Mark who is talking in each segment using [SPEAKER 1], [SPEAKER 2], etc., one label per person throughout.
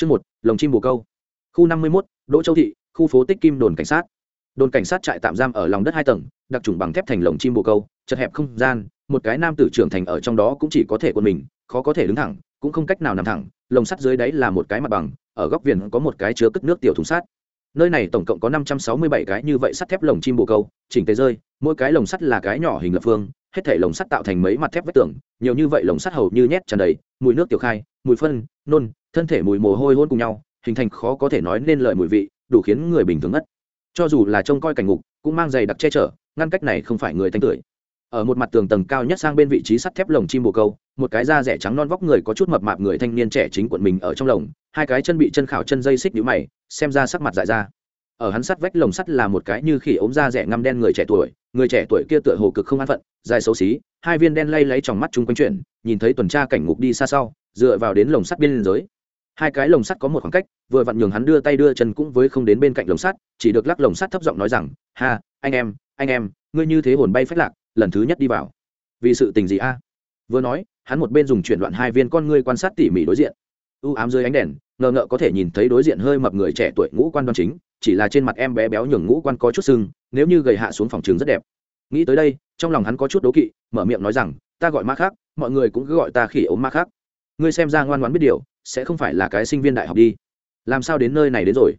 [SPEAKER 1] Chương một, lồng chim bồ câu. Khu năm mươi 51, Đỗ Châu thị, khu phố Tích Kim đồn cảnh sát. Đồn cảnh sát trại tạm giam ở lòng đất hai tầng, đặc trùng bằng thép thành lồng chim bồ câu, chật hẹp không gian, một cái nam tử trưởng thành ở trong đó cũng chỉ có thể quân mình, khó có thể đứng thẳng, cũng không cách nào nằm thẳng, lồng sắt dưới đáy là một cái mặt bằng, ở góc viền có một cái chứa cất nước tiểu thùng sắt. Nơi này tổng cộng có năm trăm sáu mươi bảy cái như vậy sắt thép lồng chim bồ câu, chỉnh tề rơi, mỗi cái lồng sắt là cái nhỏ hình lập phương, hết thảy lồng sắt tạo thành mấy mặt thép vách tường, nhiều như vậy lồng sắt hầu như nhét tràn đầy, mùi nước tiểu khai, mùi phân, nôn, thân thể mùi mồ hôi hôn cùng nhau, hình thành khó có thể nói nên lời mùi vị đủ khiến người bình thường ngất. Cho dù là trông coi cảnh ngục cũng mang giày đặc che chở ngăn cách này không phải người thanh tưởi. Ở một mặt tường tầng cao nhất sang bên vị trí sắt thép lồng chim bồ câu một cái da rẻ trắng non vóc người có chút mập mạp người thanh niên trẻ chính quận mình ở trong lồng hai cái chân bị chân khảo chân dây xích nhũ mày xem ra sắc mặt dại ra. Ở hắn sắt vách lồng sắt là một cái như khỉ ốm da rẻ ngăm đen người trẻ tuổi người trẻ tuổi kia tựa hồ cực không an phận dài xấu xí hai viên đen lay lấy trong mắt chung quanh chuyển nhìn thấy tuần tra cảnh ngục đi xa sau dựa vào đến lồng sắt biên giới hai cái lồng sắt có một khoảng cách, vừa vặn nhường hắn đưa tay đưa chân cũng với không đến bên cạnh lồng sắt, chỉ được lắc lồng sắt thấp giọng nói rằng, ha, anh em anh em, ngươi như thế hồn bay phách lạc, lần thứ nhất đi vào. Vì sự tình gì a? Vừa nói, hắn một bên dùng chuyển đoạn hai viên con ngươi quan sát tỉ mỉ đối diện. U ám dưới ánh đèn, ngờ ngợ có thể nhìn thấy đối diện hơi mập người trẻ tuổi ngũ quan đoan chính, chỉ là trên mặt em bé béo nhường ngũ quan có chút sưng, nếu như gầy hạ xuống phòng trường rất đẹp. Nghĩ tới đây, trong lòng hắn có chút đố kỵ, mở miệng nói rằng, ta gọi ma khác, mọi người cũng cứ gọi ta khỉ ốm ma khác. Ngươi xem ra ngoan ngoãn biết điều sẽ không phải là cái sinh viên đại học đi. Làm sao đến nơi này đến rồi?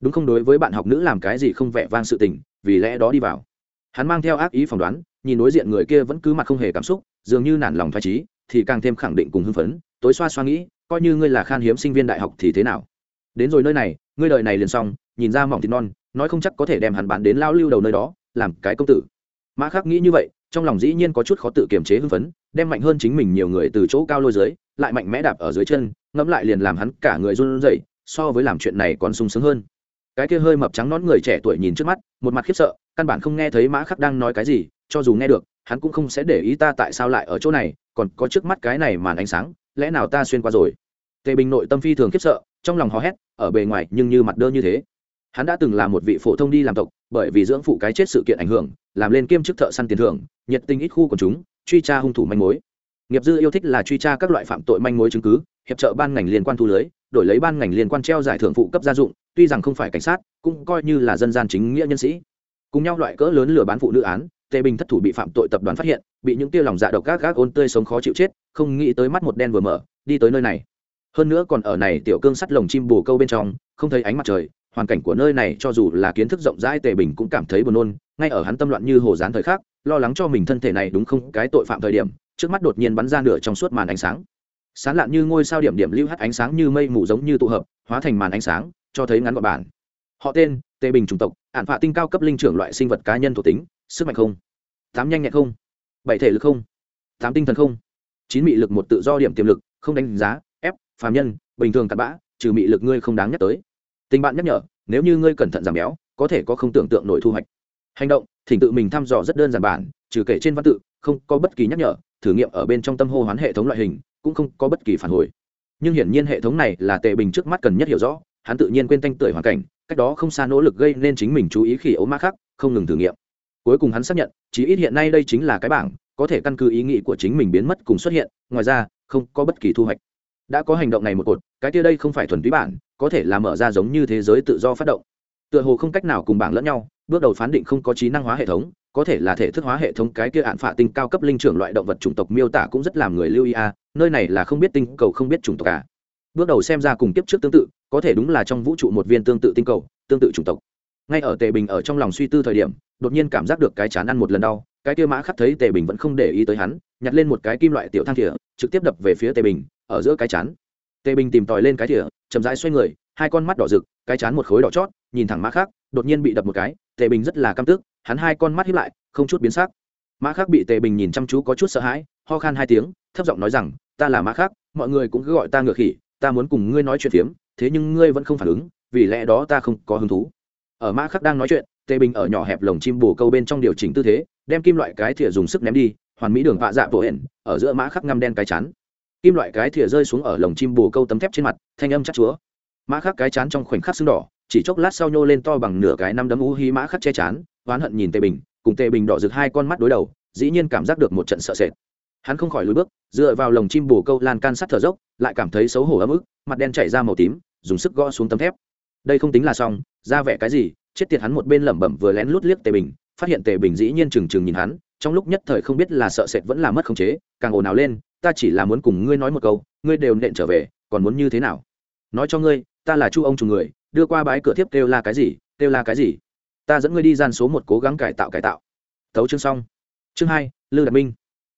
[SPEAKER 1] Đúng không? Đối với bạn học nữ làm cái gì không vẻ vang sự tình, vì lẽ đó đi vào. Hắn mang theo ác ý phỏng đoán, nhìn đối diện người kia vẫn cứ mặt không hề cảm xúc, dường như nản lòng thoải trí thì càng thêm khẳng định cùng hưng phấn, tối xoa xoa nghĩ, coi như ngươi là khan hiếm sinh viên đại học thì thế nào? Đến rồi nơi này, ngươi đợi này liền xong, nhìn ra mỏng thịt non, nói không chắc có thể đem hắn bán đến lao lưu đầu nơi đó, làm cái công tử. Mã khắc nghĩ như vậy, trong lòng dĩ nhiên có chút khó tự kiềm chế hưng phấn, đem mạnh hơn chính mình nhiều người từ chỗ cao lôi dưới, lại mạnh mẽ đạp ở dưới chân ngẫm lại liền làm hắn cả người run rẩy, so với làm chuyện này còn sung sướng hơn. Cái kia hơi mập trắng nón người trẻ tuổi nhìn trước mắt, một mặt khiếp sợ, căn bản không nghe thấy mã khắc đang nói cái gì, cho dù nghe được, hắn cũng không sẽ để ý ta tại sao lại ở chỗ này, còn có trước mắt cái này màn ánh sáng, lẽ nào ta xuyên qua rồi? Tề bình nội tâm phi thường khiếp sợ, trong lòng hò hét, ở bề ngoài nhưng như mặt đơn như thế. Hắn đã từng là một vị phổ thông đi làm tộc, bởi vì dưỡng phụ cái chết sự kiện ảnh hưởng, làm lên kiêm chức thợ săn tiền thưởng, nhiệt tình ít khu của chúng, truy tra hung thủ manh mối. Nghiệp dư yêu thích là truy tra các loại phạm tội manh mối chứng cứ hiệp trợ ban ngành liên quan thu lưới, đổi lấy ban ngành liên quan treo giải thưởng phụ cấp gia dụng, tuy rằng không phải cảnh sát, cũng coi như là dân gian chính nghĩa nhân sĩ. Cùng nhau loại cỡ lớn lừa bán phụ nữ án, tề bình thất thủ bị phạm tội tập đoàn phát hiện, bị những tia lòng dạ độc gác gác ôn tươi sống khó chịu chết, không nghĩ tới mắt một đen vừa mở, đi tới nơi này. Hơn nữa còn ở này tiểu cương sắt lồng chim bù câu bên trong, không thấy ánh mặt trời, hoàn cảnh của nơi này cho dù là kiến thức rộng rãi tề bình cũng cảm thấy buồn nôn, ngay ở hắn tâm loạn như hồ dán thời khắc, lo lắng cho mình thân thể này đúng không cái tội phạm thời điểm, trước mắt đột nhiên bắn ra nửa trong suốt màn ánh sáng sáng lạn như ngôi sao điểm điểm lưu hắt ánh sáng như mây mù giống như tụ hợp, hóa thành màn ánh sáng, cho thấy ngắn gọn bản. Họ tên, tề bình chủng tộc ạn phạ tinh cao cấp linh trưởng loại sinh vật cá nhân thuộc tính, sức mạnh không, tám nhanh nhẹn không, bảy thể lực không, tám tinh thần không, chín mị lực một tự do điểm tiềm lực, không đánh giá, ép, phàm nhân, bình thường cặn bã, trừ mị lực ngươi không đáng nhắc tới. Tình bạn nhắc nhở, nếu như ngươi cẩn thận giảm béo, có thể có không tưởng tượng nổi thu hoạch. Hành động, thỉnh tự mình thăm dò rất đơn giản bản, trừ kể trên văn tự, không có bất kỳ nhắc nhở, thử nghiệm ở bên trong tâm hô hoán hệ thống loại hình cũng không có bất kỳ phản hồi. Nhưng hiển nhiên hệ thống này là tề bình trước mắt cần nhất hiểu rõ, hắn tự nhiên quên tanh tưởi hoàn cảnh, cách đó không xa nỗ lực gây nên chính mình chú ý khi ấu ma khác không ngừng thử nghiệm. Cuối cùng hắn xác nhận, chí ít hiện nay đây chính là cái bảng, có thể căn cứ ý nghĩ của chính mình biến mất cùng xuất hiện, ngoài ra, không có bất kỳ thu hoạch. Đã có hành động này một cột, cái kia đây không phải thuần túy bản, có thể là mở ra giống như thế giới tự do phát động. Tựa hồ không cách nào cùng bảng lẫn nhau, bước đầu phán định không có trí năng hóa hệ thống có thể là thể thức hóa hệ thống cái kia ạn phạ tinh cao cấp linh trưởng loại động vật chủng tộc miêu tả cũng rất làm người lưu ý a nơi này là không biết tinh cầu không biết chủng tộc cả à. bước đầu xem ra cùng tiếp trước tương tự, có thể đúng là trong vũ trụ một viên tương tự tinh cầu, tương tự chủng tộc ngay ở tề bình ở trong lòng suy tư thời điểm, đột nhiên cảm giác được cái chán ăn một lần đau, cái kia mã khắc thấy tề bình vẫn không để ý tới hắn, nhặt lên một cái kim loại tiểu thang thỉa trực tiếp đập về phía tề bình, ở giữa cái chán tề bình tìm tòi lên cái thỉa chậm rãi xoay người, hai con mắt đỏ rực, cái chán một khối đỏ chót, nhìn thẳng mã khắc, đột nhiên bị đập một cái, tề bình rất là căm tức hắn hai con mắt hiếp lại, không chút biến sắc. Mã khắc bị tề bình nhìn chăm chú có chút sợ hãi, ho khan hai tiếng, thấp giọng nói rằng, ta là mã khắc, mọi người cũng cứ gọi ta ngựa khỉ, ta muốn cùng ngươi nói chuyện phiếm, thế nhưng ngươi vẫn không phản ứng, vì lẽ đó ta không có hứng thú. Ở mã khắc đang nói chuyện, tề bình ở nhỏ hẹp lồng chim bồ câu bên trong điều chỉnh tư thế, đem kim loại cái thìa dùng sức ném đi, hoàn mỹ đường vạ dạ vỗ hển ở giữa mã khắc ngăm đen cái chán. Kim loại cái thìa rơi xuống ở lồng chim bồ câu tấm thép trên mặt, thanh âm chắc chúa. Mã khắc cái chán trong khoảnh khắc sưng đỏ, chỉ chốc lát sau nhô lên to bằng nửa cái năm đấm u hí mã khắc che chán hoán hận nhìn tề bình, cùng tề bình đỏ rực hai con mắt đối đầu, dĩ nhiên cảm giác được một trận sợ sệt. Hắn không khỏi lùi bước, dựa vào lồng chim bồ câu lan can sắt thở dốc, lại cảm thấy xấu hổ ấm ức, mặt đen chảy ra màu tím, dùng sức gõ xuống tấm thép. Đây không tính là xong, ra vẻ cái gì, chết tiệt hắn một bên lẩm bẩm vừa lén lút liếc tề bình, phát hiện tề bình dĩ nhiên trừng trừng nhìn hắn, trong lúc nhất thời không biết là sợ sệt vẫn là mất khống chế, càng ồn ào lên, ta chỉ là muốn cùng ngươi nói một câu, ngươi đều nện trở về, còn muốn như thế nào? Nói cho ngươi, ta là chu ông chủ người, đưa qua bái cửa thiếp kêu là cái gì, kêu là cái gì? Ta dẫn ngươi đi gian số một cố gắng cải tạo cải tạo. Thấu chương xong. Chương hai, lư đạt minh.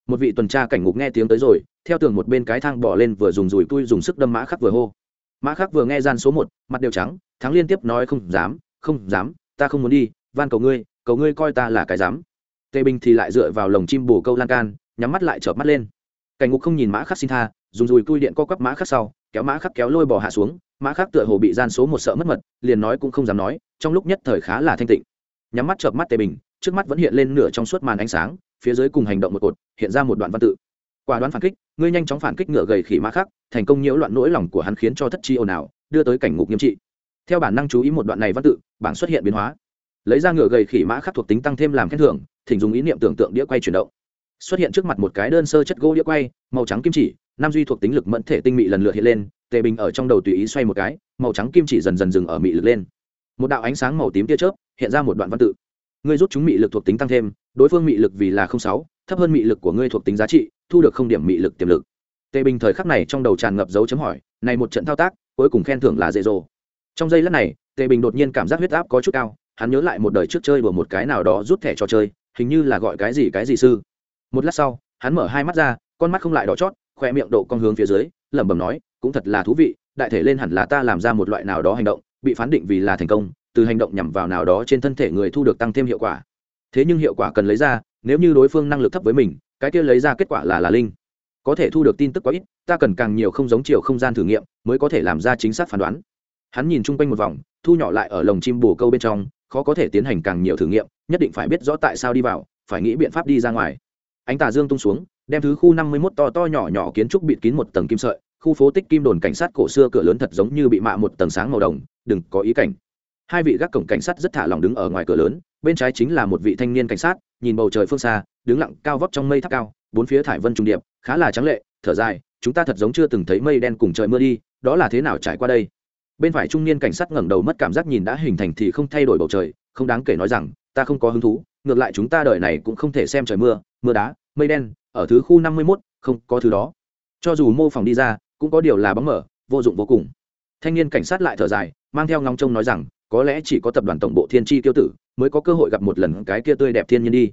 [SPEAKER 1] Một vị tuần tra cảnh ngục nghe tiếng tới rồi, theo tường một bên cái thang bỏ lên vừa dùng dùi tui dùng sức đâm mã khắc vừa hô. Mã khắc vừa nghe gian số một, mặt đều trắng, thắng liên tiếp nói không dám không dám, ta không muốn đi, van cầu ngươi cầu ngươi coi ta là cái dám. Tề bình thì lại dựa vào lồng chim bù câu lan can, nhắm mắt lại chợp mắt lên cảnh ngục không nhìn mã khắc xin tha, dùng dùi cui điện co quắp mã khắc sau, kéo mã khắc kéo lôi bò hạ xuống, mã khắc tựa hồ bị gian số một sợ mất mật, liền nói cũng không dám nói, trong lúc nhất thời khá là thanh tịnh. Nhắm mắt chợp mắt tề bình, trước mắt vẫn hiện lên nửa trong suốt màn ánh sáng, phía dưới cùng hành động một cột, hiện ra một đoạn văn tự. Quả đoán phản kích, ngươi nhanh chóng phản kích ngựa gầy khỉ mã khắc, thành công nhiễu loạn nỗi lòng của hắn khiến cho thất chi ồn ào, đưa tới cảnh ngục nghiêm trị. Theo bản năng chú ý một đoạn này văn tự, bảng xuất hiện biến hóa. Lấy ra ngựa gầy khỉ mã khắc thuộc tính tăng thêm làm khen thưởng, thỉnh dùng ý niệm tưởng tượng đĩa quay chuyển động xuất hiện trước mặt một cái đơn sơ chất gỗ đĩa quay, màu trắng kim chỉ nam duy thuộc tính lực mẫn thể tinh mị lần lượt hiện lên, tề bình ở trong đầu tùy ý xoay một cái, màu trắng kim chỉ dần dần dừng ở mị lực lên. Một đạo ánh sáng màu tím tia chớp hiện ra một đoạn văn tự. Ngươi rút chúng mị lực thuộc tính tăng thêm, đối phương mị lực vì là sáu, thấp hơn mị lực của ngươi thuộc tính giá trị, thu được không điểm mị lực tiềm lực. Tề bình thời khắc này trong đầu tràn ngập dấu chấm hỏi, này một trận thao tác, cuối cùng khen thưởng là dễ dồ trong giây lát này, tề bình đột nhiên cảm giác huyết áp có chút cao, hắn nhớ lại một đời trước chơi đùa một cái nào đó rút thẻ trò chơi, hình như là gọi cái gì cái gì sư một lát sau, hắn mở hai mắt ra, con mắt không lại đỏ chót khoe miệng độ con hướng phía dưới, lẩm bẩm nói, cũng thật là thú vị, đại thể lên hẳn là ta làm ra một loại nào đó hành động, bị phán định vì là thành công, từ hành động nhằm vào nào đó trên thân thể người thu được tăng thêm hiệu quả. Thế nhưng hiệu quả cần lấy ra, nếu như đối phương năng lực thấp với mình, cái kia lấy ra kết quả là là linh. Có thể thu được tin tức quá ít, ta cần càng nhiều không giống chiều không gian thử nghiệm, mới có thể làm ra chính xác phán đoán. Hắn nhìn chung quanh một vòng, thu nhỏ lại ở lồng chim bồ câu bên trong, khó có thể tiến hành càng nhiều thử nghiệm, nhất định phải biết rõ tại sao đi vào, phải nghĩ biện pháp đi ra ngoài ánh tà dương tung xuống, đem thứ khu năm mươi mốt to to nhỏ nhỏ kiến trúc bịt kín một tầng kim sợi, khu phố tích kim đồn cảnh sát cổ xưa cửa lớn thật giống như bị mạ một tầng sáng màu đồng, đừng có ý cảnh. Hai vị gác cổng cảnh sát rất thả lòng đứng ở ngoài cửa lớn, bên trái chính là một vị thanh niên cảnh sát, nhìn bầu trời phương xa, đứng lặng cao vóc trong mây tháp cao, bốn phía thải vân trung điệp, khá là trắng lệ, thở dài, chúng ta thật giống chưa từng thấy mây đen cùng trời mưa đi, đó là thế nào trải qua đây? Bên phải trung niên cảnh sát ngẩng đầu mất cảm giác nhìn đã hình thành thì không thay đổi bầu trời, không đáng kể nói rằng, ta không có hứng thú ngược lại chúng ta đời này cũng không thể xem trời mưa mưa đá, mây đen, ở thứ khu năm mươi mốt, không có thứ đó. Cho dù mô phỏng đi ra, cũng có điều là bóng mở, vô dụng vô cùng. Thanh niên cảnh sát lại thở dài, mang theo ngóng trông nói rằng, có lẽ chỉ có tập đoàn tổng bộ thiên tri tiêu tử mới có cơ hội gặp một lần cái kia tươi đẹp thiên nhiên đi.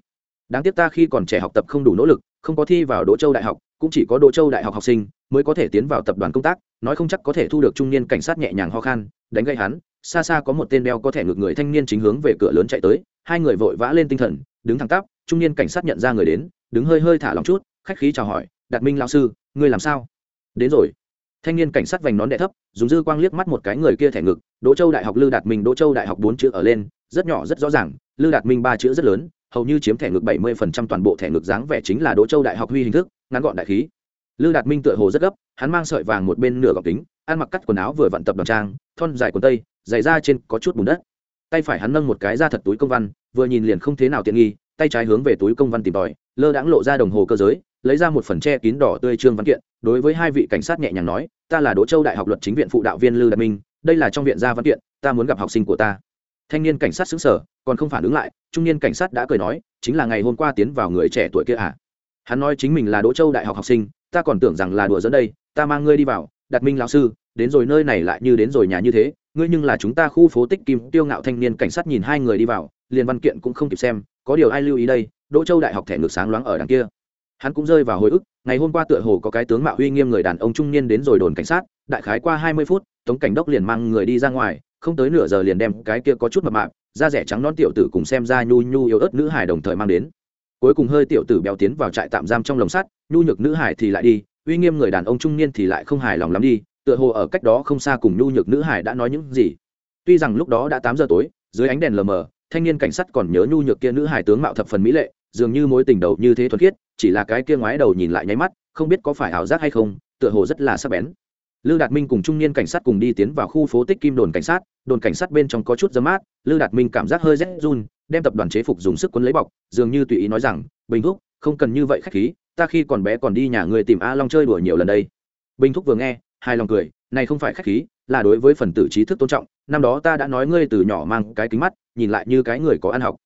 [SPEAKER 1] Đáng tiếc ta khi còn trẻ học tập không đủ nỗ lực, không có thi vào đỗ châu đại học, cũng chỉ có đỗ châu đại học học sinh mới có thể tiến vào tập đoàn công tác, nói không chắc có thể thu được trung niên cảnh sát nhẹ nhàng ho khan, đánh gây hắn xa xa có một tên đeo có thể ngược người thanh niên chính hướng về cửa lớn chạy tới, hai người vội vã lên tinh thần, đứng thẳng tắp, trung niên cảnh sát nhận ra người đến, đứng hơi hơi thả lòng chút, khách khí chào hỏi, đạt minh lao sư, ngươi làm sao? Đến rồi. Thanh niên cảnh sát vành nón đẹ thấp, dùng dư quang liếc mắt một cái người kia thẻ ngực, đỗ châu đại học lư đạt minh, đỗ châu đại học bốn chữ ở lên, rất nhỏ, rất rõ ràng, lư đạt minh ba chữ rất lớn, hầu như chiếm thẻ ngực bảy mươi phần trăm toàn bộ thẻ ngực dáng vẻ chính là đỗ châu đại học huy hình thức, ngắn gọn đại khí lư đạt minh tựa hồ rất gấp, hắn mang sợi vàng một bên nửa gọc kính, ăn mặc cắt quần áo vừa vặn tập đoàn trang, thon dài quần tây dày ra trên có chút bùn đất. Tay phải hắn nâng một cái ra thật túi công văn, vừa nhìn liền không thế nào tiện nghi, tay trái hướng về túi công văn tìm tòi, lơ đãng lộ ra đồng hồ cơ giới, lấy ra một phần che kín đỏ tươi trương văn kiện, đối với hai vị cảnh sát nhẹ nhàng nói, ta là đỗ châu đại học luật chính viện phụ đạo viên lư đạt minh, đây là trong viện gia văn kiện, ta muốn gặp học sinh của ta. Thanh niên cảnh sát xứng sở còn không phản ứng lại, trung niên cảnh sát đã cười nói, chính là ngày hôm qua tiến vào người trẻ tuổi kia à? Hắn nói chính mình là đỗ châu đại học học sinh ta còn tưởng rằng là đùa dẫn đây, ta mang ngươi đi vào đặt minh lão sư, đến rồi nơi này lại như đến rồi nhà như thế, ngươi nhưng là chúng ta khu phố tích kim, tiêu ngạo thanh niên cảnh sát nhìn hai người đi vào, liền văn kiện cũng không kịp xem, có điều ai lưu ý đây, đỗ châu đại học thẻ ngược sáng loáng ở đằng kia. Hắn cũng rơi vào hồi ức, ngày hôm qua tựa hồ có cái tướng mạo uy nghiêm người đàn ông trung niên đến rồi đồn cảnh sát, đại khái qua hai mươi phút, tống cảnh đốc liền mang người đi ra ngoài, không tới nửa giờ liền đem cái kia có chút mập mạp, da rẻ trắng non tiểu tử cùng xem ra nhu nhu yếu ớt nữ hài đồng thời mang đến cuối cùng hơi tiểu tử béo tiến vào trại tạm giam trong lồng sắt, nhu nhược nữ hải thì lại đi, uy nghiêm người đàn ông trung niên thì lại không hài lòng lắm đi, tựa hồ ở cách đó không xa cùng nhu nhược nữ hải đã nói những gì. Tuy rằng lúc đó đã tám giờ tối, dưới ánh đèn lờ mờ, thanh niên cảnh sát còn nhớ nhu nhược kia nữ hải tướng mạo thập phần mỹ lệ, dường như mối tình đầu như thế thuần khiết, chỉ là cái kia ngoái đầu nhìn lại nháy mắt, không biết có phải ảo giác hay không, tựa hồ rất là sắc bén. Lư đạt minh cùng trung niên cảnh sát cùng đi tiến vào khu phố tích kim đồn cảnh sát, đồn cảnh sát bên trong có chút dấm mát, lư đạt minh cảm giác hơi rét run đem tập đoàn chế phục dùng sức quấn lấy bọc, dường như tùy ý nói rằng, bình thúc, không cần như vậy khách khí, ta khi còn bé còn đi nhà người tìm a long chơi đùa nhiều lần đây. Bình thúc vừa nghe hai lòng cười, này không phải khách khí, là đối với phần tử trí thức tôn trọng, năm đó ta đã nói ngươi từ nhỏ mang cái kính mắt, nhìn lại như cái người có ăn học.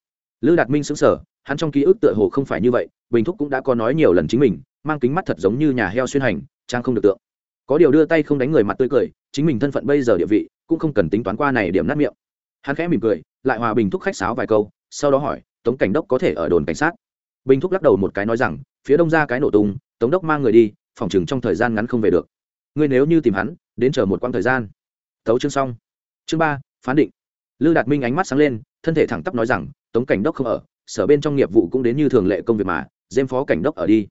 [SPEAKER 1] Lữ đạt minh xứng sở hắn trong ký ức tựa hồ không phải như vậy, bình thúc cũng đã có nói nhiều lần chính mình, mang kính mắt thật giống như nhà heo xuyên hành, trang không được tượng. Có điều đưa tay không đánh người mặt tươi cười, chính mình thân phận bây giờ địa vị, cũng không cần tính toán qua này điểm nát miệng hắn khẽ mỉm cười, lại hòa bình thúc khách sáo vài câu, sau đó hỏi, tống cảnh đốc có thể ở đồn cảnh sát? Bình thúc lắc đầu một cái nói rằng, phía đông ra cái nổ tung, tống đốc mang người đi, phòng chừng trong thời gian ngắn không về được. Ngươi nếu như tìm hắn, đến chờ một quãng thời gian. Thấu chương xong. Chương ba, phán định. Lư đạt minh ánh mắt sáng lên, thân thể thẳng tắp nói rằng, tống cảnh đốc không ở, sở bên trong nghiệp vụ cũng đến như thường lệ công việc mà dêm phó cảnh đốc ở đi.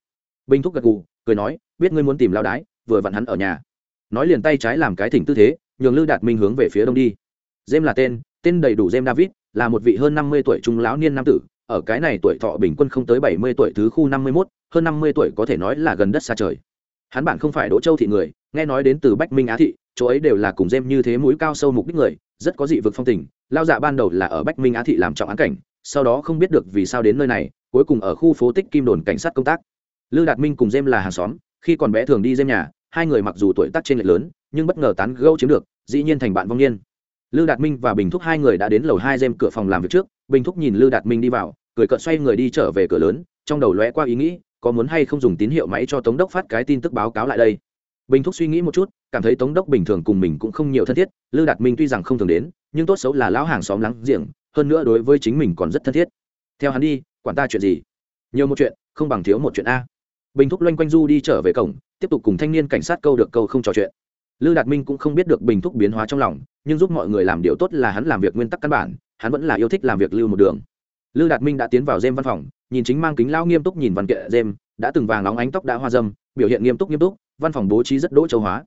[SPEAKER 1] Bình thúc gật gù, cười nói, biết ngươi muốn tìm lao đái, vừa vặn hắn ở nhà. Nói liền tay trái làm cái thỉnh tư thế, nhường lư đạt minh hướng về phía đông đi. Dêm là tên tên đầy đủ james david, là một vị hơn năm mươi tuổi trung lão niên nam tử, ở cái này tuổi thọ bình quân không tới bảy mươi tuổi thứ khu năm mươi mốt, hơn năm mươi tuổi có thể nói là gần đất xa trời. Hắn bản không phải đỗ châu thị người, nghe nói đến từ bách minh á thị, chỗ ấy đều là cùng dêm như thế mũi cao sâu mục đích người, rất có dị vực phong tình. Lao dạ ban đầu là ở bách minh á thị làm trọng án cảnh, sau đó không biết được vì sao đến nơi này, cuối cùng ở khu phố tích kim đồn cảnh sát công tác. Lư đạt minh cùng dêm là hàng xóm, khi còn bé thường đi dêm nhà, hai người mặc dù tuổi tác trên lệch lớn, nhưng bất ngờ tán gẫu chiếm được, dĩ nhiên thành bạn vong niên lư đạt minh và bình thúc hai người đã đến lầu hai dêm cửa phòng làm việc trước. Bình thúc nhìn lư đạt minh đi vào, cười cợt xoay người đi trở về cửa lớn, trong đầu lóe qua ý nghĩ, có muốn hay không dùng tín hiệu máy cho tống đốc phát cái tin tức báo cáo lại đây. Bình thúc suy nghĩ một chút, cảm thấy tống đốc bình thường cùng mình cũng không nhiều thân thiết, lư đạt minh tuy rằng không thường đến, nhưng tốt xấu là lão hàng xóm láng giềng, hơn nữa đối với chính mình còn rất thân thiết. Theo hắn đi, quản ta chuyện gì? Nhiều một chuyện, không bằng thiếu một chuyện a. Bình thúc loanh quanh du đi trở về cổng, tiếp tục cùng thanh niên cảnh sát câu được câu không trò chuyện lư đạt minh cũng không biết được bình thúc biến hóa trong lòng, nhưng giúp mọi người làm điều tốt là hắn làm việc nguyên tắc căn bản, hắn vẫn là yêu thích làm việc lưu một đường. Lư đạt minh đã tiến vào dêm văn phòng, nhìn chính mang kính lao nghiêm túc nhìn văn kệ dêm đã từng vàng nóng ánh tóc đã hoa dâm, biểu hiện nghiêm túc nghiêm túc, văn phòng bố trí rất đỗ châu hóa.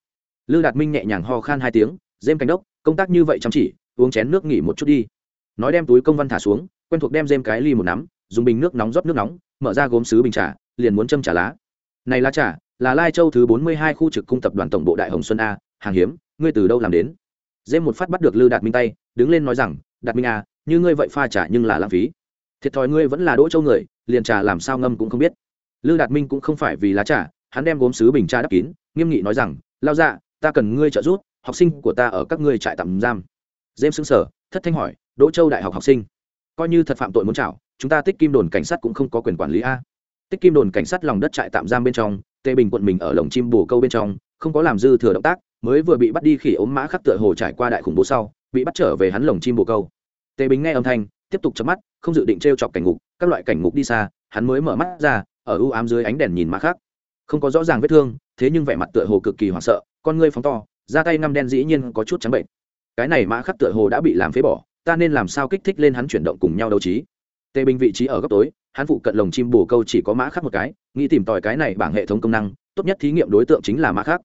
[SPEAKER 1] Lư đạt minh nhẹ nhàng ho khan hai tiếng dêm cánh đốc, công tác như vậy chăm chỉ, uống chén nước nghỉ một chút đi. Nói đem túi công văn thả xuống, quen thuộc đem dêm cái ly một nắm, dùng bình nước nóng rót nước nóng, mở ra gốm sứ bình trà, liền muốn châm trả lá này lá trà, là lai châu thứ bốn mươi hai khu trực cung tập đoàn tổng bộ đại hồng xuân a, hàng hiếm, ngươi từ đâu làm đến? Dêm một phát bắt được lư đạt minh tay, đứng lên nói rằng, đạt minh a, như ngươi vậy pha trà nhưng là lãng phí. Thiệt thòi ngươi vẫn là đỗ châu người, liền trà làm sao ngâm cũng không biết. Lư đạt minh cũng không phải vì lá trà, hắn đem gốm sứ bình trà đắp kín, nghiêm nghị nói rằng, lao dạ ta cần ngươi trợ giúp, học sinh của ta ở các ngươi trại tạm giam. Dêm xứng sở thất thanh hỏi, đỗ châu đại học học sinh, coi như thật phạm tội muốn chảo chúng ta tích kim đồn cảnh sát cũng không có quyền quản lý a tích kim đồn cảnh sát lòng đất trại tạm giam bên trong, tê bình quận mình ở lồng chim bồ câu bên trong, không có làm dư thừa động tác, mới vừa bị bắt đi khỉ ốm mã khắc tựa hồ trải qua đại khủng bố sau, bị bắt trở về hắn lồng chim bồ câu. Tê bình nghe âm thanh, tiếp tục chớp mắt, không dự định t r e o chọc cảnh ngục, các loại cảnh ngục đi xa, hắn mới mở mắt ra, ở ưu ám dưới ánh đèn nhìn mã khắc không có rõ ràng vết thương, thế nhưng vẻ mặt tựa hồ cực kỳ hoảng sợ, con ngươi phóng to ra tay ngăm đen dĩ nhiên có chút trắng bệnh. Cái này mã khắc tựa hồ đã bị làm phế bỏ, ta nên làm sao kích thích lên hắn chuyển động cùng nhau đấu trí? Tê bình vị trí ở góc tối hắn phụ cận lồng chim bồ câu chỉ có mã khắc một cái, nghĩ tìm tòi cái này bảng hệ thống công năng, tốt nhất thí nghiệm đối tượng chính là mã khắc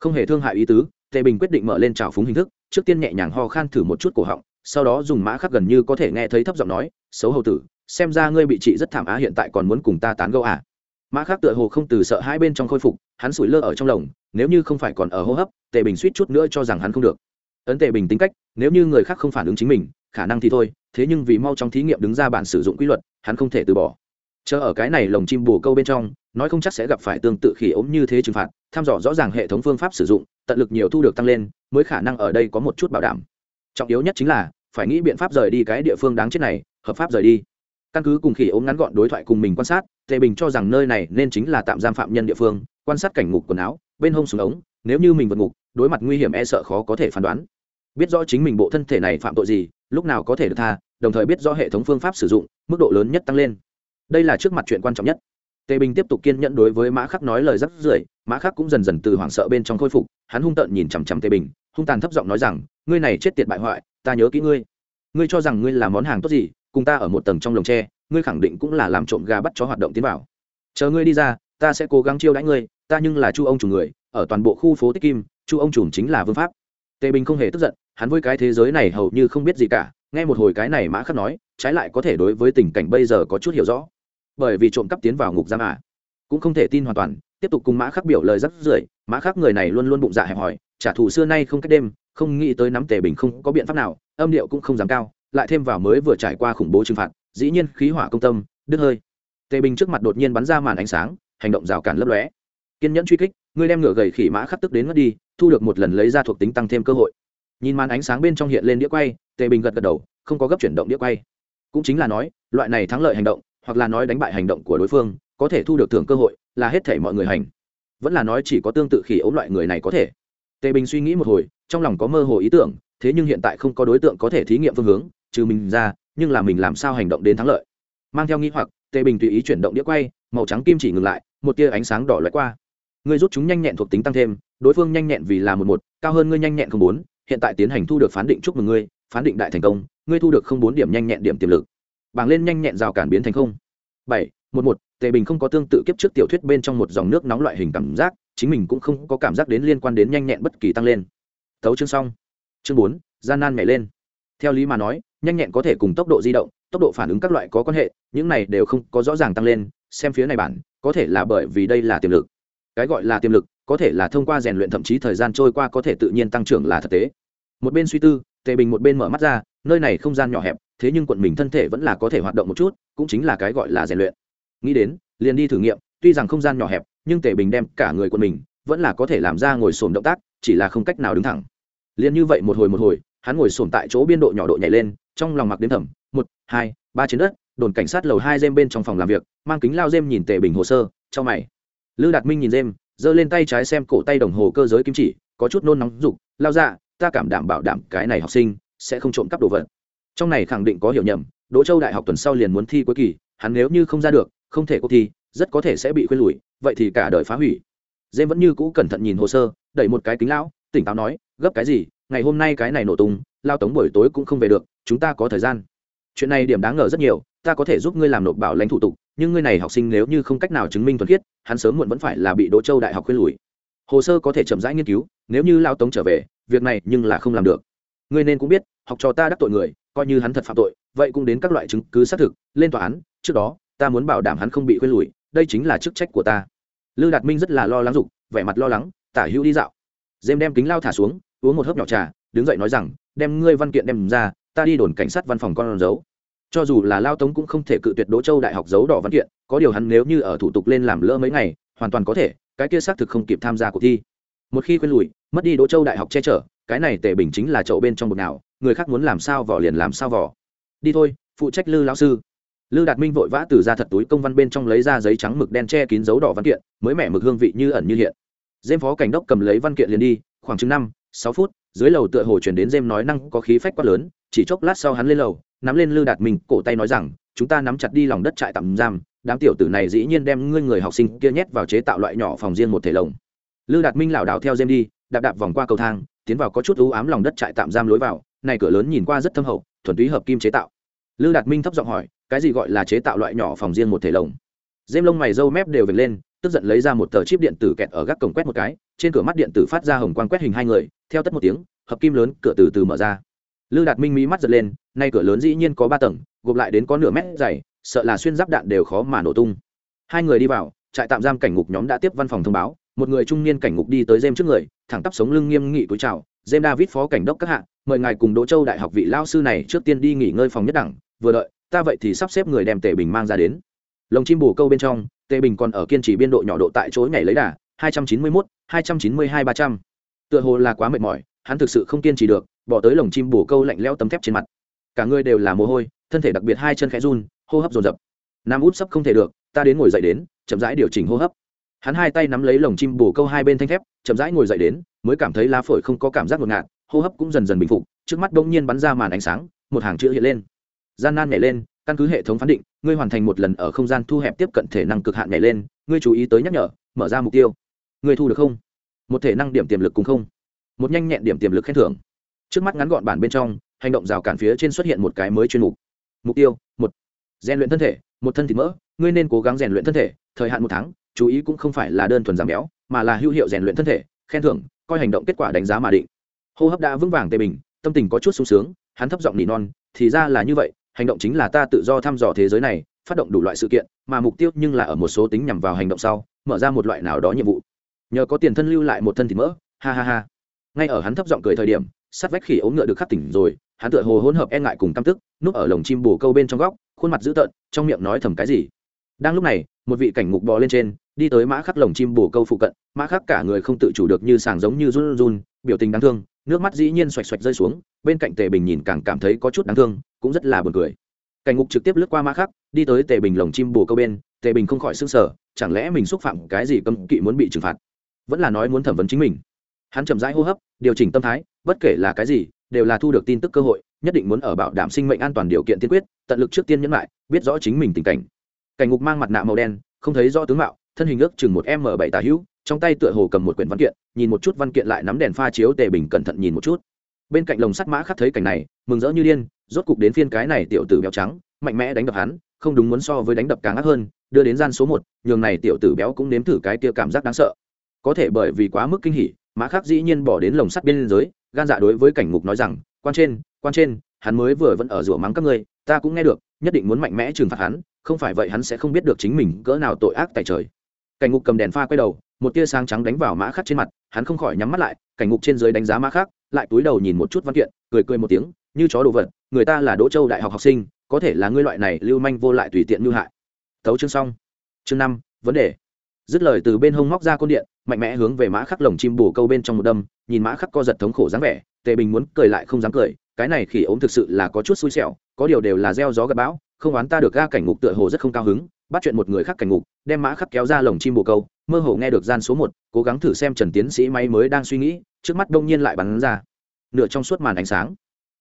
[SPEAKER 1] không hề thương hại ý tứ, tề bình quyết định mở lên trào phúng hình thức, trước tiên nhẹ nhàng ho khan thử một chút cổ họng, sau đó dùng mã khắc gần như có thể nghe thấy thấp giọng nói, xấu hầu tử, xem ra ngươi bị trị rất thảm á, hiện tại còn muốn cùng ta tán gẫu à? Mã khắc tựa hồ không từ sợ hai bên trong khôi phục, hắn sủi lơ ở trong lồng, nếu như không phải còn ở hô hấp, tề bình suýt chút nữa cho rằng hắn không được. Ấn tề bình tính cách, nếu như người khác không phản ứng chính mình, khả năng thì thôi thế nhưng vì mau trong thí nghiệm đứng ra bản sử dụng quy luật, hắn không thể từ bỏ. Chờ ở cái này lồng chim bồ câu bên trong, nói không chắc sẽ gặp phải tương tự khỉ ốm như thế trừng phạt thăm dò rõ ràng hệ thống phương pháp sử dụng, tận lực nhiều thu được tăng lên, mới khả năng ở đây có một chút bảo đảm. Trọng yếu nhất chính là, phải nghĩ biện pháp rời đi cái địa phương đáng chết này, hợp pháp rời đi. Căn cứ cùng khỉ ốm ngắn gọn đối thoại cùng mình quan sát, tề bình cho rằng nơi này nên chính là tạm giam phạm nhân địa phương, quan sát cảnh ngục quần áo, bên hông súng ống, nếu như mình vượt ngục, đối mặt nguy hiểm e sợ khó có thể phán đoán. Biết rõ chính mình bộ thân thể này phạm tội gì, lúc nào có thể được tha đồng thời biết rõ hệ thống phương pháp sử dụng, mức độ lớn nhất tăng lên. Đây là trước mặt chuyện quan trọng nhất. Tề bình tiếp tục kiên nhẫn đối với mã khắc nói lời rắc rưởi, mã khắc cũng dần dần từ hoảng sợ bên trong khôi phục, hắn hung tợn nhìn chằm chằm tề bình, hung tàn thấp giọng nói rằng, ngươi này chết tiệt bại hoại, ta nhớ kỹ ngươi. Ngươi cho rằng ngươi là món hàng tốt gì, cùng ta ở một tầng trong lồng tre, ngươi khẳng định cũng là làm trộm gà bắt chó hoạt động tiến vào. Chờ ngươi đi ra, ta sẽ cố gắng chiêu đãi ngươi, ta nhưng là chu ông chủ người, ở toàn bộ khu phố tích kim, chu ông chủ chính là vương pháp. Tề bình không hề tức giận, hắn với cái thế giới này hầu như không biết gì cả nghe một hồi cái này mã khắc nói, trái lại có thể đối với tình cảnh bây giờ có chút hiểu rõ. Bởi vì trộm cắp tiến vào ngục giam à. cũng không thể tin hoàn toàn, tiếp tục cùng mã khắc biểu lời rất rưởi, mã khắc người này luôn luôn bụng dạ hẹp hòi, trả thù xưa nay không cách đêm, không nghĩ tới nắm tề bình không có biện pháp nào, âm điệu cũng không dám cao, lại thêm vào mới vừa trải qua khủng bố trừng phạt, dĩ nhiên khí hỏa công tâm, đứt hơi. Tề bình trước mặt đột nhiên bắn ra màn ánh sáng, hành động rào cản lấp lóe. Kiên nhẫn truy kích ngươi đem ngựa gầy khỉ mã khắc tức đến mất đi, thu được một lần lấy ra thuộc tính tăng thêm cơ hội nhìn màn ánh sáng bên trong hiện lên đĩa quay, tề bình gật gật đầu, không có gấp chuyển động đĩa quay. Cũng chính là nói, loại này thắng lợi hành động, hoặc là nói đánh bại hành động của đối phương, có thể thu được thưởng cơ hội, là hết thể mọi người hành. Vẫn là nói chỉ có tương tự khỉ ấu loại người này có thể. Tề bình suy nghĩ một hồi, trong lòng có mơ hồ ý tưởng, thế nhưng hiện tại không có đối tượng có thể thí nghiệm phương hướng, trừ mình ra, nhưng là mình làm sao hành động đến thắng lợi. Mang theo nghĩ hoặc, tề bình tùy ý chuyển động đĩa quay, màu trắng kim chỉ ngừng lại, một tia ánh sáng đỏ loại qua. Ngươi rút chúng nhanh nhẹn thuộc tính tăng thêm, đối phương nhanh nhẹn vì là một một, cao hơn ngươi nhanh nhẹn không bốn hiện tại tiến hành thu được phán định chúc mừng ngươi, phán định đại thành công, ngươi thu được không bốn điểm nhanh nhẹn điểm tiềm lực. Bảng lên nhanh nhẹn rào cản biến thành không. Bảy, một một, tề bình không có tương tự kiếp trước tiểu thuyết bên trong một dòng nước nóng loại hình cảm giác, chính mình cũng không có cảm giác đến liên quan đến nhanh nhẹn bất kỳ tăng lên. Tấu chương xong. Chương bốn, gian nan nhảy lên. Theo lý mà nói, nhanh nhẹn có thể cùng tốc độ di động, tốc độ phản ứng các loại có quan hệ, những này đều không có rõ ràng tăng lên, xem phía này bản, có thể là bởi vì đây là tiềm lực cái gọi là tiềm lực, có thể là thông qua rèn luyện, thậm chí thời gian trôi qua có thể tự nhiên tăng trưởng là thực tế. Một bên suy tư, tề bình một bên mở mắt ra, nơi này không gian nhỏ hẹp, thế nhưng quận mình thân thể vẫn là có thể hoạt động một chút, cũng chính là cái gọi là rèn luyện. Nghĩ đến, liền đi thử nghiệm, tuy rằng không gian nhỏ hẹp, nhưng tề bình đem cả người quận mình, vẫn là có thể làm ra ngồi sồn động tác, chỉ là không cách nào đứng thẳng. Liền như vậy một hồi một hồi, hắn ngồi sồn tại chỗ biên độ nhỏ độ nhảy lên, trong lòng mặc đến thầm, một, hai, ba trên đất, đồn cảnh sát lầu hai dêm bên trong phòng làm việc, mang kính lao dêm nhìn tề bình hồ sơ cho mày lư đạt minh nhìn dêm giơ lên tay trái xem cổ tay đồng hồ cơ giới kim chỉ, có chút nôn nóng dục, lao ra, ta cảm đảm bảo đảm cái này học sinh sẽ không trộm cắp đồ vật. Trong này khẳng định có hiểu nhầm, đỗ châu đại học tuần sau liền muốn thi cuối kỳ, hắn nếu như không ra được, không thể cuộc thi, rất có thể sẽ bị khuyên lùi, vậy thì cả đời phá hủy. Dêm vẫn như cũ cẩn thận nhìn hồ sơ, đẩy một cái kính lão, tỉnh táo nói, gấp cái gì, ngày hôm nay cái này nổ tung, lao tống buổi tối cũng không về được, chúng ta có thời gian. Chuyện này điểm đáng ngờ rất nhiều, ta có thể giúp ngươi làm nộp bảo lãnh thủ tục, nhưng ngươi này học sinh nếu như không cách nào chứng minh thuần khiết hắn sớm muộn vẫn phải là bị đỗ châu đại học khuyên lùi. Hồ sơ có thể chậm rãi nghiên cứu, nếu như lao tống trở về, việc này nhưng là không làm được. Ngươi nên cũng biết, học trò ta đắc tội người, coi như hắn thật phạm tội, vậy cũng đến các loại chứng cứ xác thực, lên tòa án, trước đó, ta muốn bảo đảm hắn không bị khuyên lùi, đây chính là chức trách của ta. Lư đạt minh rất là lo lắng dục, vẻ mặt lo lắng, tả hữu đi dạo. Dêm đem kính lao thả xuống, uống một hớp nhỏ trà, đứng dậy nói rằng, đem ngươi văn kiện đem ra, ta đi đồn cảnh sát văn phòng con dấu cho dù là lao tống cũng không thể cự tuyệt đỗ châu đại học giấu đỏ văn kiện, có điều hắn nếu như ở thủ tục lên làm lỡ mấy ngày, hoàn toàn có thể, cái kia xác thực không kịp tham gia cuộc thi. Một khi quên lùi, mất đi đỗ châu đại học che chở, cái này tề bình chính là chậu bên trong bực nào người khác muốn làm sao vỏ liền làm sao vỏ đi thôi, phụ trách lư lão sư. Lư đạt minh vội vã từ ra thật túi công văn bên trong lấy ra giấy trắng mực đen che kín dấu đỏ văn kiện, mới mẻ mực hương vị như ẩn như hiện. Dêm phó cảnh đốc cầm lấy văn kiện liền đi, khoảng chừng năm, sáu phút dưới lầu tựa hồ chuyển đến dêm nói năng có khí phách quá lớn, chỉ chốc lát sau hắn lên lầu, nắm lên lư đạt minh cổ tay nói rằng, chúng ta nắm chặt đi lòng đất trại tạm giam, đám tiểu tử này dĩ nhiên đem ngươi người học sinh kia nhét vào chế tạo loại nhỏ phòng riêng một thể lồng. Lư đạt minh lảo đảo theo dêm đi, đạp đạp vòng qua cầu thang, tiến vào có chút ưu ám lòng đất trại tạm giam lối vào, này cửa lớn nhìn qua rất thâm hậu, thuần túy hợp kim chế tạo. Lư đạt minh thấp giọng hỏi, cái gì gọi là chế tạo loại nhỏ phòng riêng một thể lồng? Dêm lông mày râu mép đều vệt lên tức giận lấy ra một tờ chip điện tử kẹt ở gác cổng quét một cái, trên cửa mắt điện tử phát ra hồng quang quét hình hai người, theo tất một tiếng, hợp kim lớn, cửa từ từ mở ra. Lư đạt minh mí mắt giật lên, nay cửa lớn dĩ nhiên có ba tầng, gộp lại đến có nửa mét dày, sợ là xuyên giáp đạn đều khó mà nổ tung. Hai người đi vào, trại tạm giam cảnh ngục nhóm đã tiếp văn phòng thông báo, một người trung niên cảnh ngục đi tới dêm trước người, thẳng tắp sống lưng nghiêm nghị cúi chào dêm david, phó cảnh đốc các hạng mời ngài cùng đỗ châu đại học vị lao sư này trước tiên đi nghỉ ngơi phòng nhất đẳng, vừa đợi, ta vậy thì sắp xếp người đem tể bình mang ra đến. Lồng chim bù câu bên trong tề bình còn ở kiên trì biên độ nhỏ độ tại chỗ nhảy lấy đà, hai trăm chín mươi mốt, hai trăm chín mươi hai ba trăm. Tựa hồ là quá mệt mỏi, hắn thực sự không kiên trì được, bỏ tới lồng chim bù câu lạnh leo tấm thép trên mặt. Cả người đều là mồ hôi, thân thể đặc biệt hai chân khẽ run, hô hấp dồn dập. Nam út sắp không thể được, ta đến ngồi dậy đến, chậm rãi điều chỉnh hô hấp. Hắn hai tay nắm lấy lồng chim bù câu hai bên thanh thép, chậm rãi ngồi dậy đến, mới cảm thấy lá phổi không có cảm giác ngột ngạt, hô hấp cũng dần dần bình phục, trước mắt đông nhiên bắn ra màn ánh sáng, một hàng chữ hiện lên. Gian nan nhảy lên căn cứ hệ thống phán định, ngươi hoàn thành một lần ở không gian thu hẹp tiếp cận thể năng cực hạn nhảy lên, ngươi chú ý tới nhắc nhở, mở ra mục tiêu. Ngươi thu được không? Một thể năng điểm tiềm lực cùng không. Một nhanh nhẹn điểm tiềm lực khen thưởng. Trước mắt ngắn gọn bản bên trong, hành động rào cản phía trên xuất hiện một cái mới chuyên mục. Mục tiêu, một. Rèn luyện thân thể, một thân thịt mỡ, ngươi nên cố gắng rèn luyện thân thể, thời hạn một tháng, chú ý cũng không phải là đơn thuần giảm béo, mà là hữu hiệu rèn luyện thân thể, khen thưởng, coi hành động kết quả đánh giá mà định. Hô hấp đã vững vàng tề bình, tâm tình có chút sung sướng, hắn thấp giọng nỉ non, thì ra là như vậy hành động chính là ta tự do thăm dò thế giới này, phát động đủ loại sự kiện, mà mục tiêu nhưng là ở một số tính nhằm vào hành động sau, mở ra một loại nào đó nhiệm vụ. Nhờ có tiền thân lưu lại một thân thịt mỡ, ha ha ha. Ngay ở hắn thấp giọng cười thời điểm, sắt vách khỉ ốm ngựa được khắc tỉnh rồi, hắn tựa hồ hỗn hợp e ngại cùng căm tức, núp ở lồng chim bồ câu bên trong góc, khuôn mặt dữ tợn, trong miệng nói thầm cái gì. Đang lúc này, một vị cảnh ngục bò lên trên, đi tới mã khắc lồng chim bồ câu phụ cận, mã khắc cả người không tự chủ được như sàng giống như run run biểu tình đáng thương, nước mắt dĩ nhiên xoạch xoạch rơi xuống, bên cạnh tề bình nhìn càng cảm thấy có chút đáng thương, cũng rất là buồn cười. Cảnh ngục trực tiếp lướt qua mã khắc đi tới tề bình lồng chim bồ câu bên, tề bình không khỏi s ư n g sở chẳng lẽ mình xúc phạm cái gì cấm kỵ muốn bị trừng phạt? Vẫn là nói muốn thẩm vấn chính mình. Hắn chậm rãi hô hấp, điều chỉnh tâm thái, bất kể là cái gì, đều là thu được tin tức cơ hội, nhất định muốn ở bảo đảm sinh mệnh an toàn điều kiện tiên quyết, tận lực trước tiên nhẫn lại, biết rõ chính mình tình cảnh. Cảnh ngục mang mặt nạ màu đen, không thấy rõ tướng mạo, thân hình ước chừng một m bảy tà hữu trong tay tựa hồ cầm một quyển văn kiện, nhìn một chút văn kiện lại nắm đèn pha chiếu tề bình cẩn thận nhìn một chút. Bên cạnh lồng sắt mã khắc thấy cảnh này, mừng rỡ như điên, rốt cục đến phiên cái này tiểu tử béo trắng, mạnh mẽ đánh đập hắn, không đúng muốn so với đánh đập càng ác hơn, đưa đến gian số một, nhường này tiểu tử béo cũng nếm thử cái kia cảm giác đáng sợ. Có thể bởi vì quá mức kinh hỉ, mã khắc dĩ nhiên bỏ đến lồng sắt bên giới gan dạ đối với cảnh ngục nói rằng, quan trên quan trên, hắn mới vừa vẫn ở rủa mắng các ngươi, ta cũng nghe được, nhất định muốn mạnh mẽ trừng phạt hắn, không phải vậy hắn sẽ không biết được chính mình cỡ nào tội ác tại trời. Cảnh ngục cầm đèn pha quay đầu một tia sáng trắng đánh vào mã khắc trên mặt, hắn không khỏi nhắm mắt lại, cảnh ngục trên dưới đánh giá mã khắc, lại túi đầu nhìn một chút văn kiện, cười cười một tiếng, như chó đồ vật, người ta là đỗ châu đại học học sinh, có thể là ngươi loại này lưu manh vô lại tùy tiện như hại. Thấu chương xong. Chương năm, vấn đề. Dứt lời từ bên hông móc ra côn điện, mạnh mẽ hướng về mã khắc lồng chim bổ câu bên trong một đâm, nhìn mã khắc co giật thống khổ dáng vẻ, tề bình muốn cười lại không dám cười, cái này khi ốm thực sự là có chút xui xẻo, có điều đều là gieo gió gặp bão, không oán ta được ga cảnh ngục tựa hồ rất không cao hứng bắt chuyện một người khác cảnh ngục, đem mã khắc kéo ra lồng chim bồ câu, mơ hồ nghe được gian số một, cố gắng thử xem trần tiến sĩ máy mới đang suy nghĩ, trước mắt đông nhiên lại bắn ra. Nửa trong suốt màn ánh sáng,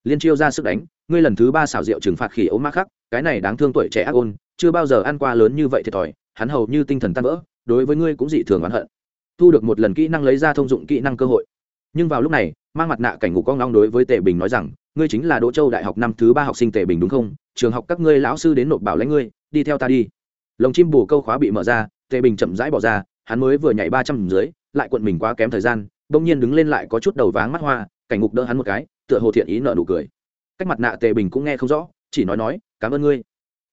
[SPEAKER 1] liên chiêu ra sức đánh, ngươi lần thứ ba xảo rượu trừng phạt khỉ ốm mã khắc, cái này đáng thương tuổi trẻ ác ôn, chưa bao giờ ăn qua lớn như vậy thiệt thòi, hắn hầu như tinh thần tan vỡ, đối với ngươi cũng dị thường oán hận. Thu được một lần kỹ năng lấy ra thông dụng kỹ năng cơ hội. Nhưng vào lúc này, mang mặt nạ cảnh ngục con long đối với tề bình nói rằng, ngươi chính là đỗ châu đại học năm thứ ba học sinh tề bình đúng không? Trường học các ngươi lão sư đến nộp bảo lãnh ngươi, đi theo ta đi lồng chim bù câu khóa bị mở ra, tề bình chậm rãi bỏ ra, hắn mới vừa nhảy ba trăm dưới, lại quận mình quá kém thời gian, bỗng nhiên đứng lên lại có chút đầu váng mắt hoa, cảnh ngục đỡ hắn một cái, tựa hồ thiện ý nợ nụ cười. Cách mặt nạ tề bình cũng nghe không rõ, chỉ nói nói, cảm ơn ngươi.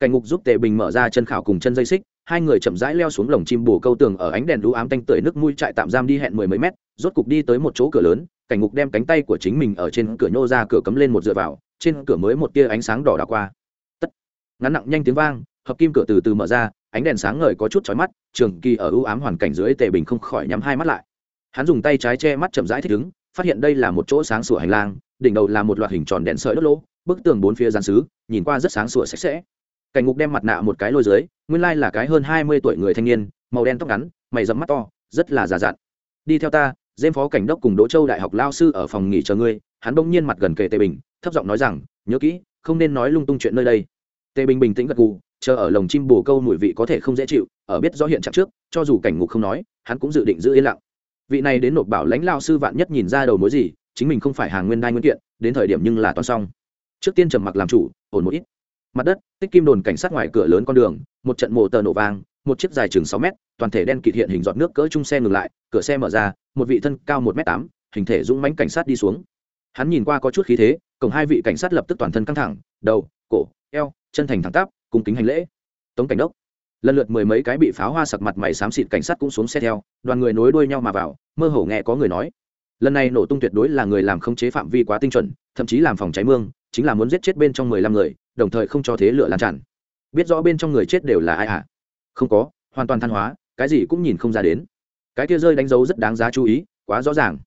[SPEAKER 1] Cảnh ngục giúp tề bình mở ra chân khảo cùng chân dây xích, hai người chậm rãi leo xuống lồng chim bù câu tường ở ánh đèn đũ ám tanh tưởi nước mui trại tạm giam đi hẹn mười mấy mét, rốt cục đi tới một chỗ cửa lớn, cảnh ngục đem cánh tay của chính mình ở trên cửa nhô ra, cửa cấm lên một dựa vào, trên cửa mới một tia ánh sáng đỏ đảo qua. Tất. Ngắn nặng nhanh tiếng vang hợp kim cửa từ từ mở ra, ánh đèn sáng ngời có chút chói mắt, trường kỳ ở ưu ám hoàn cảnh dưới tề bình không khỏi nhắm hai mắt lại. Hắn dùng tay trái che mắt chậm rãi thích ứng, phát hiện đây là một chỗ sáng sủa hành lang, đỉnh đầu là một loạt hình tròn đèn sợi đốt lỗ, bức tường bốn phía gian xứ, nhìn qua rất sáng sủa sạch sẽ. Cảnh ngục đem mặt nạ một cái lôi dưới, nguyên lai là cái hơn hai mươi tuổi người thanh niên, màu đen tóc ngắn, mày dẫm mắt to, rất là già dặn. Đi theo ta dêm phó cảnh đốc cùng đỗ châu đại học lao sư ở phòng nghỉ chờ ngươi. Hắn bỗng nhiên mặt gần kề tề bình, thấp giọng nói rằng, nhớ kỹ, không nên nói lung tung chuyện nơi đây. Tề bình bình tĩnh gật gù chờ ở lồng chim bồ câu mùi vị có thể không dễ chịu, ở biết rõ hiện trạng trước, cho dù cảnh ngục không nói, hắn cũng dự định giữ yên lặng. Vị này đến nộp bảo lãnh lao sư vạn nhất nhìn ra đầu mối gì, chính mình không phải hàng nguyên đai nguyên kiện, đến thời điểm nhưng là toàn xong. Trước tiên trầm mặc làm chủ, ổn một ít. Mặt đất, tích kim đồn cảnh sát ngoài cửa lớn con đường, một trận mồ tờ nổ vang, một chiếc dài chừng sáu mét, toàn thể đen kịt hiện hình giọt nước cỡ chung xe ngừng lại, cửa xe mở ra, một vị thân cao một m tám, hình thể dũng mánh cảnh sát đi xuống. Hắn nhìn qua có chút khí thế cổng hai vị cảnh sát lập tức toàn thân căng thẳng, đầu, cổ, eo, chân thành thẳng tắp cung kính hành lễ. Tống cảnh đốc, lần lượt mười mấy cái bị pháo hoa sặc mặt mày xám xịt cảnh sát cũng xuống xe theo, đoàn người nối đuôi nhau mà vào, mơ hồ nghe có người nói. Lần này nổ tung tuyệt đối là người làm khống chế phạm vi quá tinh chuẩn, thậm chí làm phòng cháy mương, chính là muốn giết chết bên trong mười lăm người, đồng thời không cho thế lửa lan tràn. Biết rõ bên trong người chết đều là ai ạ à? không có, hoàn toàn than hóa, cái gì cũng nhìn không ra đến. Cái kia rơi đánh dấu rất đáng giá chú ý, quá rõ ràng.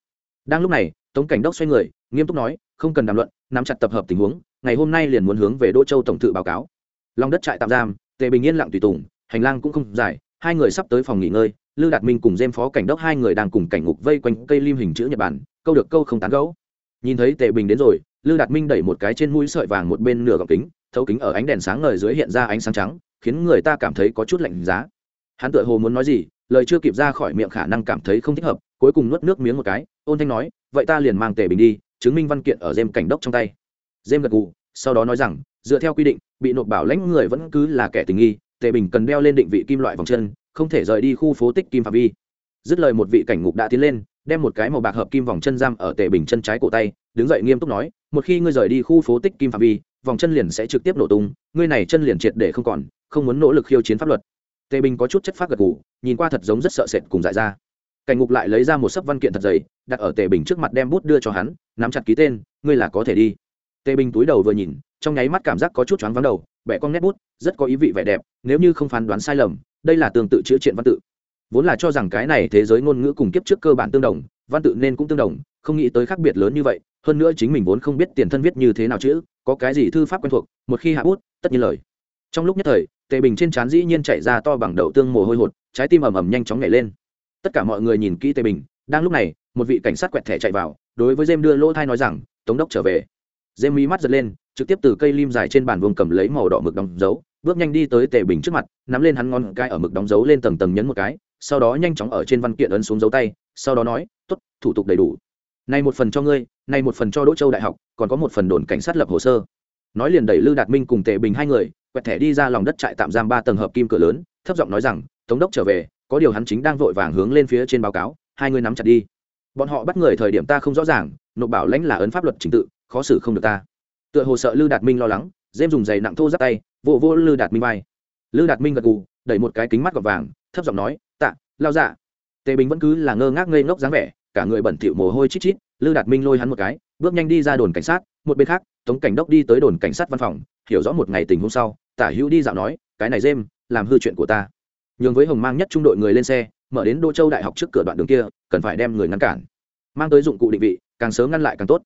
[SPEAKER 1] Đang lúc này, tống cảnh đốc xoay người, nghiêm túc nói, không cần đàm luận, nắm chặt tập hợp tình huống, ngày hôm nay liền muốn hướng về đỗ châu tổng thự báo cáo lòng đất trại tạm giam, tề bình yên lặng tùy tùng, hành lang cũng không dài, hai người sắp tới phòng nghỉ ngơi lưu đạt minh cùng dêm phó cảnh đốc hai người đang cùng cảnh ngục vây quanh cây lim hình chữ nhật bản, câu được câu không tán gấu nhìn thấy tề bình đến rồi lưu đạt minh đẩy một cái trên mũi sợi vàng một bên nửa gọng kính, thấu kính ở ánh đèn sáng ngời dưới hiện ra ánh sáng trắng, khiến người ta cảm thấy có chút lạnh giá. Hắn tựa hồ muốn nói gì, lời chưa kịp ra khỏi miệng khả năng cảm thấy không thích hợp, cuối cùng nuốt nước miếng một cái, ôn thanh nói, vậy ta liền mang tề bình đi, chứng minh văn kiện ở dêm cảnh đốc trong tay. Dêm gật gù, sau đó nói rằng, dựa theo quy định bị nộp bảo lãnh người vẫn cứ là kẻ tình nghi, tề bình cần đeo lên định vị kim loại vòng chân, không thể rời đi khu phố tích kim phạm vi. Dứt lời một vị cảnh ngục đã tiến lên, đem một cái màu bạc hợp kim vòng chân giam ở tề bình chân trái cổ tay, đứng dậy nghiêm túc nói, một khi ngươi rời đi khu phố tích kim phạm vi, vòng chân liền sẽ trực tiếp nổ tung, ngươi này chân liền triệt để không còn, không muốn nỗ lực khiêu chiến pháp luật. Tề bình có chút chất phát gật gù, nhìn qua thật giống rất sợ sệt cùng dại ra. Cảnh ngục lại lấy ra một sấp văn kiện thật dày, đặt ở tề bình trước mặt đem bút đưa cho hắn, nắm chặt ký tên, ngươi là có thể đi. Tề bình túi đầu vừa nhìn trong nháy mắt cảm giác có chút choáng vắng đầu, bẻ con nét bút, rất có ý vị vẻ đẹp, nếu như không phán đoán sai lầm, đây là tương tự chữa triện văn tự. Vốn là cho rằng cái này thế giới ngôn ngữ cùng kiếp trước cơ bản tương đồng, văn tự nên cũng tương đồng, không nghĩ tới khác biệt lớn như vậy, hơn nữa chính mình vốn không biết tiền thân viết như thế nào chữ, có cái gì thư pháp quen thuộc, một khi hạ bút, tất nhiên lời. Trong lúc nhất thời, tề bình trên trán dĩ nhiên chạy ra to bằng đậu tương mồ hôi hột, trái tim ầm ầm nhanh chóng nhảy lên. Tất cả mọi người nhìn kỹ tề bình, đang lúc này, một vị cảnh sát quẹt thẻ chạy vào, đối với jem đưa lỗ thai nói rằng, tống đốc trở về. Jem mí mắt giật lên trực tiếp từ cây lim dài trên bàn vuông cầm lấy màu đỏ mực đóng dấu, bước nhanh đi tới tề bình trước mặt, nắm lên hắn ngon cai ở mực đóng dấu lên tầng tầng nhấn một cái, sau đó nhanh chóng ở trên văn kiện ấn xuống dấu tay, sau đó nói t ố t thủ tục đầy đủ. Này một phần cho ngươi, này một phần cho đỗ châu đại học, còn có một phần đồn cảnh sát lập hồ sơ. Nói liền đẩy lư đạt minh cùng tề bình hai người, quẹt thẻ đi ra lòng đất trại tạm giam ba tầng hợp kim cửa lớn, thấp giọng nói rằng, tống đốc trở về, có điều hắn chính đang vội vàng hướng lên phía trên báo cáo, hai người nắm chặt đi. Bọn họ bắt người thời điểm ta không rõ ràng, nộp bảo lãnh là ấn pháp luật trình tự, khó xử không được ta tựa hồ sợ lư đạt minh lo lắng dêm dùng giày nặng thô giáp tay vô vô lư đạt minh vai. Lư đạt minh gật gù, đẩy một cái kính mắt gọt vàng, thấp giọng nói, tạ, lao dạ. Tề bình vẫn cứ là ngơ ngác ngây ngốc dáng vẻ, cả người bẩn thỉu mồ hôi chít chít, lư đạt minh lôi hắn một cái, bước nhanh đi ra đồn cảnh sát, một bên khác, tống cảnh đốc đi tới đồn cảnh sát văn phòng, hiểu rõ một ngày tình hôm sau, tả hữu đi dạo nói, cái này dêm làm hư chuyện của ta. Nhường với hồng mang nhất trung đội người lên xe, mở đến đô châu đại học trước cửa đoạn đường kia, cần phải đem người ngăn cản. Mang tới dụng cụ định vị, càng sớm ngăn lại càng tốt.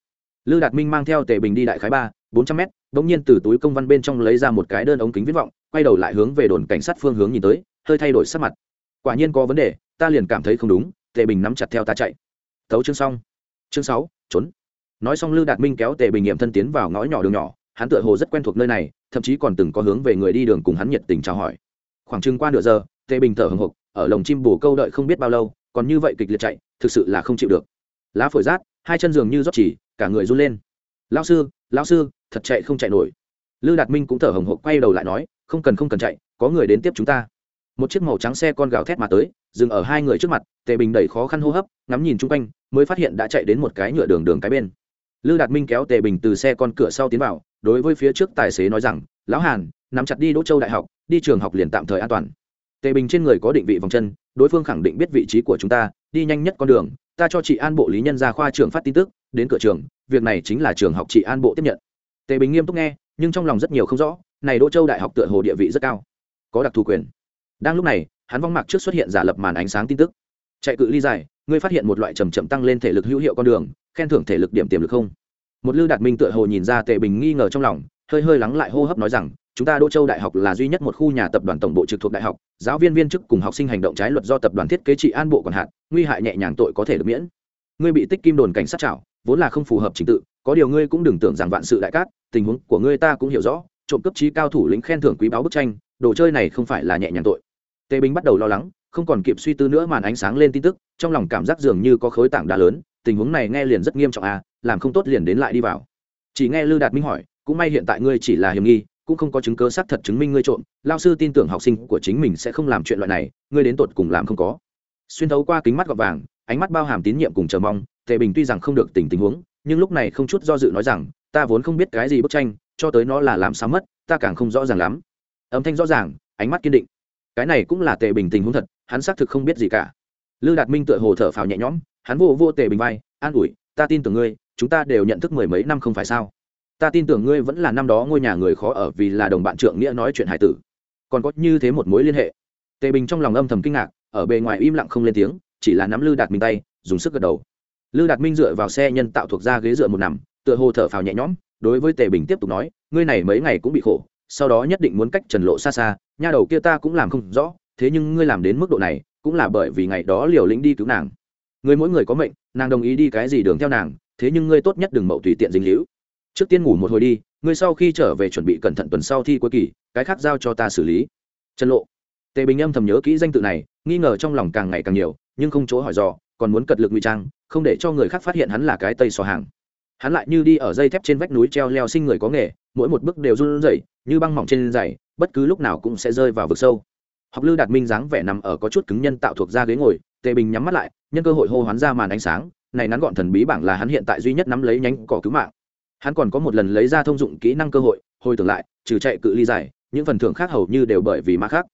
[SPEAKER 1] Lư đạt minh mang theo tề bình đi đại khái ba bốn trăm mét bỗng nhiên từ túi công văn bên trong lấy ra một cái đơn ống kính viết vọng, quay đầu lại hướng về đồn cảnh sát phương hướng nhìn tới, hơi thay đổi sắc mặt. Quả nhiên có vấn đề, ta liền cảm thấy không đúng, tề bình nắm chặt theo ta chạy. Thấu chương xong. Chương sáu, trốn. Nói xong lư đạt minh kéo tề bình nghiệm thân tiến vào ngõ nhỏ đường nhỏ, hắn tựa hồ rất quen thuộc nơi này, thậm chí còn từng có hướng về người đi đường cùng hắn nhiệt tình chào hỏi. Khoảng chừng qua nửa giờ, tề bình thở hồng hộc, ở lồng chim bù câu đợi không biết bao lâu, còn như vậy kịch liệt chạy, thực sự là không chịu được. Lá phổi rát, hai chân giường như rót chỉ, cả người run lên lao sư lao sư, thật chạy không chạy nổi. Lư đạt minh cũng thở hồng hộc quay đầu lại nói, không cần không cần chạy, có người đến tiếp chúng ta. Một chiếc màu trắng xe con gào thét mà tới, dừng ở hai người trước mặt, tề bình đẩy khó khăn hô hấp, ngắm nhìn chung quanh, mới phát hiện đã chạy đến một cái nhựa đường đường cái bên. Lư đạt minh kéo tề bình từ xe con cửa sau tiến vào, đối với phía trước tài xế nói rằng, lão hàn, nắm chặt đi đỗ châu đại học, đi trường học liền tạm thời an toàn. Tề bình trên người có định vị vòng chân, đối phương khẳng định biết vị trí của chúng ta, đi nhanh nhất con đường, ta cho chị an bộ lý nhân ra khoa trường phát tin tức, đến cửa trường việc này chính là trường học trị an bộ tiếp nhận. Tề bình nghiêm túc nghe, nhưng trong lòng rất nhiều không rõ, này đỗ châu đại học tựa hồ địa vị rất cao, có đặc thù quyền. Đang lúc này, hắn vong mạc trước xuất hiện giả lập màn ánh sáng tin tức. Chạy cự ly dài, ngươi phát hiện một loại chầm chậm tăng lên thể lực hữu hiệu con đường, khen thưởng thể lực điểm tiềm lực không? Một lư đạt minh tựa hồ nhìn ra tề bình nghi ngờ trong lòng, hơi hơi lắng lại hô hấp nói rằng, chúng ta đỗ châu đại học là duy nhất một khu nhà tập đoàn tổng bộ trực thuộc đại học, giáo viên viên chức cùng học sinh hành động trái luật do tập đoàn thiết kế trị an bộ còn hạn nguy hại nhẹ nhàng tội có thể được miễn. Ngươi bị tích kim đồn cảnh sát trảo vốn là không phù hợp trình tự, có điều ngươi cũng đừng tưởng rằng vạn sự đại cát, tình huống của ngươi ta cũng hiểu rõ, trộm cấp trí cao thủ lĩnh khen thưởng quý báo bức tranh, đồ chơi này không phải là nhẹ nhàng tội. Tề bình bắt đầu lo lắng, không còn kịp suy tư nữa màn ánh sáng lên tin tức, trong lòng cảm giác dường như có khối tảng đá lớn, tình huống này nghe liền rất nghiêm trọng à làm không tốt liền đến lại đi vào. Chỉ nghe lư đạt minh hỏi, cũng may hiện tại ngươi chỉ là hiểm nghi, cũng không có chứng cứ xác thật chứng minh ngươi trộm, lao sư tin tưởng học sinh của chính mình sẽ không làm chuyện loại này, ngươi đến tột cùng làm không có. Xuyên thấu qua kính mắt gọt vàng, ánh mắt bao hàm tín nhiệm cùng chờ mong tề bình tuy rằng không được tình tình huống, nhưng lúc này không chút do dự nói rằng, ta vốn không biết cái gì bức tranh, cho tới nó là làm sao mất, ta càng không rõ ràng lắm. Âm thanh rõ ràng, ánh mắt kiên định. Cái này cũng là tề bình tình huống thật, hắn xác thực không biết gì cả. Lư đạt minh tựa hồ thở phào nhẹ nhõm, hắn vô vô tề bình vai, an ủi, ta tin tưởng ngươi, chúng ta đều nhận thức mười mấy năm không phải sao? Ta tin tưởng ngươi vẫn là năm đó ngôi nhà người khó ở vì là đồng bạn trượng nghĩa nói chuyện hải tử. Còn có như thế một mối liên hệ. Tề bình trong lòng âm thầm kinh ngạc, ở bề ngoài im lặng không lên tiếng, chỉ là nắm lư đạt minh tay, dùng sức gật đầu lư đạt minh dựa vào xe nhân tạo thuộc ra ghế dựa một nằm, tựa hồ thở phào nhẹ nhõm, đối với tề bình tiếp tục nói, ngươi này mấy ngày cũng bị khổ, sau đó nhất định muốn cách trần lộ xa xa, nha đầu kia ta cũng làm không rõ, thế nhưng ngươi làm đến mức độ này, cũng là bởi vì ngày đó liều lĩnh đi cứu nàng. Người mỗi người có mệnh, nàng đồng ý đi cái gì đường theo nàng, thế nhưng ngươi tốt nhất đừng mậu tùy tiện dính hữu trước tiên ngủ một hồi đi, ngươi sau khi trở về chuẩn bị cẩn thận tuần sau thi cuối kỳ, cái khác giao cho ta xử lý. Trần lộ. Tề bình âm thầm nhớ kỹ danh tự này, nghi ngờ trong lòng càng ngày càng nhiều, nhưng không chỗ hỏi dò, còn muốn cật lực ngụy trang không để cho người khác phát hiện hắn là cái tây xò hàng. Hắn lại như đi ở dây thép trên vách núi treo leo sinh người có nghề, mỗi một bước đều run rẩy, như băng mỏng trên giày, bất cứ lúc nào cũng sẽ rơi vào vực sâu. Học lư đạt minh dáng vẻ nằm ở có chút cứng nhân tạo thuộc ra ghế ngồi, tề bình nhắm mắt lại, nhân cơ hội hô hoán ra màn ánh sáng, này ngắn gọn thần bí bảng là hắn hiện tại duy nhất nắm lấy nhánh cỏ cứu mạng. Hắn còn có một lần lấy ra thông dụng kỹ năng cơ hội, hồi tưởng lại, trừ chạy cự ly dài, những phần thưởng khác hầu như đều bởi vì mã khác.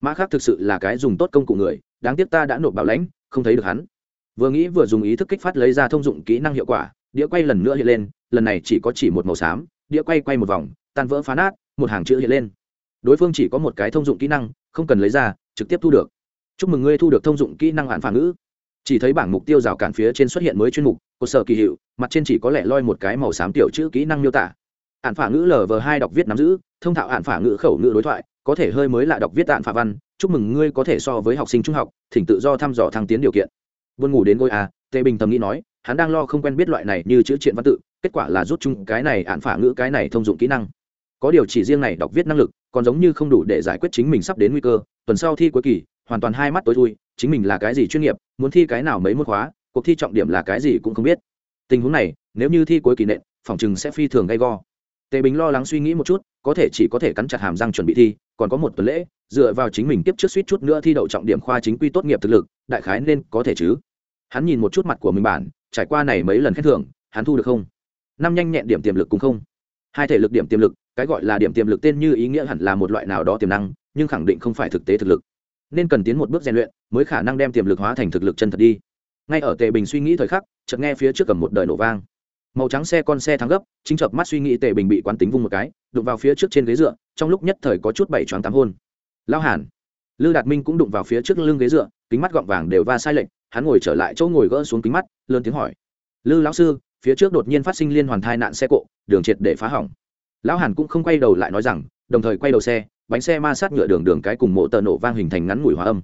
[SPEAKER 1] Mã khác thực sự là cái dùng tốt công cụ người, đáng tiếc ta đã nộp bảo lãnh, không thấy được hắn vừa nghĩ vừa dùng ý thức kích phát lấy ra thông dụng kỹ năng hiệu quả, đĩa quay lần nữa hiện lên, lần này chỉ có chỉ một màu xám, đĩa quay quay một vòng, tan vỡ phá nát, một hàng chữ hiện lên. Đối phương chỉ có một cái thông dụng kỹ năng, không cần lấy ra, trực tiếp thu được. Chúc mừng ngươi thu được thông dụng kỹ năng hạn phản ngữ. Chỉ thấy bảng mục tiêu rào cản phía trên xuất hiện mới chuyên mục cơ sở kỳ hiệu, mặt trên chỉ có lẽ loi một cái màu xám tiểu chữ kỹ năng miêu tả. Hạn phả ngữ lv hai đọc viết nắm giữ, thông thạo hạn phả ngữ khẩu ngữ đối thoại, có thể hơi mới lạ đọc viết tạn phả văn. Chúc mừng ngươi có thể so với học sinh trung học, thỉnh tự do thăm dò thăng tiến điều kiện buồn ngủ đến ngôi à tề bình thầm nghĩ nói, hắn đang lo không quen biết loại này như chữ triện văn tự, kết quả là rút chung cái này ạn phả ngữ cái này thông dụng kỹ năng. Có điều chỉ riêng này đọc viết năng lực, còn giống như không đủ để giải quyết chính mình sắp đến nguy cơ, tuần sau thi cuối kỳ, hoàn toàn hai mắt tối thui, chính mình là cái gì chuyên nghiệp, muốn thi cái nào mấy môn khóa, cuộc thi trọng điểm là cái gì cũng không biết. Tình huống này, nếu như thi cuối kỳ nện, phòng chừng sẽ phi thường gay go. Tề bình lo lắng suy nghĩ một chút, có thể chỉ có thể cắn chặt hàm răng chuẩn bị thi, còn có một tuần lễ dựa vào chính mình tiếp trước suýt chút nữa thi đậu trọng điểm khoa chính quy tốt nghiệp thực lực, đại khái nên có thể chứ. Hắn nhìn một chút mặt của mình bản, trải qua này mấy lần khen thưởng, hắn thu được không? Năm nhanh nhẹn điểm tiềm lực cũng không? Hai thể lực điểm tiềm lực, cái gọi là điểm tiềm lực tên như ý nghĩa hẳn là một loại nào đó tiềm năng, nhưng khẳng định không phải thực tế thực lực. Nên cần tiến một bước rèn luyện, mới khả năng đem tiềm lực hóa thành thực lực chân thật đi. Ngay ở tề bình suy nghĩ thời khắc, chợt nghe phía trước cầm một đời nổ vang. Màu trắng xe con xe thắng gấp, chính chợp mắt suy nghĩ tề bình bị quán tính vung một cái, đụng vào phía trước trên ghế dựa, trong lúc nhất thời có chút bảy choáng tám hôn lao hàn. Lư đạt minh cũng đụng vào phía trước lưng ghế dựa, kính mắt gọng vàng đều va sai lệch, hắn ngồi trở lại chỗ ngồi gỡ xuống kính mắt, lớn tiếng hỏi. Lư lão sư, phía trước đột nhiên phát sinh liên hoàn thai nạn xe cộ, đường triệt để phá hỏng. Lão hàn cũng không quay đầu lại nói rằng, đồng thời quay đầu xe, bánh xe ma sát nhựa đường đường cái cùng mộ tờ nổ vang hình thành ngắn ngủi hóa âm.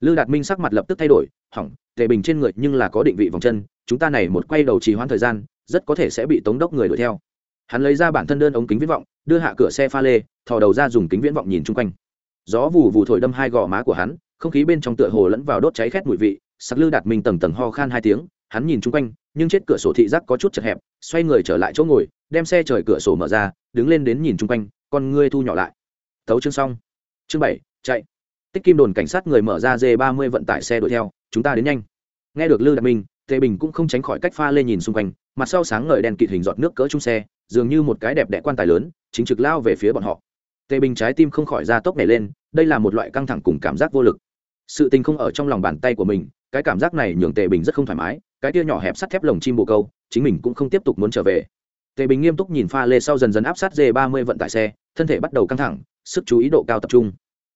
[SPEAKER 1] Lư đạt minh sắc mặt lập tức thay đổi, hỏng, tề bình trên người nhưng là có định vị vòng chân, chúng ta này một quay đầu trì hoãn thời gian, rất có thể sẽ bị tống đốc người đuổi theo. Hắn lấy ra bản thân đơn ống kính viễn vọng, đưa hạ cửa xe pha lê, thò đầu ra dùng kính viễn vọng nhìn chung quanh gió vù vù thổi đâm hai gò má của hắn, không khí bên trong tựa hồ lẫn vào đốt cháy khét mùi vị, sặc lư đạt minh tầng tầng ho khan hai tiếng, hắn nhìn chung quanh, nhưng chết cửa sổ thị giác có chút chật hẹp, xoay người trở lại chỗ ngồi, đem xe trời cửa sổ mở ra, đứng lên đến nhìn chung quanh, con ngươi thu nhỏ lại. Tấu chương xong. Chương bảy, chạy. Tích kim đồn cảnh sát người mở ra d ba mươi vận tải xe đuổi theo, chúng ta đến nhanh. Nghe được lư đạt minh, tề bình cũng không tránh khỏi cách pha lên nhìn xung quanh, mặt sau sáng ngời đèn kịt hình giọt nước cỡ chung xe, dường như một cái đẹp đẽ quan tài lớn, chính trực lao về phía bọn họ. Tề bình trái tim không khỏi ra tốc nảy lên đây là một loại căng thẳng cùng cảm giác vô lực. Sự tình không ở trong lòng bàn tay của mình, cái cảm giác này nhường tề bình rất không thoải mái, cái tia nhỏ hẹp sắt thép lồng chim bồ câu, chính mình cũng không tiếp tục muốn trở về. Tề bình nghiêm túc nhìn pha lê sau dần dần áp sát dê ba mươi vận tải xe, thân thể bắt đầu căng thẳng, sức chú ý độ cao tập trung.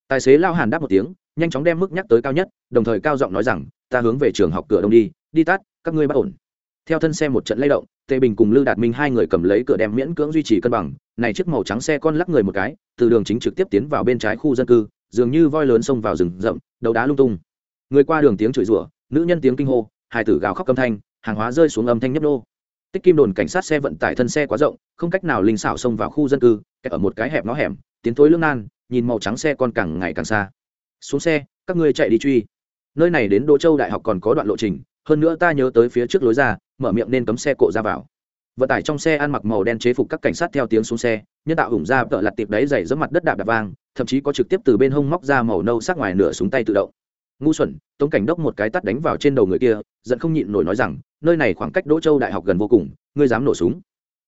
[SPEAKER 1] Tài xế lao hàn đáp một tiếng, nhanh chóng đem mức nhắc tới cao nhất, đồng thời cao giọng nói rằng, ta hướng về trường học cửa đông đi đi tắt, các ngươi bắt ổn theo thân xe một trận lay động, tề bình cùng lư đạt minh hai người cầm lấy cửa đem miễn cưỡng duy trì cân bằng. Này chiếc màu trắng xe con lắc người một cái, từ đường chính trực tiếp tiến vào bên trái khu dân cư, dường như voi lớn xông vào rừng rậm đầu đá lung tung. Người qua đường tiếng chửi rủa, nữ nhân tiếng kinh hô hai tử gào khóc âm thanh, hàng hóa rơi xuống âm thanh nhấp nô. Tích kim đồn cảnh sát xe vận tải thân xe quá rộng, không cách nào linh xảo xông vào khu dân cư, kẹt ở một cái hẹp nó hẻm, tiến thối lưng nan, nhìn màu trắng xe con càng ngày càng xa. Xuống xe, các ngươi chạy đi truy. Nơi này đến đỗ châu đại học còn có đoạn lộ trình hơn nữa ta nhớ tới phía trước lối ra, mở miệng nên cấm xe cộ ra vào. Vận tải trong xe ăn mặc màu đen chế phục các cảnh sát theo tiếng xuống xe, nhân tạo hủng ra vợ lặt tiệp đáy dày dẫm mặt đất đạp đạp vang, thậm chí có trực tiếp từ bên hông móc ra màu nâu sắc ngoài nửa súng tay tự động. Ngu xuẩn, tống cảnh đốc một cái tắt đánh vào trên đầu người kia, giận không nhịn nổi nói rằng, nơi này khoảng cách đỗ châu đại học gần vô cùng, ngươi dám nổ súng?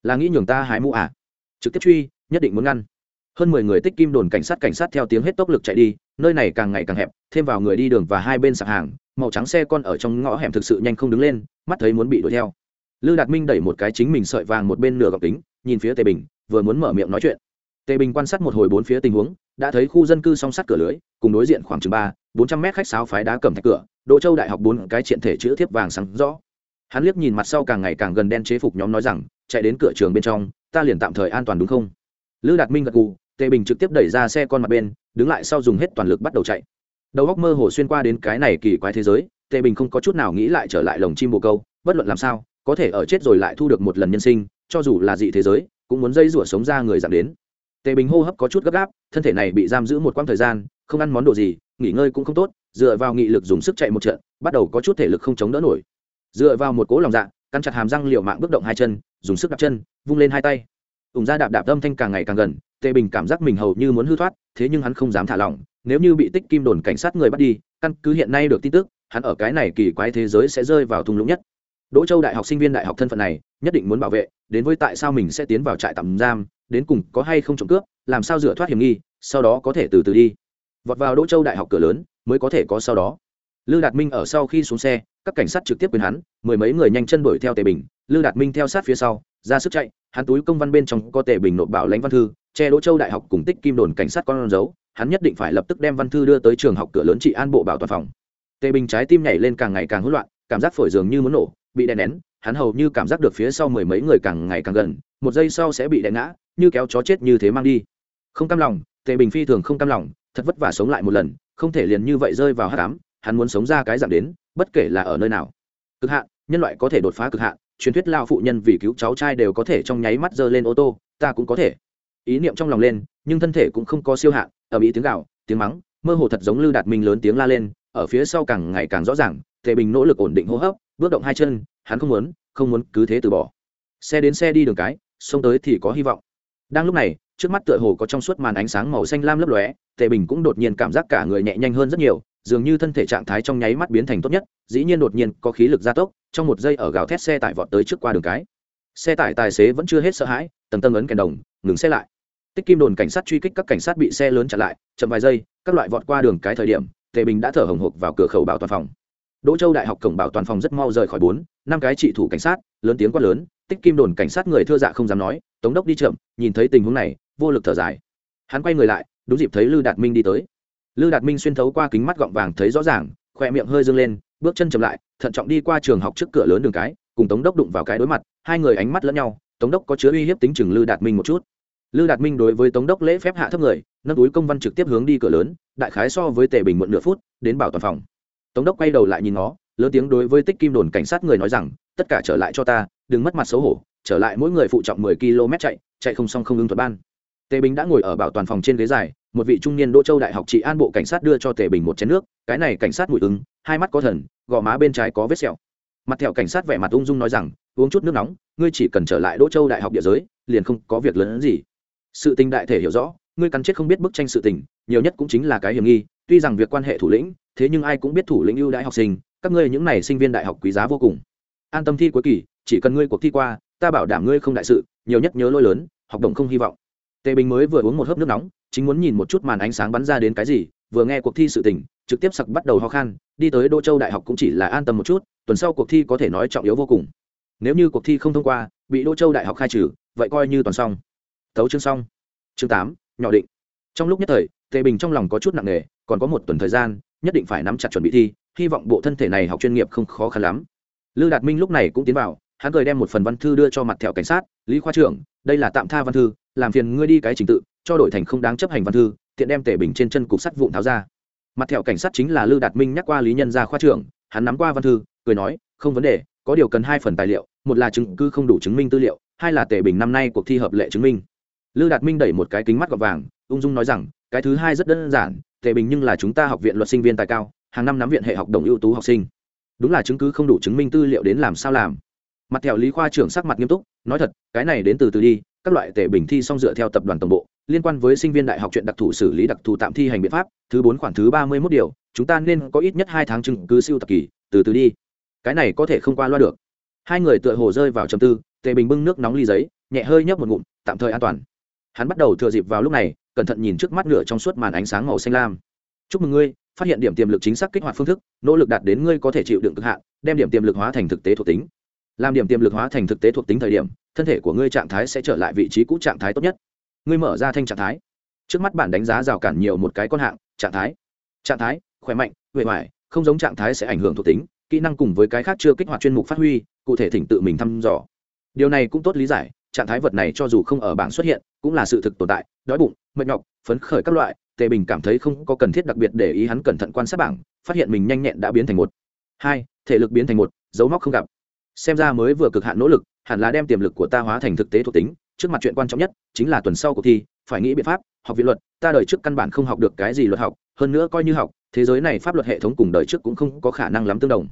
[SPEAKER 1] Là nghĩ nhường ta hái mũ à? Trực tiếp truy, nhất định muốn ngăn. Hơn mười người tích kim đồn cảnh sát cảnh sát theo tiếng hết tốc lực chạy đi, nơi này càng ngày càng hẹp, thêm vào người đi đường và hai bên sạp hàng màu trắng xe con ở trong ngõ hẻm thực sự nhanh không đứng lên, mắt thấy muốn bị đuổi theo. Lư đạt minh đẩy một cái chính mình sợi vàng một bên nửa gọc tính nhìn phía tề bình, vừa muốn mở miệng nói chuyện. Tề bình quan sát một hồi bốn phía tình huống, đã thấy khu dân cư song sắt cửa lưới, cùng đối diện khoảng chừng ba, bốn trăm mét khách sáo phái đá cầm thạch cửa, đỗ châu đại học bốn cái triện thể chữ thiếp vàng sáng rõ. Hắn liếc nhìn mặt sau càng ngày càng gần đen chế phục nhóm nói rằng, chạy đến cửa trường bên trong, ta liền tạm thời an toàn đúng không? Lư đạt minh gật gù, tề bình trực tiếp đẩy ra xe con mặt bên, đứng lại sau dùng hết toàn lực bắt đầu chạy đầu góc mơ hồ xuyên qua đến cái này kỳ quái thế giới, tề bình không có chút nào nghĩ lại trở lại lồng chim bồ câu, bất luận làm sao, có thể ở chết rồi lại thu được một lần nhân sinh, cho dù là dị thế giới, cũng muốn dây rủa sống ra người giảm đến. Tề bình hô hấp có chút gấp gáp, thân thể này bị giam giữ một quãng thời gian, không ăn món đồ gì, nghỉ ngơi cũng không tốt, dựa vào nghị lực dùng sức chạy một trận, bắt đầu có chút thể lực không chống đỡ nổi. Dựa vào một cố lòng dạ căn chặt hàm răng liệu mạng bước động hai chân, dùng sức đạp chân, vung lên hai tay. Ủng ra đạp đạp âm thanh càng ngày càng gần, tề bình cảm giác mình hầu như muốn hư thoát, thế nhưng hắn không dám thả lỏng nếu như bị tích kim đồn cảnh sát người bắt đi, căn cứ hiện nay được tin tức, hắn ở cái này kỳ quái thế giới sẽ rơi vào thung lũng nhất. Đỗ châu đại học sinh viên đại học thân phận này, nhất định muốn bảo vệ, đến với tại sao mình sẽ tiến vào trại tạm giam, đến cùng có hay không trộm cướp, làm sao dựa thoát hiểm nghi, sau đó có thể từ từ đi. Vọt vào đỗ châu đại học cửa lớn, mới có thể có sau đó. Lư đạt minh ở sau khi xuống xe, các cảnh sát trực tiếp quyền hắn, mười mấy người nhanh chân đuổi theo tề bình. Lư đạt minh theo sát phía sau, ra sức chạy hắn túi công văn bên trong có tề bình nộp bảo lãnh văn thư, che đỗ châu đại học cùng tích kim đồn cảnh sát con dấu, hắn nhất định phải lập tức đem văn thư đưa tới trường học cửa lớn trị an bộ bảo toàn phòng. Tề bình trái tim nhảy lên càng ngày càng hỗn loạn, cảm giác phổi dường như muốn nổ, bị đè nén, hắn hầu như cảm giác được phía sau mười mấy người càng ngày càng gần, một giây sau sẽ bị đè ngã, như kéo chó chết như thế mang đi. Không cam lòng, tề bình phi thường không cam lòng, thật vất vả sống lại một lần, không thể liền như vậy rơi vào hát cám hắn muốn sống ra cái dạng đến, bất kể là ở nơi nào. Cực hạn, nhân loại có thể đột phá cực hạn truyền thuyết lao phụ nhân vì cứu cháu trai đều có thể trong nháy mắt giơ lên ô tô, ta cũng có thể. Ý niệm trong lòng lên, nhưng thân thể cũng không có siêu hạn ở ý tiếng gạo tiếng mắng, mơ hồ thật giống lư đạt minh lớn tiếng la lên, ở phía sau càng ngày càng rõ ràng, tề bình nỗ lực ổn định hô hấp, bước động hai chân, hắn không muốn không muốn cứ thế từ bỏ. Xe đến xe đi đường cái, xông tới thì có hy vọng. Đang lúc này, trước mắt tựa hồ có trong suốt màn ánh sáng màu xanh lam lấp lóe, tề bình cũng đột nhiên cảm giác cả người nhẹ nhanh hơn rất nhiều dường như thân thể trạng thái trong nháy mắt biến thành tốt nhất, dĩ nhiên đột nhiên có khí lực gia tốc, trong một giây ở gào thét xe tải vọt tới trước qua đường cái. Xe tải tài xế vẫn chưa hết sợ hãi, tầng tầng ấn kèn đồng, ngừng xe lại. Tích kim đồn cảnh sát truy kích các cảnh sát bị xe lớn chặn lại, chậm vài giây, các loại vọt qua đường cái thời điểm, tề bình đã thở hồng hộc vào cửa khẩu bảo toàn phòng. Đỗ châu đại học cổng bảo toàn phòng rất mau rời khỏi bốn, năm cái trị thủ cảnh sát, lớn tiếng quát lớn, tích kim đồn cảnh sát người thưa dạ không dám nói, tống đốc đi chậm, nhìn thấy tình huống này, vô lực thở dài. Hắn quay người lại, đúng dịp thấy lư đạt minh đi tới lư đạt minh xuyên thấu qua kính mắt gọng vàng thấy rõ ràng, khoe miệng hơi dâng lên, bước chân chậm lại, thận trọng đi qua trường học trước cửa lớn đường cái, cùng tống đốc đụng vào cái đối mặt, hai người ánh mắt lẫn nhau, tống đốc có chứa uy hiếp tính chừng lư đạt minh một chút. Lư đạt minh đối với tống đốc lễ phép hạ thấp người, nâng túi công văn trực tiếp hướng đi cửa lớn, đại khái so với tề bình muộn nửa phút, đến bảo toàn phòng. Tống đốc quay đầu lại nhìn nó lớn tiếng đối với tích kim đồn cảnh sát người nói rằng, tất cả trở lại cho ta, đừng mất mặt xấu hổ, trở lại mỗi người phụ trọng mười km chạy chạy không xong không ưng thuật ban tề bình đã ngồi ở bảo toàn phòng trên ghế dài, một vị trung niên đỗ châu đại học trị an bộ cảnh sát đưa cho tề bình một chén nước, cái này cảnh sát mùi ứng, hai mắt có thần, gò má bên trái có vết sẹo. Mặt thẹo cảnh sát vẻ mặt ung dung nói rằng, uống chút nước nóng, ngươi chỉ cần trở lại đỗ châu đại học địa giới, liền không có việc lớn hơn gì. Sự tình đại thể hiểu rõ, ngươi cắn chết không biết bức tranh sự tình, nhiều nhất cũng chính là cái hiểm nghi, tuy rằng việc quan hệ thủ lĩnh, thế nhưng ai cũng biết thủ lĩnh ưu đãi học sinh, các ngươi những này sinh viên đại học quý giá vô cùng. An tâm thi cuối kỳ, chỉ cần ngươi cuộc thi qua, ta bảo đảm ngươi không đại sự, nhiều nhất nhớ lôi lớn, học động không hy vọng tề bình mới vừa uống một hớp nước nóng, chính muốn nhìn một chút màn ánh sáng bắn ra đến cái gì, vừa nghe cuộc thi sự tình, trực tiếp sặc bắt đầu ho khan, đi tới đô châu đại học cũng chỉ là an tâm một chút, tuần sau cuộc thi có thể nói trọng yếu vô cùng. Nếu như cuộc thi không thông qua, bị đô châu đại học khai trừ, vậy coi như toàn xong. Thấu chương xong. Chương tám, nhỏ định. Trong lúc nhất thời, tề bình trong lòng có chút nặng nề, còn có một tuần thời gian, nhất định phải nắm chặt chuẩn bị thi, hy vọng bộ thân thể này học chuyên nghiệp không khó khăn lắm. Lư đạt minh lúc này cũng tiến vào, hắn cười đem một phần văn thư đưa cho mặt thẹo cảnh sát, lý khoa trưởng đây là tạm tha văn thư, làm phiền ngươi đi cái trình tự, cho đổi thành không đáng chấp hành văn thư, tiện đem tể bình trên chân cục sắt vụn tháo ra. Mặt thẹo cảnh sát chính là lư đạt minh nhắc qua lý nhân gia khoa trưởng, hắn nắm qua văn thư, cười nói, không vấn đề, có điều cần hai phần tài liệu, một là chứng cứ không đủ chứng minh tư liệu, hai là tể bình năm nay cuộc thi hợp lệ chứng minh. Lư đạt minh đẩy một cái kính mắt gọt vàng, ung dung nói rằng, cái thứ hai rất đơn giản, tể bình nhưng là chúng ta học viện luật sinh viên tài cao, hàng năm nắm viện hệ học đồng ưu tú học sinh. Đúng là chứng cứ không đủ chứng minh tư liệu đến làm sao làm mặt theo lý khoa trưởng sắc mặt nghiêm túc, nói thật, cái này đến từ từ đi, các loại tể bình thi xong dựa theo tập đoàn tổng bộ, liên quan với sinh viên đại học chuyện đặc thù xử lý đặc thù tạm thi hành biện pháp, thứ bốn khoản thứ ba mươi mốt điều, chúng ta nên có ít nhất hai tháng chứng cứ siêu tập kỳ, từ từ đi. Cái này có thể không qua loa được. Hai người tựa hồ rơi vào chầm tư tề bình bưng nước nóng ly giấy, nhẹ hơi nhấp một ngụm, tạm thời an toàn. Hắn bắt đầu thừa dịp vào lúc này, cẩn thận nhìn trước mắt nửa trong suốt màn ánh sáng màu xanh lam. Chúc mừng ngươi, phát hiện điểm tiềm lực chính xác kích hoạt phương thức, nỗ lực đạt đến ngươi có thể chịu đựng cực hạn, đem điểm tiềm lực hóa thành thực tế thuộc tính làm điểm tiềm lực hóa thành thực tế thuộc tính thời điểm, thân thể của ngươi trạng thái sẽ trở lại vị trí cũ trạng thái tốt nhất. Ngươi mở ra thanh trạng thái. Trước mắt bạn đánh giá rào cản nhiều một cái con hạng, trạng thái. Trạng thái, khỏe mạnh huệ hoài không giống trạng thái sẽ ảnh hưởng thuộc tính, kỹ năng cùng với cái khác chưa kích hoạt chuyên mục phát huy, cụ thể thỉnh tự mình thăm dò. Điều này cũng tốt lý giải, trạng thái vật này cho dù không ở bảng xuất hiện, cũng là sự thực tồn tại, đói bụng, mệt nhọc, phấn khởi các loại, tề bình cảm thấy không có cần thiết đặc biệt để ý hắn cẩn thận quan sát bảng, phát hiện mình nhanh nhẹn đã biến thành một. Hai, thể lực biến thành một, dấu móc không gặp xem ra mới vừa cực hạn nỗ lực, hẳn là đem tiềm lực của ta hóa thành thực tế thuộc tính. Trước mặt chuyện quan trọng nhất chính là tuần sau cuộc thi, phải nghĩ biện pháp, học viện luật. Ta đời trước căn bản không học được cái gì luật học, hơn nữa coi như học, thế giới này pháp luật hệ thống cùng đời trước cũng không có khả năng lắm tương đồng.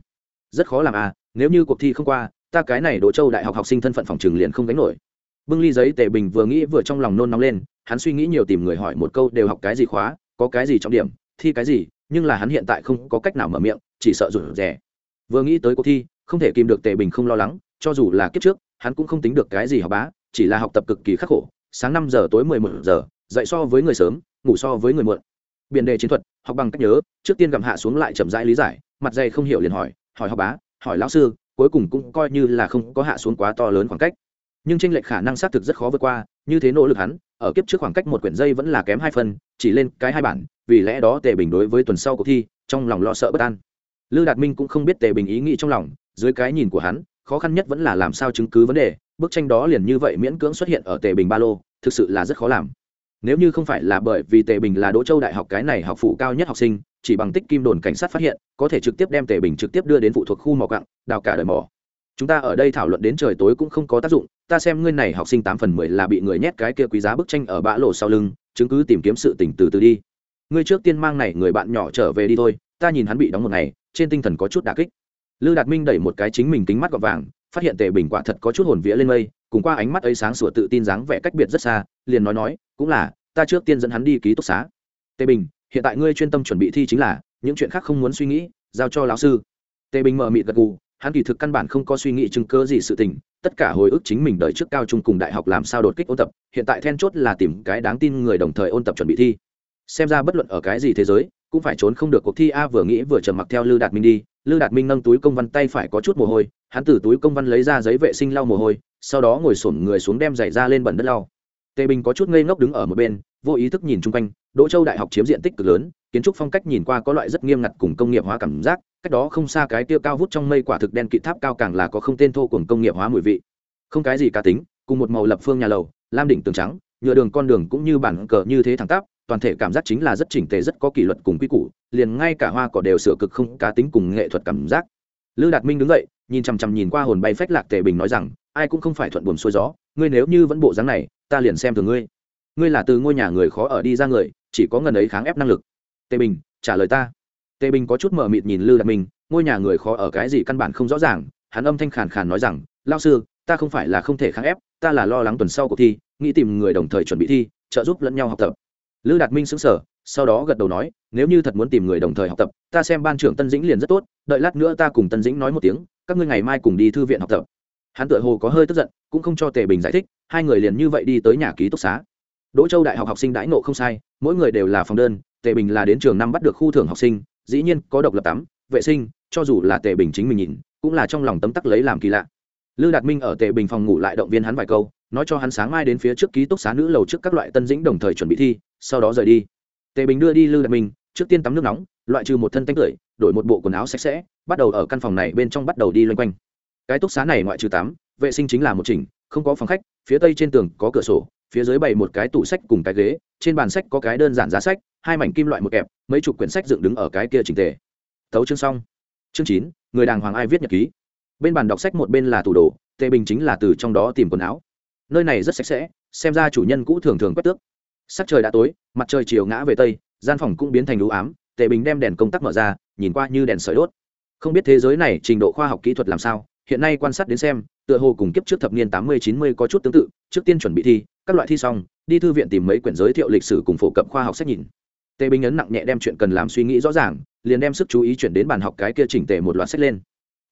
[SPEAKER 1] Rất khó làm à nếu như cuộc thi không qua, ta cái này đỗ châu đại học học sinh thân phận phòng trường liền không gánh nổi. Bưng ly giấy tề bình vừa nghĩ vừa trong lòng nôn nóng lên, hắn suy nghĩ nhiều tìm người hỏi một câu đều học cái gì khóa, có cái gì trọng điểm, thi cái gì, nhưng là hắn hiện tại không có cách nào mở miệng, chỉ sợ rủi rẻ vừa nghĩ tới cuộc thi không thể kìm được tề bình không lo lắng, cho dù là kiếp trước, hắn cũng không tính được cái gì học bá, chỉ là học tập cực kỳ khắc khổ, sáng năm giờ tối mười một giờ, dậy so với người sớm, ngủ so với người muộn. Biện đề chiến thuật, học bằng cách nhớ, trước tiên gặm hạ xuống lại chậm rãi lý giải, mặt dày không hiểu liền hỏi hỏi học bá, hỏi lão sư, cuối cùng cũng coi như là không có hạ xuống quá to lớn khoảng cách. Nhưng tranh lệch khả năng xác thực rất khó vượt qua, như thế nỗ lực hắn, ở kiếp trước khoảng cách một quyển dây vẫn là kém hai phân chỉ lên cái hai bản, vì lẽ đó tề bình đối với tuần sau cuộc thi, trong lòng lo sợ bất an lư đạt minh cũng không biết tề bình ý nghĩ trong lòng, dưới cái nhìn của hắn, khó khăn nhất vẫn là làm sao chứng cứ vấn đề, bức tranh đó liền như vậy miễn cưỡng xuất hiện ở tề bình ba lô, thực sự là rất khó làm. Nếu như không phải là bởi vì tề bình là đỗ châu đại học cái này học phụ cao nhất học sinh, chỉ bằng tích kim đồn cảnh sát phát hiện, có thể trực tiếp đem tề bình trực tiếp đưa đến phụ thuộc khu mỏ cặng đào cả đời mỏ. Chúng ta ở đây thảo luận đến trời tối cũng không có tác dụng, ta xem ngươi này học sinh tám phần mười là bị người nhét cái kia quý giá bức tranh ở bã lộ sau lưng, chứng cứ tìm kiếm sự tỉnh từ từ đi. Ngươi trước tiên mang này người bạn nhỏ trở về đi thôi, ta nhìn hắn bị đóng một ngày trên tinh thần có chút đà kích. Lư đạt minh đẩy một cái chính mình kính mắt gọt vàng, phát hiện tề bình quả thật có chút hồn vía lên mây, cùng qua ánh mắt ấy sáng sủa tự tin dáng vẻ cách biệt rất xa, liền nói nói, cũng là, ta trước tiên dẫn hắn đi ký túc xá. Tề bình, hiện tại ngươi chuyên tâm chuẩn bị thi chính là, những chuyện khác không muốn suy nghĩ, giao cho lão sư. Tề bình mở mịt gật gù, hắn kỳ thực căn bản không có suy nghĩ chứng cơ gì sự tình, tất cả hồi ức chính mình đợi trước cao trung cùng đại học làm sao đột kích ôn tập, hiện tại then chốt là tìm cái đáng tin người đồng thời ôn tập chuẩn bị thi. Xem ra bất luận ở cái gì thế giới cũng phải trốn không được, cuộc thi a vừa nghĩ vừa trầm mặc theo lư đạt minh đi. Lư đạt minh nâng túi công văn tay phải có chút mồ hôi, hắn từ túi công văn lấy ra giấy vệ sinh lau mồ hôi, sau đó ngồi sổn người xuống đem giày ra lên bẩn đất lau. Tề bình có chút ngây ngốc đứng ở một bên, vô ý thức nhìn chung quanh, đỗ châu đại học chiếm diện tích cực lớn, kiến trúc phong cách nhìn qua có loại rất nghiêm ngặt cùng công nghiệp hóa cảm giác, cách đó không xa cái tiêu cao vút trong mây quả thực đen kỵ tháp cao càng là có không tên thô cùng công nghiệp hóa mùi vị. Không cái gì cá tính, cùng một màu lập phương nhà lầu, lam đỉnh tường trắng, nhựa đường con đường cũng như bản cờ như thế thẳng tắp toàn thể cảm giác chính là rất chỉnh tề, rất có kỷ luật cùng quy củ, liền ngay cả hoa cỏ đều sửa cực không cá tính cùng nghệ thuật cảm giác. Lư đạt minh đứng dậy, nhìn chằm chằm nhìn qua hồn bay phách lạc tề bình nói rằng, ai cũng không phải thuận buồm xuôi gió, ngươi nếu như vẫn bộ dáng này, ta liền xem thường ngươi. Ngươi là từ ngôi nhà người khó ở đi ra người, chỉ có ngần ấy kháng ép năng lực. Tề bình, trả lời ta. Tề bình có chút mờ mịt nhìn lư đạt minh, ngôi nhà người khó ở cái gì căn bản không rõ ràng, hắn âm thanh khàn khàn nói rằng lao sư, ta không phải là không thể kháng ép, ta là lo lắng tuần sau cuộc thi, nghĩ tìm người đồng thời chuẩn bị thi, trợ giúp lẫn nhau học tập lư đạt minh xứng sở sau đó gật đầu nói, nếu như thật muốn tìm người đồng thời học tập, ta xem ban trưởng tân dĩnh liền rất tốt, đợi lát nữa ta cùng tân dĩnh nói một tiếng, các ngươi ngày mai cùng đi thư viện học tập. Hắn tự hồ có hơi tức giận, cũng không cho tề bình giải thích, hai người liền như vậy đi tới nhà ký túc xá. Đỗ châu đại học học sinh đãi nộ không sai, mỗi người đều là phòng đơn, tề bình là đến trường năm bắt được khu thưởng học sinh, dĩ nhiên có độc lập tắm, vệ sinh, cho dù là tề bình chính mình nhìn, cũng là trong lòng tấm tắc lấy làm kỳ lạ. Lư đạt minh ở tề bình phòng ngủ lại động viên hắn vài câu, nói cho hắn sáng mai đến phía trước ký túc xá nữ lầu trước các loại tân dĩnh đồng thời chuẩn bị thi sau đó rời đi. Tề bình đưa đi lư đạt minh, trước tiên tắm nước nóng, loại trừ một thân tanh tưởi, đổi một bộ quần áo sạch sẽ, bắt đầu ở căn phòng này bên trong bắt đầu đi loanh quanh. Cái túc xá này ngoại trừ tắm, vệ sinh chính là một chỉnh, không có phòng khách, phía tây trên tường có cửa sổ, phía dưới bày một cái tủ sách cùng cái ghế, trên bàn sách có cái đơn giản giá sách, hai mảnh kim loại một kẹp, mấy chục quyển sách dựng đứng ở cái kia trình tề. Tấu chương xong. Chương chín, người đàng hoàng ai viết nhật ký. Bên bàn đọc sách một bên là tủ đồ, tề bình chính là từ trong đó tìm quần áo. Nơi này rất sạch sẽ, xem ra chủ nhân cũ thường thường quét tước sắc trời đã tối, mặt trời chiều ngã về tây, gian phòng cũng biến thành lũ ám, tề bình đem đèn công tắc mở ra, nhìn qua như đèn sợi đốt. Không biết thế giới này trình độ khoa học kỹ thuật làm sao, hiện nay quan sát đến xem, tựa hồ cùng kiếp trước thập niên tám mươi, chín mươi có chút tương tự, trước tiên chuẩn bị thi, các loại thi xong, đi thư viện tìm mấy quyển giới thiệu lịch sử cùng phổ cập khoa học sách nhìn. Tề bình ấn nặng nhẹ đem chuyện cần làm suy nghĩ rõ ràng, liền đem sức chú ý chuyển đến bàn học cái kia chỉnh tề một loạt sách lên.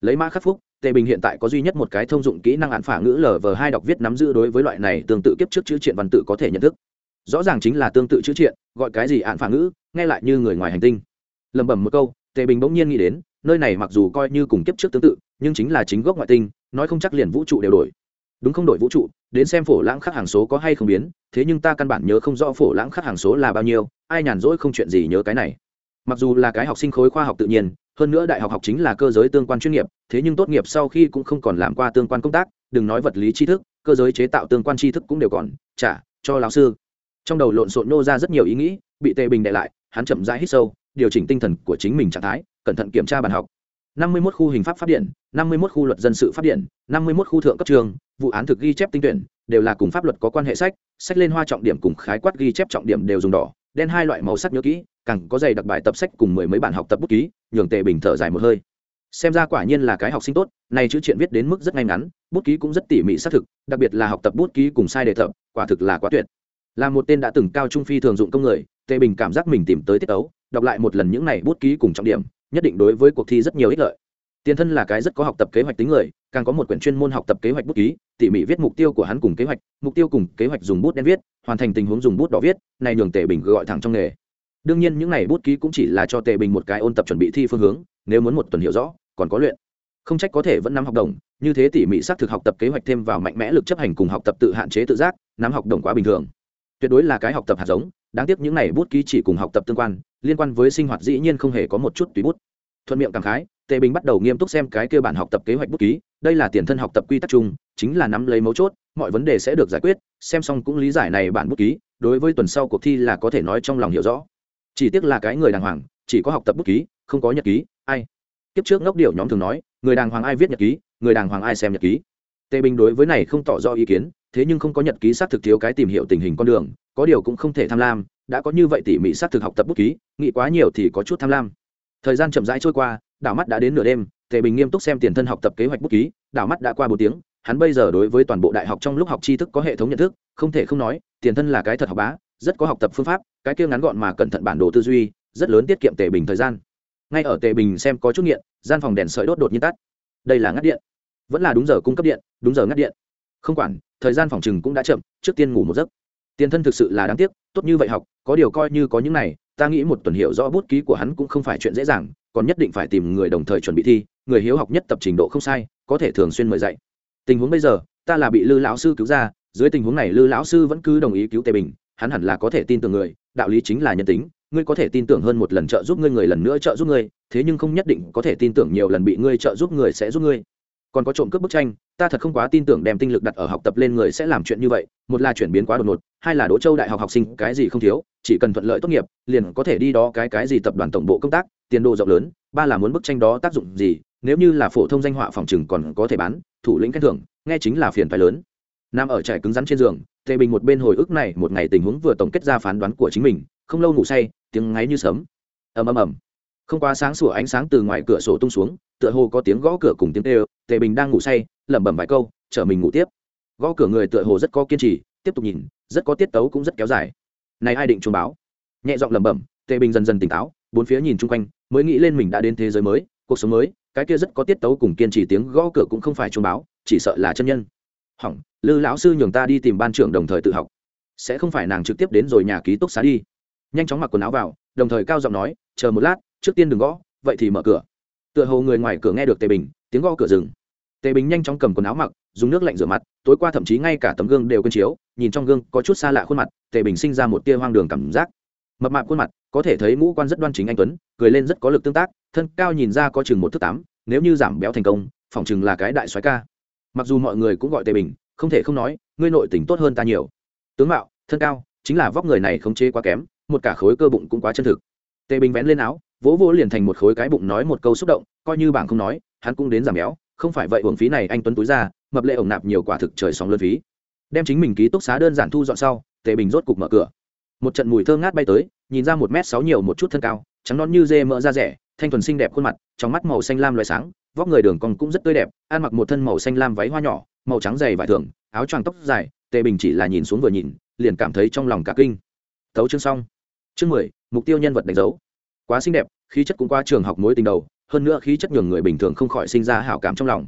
[SPEAKER 1] Lấy mã khắc phúc, tề bình hiện tại có duy nhất một cái thông dụng kỹ năng án phả ngữ lv hai đọc viết nắm giữ đối với loại này tương tự kiếp trước chữ triện văn tự có thể nhận thức rõ ràng chính là tương tự chữ triện, gọi cái gì ạn phả ngữ, nghe lại như người ngoài hành tinh. Lẩm bẩm một câu, tề bình bỗng nhiên nghĩ đến, nơi này mặc dù coi như cùng kiếp trước tương tự, nhưng chính là chính gốc ngoại tinh, nói không chắc liền vũ trụ đều đổi. Đúng không đổi vũ trụ, đến xem phổ lãng khắc hàng số có hay không biến, thế nhưng ta căn bản nhớ không rõ phổ lãng khắc hàng số là bao nhiêu, ai nhàn rỗi không chuyện gì nhớ cái này. Mặc dù là cái học sinh khối khoa học tự nhiên, hơn nữa đại học học chính là cơ giới tương quan chuyên nghiệp, thế nhưng tốt nghiệp sau khi cũng không còn làm qua tương quan công tác, đừng nói vật lý tri thức, cơ giới chế tạo tương quan tri thức cũng đều còn trả cho lão sư trong đầu lộn xộn nô ra rất nhiều ý nghĩ, bị tề bình đệ lại, hắn chậm rãi hít sâu, điều chỉnh tinh thần của chính mình trạng thái, cẩn thận kiểm tra bàn học. Năm mươi 51 khu hình pháp pháp điện, năm mươi 51 khu luật dân sự pháp điện, năm mươi 51 khu thượng cấp trường, vụ án thực ghi chép tinh tuyển, đều là cùng pháp luật có quan hệ sách sách lên hoa trọng điểm cùng khái quát ghi chép trọng điểm đều dùng đỏ, đen hai loại màu sắc nhớ kỹ, càng có dày đặc bài tập sách cùng mười mấy bản học tập bút ký, nhường tề bình thở dài một hơi. Xem ra quả nhiên là cái học sinh tốt, này chữ chuyện viết đến mức rất ngay ngắn, bút ký cũng rất tỉ mỉ xác thực, đặc biệt là học tập bút ký cùng sai đề tập quả thực là quá tuyệt là một tên đã từng cao trung phi thường dụng công người, tề bình cảm giác mình tìm tới tiết tấu, đọc lại một lần những này bút ký cùng trọng điểm, nhất định đối với cuộc thi rất nhiều ích lợi. Tiền thân là cái rất có học tập kế hoạch tính người, càng có một quyển chuyên môn học tập kế hoạch bút ký, tỉ mỉ viết mục tiêu của hắn cùng kế hoạch, mục tiêu cùng kế hoạch dùng bút đen viết, hoàn thành tình huống dùng bút đỏ viết, này nhường tề bình gọi thẳng trong nghề. Đương nhiên những này bút ký cũng chỉ là cho tề bình một cái ôn tập chuẩn bị thi phương hướng, nếu muốn một tuần hiểu rõ, còn có luyện. Không trách có thể vẫn nắm học đồng, như thế tỉ mỉ xác thực học tập kế hoạch thêm vào mạnh mẽ lực chấp hành cùng học tập tự hạn chế tự giác, nắm học đồng quá bình thường tuyệt đối là cái học tập hạt giống, đáng tiếc những này bút ký chỉ cùng học tập tương quan, liên quan với sinh hoạt dĩ nhiên không hề có một chút tùy bút. Thuận miệng cảm khái, tề bình bắt đầu nghiêm túc xem cái kia bản học tập kế hoạch bút ký, đây là tiền thân học tập quy tắc chung, chính là nắm lấy mấu chốt, mọi vấn đề sẽ được giải quyết, xem xong cũng lý giải này bản bút ký, đối với tuần sau cuộc thi là có thể nói trong lòng hiểu rõ. Chỉ tiếc là cái người đàng hoàng, chỉ có học tập bút ký, không có nhật ký, ai? Kiếp trước ngốc điệu nhóm thường nói, người đàng hoàng ai viết nhật ký, người đàng hoàng ai xem nhật ký. Tề bình đối với này không tỏ rõ ý kiến thế nhưng không có nhật ký xác thực thiếu cái tìm hiểu tình hình con đường, có điều cũng không thể tham lam, đã có như vậy tỉ mỉ xác thực học tập bút ký, nghĩ quá nhiều thì có chút tham lam. Thời gian chậm rãi trôi qua, đảo mắt đã đến nửa đêm, tề bình nghiêm túc xem tiền thân học tập kế hoạch bút ký, đảo mắt đã qua bốn tiếng, hắn bây giờ đối với toàn bộ đại học trong lúc học tri thức có hệ thống nhận thức, không thể không nói, tiền thân là cái thật học bá, rất có học tập phương pháp, cái kia ngắn gọn mà cẩn thận bản đồ tư duy, rất lớn tiết kiệm tề bình thời gian. Ngay ở tề bình xem có chút nghiện, gian phòng đèn sợi đốt đột nhiên tắt. Đây là ngắt điện. Vẫn là đúng giờ cung cấp điện, đúng giờ ngắt điện. Không quản thời gian phòng chừng cũng đã chậm, trước tiên ngủ một giấc. Tiền thân thực sự là đáng tiếc, tốt như vậy học, có điều coi như có những này, ta nghĩ một tuần hiệu rõ bút ký của hắn cũng không phải chuyện dễ dàng, còn nhất định phải tìm người đồng thời chuẩn bị thi, người hiếu học nhất tập trình độ không sai, có thể thường xuyên mời dạy. Tình huống bây giờ, ta là bị lư lão sư cứu ra, dưới tình huống này lư lão sư vẫn cứ đồng ý cứu tề bình, hắn hẳn là có thể tin tưởng người, đạo lý chính là nhân tính, ngươi có thể tin tưởng hơn một lần trợ giúp ngươi, người lần nữa trợ giúp ngươi, thế nhưng không nhất định có thể tin tưởng nhiều lần bị ngươi trợ giúp người sẽ giúp ngươi. Còn có trộm cướp bức tranh ta thật không quá tin tưởng đem tinh lực đặt ở học tập lên người sẽ làm chuyện như vậy, một là chuyển biến quá đột ngột, hai là đỗ châu đại học học sinh cái gì không thiếu, chỉ cần thuận lợi tốt nghiệp, liền có thể đi đó cái cái gì tập đoàn tổng bộ công tác, tiền đồ rộng lớn, ba là muốn bức tranh đó tác dụng gì, nếu như là phổ thông danh họa phòng chừng còn có thể bán, thủ lĩnh khen thưởng, nghe chính là phiền phái lớn. Nam ở trải cứng rắn trên giường, tề bình một bên hồi ức này, một ngày tình huống vừa tổng kết ra phán đoán của chính mình, không lâu ngủ say, tiếng ngáy như sớm ầm ầm ầm. Không quá sáng sủa ánh sáng từ ngoài cửa sổ tung xuống, tựa hồ có tiếng gõ cửa cùng tiếng kêu, tề bình đang ngủ say lẩm bẩm vài câu, chở mình ngủ tiếp. Gõ cửa người tựa hồ rất có kiên trì, tiếp tục nhìn, rất có tiết tấu cũng rất kéo dài. Này ai định chuông báo? Nhẹ giọng lẩm bẩm, tề bình dần dần tỉnh táo, bốn phía nhìn chung quanh, mới nghĩ lên mình đã đến thế giới mới, cuộc sống mới, cái kia rất có tiết tấu cùng kiên trì tiếng gõ cửa cũng không phải chuông báo, chỉ sợ là chân nhân. Hỏng, lư lão sư nhường ta đi tìm ban trưởng đồng thời tự học. Sẽ không phải nàng trực tiếp đến rồi nhà ký túc xá đi. Nhanh chóng mặc quần áo vào, đồng thời cao giọng nói, chờ một lát, trước tiên đừng gõ, vậy thì mở cửa. Tựa hồ người ngoài cửa nghe được tề bình, tiếng gõ cửa rừng tề bình nhanh chóng cầm quần áo mặc, dùng nước lạnh rửa mặt, tối qua thậm chí ngay cả tấm gương đều quên chiếu, nhìn trong gương có chút xa lạ khuôn mặt, tề bình sinh ra một tia hoang đường cảm giác. Mập mạp khuôn mặt, có thể thấy ngũ quan rất đoan chính anh tuấn, cười lên rất có lực tương tác, thân cao nhìn ra có chừng một thước tám, nếu như giảm béo thành công, phỏng chừng là cái đại soái ca. Mặc dù mọi người cũng gọi tề bình, không thể không nói, ngươi nội tình tốt hơn ta nhiều. Tướng mạo, thân cao, chính là vóc người này không chế quá kém, một cả khối cơ bụng cũng quá chân thực. Tề bình vén lên áo, vỗ vỗ liền thành một khối cái bụng nói một câu xúc động, coi như bảng không nói, hắn cũng đến giảm béo không phải vậy uổng phí này anh tuấn túi ra, mập lệ ổng nạp nhiều quả thực trời sóng lớn phí. Đem chính mình ký túc xá đơn giản thu dọn sau, tề bình rốt cục mở cửa. Một trận mùi thơm ngát bay tới, nhìn ra một m sáu nhiều một chút thân cao, trắng non như dê mỡ da rẻ, thanh thuần xinh đẹp khuôn mặt, trong mắt màu xanh lam loài sáng, vóc người đường cong cũng rất tươi đẹp, ăn mặc một thân màu xanh lam váy hoa nhỏ, màu trắng dày vải thường, áo choàng tóc dài, tề bình chỉ là nhìn xuống vừa nhìn, liền cảm thấy trong lòng cả kinh. Thấu chương xong. Chương mười, mục tiêu nhân vật đánh dấu. Quá xinh đẹp, khí chất cũng qua trường học mối tình đầu hơn nữa khí chất nhường người bình thường không khỏi sinh ra hảo cảm trong lòng.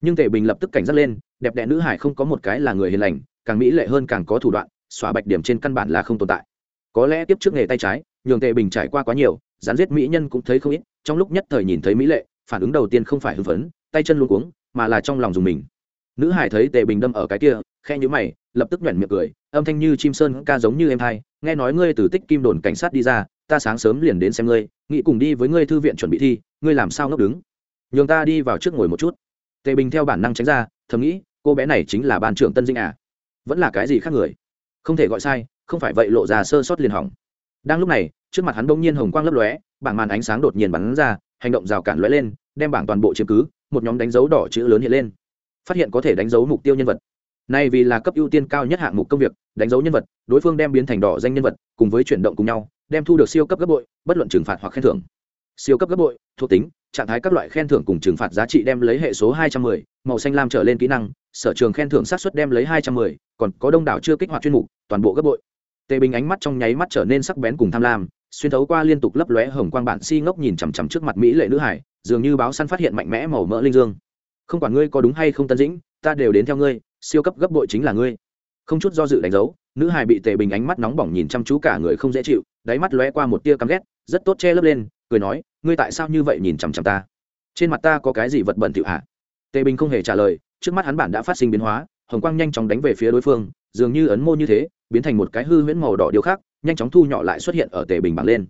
[SPEAKER 1] Nhưng tề bình lập tức cảnh giác lên, đẹp đẽ nữ hải không có một cái là người hiền lành, càng mỹ lệ hơn càng có thủ đoạn, xóa bạch điểm trên căn bản là không tồn tại. Có lẽ tiếp trước nghề tay trái, nhường tề bình trải qua quá nhiều gián giết mỹ nhân cũng thấy không ít, trong lúc nhất thời nhìn thấy mỹ lệ, phản ứng đầu tiên không phải hưng phấn, tay chân luôn cuống, mà là trong lòng dùng mình. Nữ hải thấy tề bình đâm ở cái kia khe nhữ mày, lập tức nhoẻn miệng cười, âm thanh như chim sơn ca giống như em hai, nghe nói ngươi từ tích kim đồn cảnh sát đi ra ta sáng sớm liền đến xem ngươi, nghĩ cùng đi với ngươi thư viện chuẩn bị thi, ngươi làm sao ngốc đứng? Nhường ta đi vào trước ngồi một chút. Tề bình theo bản năng tránh ra, thầm nghĩ, cô bé này chính là ban trưởng tân dinh à? Vẫn là cái gì khác người? Không thể gọi sai, không phải vậy lộ ra sơ sót liền hỏng. Đang lúc này, trước mặt hắn bỗng nhiên hồng quang lấp lóe, bảng màn ánh sáng đột nhiên bắn ra, hành động rào cản lóe lên, đem bảng toàn bộ chiếm cứ, một nhóm đánh dấu đỏ chữ lớn hiện lên. Phát hiện có thể đánh dấu mục tiêu nhân vật. Nay vì là cấp ưu tiên cao nhất hạng mục công việc, đánh dấu nhân vật, đối phương đem biến thành đỏ danh nhân vật, cùng với chuyển động cùng nhau đem thu được siêu cấp gấp bội bất luận trừng phạt hoặc khen thưởng. Siêu cấp gấp bội thuộc tính trạng thái các loại khen thưởng cùng trừng phạt giá trị đem lấy hệ số 210, màu xanh lam trở lên kỹ năng sở trường khen thưởng sát suất đem lấy 210, còn có đông đảo chưa kích hoạt chuyên mục toàn bộ gấp bội. Tề bình ánh mắt trong nháy mắt trở nên sắc bén cùng tham lam xuyên thấu qua liên tục lấp lóe hồng quang bản si ngốc nhìn chằm chằm trước mặt mỹ lệ nữ hải dường như báo săn phát hiện mạnh mẽ màu mỡ linh dương. Không quản ngươi có đúng hay không tân dĩnh ta đều đến theo ngươi siêu cấp gấp bội chính là ngươi. Không chút do dự đánh dấu nữ hài bị tề bình ánh mắt nóng bỏng nhìn chăm chú cả người không dễ chịu, đáy mắt lóe qua một tia căm ghét, rất tốt che lấp lên, cười nói, ngươi tại sao như vậy nhìn chằm chằm ta? Trên mặt ta có cái gì vật bẩn thỉu hả? Tề bình không hề trả lời, trước mắt hắn bản đã phát sinh biến hóa, hồng quang nhanh chóng đánh về phía đối phương, dường như ấn mô như thế, biến thành một cái hư huyễn màu đỏ điều khác nhanh chóng thu nhỏ lại xuất hiện ở tề bình bảng lên.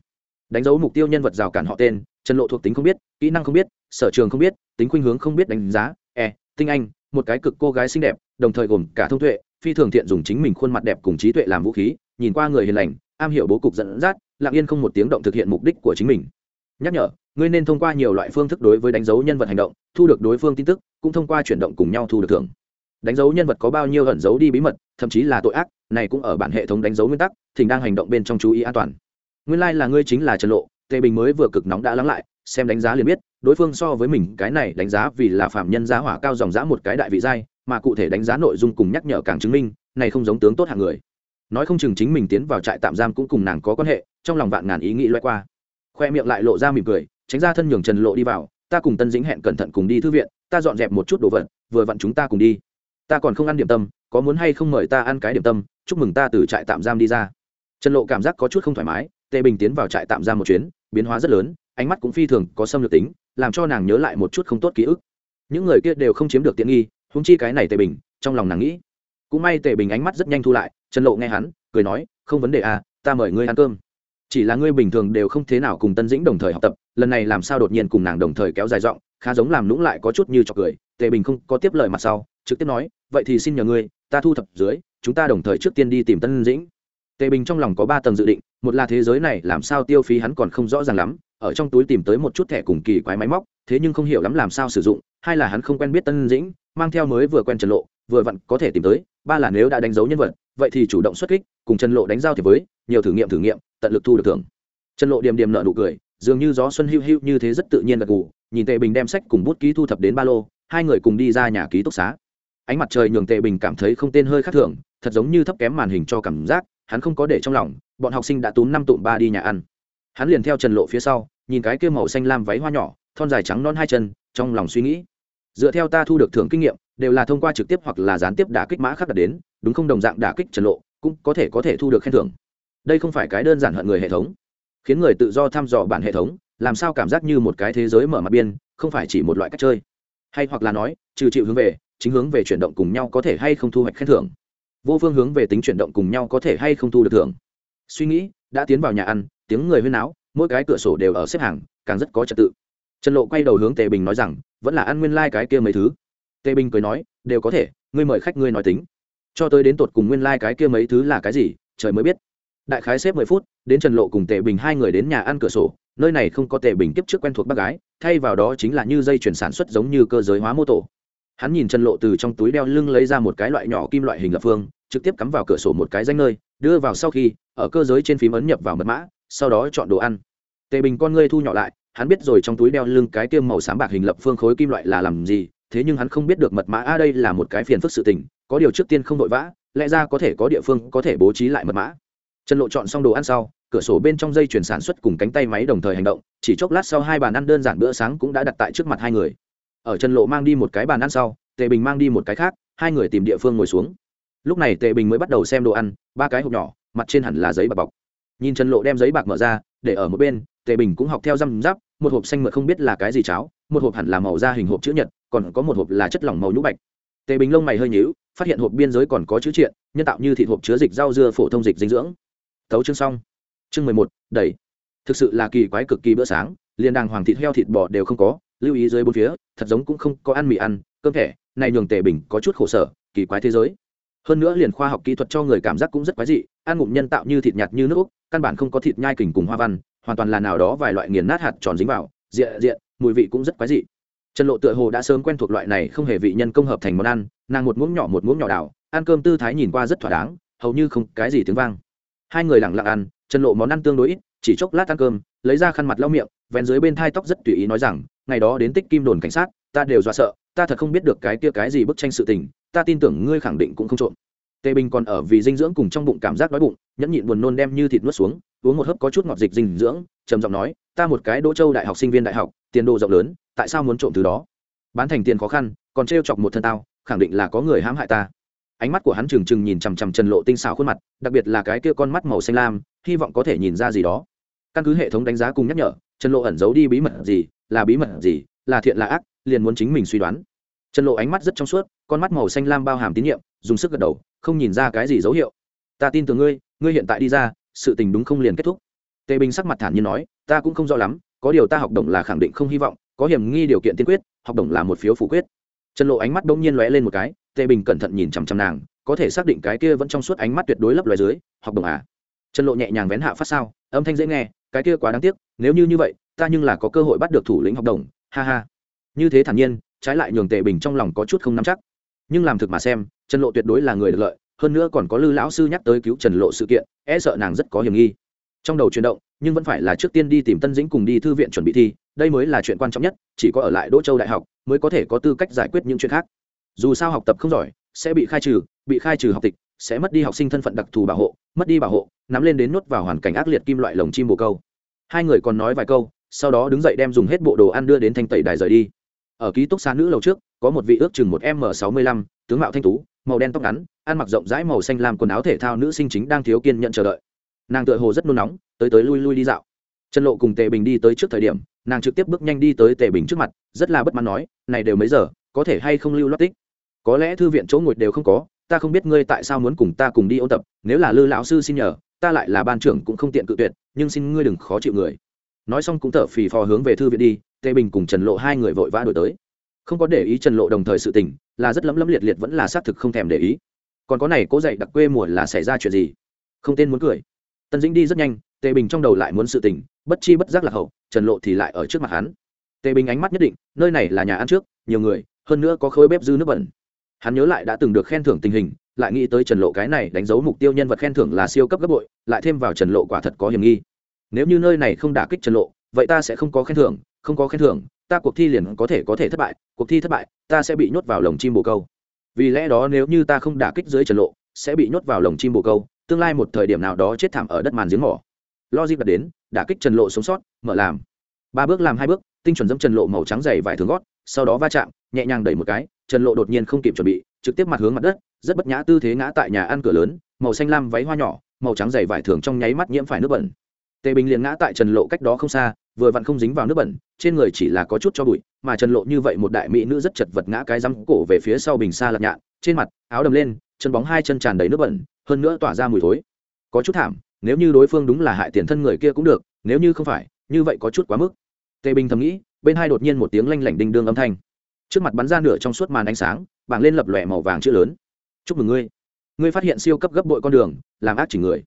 [SPEAKER 1] Đánh dấu mục tiêu nhân vật rào cản họ tên, trần lộ thuộc tính không biết, kỹ năng không biết, sở trường không biết, tính khuynh hướng không biết đánh giá e tinh anh, một cái cực cô gái xinh đẹp, đồng thời gồm cả thông tuệ phi thường thiện dùng chính mình khuôn mặt đẹp cùng trí tuệ làm vũ khí, nhìn qua người hiền lành, am hiểu bố cục dẫn dắt, lặng yên không một tiếng động thực hiện mục đích của chính mình. Nhắc nhở, ngươi nên thông qua nhiều loại phương thức đối với đánh dấu nhân vật hành động, thu được đối phương tin tức, cũng thông qua chuyển động cùng nhau thu được thưởng. Đánh dấu nhân vật có bao nhiêu ẩn dấu đi bí mật, thậm chí là tội ác, này cũng ở bản hệ thống đánh dấu nguyên tắc, thỉnh đang hành động bên trong chú ý an toàn. Nguyên lai、like、là ngươi chính là trần lộ, tề bình mới vừa cực nóng đã lắng lại, xem đánh giá liền biết, đối phương so với mình cái này đánh giá vì là phạm nhân giá hỏa cao dòng giã một cái đại vị giai mà cụ thể đánh giá nội dung cùng nhắc nhở càng chứng minh, này không giống tướng tốt hạng người. Nói không chừng chính mình tiến vào trại tạm giam cũng cùng nàng có quan hệ, trong lòng vạn ngàn ý nghĩ loay qua. Khoe miệng lại lộ ra mỉm cười, tránh ra thân nhường trần lộ đi vào, ta cùng tân dĩnh hẹn cẩn thận cùng đi thư viện, ta dọn dẹp một chút đồ vật, vừa vặn chúng ta cùng đi. Ta còn không ăn điểm tâm, có muốn hay không mời ta ăn cái điểm tâm, chúc mừng ta từ trại tạm giam đi ra. Trần lộ cảm giác có chút không thoải mái, tề bình tiến vào trại tạm giam một chuyến, biến hóa rất lớn, ánh mắt cũng phi thường có xâm lược tính, làm cho nàng nhớ lại một chút không tốt ký ức. Những người kia đều không chiếm được tiện nghi húng chi cái này tề bình, trong lòng nàng nghĩ, cũng may tề bình ánh mắt rất nhanh thu lại, trần lộ nghe hắn, cười nói, không vấn đề à ta mời ngươi ăn cơm. Chỉ là ngươi bình thường đều không thế nào cùng tân dĩnh đồng thời học tập, lần này làm sao đột nhiên cùng nàng đồng thời kéo dài giọng, khá giống làm lũng lại có chút như trọc cười. Tề bình không có tiếp lời mặt sau, trực tiếp nói, vậy thì xin nhờ ngươi, ta thu thập dưới, chúng ta đồng thời trước tiên đi tìm tân dĩnh. Tề bình trong lòng có ba tầng dự định, một là thế giới này làm sao tiêu phí hắn còn không rõ ràng lắm, ở trong túi tìm tới một chút thẻ cùng kỳ quái máy móc, thế nhưng không hiểu lắm làm sao sử dụng hai là hắn không quen biết tân dĩnh, mang theo mới vừa quen trần lộ, vừa vặn có thể tìm tới, ba là nếu đã đánh dấu nhân vật, vậy thì chủ động xuất kích, cùng trần lộ đánh giao thì với, nhiều thử nghiệm thử nghiệm, tận lực thu được thưởng. Trần lộ điềm điềm nợ nụ cười, dường như gió xuân hữu hữu như thế rất tự nhiên gật gù, nhìn tề bình đem sách cùng bút ký thu thập đến ba lô, hai người cùng đi ra nhà ký túc xá. Ánh mặt trời nhường tề bình cảm thấy không tên hơi khác thường, thật giống như thấp kém màn hình cho cảm giác, hắn không có để trong lòng, bọn học sinh đã túm năm tụm ba đi nhà ăn. Hắn liền theo trần lộ phía sau, nhìn cái kia màu xanh lam váy hoa nhỏ, thon dài trắng non hai chân, trong lòng suy nghĩ dựa theo ta thu được thưởng kinh nghiệm, đều là thông qua trực tiếp hoặc là gián tiếp đả kích mã khắc đặt đến, đúng không đồng dạng đả kích trần lộ, cũng có thể có thể thu được khen thưởng. Đây không phải cái đơn giản hận người hệ thống. Khiến người tự do thăm dò bản hệ thống, làm sao cảm giác như một cái thế giới mở mặt biên, không phải chỉ một loại cách chơi. Hay hoặc là nói, trừ chịu hướng về, chính hướng về chuyển động cùng nhau có thể hay không thu hoạch khen thưởng. Vô phương hướng về tính chuyển động cùng nhau có thể hay không thu được thưởng. Suy nghĩ, đã tiến vào nhà ăn, tiếng người huyên áo mỗi cái cửa sổ đều ở xếp hàng, càng rất có trật tự. Trần lộ quay đầu hướng tề bình nói rằng vẫn là ăn nguyên lai、like、cái kia mấy thứ. Tề bình cười nói, đều có thể, ngươi mời khách ngươi nói tính. Cho tới đến tột cùng nguyên lai、like、cái kia mấy thứ là cái gì, trời mới biết. Đại khái xếp mười phút, đến trần lộ cùng tề bình hai người đến nhà ăn cửa sổ, nơi này không có tề bình kiếp trước quen thuộc bác gái, thay vào đó chính là như dây chuyển sản xuất giống như cơ giới hóa mô tổ. Hắn nhìn trần lộ từ trong túi đeo lưng lấy ra một cái loại nhỏ kim loại hình lập phương, trực tiếp cắm vào cửa sổ một cái danh nơi, đưa vào sau khi, ở cơ giới trên phím ấn nhập vào mật mã, sau đó chọn đồ ăn. Tề bình con ngươi thu nhỏ lại hắn biết rồi trong túi đeo lưng cái tiêm màu xám bạc hình lập phương khối kim loại là làm gì, thế nhưng hắn không biết được mật mã a đây là một cái phiền phức sự tình, có điều trước tiên không vội vã, lẽ ra có thể có địa phương có thể bố trí lại mật mã. Trần lộ chọn xong đồ ăn sau, cửa sổ bên trong dây chuyển sản xuất cùng cánh tay máy đồng thời hành động, chỉ chốc lát sau hai bàn ăn đơn giản bữa sáng cũng đã đặt tại trước mặt hai người. Ở trần lộ mang đi một cái bàn ăn sau, tề bình mang đi một cái khác, hai người tìm địa phương ngồi xuống. Lúc này tề bình mới bắt đầu xem đồ ăn, ba cái hộp nhỏ, mặt trên hẳn là giấy bạc bọc. Nhìn trần lộ đem giấy bạc mở ra, để ở một bên, tề bình cũng học theo răm giáp một hộp xanh mượt không biết là cái gì cháo, một hộp hẳn là màu da hình hộp chữ nhật, còn có một hộp là chất lỏng màu nhũ bạch. Tề bình lông mày hơi nhíu, phát hiện hộp biên giới còn có chữ triện, nhân tạo như thịt hộp chứa dịch rau dưa phổ thông dịch dinh dưỡng. Tấu chương xong. Chương mười một, đẩy. Thực sự là kỳ quái cực kỳ bữa sáng, liền đàng hoàng thịt heo thịt bò đều không có, lưu ý dưới bốn phía, thật giống cũng không có ăn mì ăn, cơm thẻ, này nhường tề bình có chút khổ sở, kỳ quái thế giới. Hơn nữa liền khoa học kỹ thuật cho người cảm giác cũng rất quái dị, ăn ngụm nhân tạo như thịt nhạt như nước úc, căn bản không có thịt nhai kình cùng hoa văn hoàn toàn là nào đó vài loại nghiền nát hạt tròn dính vào diện diện mùi vị cũng rất quái dị. Trần lộ tựa hồ đã sớm quen thuộc loại này không hề vị nhân công hợp thành món ăn, nàng một muỗng nhỏ một muỗng nhỏ đào ăn cơm tư thái nhìn qua rất thỏa đáng, hầu như không cái gì tiếng vang. Hai người lẳng lặng ăn, trần lộ món ăn tương đối ít, chỉ chốc lát ăn cơm, lấy ra khăn mặt lau miệng, vén dưới bên thai tóc rất tùy ý nói rằng, ngày đó đến tích kim đồn cảnh sát, ta đều dọa sợ, ta thật không biết được cái kia cái gì bức tranh sự tình, ta tin tưởng ngươi khẳng định cũng không trộm tề bình còn ở vì dinh dưỡng cùng trong bụng cảm giác đói bụng, nhẫn nhịn buồn nôn đem như thịt nuốt xuống, uống một hớp có chút ngọt dịch dinh dưỡng, trầm giọng nói, ta một cái đỗ châu đại học sinh viên đại học, tiền đồ rộng lớn, tại sao muốn trộm từ đó? Bán thành tiền khó khăn, còn trêu chọc một thân tao, khẳng định là có người hãm hại ta. Ánh mắt của hắn trừng trừng nhìn chằm chằm trần lộ tinh xảo khuôn mặt, đặc biệt là cái kia con mắt màu xanh lam, hy vọng có thể nhìn ra gì đó. Căn cứ hệ thống đánh giá cùng nhắc nhở, trần lộ ẩn giấu đi bí mật gì, là bí mật gì, là thiện là ác, liền muốn chính mình suy đoán. Trần lộ ánh mắt rất trong suốt, con mắt màu xanh lam bao hàm tín nhiệm, dùng sức gật đầu không nhìn ra cái gì dấu hiệu. Ta tin tưởng ngươi ngươi hiện tại đi ra, sự tình đúng không liền kết thúc. Tề bình sắc mặt thản nhiên nói, ta cũng không rõ lắm, có điều ta học đồng là khẳng định không hy vọng, có hiểm nghi điều kiện tiên quyết, học đồng là một phiếu phủ quyết. Trần lộ ánh mắt bỗng nhiên lóe lên một cái, tề bình cẩn thận nhìn chằm chằm nàng, có thể xác định cái kia vẫn trong suốt ánh mắt tuyệt đối lấp loài dưới, học đồng à. Trần lộ nhẹ nhàng vén hạ phát sao, âm thanh dễ nghe, cái kia quá đáng tiếc, nếu như như vậy, ta nhưng là có cơ hội bắt được thủ lĩnh học đồng, ha ha. Như thế thản nhiên, trái lại nhường tề bình trong lòng có chút không nắm chắc. Nhưng làm thực mà xem trần lộ tuyệt đối là người được lợi, hơn nữa còn có lư lão sư nhắc tới cứu trần lộ sự kiện e sợ nàng rất có hiểm nghi. Trong đầu chuyển động, nhưng vẫn phải là trước tiên đi tìm tân dĩnh cùng đi thư viện chuẩn bị thi, đây mới là chuyện quan trọng nhất, chỉ có ở lại đỗ châu đại học mới có thể có tư cách giải quyết những chuyện khác. Dù sao học tập không giỏi, sẽ bị khai trừ, bị khai trừ học tịch, sẽ mất đi học sinh thân phận đặc thù bảo hộ, mất đi bảo hộ, nắm lên đến nuốt vào hoàn cảnh ác liệt kim loại lồng chim bồ câu. Hai người còn nói vài câu, sau đó đứng dậy đem dùng hết bộ đồ ăn đưa đến thanh tẩy đài rời đi. Ở ký túc xá nữ lầu trước, có một vị ước chừng một m sáu mươi lăm, tướng mạo thanh tú màu đen tóc ngắn, ăn mặc rộng rãi màu xanh làm quần áo thể thao nữ sinh chính đang thiếu kiên nhận chờ đợi. Nàng tựa hồ rất nôn nóng, tới tới lui lui đi dạo. Trần lộ cùng tề bình đi tới trước thời điểm, nàng trực tiếp bước nhanh đi tới tề bình trước mặt, rất là bất mãn nói, này đều mấy giờ, có thể hay không lưu loát tích? Có lẽ thư viện chỗ ngồi đều không có, ta không biết ngươi tại sao muốn cùng ta cùng đi ôn tập, nếu là lư lão sư xin nhờ, ta lại là ban trưởng cũng không tiện cự tuyệt, nhưng xin ngươi đừng khó chịu người. Nói xong cũng thở phì phò hướng về thư viện đi, tề bình cùng trần lộ hai người vội vã đổi tới không có để ý trần lộ đồng thời sự tình, là rất lấm lấm liệt liệt vẫn là xác thực không thèm để ý. Còn có này, cố dậy đặc quê mùa là xảy ra chuyện gì? Không tên muốn cười. Tân dĩnh đi rất nhanh, tề bình trong đầu lại muốn sự tình, bất chi bất giác là hậu, trần lộ thì lại ở trước mặt hắn. Tề bình ánh mắt nhất định, nơi này là nhà ăn trước, nhiều người, hơn nữa có khối bếp dư nước bẩn. Hắn nhớ lại đã từng được khen thưởng tình hình, lại nghĩ tới trần lộ cái này đánh dấu mục tiêu nhân vật khen thưởng là siêu cấp gấp bội, lại thêm vào trần lộ quả thật có hiểm nghi. Nếu như nơi này không đả kích trần lộ, vậy ta sẽ không có khen thưởng, không có khen thưởng ta cuộc thi liền có thể có thể thất bại, cuộc thi thất bại, ta sẽ bị nhốt vào lồng chim bồ câu. Vì lẽ đó nếu như ta không đả kích dưới trần lộ, sẽ bị nhốt vào lồng chim bồ câu, tương lai một thời điểm nào đó chết thảm ở đất màn giếng mỏ. Logic đặt đến, đả kích trần lộ sống sót, mở làm. Ba bước làm hai bước, tinh chuẩn dẫm trần lộ màu trắng dày vải thường gót, sau đó va chạm, nhẹ nhàng đẩy một cái, trần lộ đột nhiên không kịp chuẩn bị, trực tiếp mặt hướng mặt đất, rất bất nhã tư thế ngã tại nhà ăn cửa lớn, màu xanh lam váy hoa nhỏ, màu trắng dày vải thường trong nháy mắt nhiễm phải nước bẩn. Tề bình liền ngã tại trần lộ cách đó không xa vừa vặn không dính vào nước bẩn, trên người chỉ là có chút cho bụi, mà trần lộ như vậy một đại mỹ nữ rất chật vật ngã cái rắm cổ về phía sau bình xa lạc nhạn, trên mặt, áo đầm lên, chân bóng hai chân tràn đầy nước bẩn, hơn nữa tỏa ra mùi thối. Có chút thảm, nếu như đối phương đúng là hại tiền thân người kia cũng được, nếu như không phải, như vậy có chút quá mức. Tề bình thầm nghĩ, bên hai đột nhiên một tiếng lanh lảnh đinh đương âm thanh. Trước mặt bắn ra nửa trong suốt màn ánh sáng, bảng lên lập lòe màu vàng chữ lớn. Chúc mừng ngươi. Ngươi phát hiện siêu cấp gấp bội con đường, làm ác chỉ người.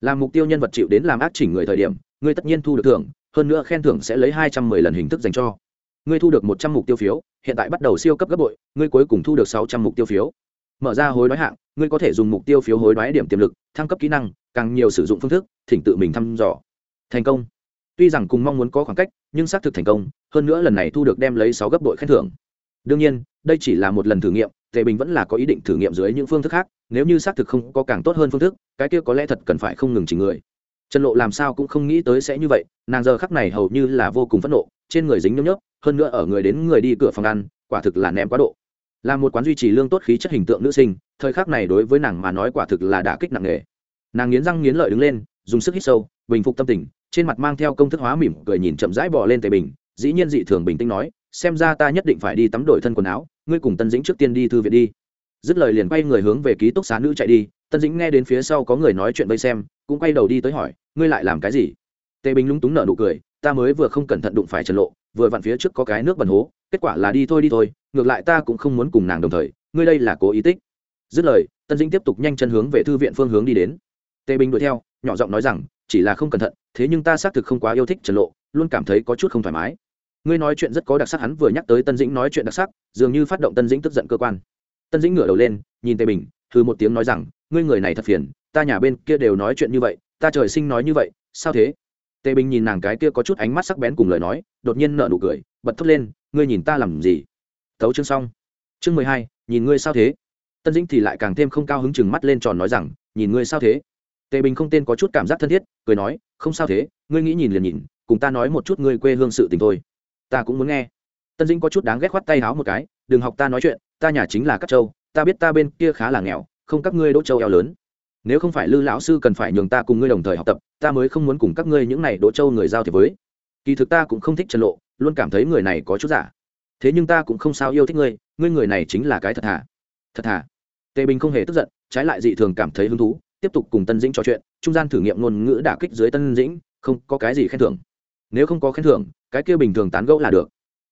[SPEAKER 1] Làm mục tiêu nhân vật chịu đến làm ác chỉnh người thời điểm ngươi tất nhiên thu được thưởng, hơn nữa khen thưởng sẽ lấy hai trăm mười lần hình thức dành cho. Ngươi thu được một trăm mục tiêu phiếu, hiện tại bắt đầu siêu cấp gấp bội, ngươi cuối cùng thu được sáu trăm mục tiêu phiếu. Mở ra hối đoái hạng, ngươi có thể dùng mục tiêu phiếu hối đoái điểm tiềm lực, thăng cấp kỹ năng, càng nhiều sử dụng phương thức, thỉnh tự mình thăm dò. Thành công. Tuy rằng cùng mong muốn có khoảng cách, nhưng xác thực thành công, hơn nữa lần này thu được đem lấy sáu gấp bội khen thưởng. Đương nhiên, đây chỉ là một lần thử nghiệm, tề bình vẫn là có ý định thử nghiệm dưới những phương thức khác, nếu như xác thực không có càng tốt hơn phương thức, cái kia có lẽ thật cần phải không ngừng chỉ người trần lộ làm sao cũng không nghĩ tới sẽ như vậy, nàng giờ khắc này hầu như là vô cùng phẫn nộ, trên người dính nhớp nhớp, hơn nữa ở người đến người đi cửa phòng ăn, quả thực là ném quá độ. Là một quán duy trì lương tốt khí chất hình tượng nữ sinh, thời khắc này đối với nàng mà nói quả thực là đả kích nặng nề. Nàng nghiến răng nghiến lợi đứng lên, dùng sức hít sâu, bình phục tâm tình, trên mặt mang theo công thức hóa mỉm cười nhìn chậm rãi bỏ lên tề bình, dĩ nhiên dị thường bình tĩnh nói, xem ra ta nhất định phải đi tắm đổi thân quần áo, ngươi cùng tân dĩnh trước tiên đi thư viện đi. Dứt lời liền quay người hướng về ký túc xá nữ chạy đi tân dĩnh nghe đến phía sau có người nói chuyện vây xem, cũng quay đầu đi tới hỏi, ngươi lại làm cái gì? Tề bình lúng túng nở nụ cười, ta mới vừa không cẩn thận đụng phải trần lộ, vừa vặn phía trước có cái nước bẩn hố, kết quả là đi thôi đi thôi, ngược lại ta cũng không muốn cùng nàng đồng thời, ngươi đây là cố ý tích. Dứt lời, tân dĩnh tiếp tục nhanh chân hướng về thư viện phương hướng đi đến. Tề bình đuổi theo, nhỏ giọng nói rằng, chỉ là không cẩn thận, thế nhưng ta xác thực không quá yêu thích trần lộ, luôn cảm thấy có chút không thoải mái. Ngươi nói chuyện rất có đặc sắc, hắn vừa nhắc tới tân dĩnh nói chuyện đặc sắc, dường như phát động tân dĩnh tức giận cơ quan. Tân dĩnh ngửa đầu lên, nhìn tề bình thư một tiếng nói rằng ngươi người này thật phiền, ta nhà bên kia đều nói chuyện như vậy, ta trời sinh nói như vậy, sao thế? Tề bình nhìn nàng cái kia có chút ánh mắt sắc bén cùng lời nói, đột nhiên nợ nụ cười, bật thốt lên, ngươi nhìn ta làm gì? Tấu chương xong. Chương mười hai, nhìn ngươi sao thế? Tân dĩnh thì lại càng thêm không cao hứng chừng mắt lên tròn nói rằng, nhìn ngươi sao thế? Tề bình không tên có chút cảm giác thân thiết, cười nói, không sao thế, ngươi nghĩ nhìn liền nhìn, cùng ta nói một chút ngươi quê hương sự tình thôi. Ta cũng muốn nghe. Tân dĩnh có chút đáng ghét khoắt tay háo một cái, đừng học ta nói chuyện, ta nhà chính là các châu, ta biết ta bên kia khá là nghèo không các ngươi đỗ châu eo lớn. Nếu không phải lư lão sư cần phải nhường ta cùng ngươi đồng thời học tập, ta mới không muốn cùng các ngươi những này đỗ châu người giao thiệp với. Kỳ thực ta cũng không thích trần lộ, luôn cảm thấy người này có chút giả. Thế nhưng ta cũng không sao yêu thích ngươi ngươi người này chính là cái thật thà. Thật thà. Tề bình không hề tức giận, trái lại dị thường cảm thấy hứng thú, tiếp tục cùng tân dĩnh trò chuyện, trung gian thử nghiệm ngôn ngữ đả kích dưới tân dĩnh, không có cái gì khen thưởng. Nếu không có khen thưởng, cái kia bình thường tán gẫu là được.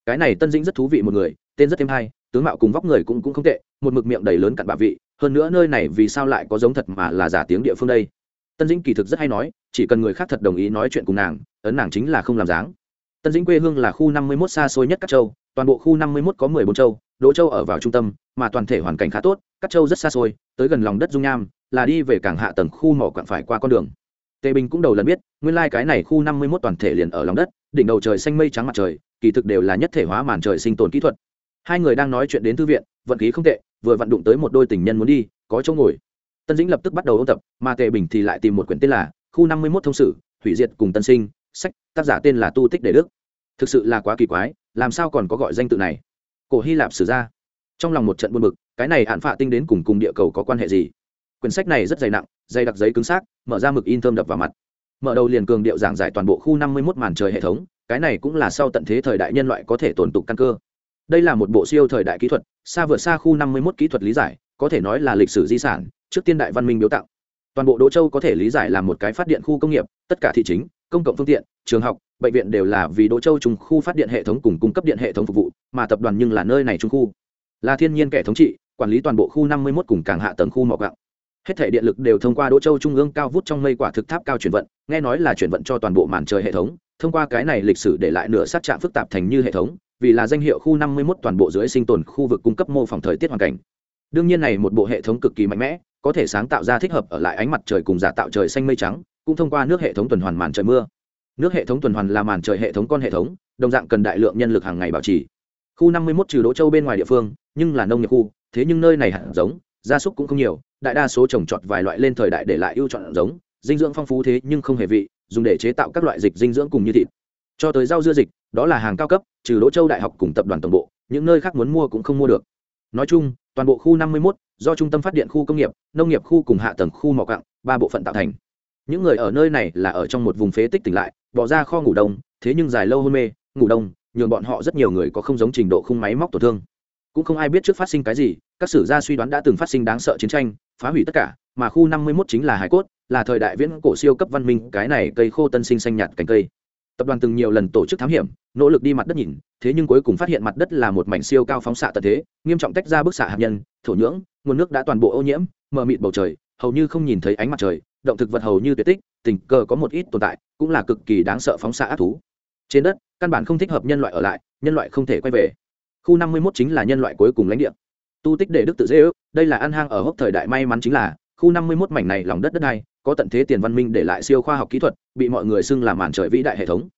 [SPEAKER 1] Cái này tân dĩnh rất thú vị một người, tên rất thêm hay, tướng mạo cùng vóc người cũng cũng không tệ, một mực miệng đầy lớn cặn bạ vị hơn nữa nơi này vì sao lại có giống thật mà là giả tiếng địa phương đây? Tân dĩnh kỳ thực rất hay nói, chỉ cần người khác thật đồng ý nói chuyện cùng nàng, ấn nàng chính là không làm dáng. Tân dĩnh quê hương là khu năm mươi mốt xa xôi nhất các châu, toàn bộ khu năm mươi mốt có mười bốn châu, đỗ châu ở vào trung tâm, mà toàn thể hoàn cảnh khá tốt các châu rất xa xôi, tới gần lòng đất dung nham, là đi về cảng hạ tầng khu mỏ quặng phải qua con đường. Tề bình cũng đầu lần biết, nguyên lai、like、cái này khu năm mươi mốt toàn thể liền ở lòng đất, đỉnh đầu trời xanh mây trắng mặt trời, kỳ thực đều là nhất thể hóa màn trời sinh tồn kỹ thuật. Hai người đang nói chuyện đến thư viện, vận khí không tệ vừa vận đụng tới một đôi tình nhân muốn đi, có chỗ ngồi. Tân dĩnh lập tức bắt đầu ôn tập, mà tề bình thì lại tìm một quyển tên là khu năm mươi mốt thông sử, hủy diệt cùng tân sinh, sách, tác giả tên là tu tích đề đức. Thực sự là quá kỳ quái, làm sao còn có gọi danh tự này? Cổ hy lạp sử ra. Trong lòng một trận buồn bực, cái này hạn phạ tinh đến cùng cùng địa cầu có quan hệ gì? Quyển sách này rất dày nặng, dày đặc giấy cứng xác, mở ra mực in thơm đập vào mặt. Mở đầu liền cường điệu giảng giải toàn bộ khu năm mươi mốt màn trời hệ thống, cái này cũng là sau tận thế thời đại nhân loại có thể tồn tục căn cơ đây là một bộ siêu thời đại kỹ thuật, xa vượt xa khu năm mươi mốt kỹ thuật lý giải, có thể nói là lịch sử di sản, trước tiên đại văn minh biếu tặng. Toàn bộ đỗ châu có thể lý giải là một cái phát điện khu công nghiệp, tất cả thị chính, công cộng phương tiện, trường học, bệnh viện đều là vì đỗ châu trùng khu phát điện hệ thống cùng cung cấp điện hệ thống phục vụ, mà tập đoàn nhưng là nơi này trung khu. Là thiên nhiên kẻ thống trị, quản lý toàn bộ khu năm mươi một cùng cảng hạ tầng khu mỏ gạo. Hết thể điện lực đều thông qua đỗ châu trung ương cao vút trong mây quả thực tháp cao chuyển vận, nghe nói là chuyển vận cho toàn bộ màn trời hệ thống, thông qua cái này lịch sử để lại nửa sát trạng phức tạp thành như hệ thống vì là danh hiệu khu 51 toàn bộ dưới sinh tồn khu vực cung cấp mô phỏng thời tiết hoàn cảnh. Đương nhiên này một bộ hệ thống cực kỳ mạnh mẽ, có thể sáng tạo ra thích hợp ở lại ánh mặt trời cùng giả tạo trời xanh mây trắng, cũng thông qua nước hệ thống tuần hoàn màn trời mưa. Nước hệ thống tuần hoàn là màn trời hệ thống con hệ thống, đồng dạng cần đại lượng nhân lực hàng ngày bảo trì. Khu 51 trừ đỗ châu bên ngoài địa phương, nhưng là nông nghiệp khu, thế nhưng nơi này hạt giống, gia súc cũng không nhiều, đại đa số trồng trọt vài loại lên thời đại để lại ưu chọn giống, dinh dưỡng phong phú thế nhưng không hề vị, dùng để chế tạo các loại dịch dinh dưỡng cùng như thịt. Cho tới rau dưa dịch đó là hàng cao cấp trừ đỗ châu đại học cùng tập đoàn tổng bộ những nơi khác muốn mua cũng không mua được. Nói chung toàn bộ khu năm mươi 51, do trung tâm phát điện khu công nghiệp nông nghiệp khu cùng hạ tầng khu mỏ cặng ba bộ phận tạo thành. Những người ở nơi này là ở trong một vùng phế tích tỉnh lại bỏ ra kho ngủ đông thế nhưng dài lâu hôn mê ngủ đông nhường bọn họ rất nhiều người có không giống trình độ khung máy móc tổn thương. Cũng không ai biết trước phát sinh cái gì các sử gia suy đoán đã từng phát sinh đáng sợ chiến tranh phá hủy tất cả mà khu năm mươi 51 chính là hải cốt là thời đại viễn cổ siêu cấp văn minh cái này cây khô tân sinh xanh nhạt cành cây. Tập đoàn từng nhiều lần tổ chức thám hiểm nỗ lực đi mặt đất nhìn, thế nhưng cuối cùng phát hiện mặt đất là một mảnh siêu cao phóng xạ tận thế, nghiêm trọng tách ra bức xạ hạt nhân, thổ nhưỡng, nguồn nước đã toàn bộ ô nhiễm, mờ mịt bầu trời, hầu như không nhìn thấy ánh mặt trời, động thực vật hầu như tuyệt tích, tình cờ có một ít tồn tại, cũng là cực kỳ đáng sợ phóng xạ ác thú. Trên đất, căn bản không thích hợp nhân loại ở lại, nhân loại không thể quay về. Khu năm mươi 51 chính là nhân loại cuối cùng lãnh địa. Tu tích để đức tự dễ ước, đây là ăn hang ở hốc thời đại may mắn chính là, khu năm mươi 51 mảnh này lòng đất đất này có tận thế tiền văn minh để lại siêu khoa học kỹ thuật, bị mọi người xưng là màn trời vĩ đại hệ thống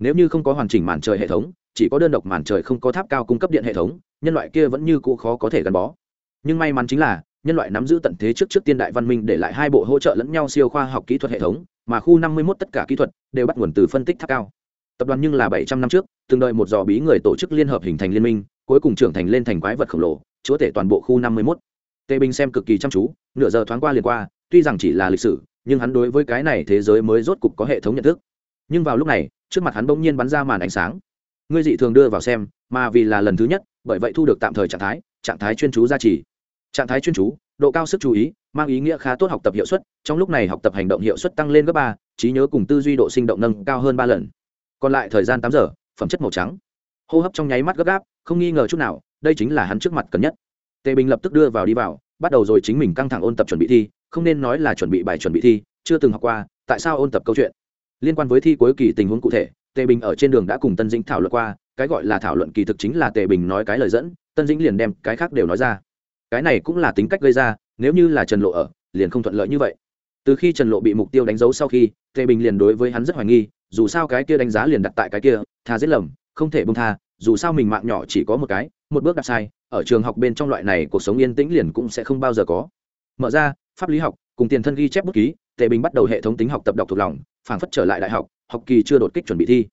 [SPEAKER 1] nếu như không có hoàn chỉnh màn trời hệ thống, chỉ có đơn độc màn trời không có tháp cao cung cấp điện hệ thống, nhân loại kia vẫn như cũ khó có thể gắn bó. Nhưng may mắn chính là, nhân loại nắm giữ tận thế trước trước tiên đại văn minh để lại hai bộ hỗ trợ lẫn nhau siêu khoa học kỹ thuật hệ thống, mà khu năm mươi 51 tất cả kỹ thuật đều bắt nguồn từ phân tích tháp cao. Tập đoàn nhưng là bảy trăm năm trước, từng đợi một dò bí người tổ chức liên hợp hình thành liên minh, cuối cùng trưởng thành lên thành quái vật khổng lồ, chúa tể toàn bộ khu năm mươi 51. tề bình xem cực kỳ chăm chú, nửa giờ thoáng qua liền qua, tuy rằng chỉ là lịch sử, nhưng hắn đối với cái này thế giới mới rốt cục có hệ thống nhận thức. Nhưng vào lúc này trước mặt hắn bỗng nhiên bắn ra màn ánh sáng. Ngươi dị thường đưa vào xem, mà vì là lần thứ nhất, bởi vậy thu được tạm thời trạng thái trạng thái chuyên chú gia trì. Trạng thái chuyên chú, độ cao sức chú ý, mang ý nghĩa khá tốt học tập hiệu suất, trong lúc này học tập hành động hiệu suất tăng lên gấp ba, trí nhớ cùng tư duy độ sinh động nâng cao hơn ba lần. Còn lại thời gian tám giờ, phẩm chất màu trắng. Hô hấp trong nháy mắt gấp gáp, không nghi ngờ chút nào, đây chính là hắn trước mặt cần nhất. Tề bình lập tức đưa vào đi vào, bắt đầu rồi chính mình căng thẳng ôn tập chuẩn bị thi, không nên nói là chuẩn bị bài chuẩn bị thi, chưa từng học qua, tại sao ôn tập câu chuyện? Liên quan với thi cuối kỳ tình huống cụ thể, tề bình ở trên đường đã cùng tân dĩnh thảo luận qua, cái gọi là thảo luận kỳ thực chính là tề bình nói cái lời dẫn, tân dĩnh liền đem cái khác đều nói ra. Cái này cũng là tính cách gây ra, nếu như là trần lộ ở, liền không thuận lợi như vậy. Từ khi trần lộ bị mục tiêu đánh dấu sau khi, tề bình liền đối với hắn rất hoài nghi, dù sao cái kia đánh giá liền đặt tại cái kia, tha giết lầm, không thể bông tha, dù sao mình mạng nhỏ chỉ có một cái, một bước đặt sai, ở trường học bên trong loại này cuộc sống yên tĩnh liền cũng sẽ không bao giờ có. Mở ra, pháp lý học, cùng tiền thân ghi chép bút ký, tề bình bắt đầu hệ thống tính học tập đọc thuộc lòng phảng phất trở lại đại học học kỳ chưa đột kích chuẩn bị thi.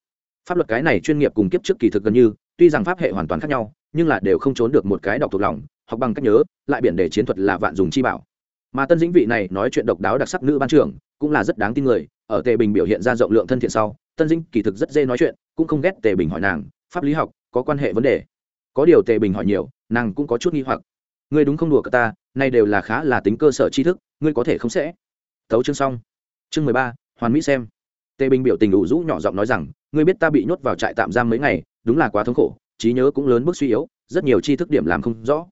[SPEAKER 1] Pháp luật cái này chuyên nghiệp cùng kiếp trước kỳ thực gần như, tuy rằng pháp hệ hoàn toàn khác nhau, nhưng là đều không trốn được một cái đọc thuộc lòng, học bằng cách nhớ, lại biển để chiến thuật là vạn dùng chi bảo. Mà tân dĩnh vị này nói chuyện độc đáo đặc sắc nữ ban trưởng, cũng là rất đáng tin người, ở tề bình biểu hiện ra rộng lượng thân thiện sau, tân dĩnh kỳ thực rất dễ nói chuyện, cũng không ghét tề bình hỏi nàng, pháp lý học, có quan hệ vấn đề. Có điều tề bình hỏi nhiều, nàng cũng có chút nghi hoặc. Ngươi đúng không đùa cả ta, nay đều là khá là tính cơ sở tri thức, ngươi có thể không sẽ. Thấu chương xong. Chương mười ba hoàn mỹ xem. Tề bình biểu tình ủ rũ nhỏ giọng nói rằng, ngươi biết ta bị nhốt vào trại tạm giam mấy ngày, đúng là quá thống khổ, trí nhớ cũng lớn bước suy yếu, rất nhiều tri thức điểm làm không rõ.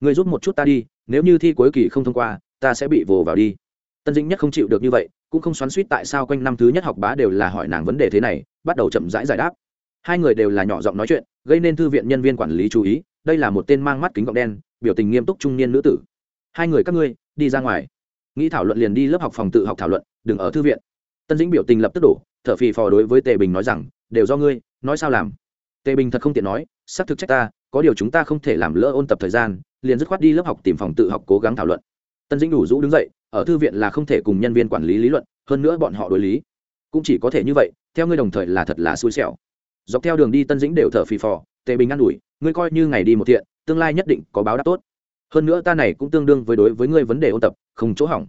[SPEAKER 1] Ngươi giúp một chút ta đi, nếu như thi cuối kỳ không thông qua, ta sẽ bị vồ vào đi. Tân dĩnh nhất không chịu được như vậy, cũng không xoắn suýt tại sao quanh năm thứ nhất học bá đều là hỏi nàng vấn đề thế này, bắt đầu chậm rãi giải đáp. Hai người đều là nhỏ giọng nói chuyện, gây nên thư viện nhân viên quản lý chú ý, đây là một tên mang mắt kính gọng đen, biểu tình nghiêm túc trung niên nữ tử. Hai người các ngươi, đi ra ngoài. Nghĩ thảo luận liền đi lớp học phòng tự học thảo luận, đừng ở thư viện tân dĩnh biểu tình lập tức đổ, thở phì phò đối với tề bình nói rằng, đều do ngươi, nói sao làm? Tề bình thật không tiện nói, xác thực trách ta, có điều chúng ta không thể làm lỡ ôn tập thời gian, liền dứt khoát đi lớp học tìm phòng tự học cố gắng thảo luận. Tân dĩnh đủ rũ đứng dậy, ở thư viện là không thể cùng nhân viên quản lý lý luận, hơn nữa bọn họ đối lý, cũng chỉ có thể như vậy, theo ngươi đồng thời là thật là xui xẻo. Dọc theo đường đi tân dĩnh đều thở phì phò, tề bình ă n ủi, ngươi coi như ngày đi một thiện, tương lai nhất định có báo đáp tốt. Hơn nữa ta này cũng tương đương với đối với ngươi vấn đề ôn tập, không chỗ hỏng.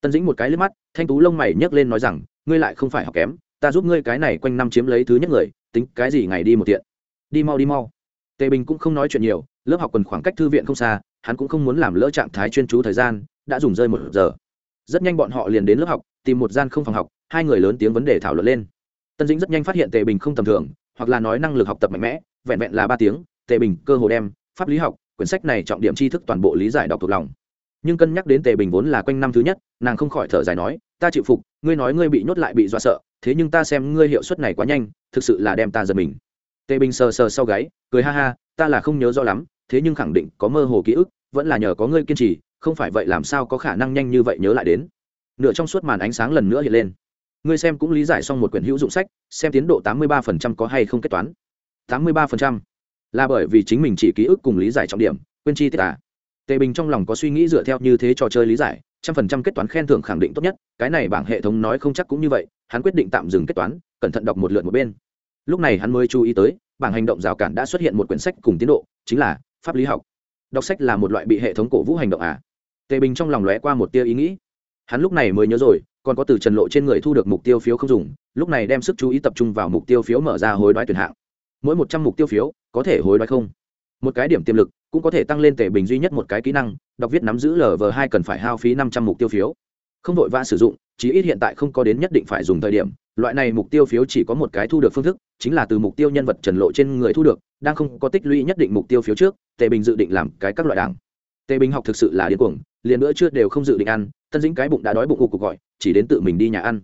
[SPEAKER 1] Tân dĩnh một cái liếc mắt, thanh tú lông mày nhấc lên nói rằng ngươi lại không phải học kém, ta giúp ngươi cái này quanh năm chiếm lấy thứ nhất người, tính cái gì ngày đi một tiện. đi mau đi mau. Tề bình cũng không nói chuyện nhiều, lớp học quần khoảng cách thư viện không xa, hắn cũng không muốn làm lỡ trạng thái chuyên chú thời gian, đã dùng rơi một giờ. Rất nhanh bọn họ liền đến lớp học, tìm một gian không phòng học, hai người lớn tiếng vấn đề thảo luận lên. Tân dĩnh rất nhanh phát hiện tề bình không tầm thường, hoặc là nói năng lực học tập mạnh mẽ, vẹn vẹn là ba tiếng, tề bình cơ hồ đem pháp lý học, quyển sách này trọng điểm tri thức toàn bộ lý giải đọc thuộc lòng nhưng cân nhắc đến tề bình vốn là quanh năm thứ nhất, nàng không khỏi thở dài nói, ta chịu phục, ngươi nói ngươi bị nhốt lại bị dọa sợ, thế nhưng ta xem ngươi hiệu suất này quá nhanh, thực sự là đem ta giật mình. Tề bình sờ sờ sau gáy, cười ha ha, ta là không nhớ rõ lắm, thế nhưng khẳng định có mơ hồ ký ức, vẫn là nhờ có ngươi kiên trì, không phải vậy làm sao có khả năng nhanh như vậy nhớ lại đến. Nửa trong suốt màn ánh sáng lần nữa hiện lên. Ngươi xem cũng lý giải xong một quyển hữu dụng sách, xem tiến độ tám mươi ba có hay không kết toán. tám mươi ba là bởi vì chính mình chỉ ký ức cùng lý giải trọng điểm, quên chi tiết à tề bình trong lòng có suy nghĩ dựa theo như thế trò chơi lý giải, trăm phần trăm kết toán khen thưởng khẳng định tốt nhất, cái này bảng hệ thống nói không chắc cũng như vậy, hắn quyết định tạm dừng kết toán, cẩn thận đọc một lượt một bên. Lúc này hắn mới chú ý tới, bảng hành động rào cản đã xuất hiện một quyển sách cùng tiến độ, chính là pháp lý học. Đọc sách là một loại bị hệ thống cổ vũ hành động à? Tề bình trong lòng lóe qua một tia ý nghĩ. Hắn lúc này mới nhớ rồi, còn có từ trần lộ trên người thu được mục tiêu phiếu không dùng, lúc này đem sức chú ý tập trung vào mục tiêu phiếu mở ra hối đoái tuyển hạng. Mỗi một trăm mục tiêu phiếu có thể hối đoái không? Một cái điểm tiềm lực cũng có thể tăng lên tể bình duy nhất một cái kỹ năng, đọc viết nắm giữ lv hai cần phải hao phí năm trăm mục tiêu phiếu. Không vội vã sử dụng, chí ít hiện tại không có đến nhất định phải dùng thời điểm, loại này mục tiêu phiếu chỉ có một cái thu được phương thức, chính là từ mục tiêu nhân vật trần lộ trên người thu được, đang không có tích lũy nhất định mục tiêu phiếu trước, tề bình dự định làm cái các loại đảng. Tề bình học thực sự là điên cuồng, liền nữa chưa đều không dự định ăn tân dĩnh cái bụng đã đói bụng cụ cuộc gọi, chỉ đến tự mình đi nhà ăn.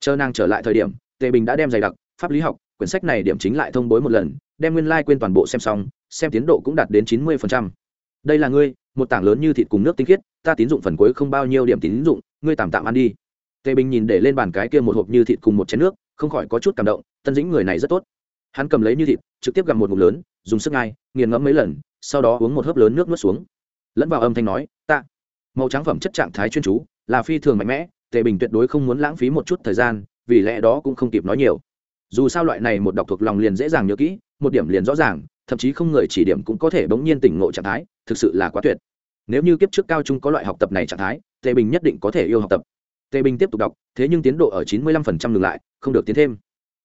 [SPEAKER 1] Chờ nàng trở lại thời điểm, tề bình đã đem giày đặc, pháp lý học, quyển sách này điểm chính lại thông bối một lần, đem nguyên lai、like、quên toàn bộ xem xong xem tiến độ cũng đạt đến chín mươi đây là ngươi, một tảng lớn như thịt cùng nước tinh khiết, ta tín dụng phần cuối không bao nhiêu điểm tín dụng, ngươi tạm tạm ăn đi. Tề bình nhìn để lên bàn cái kia một hộp như thịt cùng một chén nước, không khỏi có chút cảm động, tân dĩnh người này rất tốt. Hắn cầm lấy như thịt, trực tiếp gặm một ngụm lớn, dùng sức ngai nghiền ngẫm mấy lần, sau đó uống một hớp lớn nước nuốt xuống. Lẫn vào âm thanh nói, ta, màu trắng phẩm chất trạng thái chuyên chú, là phi thường mạnh mẽ, tề bình tuyệt đối không muốn lãng phí một chút thời gian, vì lẽ đó cũng không kịp nói nhiều. Dù sao loại này một đọc thuộc lòng liền dễ dàng nhớ kỹ, một điểm liền rõ ràng thậm chí không người chỉ điểm cũng có thể bỗng nhiên tỉnh ngộ trạng thái, thực sự là quá tuyệt. Nếu như kiếp trước cao trung có loại học tập này trạng thái, tề bình nhất định có thể yêu học tập. Tề bình tiếp tục đọc, thế nhưng tiến độ ở chín mươi lăm phần trăm ngừng lại, không được tiến thêm.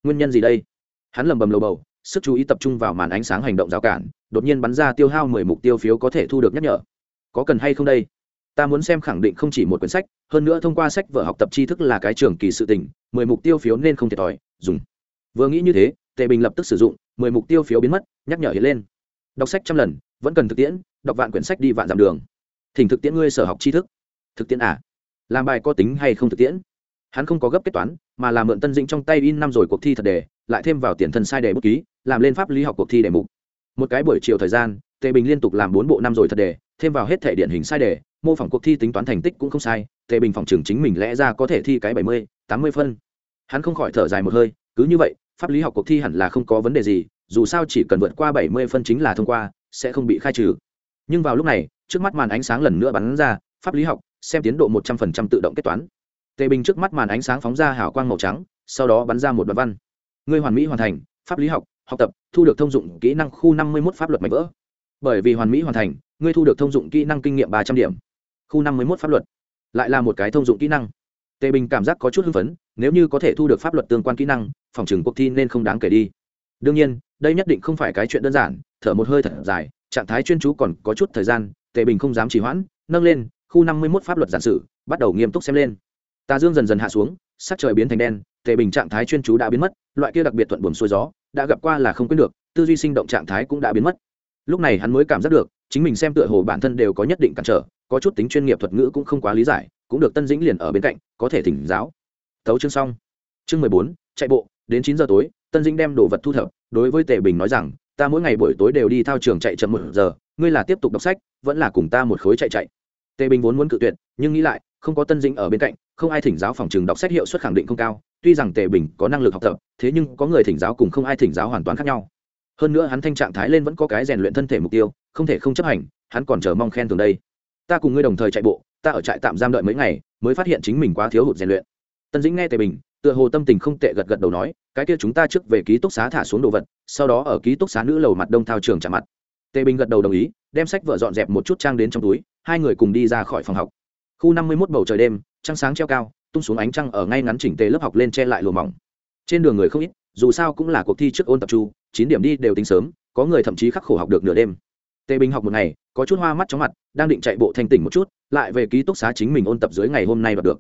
[SPEAKER 1] Nguyên nhân gì đây? Hắn lầm bầm lầu bầu, sức chú ý tập trung vào màn ánh sáng hành động rào cản, đột nhiên bắn ra tiêu hao mười mục tiêu phiếu có thể thu được nhắc nhở. Có cần hay không đây? Ta muốn xem khẳng định không chỉ một quyển sách, hơn nữa thông qua sách vở học tập tri thức là cái trường kỳ sự tình, mười mục tiêu phiếu nên không thiệt thòi, dùng. Vừa nghĩ như thế tề bình lập tức sử dụng, mười mục tiêu phiếu biến mất, nhắc nhở hiện lên. Đọc sách trăm lần, vẫn cần thực tiễn, đọc vạn quyển sách đi vạn dặm đường. Thỉnh thực tiễn ngươi sở học tri thức. Thực tiễn à? Làm bài có tính hay không thực tiễn? Hắn không có gấp kết toán, mà là mượn tân dĩnh trong tay in năm rồi cuộc thi thật đề, lại thêm vào tiền thân sai đề bút ký, làm lên pháp lý học cuộc thi đề mục. Một cái buổi chiều thời gian, tề bình liên tục làm bốn bộ năm rồi thật đề, thêm vào hết thể điển hình sai đề, mô phỏng cuộc thi tính toán thành tích cũng không sai, tề bình phòng trường chính mình lẽ ra có thể thi cái bảy mươi, tám mươi phân. Hắn không khỏi thở dài một hơi, cứ như vậy pháp lý học cuộc thi hẳn là không có vấn đề gì, dù sao chỉ cần vượt qua bảy mươi phân chính là thông qua, sẽ không bị khai trừ. Nhưng vào lúc này, trước mắt màn ánh sáng lần nữa bắn ra, pháp lý học, xem tiến độ một trăm phần trăm tự động kết toán. Tề bình trước mắt màn ánh sáng phóng ra hào quang màu trắng, sau đó bắn ra một đoạn văn. Ngươi hoàn mỹ hoàn thành, pháp lý học học tập, thu được thông dụng kỹ năng khu năm mươi một pháp luật mạnh vỡ. Bởi vì hoàn mỹ hoàn thành ngươi thu được thông dụng kỹ năng kinh nghiệm ba trăm điểm. Khu năm mươi một pháp luật, lại là một cái thông dụng kỹ năng. Tề bình cảm giác có chút hưng phấn, nếu như có thể thu được pháp luật tương quan kỹ năng phòng trường cuộc thi nên không đáng kể đi. Đương nhiên, đây nhất định không phải cái chuyện đơn giản, thở một hơi thật dài, trạng thái chuyên chú còn có chút thời gian, tề bình không dám trì hoãn, nâng lên, khu năm mươi một pháp luật giản sử bắt đầu nghiêm túc xem lên. Tà dương dần dần hạ xuống, sắc trời biến thành đen, tề bình trạng thái chuyên chú đã biến mất, loại kia đặc biệt thuận buồm xuôi gió, đã gặp qua là không quên được, tư duy sinh động trạng thái cũng đã biến mất. Lúc này hắn mới cảm giác được, chính mình xem tựa hồ bản thân đều có nhất định cản trở, có chút tính chuyên nghiệp thuật ngữ cũng không quá lý giải, cũng được tân dĩnh liền ở bên cạnh, có thể thỉnh giáo. Thấu chương xong. Chương mười bốn, chạy bộ đến chín giờ tối, tân dĩnh đem đồ vật thu thập, đối với tề bình nói rằng, ta mỗi ngày buổi tối đều đi thao trường chạy chậm một giờ, ngươi là tiếp tục đọc sách, vẫn là cùng ta một khối chạy chạy. Tề bình vốn muốn cự tuyệt, nhưng nghĩ lại, không có tân dĩnh ở bên cạnh, không ai thỉnh giáo phòng trường đọc sách hiệu suất khẳng định không cao, tuy rằng tề bình có năng lực học tập, thế nhưng có người thỉnh giáo cùng không ai thỉnh giáo hoàn toàn khác nhau. Hơn nữa hắn thanh trạng thái lên vẫn có cái rèn luyện thân thể mục tiêu, không thể không chấp hành, hắn còn chờ mong khen thường đây. Ta cùng ngươi đồng thời chạy bộ, ta ở trại tạm giam đợi mấy ngày, mới phát hiện chính mình quá thiếu hụt rèn luyện. Tân dĩnh nghe tề bình tựa hồ tâm tình không tệ gật gật đầu nói, cái kia chúng ta trước về ký túc xá thả xuống đồ vật, sau đó ở ký túc xá nữ lầu mặt đông thao trường trả mặt. Tề bình gật đầu đồng ý, đem sách vợ dọn dẹp một chút trang đến trong túi, hai người cùng đi ra khỏi phòng học. Khu năm mươi mốt bầu trời đêm, trăng sáng treo cao, tung xuống ánh trăng ở ngay ngắn chỉnh tề lớp học lên che lại lùa mỏng. Trên đường người không ít, dù sao cũng là cuộc thi trước ôn tập chu, chín điểm đi đều tính sớm, có người thậm chí khắc khổ học được nửa đêm. Tề bình học một ngày, có chút hoa mắt chóng mặt, đang định chạy bộ thanh tỉnh một chút, lại về ký túc xá chính mình ôn tập dưới ngày hôm nay và được.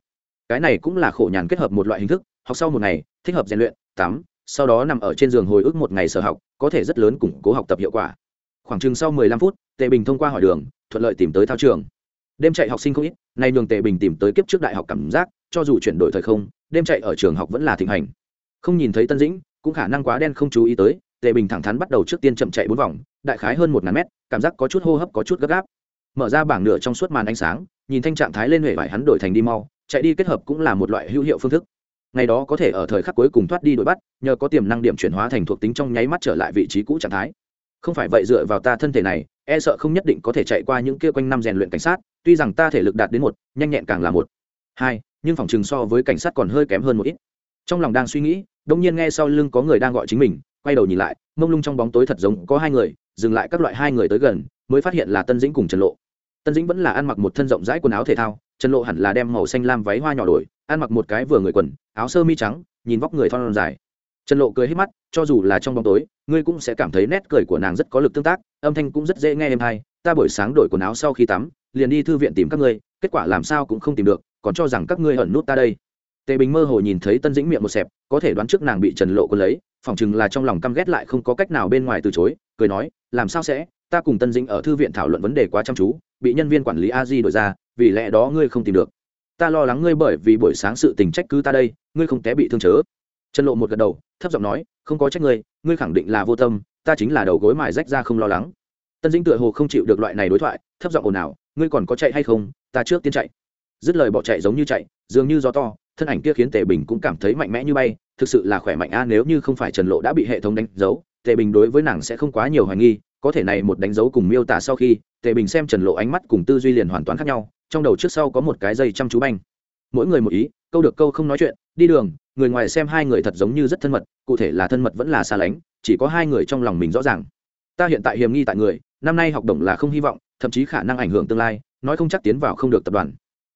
[SPEAKER 1] Cái này cũng là khổ nhàn kết hợp một loại hình thức học sau một ngày, thích hợp rèn luyện, tắm, sau đó nằm ở trên giường hồi ức một ngày sở học, có thể rất lớn củng cố học tập hiệu quả. Khoảng chừng sau 15 phút tề bình thông qua hỏi đường, thuận lợi tìm tới thao trường. Đêm chạy học sinh không ít, nay nhường tề bình tìm tới kiếp trước đại học cảm giác, cho dù chuyển đổi thời không, đêm chạy ở trường học vẫn là thịnh hành. Không nhìn thấy tân dĩnh, cũng khả năng quá đen không chú ý tới tề bình thẳng thắn bắt đầu trước tiên chậm chạy bốn vòng, đại khái hơn một ngàn mét, cảm giác có chút hô hấp, có chút gấp gáp. Mở ra bảng nửa trong suốt màn ánh sáng, nhìn thanh trạng thái lên huệ vải hắn đổi thành đi mau, chạy đi kết hợp cũng là một loại hữu hiệu phương thức ngày đó có thể ở thời khắc cuối cùng thoát đi đuổi bắt, nhờ có tiềm năng điểm chuyển hóa thành thuộc tính trong nháy mắt trở lại vị trí cũ trạng thái. Không phải vậy dựa vào ta thân thể này e sợ không nhất định có thể chạy qua những kia quanh năm rèn luyện cảnh sát, tuy rằng ta thể lực đạt đến một, nhanh nhẹn càng là một. Hai, nhưng phòng chừng so với cảnh sát còn hơi kém hơn một ít. Trong lòng đang suy nghĩ đông nhiên nghe sau lưng có người đang gọi chính mình, quay đầu nhìn lại, mông lung trong bóng tối thật giống có hai người, dừng lại các loại hai người tới gần, mới phát hiện là tân dĩnh cùng trần lộ. Tân dĩnh vẫn là ăn mặc một thân rộng rãi quần áo thể thao, trần lộ hẳn là đem màu xanh lam váy hoa nhỏ đổi ăn mặc một cái vừa người quần, áo sơ mi trắng, nhìn vóc người thon dài. Trần lộ cười hết mắt, cho dù là trong bóng tối, ngươi cũng sẽ cảm thấy nét cười của nàng rất có lực tương tác, âm thanh cũng rất dễ nghe em hay. Ta buổi sáng đổi quần áo sau khi tắm, liền đi thư viện tìm các ngươi, kết quả làm sao cũng không tìm được, còn cho rằng các ngươi ẩn nút ta đây. Tề bình mơ hồ nhìn thấy tân dĩnh miệng một xẹp, có thể đoán trước nàng bị trần lộ quân lấy, phỏng chừng là trong lòng căm ghét lại không có cách nào bên ngoài từ chối, cười nói, làm sao sẽ? Ta cùng tân dĩnh ở thư viện thảo luận vấn đề quá chăm chú, bị nhân viên quản lý a di đổi ra, vì lẽ đó ngươi không tìm được ta lo lắng ngươi bởi vì buổi sáng sự tình trách cứ ta đây, ngươi không té bị thương chớ. Trần lộ một gật đầu, thấp giọng nói, không có trách ngươi ngươi khẳng định là vô tâm, ta chính là đầu gối mài rách ra không lo lắng. Tân dĩnh tựa hồ không chịu được loại này đối thoại, thấp giọng ồn ào, ngươi còn có chạy hay không, ta trước tiên chạy. Dứt lời bỏ chạy giống như chạy, dường như gió to, thân ảnh kia khiến tề bình cũng cảm thấy mạnh mẽ như bay, thực sự là khỏe mạnh a, nếu như không phải trần lộ đã bị hệ thống đánh dấu, tề bình đối với nàng sẽ không quá nhiều hoài nghi, có thể này một đánh dấu cùng miêu tả sau khi, tề bình xem trần lộ ánh mắt cùng tư duy liền hoàn toàn khác nhau trong đầu trước sau có một cái dây chăm chú banh. Mỗi người một ý, câu được câu không nói chuyện, đi đường, người ngoài xem hai người thật giống như rất thân mật, cụ thể là thân mật vẫn là xa lánh, chỉ có hai người trong lòng mình rõ ràng. Ta hiện tại hiềm nghi tại người, năm nay học đồng là không hy vọng, thậm chí khả năng ảnh hưởng tương lai, nói không chắc tiến vào không được tập đoàn.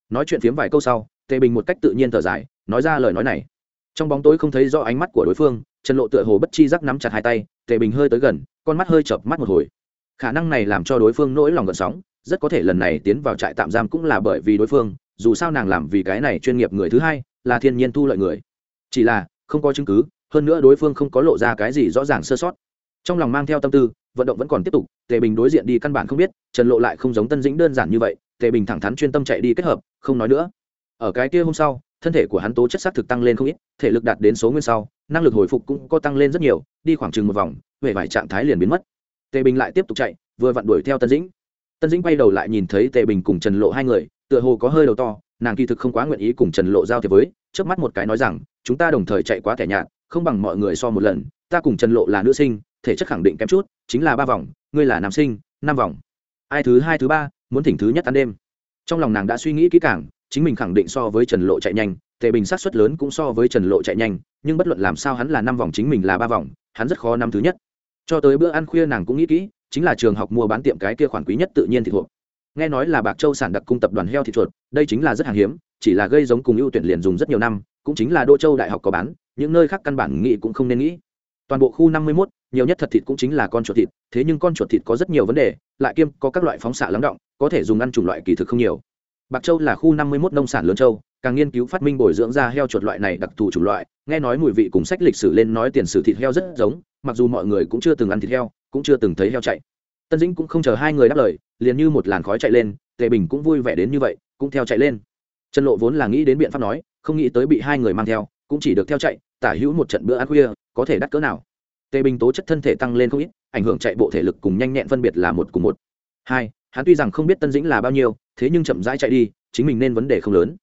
[SPEAKER 1] Nói chuyện phiếm vài câu sau, tề bình một cách tự nhiên thở dài, nói ra lời nói này. Trong bóng tối không thấy rõ ánh mắt của đối phương, trần lộ tựa hồ bất chi giác nắm chặt hai tay, tề bình hơi tới gần, con mắt hơi chợp mắt một hồi. Khả năng này làm cho đối phương nỗi lòng gợn sóng rất có thể lần này tiến vào trại tạm giam cũng là bởi vì đối phương, dù sao nàng làm vì cái này chuyên nghiệp người thứ hai, là thiên nhiên thu lợi người. Chỉ là, không có chứng cứ, hơn nữa đối phương không có lộ ra cái gì rõ ràng sơ sót. Trong lòng mang theo tâm tư, vận động vẫn còn tiếp tục, tề bình đối diện đi căn bản không biết, trần lộ lại không giống tân dĩnh đơn giản như vậy, tề bình thẳng thắn chuyên tâm chạy đi kết hợp, không nói nữa. Ở cái kia hôm sau, thân thể của hắn tố chất xác thực tăng lên không ít, thể lực đạt đến số nguyên sau, năng lực hồi phục cũng có tăng lên rất nhiều, đi khoảng chừng một vòng về vài trạng thái liền biến mất. Tề bình lại tiếp tục chạy, vừa vặn đuổi theo tân dĩnh tân dĩnh quay đầu lại nhìn thấy tề bình cùng trần lộ hai người, tựa hồ có hơi đầu to, nàng kỳ thực không quá nguyện ý cùng trần lộ giao thiệp với trước mắt một cái nói rằng, chúng ta đồng thời chạy quá thẻ nhạt không bằng mọi người so một lần, ta cùng trần lộ là nữ sinh, thể chất khẳng định kém chút, chính là ba vòng, ngươi là nam sinh, năm vòng. Ai thứ hai thứ ba, muốn thỉnh thứ nhất ăn đêm. Trong lòng nàng đã suy nghĩ kỹ càng, chính mình khẳng định so với trần lộ chạy nhanh, tề bình sát xuất lớn cũng so với trần lộ chạy nhanh, nhưng bất luận làm sao hắn là năm vòng chính mình là ba vòng, hắn rất khó năm thứ nhất. Cho tới bữa ăn khuya nàng cũng nghĩ kỹ chính là trường học mua bán tiệm cái kia khoản quý nhất tự nhiên thịt hộp. Nghe nói là bạc châu sản đặc cung tập đoàn heo thịt chuột đây chính là rất hàng hiếm chỉ là gây giống cùng ưu tuyển liền dùng rất nhiều năm cũng chính là đô châu đại học có bán những nơi khác căn bản nghĩ cũng không nên nghĩ. Toàn bộ khu năm mươi 51, nhiều nhất thật thịt cũng chính là con chuột thịt thế nhưng con chuột thịt có rất nhiều vấn đề lại kiêm có các loại phóng xạ lắng động có thể dùng ăn chủng loại kỳ thực không nhiều. Bạc châu là khu năm mươi 51 nông sản lớn châu càng nghiên cứu phát minh bồi dưỡng ra heo chuột loại này đặc thù chủng loại, nghe nói mùi vị cùng sách lịch sử lên nói tiền sử thịt heo rất giống, mặc dù mọi người cũng chưa từng ăn thịt heo, cũng chưa từng thấy heo chạy. Tân dĩnh cũng không chờ hai người đáp lời, liền như một làn khói chạy lên, tề bình cũng vui vẻ đến như vậy, cũng theo chạy lên. Trần lộ vốn là nghĩ đến biện pháp nói, không nghĩ tới bị hai người mang theo, cũng chỉ được theo chạy, tả hữu một trận bữa ăn khuya, có thể đắt cỡ nào. Tề bình tố chất thân thể tăng lên không ít, ảnh hưởng chạy bộ thể lực cùng nhanh nhẹn phân biệt là một cùng một. Hai, hắn tuy rằng không biết tân dĩnh là bao nhiêu, thế nhưng chậm rãi chạy đi, chính mình nên vấn đề không lớn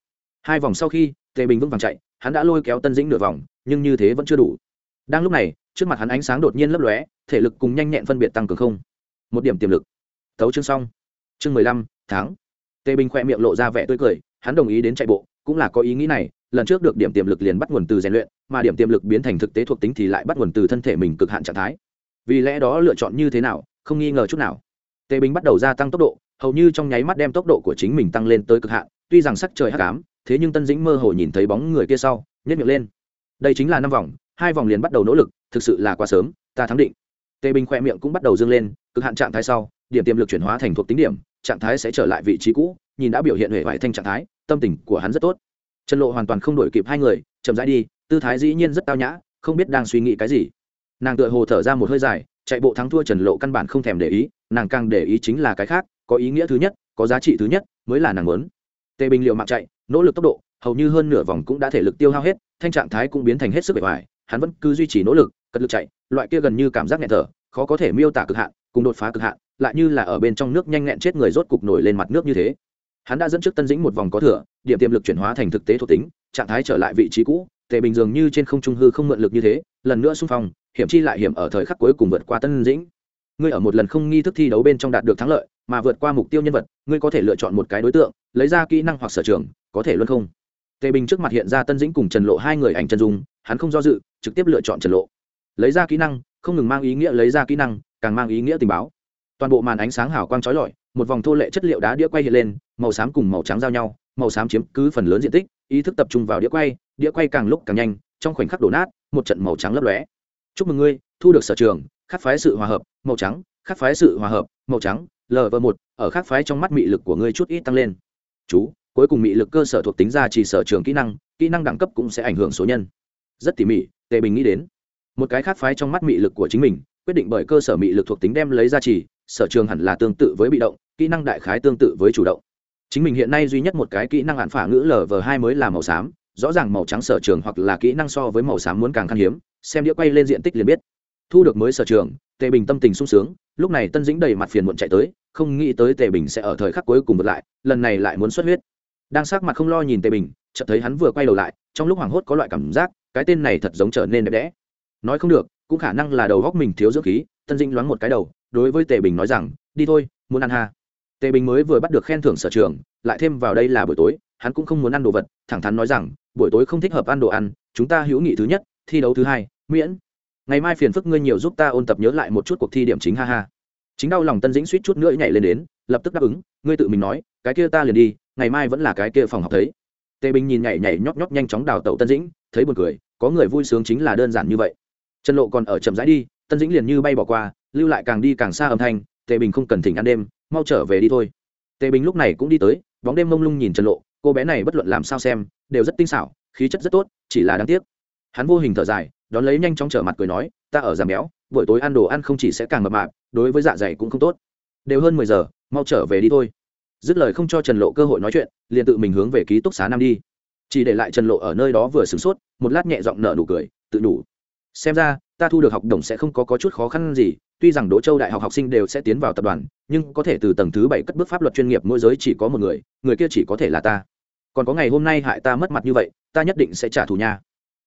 [SPEAKER 1] hai vòng sau khi, tề bình vững vàng chạy, hắn đã lôi kéo tân dĩnh nửa vòng, nhưng như thế vẫn chưa đủ. Đang lúc này, trước mặt hắn ánh sáng đột nhiên lấp lóe, thể lực cùng nhanh nhẹn phân biệt tăng cường không. Một điểm tiềm lực. Tấu chương xong. Chương mười lăm tháng tề bình khoe miệng lộ ra vẻ tươi cười, hắn đồng ý đến chạy bộ, cũng là có ý nghĩ này, lần trước được điểm tiềm lực liền bắt nguồn từ rèn luyện, mà điểm tiềm lực biến thành thực tế thuộc tính thì lại bắt nguồn từ thân thể mình cực hạn trạng thái. Vì lẽ đó lựa chọn như thế nào, không nghi ngờ chút nào. Tề bình bắt đầu gia tăng tốc độ, hầu như trong nháy mắt đem tốc độ của chính mình tăng lên tới cực hạn, tuy rằng sắc trời hắc ám thế nhưng tân dĩnh mơ hồ nhìn thấy bóng người kia sau nhất miệng lên. Đây chính là năm vòng, hai vòng liền bắt đầu nỗ lực, thực sự là quá sớm, ta thắng định. Tề bình khoe miệng cũng bắt đầu dâng lên, cực hạn trạng thái sau, điểm tiềm lực chuyển hóa thành thuộc tính điểm, trạng thái sẽ trở lại vị trí cũ, nhìn đã biểu hiện hệ hoại thanh trạng thái, tâm tình của hắn rất tốt. Trần lộ hoàn toàn không đổi kịp hai người, chậm rãi đi, tư thái dĩ nhiên rất tao nhã, không biết đang suy nghĩ cái gì. Nàng tựa hồ thở ra một hơi dài, chạy bộ thắng thua trần lộ căn bản không thèm để ý, nàng càng để ý chính là cái khác, có ý nghĩa thứ nhất, có giá trị thứ nhất, mới là nàng muốn. Tề bình liệu mạng chạy nỗ lực tốc độ, hầu như hơn nửa vòng cũng đã thể lực tiêu hao hết, thanh trạng thái cũng biến thành hết sức bề ngoài, hắn vẫn cứ duy trì nỗ lực, cật lực chạy, loại kia gần như cảm giác nghẹt thở, khó có thể miêu tả cực hạn, cùng đột phá cực hạn, lại như là ở bên trong nước nhanh nghẹn chết người rốt cục nổi lên mặt nước như thế. Hắn đã dẫn trước tân dĩnh một vòng có thừa, điểm tiềm lực chuyển hóa thành thực tế thuộc tính, trạng thái trở lại vị trí cũ, tề bình dường như trên không trung hư không mượn lực như thế, lần nữa xung phong, hiểm chi lại hiểm ở thời khắc cuối cùng vượt qua tân dĩnh. Ngươi ở một lần không nghi thức thi đấu bên trong đạt được thắng lợi, mà vượt qua mục tiêu nhân vật, ngươi có thể lựa chọn một cái đối tượng, lấy ra kỹ năng hoặc sở trường có thể luôn không? Tề bình trước mặt hiện ra tân dĩnh cùng trần lộ hai người ảnh chân dung, hắn không do dự, trực tiếp lựa chọn trần lộ. Lấy ra kỹ năng, không ngừng mang ý nghĩa lấy ra kỹ năng, càng mang ý nghĩa tình báo. Toàn bộ màn ánh sáng hào quang trói lọi, một vòng thô lệ chất liệu đá đĩa quay hiện lên, màu xám cùng màu trắng giao nhau, màu xám chiếm cứ phần lớn diện tích, ý thức tập trung vào đĩa quay đĩa quay càng lúc càng nhanh, trong khoảnh khắc đổ nát, một trận màu trắng lấp lóe. Chúc mừng ngươi, thu được sở trường, khắc phái sự hòa hợp, màu trắng, khắc phái sự hòa hợp, màu trắng lv một, ở khắc phái trong mắt mị lực của ngươi chút ít tăng lên. Chú cuối cùng mị lực cơ sở thuộc tính ra chỉ sở trường kỹ năng kỹ năng đẳng cấp cũng sẽ ảnh hưởng số nhân. Rất tỉ mỉ, tề bình nghĩ đến. Một cái khác phái trong mắt mị lực của chính mình, quyết định bởi cơ sở mị lực thuộc tính đem lấy ra chỉ, sở trường hẳn là tương tự với bị động, kỹ năng đại khái tương tự với chủ động. Chính mình hiện nay duy nhất một cái kỹ năng hạn phả ngữ lv hai mới là màu xám, rõ ràng màu trắng sở trường hoặc là kỹ năng so với màu xám muốn càng khan hiếm, xem đĩa quay lên diện tích liền biết. Thu được mới sở trường, tề bình tâm tình sung sướng, lúc này tân dĩnh đầy mặt phiền muộn chạy tới, không nghĩ tới tề bình sẽ ở thời khắc cuối cùng vượt lại, lần này lại muốn xuất huyết đang sắc mặt không lo nhìn tề bình, chợt thấy hắn vừa quay đầu lại, trong lúc hoảng hốt có loại cảm giác, cái tên này thật giống trở nên đẹp đẽ. Nói không được, cũng khả năng là đầu góc mình thiếu dưỡng khí tân dĩnh loáng một cái đầu, đối với tề bình nói rằng, đi thôi, muốn ăn ha. Tề bình mới vừa bắt được khen thưởng sở trường, lại thêm vào đây là buổi tối, hắn cũng không muốn ăn đồ vật, thẳng thắn nói rằng, buổi tối không thích hợp ăn đồ ăn, chúng ta hữu nghị thứ nhất, thi đấu thứ hai, miễn. Ngày mai phiền phức ngươi nhiều giúp ta ôn tập nhớ lại một chút cuộc thi điểm chính ha ha. Chính đau lòng tân dĩnh suýt chút nữa nhảy lên đến, lập tức đáp ứng, ngươi tự mình nói, cái kia ta liền đi ngày mai vẫn là cái kia phòng học thấy. Tề bình nhìn nhảy nhảy nhóc nhóc nhanh chóng đào tẩu tân dĩnh, thấy buồn cười, có người vui sướng chính là đơn giản như vậy. Trần lộ còn ở chậm rãi đi, tân dĩnh liền như bay bỏ qua, lưu lại càng đi càng xa âm thanh, tề bình không cần thỉnh ăn đêm, mau trở về đi thôi. Tề bình lúc này cũng đi tới, bóng đêm mông lung nhìn trần lộ, cô bé này bất luận làm sao xem, đều rất tinh xảo, khí chất rất tốt, chỉ là đáng tiếc. Hắn vô hình thở dài, đón lấy nhanh chóng trở mặt cười nói, ta ở giảm béo, buổi tối ăn đồ ăn không chỉ sẽ càng mập mạp, đối với dạ dày cũng không tốt. Đều hơn mười giờ, mau trở về đi thôi dứt lời không cho trần lộ cơ hội nói chuyện liền tự mình hướng về ký túc xá nam đi. Chỉ để lại trần lộ ở nơi đó vừa sửng sốt một lát nhẹ giọng nở nụ cười tự đủ. Xem ra ta thu được học đồng sẽ không có, có chút khó khăn gì tuy rằng đỗ châu đại học học sinh đều sẽ tiến vào tập đoàn nhưng có thể từ tầng thứ bảy cất bước pháp luật chuyên nghiệp môi giới chỉ có một người người kia chỉ có thể là ta. Còn có ngày hôm nay hại ta mất mặt như vậy ta nhất định sẽ trả thù nha.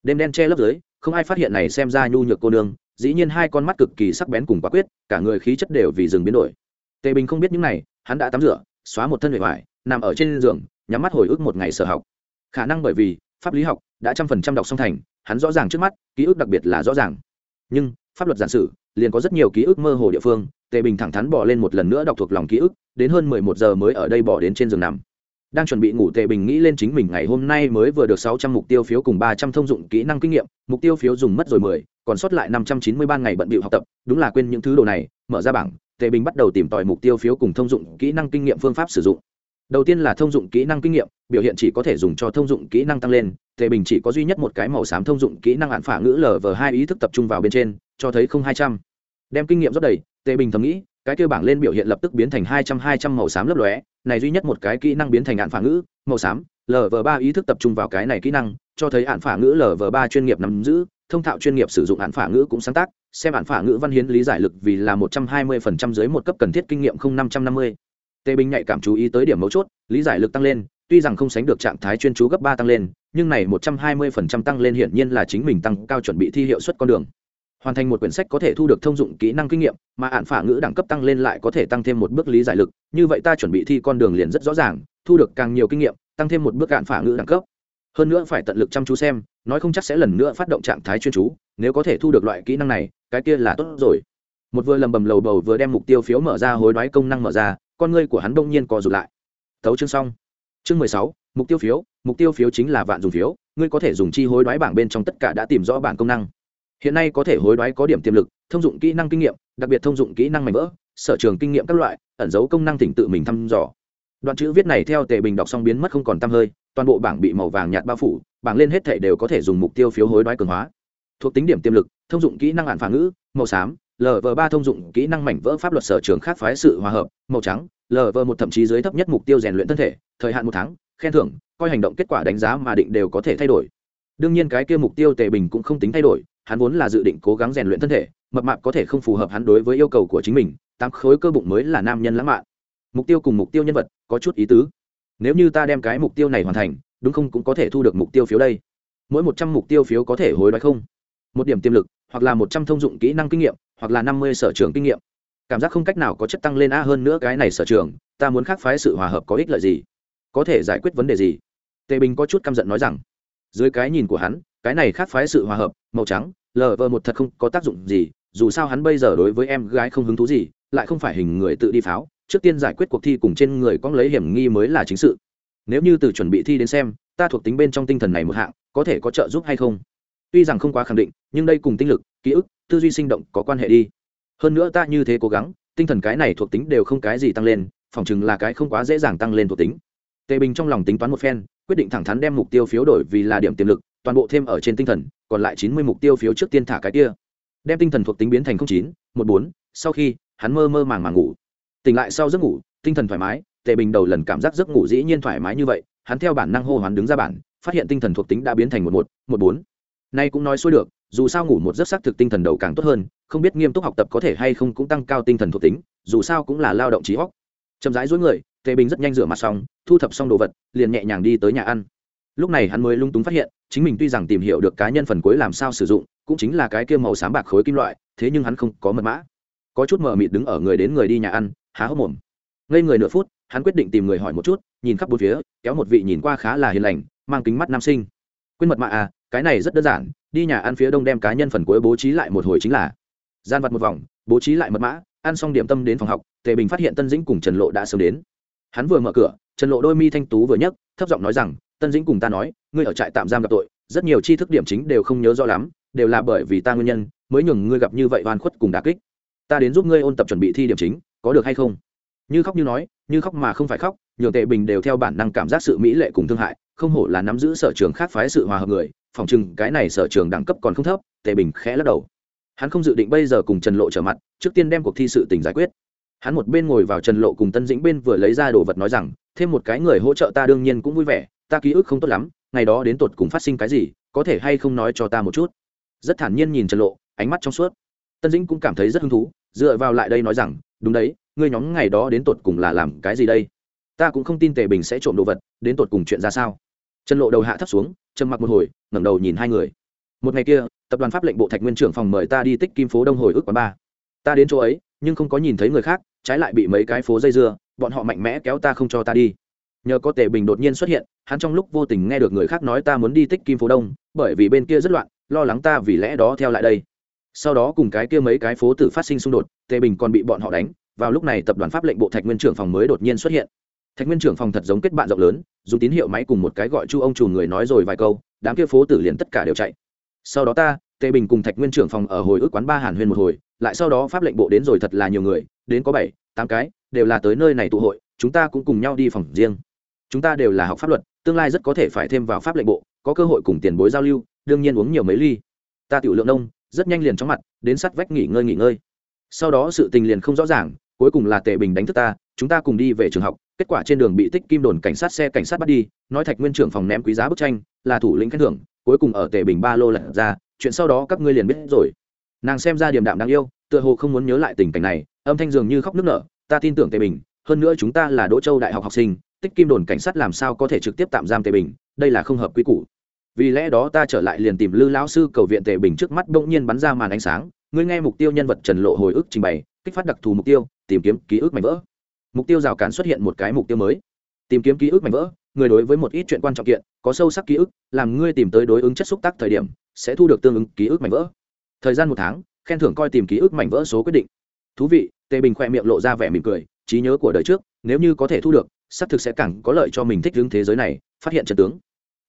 [SPEAKER 1] Đêm đen che lấp dưới không ai phát hiện này xem ra nhu nhược cô nương dĩ nhiên hai con mắt cực kỳ sắc bén cùng quả quyết cả người khí chất đều vì rừng biến đổi. Tề bình không biết những này hắn đã tắm rửa xóa một thân bề ngoài nằm ở trên giường, nhắm mắt hồi ức một ngày sở học. Khả năng bởi vì pháp lý học đã trăm phần trăm đọc song thành, hắn rõ ràng trước mắt, ký ức đặc biệt là rõ ràng. Nhưng, pháp luật giản sử liền có rất nhiều ký ức mơ hồ địa phương, tề bình thẳng thắn bỏ lên một lần nữa đọc thuộc lòng ký ức, đến hơn mười một giờ mới ở đây bỏ đến trên giường nằm. Đang chuẩn bị ngủ, tề bình nghĩ lên chính mình ngày hôm nay mới vừa được sáu trăm mục tiêu phiếu cùng ba trăm thông dụng kỹ năng kinh nghiệm, mục tiêu phiếu dùng mất rồi mười, còn sót lại năm trăm chín mươi ba ngày bận bịu học tập, đúng là quên những thứ đồ này, mở ra bảng tề bình bắt đầu tìm tòi mục tiêu phiếu cùng thông dụng kỹ năng kinh nghiệm phương pháp sử dụng. Đầu tiên là thông dụng kỹ năng kinh nghiệm, biểu hiện chỉ có thể dùng cho thông dụng kỹ năng tăng lên, tề bình chỉ có duy nhất một cái màu xám thông dụng kỹ năng hạn phả ngữ lv hai ý thức tập trung vào bên trên, cho thấy không hai trăm. Đem kinh nghiệm rất đầy, tề bình thầm nghĩ, cái kêu bảng lên biểu hiện lập tức biến thành hai trăm hai trăm màu xám lấp lóe, này duy nhất một cái kỹ năng biến thành hạn phả ngữ, màu xám lv ba ý thức tập trung vào cái này kỹ năng, cho thấy hạn phả ngữ lv ba chuyên nghiệp nắm giữ thông thạo chuyên nghiệp sử dụng hạn phả ngữ cũng sáng tác, xem hạn phả ngữ văn hiến lý giải lực vì là một trăm hai mươi phần trăm dưới một cấp cần thiết kinh nghiệm không năm trăm năm mươi. Tề bình nhạy cảm chú ý tới điểm mấu chốt, lý giải lực tăng lên, tuy rằng không sánh được trạng thái chuyên chú gấp ba tăng lên, nhưng này một trăm hai mươi phần trăm tăng lên hiển nhiên là chính mình tăng cao chuẩn bị thi hiệu suất con đường. Hoàn thành một quyển sách có thể thu được thông dụng kỹ năng kinh nghiệm, mà hạn phả ngữ đẳng cấp tăng lên lại có thể tăng thêm một bước lý giải lực, như vậy ta chuẩn bị thi con đường liền rất rõ ràng, thu được càng nhiều kinh nghiệm, tăng thêm một bước hạn phả ngữ đẳng cấp hơn nữa phải tận lực chăm chú xem, nói không chắc sẽ lần nữa phát động trạng thái chuyên chú, nếu có thể thu được loại kỹ năng này, cái kia là tốt rồi. Một vừa lầm bầm lầu bầu vừa đem mục tiêu phiếu mở ra hối đoái công năng mở ra, con ngươi của hắn đông nhiên co rụt lại. Tấu chương xong. Chương mười sáu, mục tiêu phiếu, mục tiêu phiếu chính là vạn dùng phiếu, ngươi có thể dùng chi hối đoái bảng bên trong tất cả đã tìm rõ bảng công năng. Hiện nay có thể hối đoái có điểm tiềm lực, thông dụng kỹ năng kinh nghiệm, đặc biệt thông dụng kỹ năng mạnh vỡ, sở trường kinh nghiệm các loại, ẩn dấu công năng tỉnh tự mình thăm dò. Đoạn chữ viết này theo tề bình đọc xong biến mất không còn t hơi toàn bộ bảng bị màu vàng nhạt bao phủ, bảng lên hết thể đều có thể dùng mục tiêu phiếu hối đoái cường hóa. Thuộc tính điểm tiềm lực, thông dụng kỹ năng hạn phản ngữ, màu xám lv ba thông dụng kỹ năng mảnh vỡ pháp luật sở trường khác phái sự hòa hợp, màu trắng lv một thậm chí dưới thấp nhất mục tiêu rèn luyện thân thể, thời hạn một tháng, khen thưởng, coi hành động kết quả đánh giá mà định đều có thể thay đổi. Đương nhiên cái kia mục tiêu tề bình cũng không tính thay đổi, hắn vốn là dự định cố gắng rèn luyện thân thể, mập mạp có thể không phù hợp hắn đối với yêu cầu của chính mình, tám khối cơ bụng mới là nam nhân lãng mạn. Mục tiêu cùng mục tiêu nhân vật có chút ý tứ nếu như ta đem cái mục tiêu này hoàn thành, đúng không cũng có thể thu được mục tiêu phiếu đây. Mỗi một trăm mục tiêu phiếu có thể hối đoái không? Một điểm tiềm lực, hoặc là một trăm thông dụng kỹ năng kinh nghiệm, hoặc là năm mươi sở trường kinh nghiệm. Cảm giác không cách nào có chất tăng lên a hơn nữa cái này sở trường, ta muốn khác phái sự hòa hợp có ích lợi gì? Có thể giải quyết vấn đề gì? Tề bình có chút căm giận nói rằng, dưới cái nhìn của hắn, cái này khác phái sự hòa hợp, màu trắng lờ vờ một thật không có tác dụng gì, dù sao hắn bây giờ đối với em gái không hứng thú gì, lại không phải hình người tự đi pháo trước tiên giải quyết cuộc thi cùng trên người có lấy hiểm nghi mới là chính sự. Nếu như từ chuẩn bị thi đến xem, ta thuộc tính bên trong tinh thần này một hạng, có thể có trợ giúp hay không? Tuy rằng không quá khẳng định, nhưng đây cùng tinh lực, ký ức, tư duy sinh động có quan hệ đi. Hơn nữa ta như thế cố gắng, tinh thần cái này thuộc tính đều không cái gì tăng lên, phỏng chừng là cái không quá dễ dàng tăng lên thuộc tính. Tề bình trong lòng tính toán một phen, quyết định thẳng thắn đem mục tiêu phiếu đổi vì là điểm tiềm lực, toàn bộ thêm ở trên tinh thần, còn lại chín mươi mục tiêu phiếu trước tiên thả cái kia. Đem tinh thần thuộc tính biến thành chín, một bốn, sau khi, hắn mơ mơ màng màng ngủ tỉnh lại sau giấc ngủ, tinh thần thoải mái, tề bình đầu lần cảm giác giấc ngủ dĩ nhiên thoải mái như vậy, hắn theo bản năng hô hoán đứng ra bản, phát hiện tinh thần thuộc tính đã biến thành một một một bốn. Nay cũng nói xuôi được, dù sao ngủ một giấc xác thực tinh thần đầu càng tốt hơn, không biết nghiêm túc học tập có thể hay không cũng tăng cao tinh thần thuộc tính, dù sao cũng là lao động trí óc. Chậm rãi dối người, tề bình rất nhanh rửa mặt xong, thu thập xong đồ vật, liền nhẹ nhàng đi tới nhà ăn. Lúc này hắn mới lung túng phát hiện, chính mình tuy rằng tìm hiểu được cá nhân phần cuối làm sao sử dụng, cũng chính là cái kia màu xám bạc khối kim loại, thế nhưng hắn không có mật mã. Có chút mờ mịt đứng ở người đến người đi nhà ăn há hốc mồm. Ngây người nửa phút, hắn quyết định tìm người hỏi một chút, nhìn khắp bốn phía, kéo một vị nhìn qua khá là hiền lành, mang kính mắt nam sinh. Quên mật mã à cái này rất đơn giản, đi nhà ăn phía đông đem cá nhân phần cuối bố trí lại một hồi chính là. Gian vặt một vòng, bố trí lại mật mã, ăn xong điểm tâm đến phòng học, tề bình phát hiện tân dĩnh cùng trần lộ đã sớm đến. Hắn vừa mở cửa, trần lộ đôi mi thanh tú vừa nhấc, thấp giọng nói rằng, tân dĩnh cùng ta nói, ngươi ở trại tạm giam gặp tội, rất nhiều tri thức điểm chính đều không nhớ rõ lắm, đều là bởi vì ta nguyên nhân, mới nhường ngươi gặp như vậy oan khuất cùng đà kích. Ta đến giúp ngươi ôn tập chuẩn bị thi điểm chính có được hay không? Như khóc như nói, như khóc mà không phải khóc, nhường tệ bình đều theo bản năng cảm giác sự mỹ lệ cùng thương hại, không hổ là nắm giữ sở trường khác phái sự hòa hợp người, phòng chừng cái này sở trường đẳng cấp còn không thấp, tệ bình khẽ lắc đầu. Hắn không dự định bây giờ cùng trần lộ trở mặt, trước tiên đem cuộc thi sự tình giải quyết. Hắn một bên ngồi vào trần lộ cùng tân dĩnh bên vừa lấy ra đồ vật nói rằng, thêm một cái người hỗ trợ ta đương nhiên cũng vui vẻ, ta ký ức không tốt lắm, ngày đó đến tột cùng phát sinh cái gì, có thể hay không nói cho ta một chút? Rất thản nhiên nhìn trần lộ, ánh mắt trong suốt. Tân dĩnh cũng cảm thấy rất hứng thú, dựa vào lại đây nói rằng đúng đấy, ngươi nhóm ngày đó đến tột cùng là làm cái gì đây? Ta cũng không tin tề bình sẽ trộm đồ vật, đến tột cùng chuyện ra sao? Trần lộ đầu hạ thấp xuống, trầm mặc một hồi, ngẩng đầu nhìn hai người. Một ngày kia, tập đoàn pháp lệnh bộ thạch nguyên trưởng phòng mời ta đi tích kim phố đông hồi ức quán ba. Ta đến chỗ ấy, nhưng không có nhìn thấy người khác, trái lại bị mấy cái phố dây dưa, bọn họ mạnh mẽ kéo ta không cho ta đi. Nhờ có tề bình đột nhiên xuất hiện, hắn trong lúc vô tình nghe được người khác nói ta muốn đi tích kim phố đông, bởi vì bên kia rất loạn, lo lắng ta vì lẽ đó theo lại đây sau đó cùng cái kia mấy cái phố tử phát sinh xung đột, tề bình còn bị bọn họ đánh. Vào lúc này tập đoàn pháp lệnh bộ thạch nguyên trưởng phòng mới đột nhiên xuất hiện. Thạch nguyên trưởng phòng thật giống kết bạn rộng lớn, dùng tín hiệu máy cùng một cái gọi chu ông chủ người nói rồi vài câu, đám kia phố tử liền tất cả đều chạy. Sau đó ta, tề bình cùng thạch nguyên trưởng phòng ở hồi ức quán ba hàn huyên một hồi, lại sau đó pháp lệnh bộ đến rồi thật là nhiều người, đến có bảy, tám cái, đều là tới nơi này tụ hội, chúng ta cũng cùng nhau đi phòng riêng. Chúng ta đều là học pháp luật, tương lai rất có thể phải thêm vào pháp lệnh bộ, có cơ hội cùng tiền bối giao lưu, đương nhiên uống nhiều mấy ly. Ta tiểu lượng nông rất nhanh liền chóng mặt, đến sắt vách nghỉ ngơi nghỉ ngơi. Sau đó sự tình liền không rõ ràng, cuối cùng là tề bình đánh thức ta, chúng ta cùng đi về trường học, kết quả trên đường bị tích kim đồn cảnh sát xe cảnh sát bắt đi, nói thạch nguyên trưởng phòng ném quý giá bức tranh, là thủ lĩnh khen thưởng, cuối cùng ở tề bình ba lô lật ra, chuyện sau đó các ngươi liền biết rồi. Nàng xem ra điểm đạm đáng yêu, tựa hồ không muốn nhớ lại tình cảnh này, âm thanh dường như khóc nức nở, ta tin tưởng tề bình, hơn nữa chúng ta là đỗ châu đại học học sinh, tích kim đồn cảnh sát làm sao có thể trực tiếp tạm giam tề bình, đây là không hợp quy củ vì lẽ đó ta trở lại liền tìm lư lão sư cầu viện tề bình trước mắt bỗng nhiên bắn ra màn ánh sáng. Ngươi nghe mục tiêu nhân vật trần lộ hồi ức trình bày, kích phát đặc thù mục tiêu, tìm kiếm ký ức mảnh vỡ. Mục tiêu rào cản xuất hiện một cái mục tiêu mới. Tìm kiếm ký ức mảnh vỡ, người đối với một ít chuyện quan trọng kiện, có sâu sắc ký ức, làm ngươi tìm tới đối ứng chất xúc tác thời điểm, sẽ thu được tương ứng ký ức mảnh vỡ. Thời gian một tháng, khen thưởng coi tìm ký ức mảnh vỡ số quyết định. Thú vị, tề bình khoe miệng lộ ra vẻ mỉm cười, trí nhớ của đời trước, nếu như có thể thu được, xác thực sẽ càng có lợi cho mình thích ứng thế giới này, phát hiện trận tướng.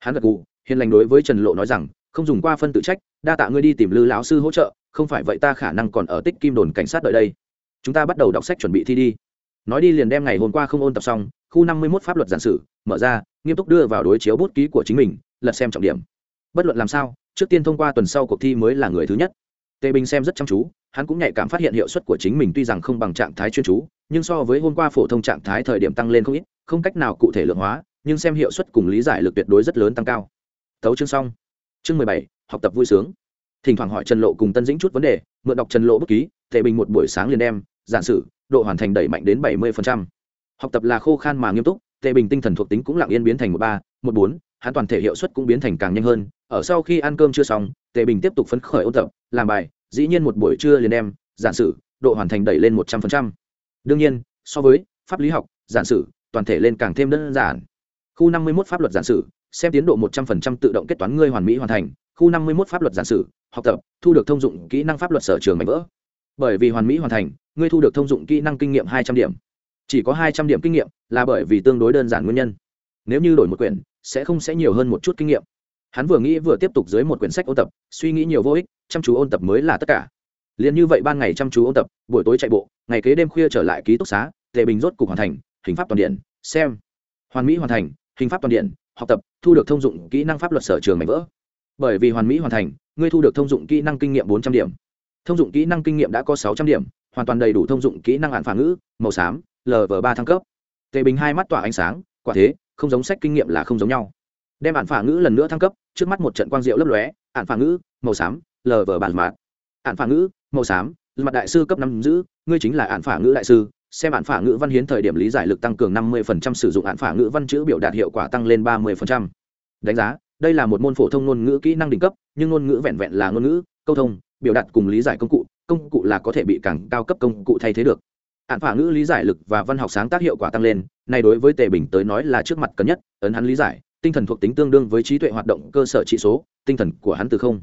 [SPEAKER 1] Hắn gật gù hiền lành đối với trần lộ nói rằng, không dùng qua phân tự trách, đa tạ ngươi đi tìm lư lão sư hỗ trợ, không phải vậy ta khả năng còn ở tích kim đồn cảnh sát đợi đây. Chúng ta bắt đầu đọc sách chuẩn bị thi đi. Nói đi liền đem ngày hôm qua không ôn tập xong, khu năm mươi mốt pháp luật giản sử mở ra, nghiêm túc đưa vào đối chiếu bút ký của chính mình, lật xem trọng điểm. Bất luận làm sao, trước tiên thông qua tuần sau cuộc thi mới là người thứ nhất. Tề bình xem rất chăm chú, hắn cũng nhạy cảm phát hiện hiệu suất của chính mình tuy rằng không bằng trạng thái chuyên chú, nhưng so với hôm qua phổ thông trạng thái thời điểm tăng lên không ít, không cách nào cụ thể lượng hóa, nhưng xem hiệu suất cùng lý giải lực tuyệt đối rất lớn tăng cao tấu chương xong. Chương mười bảy, học tập vui sướng. Thỉnh thoảng hỏi trần lộ cùng tân dĩnh chút vấn đề, mượn đọc trần lộ bút ký, tề bình một buổi sáng liền đem, giản sử độ hoàn thành đẩy mạnh đến bảy mươi học tập là khô khan mà nghiêm túc, tề bình tinh thần thuộc tính cũng lặng yên biến thành một ba, một bốn, hắn toàn thể hiệu suất cũng biến thành càng nhanh hơn. Ở sau khi ăn cơm chưa xong, tề bình tiếp tục phấn khởi ôn tập, làm bài, dĩ nhiên một buổi trưa liền đem, giản sử độ hoàn thành đẩy lên một trăm phần trăm. đương nhiên, so với pháp lý học, giản sử toàn thể lên càng thêm đơn giản khu năm mươi một pháp luật giản sử, xem tiến độ một trăm linh tự động kết toán ngươi hoàn mỹ hoàn thành. Khu năm mươi một pháp luật giản sử, học tập, thu được thông dụng kỹ năng pháp luật sở trường mạnh vỡ. Bởi vì hoàn mỹ hoàn thành, ngươi thu được thông dụng kỹ năng kinh nghiệm hai trăm điểm. Chỉ có hai trăm điểm kinh nghiệm là bởi vì tương đối đơn giản nguyên nhân. Nếu như đổi một quyển, sẽ không sẽ nhiều hơn một chút kinh nghiệm. Hắn vừa nghĩ vừa tiếp tục dưới một quyển sách ôn tập, suy nghĩ nhiều vô ích, chăm chú ôn tập mới là tất cả. Liền như vậy ban ngày chăm chú ôn tập, buổi tối chạy bộ, ngày kế đêm khuya trở lại ký túc xá, tề bình rốt cục hoàn thành, hình pháp toàn điện, xem. Hoàn mỹ hoàn thành hình pháp toàn điện, học tập, thu được thông dụng kỹ năng pháp luật sở trường mảnh vỡ. Bởi vì hoàn mỹ hoàn thành, ngươi thu được thông dụng kỹ năng kinh nghiệm bốn trăm điểm. Thông dụng kỹ năng kinh nghiệm đã có sáu trăm điểm, hoàn toàn đầy đủ thông dụng kỹ năng hạn phản ngữ, màu xám lv ba thăng cấp. Tề bình hai mắt tỏa ánh sáng, quả thế, không giống sách kinh nghiệm là không giống nhau. Đem hạn phản ngữ lần nữa thăng cấp, trước mắt một trận quang diệu lấp lóe, hạn phản ngữ, màu xám lv bản mạt. Hạn phản ngữ, màu xám mặt đại sư cấp năm giữ, ngươi chính là hạn phản ngữ đại sư xem hạn phả ngữ văn hiến thời điểm lý giải lực tăng cường 50% sử dụng hạn phả ngữ văn chữ biểu đạt hiệu quả tăng lên 30%. đánh giá, đây là một môn phổ thông ngôn ngữ kỹ năng đỉnh cấp, nhưng ngôn ngữ vẹn vẹn là ngôn ngữ, câu thông, biểu đạt cùng lý giải công cụ công cụ là có thể bị càng cao cấp công cụ thay thế được. Hạn phả ngữ lý giải lực và văn học sáng tác hiệu quả tăng lên này đối với tề bình tới nói là trước mặt cần nhất, ấn hắn lý giải, tinh thần thuộc tính tương đương với trí tuệ hoạt động cơ sở trị số, tinh thần của hắn từ không.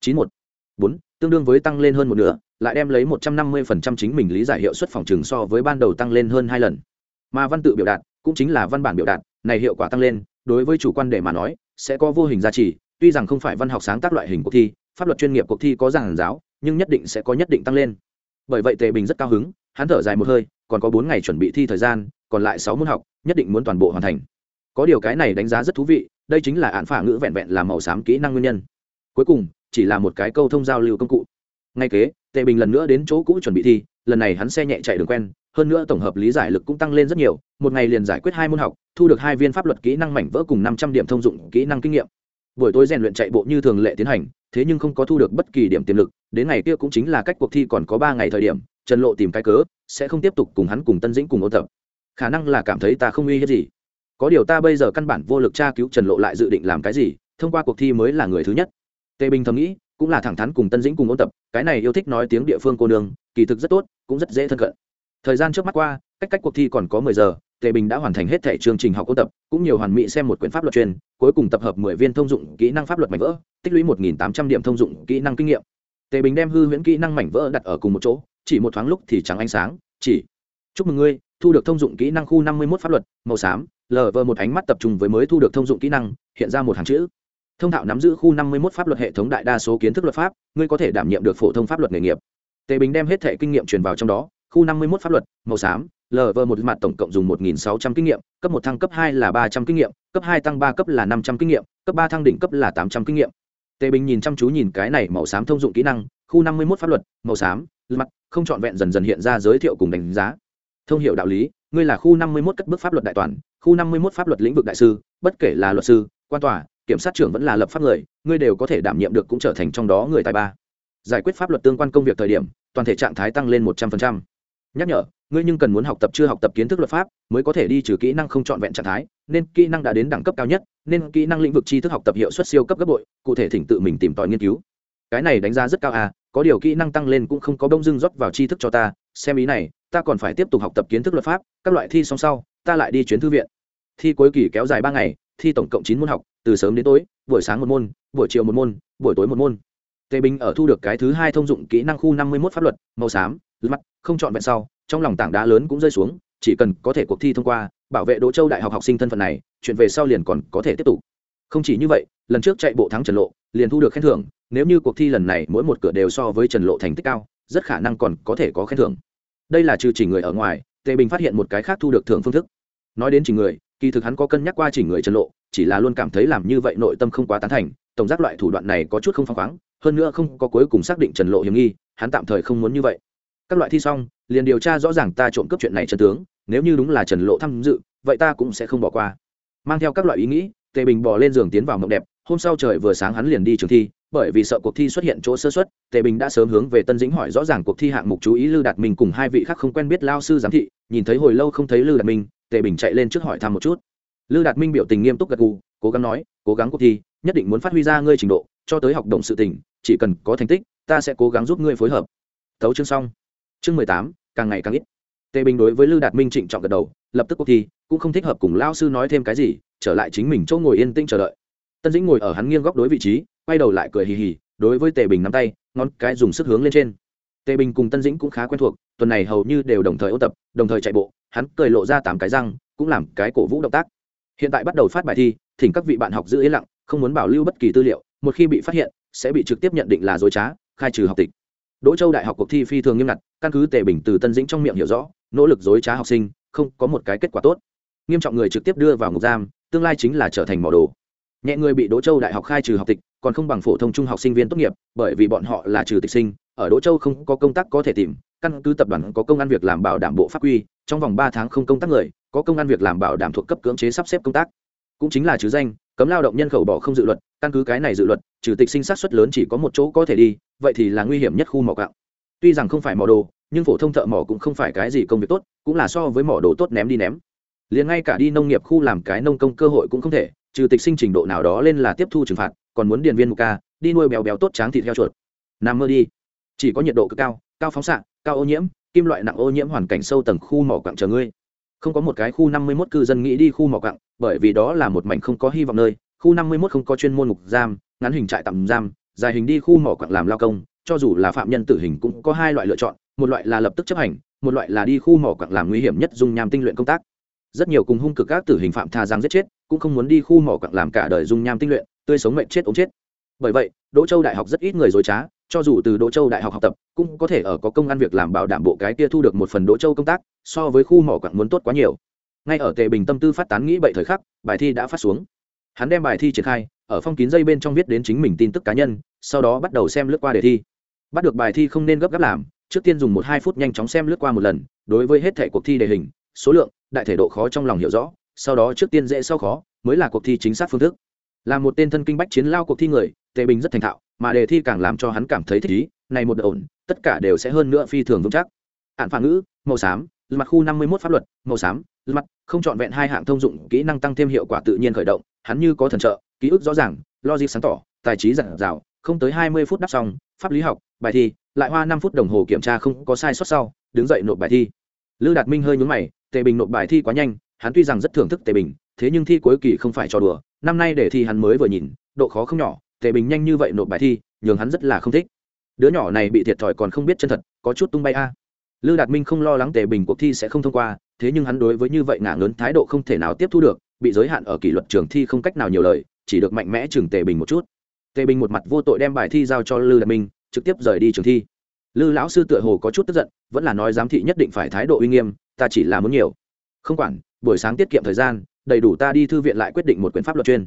[SPEAKER 1] chín một bốn. Tương đương với tăng lên hơn một nửa lại đem lấy một trăm năm mươi phần trăm chính mình lý giải hiệu suất phòng trường so với ban đầu tăng lên hơn hai lần. Mà văn tự biểu đạt cũng chính là văn bản biểu đạt, này hiệu quả tăng lên, đối với chủ quan để mà nói, sẽ có vô hình giá trị, tuy rằng không phải văn học sáng tác loại hình cuộc thi, pháp luật chuyên nghiệp cuộc thi có giảng giáo, nhưng nhất định sẽ có nhất định tăng lên. Bởi vậy tề bình rất cao hứng, hắn thở dài một hơi, còn có bốn ngày chuẩn bị thi thời gian, còn lại sáu môn học, nhất định muốn toàn bộ hoàn thành. Có điều cái này đánh giá rất thú vị, đây chính là án phả ngữ vẹn vẹn là màu xám kỹ năng nguyên nhân. Cuối cùng, chỉ là một cái câu thông giao lưu công cụ. Ngay kế tề bình lần nữa đến chỗ cũ chuẩn bị thi, lần này hắn xe nhẹ chạy đường quen, hơn nữa tổng hợp lý giải lực cũng tăng lên rất nhiều, một ngày liền giải quyết hai môn học, thu được hai viên pháp luật kỹ năng mảnh vỡ cùng năm trăm điểm thông dụng kỹ năng kinh nghiệm. Buổi tối rèn luyện chạy bộ như thường lệ tiến hành, thế nhưng không có thu được bất kỳ điểm tiềm lực, đến ngày kia cũng chính là cách cuộc thi còn có ba ngày thời điểm, trần lộ tìm cái cớ, sẽ không tiếp tục cùng hắn cùng tân dĩnh cùng ôn tập. Khả năng là cảm thấy ta không uy hiếp gì. Có điều ta bây giờ căn bản vô lực tra cứu trần lộ lại dự định làm cái gì, thông qua cuộc thi mới là người thứ nhất. Tề bình thầm nghĩ cũng là thẳng thắn cùng tân dĩnh cùng ôn tập, cái này yêu thích nói tiếng địa phương cô nương, kỳ thực rất tốt, cũng rất dễ thân cận. Thời gian trước mắt qua, cách cách cuộc thi còn có mười giờ, tề bình đã hoàn thành hết thẻ chương trình học ôn tập, cũng nhiều hoàn mỹ xem một quyển pháp luật chuyên, cuối cùng tập hợp mười viên thông dụng kỹ năng pháp luật mảnh vỡ, tích lũy một nghìn tám trăm điểm thông dụng kỹ năng kinh nghiệm. Tề bình đem hư huyễn kỹ năng mảnh vỡ đặt ở cùng một chỗ, chỉ một thoáng lúc thì trắng ánh sáng, chỉ. Chúc mừng ngươi, thu được thông dụng kỹ năng khu năm mươi một pháp luật, màu xám lờ vờ một ánh mắt tập trung với mới thu được thông dụng kỹ năng, hiện ra một hàng chữ thông thạo nắm giữ khu năm mươi một pháp luật hệ thống đại đa số kiến thức luật pháp, ngươi có thể đảm nhiệm được phổ thông pháp luật nghề nghiệp. Tề bình đem hết thẻ kinh nghiệm truyền vào trong đó, khu năm mươi một pháp luật, màu xám lv một mặt tổng cộng dùng một nghìn sáu trăm kinh nghiệm, cấp một thăng cấp hai là ba trăm kinh nghiệm, cấp hai tăng ba cấp là năm trăm kinh nghiệm, cấp ba thăng đỉnh cấp là tám trăm kinh nghiệm. Tề bình nhìn chăm chú nhìn cái này màu xám thông dụng kỹ năng, khu năm mươi một pháp luật, màu xám, mặt, không trọn vẹn dần dần hiện ra giới thiệu cùng đánh giá. Thông hiệu đạo lý, ngươi là khu năm mươi một cất bước pháp luật đại toàn, khu năm mươi một pháp luật lĩnh vực đại sư, bất kể là luật sư, quan tòa kiểm sát trưởng vẫn là lập pháp người, ngươi đều có thể đảm nhiệm được cũng trở thành trong đó người tài ba. Giải quyết pháp luật tương quan công việc thời điểm, toàn thể trạng thái tăng lên một trăm phần trăm. nhắc nhở, ngươi nhưng cần muốn học tập chưa học tập kiến thức luật pháp, mới có thể đi trừ kỹ năng không trọn vẹn trạng thái, nên kỹ năng đã đến đẳng cấp cao nhất, nên kỹ năng lĩnh vực tri thức học tập hiệu suất siêu cấp gấp bội, cụ thể thỉnh tự mình tìm tòi nghiên cứu. Cái này đánh giá rất cao à có điều kỹ năng tăng lên cũng không có bông dưng rót vào tri thức cho ta, xem ý này, ta còn phải tiếp tục học tập kiến thức luật pháp, các loại thi song sau, ta lại đi chuyến thư viện. Thi cuối kỳ kéo dài ba ngày thi tổng cộng chín môn học, từ sớm đến tối, buổi sáng một môn, buổi chiều một môn, buổi tối một môn. Tề bình ở thu được cái thứ hai thông dụng kỹ năng khu năm mươi một pháp luật, màu xám mắt không chọn vẹn sau, trong lòng tảng đá lớn cũng rơi xuống, chỉ cần có thể cuộc thi thông qua, bảo vệ đỗ châu đại học học sinh thân phận này, chuyện về sau liền còn có thể tiếp tục. Không chỉ như vậy, lần trước chạy bộ thắng trần lộ, liền thu được khen thưởng, nếu như cuộc thi lần này mỗi một cửa đều so với trần lộ thành tích cao, rất khả năng còn có thể có khen thưởng. Đây là trừ chỉ người ở ngoài, tề bình phát hiện một cái khác thu được thưởng phương thức. Nói đến chỉ người kỳ thực hắn có cân nhắc qua chỉnh người trần lộ, chỉ là luôn cảm thấy làm như vậy nội tâm không quá tán thành, tổng giác loại thủ đoạn này có chút không phăng khoáng, hơn nữa không có cuối cùng xác định trần lộ hiểm nghi, hắn tạm thời không muốn như vậy. Các loại thi xong, liền điều tra rõ ràng ta trộm cướp chuyện này trần tướng, nếu như đúng là trần lộ tham dự, vậy ta cũng sẽ không bỏ qua. Mang theo các loại ý nghĩ, tề bình bỏ lên giường tiến vào mộng đẹp, hôm sau trời vừa sáng hắn liền đi trường thi, bởi vì sợ cuộc thi xuất hiện chỗ sơ xuất tề bình đã sớm hướng về tân dĩnh hỏi rõ ràng cuộc thi hạng mục chú ý lư đạt minh cùng hai vị khác không quen biết lao sư giám thị, nhìn thấy hồi lâu không thấy lư đạt minh tề bình chạy lên trước hỏi thăm một chút. Lư đạt minh biểu tình nghiêm túc gật gù, cố gắng nói, cố gắng cuộc thi, nhất định muốn phát huy ra ngươi trình độ, cho tới học động sự tình, chỉ cần có thành tích, ta sẽ cố gắng giúp ngươi phối hợp. Tấu chương xong. Chương mười tám, càng ngày càng ít. Tề bình đối với lư đạt minh trịnh trọng gật đầu, lập tức cuộc thi, cũng không thích hợp cùng lao sư nói thêm cái gì, trở lại chính mình chỗ ngồi yên tĩnh chờ đợi. Tân dĩnh ngồi ở hắn nghiêng góc đối vị trí, quay đầu lại cười hì hì, đối với tề bình nắm tay, ngón cái dùng sức hướng lên trên tề bình cùng tân dĩnh cũng khá quen thuộc, tuần này hầu như đều đồng thời ôn tập, đồng thời chạy bộ, hắn cười lộ ra tám cái răng, cũng làm cái cổ vũ động tác. Hiện tại bắt đầu phát bài thi, thỉnh các vị bạn học giữ yên lặng, không muốn bảo lưu bất kỳ tư liệu, một khi bị phát hiện, sẽ bị trực tiếp nhận định là dối trá, khai trừ học tịch. Đỗ châu đại học cuộc thi phi thường nghiêm ngặt, căn cứ tề bình từ tân dĩnh trong miệng hiểu rõ, nỗ lực dối trá học sinh, không có một cái kết quả tốt. Nghiêm trọng người trực tiếp đưa vào ngục giam, tương lai chính là trở thành mỏ đồ nhẹ người bị đỗ châu đại học khai trừ học tịch, còn không bằng phổ thông trung học sinh viên tốt nghiệp, bởi vì bọn họ là trừ tịch sinh, ở đỗ châu không có công tác có thể tìm, căn cứ tập đoàn có công ăn việc làm bảo đảm bộ pháp quy, trong vòng ba tháng không công tác người, có công ăn việc làm bảo đảm thuộc cấp cưỡng chế sắp xếp công tác. Cũng chính là chứ danh, cấm lao động nhân khẩu bỏ không dự luật, căn cứ cái này dự luật, trừ tịch sinh sát xuất lớn chỉ có một chỗ có thể đi, vậy thì là nguy hiểm nhất khu mỏ cạo tuy rằng không phải mỏ đồ, nhưng phổ thông thợ mỏ cũng không phải cái gì công việc tốt, cũng là so với mỏ đồ tốt ném đi ném. Liền ngay cả đi nông nghiệp khu làm cái nông công cơ hội cũng không thể trừ tịch sinh trình độ nào đó lên là tiếp thu trừng phạt, còn muốn điền viên mục ca, đi nuôi béo béo tốt tráng thịt heo chuột. Nằm mơ đi. Chỉ có nhiệt độ cực cao cao phóng xạ, cao ô nhiễm, kim loại nặng ô nhiễm hoàn cảnh sâu tầng khu mỏ quặng chờ ngươi. Không có một cái khu năm mươi 51 cư dân nghĩ đi khu mỏ quặng, bởi vì đó là một mảnh không có hy vọng nơi. Khu năm mươi 51 không có chuyên môn mục giam, ngắn hình trại tạm giam, dài hình đi khu mỏ quặng làm lao công, cho dù là phạm nhân tử hình cũng có hai loại lựa chọn, một loại là lập tức chấp hành, một loại là đi khu mỏ quặng làm nguy hiểm nhất dùng nham tinh luyện công tác. Rất nhiều cùng hung cực các tử hình phạm tha giang giết chết cũng không muốn đi khu mỏ quặng làm cả đời dung nham tinh luyện, tươi sống mệnh chết ống chết. Bởi vậy, đỗ châu đại học rất ít người dối trá, cho dù từ đỗ châu đại học học tập, cũng có thể ở có công ăn việc làm bảo đảm bộ cái kia thu được một phần đỗ châu công tác, so với khu mỏ quặng muốn tốt quá nhiều. Ngay ở tề bình tâm tư phát tán nghĩ bậy thời khắc, bài thi đã phát xuống. Hắn đem bài thi triển khai, ở phong kín dây bên trong viết đến chính mình tin tức cá nhân, sau đó bắt đầu xem lướt qua đề thi. Bắt được bài thi không nên gấp gáp làm, trước tiên dùng một hai phút nhanh chóng xem lướt qua một lần, đối với hết thể cuộc thi đề hình, số lượng, đại thể độ khó trong lòng hiểu rõ sau đó trước tiên dễ sau khó, mới là cuộc thi chính xác phương thức. Là một tên thân kinh bách chiến lao cuộc thi người, tề bình rất thành thạo, mà đề thi càng làm cho hắn cảm thấy thích ý, này một đợt ổn, tất cả đều sẽ hơn nữa phi thường vững chắc. Hạn phản ngữ, màu xám mặt khu năm mươi một pháp luật, màu xám mặt, không chọn vẹn hai hạng thông dụng, kỹ năng tăng thêm hiệu quả tự nhiên khởi động, hắn như có thần trợ, ký ức rõ ràng, logic sáng tỏ, tài trí giản dào, không tới hai mươi phút đắp xong, pháp lý học, bài thi, lại hoa năm phút đồng hồ kiểm tra không có sai sót sau, đứng dậy nộp bài thi. Lư đạt minh hơi nhướng mày, tề bình nộp bài thi quá nhanh hắn tuy rằng rất thưởng thức tề bình, thế nhưng thi cuối kỳ không phải trò đùa, năm nay để thi hắn mới vừa nhìn, độ khó không nhỏ, tề bình nhanh như vậy nộp bài thi, nhường hắn rất là không thích. Đứa nhỏ này bị thiệt thòi còn không biết chân thật, có chút tung bay a. Lư đạt minh không lo lắng tề bình cuộc thi sẽ không thông qua, thế nhưng hắn đối với như vậy ngả lớn thái độ không thể nào tiếp thu được, bị giới hạn ở kỷ luật trường thi không cách nào nhiều lời, chỉ được mạnh mẽ chừng tề bình một chút. Tề bình một mặt vô tội đem bài thi giao cho lư đạt minh, trực tiếp rời đi trường thi. Lư lão sư tựa hồ có chút tức giận, vẫn là nói giám thị nhất định phải thái độ uy nghiêm, ta chỉ là muốn nhiều. Không quản buổi sáng tiết kiệm thời gian, đầy đủ ta đi thư viện lại quyết định một quyển pháp luật chuyên.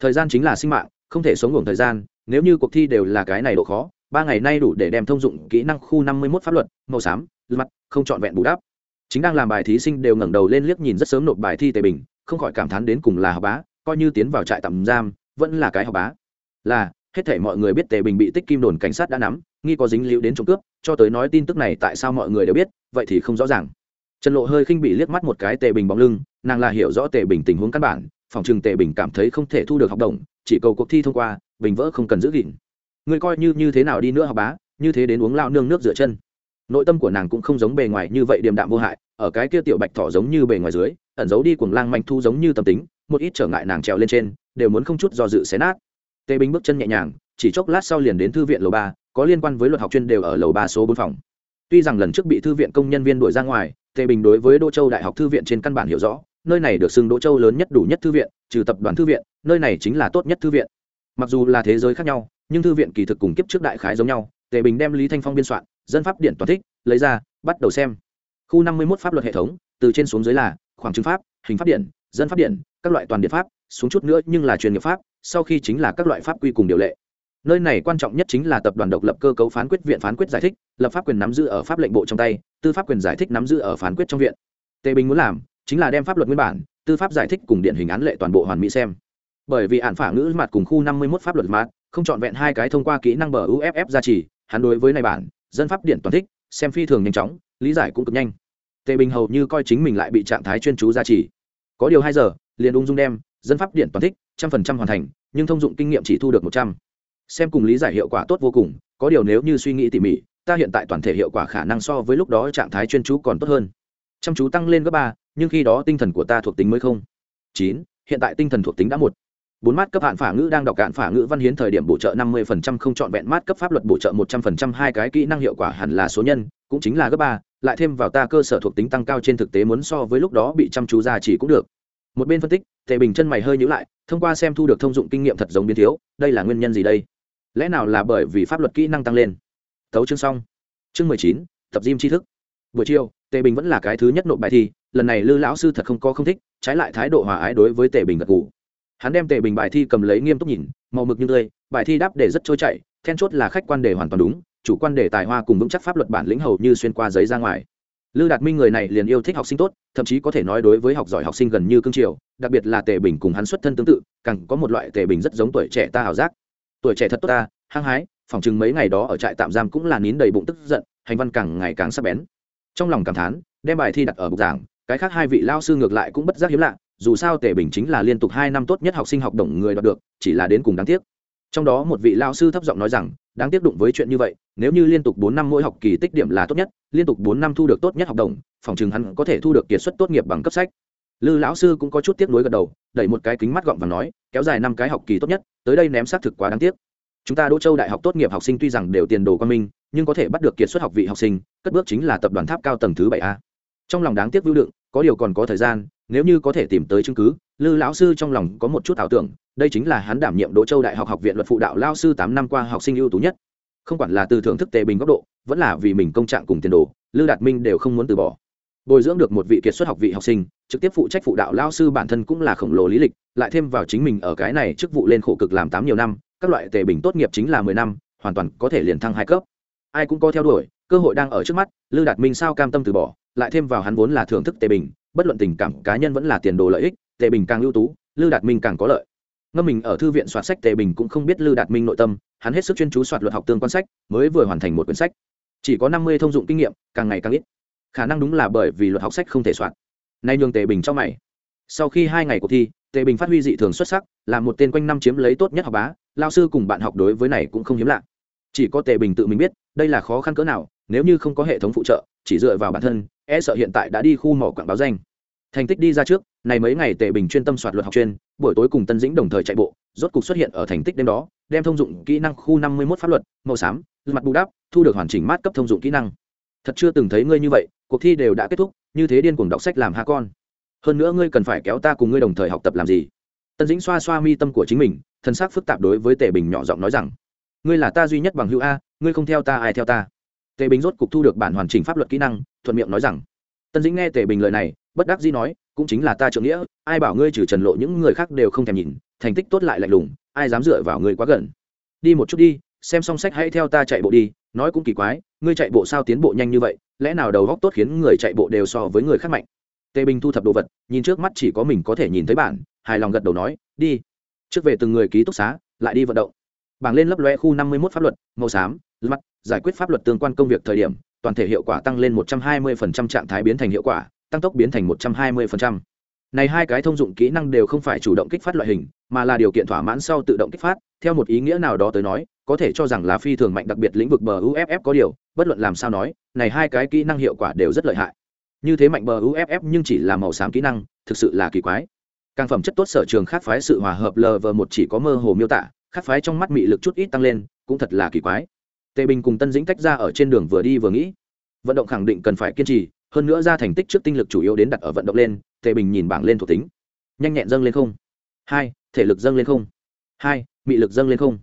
[SPEAKER 1] Thời gian chính là sinh mạng, không thể sống ngủ thời gian, nếu như cuộc thi đều là cái này độ khó, ba ngày nay đủ để đem thông dụng kỹ năng khu năm mươi mốt pháp luật, màu xám mặt, không trọn vẹn bù đắp. Chính đang làm bài thí sinh đều ngẩng đầu lên liếc nhìn rất sớm nộp bài thi tề bình, không khỏi cảm thán đến cùng là học bá, coi như tiến vào trại tạm giam, vẫn là cái học bá. Là, hết thể mọi người biết tề bình bị tích kim đồn cảnh sát đã nắm, nghi có dính liễu đến trộm cướp, cho tới nói tin tức này tại sao mọi người đều biết, vậy thì không rõ ràng trần lộ hơi khinh bị liếc mắt một cái tề bình bóng lưng, nàng là hiểu rõ tề bình tình huống căn bản, phòng chừng tề bình cảm thấy không thể thu được học đồng, chỉ cầu cuộc thi thông qua, bình vỡ không cần giữ gìn. Người coi như như thế nào đi nữa học bá, như thế đến uống lao nương nước rửa chân. Nội tâm của nàng cũng không giống bề ngoài như vậy điềm đạm vô hại, ở cái kia tiểu bạch thỏ giống như bề ngoài dưới, ẩn giấu đi cuồng lang manh thu giống như tâm tính, một ít trở ngại nàng trèo lên trên, đều muốn không chút do dự xé nát. Tề bình bước chân nhẹ nhàng, chỉ chốc lát sau liền đến thư viện lầu ba, có liên quan với luật học chuyên đều ở lầu ba số bốn phòng. Tuy rằng lần trước bị thư viện công nhân viên đuổi ra ngoài tề bình đối với đỗ châu đại học thư viện trên căn bản hiểu rõ, nơi này được xưng đỗ châu lớn nhất đủ nhất thư viện, trừ tập đoàn thư viện, nơi này chính là tốt nhất thư viện. Mặc dù là thế giới khác nhau, nhưng thư viện kỳ thực cùng kiếp trước đại khái giống nhau, tề bình đem lý thanh phong biên soạn, dân pháp điện toàn thích, lấy ra, bắt đầu xem. Khu năm mươi một pháp luật hệ thống, từ trên xuống dưới là khoảng chứng pháp, hình pháp điện, dân pháp điện, các loại toàn điện pháp, xuống chút nữa nhưng là truyền nghiệp pháp, sau khi chính là các loại pháp quy cùng điều lệ. Nơi này quan trọng nhất chính là tập đoàn độc lập cơ cấu phán quyết viện phán quyết giải thích, lập pháp quyền nắm giữ ở pháp lệnh bộ trong tay tư pháp quyền giải thích nắm giữ ở phán quyết trong viện. Tề bình muốn làm chính là đem pháp luật nguyên bản, tư pháp giải thích cùng điện hình án lệ toàn bộ hoàn mỹ xem. Bởi vì hạn phả ngữ mặt cùng khu năm mươi một pháp luật mát không chọn vẹn hai cái thông qua kỹ năng bờ uff gia trì, hắn đối với này bản, dân pháp điện toàn thích, xem phi thường nhanh chóng, lý giải cũng cực nhanh. Tề bình hầu như coi chính mình lại bị trạng thái chuyên chú gia trì. Có điều hai giờ, liền ung dung đem dân pháp điện toàn thích trăm phần trăm hoàn thành, nhưng thông dụng kinh nghiệm chỉ thu được một trăm. Xem cùng lý giải hiệu quả tốt vô cùng, có điều nếu như suy nghĩ tỉ mỉ ta hiện tại toàn thể hiệu quả khả năng so với lúc đó trạng thái chuyên chú còn tốt hơn. Chăm chú tăng lên gấp ba, nhưng khi đó tinh thần của ta thuộc tính mới không. Chín, hiện tại tinh thần thuộc tính đã một. Bốn mát cấp hạn phả ngữ đang đọc cạn phả ngữ văn hiến thời điểm bổ trợ năm mươi phần trăm không chọn vẹn mát cấp pháp luật bổ trợ một trăm phần trăm hai cái kỹ năng hiệu quả hẳn là số nhân, cũng chính là gấp ba, lại thêm vào ta cơ sở thuộc tính tăng cao trên thực tế muốn so với lúc đó bị chăm chú ra chỉ cũng được. Một bên phân tích, tề bình chân mày hơi nhữ lại, thông qua xem thu được thông dụng kinh nghiệm thật giống biến thiếu, đây là nguyên nhân gì đây? Lẽ nào là bởi vì pháp luật kỹ năng tăng lên? Tấu chương xong. Chương mười chín, tập gym tri thức. Buổi chiều, tề bình vẫn là cái thứ nhất nộp bài thi, lần này lư lão sư thật không có không thích, trái lại thái độ hòa ái đối với tề bình gật g ủ hắn đem tề bình bài thi cầm lấy nghiêm túc nhìn, màu mực như tươi, bài thi đáp để rất trôi chảy, then chốt là khách quan đề hoàn toàn đúng, chủ quan đề tài hoa cùng vững chắc pháp luật bản lĩnh hầu như xuyên qua giấy ra ngoài. Lư đạt minh người này liền yêu thích học sinh tốt, thậm chí có thể nói đối với học giỏi học sinh gần như cương triều, đặc biệt là tề bình cùng hắn xuất thân tương tự, càng có một loại tề bình rất giống tuổi trẻ ta ảo giác. Tuổi trẻ thật tốt ta, hăng hái Phòng chừng mấy ngày đó ở trại tạm giam cũng là nín đầy bụng tức giận, hành văn càng ngày càng sắc bén. Trong lòng cảm thán, đem bài thi đặt ở bục giảng, cái khác hai vị lao sư ngược lại cũng bất giác hiếm lạ, dù sao tề bình chính là liên tục hai năm tốt nhất học sinh học đồng người đoạt được, chỉ là đến cùng đáng tiếc. Trong đó một vị lao sư thấp giọng nói rằng, đáng tiếc đụng với chuyện như vậy, nếu như liên tục bốn năm mỗi học kỳ tích điểm là tốt nhất, liên tục bốn năm thu được tốt nhất học đồng, phòng chừng hắn có thể thu được kiệt xuất tốt nghiệp bằng cấp sách. Lư lão sư cũng có chút tiếc nuối gật đầu, đẩy một cái kính mắt gọn và nói, kéo dài năm cái học kỳ tốt nhất, tới đây ném xác thực quá đáng tiếc chúng ta đỗ châu đại học tốt nghiệp học sinh tuy rằng đều tiền đồ quan minh, nhưng có thể bắt được kiệt xuất học vị học sinh, cất bước chính là tập đoàn tháp cao tầng thứ bảy a. Trong lòng đáng tiếc vưu đựng, có điều còn có thời gian, nếu như có thể tìm tới chứng cứ, lư lão sư trong lòng có một chút ảo tưởng, đây chính là hắn đảm nhiệm đỗ châu đại học học viện luật phụ đạo lao sư tám năm qua học sinh ưu tú nhất. Không quản là từ thưởng thức tề bình góc độ, vẫn là vì mình công trạng cùng tiền đồ, lư đạt minh đều không muốn từ bỏ. Bồi dưỡng được một vị kiệt xuất học vị học sinh, trực tiếp phụ trách phụ đạo lao sư bản thân cũng là khổng lồ lý lịch, lại thêm vào chính mình ở cái này chức vụ lên khổ cực làm tám nhiều năm các loại tề bình tốt nghiệp chính là mười năm, hoàn toàn có thể liền thăng hai cấp. Ai cũng có theo đuổi, cơ hội đang ở trước mắt, lư đạt minh sao cam tâm từ bỏ, lại thêm vào hắn vốn là thưởng thức tề bình, bất luận tình cảm cá nhân vẫn là tiền đồ lợi ích, tề bình càng ưu tú, lư đạt minh càng có lợi. Ngâm mình ở thư viện soạt sách tề bình cũng không biết lư đạt minh nội tâm, hắn hết sức chuyên chú soạt luật học tương quan sách, mới vừa hoàn thành một quyển sách. Chỉ có năm mươi thông dụng kinh nghiệm, càng ngày càng ít. Khả năng đúng là bởi vì luật học sách không thể soạn nay nhường tề bình cho mày. Sau khi hai ngày cuộc thi, tề bình phát huy dị thường xuất sắc, là một tên quanh năm chiếm lấy tốt nhất học bá lao sư cùng bạn học đối với này cũng không hiếm lạ. Chỉ có tề bình tự mình biết, đây là khó khăn cỡ nào, nếu như không có hệ thống phụ trợ, chỉ dựa vào bản thân e sợ hiện tại đã đi khu mỏ quảng báo danh. Thành tích đi ra trước, này mấy ngày tề bình chuyên tâm soạt luật học chuyên, buổi tối cùng tân dĩnh đồng thời chạy bộ, rốt cục xuất hiện ở thành tích đêm đó, đem thông dụng kỹ năng khu năm mươi một pháp luật, màu xám, mặt bù đắp, thu được hoàn chỉnh mát cấp thông dụng kỹ năng. Thật chưa từng thấy ngươi như vậy, cuộc thi đều đã kết thúc, như thế điên cuồng đọc sách làm ha con. Hơn nữa ngươi cần phải kéo ta cùng ngươi đồng thời học tập làm gì? Tân dĩnh xoa xoa mi tâm của chính mình, thân xác phức tạp đối với tề bình nhỏ giọng nói rằng, ngươi là ta duy nhất bằng hữu a, ngươi không theo ta ai theo ta. Tề bình rốt cục thu được bản hoàn chỉnh pháp luật kỹ năng, thuận miệng nói rằng, tân dĩnh nghe tề bình lời này, bất đắc dĩ nói, cũng chính là ta trượng nghĩa, ai bảo ngươi trừ trần lộ những người khác đều không thèm nhìn, thành tích tốt lại lạnh lùng, ai dám dựa vào ngươi quá gần. Đi một chút đi, xem xong sách hãy theo ta chạy bộ đi, nói cũng kỳ quái, ngươi chạy bộ sao tiến bộ nhanh như vậy, lẽ nào đầu góc tốt khiến người chạy bộ đều so với người khác mạnh? Tề bình thu thập đồ vật, nhìn trước mắt chỉ có mình có thể nhìn thấy bản hài lòng gật đầu nói, đi. Trước về từng người ký túc xá, lại đi vận động. Bảng lên lấp loe khu năm mươi một pháp luật, màu xám mắt giải quyết pháp luật tương quan công việc thời điểm, toàn thể hiệu quả tăng lên một trăm hai mươi phần trăm trạng thái biến thành hiệu quả, tăng tốc biến thành một trăm hai mươi phần trăm. Này hai cái thông dụng kỹ năng đều không phải chủ động kích phát loại hình, mà là điều kiện thỏa mãn sau tự động kích phát, theo một ý nghĩa nào đó tới nói, có thể cho rằng là phi thường mạnh đặc biệt lĩnh vực bờ uff có điều, bất luận làm sao nói, này hai cái kỹ năng hiệu quả đều rất lợi hại. Như thế mạnh bờ uff nhưng chỉ là màu xám kỹ năng, thực sự là kỳ quái càng phẩm chất tốt sở trường khác phái sự hòa hợp lv một chỉ có mơ hồ miêu tả, khác phái trong mắt mị lực chút ít tăng lên, cũng thật là kỳ quái. Tề bình cùng tân dĩnh tách ra ở trên đường vừa đi vừa nghĩ. Vận động khẳng định cần phải kiên trì, hơn nữa ra thành tích trước tinh lực chủ yếu đến đặt ở vận động lên, tề bình nhìn bảng lên thuộc tính. Nhanh nhẹn dâng lên không. Hai, thể lực dâng lên không. Hai, mị lực dâng lên không.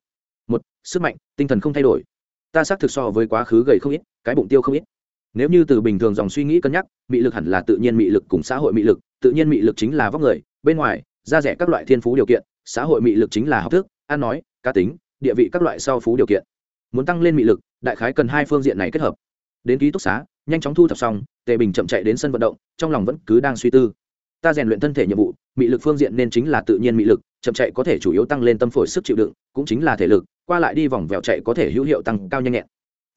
[SPEAKER 1] Một, sức mạnh, tinh thần không thay đổi. Ta xác thực so với quá khứ gầy không ít, cái bụng tiêu không ít. Nếu như từ bình thường dòng suy nghĩ cân nhắc, mị lực hẳn là tự nhiên mị lực cùng xã hội mị lực, tự nhiên mị lực chính là vóc người bên ngoài ra rẻ các loại thiên phú điều kiện, xã hội mị lực chính là học thức, ăn nói, cá tính, địa vị các loại sau phú điều kiện. Muốn tăng lên mị lực, đại khái cần hai phương diện này kết hợp. Đến ký túc xá, nhanh chóng thu thập xong, tề bình chậm chạy đến sân vận động, trong lòng vẫn cứ đang suy tư. Ta rèn luyện thân thể nhiệm vụ, mị lực phương diện nên chính là tự nhiên mị lực, chậm chạy có thể chủ yếu tăng lên tâm phổi sức chịu đựng, cũng chính là thể lực, qua lại đi vòng vèo chạy có thể hữu hiệu tăng cao nhanh nhẹn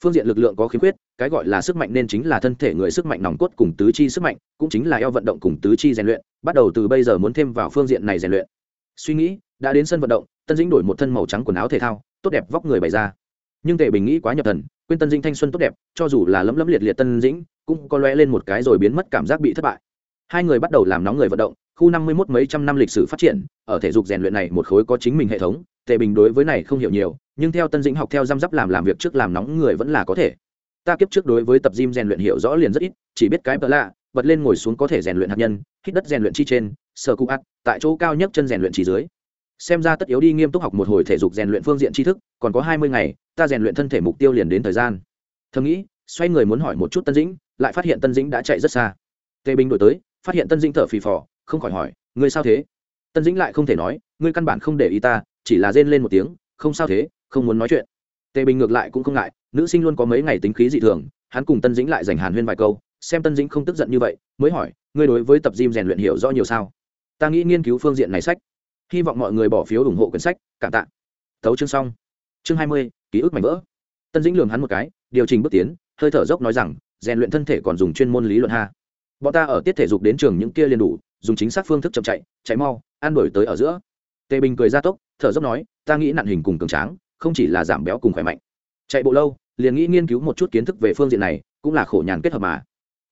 [SPEAKER 1] phương diện lực lượng có khiếm khuyết, cái gọi là sức mạnh nên chính là thân thể người sức mạnh nòng cốt cùng tứ chi sức mạnh, cũng chính là eo vận động cùng tứ chi rèn luyện, bắt đầu từ bây giờ muốn thêm vào phương diện này rèn luyện. Suy nghĩ, đã đến sân vận động, tân dĩnh đổi một thân màu trắng quần áo thể thao, tốt đẹp vóc người bày ra. Nhưng tề bình nghĩ quá nhập thần, quên tân dĩnh thanh xuân tốt đẹp, cho dù là lấm lấm liệt liệt tân dĩnh, cũng có lóe lên một cái rồi biến mất cảm giác bị thất bại. Hai người bắt đầu làm nóng người vận động, khu năm mươi mốt mấy trăm năm lịch sử phát triển, ở thể dục rèn luyện này một khối có chính mình hệ thống, tề bình đối với này không hiểu nhiều nhưng theo tân dĩnh học theo răm rắp làm làm việc trước làm nóng người vẫn là có thể. Ta kiếp trước đối với tập gym rèn luyện hiểu rõ liền rất ít, chỉ biết cái bỡ lạ, bật lên ngồi xuống có thể rèn luyện hạt nhân, hít đất rèn luyện chi trên sơ cụ ắt tại chỗ cao nhất chân rèn luyện chỉ dưới. Xem ra tất yếu đi nghiêm túc học một hồi thể dục rèn luyện phương diện tri thức, còn có hai mươi ngày, ta rèn luyện thân thể mục tiêu liền đến thời gian. Thầm nghĩ, xoay người muốn hỏi một chút tân dĩnh, lại phát hiện tân dĩnh đã chạy rất xa. Tề bình đổi tới, phát hiện tân dĩnh thở phì phò, không khỏi hỏi, ngươi sao thế? Tân dĩnh lại không thể nói, ngươi căn bản không để ý ta, chỉ là rên lên một tiếng, không sao thế không muốn nói chuyện. Tề bình ngược lại cũng không ngại, nữ sinh luôn có mấy ngày tính khí dị thường, hắn cùng tân dĩnh lại dành hàn huyên vài câu, xem tân dĩnh không tức giận như vậy, mới hỏi, ngươi đối với tập gym rèn luyện hiểu rõ nhiều sao? Ta nghĩ nghiên cứu phương diện này sách. Hy vọng mọi người bỏ phiếu ủng hộ quyển sách, cảm tạ. Tấu chương xong. Chương hai mươi, ký ức mảnh vỡ. Tân dĩnh lường hắn một cái, điều chỉnh bước tiến, hơi thở dốc nói rằng, rèn luyện thân thể còn dùng chuyên môn lý luận ha. Bọn ta ở tiết thể dục đến trường những kia liền đủ, dùng chính xác phương thức chậm chạy chạy mau, ăn đổi tới ở giữa. Tề bình cười ra tốc, thở dốc nói, ta nghĩ nặn hình cùng cường tráng không chỉ là giảm béo cùng khỏe mạnh. Chạy bộ lâu, liền nghĩ nghiên cứu một chút kiến thức về phương diện này, cũng là khổ nhàn kết hợp mà.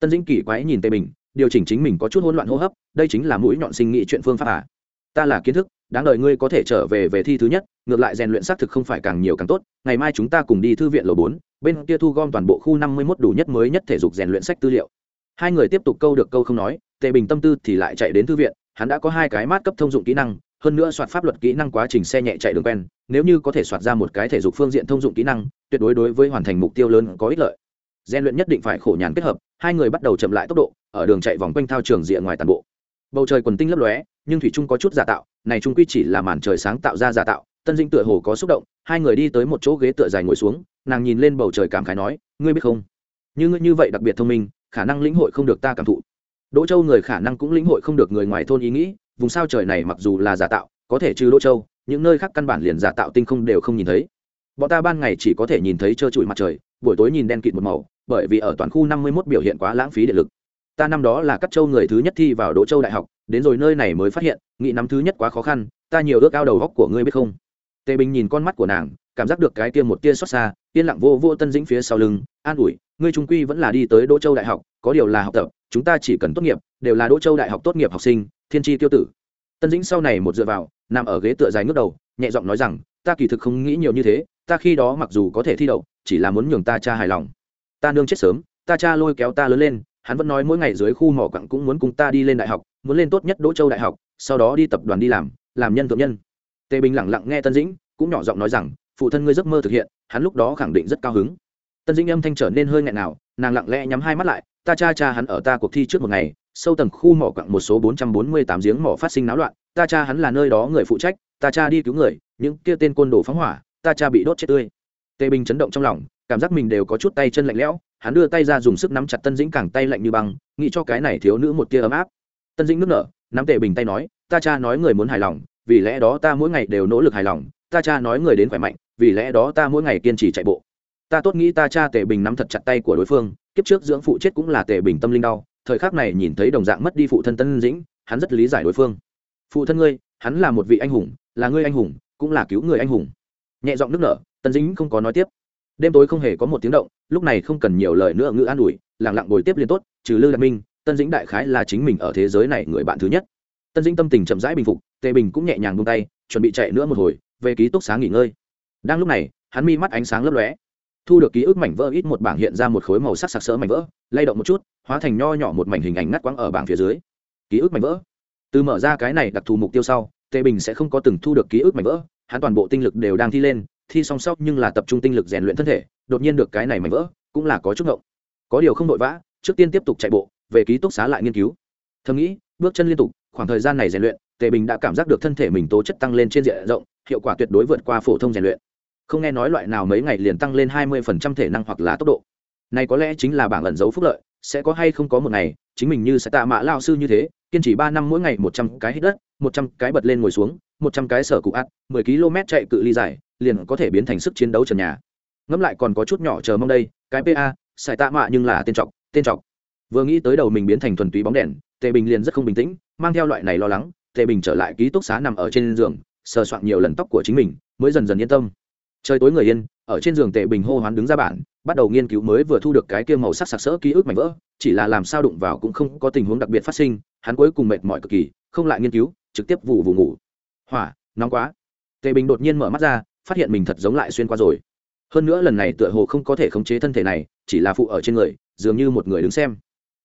[SPEAKER 1] Tân dĩnh kỳ quái nhìn tề bình, điều chỉnh chính mình có chút hỗn loạn hô hấp, đây chính là mũi nhọn sinh nghĩ chuyện phương pháp à? Ta là kiến thức, đáng đời ngươi có thể trở về về thi thứ nhất, ngược lại rèn luyện xác thực không phải càng nhiều càng tốt, ngày mai chúng ta cùng đi thư viện lầu bốn, bên kia thu gom toàn bộ khu năm mươi mốt đủ nhất mới nhất thể dục rèn luyện sách tư liệu. Hai người tiếp tục câu được câu không nói, tề bình tâm tư thì lại chạy đến thư viện, hắn đã có hai cái mát cấp thông dụng kỹ năng, hơn nữa soạt pháp luật kỹ năng quá trình xe nhẹ chạy đường quen nếu như có thể soạt ra một cái thể dục phương diện thông dụng kỹ năng, tuyệt đối đối với hoàn thành mục tiêu lớn có ích lợi. Rèn luyện nhất định phải khổ nhàn kết hợp, hai người bắt đầu chậm lại tốc độ, ở đường chạy vòng quanh thao trường rìa ngoài toàn bộ. Bầu trời quần tinh lấp lóe, nhưng thủy trung có chút giả tạo, này trung quy chỉ là màn trời sáng tạo ra giả tạo, tân dinh tựa hồ có xúc động, hai người đi tới một chỗ ghế tựa dài ngồi xuống, nàng nhìn lên bầu trời cảm khái nói, ngươi biết không? Như ngươi như vậy đặc biệt thông minh, khả năng lĩnh hội không được ta cảm thụ. Đỗ châu người khả năng cũng lĩnh hội không được người ngoài thôn ý nghĩ, vùng sao trời này mặc dù là giả tạo, có thể trừ đỗ châu những nơi khác căn bản liền giả tạo tinh không đều không nhìn thấy. Bọn ta ban ngày chỉ có thể nhìn thấy trơ trụi mặt trời, buổi tối nhìn đen kịt một màu, bởi vì ở toàn khu năm mươi 51 biểu hiện quá lãng phí điện lực. Ta năm đó là cắt châu người thứ nhất thi vào đỗ châu đại học, đến rồi nơi này mới phát hiện, nghị năm thứ nhất quá khó khăn, ta nhiều ước ao đầu góc của ngươi biết không? Tề bình nhìn con mắt của nàng, cảm giác được cái kia một tia xót xa, yên lặng vô vô tân dĩnh phía sau lưng, an ủi, ngươi trung quy vẫn là đi tới đỗ châu đại học, có điều là học tập, chúng ta chỉ cần tốt nghiệp, đều là đỗ châu đại học tốt nghiệp học sinh, thiên tri tiêu tử. Tân dĩnh sau này một dựa vào nằm ở ghế tựa dài ngước đầu, nhẹ giọng nói rằng, ta kỳ thực không nghĩ nhiều như thế, ta khi đó mặc dù có thể thi đậu, chỉ là muốn nhường ta cha hài lòng. Ta nương chết sớm, ta cha lôi kéo ta lớn lên, hắn vẫn nói mỗi ngày dưới khu mỏ quặng cũng muốn cùng ta đi lên đại học, muốn lên tốt nhất đỗ châu đại học, sau đó đi tập đoàn đi làm làm nhân thượng nhân. Tề bình lẳng lặng nghe tân dĩnh, cũng nhỏ giọng nói rằng, phụ thân ngươi giấc mơ thực hiện, hắn lúc đó khẳng định rất cao hứng. Tân dĩnh âm thanh trở nên hơi nghẹn nào, nàng lặng lẽ nhắm hai mắt lại, ta cha cha hắn ở ta cuộc thi trước một ngày, sâu tầng khu mỏ quặng một số bốn trăm bốn mươi tám giếng mỏ phát sinh náo loạn ta cha hắn là nơi đó người phụ trách, ta cha đi cứu người, những kia tên côn đồ phóng hỏa, ta cha bị đốt chết tươi. Tề bình chấn động trong lòng, cảm giác mình đều có chút tay chân lạnh lẽo, hắn đưa tay ra dùng sức nắm chặt tân dĩnh càng tay lạnh như băng, nghĩ cho cái này thiếu nữ một tia ấm áp. Tân dĩnh nước nở, nắm tề bình tay nói, ta cha nói người muốn hài lòng, vì lẽ đó ta mỗi ngày đều nỗ lực hài lòng, ta cha nói người đến khỏe mạnh, vì lẽ đó ta mỗi ngày kiên trì chạy bộ. Ta tốt nghĩ ta cha tề bình nắm thật chặt tay của đối phương, kiếp trước dưỡng phụ chết cũng là tề bình tâm linh đau, thời khắc này nhìn thấy đồng dạng mất đi phụ thân tân dĩnh, hắn rất lý giải đối phương phụ thân ngươi, hắn là một vị anh hùng, là ngươi anh hùng, cũng là cứu người anh hùng. Nhẹ giọng nước nở, Tần dĩnh không có nói tiếp. Đêm tối không hề có một tiếng động, lúc này không cần nhiều lời nữa ngữ an ủi lẳng lặng bồi tiếp liên tốt, trừ lư đạt minh tân dĩnh đại khái là chính mình ở thế giới này người bạn thứ nhất. Tân dĩnh tâm tình chậm rãi bình phục, tề bình cũng nhẹ nhàng buông tay, chuẩn bị chạy nữa một hồi, về ký túc xá nghỉ ngơi. Đang lúc này, hắn mi mắt ánh sáng lấp lóe. Thu được ký ức mảnh vỡ ít một bảng hiện ra một khối màu sắc sặc sỡ mảnh vỡ, lay động một chút, hóa thành nho nhỏ một mảnh hình ảnh ngắt quãng ở bảng phía dưới. Ký ức mảnh vỡ từ mở ra cái này đặc thù mục tiêu sau, tề bình sẽ không có từng thu được ký ức mảnh vỡ, hắn toàn bộ tinh lực đều đang thi lên, thi song song nhưng là tập trung tinh lực rèn luyện thân thể, đột nhiên được cái này mảnh vỡ, cũng là có chút ngộng. Có điều không vội vã, trước tiên tiếp tục chạy bộ, về ký túc xá lại nghiên cứu. Thầm nghĩ, bước chân liên tục, khoảng thời gian này rèn luyện, tề bình đã cảm giác được thân thể mình tố chất tăng lên trên diện rộng, hiệu quả tuyệt đối vượt qua phổ thông rèn luyện. Không nghe nói loại nào mấy ngày liền tăng lên hai mươi phần trăm thể năng hoặc là tốc độ. Này có lẽ chính là bảng ẩn dấu phúc lợi, sẽ có hay không có một ngày, chính mình như sẽ tạ mã lao sư như thế kiên trì ba năm mỗi ngày một trăm cái hít đất, một trăm cái bật lên ngồi xuống, một trăm cái sở cụ ác mười km chạy cự ly dài, liền có thể biến thành sức chiến đấu trần nhà. Ngẫm lại còn có chút nhỏ chờ mong đây, cái pa xài tạ mạ nhưng là tên trọc tên trọc. Vừa nghĩ tới đầu mình biến thành thuần túy bóng đèn, tề bình liền rất không bình tĩnh, mang theo loại này lo lắng, tề bình trở lại ký túc xá nằm ở trên giường, sờ soạn nhiều lần tóc của chính mình, mới dần dần yên tâm. Trời tối người yên, ở trên giường tề bình hô hoán đứng ra bản bắt đầu nghiên cứu mới vừa thu được cái kia màu sắc sặc sỡ ký ức mảnh vỡ, chỉ là làm sao đụng vào cũng không có tình huống đặc biệt phát sinh hắn cuối cùng mệt mỏi cực kỳ không lại nghiên cứu trực tiếp vụ vụ ngủ. Hỏa nóng quá. Tề bình đột nhiên mở mắt ra phát hiện mình thật giống lại xuyên qua rồi. Hơn nữa lần này tựa hồ không có thể khống chế thân thể này chỉ là phụ ở trên người dường như một người đứng xem.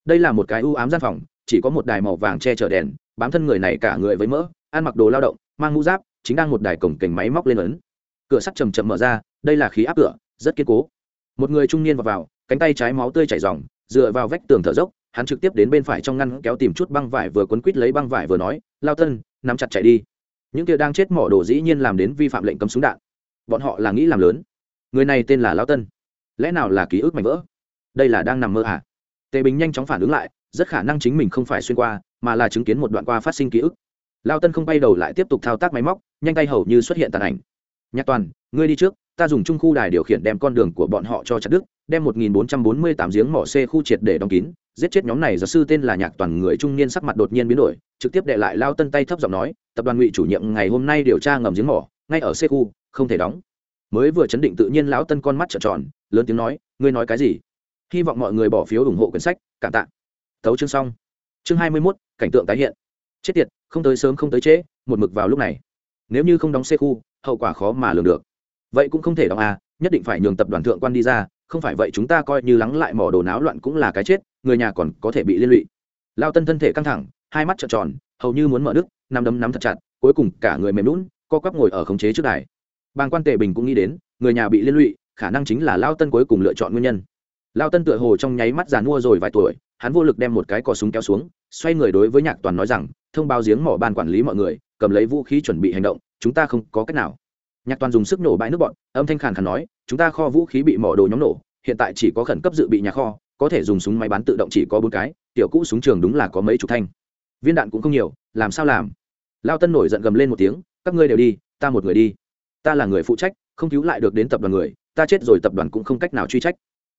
[SPEAKER 1] Đây là một cái ưu ám gian phòng chỉ có một đài màu vàng che chở đèn bám thân người này cả người với mỡ ăn mặc đồ lao động mang mũ giáp chính đang một đài cổng cành máy móc lên ấn. Cửa sắt chầm chậm mở ra đây là khí áp cửa rất kiên cố. Một người trung niên vào, vào cánh tay trái máu tươi chảy dòng dựa vào vách tường thở dốc hắn trực tiếp đến bên phải trong ngăn kéo tìm chút băng vải vừa quấn quít lấy băng vải vừa nói, lao tân, nắm chặt chạy đi. Những kia đang chết mỏ đồ dĩ nhiên làm đến vi phạm lệnh cấm súng đạn. Bọn họ là nghĩ làm lớn. Người này tên là lao tân. Lẽ nào là ký ức mạnh vỡ? Đây là đang nằm mơ à? Tề bình nhanh chóng phản ứng lại, rất khả năng chính mình không phải xuyên qua, mà là chứng kiến một đoạn qua phát sinh ký ức. Lao tân không bay đầu lại tiếp tục thao tác máy móc, nhanh tay hầu như xuất hiện tàn ảnh. Nhạc toàn, ngươi đi trước ta dùng trung khu đài điều khiển đem con đường của bọn họ cho chặt đức đem 1448 giếng mỏ C khu triệt để đóng kín, giết chết nhóm này giáo sư tên là Nhạc Toàn người trung niên sắc mặt đột nhiên biến đổi, trực tiếp đệ lại lao tân tay thấp giọng nói, tập đoàn ngụy chủ nhiệm ngày hôm nay điều tra ngầm giếng mỏ, ngay ở C khu, không thể đóng. Mới vừa chấn định tự nhiên lão tân con mắt trợn tròn, lớn tiếng nói, ngươi nói cái gì? Hy vọng mọi người bỏ phiếu ủng hộ quyển sách, cảm tạ. Tấu chương xong. Chương 21, cảnh tượng tái hiện. Chết tiệt, không tới sớm không tới trễ, một mực vào lúc này. Nếu như không đóng C khu, hậu quả khó mà lường được. Vậy cũng không thể đóng à, nhất định phải nhường tập đoàn thượng quan đi ra, không phải vậy chúng ta coi như lắng lại mỏ đồ náo loạn cũng là cái chết người nhà còn có thể bị liên lụy. Lao tân thân thể căng thẳng hai mắt trợn tròn hầu như muốn mở nước nằm đấm nắm thật chặt cuối cùng cả người mềm lún co quắp ngồi ở khống chế trước đài. Bàng quan tề bình cũng nghĩ đến người nhà bị liên lụy khả năng chính là lao tân cuối cùng lựa chọn nguyên nhân. Lao tân tựa hồ trong nháy mắt giàn mua rồi vài tuổi hắn vô lực đem một cái cò súng kéo xuống xoay người đối với nhạc toàn nói rằng thông báo giếng mỏ ban quản lý mọi người cầm lấy vũ khí chuẩn bị hành động chúng ta không có cách nào nhạc toàn dùng sức nổ bãi nước bọn, âm thanh khàn khàn nói, chúng ta kho vũ khí bị mỏ đồ nhóm nổ, hiện tại chỉ có khẩn cấp dự bị nhà kho, có thể dùng súng máy bắn tự động chỉ có bốn cái, tiểu cũ súng trường đúng là có mấy chục thanh. Viên đạn cũng không nhiều, làm sao làm? Lao tân nổi giận gầm lên một tiếng, các ngươi đều đi, ta một người đi. Ta là người phụ trách, không cứu lại được đến tập đoàn người, ta chết rồi tập đoàn cũng không cách nào truy trách.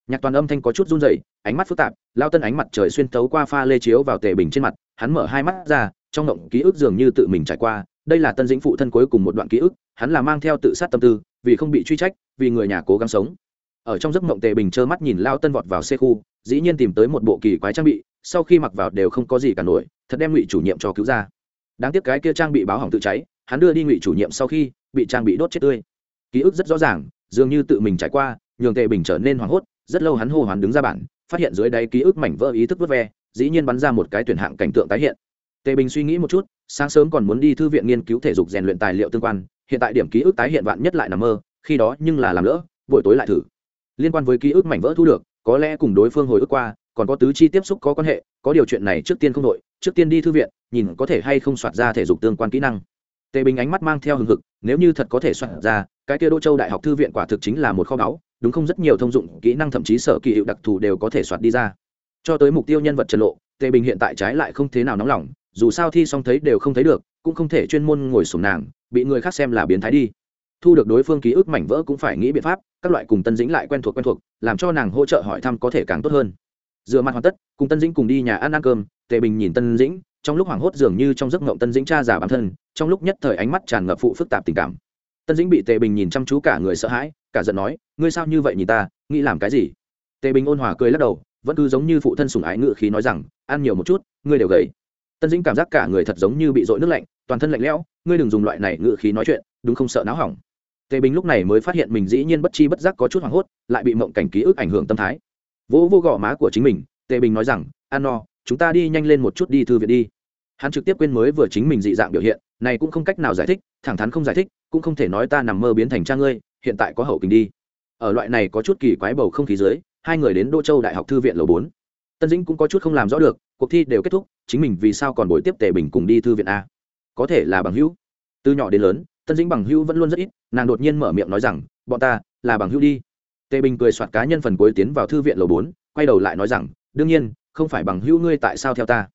[SPEAKER 1] Nhạc toàn âm thanh có chút run rẩy, ánh mắt phức tạp, lao tân ánh mặt trời xuyên tấu qua pha lê chiếu vào tề bình trên mặt, hắn mở hai mắt ra, trong động ký ức dường như tự mình trải qua đây là tân dĩnh phụ thân cuối cùng một đoạn ký ức, hắn là mang theo tự sát tâm tư, vì không bị truy trách, vì người nhà cố gắng sống. Ở trong giấc mộng tề bình trơ mắt nhìn lao tân vọt vào xe khu, dĩ nhiên tìm tới một bộ kỳ quái trang bị, sau khi mặc vào đều không có gì cả nổi, thật đem ngụy chủ nhiệm cho cứu ra. Đáng tiếc cái kia trang bị báo hỏng tự cháy, hắn đưa đi ngụy chủ nhiệm sau khi bị trang bị đốt chết tươi. Ký ức rất rõ ràng, dường như tự mình trải qua, nhường tề bình trở nên hoảng hốt, rất lâu hắn hô hoán đứng ra bản, phát hiện dưới đáy ký ức mảnh vỡ ý thức vớt ve, dĩ nhiên bắn ra một cái tuyển hạng cảnh tượng tái hiện. Tề bình suy nghĩ một chút sáng sớm còn muốn đi thư viện nghiên cứu thể dục rèn luyện tài liệu tương quan, hiện tại điểm ký ức tái hiện vạn nhất lại nằm mơ, khi đó nhưng là làm lỡ, buổi tối lại thử. Liên quan với ký ức mảnh vỡ thu được, có lẽ cùng đối phương hồi ức qua, còn có tứ chi tiếp xúc có quan hệ, có điều chuyện này trước tiên không đội trước tiên đi thư viện, nhìn có thể hay không soạt ra thể dục tương quan kỹ năng. Tề bình ánh mắt mang theo hừng hực, nếu như thật có thể soạt ra, cái kia Đô châu đại học thư viện quả thực chính là một kho báu, đúng không? Rất nhiều thông dụng kỹ năng thậm chí sở kỳ hiệu đặc thù đều có thể soạt đi ra. Cho tới mục tiêu nhân vật trần lộ, tề bình hiện tại trái lại không thế nào nóng lòng dù sao thi xong thấy đều không thấy được, cũng không thể chuyên môn ngồi sổm nàng, bị người khác xem là biến thái đi. Thu được đối phương ký ức mảnh vỡ cũng phải nghĩ biện pháp, các loại cùng tân dĩnh lại quen thuộc quen thuộc, làm cho nàng hỗ trợ hỏi thăm có thể càng tốt hơn. Dựa mặt hoàn tất, cùng tân dĩnh cùng đi nhà ăn ăn cơm, tề bình nhìn tân dĩnh, trong lúc hoảng hốt dường như trong giấc ngộng tân dĩnh cha già bản thân, trong lúc nhất thời ánh mắt tràn ngập phụ phức tạp tình cảm. Tân dĩnh bị tề bình nhìn chăm chú cả người sợ hãi, cả giận nói, ngươi sao như vậy nhìn ta, nghĩ làm cái gì? Tề bình ôn hòa cười lắc đầu, vẫn cứ giống như phụ thân sùng ái ngự khí nói rằng, ăn nhiều một chút, ngươi đều gầy tân dĩnh cảm giác cả người thật giống như bị dội nước lạnh, toàn thân lạnh lẽo, ngươi đừng dùng loại này ngự khí nói chuyện, đúng không sợ náo hỏng. Tề bình lúc này mới phát hiện mình dĩ nhiên bất chi bất giác có chút hoảng hốt, lại bị mộng cảnh ký ức ảnh hưởng tâm thái. Vỗ vô gò má của chính mình, tề bình nói rằng, an no, chúng ta đi nhanh lên một chút đi thư viện đi. Hắn trực tiếp quên mới vừa chính mình dị dạng biểu hiện, này cũng không cách nào giải thích, thẳng thắn không giải thích, cũng không thể nói ta nằm mơ biến thành cha ngươi, hiện tại có hậu kình đi. Ở loại này có chút kỳ quái bầu không khí dưới, hai người đến đô châu đại học thư viện lầu bốn. Tân dĩnh cũng có chút không làm rõ được cuộc thi đều kết thúc, chính mình vì sao còn buổi tiếp tề bình cùng đi thư viện a? Có thể là bằng hữu. Từ nhỏ đến lớn, tân dĩnh bằng hữu vẫn luôn rất ít, nàng đột nhiên mở miệng nói rằng, bọn ta là bằng hữu đi. Tề bình cười soạt cá nhân phần cuối tiến vào thư viện lầu bốn, quay đầu lại nói rằng, đương nhiên, không phải bằng hữu ngươi tại sao theo ta?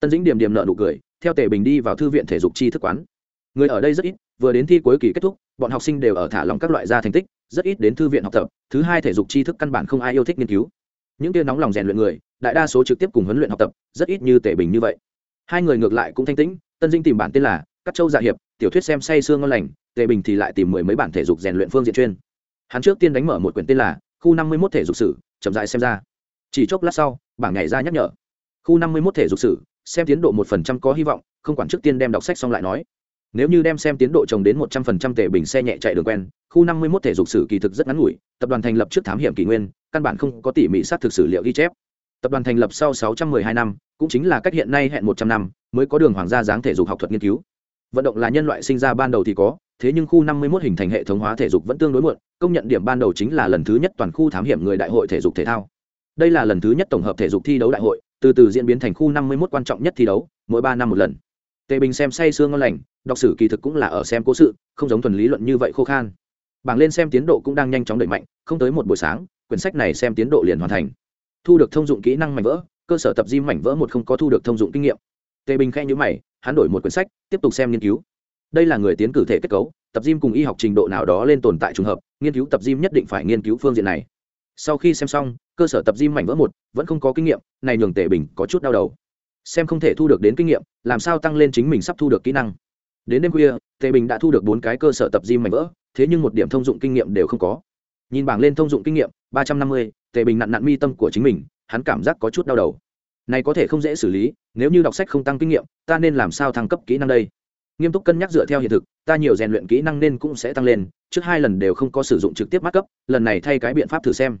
[SPEAKER 1] Tân dĩnh điểm điểm nợ nụ cười, theo tề bình đi vào thư viện thể dục chi thức quán. Người ở đây rất ít, vừa đến thi cuối kỳ kết thúc, bọn học sinh đều ở thả lòng các loại gia thành tích, rất ít đến thư viện học tập, thứ hai thể dục tri thức căn bản không ai yêu thích nghiên cứu. Những tia nóng lòng rèn luyện người đại đa số trực tiếp cùng huấn luyện học tập, rất ít như tề bình như vậy. Hai người ngược lại cũng thanh tĩnh, tân dinh tìm bản tên là các châu dạ hiệp, tiểu thuyết xem say sương ngon lành tề bình thì lại tìm mười mấy bản thể dục rèn luyện phương diện chuyên. Hắn trước tiên đánh mở một quyển tên là khu năm mươi một thể dục sử, chậm dại xem ra. Chỉ chốc lát sau, bảng nhảy ra nhắc nhở. Khu năm mươi một thể dục sử, xem tiến độ một phần trăm có hy vọng, không quản trước tiên đem đọc sách xong lại nói. Nếu như đem xem tiến độ trồng đến một trăm phần trăm tể bình xe nhẹ chạy đường quen, khu năm mươi một thể dục sử kỳ thực rất ngắn ngủi, tập đoàn thành lập trước thám hiểm kỷ nguyên, căn bản không có tỉ mỉ sát thực sử liệu ghi chép tập đoàn thành lập sau sáu trăm mười hai năm, cũng chính là cách hiện nay hẹn một trăm năm, mới có đường hoàng gia dáng thể dục học thuật nghiên cứu. Vận động là nhân loại sinh ra ban đầu thì có, thế nhưng khu năm mươi một hình thành hệ thống hóa thể dục vẫn tương đối muộn, công nhận điểm ban đầu chính là lần thứ nhất toàn khu thám hiểm người đại hội thể dục thể thao. Đây là lần thứ nhất tổng hợp thể dục thi đấu đại hội, từ từ diễn biến thành khu năm mươi một quan trọng nhất thi đấu, mỗi ba năm một lần. Tề bình xem say sương ngon lành, đọc sử kỳ thực cũng là ở xem cố sự, không giống thuần lý luận như vậy khô khan. Bảng lên xem tiến độ cũng đang nhanh chóng đẩy mạnh, không tới một buổi sáng, quyển sách này xem tiến độ liền hoàn thành thu được thông dụng kỹ năng mảnh vỡ, cơ sở tập gym mảnh vỡ một không có thu được thông dụng kinh nghiệm. Tề bình khen nhữ mày, hắn đổi một quyển sách, tiếp tục xem nghiên cứu. Đây là người tiến cử thể kết cấu, tập gym cùng y học trình độ nào đó lên tồn tại trùng hợp, nghiên cứu tập gym nhất định phải nghiên cứu phương diện này. Sau khi xem xong, cơ sở tập gym mảnh vỡ một vẫn không có kinh nghiệm, này nhường tề bình có chút đau đầu. Xem không thể thu được đến kinh nghiệm, làm sao tăng lên chính mình sắp thu được kỹ năng. Đến đêm khuya, tề bình đã thu được bốn cái cơ sở tập gym mảnh vỡ, thế nhưng một điểm thông dụng kinh nghiệm đều không có. Nhìn bảng lên thông dụng kinh nghiệm, ba trăm năm mươi tề bình nặn nặn mi tâm của chính mình, hắn cảm giác có chút đau đầu. Này có thể không dễ xử lý, nếu như đọc sách không tăng kinh nghiệm, ta nên làm sao thăng cấp kỹ năng đây? Nghiêm túc cân nhắc dựa theo hiện thực, ta nhiều rèn luyện kỹ năng nên cũng sẽ tăng lên, trước hai lần đều không có sử dụng trực tiếp mát cấp, lần này thay cái biện pháp thử xem.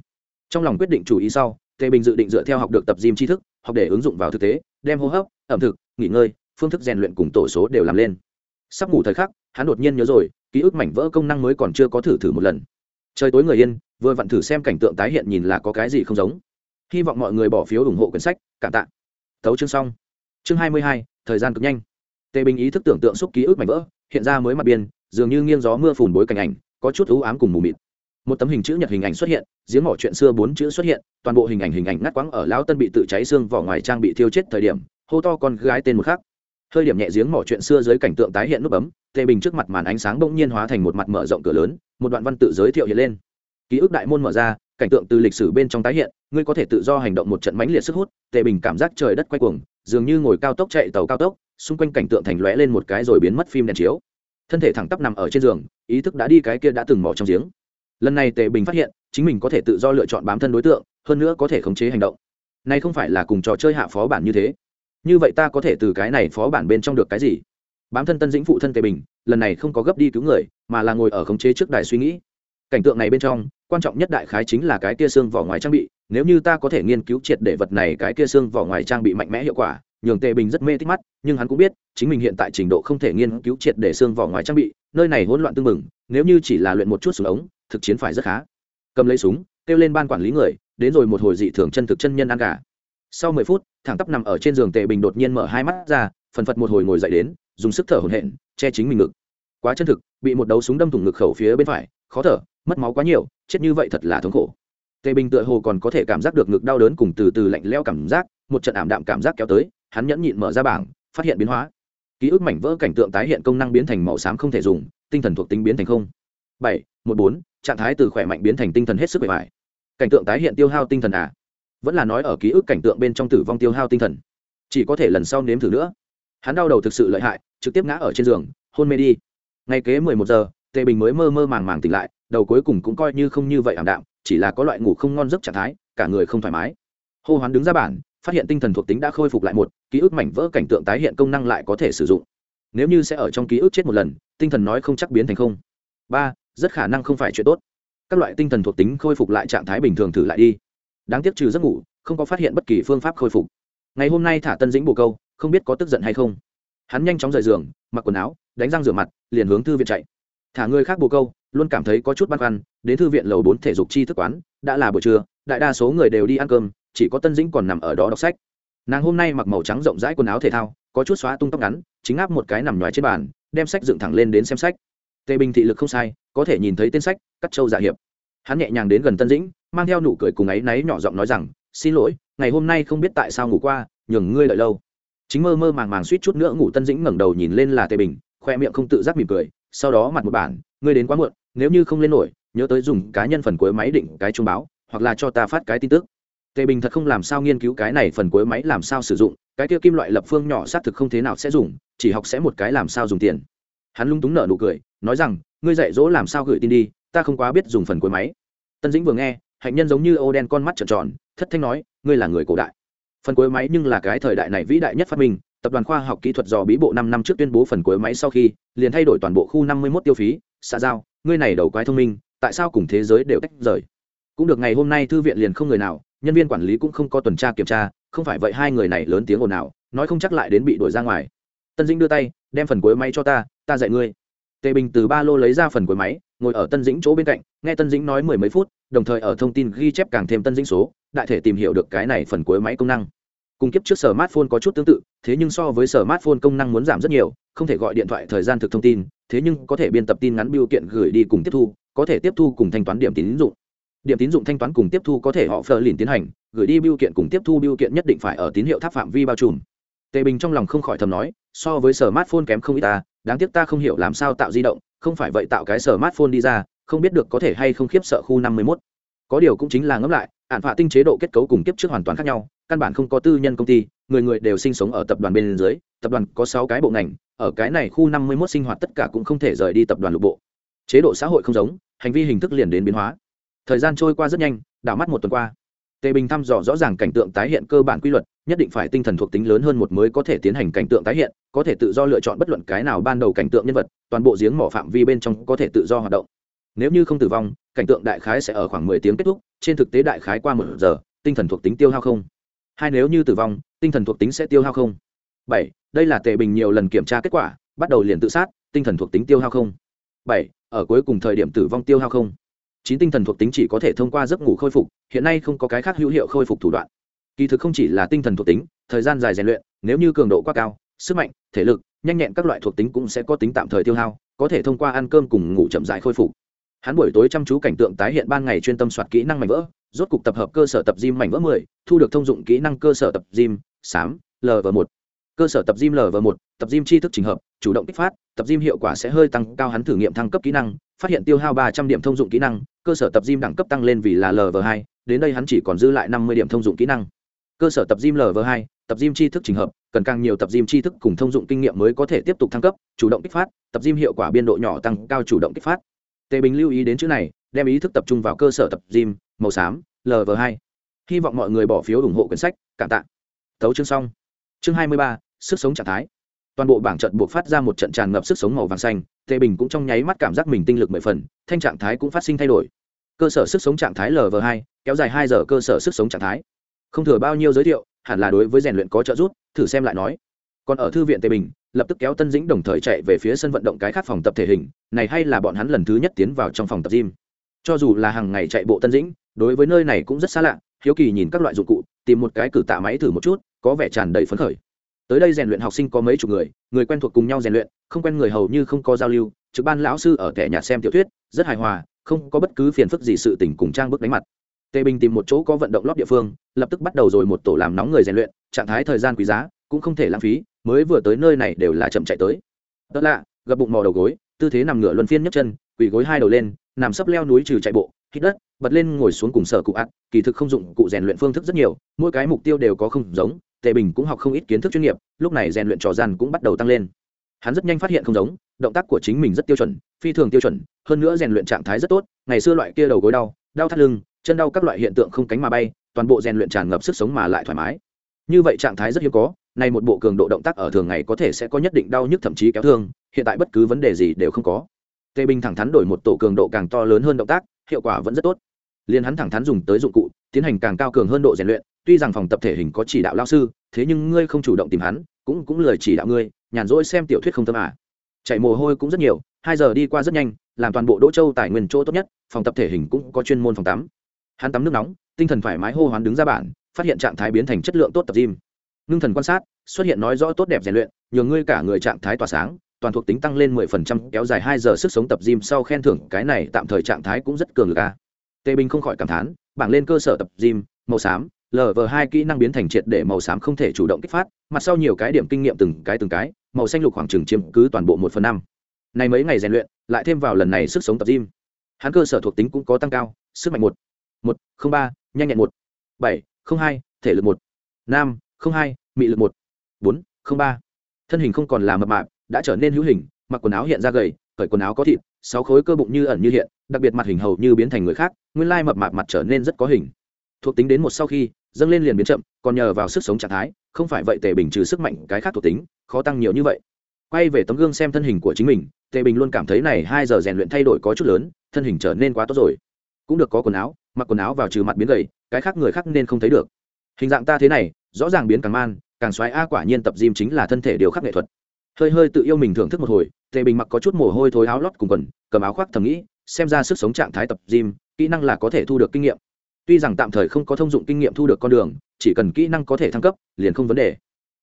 [SPEAKER 1] Trong lòng quyết định chủ ý sau, tề bình dự định dựa theo học được tập gym tri thức, học để ứng dụng vào thực tế, đem hô hấp, ẩm thực, nghỉ ngơi, phương thức rèn luyện cùng tổ số đều làm lên. Sắp ngủ thời khắc, hắn đột nhiên nhớ rồi, ký ức mảnh vỡ công năng mới còn chưa có thử thử một lần trời tối người yên, vừa vặn thử xem cảnh tượng tái hiện nhìn là có cái gì không giống. Hy vọng mọi người bỏ phiếu ủng hộ quyển sách, cảm tạ. Thấu chương xong. Chương hai mươi hai, thời gian cực nhanh. Tề bình ý thức tưởng tượng xúc ký ức mảnh vỡ, hiện ra mới mặt biên, dường như nghiêng gió mưa phùn bối cảnh ảnh, có chút ưu ám cùng mù mịt. Một tấm hình chữ nhật hình ảnh xuất hiện, giếng mỏ chuyện xưa bốn chữ xuất hiện, toàn bộ hình ảnh hình ảnh ngắt quãng ở lão tân bị tự cháy xương vỏ ngoài trang bị thiêu chết thời điểm, hô to con gái tên một khác hơi điểm nhẹ giếng mỏ chuyện xưa dưới cảnh tượng tái hiện nút bấm tề bình trước mặt màn ánh sáng bỗng nhiên hóa thành một mặt mở rộng cửa lớn, một đoạn văn tự giới thiệu hiện lên. Ký ức đại môn mở ra, cảnh tượng từ lịch sử bên trong tái hiện, ngươi có thể tự do hành động một trận mãnh liệt sức hút, tề bình cảm giác trời đất quay cuồng, dường như ngồi cao tốc chạy tàu cao tốc, xung quanh cảnh tượng thành lóe lên một cái rồi biến mất phim đèn chiếu. Thân thể thẳng tắp nằm ở trên giường, ý thức đã đi cái kia đã từng mỏ trong giếng. Lần này tề bình phát hiện, chính mình có thể tự do lựa chọn bám thân đối tượng, hơn nữa có thể khống chế hành động. Này không phải là cùng trò chơi hạ phó bản như thế như vậy ta có thể từ cái này phó bản bên trong được cái gì? Bám thân tân dĩnh phụ thân tề bình, lần này không có gấp đi cứu người, mà là ngồi ở khống chế trước đài suy nghĩ. Cảnh tượng này bên trong, quan trọng nhất đại khái chính là cái kia xương vỏ ngoài trang bị, nếu như ta có thể nghiên cứu triệt để vật này, cái kia xương vỏ ngoài trang bị mạnh mẽ hiệu quả, nhường tề bình rất mê thích mắt, nhưng hắn cũng biết, chính mình hiện tại trình độ không thể nghiên cứu triệt để xương vỏ ngoài trang bị, nơi này hỗn loạn tương mừng nếu như chỉ là luyện một chút súng ống, thực chiến phải rất khá. Cầm lấy súng, kêu lên ban quản lý người, đến rồi một hồi dị thường chân thực chân nhân ăn gà sau mười phút, thẳng tắp nằm ở trên giường tề bình đột nhiên mở hai mắt ra, phần phật một hồi ngồi dậy đến, dùng sức thở hổn hển, che chính mình ngực. Quá chân thực, bị một đấu súng đâm thủng ngực khẩu phía bên phải, khó thở, mất máu quá nhiều, chết như vậy thật là thống khổ. Tề bình tựa hồ còn có thể cảm giác được ngực đau đớn cùng từ từ lạnh leo cảm giác, một trận ảm đạm cảm giác kéo tới, hắn nhẫn nhịn mở ra bảng, phát hiện biến hóa. Ký ức mảnh vỡ cảnh tượng tái hiện công năng biến thành màu xám không thể dùng, tinh thần thuộc tính biến thành không. Bảy, một bốn, trạng thái từ khỏe mạnh biến thành tinh thần hết sức bề bài cảnh tượng tái hiện tiêu hao tinh thần à? Vẫn là nói ở ký ức cảnh tượng bên trong tử vong tiêu hao tinh thần. Chỉ có thể lần sau nếm thử nữa. Hắn đau đầu thực sự lợi hại, trực tiếp ngã ở trên giường, hôn mê đi. Ngay kế mười một giờ, tề bình mới mơ mơ màng màng tỉnh lại, đầu cuối cùng cũng coi như không như vậy ảm đạm, chỉ là có loại ngủ không ngon giấc trạng thái, cả người không thoải mái. Hô hoán đứng ra bản, phát hiện tinh thần thuộc tính đã khôi phục lại một, ký ức mảnh vỡ cảnh tượng tái hiện công năng lại có thể sử dụng. Nếu như sẽ ở trong ký ức chết một lần, tinh thần nói không chắc biến thành không. Ba, rất khả năng không phải chuyện tốt. Các loại tinh thần thuộc tính khôi phục lại trạng thái bình thường thử lại đi đáng tiếc trừ giấc ngủ, không có phát hiện bất kỳ phương pháp khôi phục. Ngày hôm nay thả tân dĩnh bồ câu, không biết có tức giận hay không. Hắn nhanh chóng rời giường, mặc quần áo, đánh răng rửa mặt, liền hướng thư viện chạy. Thả người khác bồ câu, luôn cảm thấy có chút băn khoăn, đến thư viện lầu bốn thể dục chi thức quán, đã là buổi trưa, đại đa số người đều đi ăn cơm, chỉ có tân dĩnh còn nằm ở đó đọc sách. Nàng hôm nay mặc màu trắng rộng rãi quần áo thể thao, có chút xóa tung tóc ngắn, chính áp một cái nằm ngoài trên bàn, đem sách dựng thẳng lên đến xem sách. Tề bình thị lực không sai, có thể nhìn thấy tên sách, cắt châu dạ hiệp hắn nhẹ nhàng đến gần tân dĩnh, mang theo nụ cười cùng ấy náy nhỏ giọng nói rằng, xin lỗi, ngày hôm nay không biết tại sao ngủ qua, nhường ngươi lợi lâu. Chính mơ mơ màng màng suýt chút nữa ngủ tân dĩnh ngẩng đầu nhìn lên là tề bình, khoe miệng không tự giác mỉm cười, sau đó mặt một bản, ngươi đến quá muộn, nếu như không lên nổi, nhớ tới dùng cá nhân phần cuối máy định cái chuông báo, hoặc là cho ta phát cái tin tức. Tề bình thật không làm sao nghiên cứu cái này phần cuối máy làm sao sử dụng, cái kia kim loại lập phương nhỏ xác thực không thế nào sẽ dùng, chỉ học sẽ một cái làm sao dùng tiền. Hắn lung túng nợ nụ cười, nói rằng, ngươi dạy dỗ làm sao gửi tin đi ta không quá biết dùng phần cuối máy. Tân dĩnh vừa nghe, hạnh nhân giống như ô đen con mắt trợn tròn, thất thanh nói, ngươi là người cổ đại. Phần cuối máy nhưng là cái thời đại này vĩ đại nhất phát minh, tập đoàn khoa học kỹ thuật dò bí bộ năm năm trước tuyên bố phần cuối máy sau khi, liền thay đổi toàn bộ khu năm mươi một tiêu phí, xã giao, ngươi này đầu quái thông minh, tại sao cùng thế giới đều tách rời? Cũng được, ngày hôm nay thư viện liền không người nào, nhân viên quản lý cũng không có tuần tra kiểm tra, không phải vậy hai người này lớn tiếng ồn ào, nói không chắc lại đến bị đuổi ra ngoài. Tân dĩnh đưa tay, đem phần cuối máy cho ta ta dạy ngươi. Tề bình từ ba lô lấy ra phần cuối máy ngồi ở tân dĩnh chỗ bên cạnh, nghe tân dĩnh nói mười mấy phút, đồng thời ở thông tin ghi chép càng thêm tân dĩnh số, đại thể tìm hiểu được cái này phần cuối máy công năng. Cùng kiếp trước sở smartphone có chút tương tự, thế nhưng so với sở smartphone công năng muốn giảm rất nhiều, không thể gọi điện thoại thời gian thực thông tin, thế nhưng có thể biên tập tin ngắn biêu kiện gửi đi cùng tiếp thu, có thể tiếp thu cùng thanh toán điểm tín dụng. Điểm tín dụng thanh toán cùng tiếp thu có thể họ phờ lìn tiến hành, gửi đi biêu kiện cùng tiếp thu biêu kiện nhất định phải ở tín hiệu tháp phạm vi bao trùm. Tề bình trong lòng không khỏi thầm nói, so với sở smartphone kém không ít ta, đáng tiếc ta không hiểu làm sao tạo di động không phải vậy tạo cái smartphone đi ra, không biết được có thể hay không khiếp sợ khu năm mươi 51. có điều cũng chính là ngẫm lại ạn phạ tinh chế độ kết cấu cùng kiếp trước hoàn toàn khác nhau, căn bản không có tư nhân công ty, người người đều sinh sống ở tập đoàn bên dưới, tập đoàn có sáu cái bộ ngành, ở cái này khu năm mươi 51 sinh hoạt tất cả cũng không thể rời đi tập đoàn lục bộ. Chế độ xã hội không giống, hành vi hình thức liền đến biến hóa. Thời gian trôi qua rất nhanh, đảo mắt một tuần qua. Tề bình thăm dò rõ ràng cảnh tượng tái hiện cơ bản quy luật, nhất định phải tinh thần thuộc tính lớn hơn một mới có thể tiến hành cảnh tượng tái hiện, có thể tự do lựa chọn bất luận cái nào ban đầu cảnh tượng nhân vật toàn bộ giếng mỏ phạm vi bên trong có thể tự do hoạt động. Nếu như không tử vong, cảnh tượng đại khái sẽ ở khoảng mười tiếng kết thúc, trên thực tế đại khái qua một giờ, tinh thần thuộc tính tiêu hao không. Hai nếu như tử vong, tinh thần thuộc tính sẽ tiêu hao không. Bảy, đây là tệ bình nhiều lần kiểm tra kết quả, bắt đầu liền tự sát, tinh thần thuộc tính tiêu hao không. Bảy, ở cuối cùng thời điểm tử vong tiêu hao không. Chín tinh thần thuộc tính chỉ có thể thông qua giấc ngủ khôi phục, hiện nay không có cái khác hữu hiệu khôi phục thủ đoạn. Kỳ thực không chỉ là tinh thần thuộc tính, thời gian dài rèn luyện, nếu như cường độ quá cao sức mạnh, thể lực, nhanh nhẹn các loại thuộc tính cũng sẽ có tính tạm thời tiêu hao, có thể thông qua ăn cơm cùng ngủ chậm dài khôi phục. Hắn buổi tối chăm chú cảnh tượng tái hiện ban ngày chuyên tâm soạt kỹ năng mảnh vỡ, rốt cục tập hợp cơ sở tập gym mảnh vỡ mười, thu được thông dụng kỹ năng cơ sở tập gym sám lv một. Cơ sở tập gym lv một, tập gym tri thức trình hợp, chủ động kích phát, tập gym hiệu quả sẽ hơi tăng cao hắn thử nghiệm thăng cấp kỹ năng, phát hiện tiêu hao ba trăm điểm thông dụng kỹ năng, cơ sở tập gym đẳng cấp tăng lên vì là lv hai, đến đây hắn chỉ còn dư lại năm mươi điểm thông dụng kỹ năng. Cơ sở tập gym lv hai tập gym tri thức trình hợp, cần càng nhiều tập gym tri thức cùng thông dụng kinh nghiệm mới có thể tiếp tục thăng cấp, chủ động kích phát, tập gym hiệu quả biên độ nhỏ tăng cao chủ động kích phát. Tề bình lưu ý đến chữ này, đem ý thức tập trung vào cơ sở tập gym, màu xám lv hai. Hy vọng mọi người bỏ phiếu ủng hộ quyển sách, cảm tạ. Tấu chương xong. Chương hai mươi ba, sức sống trạng thái. Toàn bộ bảng trận buộc phát ra một trận tràn ngập sức sống màu vàng xanh, tề bình cũng trong nháy mắt cảm giác mình tinh lực mười phần, thanh trạng thái cũng phát sinh thay đổi. Cơ sở sức sống trạng thái lv hai, kéo dài hai giờ cơ sở sức sống trạng thái. Không thừa bao nhiêu giới thiệu hẳn là đối với rèn luyện có trợ giúp, thử xem lại nói. Còn ở thư viện tây bình, lập tức kéo tân dĩnh đồng thời chạy về phía sân vận động cái khác phòng tập thể hình, này hay là bọn hắn lần thứ nhất tiến vào trong phòng tập gym. Cho dù là hàng ngày chạy bộ tân dĩnh, đối với nơi này cũng rất xa lạ, hiếu kỳ nhìn các loại dụng cụ, tìm một cái cử tạ máy thử một chút, có vẻ tràn đầy phấn khởi. Tới đây rèn luyện học sinh có mấy chục người người quen thuộc cùng nhau rèn luyện, không quen người hầu như không có giao lưu, trực ban lão sư ở kẻ nhà xem tiểu thuyết, rất hài hòa, không có bất cứ phiền phức gì sự tình cùng trang bức đánh mặt tề bình tìm một chỗ có vận động lót địa phương, lập tức bắt đầu rồi một tổ làm nóng người rèn luyện, trạng thái thời gian quý giá, cũng không thể lãng phí, mới vừa tới nơi này đều là chậm chạy tới. Đó lạ gập bụng mò đầu gối, tư thế nằm ngửa luân phiên nhấc chân, quỳ gối hai đầu lên, nằm sấp leo núi trừ chạy bộ, hít đất, bật lên ngồi xuống cùng sở cụ ạt, kỳ thực không dụng cụ rèn luyện phương thức rất nhiều, mỗi cái mục tiêu đều có không giống tề bình cũng học không ít kiến thức chuyên nghiệp, lúc này rèn luyện trò gian cũng bắt đầu tăng lên. Hắn rất nhanh phát hiện không giống, động tác của chính mình rất tiêu chuẩn, phi thường tiêu chuẩn, hơn nữa rèn luyện trạng thái rất tốt, ngày xưa loại kia đầu gối đau đau thắt lưng chân đau các loại hiện tượng không cánh mà bay, toàn bộ rèn luyện tràn ngập sức sống mà lại thoải mái. Như vậy trạng thái rất hiếm có, nay một bộ cường độ động tác ở thường ngày có thể sẽ có nhất định đau nhức thậm chí kéo thương, hiện tại bất cứ vấn đề gì đều không có. Tề bình thẳng thắn đổi một tổ cường độ càng to lớn hơn động tác, hiệu quả vẫn rất tốt. Liền hắn thẳng thắn dùng tới dụng cụ, tiến hành càng cao cường hơn độ rèn luyện, tuy rằng phòng tập thể hình có chỉ đạo lao sư, thế nhưng ngươi không chủ động tìm hắn, cũng cũng lời chỉ đạo ngươi, nhàn rỗi xem tiểu thuyết không tâm à. chạy mồ hôi cũng rất nhiều, hai giờ đi qua rất nhanh, làm toàn bộ đỗ châu tài nguyên chỗ tốt nhất, phòng tập thể hình cũng có chuyên môn phòng tắm hắn tắm nước nóng, tinh thần thoải mái hô hoán đứng ra bản phát hiện trạng thái biến thành chất lượng tốt tập gym. Ngưng thần quan sát, xuất hiện nói rõ tốt đẹp rèn luyện, nhường ngươi cả người trạng thái tỏa sáng, toàn thuộc tính tăng lên 10% kéo dài hai giờ sức sống tập gym sau khen thưởng, cái này tạm thời trạng thái cũng rất cường lực à. a tề bình không khỏi cảm thán, bảng lên cơ sở tập gym, màu xám lv hai kỹ năng biến thành triệt để màu xám không thể chủ động kích phát, mặt sau nhiều cái điểm kinh nghiệm từng cái từng cái, màu xanh lục khoảng trừng chiếm cứ toàn bộ một phần năm. Này mấy ngày rèn luyện, lại thêm vào lần này sức sống tập gym. Hắn cơ sở thuộc tính cũng có tăng cao, sức mạnh một một, không ba, nhanh nhẹn một. Bảy, không hai, thể lực một. Năm không hai, mị lực một. Bốn, không ba. Thân hình không còn là mập mạp, đã trở nên hữu hình, mặc quần áo hiện ra gầy, cởi quần áo có thịt, sáu khối cơ bụng như ẩn như hiện, đặc biệt mặt hình hầu như biến thành người khác, nguyên lai mập mạp mặt trở nên rất có hình. Thuộc tính đến một sau khi, dâng lên liền biến chậm, còn nhờ vào sức sống trạng thái, không phải vậy tề bình trừ sức mạnh cái khác thuộc tính, khó tăng nhiều như vậy. Quay về tấm gương xem thân hình của chính mình, tề bình luôn cảm thấy này hai giờ rèn luyện thay đổi có chút lớn, thân hình trở nên quá tốt rồi. Cũng được có quần áo mặc quần áo vào trừ mặt biến gầy, cái khác người khác nên không thấy được. Hình dạng ta thế này, rõ ràng biến càng man, càng xoáy a, quả nhiên tập gym chính là thân thể điều khắc nghệ thuật. Hơi hơi tự yêu mình thưởng thức một hồi, tề bình mặc có chút mồ hôi thối áo lót cùng quần, cầm áo khoác thầm nghĩ, xem ra sức sống trạng thái tập gym, kỹ năng là có thể thu được kinh nghiệm. Tuy rằng tạm thời không có thông dụng kinh nghiệm thu được con đường, chỉ cần kỹ năng có thể thăng cấp, liền không vấn đề.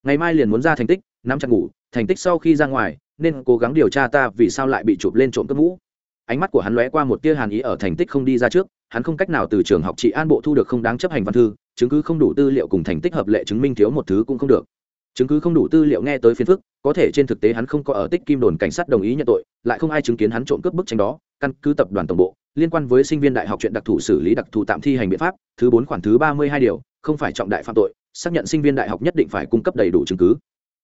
[SPEAKER 1] Ngày mai liền muốn ra thành tích, nắm chặt ngủ, thành tích sau khi ra ngoài, nên cố gắng điều tra ta vì sao lại bị chụp lên trộm cướp mũ. Ánh mắt của hắn lóe qua một tia hàn ý ở thành tích không đi ra trước hắn không cách nào từ trường học trị an bộ thu được không đáng chấp hành văn thư, chứng cứ không đủ tư liệu cùng thành tích hợp lệ chứng minh thiếu một thứ cũng không được. Chứng cứ không đủ tư liệu nghe tới phiền phức, có thể trên thực tế hắn không có ở tích kim đồn cảnh sát đồng ý nhận tội, lại không ai chứng kiến hắn trộm cướp bức tranh đó. Căn cứ tập đoàn tổng bộ, liên quan với sinh viên đại học chuyện đặc thù xử lý đặc thù tạm thi hành biện pháp, thứ bốn khoản thứ ba mươi hai điều, không phải trọng đại phạm tội, xác nhận sinh viên đại học nhất định phải cung cấp đầy đủ chứng cứ.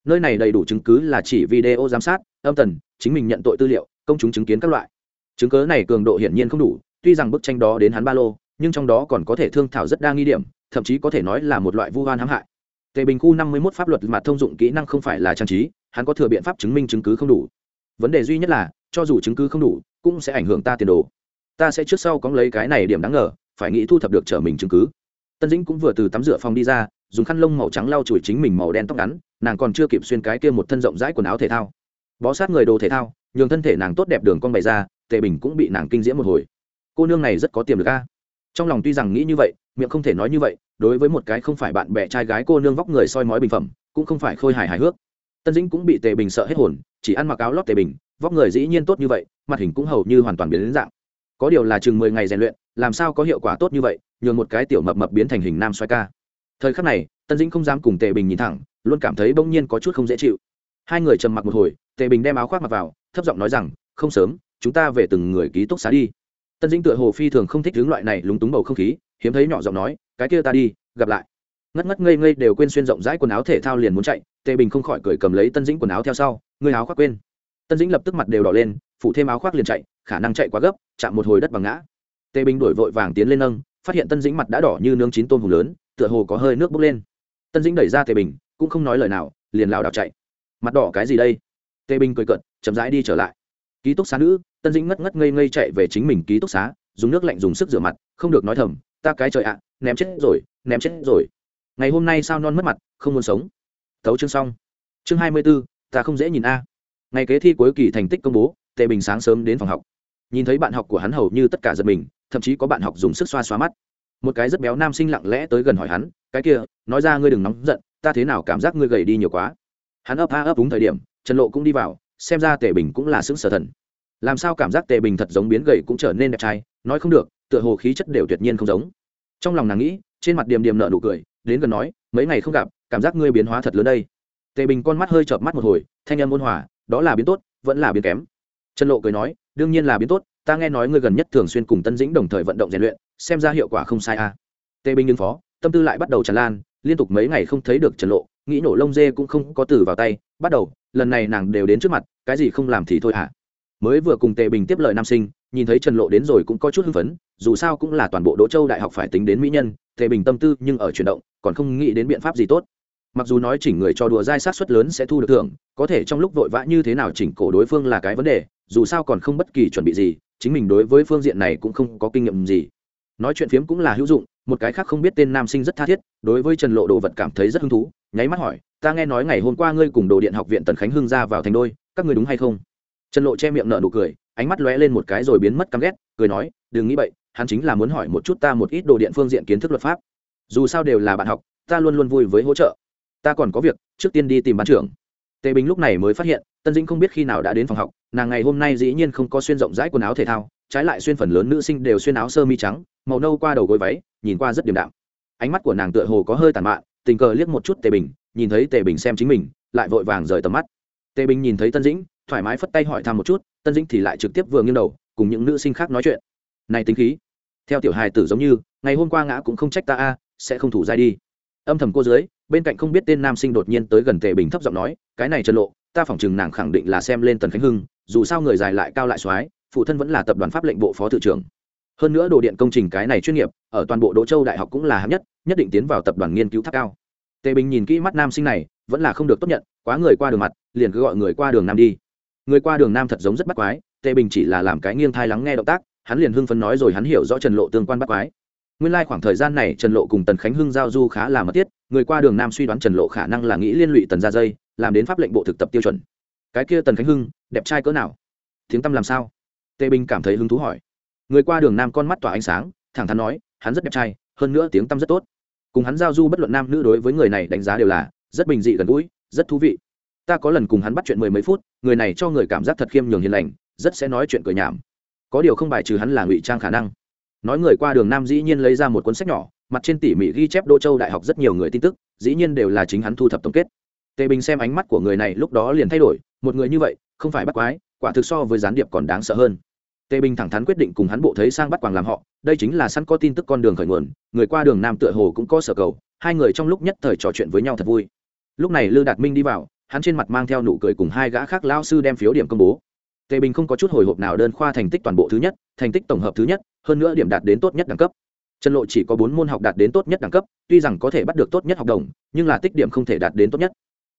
[SPEAKER 1] Nơi này đầy đủ chứng cứ là chỉ video giám sát, âm tần, chính mình nhận tội tư liệu, công chúng chứng kiến các loại. Chứng cớ này cường độ hiển nhiên không đủ tuy rằng bức tranh đó đến hắn ba lô, nhưng trong đó còn có thể thương thảo rất đa nghi điểm, thậm chí có thể nói là một loại vu hoan hãm hại. Tề bình khu năm mươi một pháp luật mà thông dụng kỹ năng không phải là trang trí, hắn có thừa biện pháp chứng minh chứng cứ không đủ. Vấn đề duy nhất là, cho dù chứng cứ không đủ, cũng sẽ ảnh hưởng ta tiền đồ. Ta sẽ trước sau có lấy cái này điểm đáng ngờ, phải nghĩ thu thập được trở mình chứng cứ. Tân dĩnh cũng vừa từ tắm rửa phòng đi ra, dùng khăn lông màu trắng lau chùi chính mình màu đen tóc ngắn, nàng còn chưa kịp xuyên cái kia một thân rộng rãi quần áo thể thao. Bó sát người đồ thể thao, nhường thân thể nàng tốt đẹp đường con bày ra, tề bình cũng bị nàng kinh diễm một hồi cô nương này rất có tiềm lực a. Trong lòng tuy rằng nghĩ như vậy, miệng không thể nói như vậy, đối với một cái không phải bạn bè trai gái cô nương vóc người soi mói bình phẩm, cũng không phải khôi hài hài hước. Tân dĩnh cũng bị tề bình sợ hết hồn, chỉ ăn mặc áo lót tề bình, vóc người dĩ nhiên tốt như vậy, mặt hình cũng hầu như hoàn toàn biến đến dạng. Có điều là chừng mười ngày rèn luyện, làm sao có hiệu quả tốt như vậy, nhường một cái tiểu mập mập biến thành hình nam xoay ca. Thời khắc này, tân dĩnh không dám cùng tề bình nhìn thẳng, luôn cảm thấy bỗng nhiên có chút không dễ chịu. Hai người trầm mặc một hồi, tề bình đem áo khoác mặc vào, thấp giọng nói rằng, không sớm, chúng ta về từng người ký túc xá đi tân dĩnh tựa hồ phi thường không thích hướng loại này lúng túng bầu không khí, hiếm thấy nhỏ giọng nói, cái kia ta đi, gặp lại. Ngất ngất ngây ngây đều quên xuyên rộng rãi quần áo thể thao liền muốn chạy, tề bình không khỏi cười cầm lấy tân dĩnh quần áo theo sau, người áo khoác quên. Tân dĩnh lập tức mặt đều đỏ lên, phủ thêm áo khoác liền chạy, khả năng chạy quá gấp, chạm một hồi đất bằng ngã. Tề bình đổi vội vàng tiến lên nâng, phát hiện tân dĩnh mặt đã đỏ như nướng chín tôm hùm lớn, tựa hồ có hơi nước bốc lên. Tân dĩnh đẩy ra tề bình, cũng không nói lời nào, liền lảo đảo chạy. Mặt đỏ cái gì đây? Tề bình cười cận chậm rãi đi trở lại ký túc xá nữ, tân dĩnh ngất ngất ngây ngây chạy về chính mình ký túc xá, dùng nước lạnh dùng sức rửa mặt, không được nói thầm, ta cái trời ạ, ném chết rồi, ném chết rồi. Ngày hôm nay sao non mất mặt, không muốn sống. Tấu chương xong. Chương hai mươi b ố ta không dễ nhìn a. Ngày kế thi cuối kỳ thành tích công bố, tề bình sáng sớm đến phòng học. Nhìn thấy bạn học của hắn hầu như tất cả giật mình, thậm chí có bạn học dùng sức xoa xoa mắt. Một cái rất béo nam sinh lặng lẽ tới gần hỏi hắn, cái kia, nói ra ngươi đừng nóng giận, ta thế nào cảm giác ngươi gầy đi nhiều quá? Hắn ấp a ấp đúng thời điểm, trần lộ cũng đi vào xem ra tề bình cũng là xứng sở thần. Làm sao cảm giác tề bình thật giống biến gầy cũng trở nên đẹp trai, nói không được, tựa hồ khí chất đều tuyệt nhiên không giống. Trong lòng nàng nghĩ, trên mặt điềm điềm nợ nụ cười, đến gần nói, mấy ngày không gặp, cảm giác ngươi biến hóa thật lớn đây. Tề bình con mắt hơi chợp mắt một hồi, thanh âm ôn hòa, đó là biến tốt, vẫn là biến kém. Trần lộ cười nói, đương nhiên là biến tốt, ta nghe nói ngươi gần nhất thường xuyên cùng tân dĩnh đồng thời vận động rèn luyện, xem ra hiệu quả không sai a. À. tề bình ứng phó, tâm tư lại bắt đầu tràn lan, liên tục mấy ngày không thấy được trần lộ, nghĩ nổ lông dê cũng không có từ vào tay, bắt đầu lần này nàng đều đến trước mặt, cái gì không làm thì thôi hả à. mới vừa cùng tề bình tiếp lời nam sinh, nhìn thấy trần lộ đến rồi cũng có chút hưng phấn, dù sao cũng là toàn bộ đỗ châu đại học phải tính đến mỹ nhân, tề bình tâm tư nhưng ở chuyển động, còn không nghĩ đến biện pháp gì tốt mặc dù nói chỉnh người cho đùa dai sát suất lớn sẽ thu được thưởng, có thể trong lúc vội vã như thế nào chỉnh cổ đối phương là cái vấn đề, dù sao còn không bất kỳ chuẩn bị gì, chính mình đối với phương diện này cũng không có kinh nghiệm gì nói chuyện phiếm cũng là hữu dụng một cái khác không biết tên nam sinh rất tha thiết, đối với trần lộ đồ vật cảm thấy rất hứng thú, nháy mắt hỏi, ta nghe nói ngày hôm qua ngươi cùng đồ điện học viện tần khánh hưng ra vào thành đôi, các ngươi đúng hay không? Trần lộ che miệng nở nụ cười, ánh mắt lóe lên một cái rồi biến mất căm ghét, cười nói, đừng nghĩ vậy hắn chính là muốn hỏi một chút ta một ít đồ điện phương diện kiến thức luật pháp. Dù sao đều là bạn học, ta luôn luôn vui với hỗ trợ. Ta còn có việc, trước tiên đi tìm bán trưởng. Tề bình lúc này mới phát hiện, tân dĩnh không biết khi nào đã đến phòng học, nàng ngày hôm nay dĩ nhiên không có xuyên rộng rãi quần áo thể thao trái lại xuyên phần lớn nữ sinh đều xuyên áo sơ mi trắng, màu nâu qua đầu gối váy, nhìn qua rất điềm đạm. Ánh mắt của nàng tựa hồ có hơi tàn mạn, tình cờ liếc một chút tề bình, nhìn thấy tề bình xem chính mình, lại vội vàng rời tầm mắt. Tề bình nhìn thấy tân dĩnh, thoải mái phất tay hỏi thăm một chút, tân dĩnh thì lại trực tiếp vừa nghiêng đầu, cùng những nữ sinh khác nói chuyện. Này tính khí, theo tiểu hài tử giống như, ngày hôm qua ngã cũng không trách ta a, sẽ không thủ dai đi. Âm thầm cô dưới, bên cạnh không biết tên nam sinh đột nhiên tới gần tề bình thấp giọng nói, cái này trần lộ, ta phỏng chừng nàng khẳng định là xem lên tần khánh hưng, dù sao người dài lại cao lại soái phụ thân vẫn là tập đoàn pháp lệnh bộ phó thứ trưởng. Hơn nữa đồ điện công trình cái này chuyên nghiệp, ở toàn bộ đỗ châu đại học cũng là hạng nhất nhất định tiến vào tập đoàn nghiên cứu tháp cao. Tề bình nhìn kỹ mắt nam sinh này, vẫn là không được tốt nhận, quá người qua đường mặt, liền cứ gọi người qua đường nam đi. Người qua đường nam thật giống rất bắt quái, tề bình chỉ là làm cái nghiêng thai lắng nghe động tác, hắn liền hưng phấn nói rồi hắn hiểu rõ trần lộ tương quan bắt quái. Nguyên lai khoảng thời gian này trần lộ cùng tần khánh hưng giao du khá là mất tiết người qua đường nam suy đoán trần lộ khả năng là nghĩ liên lụy tần ra dây, làm đến pháp lệnh bộ thực tập tiêu chuẩn. Cái kia tần khánh hưng, đẹp trai cỡ nào? Tiếng tâm làm sao? Tề bình cảm thấy hứng thú hỏi. Người qua đường nam con mắt tỏa ánh sáng, thẳng thắn nói, hắn rất đẹp trai, hơn nữa tiếng tâm rất tốt. Cùng hắn giao du bất luận nam nữ đối với người này đánh giá đều là rất bình dị gần gũi, rất thú vị. Ta có lần cùng hắn bắt chuyện mười mấy phút, người này cho người cảm giác thật khiêm nhường hiền lành, rất sẽ nói chuyện cười nhảm. Có điều không bài trừ hắn là ngụy trang khả năng. Nói người qua đường nam dĩ nhiên lấy ra một cuốn sách nhỏ, mặt trên tỉ mỉ ghi chép đô châu đại học rất nhiều người tin tức, dĩ nhiên đều là chính hắn thu thập tổng kết. Tề bình xem ánh mắt của người này lúc đó liền thay đổi, một người như vậy, không phải bắt quái, quả thực so với gián điệp còn đáng sợ hơn tề bình thẳng thắn quyết định cùng hắn bộ thấy sang bắt quàng làm họ, đây chính là sẵn có tin tức con đường khởi nguồn, người qua đường nam tựa hồ cũng có sở cầu, hai người trong lúc nhất thời trò chuyện với nhau thật vui. Lúc này lư đạt minh đi vào, hắn trên mặt mang theo nụ cười cùng hai gã khác lao sư đem phiếu điểm công bố. Tề bình không có chút hồi hộp nào đơn khoa thành tích toàn bộ thứ nhất, thành tích tổng hợp thứ nhất, hơn nữa điểm đạt đến tốt nhất đẳng cấp. Trần lộ chỉ có bốn môn học đạt đến tốt nhất đẳng cấp, tuy rằng có thể bắt được tốt nhất học đồng, nhưng là tích điểm không thể đạt đến tốt nhất.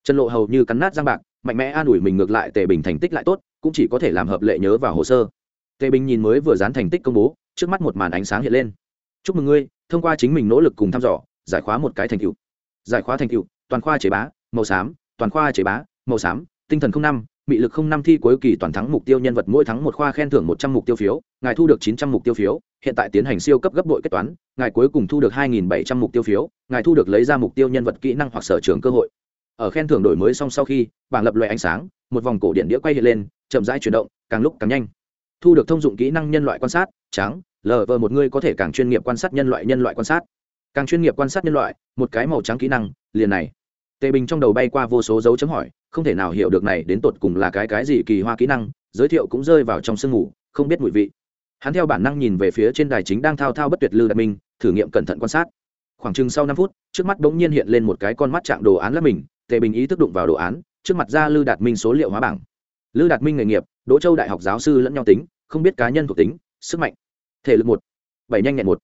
[SPEAKER 1] Trần lộ hầu như cắn nát giang bạc, mạnh mẽ an ủi mình ngược lại tề bình thành tích lại tốt, cũng chỉ có thể làm hợp lệ nhớ vào hồ sơ tề bình nhìn mới vừa dán thành tích công bố, trước mắt một màn ánh sáng hiện lên. Chúc mừng ngươi, thông qua chính mình nỗ lực cùng thăm dò, giải khóa một cái thành tựu. Giải khóa thành tựu, toàn khoa chế bá, màu xám, toàn khoa chế bá, màu xám, tinh thần không năm bị lực không năm thi cuối kỳ toàn thắng mục tiêu nhân vật mỗi thắng một khoa khen thưởng một trăm mục tiêu phiếu, ngài thu được chín trăm mục tiêu phiếu, hiện tại tiến hành siêu cấp gấp bội kết toán, ngài cuối cùng thu được hai nghìn bảy trăm mục tiêu phiếu, ngài thu được lấy ra mục tiêu nhân vật kỹ năng hoặc sở trường cơ hội. Ở khen thưởng đổi mới xong sau khi, bảng lập loại ánh sáng, một vòng cổ điện đĩa quay hiện lên, chậm rãi chuyển động, càng lúc càng nhanh thu được thông dụng kỹ năng nhân loại quan sát, trắng, lờ vờ một người có thể càng chuyên nghiệp quan sát nhân loại nhân loại quan sát. Càng chuyên nghiệp quan sát nhân loại, một cái màu trắng kỹ năng, liền này. Tề bình trong đầu bay qua vô số dấu chấm hỏi, không thể nào hiểu được này đến tột cùng là cái cái gì kỳ hoa kỹ năng, giới thiệu cũng rơi vào trong sương ngủ không biết mùi vị. Hắn theo bản năng nhìn về phía trên đài chính đang thao thao bất tuyệt lư đạt minh, thử nghiệm cẩn thận quan sát. Khoảng chừng sau năm phút, trước mắt bỗng nhiên hiện lên một cái con mắt trạng đồ án lớp mình, tề bình ý thức đụng vào đồ án, trước mặt ra lư đạt minh số liệu hóa bảng. Lư đạt minh nghề nghiệp đỗ châu đại học giáo sư lẫn nhau tính, không biết cá nhân thuộc tính, sức mạnh, thể lực một, bảy nhanh nhẹn một,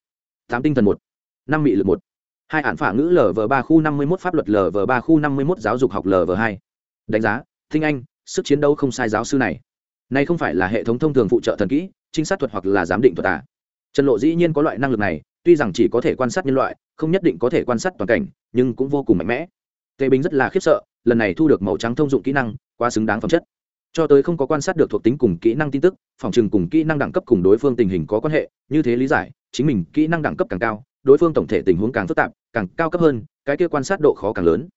[SPEAKER 1] tám tinh thần một, năm mị lực một. Hai ản phả ngữ lv ba khu năm mươi một pháp luật lv ba khu năm mươi một giáo dục học lv hai. Đánh giá, thinh anh, sức chiến đấu không sai giáo sư này. Này không phải là hệ thống thông thường phụ trợ thần kỹ, trinh sát thuật hoặc là giám định thuật à? Trần lộ dĩ nhiên có loại năng lực này, tuy rằng chỉ có thể quan sát nhân loại, không nhất định có thể quan sát toàn cảnh, nhưng cũng vô cùng mạnh mẽ. Tề bình rất là khiếp sợ, lần này thu được màu trắng thông dụng kỹ năng, quá xứng đáng phẩm chất cho tới không có quan sát được thuộc tính cùng kỹ năng tin tức, phòng trừng cùng kỹ năng đẳng cấp cùng đối phương tình hình có quan hệ, như thế lý giải, chính mình kỹ năng đẳng cấp càng cao, đối phương tổng thể tình huống càng phức tạp, càng cao cấp hơn, cái kia quan sát độ khó càng lớn.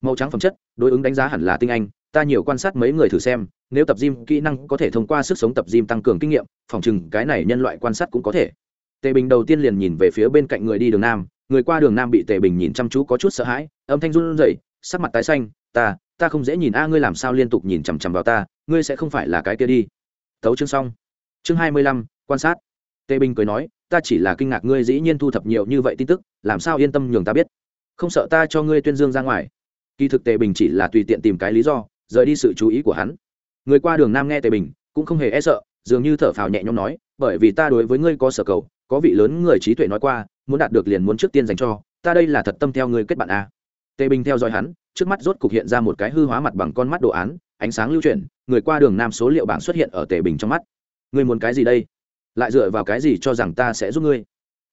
[SPEAKER 1] Màu trắng phẩm chất, đối ứng đánh giá hẳn là tinh anh, ta nhiều quan sát mấy người thử xem, nếu tập gym kỹ năng có thể thông qua sức sống tập gym tăng cường kinh nghiệm, phòng chừng cái này nhân loại quan sát cũng có thể. Tề bình đầu tiên liền nhìn về phía bên cạnh người đi đường nam, người qua đường nam bị tề bình nhìn chăm chú có chút sợ hãi, âm thanh run rẩy, sắc mặt tái xanh ta ta không dễ nhìn. A, ngươi làm sao liên tục nhìn chằm chằm vào ta? Ngươi sẽ không phải là cái kia đi. Tấu chương xong. Chương hai mươi lăm, quan sát. Tề bình cười nói, ta chỉ là kinh ngạc ngươi dĩ nhiên thu thập nhiều như vậy tin tức, làm sao yên tâm nhường ta biết? Không sợ ta cho ngươi tuyên dương ra ngoài. Kỳ thực tề bình chỉ là tùy tiện tìm cái lý do, rời đi sự chú ý của hắn. Người qua đường nam nghe tề bình, cũng không hề e sợ, dường như thở phào nhẹ nhõm nói, bởi vì ta đối với ngươi có sở cầu, có vị lớn người trí tuệ nói qua, muốn đạt được liền muốn trước tiên dành cho, ta đây là thật tâm theo ngươi kết bạn a tề bình theo dõi hắn, trước mắt rốt cục hiện ra một cái hư hóa mặt bằng con mắt đồ án, ánh sáng lưu chuyển, người qua đường nam số liệu bảng xuất hiện ở tề bình trong mắt. Ngươi muốn cái gì đây? Lại dựa vào cái gì cho rằng ta sẽ giúp ngươi?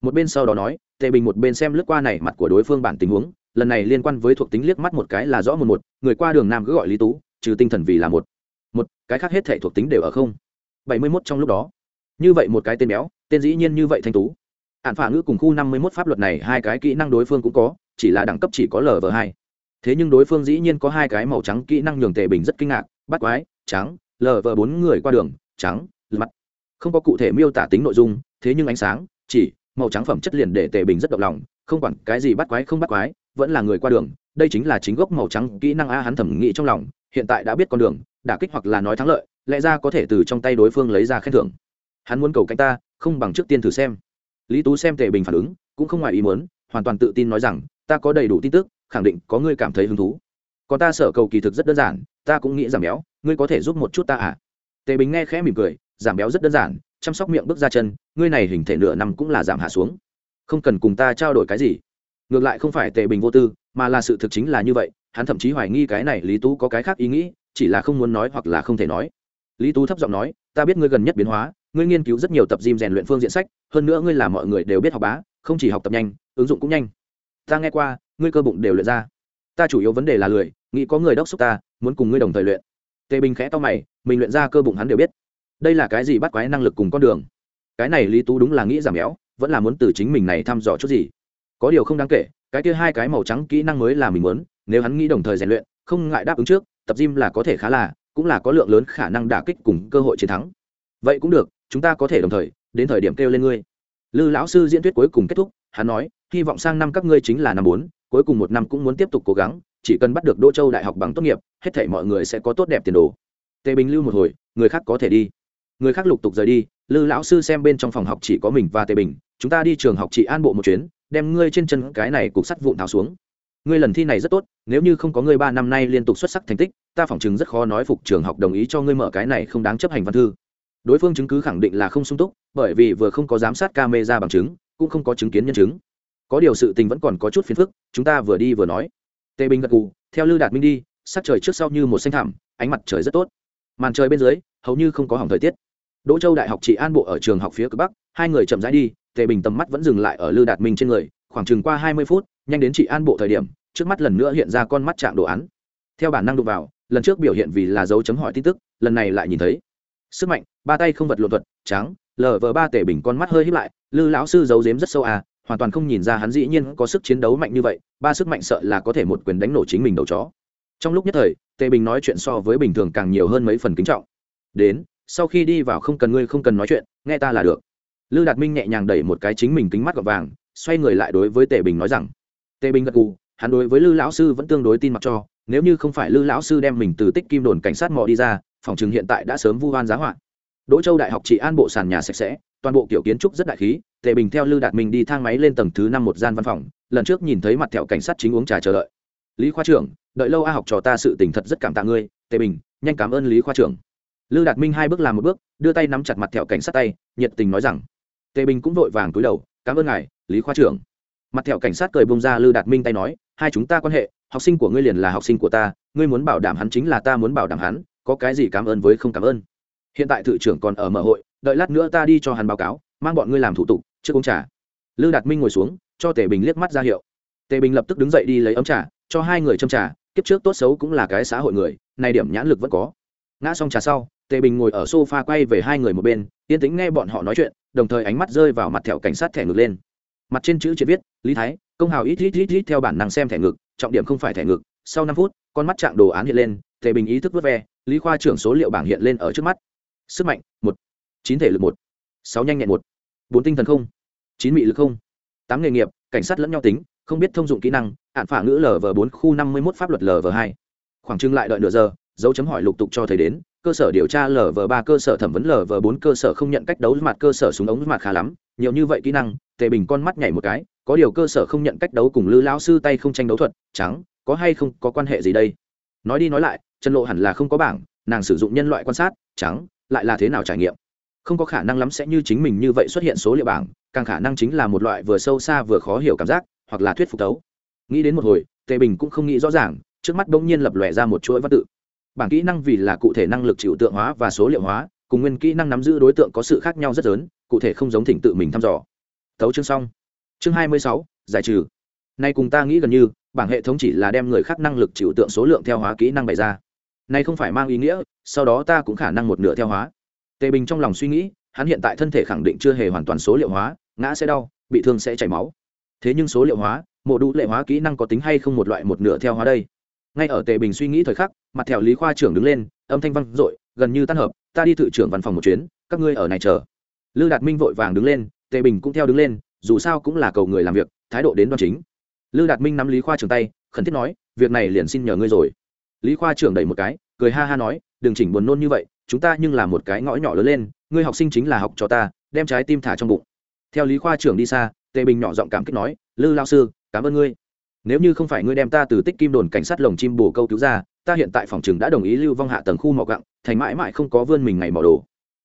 [SPEAKER 1] Một bên sau đó nói tề bình một bên xem lướt qua này mặt của đối phương bản tình huống, lần này liên quan với thuộc tính liếc mắt một cái là rõ một một, người qua đường nam cứ gọi lý tú, trừ tinh thần vì là một. Một, cái khác hết thể thuộc tính đều ở không. Bảy mươi mốt trong lúc đó. Như vậy một cái tên béo, tên dĩ nhiên như vậy thanh tú. Hạn phả ngữ cùng khu năm mươi mốt pháp luật này hai cái kỹ năng đối phương cũng có chỉ là đẳng cấp chỉ có lv hai. Thế nhưng đối phương dĩ nhiên có hai cái màu trắng kỹ năng nhường tề bình rất kinh ngạc, bắt quái, trắng lv bốn người qua đường, trắng mặt. Không có cụ thể miêu tả tính nội dung, thế nhưng ánh sáng, chỉ, màu trắng phẩm chất liền để tề bình rất động lòng, không quản cái gì bắt quái không bắt quái, vẫn là người qua đường, đây chính là chính gốc màu trắng kỹ năng a hắn thẩm nghĩ trong lòng, hiện tại đã biết con đường, đả kích hoặc là nói thắng lợi, lẽ ra có thể từ trong tay đối phương lấy ra khen thưởng. Hắn muốn cầu cạnh ta, không bằng trước tiên thử xem. Lý tú xem tề bình phản ứng, cũng không ngoài ý muốn, hoàn toàn tự tin nói rằng ta có đầy đủ tin tức, khẳng định có ngươi cảm thấy hứng thú. Còn ta sở cầu kỳ thực rất đơn giản, ta cũng nghĩ giảm béo, ngươi có thể giúp một chút ta à? Tề bình nghe khẽ mỉm cười, giảm béo rất đơn giản, chăm sóc miệng bước ra chân, ngươi này hình thể nửa năm cũng là giảm hạ xuống. Không cần cùng ta trao đổi cái gì. Ngược lại không phải tề bình vô tư, mà là sự thực chính là như vậy, hắn thậm chí hoài nghi cái này lý tú có cái khác ý nghĩ, chỉ là không muốn nói hoặc là không thể nói. Lý tú thấp giọng nói, ta biết ngươi gần nhất biến hóa, ngươi nghiên cứu rất nhiều tập gym rèn luyện phương diện sách, hơn nữa ngươi là mọi người đều biết học bá, không chỉ học tập nhanh, ứng dụng cũng nhanh ta nghe qua, ngươi cơ bụng đều luyện ra. Ta chủ yếu vấn đề là lười, nghĩ có người đốc xúc ta, muốn cùng ngươi đồng thời luyện. Tề bình khẽ to mày, mình luyện ra cơ bụng hắn đều biết. Đây là cái gì bắt quái năng lực cùng con đường? Cái này lý tú đúng là nghĩ giảm béo, vẫn là muốn từ chính mình này thăm dò chút gì. Có điều không đáng kể, cái kia hai cái màu trắng kỹ năng mới là mình muốn, nếu hắn nghĩ đồng thời rèn luyện, không ngại đáp ứng trước, tập gym là có thể khá là, cũng là có lượng lớn khả năng đả kích cùng cơ hội chiến thắng. Vậy cũng được, chúng ta có thể đồng thời, đến thời điểm kêu lên ngươi. Lư lão sư diễn thuyết cuối cùng kết thúc, hắn nói hy vọng sang năm các ngươi chính là năm bốn, cuối cùng một năm cũng muốn tiếp tục cố gắng, chỉ cần bắt được đỗ châu đại học bằng tốt nghiệp, hết thể mọi người sẽ có tốt đẹp tiền đồ. Tề bình lưu một hồi, người khác có thể đi. Người khác lục tục rời đi, lư lão sư xem bên trong phòng học chỉ có mình và tề bình, chúng ta đi trường học chị an bộ một chuyến, đem ngươi trên chân cái này cục sắt vụn tháo xuống. Ngươi lần thi này rất tốt, nếu như không có ngươi ba năm nay liên tục xuất sắc thành tích, ta phỏng chứng rất khó nói phục trường học đồng ý cho ngươi mở cái này không đáng chấp hành văn thư. Đối phương chứng cứ khẳng định là không sung túc, bởi vì vừa không có giám sát camera bằng chứng, cũng không có chứng kiến nhân chứng có điều sự tình vẫn còn có chút phiền phức, chúng ta vừa đi vừa nói. Tề bình gật gù, theo lư đạt minh đi, sắc trời trước sau như một xanh thảm ánh mặt trời rất tốt. Màn trời bên dưới, hầu như không có hỏng thời tiết. Đỗ châu đại học trị an bộ ở trường học phía cực bắc, hai người chậm rãi đi, tề bình tầm mắt vẫn dừng lại ở lư đạt minh trên người, khoảng chừng qua hai mươi phút, nhanh đến trị an bộ thời điểm, trước mắt lần nữa hiện ra con mắt trạng đồ án. Theo bản năng đụng vào, lần trước biểu hiện vì là dấu chấm hỏi tin tức, lần này lại nhìn thấy. Sức mạnh, ba tay không vật lộn thuật, trắng, lờ vờ ba tể bình con mắt hơi hít lại lư lão sư giấu giếm rất sâu à hoàn toàn không nhìn ra hắn dĩ nhiên có sức chiến đấu mạnh như vậy, ba sức mạnh sợ là có thể một quyền đánh nổ chính mình đầu chó. Trong lúc nhất thời, tề bình nói chuyện so với bình thường càng nhiều hơn mấy phần kính trọng. Đến, sau khi đi vào không cần ngươi không cần nói chuyện, nghe ta là được. Lư đạt minh nhẹ nhàng đẩy một cái chính mình kính mắt gọt vàng, xoay người lại đối với tề bình nói rằng, tề bình gật gù, hắn đối với lư lão sư vẫn tương đối tin mặc cho, nếu như không phải lư lão sư đem mình từ tích kim đồn cảnh sát mò đi ra, phòng chừng hiện tại đã sớm vu hoan giá hoạn đỗ châu đại học chỉ an bộ sàn nhà sạch sẽ, toàn bộ kiểu kiến trúc rất đại khí tề bình theo lư đạt minh đi thang máy lên tầng thứ năm một gian văn phòng, lần trước nhìn thấy mặt thẹo cảnh sát chính uống trà chờ đợi. Lý khoa trưởng, đợi lâu a, học trò ta sự tình thật rất cảm tạ ngươi, tề bình, nhanh cảm ơn lý khoa trưởng. Lư đạt minh hai bước làm một bước, đưa tay nắm chặt mặt thẹo cảnh sát tay, nhiệt tình nói rằng, tề bình cũng vội vàng cúi đầu, cảm ơn ngài, lý khoa trưởng. Mặt thẹo cảnh sát cười bông ra lư đạt minh tay nói, hai chúng ta quan hệ, học sinh của ngươi liền là học sinh của ta, ngươi muốn bảo đảm hắn chính là ta muốn bảo đảm hắn, có cái gì cảm ơn với không cảm ơn. Hiện tại thự trưởng còn ở mở hội, đợi lát nữa ta đi cho hắn báo cáo, mang bọn ngươi làm thủ tục trước uống trà. Lư đạt minh ngồi xuống, cho tề bình liếc mắt ra hiệu. Tề bình lập tức đứng dậy đi lấy ấm trà, cho hai người châm trà, kiếp trước tốt xấu cũng là cái xã hội người, này điểm nhãn lực vẫn có. Ngã xong trà sau, tề bình ngồi ở sofa quay về hai người một bên, yên tĩnh nghe bọn họ nói chuyện, đồng thời ánh mắt rơi vào mặt thẹo cảnh sát thẻ ngược lên. Mặt trên chữ triệt viết, lý thái, công hào ít ít ít ít theo bản năng xem thẻ ngực, trọng điểm không phải thẻ ngực. Sau năm phút, con mắt trạng đồ án hiện lên, tề bình ý thức vớt ve, lý khoa trưởng số liệu bảng hiện lên ở trước mắt. Sức mạnh, một. Chín thể lực, một. Sáu nhanh nhẹn, một. Bốn tinh thần không chín mị lực không, tám nghề nghiệp, cảnh sát lẫn nhau tính, không biết thông dụng kỹ năng, hạn phả ngữ lv bốn khu năm mươi một pháp luật lv hai. Khoảng trưng lại đợi nửa giờ, dấu chấm hỏi lục tục cho thấy đến, cơ sở điều tra lv ba cơ sở thẩm vấn lv bốn cơ sở không nhận cách đấu mặt cơ sở súng ống mặt khá lắm, nhiều như vậy kỹ năng, tề bình con mắt nhảy một cái, có điều cơ sở không nhận cách đấu cùng lư lão sư tay không tranh đấu thuật, trắng, có hay không, có quan hệ gì đây? Nói đi nói lại chân lộ hẳn là không có bảng, nàng sử dụng nhân loại quan sát, trắng, lại là thế nào trải nghiệm? Không có khả năng lắm sẽ như chính mình như vậy xuất hiện số liệu bảng, càng khả năng chính là một loại vừa sâu xa vừa khó hiểu cảm giác, hoặc là thuyết phục tấu nghĩ đến một hồi, tề bình cũng không nghĩ rõ ràng, trước mắt bỗng nhiên lập lòe ra một chuỗi văn tự. Bảng kỹ năng vì là cụ thể năng lực chịu tượng hóa và số liệu hóa, cùng nguyên kỹ năng nắm giữ đối tượng có sự khác nhau rất lớn, cụ thể không giống thỉnh tự mình thăm dò. Thấu chương xong. Chương hai mươi sáu, giải trừ. Nay cùng ta nghĩ gần như, bảng hệ thống chỉ là đem người khác năng lực chịu tượng số lượng theo hóa kỹ năng bày ra. Nay không phải mang ý nghĩa, sau đó ta cũng khả năng một nửa theo hóa tề bình trong lòng suy nghĩ, hắn hiện tại thân thể khẳng định chưa hề hoàn toàn số liệu hóa, ngã sẽ đau, bị thương sẽ chảy máu. Thế nhưng số liệu hóa mộ đủ lệ hóa kỹ năng có tính hay không một loại một nửa theo hóa đây? Ngay ở tề bình suy nghĩ thời khắc, mặt theo lý khoa trưởng đứng lên, âm thanh văng dội, gần như tan hợp, ta đi thự trưởng văn phòng một chuyến, các ngươi ở này chờ. Lư đạt minh vội vàng đứng lên, tề bình cũng theo đứng lên, dù sao cũng là cầu người làm việc, thái độ đến đoan chính. Lư đạt minh nắm lý khoa trưởng tay, khẩn thiết nói, việc này liền xin nhờ ngươi rồi. Lý khoa trưởng đẩy một cái, cười ha ha nói, đừng chỉnh buồn nôn như vậy chúng ta nhưng là một cái ngõ nhỏ lớn lên, ngươi học sinh chính là học cho ta, đem trái tim thả trong bụng. Theo lý khoa trưởng đi xa, tề bình nhỏ giọng cảm kích nói, lư lao sư, cảm ơn ngươi. Nếu như không phải ngươi đem ta từ tích kim đồn cảnh sát lồng chim bồ câu cứu ra, ta hiện tại phòng trường đã đồng ý lưu vong hạ tầng khu mỏ gặng, thành mãi mãi không có vươn mình ngày mỏ đồ.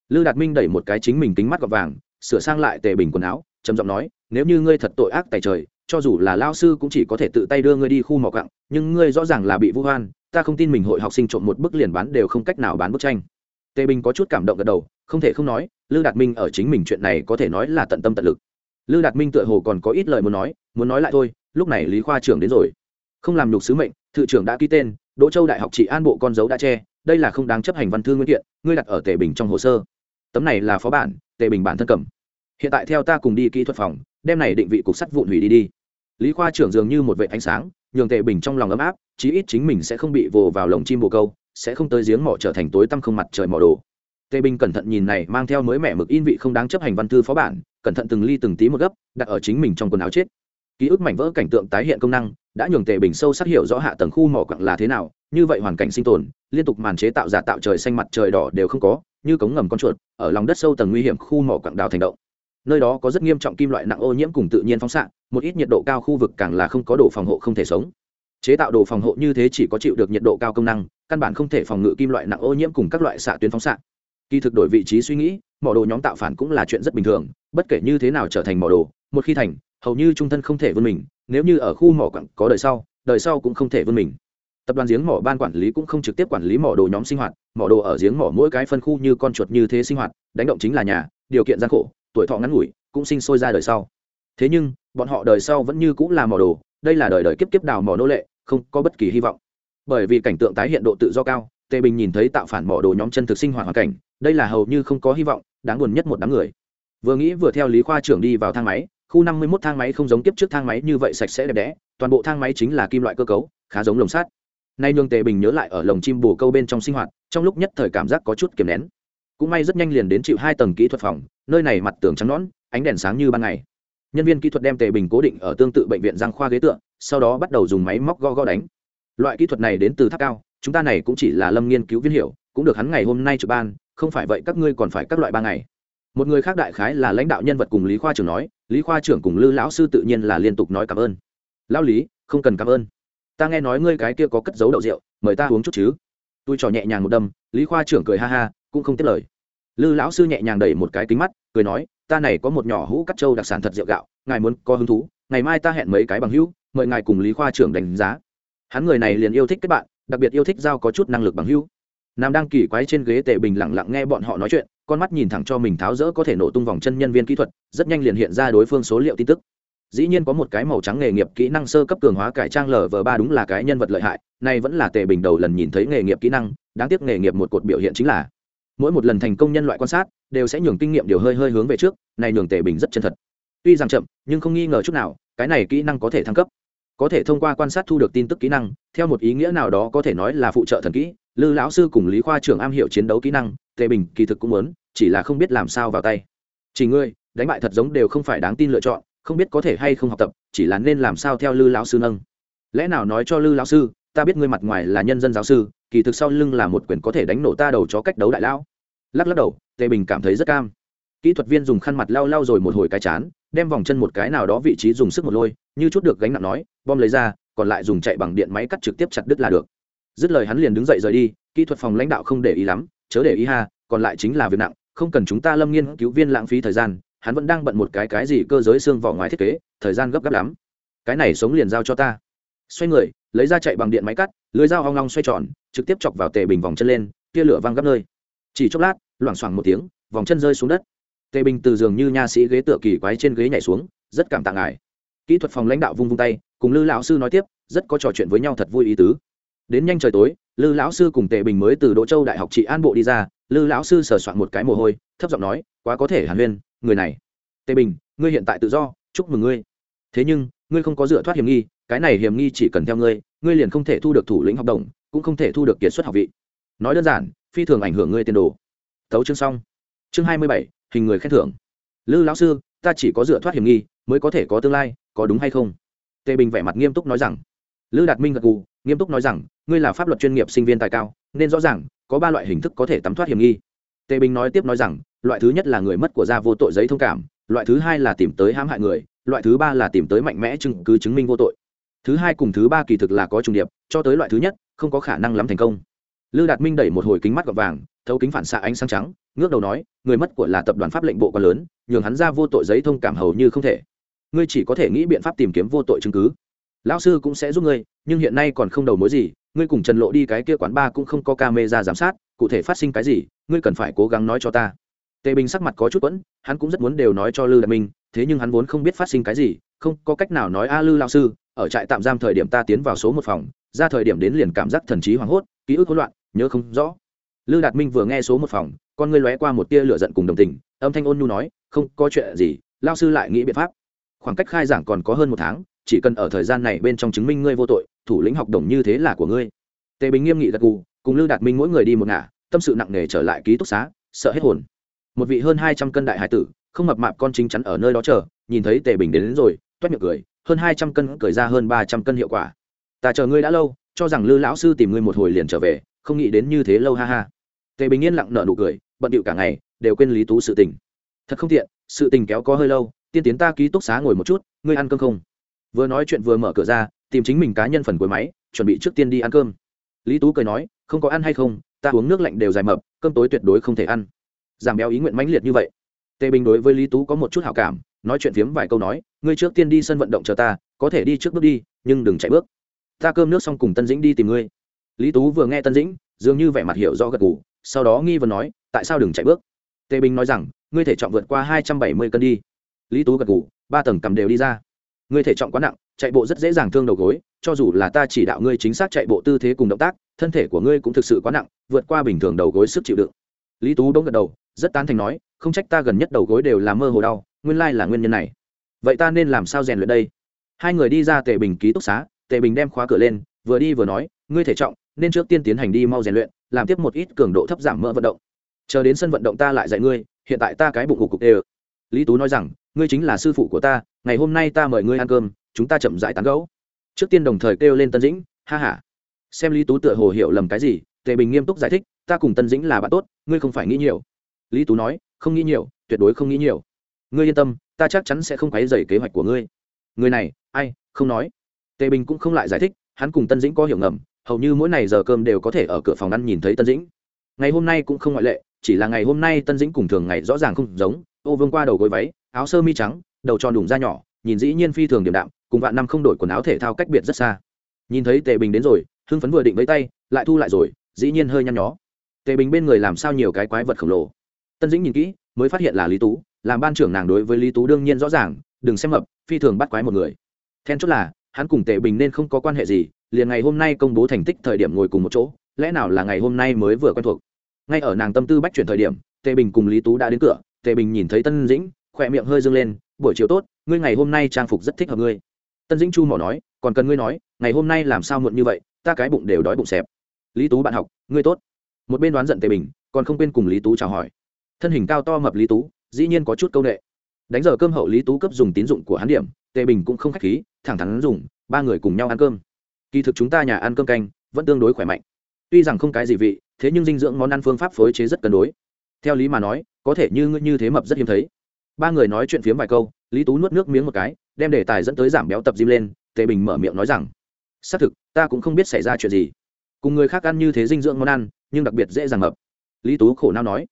[SPEAKER 1] Lư đạt minh đẩy một cái chính mình tính mắt gọt vàng, sửa sang lại tề bình quần áo, trầm giọng nói, nếu như ngươi thật tội ác tài trời, cho dù là lao sư cũng chỉ có thể tự tay đưa ngươi đi khu mỏ gặng, nhưng ngươi rõ ràng là bị vu hoan ta không tin mình hội học sinh trộm một bức liền bán đều không cách nào bán bức tranh tề bình có chút cảm động gật đầu, không thể không nói, lư đạt minh ở chính mình chuyện này có thể nói là tận tâm tận lực. Lư đạt minh tựa hồ còn có ít lời muốn nói muốn nói lại thôi, lúc này lý khoa trưởng đến rồi. Không làm nhục sứ mệnh, thự trưởng đã ký tên, đỗ châu đại học trị an bộ con dấu đã che, đây là không đáng chấp hành văn thư nguyên kiện, ngươi đặt ở tề bình trong hồ sơ. Tấm này là phó bản, tề bình bản thân cầm. Hiện tại theo ta cùng đi kỹ thuật phòng, đem này định vị cục sắt vụn hủy đi đi. Lý khoa trưởng dường như một vệ ánh sáng, nhường tề bình trong lòng ấm áp, chí ít chính mình sẽ không bị vồ vào lồng chim bồ câu sẽ không tới giếng mỏ trở thành tối tăm không mặt trời mỏ đồ. Tề bình cẩn thận nhìn này mang theo mới mẻ mực in vị không đáng chấp hành văn thư phó bản, cẩn thận từng ly từng tí một gấp, đặt ở chính mình trong quần áo chết. Ký ức mảnh vỡ cảnh tượng tái hiện công năng, đã nhường tề bình sâu sắc hiểu rõ hạ tầng khu mỏ quặng là thế nào, như vậy hoàn cảnh sinh tồn, liên tục màn chế tạo giả tạo trời xanh mặt trời đỏ đều không có, như cống ngầm con chuột, ở lòng đất sâu tầng nguy hiểm khu mỏ quặng đào thành động. Nơi đó có rất nghiêm trọng kim loại nặng ô nhiễm cùng tự nhiên phóng xạ, một ít nhiệt độ cao khu vực càng là không có đồ phòng hộ không thể sống chế tạo đồ phòng hộ như thế chỉ có chịu được nhiệt độ cao công năng, căn bản không thể phòng ngự kim loại nặng ô nhiễm cùng các loại xạ tuyến phóng xạ. Kỳ thực đổi vị trí suy nghĩ, mỏ đồ nhóm tạo phản cũng là chuyện rất bình thường, bất kể như thế nào trở thành mỏ đồ, một khi thành, hầu như trung thân không thể vươn mình, nếu như ở khu mỏ quặng có đời sau đời sau cũng không thể vươn mình. Tập đoàn giếng mỏ ban quản lý cũng không trực tiếp quản lý mỏ đồ nhóm sinh hoạt, mỏ đồ ở giếng mỏ mỗi cái phân khu như con chuột như thế sinh hoạt, đánh động chính là nhà, điều kiện gian khổ, tuổi thọ ngắn ngủi, cũng sinh sôi ra đời sau. Thế nhưng, bọn họ đời sau vẫn như cũng là mỏ đồ, đây là đời đời kiếp kiếp đào mỏ nô lệ không có bất kỳ hy vọng. Bởi vì cảnh tượng tái hiện độ tự do cao tề bình nhìn thấy tạo phản mỏ đồ nhóm chân thực sinh hoạt hoàn cảnh, đây là hầu như không có hy vọng, đáng buồn nhất một đám người. Vừa nghĩ vừa theo lý khoa trưởng đi vào thang máy, khu năm mươi một thang máy không giống tiếp trước thang máy như vậy sạch sẽ đẹp đẽ, toàn bộ thang máy chính là kim loại cơ cấu, khá giống lồng sắt. Nay nhường tề bình nhớ lại ở lồng chim bồ câu bên trong sinh hoạt, trong lúc nhất thời cảm giác có chút kiềm nén. Cũng may rất nhanh liền đến chịu hai tầng kỹ thuật phòng, nơi này mặt tường trắng nõn, ánh đèn sáng như ban ngày nhân viên kỹ thuật đem tề bình cố định ở tương tự bệnh viện giang khoa ghế tượng sau đó bắt đầu dùng máy móc go go đánh. Loại kỹ thuật này đến từ tháp cao, chúng ta này cũng chỉ là lâm nghiên cứu viên hiểu, cũng được hắn ngày hôm nay trực ban, không phải vậy các ngươi còn phải các loại ba ngày. Một người khác đại khái là lãnh đạo nhân vật cùng lý khoa trưởng nói, lý khoa trưởng cùng lư lão sư tự nhiên là liên tục nói cảm ơn. Lão lý, không cần cảm ơn. Ta nghe nói ngươi cái kia có cất giấu đậu rượu, mời ta uống chút chứ. Tôi trò nhẹ nhàng một đâm, lý khoa trưởng cười ha ha, cũng không tiếc lời lư lão sư nhẹ nhàng đẩy một cái kính mắt, cười nói, ta này có một nhỏ hũ cắt trâu đặc sản thật rượu gạo, ngài muốn có hứng thú, ngày mai ta hẹn mấy cái bằng hữu, mời ngài cùng lý khoa trưởng đánh giá. Hắn người này liền yêu thích kết bạn, đặc biệt yêu thích giao có chút năng lực bằng hữu. Nam đang kỳ quái trên ghế tệ bình lặng lặng nghe bọn họ nói chuyện, con mắt nhìn thẳng cho mình tháo rỡ có thể nổ tung vòng chân nhân viên kỹ thuật, rất nhanh liền hiện ra đối phương số liệu tin tức. Dĩ nhiên có một cái màu trắng nghề nghiệp kỹ năng sơ cấp cường hóa cải trang lờ vờ ba đúng là cái nhân vật lợi hại, nay vẫn là tệ bình đầu lần nhìn thấy nghề nghiệp kỹ năng, đáng tiếc nghề nghiệp một cột biểu hiện chính là mỗi một lần thành công nhân loại quan sát đều sẽ nhường kinh nghiệm điều hơi hơi hướng về trước, này nhường Tề bình rất chân thật. Tuy rằng chậm, nhưng không nghi ngờ chút nào, cái này kỹ năng có thể thăng cấp. Có thể thông qua quan sát thu được tin tức kỹ năng, theo một ý nghĩa nào đó có thể nói là phụ trợ thần kỹ, lư lão sư cùng lý khoa trưởng am hiểu chiến đấu kỹ năng, tề bình kỳ thực cũng muốn, chỉ là không biết làm sao vào tay. Chỉ ngươi, đánh bại thật giống đều không phải đáng tin lựa chọn, không biết có thể hay không học tập, chỉ là nên làm sao theo lư lão sư nâng. Lẽ nào nói cho lư lão sư ta biết ngươi mặt ngoài là nhân dân giáo sư, kỳ thực sau lưng là một quyền có thể đánh nổ ta đầu chó cách đấu đại lão. Lắc lắc đầu, tề bình cảm thấy rất cam. Kỹ thuật viên dùng khăn mặt lau lau rồi một hồi cái chán, đem vòng chân một cái nào đó vị trí dùng sức một lôi, như chút được gánh nặng nói, bom lấy ra, còn lại dùng chạy bằng điện máy cắt trực tiếp chặt đứt là được. Dứt lời hắn liền đứng dậy rời đi, kỹ thuật phòng lãnh đạo không để ý lắm, chớ để ý ha, còn lại chính là việc nặng, không cần chúng ta lâm nghiên cứu viên lãng phí thời gian, hắn vẫn đang bận một cái cái gì cơ giới xương vỏ ngoài thiết kế, thời gian gấp gáp lắm. Cái này sống liền giao cho ta. Xoay người lấy ra chạy bằng điện máy cắt, lưới dao hoang long xoay tròn, trực tiếp chọc vào tề bình vòng chân lên, tia lửa văng gấp nơi. Chỉ chốc lát, loảng xoảng một tiếng, vòng chân rơi xuống đất. Tề bình từ giường như nha sĩ ghế tựa kỳ quái trên ghế nhảy xuống, rất cảm tạ ngài. Kỹ thuật phòng lãnh đạo vung vung tay, cùng lư lão sư nói tiếp, rất có trò chuyện với nhau thật vui ý tứ. Đến nhanh trời tối, lư lão sư cùng tề bình mới từ đỗ châu đại học trị an bộ đi ra, lư lão sư sờ soạn một cái mồ hôi, thấp giọng nói, quá có thể hàn huyên, người này. Tề bình, ngươi hiện tại tự do, chúc mừng ngươi. Thế nhưng ngươi không có dựa thoát hiểm nghi, cái này hiểm nghi chỉ cần theo ngươi ngươi liền không thể thu được thủ lĩnh học đồng, cũng không thể thu được kiệt xuất học vị. Nói đơn giản, phi thường ảnh hưởng ngươi tiền đồ. Thấu chương xong. Chương hai mươi bảy, hình người khen thưởng. Lư lão sư, ta chỉ có dựa thoát hiểm nghi, mới có thể có tương lai, có đúng hay không? Tề bình vẻ mặt nghiêm túc nói rằng. Lư đạt minh gật gù, nghiêm túc nói rằng, ngươi là pháp luật chuyên nghiệp sinh viên tài cao, nên rõ ràng, có ba loại hình thức có thể tắm thoát hiểm nghi. Tề bình nói tiếp nói rằng, loại thứ nhất là người mất của gia vô tội giấy thông cảm, loại thứ hai là tìm tới hãm hại người loại thứ ba là tìm tới mạnh mẽ chứng cứ chứng minh vô tội. Thứ hai cùng thứ ba kỳ thực là có trùng điệp, cho tới loại thứ nhất, không có khả năng lắm thành công. Lư đạt minh đẩy một hồi kính mắt gọt vàng, thấu kính phản xạ ánh sáng trắng, ngước đầu nói, người mất của là tập đoàn pháp lệnh bộ quá lớn, nhường hắn ra vô tội giấy thông cảm hầu như không thể. Ngươi chỉ có thể nghĩ biện pháp tìm kiếm vô tội chứng cứ. Lão sư cũng sẽ giúp ngươi, nhưng hiện nay còn không đầu mối gì, ngươi cùng trần lộ đi cái kia quán ba cũng không có camera giám sát, cụ thể phát sinh cái gì, ngươi cần phải cố gắng nói cho ta. Tề bình sắc mặt có chút quẫn, hắn cũng rất muốn đều nói cho lư đạt minh thế nhưng hắn vốn không biết phát sinh cái gì, không có cách nào nói a lư lao sư, ở trại tạm giam thời điểm ta tiến vào số một phòng, ra thời điểm đến liền cảm giác thần trí hoảng hốt, ký ức hỗn loạn, nhớ không rõ. Lư đạt minh vừa nghe số một phòng, con ngươi lóe qua một tia lửa giận cùng đồng tình, âm thanh ôn nhu nói, không có chuyện gì lao sư lại nghĩ biện pháp. Khoảng cách khai giảng còn có hơn một tháng, chỉ cần ở thời gian này bên trong chứng minh ngươi vô tội, thủ lĩnh học đồng như thế là của ngươi. Tề bình nghiêm nghị gật gù, cùng lư đạt minh mỗi người đi một ngả, tâm sự nặng nề trở lại ký túc xá, sợ hết hồn. Một vị hơn hai trăm cân đại hải tử không mập mạp con chính chắn ở nơi đó chờ nhìn thấy tề bình đến, đến rồi toét miệng cười hơn hai trăm cân cười ra hơn ba trăm cân hiệu quả. Ta chờ ngươi đã lâu cho rằng lư lão sư tìm ngươi một hồi liền trở về không nghĩ đến như thế lâu ha ha. Tề bình yên lặng nở nụ cười bận điệu cả ngày đều quên lý tú sự tình. Thật không tiện sự tình kéo có hơi lâu tiên tiến ta ký túc xá ngồi một chút ngươi ăn cơm không? Vừa nói chuyện vừa mở cửa ra tìm chính mình cá nhân phần cuối máy chuẩn bị trước tiên đi ăn cơm. Lý tú cười nói không có ăn hay không ta uống nước lạnh đều dài mập cơm tối tuyệt đối không thể ăn. Giảm béo ý nguyện mãnh liệt như vậy tề bình đối với lý tú có một chút hảo cảm, nói chuyện phiếm vài câu nói, ngươi trước tiên đi sân vận động chờ ta, có thể đi trước bước đi, nhưng đừng chạy bước. Ta cơm nước xong cùng tân dĩnh đi tìm ngươi. Lý tú vừa nghe tân dĩnh, dường như vẻ mặt hiểu rõ gật g ủ sau đó nghi vấn nói, tại sao đừng chạy bước? Tề bình nói rằng, ngươi thể trọng vượt qua hai trăm bảy mươi cân đi. Lý tú gật g ủ ba tầng cầm đều đi ra. Ngươi thể trọng quá nặng, chạy bộ rất dễ dàng thương đầu gối, cho dù là ta chỉ đạo ngươi chính xác chạy bộ tư thế cùng động tác, thân thể của ngươi cũng thực sự quá nặng, vượt qua bình thường đầu gối sức chịu đựng. Lý tú đống gật đầu rất tán thành nói, không trách ta gần nhất đầu gối đều là mơ hồ đau, nguyên lai là nguyên nhân này. Vậy ta nên làm sao rèn luyện đây? Hai người đi ra tề bình ký túc xá tề bình đem khóa cửa lên, vừa đi vừa nói, ngươi thể trọng, nên trước tiên tiến hành đi mau rèn luyện, làm tiếp một ít cường độ thấp giảm mỡ vận động. Chờ đến sân vận động ta lại dạy ngươi, hiện tại ta cái bụng cục cục đều. Lý tú nói rằng, ngươi chính là sư phụ của ta, ngày hôm nay ta mời ngươi ăn cơm, chúng ta chậm rãi tán gấu trước tiên đồng thời kêu lên tân dĩnh, ha h a xem lý tú tựa hồ hiểu lầm cái gì tề bình nghiêm túc giải thích, ta cùng tân dĩnh là bạn tốt, ngươi không phải nghĩ nhiều lý tú nói, không nghĩ nhiều, tuyệt đối không nghĩ nhiều. Ngươi yên tâm, ta chắc chắn sẽ không quấy dày kế hoạch của ngươi. Người này, ai, không nói. Tề bình cũng không lại giải thích, hắn cùng tân dĩnh có hiểu ngầm, hầu như mỗi ngày giờ cơm đều có thể ở cửa phòng ăn nhìn thấy tân dĩnh. Ngày hôm nay cũng không ngoại lệ, chỉ là ngày hôm nay tân dĩnh cùng thường ngày rõ ràng không giống, ô vương qua đầu gối váy, áo sơ mi trắng, đầu tròn đủng da nhỏ, nhìn dĩ nhiên phi thường điểm đạm, cùng vạn năm không đổi quần áo thể thao cách biệt rất xa. Nhìn thấy tề bình đến rồi, hưng phấn vừa định với tay, lại thu lại rồi, dĩ nhiên hơi nhăn nhó. Tề bình bên người làm sao nhiều cái quái vật khổng lồ tân dĩnh nhìn kỹ, mới phát hiện là lý tú, làm ban trưởng nàng đối với lý tú đương nhiên rõ ràng, đừng xem mập, phi thường bắt quái một người. Then chốt là, hắn cùng tề bình nên không có quan hệ gì, liền ngày hôm nay công bố thành tích thời điểm ngồi cùng một chỗ, lẽ nào là ngày hôm nay mới vừa quen thuộc? Ngay ở nàng tâm tư bách chuyển thời điểm, tề bình cùng lý tú đã đến cửa, tề bình nhìn thấy tân dĩnh, khỏe miệng hơi dâng lên, buổi chiều tốt, ngươi ngày hôm nay trang phục rất thích hợp ngươi. Tân dĩnh chu mỏ nói, còn cần ngươi nói, ngày hôm nay làm sao muộn như vậy, ta cái bụng đều đói bụng xẹp. Lý tú bạn học, ngươi tốt. Một bên đoán giận tề bình, còn không quên cùng lý tú chào hỏi thân hình cao to mập lý tú, dĩ nhiên có chút c â u n ệ đánh giờ cơm hậu lý tú cấp dùng tín dụng của hắn điểm, tề bình cũng không k h á c h khí, thẳng thắn dùng, ba người cùng nhau ăn cơm. Kỳ thực chúng ta nhà ăn cơm canh, vẫn tương đối khỏe mạnh. Tuy rằng không cái gì vị, thế nhưng dinh dưỡng món ăn phương pháp phối chế rất cân đối. Theo lý mà nói, có thể như như thế mập rất hiếm thấy. Ba người nói chuyện phiếm vài câu, lý tú nuốt nước miếng một cái, đem đề tài dẫn tới giảm béo tập gym lên, tề bình mở miệng nói rằng, xác thực, ta cũng không biết xảy ra chuyện gì. Cùng người khác ăn như thế dinh dưỡng món ăn, nhưng đặc biệt dễ dàng mập. Lý tú khổ não nói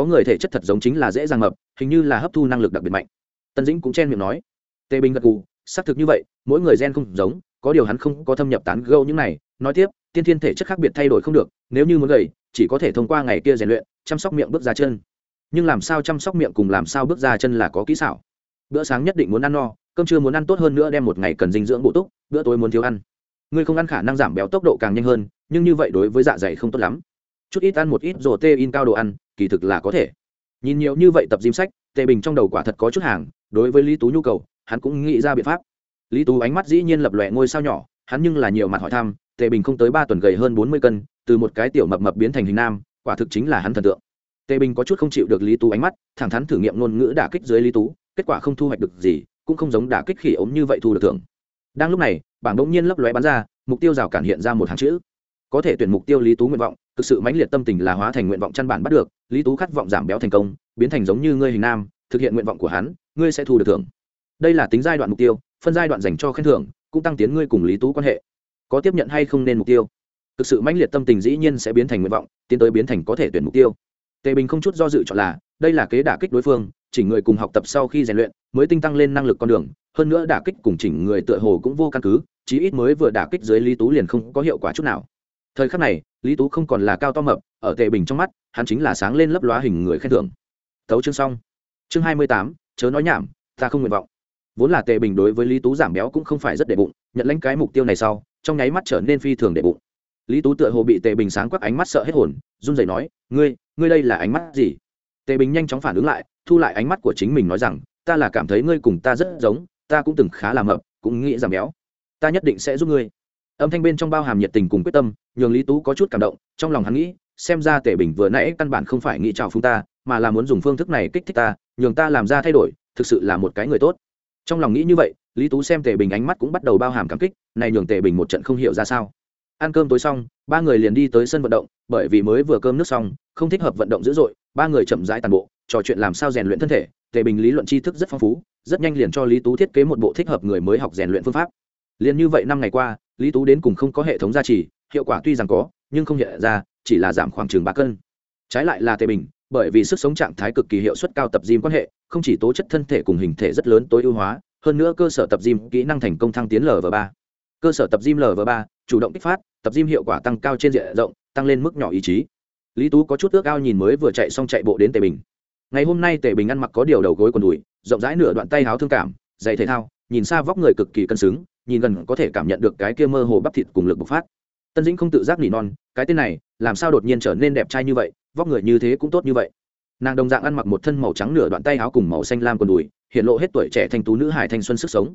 [SPEAKER 1] có người thể chất thật giống chính là dễ dàng mập, hình như là hấp thu năng lực đặc biệt mạnh. Tân dĩnh cũng chen miệng nói, tề bình gật gù, xác thực như vậy, mỗi người gen không giống, có điều hắn không có thâm nhập tán gâu những này. Nói tiếp, tiên thiên thể chất khác biệt thay đổi không được, nếu như muốn gầy, chỉ có thể thông qua ngày kia rèn luyện, chăm sóc miệng bước ra chân. Nhưng làm sao chăm sóc miệng cùng làm sao bước ra chân là có kỹ xảo. Bữa sáng nhất định muốn ăn no, cơm trưa muốn ăn tốt hơn nữa đem một ngày cần dinh dưỡng bổ túc, bữa tối muốn thiếu ăn. Ngươi không ăn khả năng giảm béo tốc độ càng nhanh hơn, nhưng như vậy đối với dạ dày không tốt lắm. Chút ít ăn một ít rổ tê in cao đồ ăn kỳ thực là có thể. Nhìn nhiều như vậy tập diêm sách, tề bình trong đầu quả thật có chút hàng, đối với lý tú nhu cầu, hắn cũng nghĩ ra biện pháp. Lý tú ánh mắt dĩ nhiên lập lòe ngôi sao nhỏ, hắn nhưng là nhiều mặt hỏi thăm, tề bình không tới ba tuần gầy hơn bốn mươi cân, từ một cái tiểu mập mập biến thành hình nam, quả thực chính là hắn thần tượng. Tề bình có chút không chịu được lý tú ánh mắt, thẳng thắn thử nghiệm ngôn ngữ đả kích dưới lý tú, kết quả không thu hoạch được gì, cũng không giống đả kích khỉ ốm như vậy thu được thưởng. Đang lúc này, bảng đ ỗ n g nhiên lấp lóe bắn ra, mục tiêu rào cản hiện ra một hàng chữ có thể tuyển mục tiêu lý tú nguyện vọng, thực sự mãnh liệt tâm tình là hóa thành nguyện vọng chăn bản bắt được, lý tú khát vọng giảm béo thành công, biến thành giống như ngươi hình nam, thực hiện nguyện vọng của hắn, ngươi sẽ thu được thưởng. Đây là tính giai đoạn mục tiêu, phân giai đoạn dành cho khen thưởng, cũng tăng tiến ngươi cùng lý tú quan hệ. Có tiếp nhận hay không nên mục tiêu? Thực sự mãnh liệt tâm tình dĩ nhiên sẽ biến thành nguyện vọng, tiến tới biến thành có thể tuyển mục tiêu. Tề bình không chút do dự chọn là, đây là kế đả kích đối phương, chỉnh người cùng học tập sau khi rèn luyện, mới tinh tăng lên năng lực con đường, hơn nữa đả kích cùng chỉnh người tựa hồ cũng vô căn cứ, chí ít mới vừa đả kích dưới lý tú liền không có hiệu quả chút nào thời khắc này, lý tú không còn là cao to mập, ở tề bình trong mắt, hắn chính là sáng lên lấp lóa hình người khen thưởng. Tấu chương xong. Chương hai mươi tám, chớ nói nhảm, ta không nguyện vọng. Vốn là tề bình đối với lý tú giảm béo cũng không phải rất đệ bụng, nhận lãnh cái mục tiêu này sau, trong nháy mắt trở nên phi thường đệ bụng. Lý tú tựa hồ bị tề bình sáng quắc ánh mắt sợ hết hồn, run rẩy nói, ngươi ngươi đây là ánh mắt gì? Tề bình nhanh chóng phản ứng lại, thu lại ánh mắt của chính mình nói rằng, ta là cảm thấy ngươi cùng ta rất giống, ta cũng từng khá là mập, cũng nghĩ giảm béo. Ta nhất định sẽ giúp ngươi. Âm thanh bên trong bao hàm nhiệt tình cùng quyết tâm nhường lý tú có chút cảm động, trong lòng hắn nghĩ, xem ra tề bình vừa nãy căn bản không phải nghĩ chào phương ta, mà là muốn dùng phương thức này kích thích ta, nhường ta làm ra thay đổi, thực sự là một cái người tốt. Trong lòng nghĩ như vậy, lý tú xem tề bình ánh mắt cũng bắt đầu bao hàm cảm kích, này nhường tề bình một trận không hiểu ra sao. Ăn cơm tối xong, ba người liền đi tới sân vận động, bởi vì mới vừa cơm nước xong, không thích hợp vận động dữ dội, ba người chậm rãi tàn bộ, trò chuyện làm sao rèn luyện thân thể. Tề bình lý luận tri thức rất phong phú, rất nhanh liền cho lý tú thiết kế một bộ thích hợp người mới học rèn luyện phương pháp. Liền như vậy năm ngày qua, lý tú đến cùng không có hệ thống gia trì hiệu quả tuy rằng có, nhưng không hiện ra, chỉ là giảm khoảng chừng ba cân. Trái lại là tề bình, bởi vì sức sống trạng thái cực kỳ hiệu suất cao tập gym quan hệ, không chỉ tố chất thân thể cùng hình thể rất lớn tối ưu hóa, hơn nữa cơ sở tập gym kỹ năng thành công thăng tiến lv ba. Cơ sở tập gym lv ba chủ động kích phát, tập gym hiệu quả tăng cao trên diện rộng, tăng lên mức nhỏ ý chí. Lý tú có chút ước ao nhìn mới vừa chạy xong chạy bộ đến tề bình. Ngày hôm nay tề bình ăn mặc có điều đầu gối quần đùi, rộng rãi nửa đoạn tay háo thương cảm giày thể thao, nhìn xa vóc người cực kỳ cân xứng, nhìn gần có thể cảm nhận được cái kia mơ hồ bắp thịt cùng lực bộc phát tân dĩnh không tự giác nỉ non, cái tên này, làm sao đột nhiên trở nên đẹp trai như vậy, vóc người như thế cũng tốt như vậy. Nàng đồng dạng ăn mặc một thân màu trắng nửa đoạn tay áo cùng màu xanh lam quần đùi, hiện lộ hết tuổi trẻ thanh tú nữ hải thanh xuân sức sống.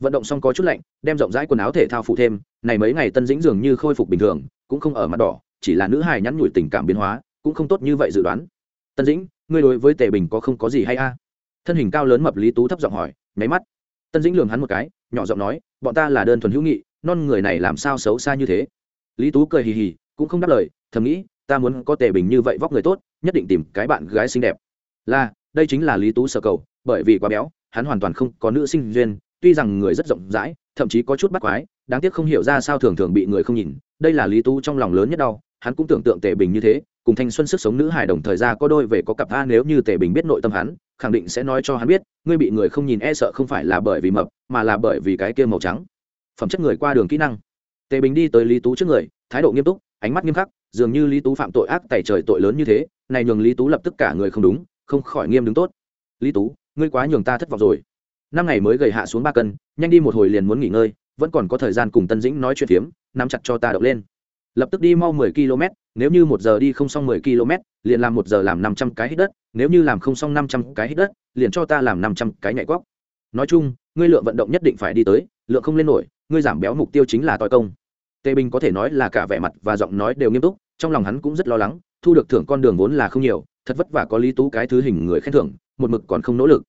[SPEAKER 1] Vận động xong có chút lạnh, đem rộng rãi quần áo thể thao phụ thêm, này mấy ngày tân dĩnh dường như khôi phục bình thường, cũng không ở mặt đỏ, chỉ là nữ hải nhắn nhủi tình cảm biến hóa, cũng không tốt như vậy dự đoán. Tân dĩnh, ngươi đối với tề bình có không có gì hay a? Thân hình cao lớn mập lý tú thấp giọng hỏi, nháy mắt. Tân dĩnh lường hắn một cái, nhỏ giọng nói, bọn ta là đơn thuần hữu nghị, non người này làm sao xấu xa như thế? Lý tú cười hì hì, cũng không đáp lời, thầm nghĩ, ta muốn có tề bình như vậy vóc người tốt, nhất định tìm cái bạn gái xinh đẹp. Là, đây chính là lý tú sở cầu, bởi vì quá béo, hắn hoàn toàn không có nữ sinh duyên, tuy rằng người rất rộng rãi, thậm chí có chút bắt quái, đáng tiếc không hiểu ra sao thường thường bị người không nhìn, đây là lý tú trong lòng lớn nhất đau, hắn cũng tưởng tượng tề bình như thế, cùng thanh xuân sức sống nữ hài đồng thời ra có đôi về có cặp a nếu như tề bình biết nội tâm hắn, khẳng định sẽ nói cho hắn biết, ngươi bị người không nhìn e sợ không phải là bởi vì mập, mà là bởi vì cái kia màu trắng. Phẩm chất người qua đường kỹ năng tề bình đi tới lý tú trước người, thái độ nghiêm túc, ánh mắt nghiêm khắc, dường như lý tú phạm tội ác tẩy trời tội lớn như thế, này nhường lý tú lập tức cả người không đúng, không khỏi nghiêm đứng tốt. Lý tú, ngươi quá nhường ta thất vọng rồi. Năm ngày mới gầy hạ xuống ba cân, nhanh đi một hồi liền muốn nghỉ ngơi, vẫn còn có thời gian cùng tân dĩnh nói chuyện phiếm, nắm chặt cho ta đậu lên. Lập tức đi mau mười km, nếu như một giờ đi không xong mười km, liền làm một giờ làm năm trăm cái hít đất, nếu như làm không xong năm trăm cái hít đất, liền cho ta làm năm trăm cái nhảy quóc. Nói chung, ngươi lượng vận động nhất định phải đi tới, lượng không lên nổi ngươi giảm béo mục tiêu chính là tỏi công. Tề bình có thể nói là cả vẻ mặt và giọng nói đều nghiêm túc, trong lòng hắn cũng rất lo lắng, thu được thưởng con đường vốn là không nhiều, thật vất vả có lý tú cái thứ hình người khen thưởng, một mực còn không nỗ lực.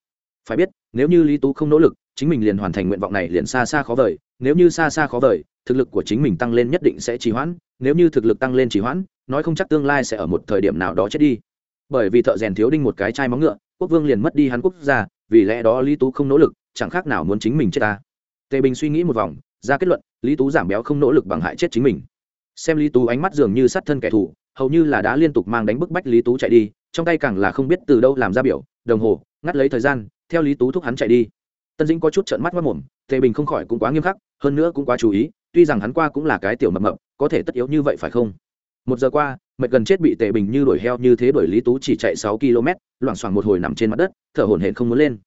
[SPEAKER 1] Phải biết, nếu như lý tú không nỗ lực, chính mình liền hoàn thành nguyện vọng này liền xa xa khó vời, nếu như xa xa khó vời, thực lực của chính mình tăng lên nhất định sẽ trì hoãn, nếu như thực lực tăng lên trì hoãn, nói không chắc tương lai sẽ ở một thời điểm nào đó chết đi. Bởi vì thợ rèn thiếu đinh một cái chai móng ngựa, quốc vương liền mất đi hắn quốc gia, vì lẽ đó lý tú không nỗ lực, chẳng khác nào muốn chính mình chết ta tề bình suy nghĩ một vòng, ra kết luận, lý tú giảm béo không nỗ lực bằng hại chết chính mình. Xem lý tú ánh mắt dường như sát thân kẻ thù, hầu như là đã liên tục mang đánh bức bách lý tú chạy đi, trong tay càng là không biết từ đâu làm ra biểu, đồng hồ, ngắt lấy thời gian, theo lý tú thúc hắn chạy đi. Tân dĩnh có chút trợn mắt mất mồm, tề bình không khỏi cũng quá nghiêm khắc, hơn nữa cũng quá chú ý, tuy rằng hắn qua cũng là cái tiểu mập mập, có thể tất yếu như vậy phải không? Một giờ qua, mệt gần chết bị tề bình như đuổi heo như thế đuổi lý tú chỉ chạy sáu km, loảng xoảng một hồi nằm trên mặt đất, thở hổn hển không muốn lên.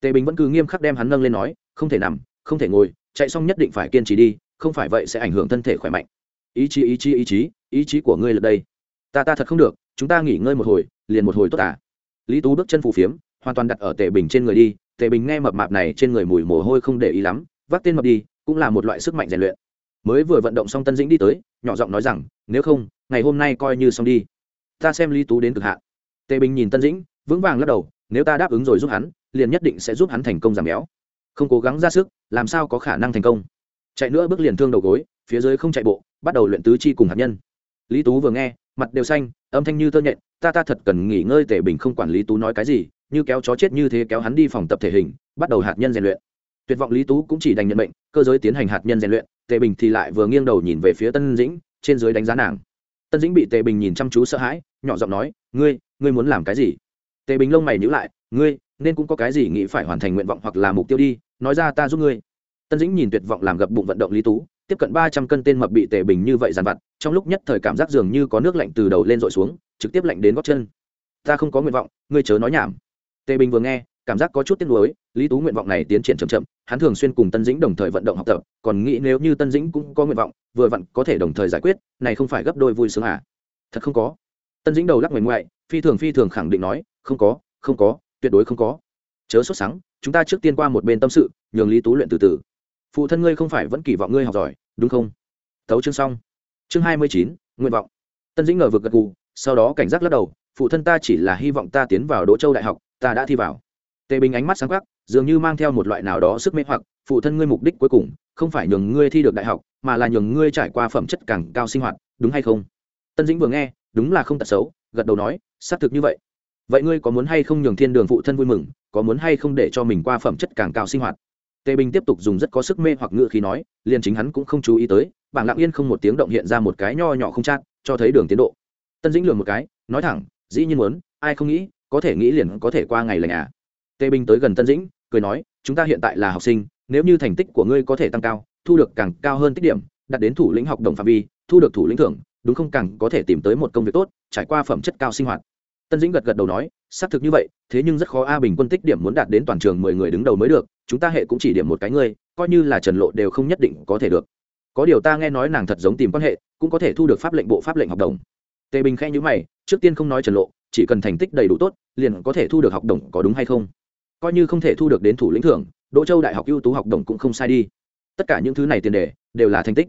[SPEAKER 1] Tề bình vẫn cứ nghiêm khắc đem hắn nâng lên nói, không thể nằm không thể ngồi, chạy xong nhất định phải kiên trì đi, không phải vậy sẽ ảnh hưởng thân thể khỏe mạnh. Ý chí ý chí ý chí ý chí của ngươi là đây. Ta ta thật không được, chúng ta nghỉ ngơi một hồi, liền một hồi tốt à. Lý tú bước chân phù phiếm, hoàn toàn đặt ở tề bình trên người đi, tề bình nghe mập mạp này trên người mùi mồ hôi không để ý lắm, vác tên mập đi, cũng là một loại sức mạnh rèn luyện. Mới vừa vận động xong tân dĩnh đi tới, nhỏ giọng nói rằng, nếu không, ngày hôm nay coi như xong đi. Ta xem lý tú đến cực hạn. Tề bình nhìn tân dĩnh, vững vàng lắc đầu, nếu ta đáp ứng rồi giúp hắn, liền nhất định sẽ giúp hắn thành công giảm béo không cố gắng ra sức, làm sao có khả năng thành công. Chạy nữa bước liền thương đầu gối, phía dưới không chạy bộ, bắt đầu luyện tứ chi cùng hạt nhân. Lý tú vừa nghe, mặt đều xanh, âm thanh như tơ nhện, ta ta thật cần nghỉ ngơi tề bình không quản lý tú nói cái gì, như kéo chó chết như thế kéo hắn đi phòng tập thể hình, bắt đầu hạt nhân rèn luyện. Tuyệt vọng lý tú cũng chỉ đành nhận bệnh cơ giới tiến hành hạt nhân rèn luyện, tề bình thì lại vừa nghiêng đầu nhìn về phía tân dĩnh, trên dưới đánh giá nàng. Tân dĩnh bị tề bình nhìn chăm chú sợ hãi, nhỏ giọng nói, ngươi ngươi muốn làm cái gì? Tề bình lông mày nhữ lại, ngươi nên cũng có cái gì nghĩ phải hoàn thành nguyện vọng hoặc là mục tiêu đi, nói ra ta giúp ngươi. Tân dĩnh nhìn tuyệt vọng làm gập bụng vận động lý tú, tiếp cận ba trăm cân tên mập bị tề bình như vậy dàn vặt, trong lúc nhất thời cảm giác dường như có nước lạnh từ đầu lên dội xuống, trực tiếp lạnh đến gót chân. Ta không có nguyện vọng, ngươi chớ nói nhảm. Tề bình vừa nghe, cảm giác có chút tiếc nuối, lý tú nguyện vọng này tiến triển chậm chậm, hắn thường xuyên cùng tân dĩnh đồng thời vận động học tập, còn nghĩ nếu như tân dĩnh cũng có nguyện vọng, vừa vặn có thể đồng thời giải quyết, này không phải gấp đôi vui sướng à? Thật không có. Tân dĩnh đầu lắc ngoại ngoại, phi thường phi thường khẳng định nói, không có không có tuyệt đối không có. Chớ sốt sắng, chúng ta trước tiên qua một bên tâm sự, nhường lý tú luyện từ từ. Phụ thân ngươi không phải vẫn kỳ vọng ngươi học giỏi, đúng không? Thấu chương xong. Chương hai mươi chín, nguyện vọng. Tân dĩnh ngờ vực gật gù, sau đó cảnh giác lắc đầu, phụ thân ta chỉ là hy vọng ta tiến vào đỗ châu đại học, ta đã thi vào. Tề bình ánh mắt sáng khắc dường như mang theo một loại nào đó sức mê hoặc, phụ thân ngươi mục đích cuối cùng, không phải nhường ngươi thi được đại học, mà là nhường ngươi trải qua phẩm chất càng cao sinh hoạt, đúng hay không? Tân dĩnh vừa nghe, đúng là không tật xấu, gật đầu nói, xác thực như vậy vậy ngươi có muốn hay không nhường thiên đường phụ thân vui mừng, có muốn hay không để cho mình qua phẩm chất càng cao sinh hoạt? Tề bình tiếp tục dùng rất có sức mê hoặc ngựa khí nói, liền chính hắn cũng không chú ý tới, bảng lặng yên không một tiếng động hiện ra một cái nho nhỏ không chát, cho thấy đường tiến độ. Tân dĩnh lường một cái, nói thẳng, dĩ nhiên muốn, ai không nghĩ, có thể nghĩ liền có thể qua ngày lành à. Tề bình tới gần tân dĩnh, cười nói, chúng ta hiện tại là học sinh, nếu như thành tích của ngươi có thể tăng cao, thu được càng cao hơn tích điểm, đạt đến thủ lĩnh học đồng phạm vi, thu được thủ lĩnh thưởng, đúng không càng có thể tìm tới một công việc tốt, trải qua phẩm chất cao sinh hoạt tân dĩnh gật gật đầu nói, xác thực như vậy, thế nhưng rất khó a bình quân tích điểm muốn đạt đến toàn trường mười người đứng đầu mới được, chúng ta hệ cũng chỉ điểm một cái ngươi coi như là trần lộ đều không nhất định có thể được. Có điều ta nghe nói nàng thật giống tìm quan hệ, cũng có thể thu được pháp lệnh bộ pháp lệnh học đồng. Tề bình khen nhữ mày, trước tiên không nói trần lộ, chỉ cần thành tích đầy đủ tốt, liền có thể thu được học đồng, có đúng hay không? Coi như không thể thu được đến thủ lĩnh thưởng, đỗ châu đại học ưu tú học đồng cũng không sai đi. Tất cả những thứ này tiền đề, đều là thành tích.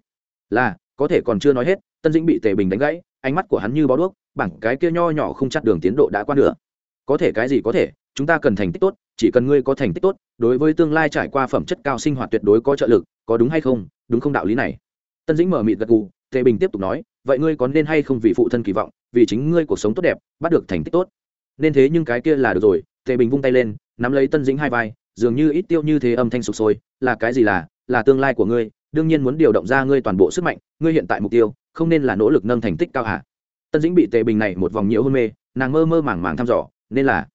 [SPEAKER 1] Là, có thể còn chưa nói hết, tân dĩnh bị tề bình đánh gãy ánh mắt của hắn như bó đuốc, bảng cái kia nho nhỏ không chặt đường tiến độ đã qua nữa có thể cái gì có thể, chúng ta cần thành tích tốt, chỉ cần ngươi có thành tích tốt, đối với tương lai trải qua phẩm chất cao sinh hoạt tuyệt đối có trợ lực, có đúng hay không, đúng không đạo lý này. Tân dĩnh mở mịt gật gù, tề bình tiếp tục nói, vậy ngươi có nên hay không vì phụ thân kỳ vọng, vì chính ngươi cuộc sống tốt đẹp, bắt được thành tích tốt? Nên thế nhưng cái kia là được rồi, tề bình vung tay lên, nắm lấy tân dĩnh hai vai, dường như ít tiêu như thế âm thanh sụp sôi, là cái gì là là tương lai của ngươi, đương nhiên muốn điều động ra ngươi toàn bộ sức mạnh, ngươi hiện tại mục tiêu không nên là nỗ lực nâng thành tích cao hả? tân dĩnh bị tề bình này một vòng nhiễu hôn mê, nàng mơ mơ màng màng thăm dò, nên là,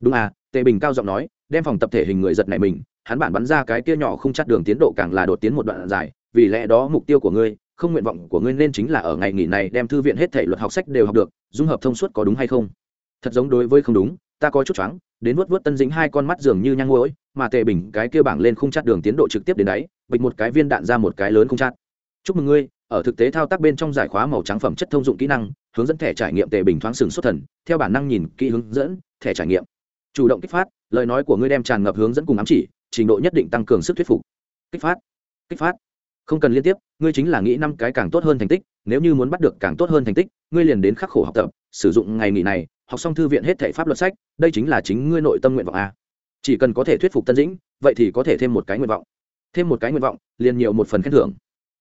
[SPEAKER 1] đúng à tề bình cao giọng nói, đem phòng tập thể hình người giật này mình, hắn bản bắn ra cái kia nhỏ không chắt đường tiến độ càng là đột tiến một đoạn dài, vì lẽ đó mục tiêu của ngươi, không nguyện vọng của ngươi nên chính là ở ngày nghỉ này đem thư viện hết thể luật học sách đều học được, dung hợp thông suốt có đúng hay không thật giống đối với không đúng, ta có chút choáng, đến vuốt vuốt tân dĩnh hai con mắt dường như nhang ngôi mà tề bình cái kia bảng lên không chặt đường tiến độ trực tiếp đến đáy, bịch một cái viên đạn ra một cái lớn không chặt chúc mừng ngươi ở thực tế thao tác bên trong giải khóa màu trắng phẩm chất thông dụng kỹ năng, hướng dẫn thẻ trải nghiệm tề bình thoáng sừng xuất thần, theo bản năng nhìn kỹ hướng dẫn thẻ trải nghiệm. Chủ động kích phát, lời nói của ngươi đem tràn ngập hướng dẫn cùng ám chỉ, trình độ nhất định tăng cường sức thuyết phục. Kích phát kích phát. Không cần liên tiếp, ngươi chính là nghĩ năm cái càng tốt hơn thành tích, nếu như muốn bắt được càng tốt hơn thành tích, ngươi liền đến khắc khổ học tập, sử dụng ngày nghỉ này, học xong thư viện hết thể pháp luật sách, đây chính là chính ngươi nội tâm nguyện vọng a. Chỉ cần có thể thuyết phục tân dĩnh, vậy thì có thể thêm một cái nguyện vọng. Thêm một cái nguyện vọng, liền nhiều một phần khen thưởng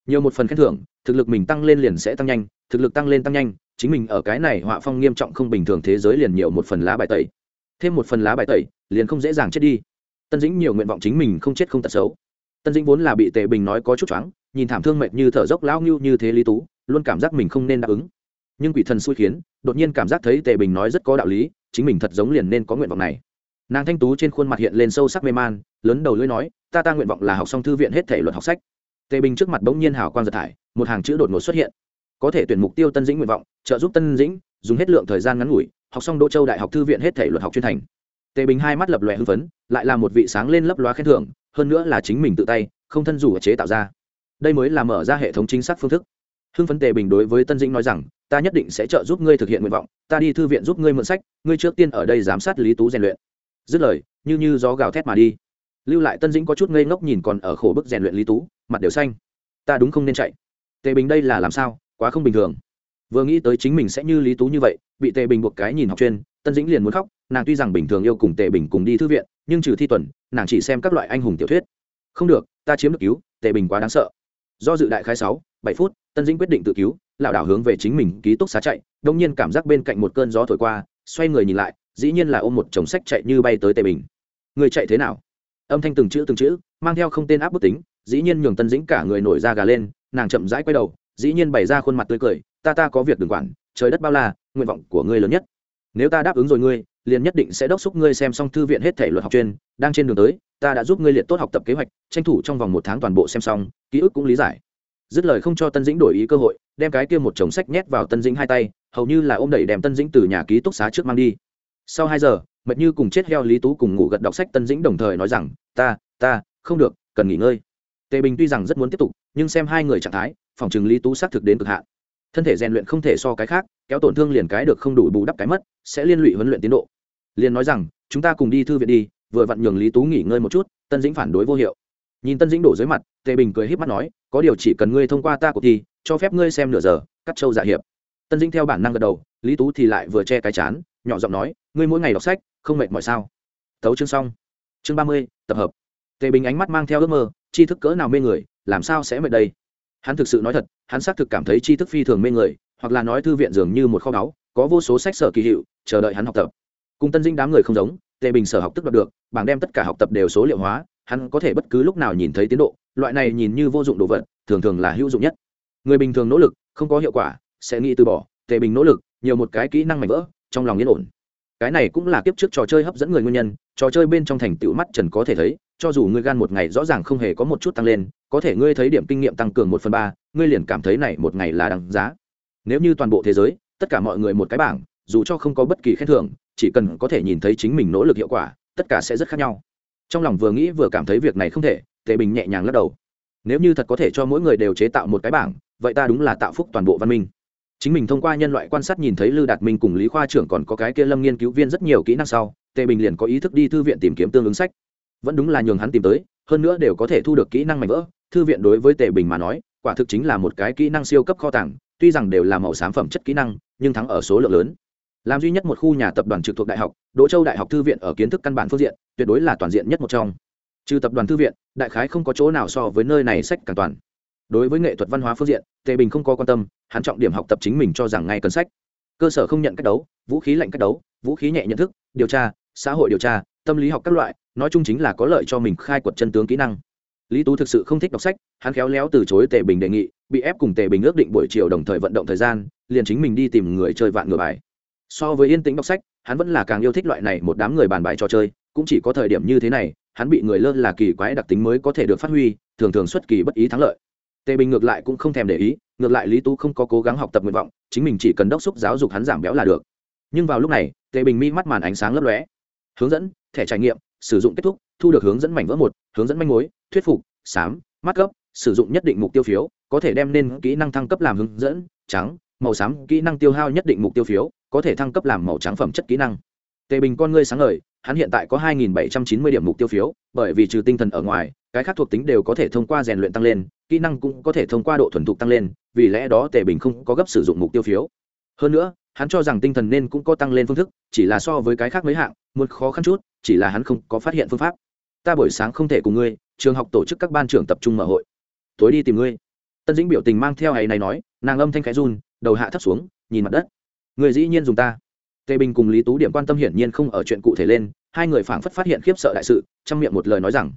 [SPEAKER 1] nhiều một phần khen thưởng, thực lực mình tăng lên liền sẽ tăng nhanh, thực lực tăng lên tăng nhanh, chính mình ở cái này họa phong nghiêm trọng không bình thường thế giới liền nhiều một phần lá bài tẩy. Thêm một phần lá bài tẩy, liền không dễ dàng chết đi. Tân dĩnh nhiều nguyện vọng chính mình không chết không tật xấu. Tân dĩnh vốn là bị tề bình nói có chút choáng, nhìn thảm thương mệt như thở dốc lão ngưu như thế lý tú, luôn cảm giác mình không nên đáp ứng. Nhưng quỷ thần xui khiến, đột nhiên cảm giác thấy tề bình nói rất có đạo lý, chính mình thật giống liền nên có nguyện vọng này. Nàng thanh tú trên khuôn mặt hiện lên sâu sắc mê man, lớn đầu lưỡi nói, ta ta nguyện vọng là học xong thư viện hết thể luật học sách tề bình trước mặt bỗng nhiên hào quang giật thải, một hàng chữ đột ngột xuất hiện. Có thể tuyển mục tiêu tân dĩnh nguyện vọng, trợ giúp tân dĩnh dùng hết lượng thời gian ngắn ngủi, học xong đỗ châu đại học thư viện hết thể luật học chuyên thành. Tề bình hai mắt lập lòe hưng phấn, lại là một vị sáng lên lấp loá khen thưởng, hơn nữa là chính mình tự tay, không thân rủ chế tạo ra. Đây mới là mở ra hệ thống chính xác phương thức. Hưng phấn tề bình đối với tân dĩnh nói rằng, ta nhất định sẽ trợ giúp ngươi thực hiện nguyện vọng, ta đi thư viện giúp ngươi mượn sách, ngươi trước tiên ở đây giám sát lý tú rèn luyện. Dứt lời, như như gió gào thét mà đi lưu lại tân dĩnh có chút ngây ngốc nhìn còn ở khổ bức rèn luyện lý tú, mặt đều xanh. Ta đúng không nên chạy? Tề bình đây là làm sao? Quá không bình thường. Vừa nghĩ tới chính mình sẽ như lý tú như vậy, bị tề bình buộc cái nhìn học chuyên, tân dĩnh liền muốn khóc, nàng tuy rằng bình thường yêu cùng tề bình cùng đi thư viện, nhưng trừ thi tuần, nàng chỉ xem các loại anh hùng tiểu thuyết. Không được, ta chiếm được cứu, tề bình quá đáng sợ. Do dự đại khai sáu, bảy phút, tân dĩnh quyết định tự cứu, lảo đảo hướng về chính mình ký túc xá chạy đông nhiên cảm giác bên cạnh một cơn gió thổi qua, xoay người nhìn lại, dĩ nhiên là ôm một chồng sách chạy như bay tới tề bình. Người chạy thế nào? Âm thanh từng chữ từng chữ, mang theo không tên áp bức tính, dĩ nhiên nhường tân dĩnh cả người nổi da gà lên, nàng chậm rãi quay đầu, dĩ nhiên bày ra khuôn mặt tươi cười, ta ta có việc đừng quản, trời đất bao la, nguyện vọng của ngươi lớn nhất. Nếu ta đáp ứng rồi ngươi, liền nhất định sẽ đốc xúc ngươi xem xong thư viện hết thể luật học chuyên, đang trên đường tới, ta đã giúp ngươi liệt tốt học tập kế hoạch, tranh thủ trong vòng một tháng toàn bộ xem xong, ký ức cũng lý giải. Dứt lời không cho tân dĩnh đổi ý cơ hội, đem cái kia một chồng sách nhét vào tân dĩnh hai tay, hầu như là ôm đẩy đem tân dĩnh từ nhà ký túc xá trước mang đi. Sau hai giờ mệt như cùng chết heo lý tú cùng ngủ gật đọc sách tân dĩnh đồng thời nói rằng, ta ta, không được, cần nghỉ ngơi. Tề bình tuy rằng rất muốn tiếp tục, nhưng xem hai người trạng thái, phòng chừng lý tú xác thực đến cực hạn. Thân thể rèn luyện không thể so cái khác, kéo tổn thương liền cái được không đủ bù đắp cái mất, sẽ liên lụy huấn luyện tiến độ. Liền nói rằng, chúng ta cùng đi thư viện đi, vừa vặn nhường lý tú nghỉ ngơi một chút, tân dĩnh phản đối vô hiệu. Nhìn tân dĩnh đổ dưới mặt, tề bình cười h mắt nói, có điều chỉ cần ngươi thông qua ta cuộc thi, cho phép ngươi xem nửa giờ, cắt trâu dạ hiệp. Tân dĩnh theo bản năng gật đầu, lý tú thì lại vừa che cái chán, nhỏ giọng nói, ngươi mỗi ngày đọc sách không mệt mọi sao? Thấu chương xong. Chương ba mươi, tập hợp. Tề bình ánh mắt mang theo ước mơ, tri thức cỡ nào mê người, làm sao sẽ mệt đây? Hắn thực sự nói thật, hắn xác thực cảm thấy tri thức phi thường mê người, hoặc là nói thư viện dường như một kho báu, có vô số sách sở kỳ hiệu, chờ đợi hắn học tập. Cùng tân dinh đám người không giống, tề bình sở học tức đoạt được, bảng đem tất cả học tập đều số liệu hóa, hắn có thể bất cứ lúc nào nhìn thấy tiến độ, loại này nhìn như vô dụng đồ vật, thường thường là hữu dụng nhất. Người bình thường nỗ lực, không có hiệu quả, sẽ nghĩ từ bỏ, tề bình nỗ lực, nhiều một cái kỹ năng mạnh vỡ, trong lòng yên ổn cái này cũng là kiếp trước trò chơi hấp dẫn người nguyên nhân, trò chơi bên trong thành tựu mắt trần có thể thấy, cho dù ngươi gan một ngày rõ ràng không hề có một chút tăng lên, có thể ngươi thấy điểm kinh nghiệm tăng cường một phần ba, ngươi liền cảm thấy này một ngày là đáng giá. Nếu như toàn bộ thế giới, tất cả mọi người một cái bảng, dù cho không có bất kỳ khen thưởng, chỉ cần có thể nhìn thấy chính mình nỗ lực hiệu quả, tất cả sẽ rất khác nhau. Trong lòng vừa nghĩ vừa cảm thấy việc này không thể, tề bình nhẹ nhàng lắc đầu. Nếu như thật có thể cho mỗi người đều chế tạo một cái bảng, vậy ta đúng là tạo phúc toàn bộ văn minh chính mình thông qua nhân loại quan sát nhìn thấy lư đạt minh cùng lý khoa trưởng còn có cái kia lâm nghiên cứu viên rất nhiều kỹ năng sau, tề bình liền có ý thức đi thư viện tìm kiếm tương ứng sách. Vẫn đúng là nhường hắn tìm tới, hơn nữa đều có thể thu được kỹ năng mạnh vỡ. Thư viện đối với tề bình mà nói, quả thực chính là một cái kỹ năng siêu cấp kho tàng, tuy rằng đều là màu xám phẩm chất kỹ năng, nhưng thắng ở số lượng lớn. Làm duy nhất một khu nhà tập đoàn trực thuộc đại học, đỗ châu đại học thư viện ở kiến thức căn bản phương diện, tuyệt đối là toàn diện nhất một trong. Trừ tập đoàn thư viện, đại khái không có chỗ nào so với nơi này sách càng toàn đối với nghệ thuật văn hóa phương diện, tề bình không có quan tâm, hắn trọng điểm học tập chính mình cho rằng ngay cần sách. Cơ sở không nhận cách đấu, vũ khí lạnh cách đấu, vũ khí nhẹ nhận thức, điều tra, xã hội điều tra, tâm lý học các loại, nói chung chính là có lợi cho mình khai quật chân tướng kỹ năng. Lý tú thực sự không thích đọc sách, hắn khéo léo từ chối tề bình đề nghị, bị ép cùng tề bình ước định buổi chiều đồng thời vận động thời gian, liền chính mình đi tìm người chơi vạn ngựa bài. So với yên tĩnh đọc sách, hắn vẫn là càng yêu thích loại này một đám người bàn bài trò chơi, cũng chỉ có thời điểm như thế này, hắn bị người lơ là kỳ quái đặc tính mới có thể được phát huy, thường thường xuất kỳ bất ý thắng lợi tề bình ngược lại cũng không thèm để ý ngược lại lý tú không có cố gắng học tập nguyện vọng chính mình chỉ cần đốc xúc giáo dục hắn giảm béo là được. Nhưng vào lúc này tề bình mi mắt màn ánh sáng lấp lóe. Hướng dẫn thẻ trải nghiệm sử dụng kết thúc thu được hướng dẫn mảnh vỡ một hướng dẫn manh mối thuyết phục sám, mắt gấp, sử dụng nhất định mục tiêu phiếu có thể đem nên kỹ năng thăng cấp làm hướng dẫn trắng màu xám kỹ năng tiêu hao nhất định mục tiêu phiếu có thể thăng cấp làm màu trắng phẩm chất kỹ năng. Tề bình con ngươi sáng ngời hắn hiện tại có 2.790 điểm mục tiêu phiếu bởi vì trừ tinh thần ở ngoài cái khác thuộc tính đều có thể thông qua rèn luyện tăng lên kỹ năng cũng có thể thông qua độ thuần thục tăng lên, vì lẽ đó tề bình không có gấp sử dụng mục tiêu phiếu. Hơn nữa, hắn cho rằng tinh thần nên cũng có tăng lên phương thức, chỉ là so với cái khác mấy hạng một khó khăn chút, chỉ là hắn không có phát hiện phương pháp. Ta buổi sáng không thể cùng ngươi, trường học tổ chức các ban trưởng tập trung mở hội. Tối đi tìm ngươi. Tân dĩnh biểu tình mang theo ấy này nói, nàng âm thanh khẽ run, đầu hạ thấp xuống, nhìn mặt đất. Người dĩ nhiên dùng ta. Tề bình cùng lý tú điểm quan tâm hiển nhiên không ở chuyện cụ thể lên, hai người phảng phất phát hiện khiếp sợ đại sự, trong miệng một lời nói rằng.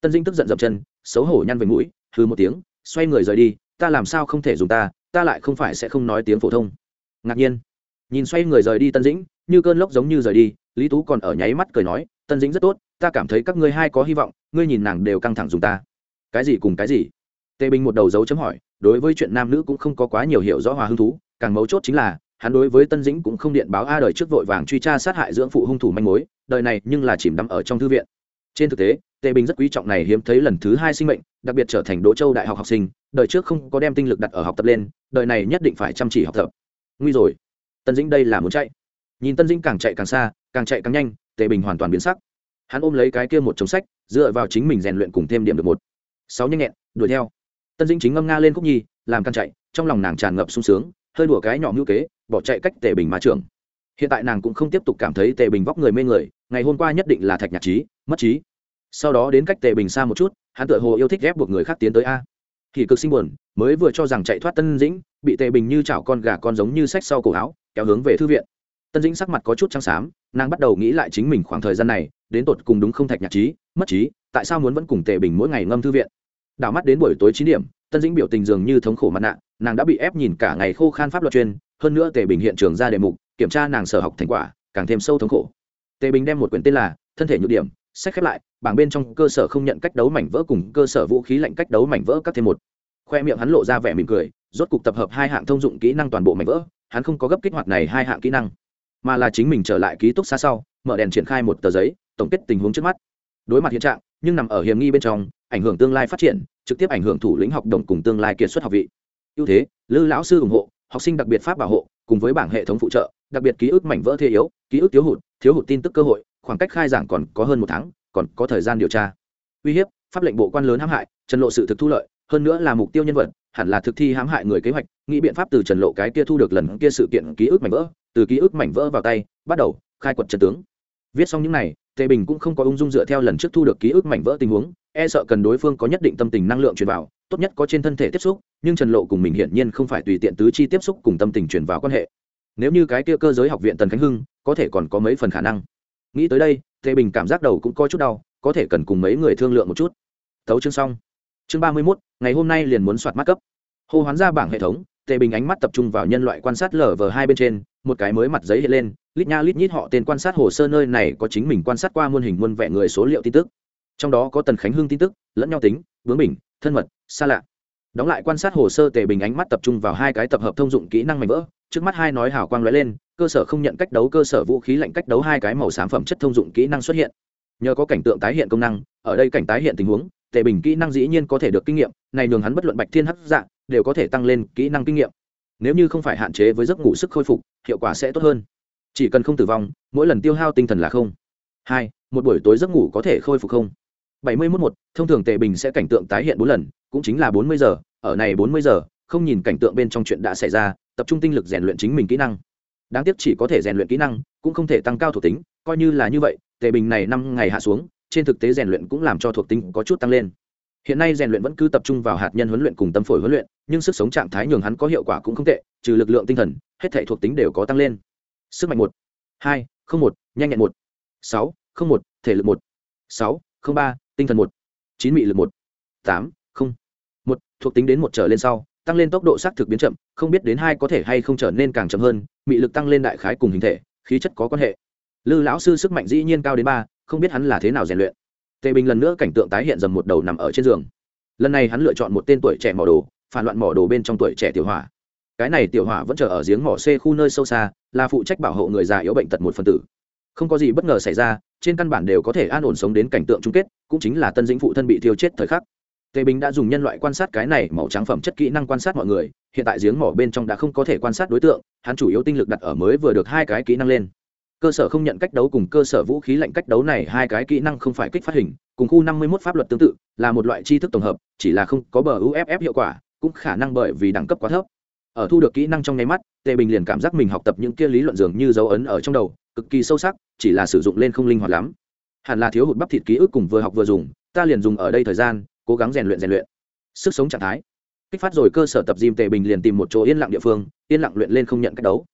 [SPEAKER 1] Tân dĩnh tức giận dậm chân, xấu hổ nhăn về mũi hư một tiếng, xoay người rời đi, ta làm sao không thể dùng ta ta lại không phải sẽ không nói tiếng phổ thông. Ngạc nhiên. Nhìn xoay người rời đi tân dĩnh, như cơn lốc giống như rời đi, lý tú còn ở nháy mắt cười nói, tân dĩnh rất tốt, ta cảm thấy các ngươi hai có hy vọng, ngươi nhìn nàng đều căng thẳng dùng ta. Cái gì cùng cái gì? Tề bình một đầu dấu chấm hỏi, đối với chuyện nam nữ cũng không có quá nhiều hiểu rõ hòa hứng thú, càng mấu chốt chính là, hắn đối với tân dĩnh cũng không điện báo a đời trước vội vàng truy tra sát hại dưỡng phụ hung thủ manh mối, đời này nhưng là chìm đắm ở trong thư viện. Trên thực tế tề bình rất quý trọng này hiếm thấy lần thứ hai sinh mệnh, đặc biệt trở thành đỗ châu đại học học sinh, đời trước không có đem tinh lực đặt ở học tập lên, đời này nhất định phải chăm chỉ học tập. Nguy rồi. Tân dĩnh đây là muốn chạy. Nhìn tân dĩnh càng chạy càng xa, càng chạy càng nhanh, tề bình hoàn toàn biến sắc. Hắn ôm lấy cái kia một chống sách, dựa vào chính mình rèn luyện cùng thêm điểm được một. Sáu nhanh nhẹn, đuổi theo. Tân dĩnh chính ngâm nga lên khúc nhi, làm căn chạy, trong lòng nàng tràn ngập sung sướng, hơi đùa cái nhỏ ngữ kế, bỏ chạy cách tề bình mà trưởng. Hiện tại nàng cũng không tiếp tục cảm thấy tề bình vóc người mê người, ngày hôm qua nhất định là thạch nhạc trí, mất trí sau đó đến cách tề bình xa một chút, hắn tựa hồ yêu thích ghép buộc người khác tiến tới a. Thì cực sinh buồn, mới vừa cho rằng chạy thoát tân dĩnh, bị tề bình như chảo con gà con giống như sách sau cổ áo, kéo hướng về thư viện. Tân dĩnh sắc mặt có chút trắng xám, nàng bắt đầu nghĩ lại chính mình khoảng thời gian này, đến tột cùng đúng không thạch nhạc trí, mất trí, tại sao muốn vẫn cùng tề bình mỗi ngày ngâm thư viện. Đảo mắt đến buổi tối chín điểm, tân dĩnh biểu tình dường như thống khổ mặt nạ, nàng đã bị ép nhìn cả ngày khô khan pháp luật chuyên, hơn nữa tề bình hiện trường ra đề mục, kiểm tra nàng sở học thành quả, càng thêm sâu thống khổ. Tề bình đem một quyển tên là thân thể nhược điểm sách khép lại, bảng bên trong cơ sở không nhận cách đấu mảnh vỡ cùng cơ sở vũ khí lạnh cách đấu mảnh vỡ các thêm một. Khoe miệng hắn lộ ra vẻ mỉm cười, rốt cục tập hợp hai hạng thông dụng kỹ năng toàn bộ mảnh vỡ, hắn không có gấp kích hoạt này hai hạng kỹ năng, mà là chính mình trở lại ký túc xa sau, mở đèn triển khai một tờ giấy, tổng kết tình huống trước mắt. Đối mặt hiện trạng, nhưng nằm ở hiểm nghi bên trong, ảnh hưởng tương lai phát triển, trực tiếp ảnh hưởng thủ lĩnh học đồng cùng tương lai kiệt xuất học vị. Ưu thế, lư lão sư ủng hộ, học sinh đặc biệt pháp bảo hộ, cùng với bảng hệ thống phụ trợ, đặc biệt ký ức mảnh vỡ thế yếu, ký ức thiếu hụt thiếu hụt tin tức cơ hội khoảng cách khai giảng còn có hơn một tháng, còn có thời gian điều tra. Uy hiếp, pháp lệnh bộ quan lớn hãm hại, trần lộ sự thực thu lợi, hơn nữa là mục tiêu nhân vật, hẳn là thực thi hãm hại người kế hoạch, nghĩ biện pháp từ trần lộ cái kia thu được lần kia sự kiện ký ức mảnh vỡ, từ ký ức mảnh vỡ vào tay, bắt đầu khai quật trần tướng. Viết xong những này, tề bình cũng không có ung dung dựa theo lần trước thu được ký ức mảnh vỡ tình huống e sợ cần đối phương có nhất định tâm tình năng lượng truyền vào, tốt nhất có trên thân thể tiếp xúc, nhưng trần lộ cùng mình hiển nhiên không phải tùy tiện tứ chi tiếp xúc cùng tâm tình truyền vào quan hệ. Nếu như cái kia cơ giới học viện tần khánh hưng, có thể còn có mấy phần khả năng nghĩ tới đây, tề bình cảm giác đầu cũng có chút đau, có thể cần cùng mấy người thương lượng một chút. Thấu chương xong. Chương ba mươi mốt, ngày hôm nay liền muốn soạt mắt cấp. Hô hoán ra bảng hệ thống, tề bình ánh mắt tập trung vào nhân loại quan sát lở vờ hai bên trên, một cái mới mặt giấy hiện lên, lít nha lít nhít họ tên quan sát hồ sơ nơi này có chính mình quan sát qua muôn hình muôn vẻ người số liệu tin tức. Trong đó có tần khánh hưng tin tức, lẫn nhau tính bướng bình, thân mật, xa lạ. Đóng lại quan sát hồ sơ tề bình ánh mắt tập trung vào hai cái tập hợp thông dụng kỹ năng mạnh vỡ, trước mắt hai nói hào quang lóe lên cơ sở không nhận cách đấu cơ sở vũ khí lạnh cách đấu hai cái màu xám phẩm chất thông dụng kỹ năng xuất hiện. Nhờ có cảnh tượng tái hiện công năng, ở đây cảnh tái hiện tình huống tề bình kỹ năng dĩ nhiên có thể được kinh nghiệm, này nhường hắn bất luận bạch thiên hắc dạng đều có thể tăng lên kỹ năng kinh nghiệm. Nếu như không phải hạn chế với giấc ngủ sức khôi phục, hiệu quả sẽ tốt hơn. Chỉ cần không tử vong, mỗi lần tiêu hao tinh thần là không. Hai, một buổi tối giấc ngủ có thể khôi phục không? Bảy mươi mốt một thông thường tề bình sẽ cảnh tượng tái hiện bốn lần, cũng chính là bốn mươi giờ. Ở này bốn mươi giờ, không nhìn cảnh tượng bên trong chuyện đã xảy ra, tập trung tinh lực rèn luyện chính mình kỹ năng đáng tiếc chỉ có thể rèn luyện kỹ năng, cũng không thể tăng cao thuộc tính, coi như là như vậy, tề bình này năm ngày hạ xuống, trên thực tế rèn luyện cũng làm cho thuộc tính có chút tăng lên. Hiện nay rèn luyện vẫn cứ tập trung vào hạt nhân huấn luyện cùng tâm phổi huấn luyện, nhưng sức sống trạng thái nhường hắn có hiệu quả cũng không tệ, trừ lực lượng tinh thần, hết thể thuộc tính đều có tăng lên. Sức mạnh một, hai, không một, nhanh nhẹn một, sáu, không một, thể lực một, sáu, không ba, tinh thần một, chín mị lực một, tám, không một, thuộc tính đến một trở lên sau tăng lên tốc độ xác thực biến chậm, không biết đến hai có thể hay không trở nên càng chậm hơn, mị lực tăng lên đại khái cùng hình thể, khí chất có quan hệ. Lư lão sư sức mạnh dĩ nhiên cao đến ba, không biết hắn là thế nào rèn luyện. Tề bình lần nữa cảnh tượng tái hiện dầm một đầu nằm ở trên giường. Lần này hắn lựa chọn một tên tuổi trẻ mỏ đồ, phản loạn mỏ đồ bên trong tuổi trẻ tiểu hỏa. Cái này tiểu hỏa vẫn chờ ở giếng mỏ c khu nơi sâu xa, là phụ trách bảo hộ người già yếu bệnh tật một phần tử. Không có gì bất ngờ xảy ra, trên căn bản đều có thể an ổn sống đến cảnh tượng chung kết, cũng chính là tân dĩnh phụ thân bị thiêu chết thời khắc tề bình đã dùng nhân loại quan sát cái này màu trắng phẩm chất kỹ năng quan sát mọi người, hiện tại giếng mỏ bên trong đã không có thể quan sát đối tượng, hắn chủ yếu tinh lực đặt ở mới vừa được hai cái kỹ năng lên. Cơ sở không nhận cách đấu cùng cơ sở vũ khí lạnh cách đấu này hai cái kỹ năng không phải kích phát hình, cùng khu năm mươi 51 pháp luật tương tự, là một loại tri thức tổng hợp, chỉ là không có bờ uff hiệu quả, cũng khả năng bởi vì đẳng cấp quá thấp. Ở thu được kỹ năng trong nháy mắt, tề bình liền cảm giác mình học tập những kia lý luận dường như dấu ấn ở trong đầu, cực kỳ sâu sắc, chỉ là sử dụng lên không linh hoạt lắm. Hẳn là thiếu hụt bắp thịt ký ức cùng vừa học vừa dùng, ta liền dùng ở đây thời gian cố gắng rèn luyện rèn luyện. Sức sống trạng thái. Kích phát rồi cơ sở tập gym tề bình liền tìm một chỗ yên lặng địa phương, yên lặng luyện lên không nhận cách đấu.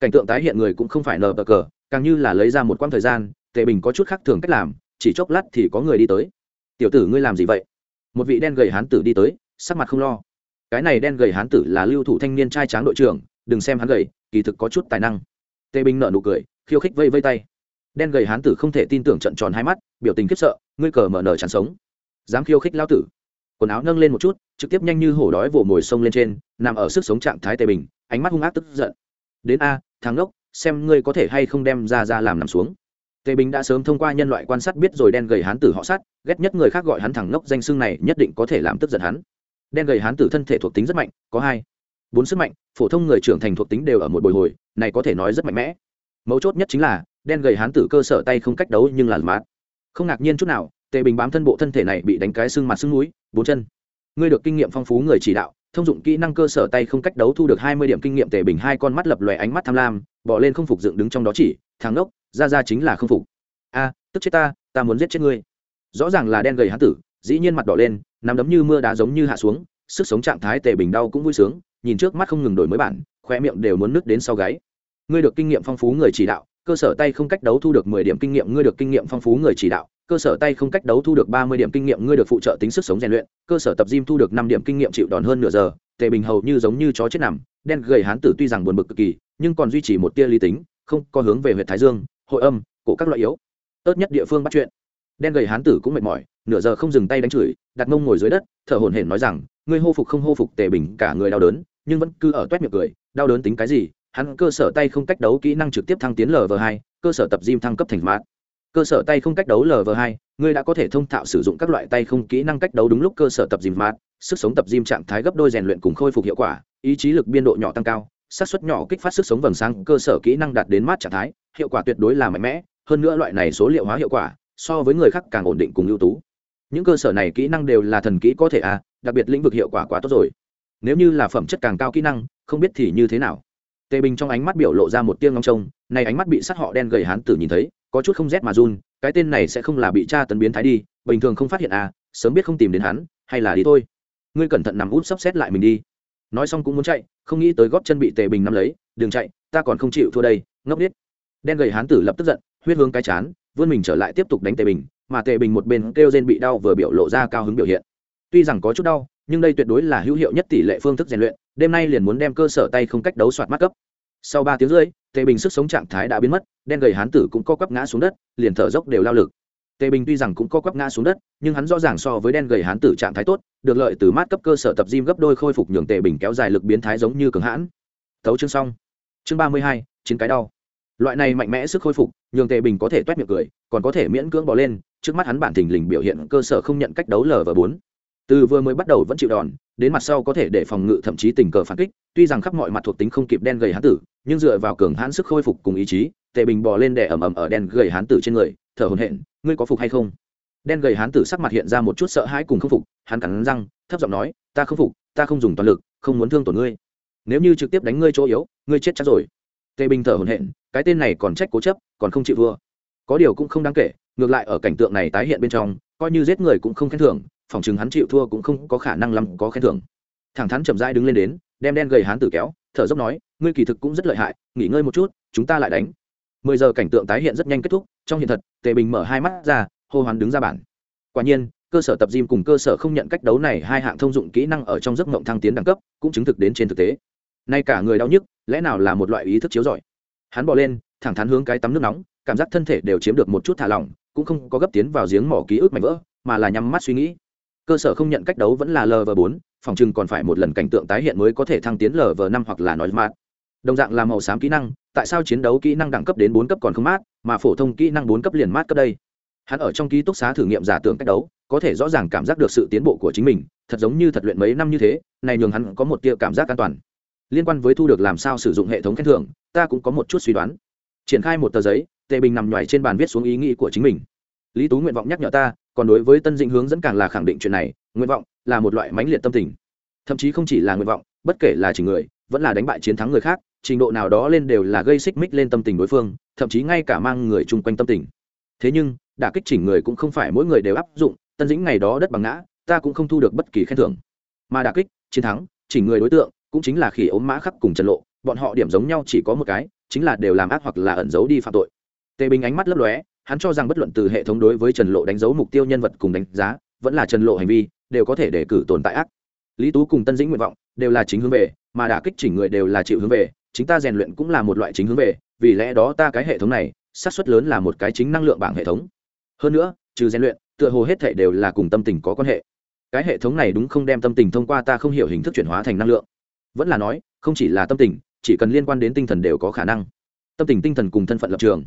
[SPEAKER 1] Cảnh tượng tái hiện người cũng không phải nờ bờ cờ, càng như là lấy ra một quãng thời gian, tề bình có chút khác thường cách làm, chỉ chốc lát thì có người đi tới. Tiểu tử ngươi làm gì vậy? Một vị đen gầy hán tử đi tới, sắc mặt không lo. Cái này đen gầy hán tử là lưu thủ thanh niên trai tráng đội trưởng, đừng xem hắn gầy, kỳ thực có chút tài năng. Tề bình nợ nụ cười, khiêu khích vây vây tay. Đen gầy hán tử không thể tin tưởng trận tròn hai mắt, biểu tình khiếp sợ, ngươi cờ mở nở chẳng sống dám khiêu khích lao tử. Quần áo nâng lên một chút, trực tiếp nhanh như hổ đói vồ mồi sông lên trên, nằm ở sức sống trạng thái tề bình, ánh mắt hung ác tức giận. Đến a, thằng ốc xem ngươi có thể hay không đem ra ra làm nằm xuống. Tề bình đã sớm thông qua nhân loại quan sát biết rồi đen gầy hán tử họ sát, ghét nhất người khác gọi hắn thằng ngốc danh xưng này nhất định có thể làm tức giận hắn. Đen gầy hán tử thân thể thuộc tính rất mạnh, có hai. Bốn sức mạnh, phổ thông người trưởng thành thuộc tính đều ở một bồi hồi, này có thể nói rất mạnh mẽ. Mấu chốt nhất chính là, đen gầy hán tử cơ sở tay không cách đấu nhưng là mát không ngạc nhiên chút nào tề bình bám thân bộ thân thể này bị đánh cái xương mặt xương núi, bốn chân. Ngươi được kinh nghiệm phong phú người chỉ đạo, thông dụng kỹ năng cơ sở tay không cách đấu thu được hai mươi điểm kinh nghiệm tề bình hai con mắt lập lòe ánh mắt tham lam, bỏ lên không phục dựng đứng trong đó chỉ thắng ốc ra ra chính là không phục. A, tức chết ta ta muốn giết chết ngươi. Rõ ràng là đen gầy hán tử, dĩ nhiên mặt đỏ lên nằm đấm như mưa đá giống như hạ xuống, sức sống trạng thái tề bình đau cũng vui sướng, nhìn trước mắt không ngừng đổi mới bản khoe miệng đều muốn nứt đến sau gáy. Ngươi được kinh nghiệm phong phú người chỉ đạo cơ sở tay không cách đấu thu được mười điểm kinh nghiệm, ngươi được kinh nghiệm phong phú người chỉ đạo. Cơ sở tay không cách đấu thu được ba mươi điểm kinh nghiệm, ngươi được phụ trợ tính sức sống rèn luyện. Cơ sở tập gym thu được năm điểm kinh nghiệm chịu đòn hơn nửa giờ. Tề bình hầu như giống như chó chết nằm, đen gầy hán tử tuy rằng buồn bực cực kỳ, nhưng còn duy trì một tia lý tính, không có hướng về huyện thái dương, hội âm, cổ các loại yếu. Ớt nhất địa phương bắt chuyện. Đen gầy hán tử cũng mệt mỏi, nửa giờ không dừng tay đánh chửi, đặt mông ngồi dưới đất, thở hổn hển nói rằng, ngươi hô phục không hô phục tề bình, cả người đau đớn, nhưng vẫn cứ ở toét miệng cười, đau đớn tính cái gì hắn cơ sở tay không cách đấu kỹ năng trực tiếp thăng tiến lv hai, cơ sở tập gym thăng cấp thành mát. Cơ sở tay không cách đấu lv hai, ngươi đã có thể thông thạo sử dụng các loại tay không kỹ năng cách đấu đúng lúc cơ sở tập gym mát, sức sống tập gym trạng thái gấp đôi rèn luyện cùng khôi phục hiệu quả, ý chí lực biên độ nhỏ tăng cao sát xuất nhỏ kích phát sức sống vầng sáng, cơ sở kỹ năng đạt đến mát trạng thái, hiệu quả tuyệt đối là mạnh mẽ, hơn nữa loại này số liệu hóa hiệu quả, so với người khác càng ổn định cùng ưu tú. Những cơ sở này kỹ năng đều là thần kỹ có thể à đặc biệt lĩnh vực hiệu quả quá tốt rồi. Nếu như là phẩm chất càng cao kỹ năng, không biết thì như thế nào tề bình trong ánh mắt biểu lộ ra một tiếng ngóng trông này ánh mắt bị sát họ đen gầy hán tử nhìn thấy, có chút không rét mà run, cái tên này sẽ không là bị cha tấn biến thái đi, bình thường không phát hiện à sớm biết không tìm đến hắn, hay là đi thôi. Ngươi cẩn thận nằm út sắp xét lại mình đi. Nói xong cũng muốn chạy, không nghĩ tới góp chân bị tề bình nắm lấy, đừng chạy, ta còn không chịu thua đây, ngốc biết đen gầy hán tử lập tức giận, huyết hướng cái chán, vươn mình trở lại tiếp tục đánh tề bình, mà tề bình một bên kêu rên bị đau vừa biểu lộ ra cao hứng biểu hiện. Tuy rằng có chút đau, nhưng đây tuyệt đối là hữu hiệu nhất tỷ lệ phương thức rèn luyện đêm nay liền muốn đem cơ sở tay không cách đấu soạt mắt cấp. Sau ba tiếng rưỡi, tề bình sức sống trạng thái đã biến mất, đen gầy hán tử cũng co quắp ngã xuống đất, liền thở dốc đều lao lực. Tề bình tuy rằng cũng co quắp ngã xuống đất, nhưng hắn rõ ràng so với đen gầy hán tử trạng thái tốt, được lợi từ mát cấp cơ sở tập gym gấp đôi khôi phục nhường tề bình kéo dài lực biến thái giống như cường hãn. Thấu chương xong. Chương ba mươi hai, chiến cái đau. Loại này mạnh mẽ sức khôi phục, nhường tề bình có thể toét miệng cười, còn có thể miễn cưỡng bỏ lên, trước mắt hắn bản thình lình biểu hiện cơ sở không nhận cách đấu lờ và bốn. Từ vừa mới bắt đầu vẫn chịu đòn đến mặt sau có thể để phòng ngự thậm chí tình cờ phản kích, tuy rằng khắp mọi mặt thuộc tính không kịp đen gầy hán tử, nhưng dựa vào cường hãn sức khôi phục cùng ý chí, tề bình bò lên đè ầm ầm ở đen gầy hán tử trên người, thở hổn hển, ngươi có phục hay không? Đen gầy hán tử sắc mặt hiện ra một chút sợ hãi cùng không phục, hắn cắn răng, thấp giọng nói, ta không phục, ta không dùng toàn lực, không muốn thương tổn ngươi. Nếu như trực tiếp đánh ngươi chỗ yếu, ngươi chết chắc rồi. Tề bình thở hổn hển, cái tên này còn trách cố chấp, còn không chịu vua. Có điều cũng không đáng kể, ngược lại ở cảnh tượng này tái hiện bên trong, coi như giết người cũng không khen thưởng phòng chừng hắn chịu thua cũng không có khả năng lắm, có khen thưởng. Thẳng thắn chậm rãi đứng lên đến, đem đen gầy hán tử kéo, thở dốc nói, ngươi kỳ thực cũng rất lợi hại, nghỉ ngơi một chút, chúng ta lại đánh. Mười giờ cảnh tượng tái hiện rất nhanh kết thúc, trong hiện thật, tề bình mở hai mắt ra, hô hoán đứng ra bản quả nhiên, cơ sở tập gym cùng cơ sở không nhận cách đấu này hai hạng thông dụng kỹ năng ở trong giấc mộng thăng tiến đẳng cấp, cũng chứng thực đến trên thực tế. Nay cả người đau nhức, lẽ nào là một loại ý thức chiếu giỏi hắn bỏ lên, thẳng thắn hướng cái tắm nước nóng, cảm giác thân thể đều chiếm được một chút thả lỏng, cũng không có gấp tiến vào giếng mỏ ký ức mạnh vỡ, mà là nhắm mắt suy nghĩ cơ sở không nhận cách đấu vẫn là lv bốn, phòng chừng còn phải một lần cảnh tượng tái hiện mới có thể thăng tiến lv năm hoặc là nói mát. Đồng dạng là màu xám kỹ năng, tại sao chiến đấu kỹ năng đẳng cấp đến bốn cấp còn không mát, mà phổ thông kỹ năng bốn cấp liền mát cấp đây? Hắn ở trong ký túc xá thử nghiệm giả tưởng cách đấu, có thể rõ ràng cảm giác được sự tiến bộ của chính mình, thật giống như thật luyện mấy năm như thế, này nhường hắn có một tia cảm giác an toàn. Liên quan với thu được làm sao sử dụng hệ thống khen thưởng, ta cũng có một chút suy đoán. Triển khai một tờ giấy, tề bình nằm ngoài trên bàn viết xuống ý nghĩ của chính mình. Lý tú nguyện vọng nhắc nhở ta còn đối với tân dĩnh hướng dẫn càng là khẳng định chuyện này, nguyện vọng là một loại mãnh liệt tâm tình. Thậm chí không chỉ là nguyện vọng, bất kể là chỉ người, vẫn là đánh bại chiến thắng người khác, trình độ nào đó lên đều là gây xích mích lên tâm tình đối phương, thậm chí ngay cả mang người chung quanh tâm tình. Thế nhưng, đả kích chỉnh người cũng không phải mỗi người đều áp dụng, tân dĩnh ngày đó đất bằng ngã, ta cũng không thu được bất kỳ khen thưởng. Mà đả kích, chiến thắng, chỉnh người đối tượng, cũng chính là khi ốm mã khắc cùng trần lộ, bọn họ điểm giống nhau chỉ có một cái, chính là đều làm ác hoặc là ẩn giấu đi phạm tội. Tề bình ánh mắt lấp lóe hắn cho rằng bất luận từ hệ thống đối với trần lộ đánh dấu mục tiêu nhân vật cùng đánh giá, vẫn là trần lộ hành vi, đều có thể để cử tồn tại ác. Lý tú cùng tân dĩnh nguyện vọng, đều là chính hướng về, mà đả kích chỉnh người đều là chịu hướng về, chính ta rèn luyện cũng là một loại chính hướng về, vì lẽ đó ta cái hệ thống này, xác suất lớn là một cái chính năng lượng bảng hệ thống. Hơn nữa, trừ rèn luyện, tựa hồ hết thể đều là cùng tâm tình có quan hệ. Cái hệ thống này đúng không đem tâm tình thông qua ta không hiểu hình thức chuyển hóa thành năng lượng. Vẫn là nói, không chỉ là tâm tình, chỉ cần liên quan đến tinh thần đều có khả năng. Tâm tình tinh thần cùng thân phận lập trường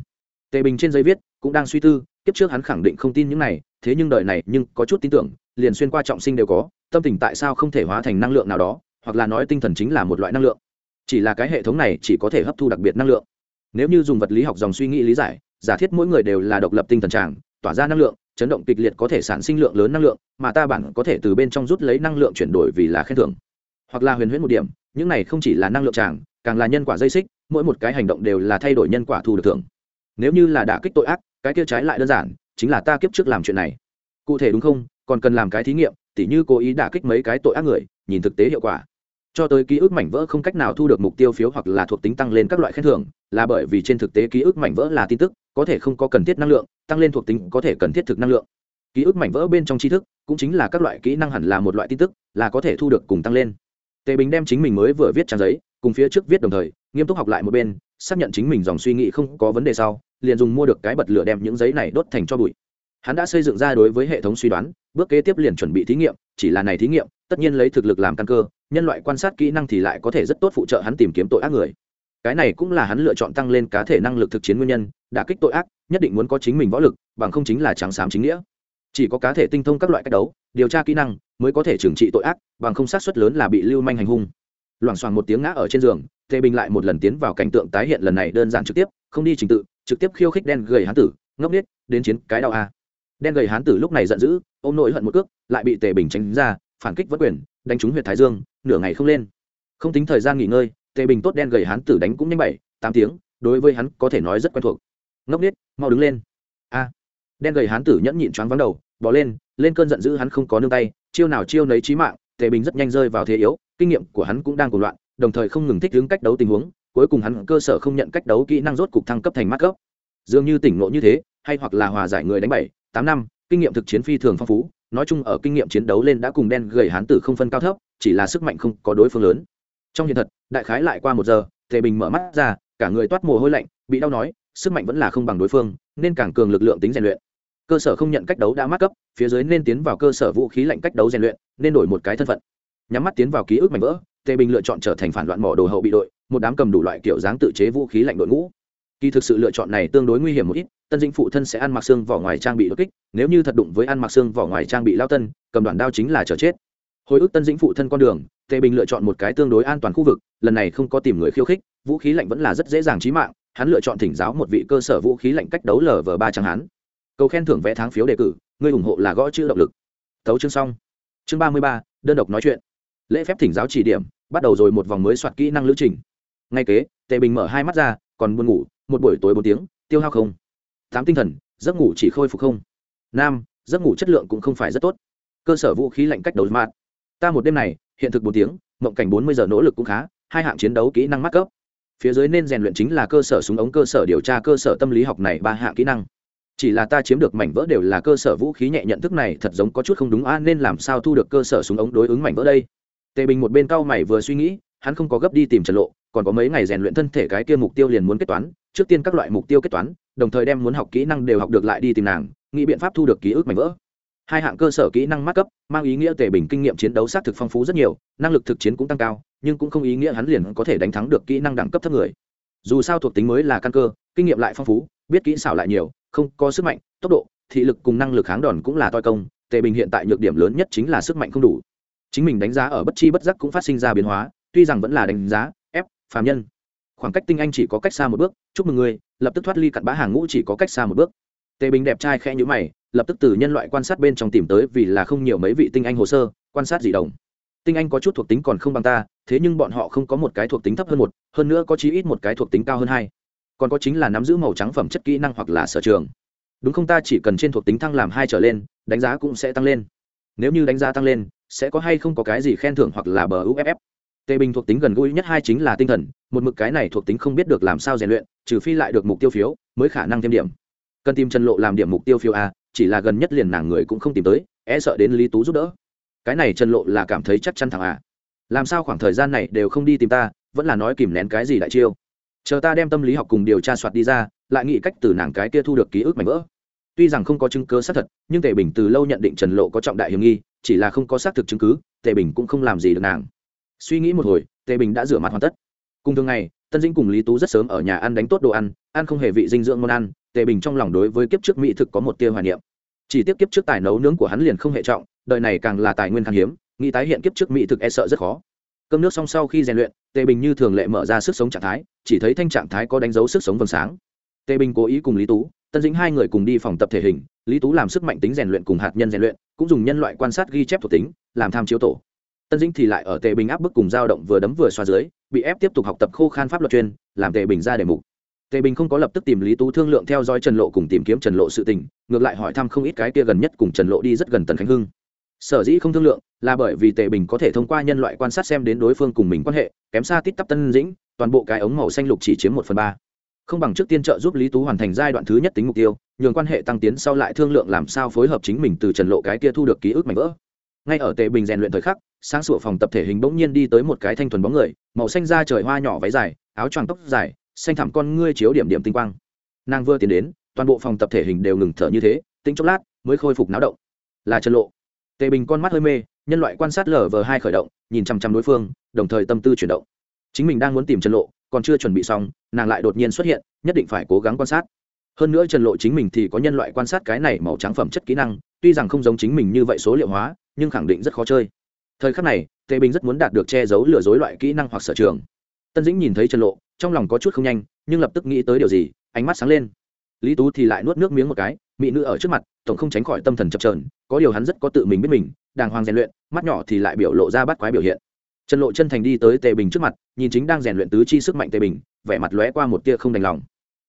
[SPEAKER 1] tề bình trên giấy viết, cũng đang suy tư, kiếp trước hắn khẳng định không tin những này, thế nhưng đời này nhưng có chút tin tưởng, liền xuyên qua trọng sinh đều có, tâm tình tại sao không thể hóa thành năng lượng nào đó, hoặc là nói tinh thần chính là một loại năng lượng. Chỉ là cái hệ thống này chỉ có thể hấp thu đặc biệt năng lượng. Nếu như dùng vật lý học dòng suy nghĩ lý giải, giả thiết mỗi người đều là độc lập tinh thần tràng, tỏa ra năng lượng, chấn động kịch liệt có thể sản sinh lượng lớn năng lượng, mà ta bản có thể từ bên trong rút lấy năng lượng chuyển đổi vì là khen thưởng. Hoặc là huyền huyễn một điểm, những này không chỉ là năng lượng tràng, càng là nhân quả dây xích, mỗi một cái hành động đều là thay đổi nhân quả thu được thưởng nếu như là đả kích tội ác, cái kia trái lại đơn giản, chính là ta kiếp trước làm chuyện này. Cụ thể đúng không? Còn cần làm cái thí nghiệm, tỉ như cố ý đả kích mấy cái tội ác người, nhìn thực tế hiệu quả. Cho tới ký ức mảnh vỡ không cách nào thu được mục tiêu phiếu hoặc là thuộc tính tăng lên các loại khen thưởng, là bởi vì trên thực tế ký ức mảnh vỡ là tin tức, có thể không có cần thiết năng lượng, tăng lên thuộc tính có thể cần thiết thực năng lượng. Ký ức mảnh vỡ bên trong tri thức, cũng chính là các loại kỹ năng hẳn là một loại tin tức, là có thể thu được cùng tăng lên. Tề bình đem chính mình mới vừa viết trang giấy, cùng phía trước viết đồng thời, nghiêm túc học lại một bên, xác nhận chính mình dòng suy nghĩ không có vấn đề sau liền dùng mua được cái bật lửa đem những giấy này đốt thành cho bụi. Hắn đã xây dựng ra đối với hệ thống suy đoán, bước kế tiếp liền chuẩn bị thí nghiệm, chỉ là này thí nghiệm, tất nhiên lấy thực lực làm căn cơ, nhân loại quan sát kỹ năng thì lại có thể rất tốt phụ trợ hắn tìm kiếm tội ác người. Cái này cũng là hắn lựa chọn tăng lên cá thể năng lực thực chiến nguyên nhân, đả kích tội ác, nhất định muốn có chính mình võ lực, bằng không chính là trắng xám chính nghĩa. Chỉ có cá thể tinh thông các loại cách đấu, điều tra kỹ năng mới có thể trừng trị tội ác, bằng không sát suất lớn là bị lưu manh hành hung. Loảng xoảng một tiếng ngã ở trên giường, tề bình lại một lần tiến vào cảnh tượng tái hiện lần này đơn giản trực tiếp, không đi trình tự trực tiếp khiêu khích đen gầy hán tử, ngốc nít đến chiến cái đau a. Đen gầy hán tử lúc này giận dữ, ôm nỗi hận một cước, lại bị tề bình tránh ra, phản kích vất quyền, đánh trúng huyện thái dương, nửa ngày không lên. Không tính thời gian nghỉ ngơi, tề bình tốt đen gầy hán tử đánh cũng nhanh bảy, tám tiếng, đối với hắn có thể nói rất quen thuộc. Ngốc nít mau đứng lên. A. Đen gầy hán tử nhẫn nhịn choáng vắng đầu bỏ lên lên cơn giận dữ hắn không có nương tay, chiêu nào chiêu nấy trí mạng, tề bình rất nhanh rơi vào thế yếu, kinh nghiệm của hắn cũng đang cuồng loạn, đồng thời không ngừng thích ứng cách đấu tình huống cuối cùng hắn cơ sở không nhận cách đấu kỹ năng rốt cục thăng cấp thành mắt cấp dường như tỉnh ngộ như thế, hay hoặc là hòa giải người đánh bảy, tám năm, kinh nghiệm thực chiến phi thường phong phú, nói chung ở kinh nghiệm chiến đấu lên đã cùng đen gầy hán tử không phân cao thấp, chỉ là sức mạnh không có đối phương lớn. Trong hiện thật, đại khái lại qua một giờ, tề bình mở mắt ra, cả người toát mồ hôi lạnh, bị đau nói, sức mạnh vẫn là không bằng đối phương, nên càng cường lực lượng tính rèn luyện. Cơ sở không nhận cách đấu đã mắc cấp phía dưới nên tiến vào cơ sở vũ khí lạnh cách đấu rèn luyện, nên đổi một cái thân phận. Nhắm mắt tiến vào ký ức mạnh vỡ, tề bình lựa chọn trở thành phản loạn mỏ đồ hậu bị đội một đám cầm đủ loại kiểu dáng tự chế vũ khí lạnh đội ngũ. Kỳ thực sự lựa chọn này tương đối nguy hiểm một ít, tân dĩnh phụ thân sẽ ăn mặc xương vỏ ngoài trang bị đột kích, nếu như thật đụng với ăn mặc xương vỏ ngoài trang bị lao tân, cầm đoàn đao chính là chờ chết. Hồi ức tân dĩnh phụ thân con đường, tề bình lựa chọn một cái tương đối an toàn khu vực, lần này không có tìm người khiêu khích, vũ khí lạnh vẫn là rất dễ dàng trí mạng, hắn lựa chọn thỉnh giáo một vị cơ sở vũ khí lạnh cách đấu lv ba chẳng hắn cầu khen thưởng vẽ tháng phiếu đề cử, người ủng hộ là gõ chữ động lực. Thấu chương xong. Chương ba mươi ba, đơn độc nói chuyện. Lễ phép thỉnh giáo chỉ điểm, bắt đầu rồi một vòng mới soạt kỹ năng lữ trình ngay kế, tề bình mở hai mắt ra, còn buồn ngủ, một buổi tối bốn tiếng, tiêu hao không. Tám tinh thần, giấc ngủ chỉ khôi phục không. Nam, giấc ngủ chất lượng cũng không phải rất tốt. Cơ sở vũ khí lạnh cách đầu mạt ta một đêm này, hiện thực bốn tiếng, mộng cảnh bốn mươi giờ nỗ lực cũng khá, hai hạng chiến đấu kỹ năng mắc cấp. Phía dưới nên rèn luyện chính là cơ sở súng ống cơ sở điều tra cơ sở tâm lý học này ba hạng kỹ năng. Chỉ là ta chiếm được mảnh vỡ đều là cơ sở vũ khí nhẹ nhận thức này thật giống có chút không đúng, a, nên làm sao thu được cơ sở súng ống đối ứng mảnh vỡ đây? Tề bình một bên cau mày vừa suy nghĩ, hắn không có gấp đi tìm trần lộ còn có mấy ngày rèn luyện thân thể cái kia mục tiêu liền muốn kết toán, trước tiên các loại mục tiêu kết toán, đồng thời đem muốn học kỹ năng đều học được lại đi tìm nàng, nghĩ biện pháp thu được ký ức mạnh vỡ. Hai hạng cơ sở kỹ năng mắc cấp, mang ý nghĩa tề bình kinh nghiệm chiến đấu xác thực phong phú rất nhiều, năng lực thực chiến cũng tăng cao, nhưng cũng không ý nghĩa hắn liền có thể đánh thắng được kỹ năng đẳng cấp thấp người. Dù sao thuộc tính mới là căn cơ, kinh nghiệm lại phong phú, biết kỹ xảo lại nhiều, không có sức mạnh, tốc độ, thị lực cùng năng lực kháng đòn cũng là toi công, tề bình hiện tại nhược điểm lớn nhất chính là sức mạnh không đủ. Chính mình đánh giá ở bất chi bất giác cũng phát sinh ra biến hóa, tuy rằng vẫn là đánh giá phàm nhân. Khoảng cách tinh anh chỉ có cách xa một bước, chúc mừng ngươi, lập tức thoát ly cặn bã hàng ngũ chỉ có cách xa một bước. Tề bình đẹp trai khẽ nhữ mày, lập tức từ nhân loại quan sát bên trong tìm tới vì là không nhiều mấy vị tinh anh hồ sơ, quan sát dị đồng tinh anh có chút thuộc tính còn không bằng ta, thế nhưng bọn họ không có một cái thuộc tính thấp hơn một, hơn nữa có chí ít một cái thuộc tính cao hơn hai. Còn có chính là nắm giữ màu trắng phẩm chất kỹ năng hoặc là sở trường. Đúng không ta, chỉ cần trên thuộc tính thăng làm hai trở lên, đánh giá cũng sẽ tăng lên. Nếu như đánh giá tăng lên, sẽ có hay không có cái gì khen thưởng hoặc là bờ uff tề bình thuộc tính gần gũi nhất hai chính là tinh thần, một mực cái này thuộc tính không biết được làm sao rèn luyện, trừ phi lại được mục tiêu phiếu, mới khả năng thêm điểm. Cần tìm trần lộ làm điểm mục tiêu phiếu a, chỉ là gần nhất liền nàng người cũng không tìm tới e sợ đến lý tú giúp đỡ. Cái này trần lộ là cảm thấy chắc chắn thằng à làm sao khoảng thời gian này đều không đi tìm ta, vẫn là nói kìm nén cái gì đại chiêu. Chờ ta đem tâm lý học cùng điều tra soạt đi ra, lại nghĩ cách từ nàng cái kia thu được ký ức mảnh vỡ. Tuy rằng không có chứng cứ xác thật, nhưng tề bình từ lâu nhận định trần lộ có trọng đại hiểm nghi, chỉ là không có xác thực chứng cứ, tề bình cũng không làm gì được nàng suy nghĩ một hồi, tề bình đã rửa mặt hoàn tất. Cùng thường ngày, tân dĩnh cùng lý tú rất sớm ở nhà ăn đánh tốt đồ ăn ăn không hề vị dinh dưỡng món ăn, tề bình trong lòng đối với kiếp trước mỹ thực có một tia hoài niệm. Chỉ tiếp kiếp trước tài nấu nướng của hắn liền không hệ trọng, đời này càng là tài nguyên khan hiếm, nghĩ tái hiện kiếp trước mỹ thực e sợ rất khó. Cơm nước xong sau khi rèn luyện, tề bình như thường lệ mở ra sức sống trạng thái, chỉ thấy thanh trạng thái có đánh dấu sức sống vầng sáng. Tề bình cố ý cùng lý tú, tân dĩnh hai người cùng đi phòng tập thể hình, lý tú làm sức mạnh tính rèn luyện cùng hạt nhân rèn luyện, cũng dùng nhân loại quan sát ghi chép thuộc tính, làm tham chiếu tổ tân dĩnh thì lại ở tề bình áp bức cùng dao động vừa đấm vừa xoa dưới, bị ép tiếp tục học tập khô khan pháp luật chuyên, làm tề bình ra đề mục. Tề bình không có lập tức tìm lý tú thương lượng theo dõi trần lộ cùng tìm kiếm trần lộ sự tình, ngược lại hỏi thăm không ít cái kia gần nhất cùng trần lộ đi rất gần tần khánh hưng. Sở dĩ không thương lượng, là bởi vì tề bình có thể thông qua nhân loại quan sát xem đến đối phương cùng mình quan hệ, kém xa tít tắp tân dĩnh, toàn bộ cái ống màu xanh lục chỉ chiếm một phần ba. Không bằng trước tiên trợ giúp lý tú hoàn thành giai đoạn thứ nhất tính mục tiêu, nhường quan hệ tăng tiến sau lại thương lượng làm sao phối hợp chính mình từ trần lộ cái kia thu được ký ức mạnh vỡ ngay ở tề bình rèn luyện thời khắc, sáng sủa phòng tập thể hình bỗng nhiên đi tới một cái thanh thuần bóng người, màu xanh da trời hoa nhỏ váy dài, áo choàng tóc dài, xanh thẳm con ngươi chiếu điểm điểm tinh quang. Nàng vừa tiến đến, toàn bộ phòng tập thể hình đều ngừng thở như thế, tính chốc lát, mới khôi phục náo động. Là trần lộ. Tề bình con mắt hơi mê, nhân loại quan sát lở vờ hai khởi động, nhìn chăm chăm đối phương, đồng thời tâm tư chuyển động. Chính mình đang muốn tìm trần lộ, còn chưa chuẩn bị xong, nàng lại đột nhiên xuất hiện, nhất định phải cố gắng quan sát. Hơn nữa trần lộ chính mình thì có nhân loại quan sát cái này màu trắng phẩm chất kỹ năng, tuy rằng không giống chính mình như vậy số liệu hóa nhưng khẳng định rất khó chơi. Thời khắc này, tề bình rất muốn đạt được che giấu lừa dối loại kỹ năng hoặc sở trường. Tân dĩnh nhìn thấy trần lộ, trong lòng có chút không nhanh, nhưng lập tức nghĩ tới điều gì, ánh mắt sáng lên. Lý tú thì lại nuốt nước miếng một cái, mỹ nữ ở trước mặt, tổng không tránh khỏi tâm thần chập trờn có điều hắn rất có tự mình biết mình, đàng hoàng rèn luyện, mắt nhỏ thì lại biểu lộ ra bắt quái biểu hiện. Trần lộ chân thành đi tới tề bình trước mặt, nhìn chính đang rèn luyện tứ chi sức mạnh tề bình, vẻ mặt lóe qua một tia không đành lòng.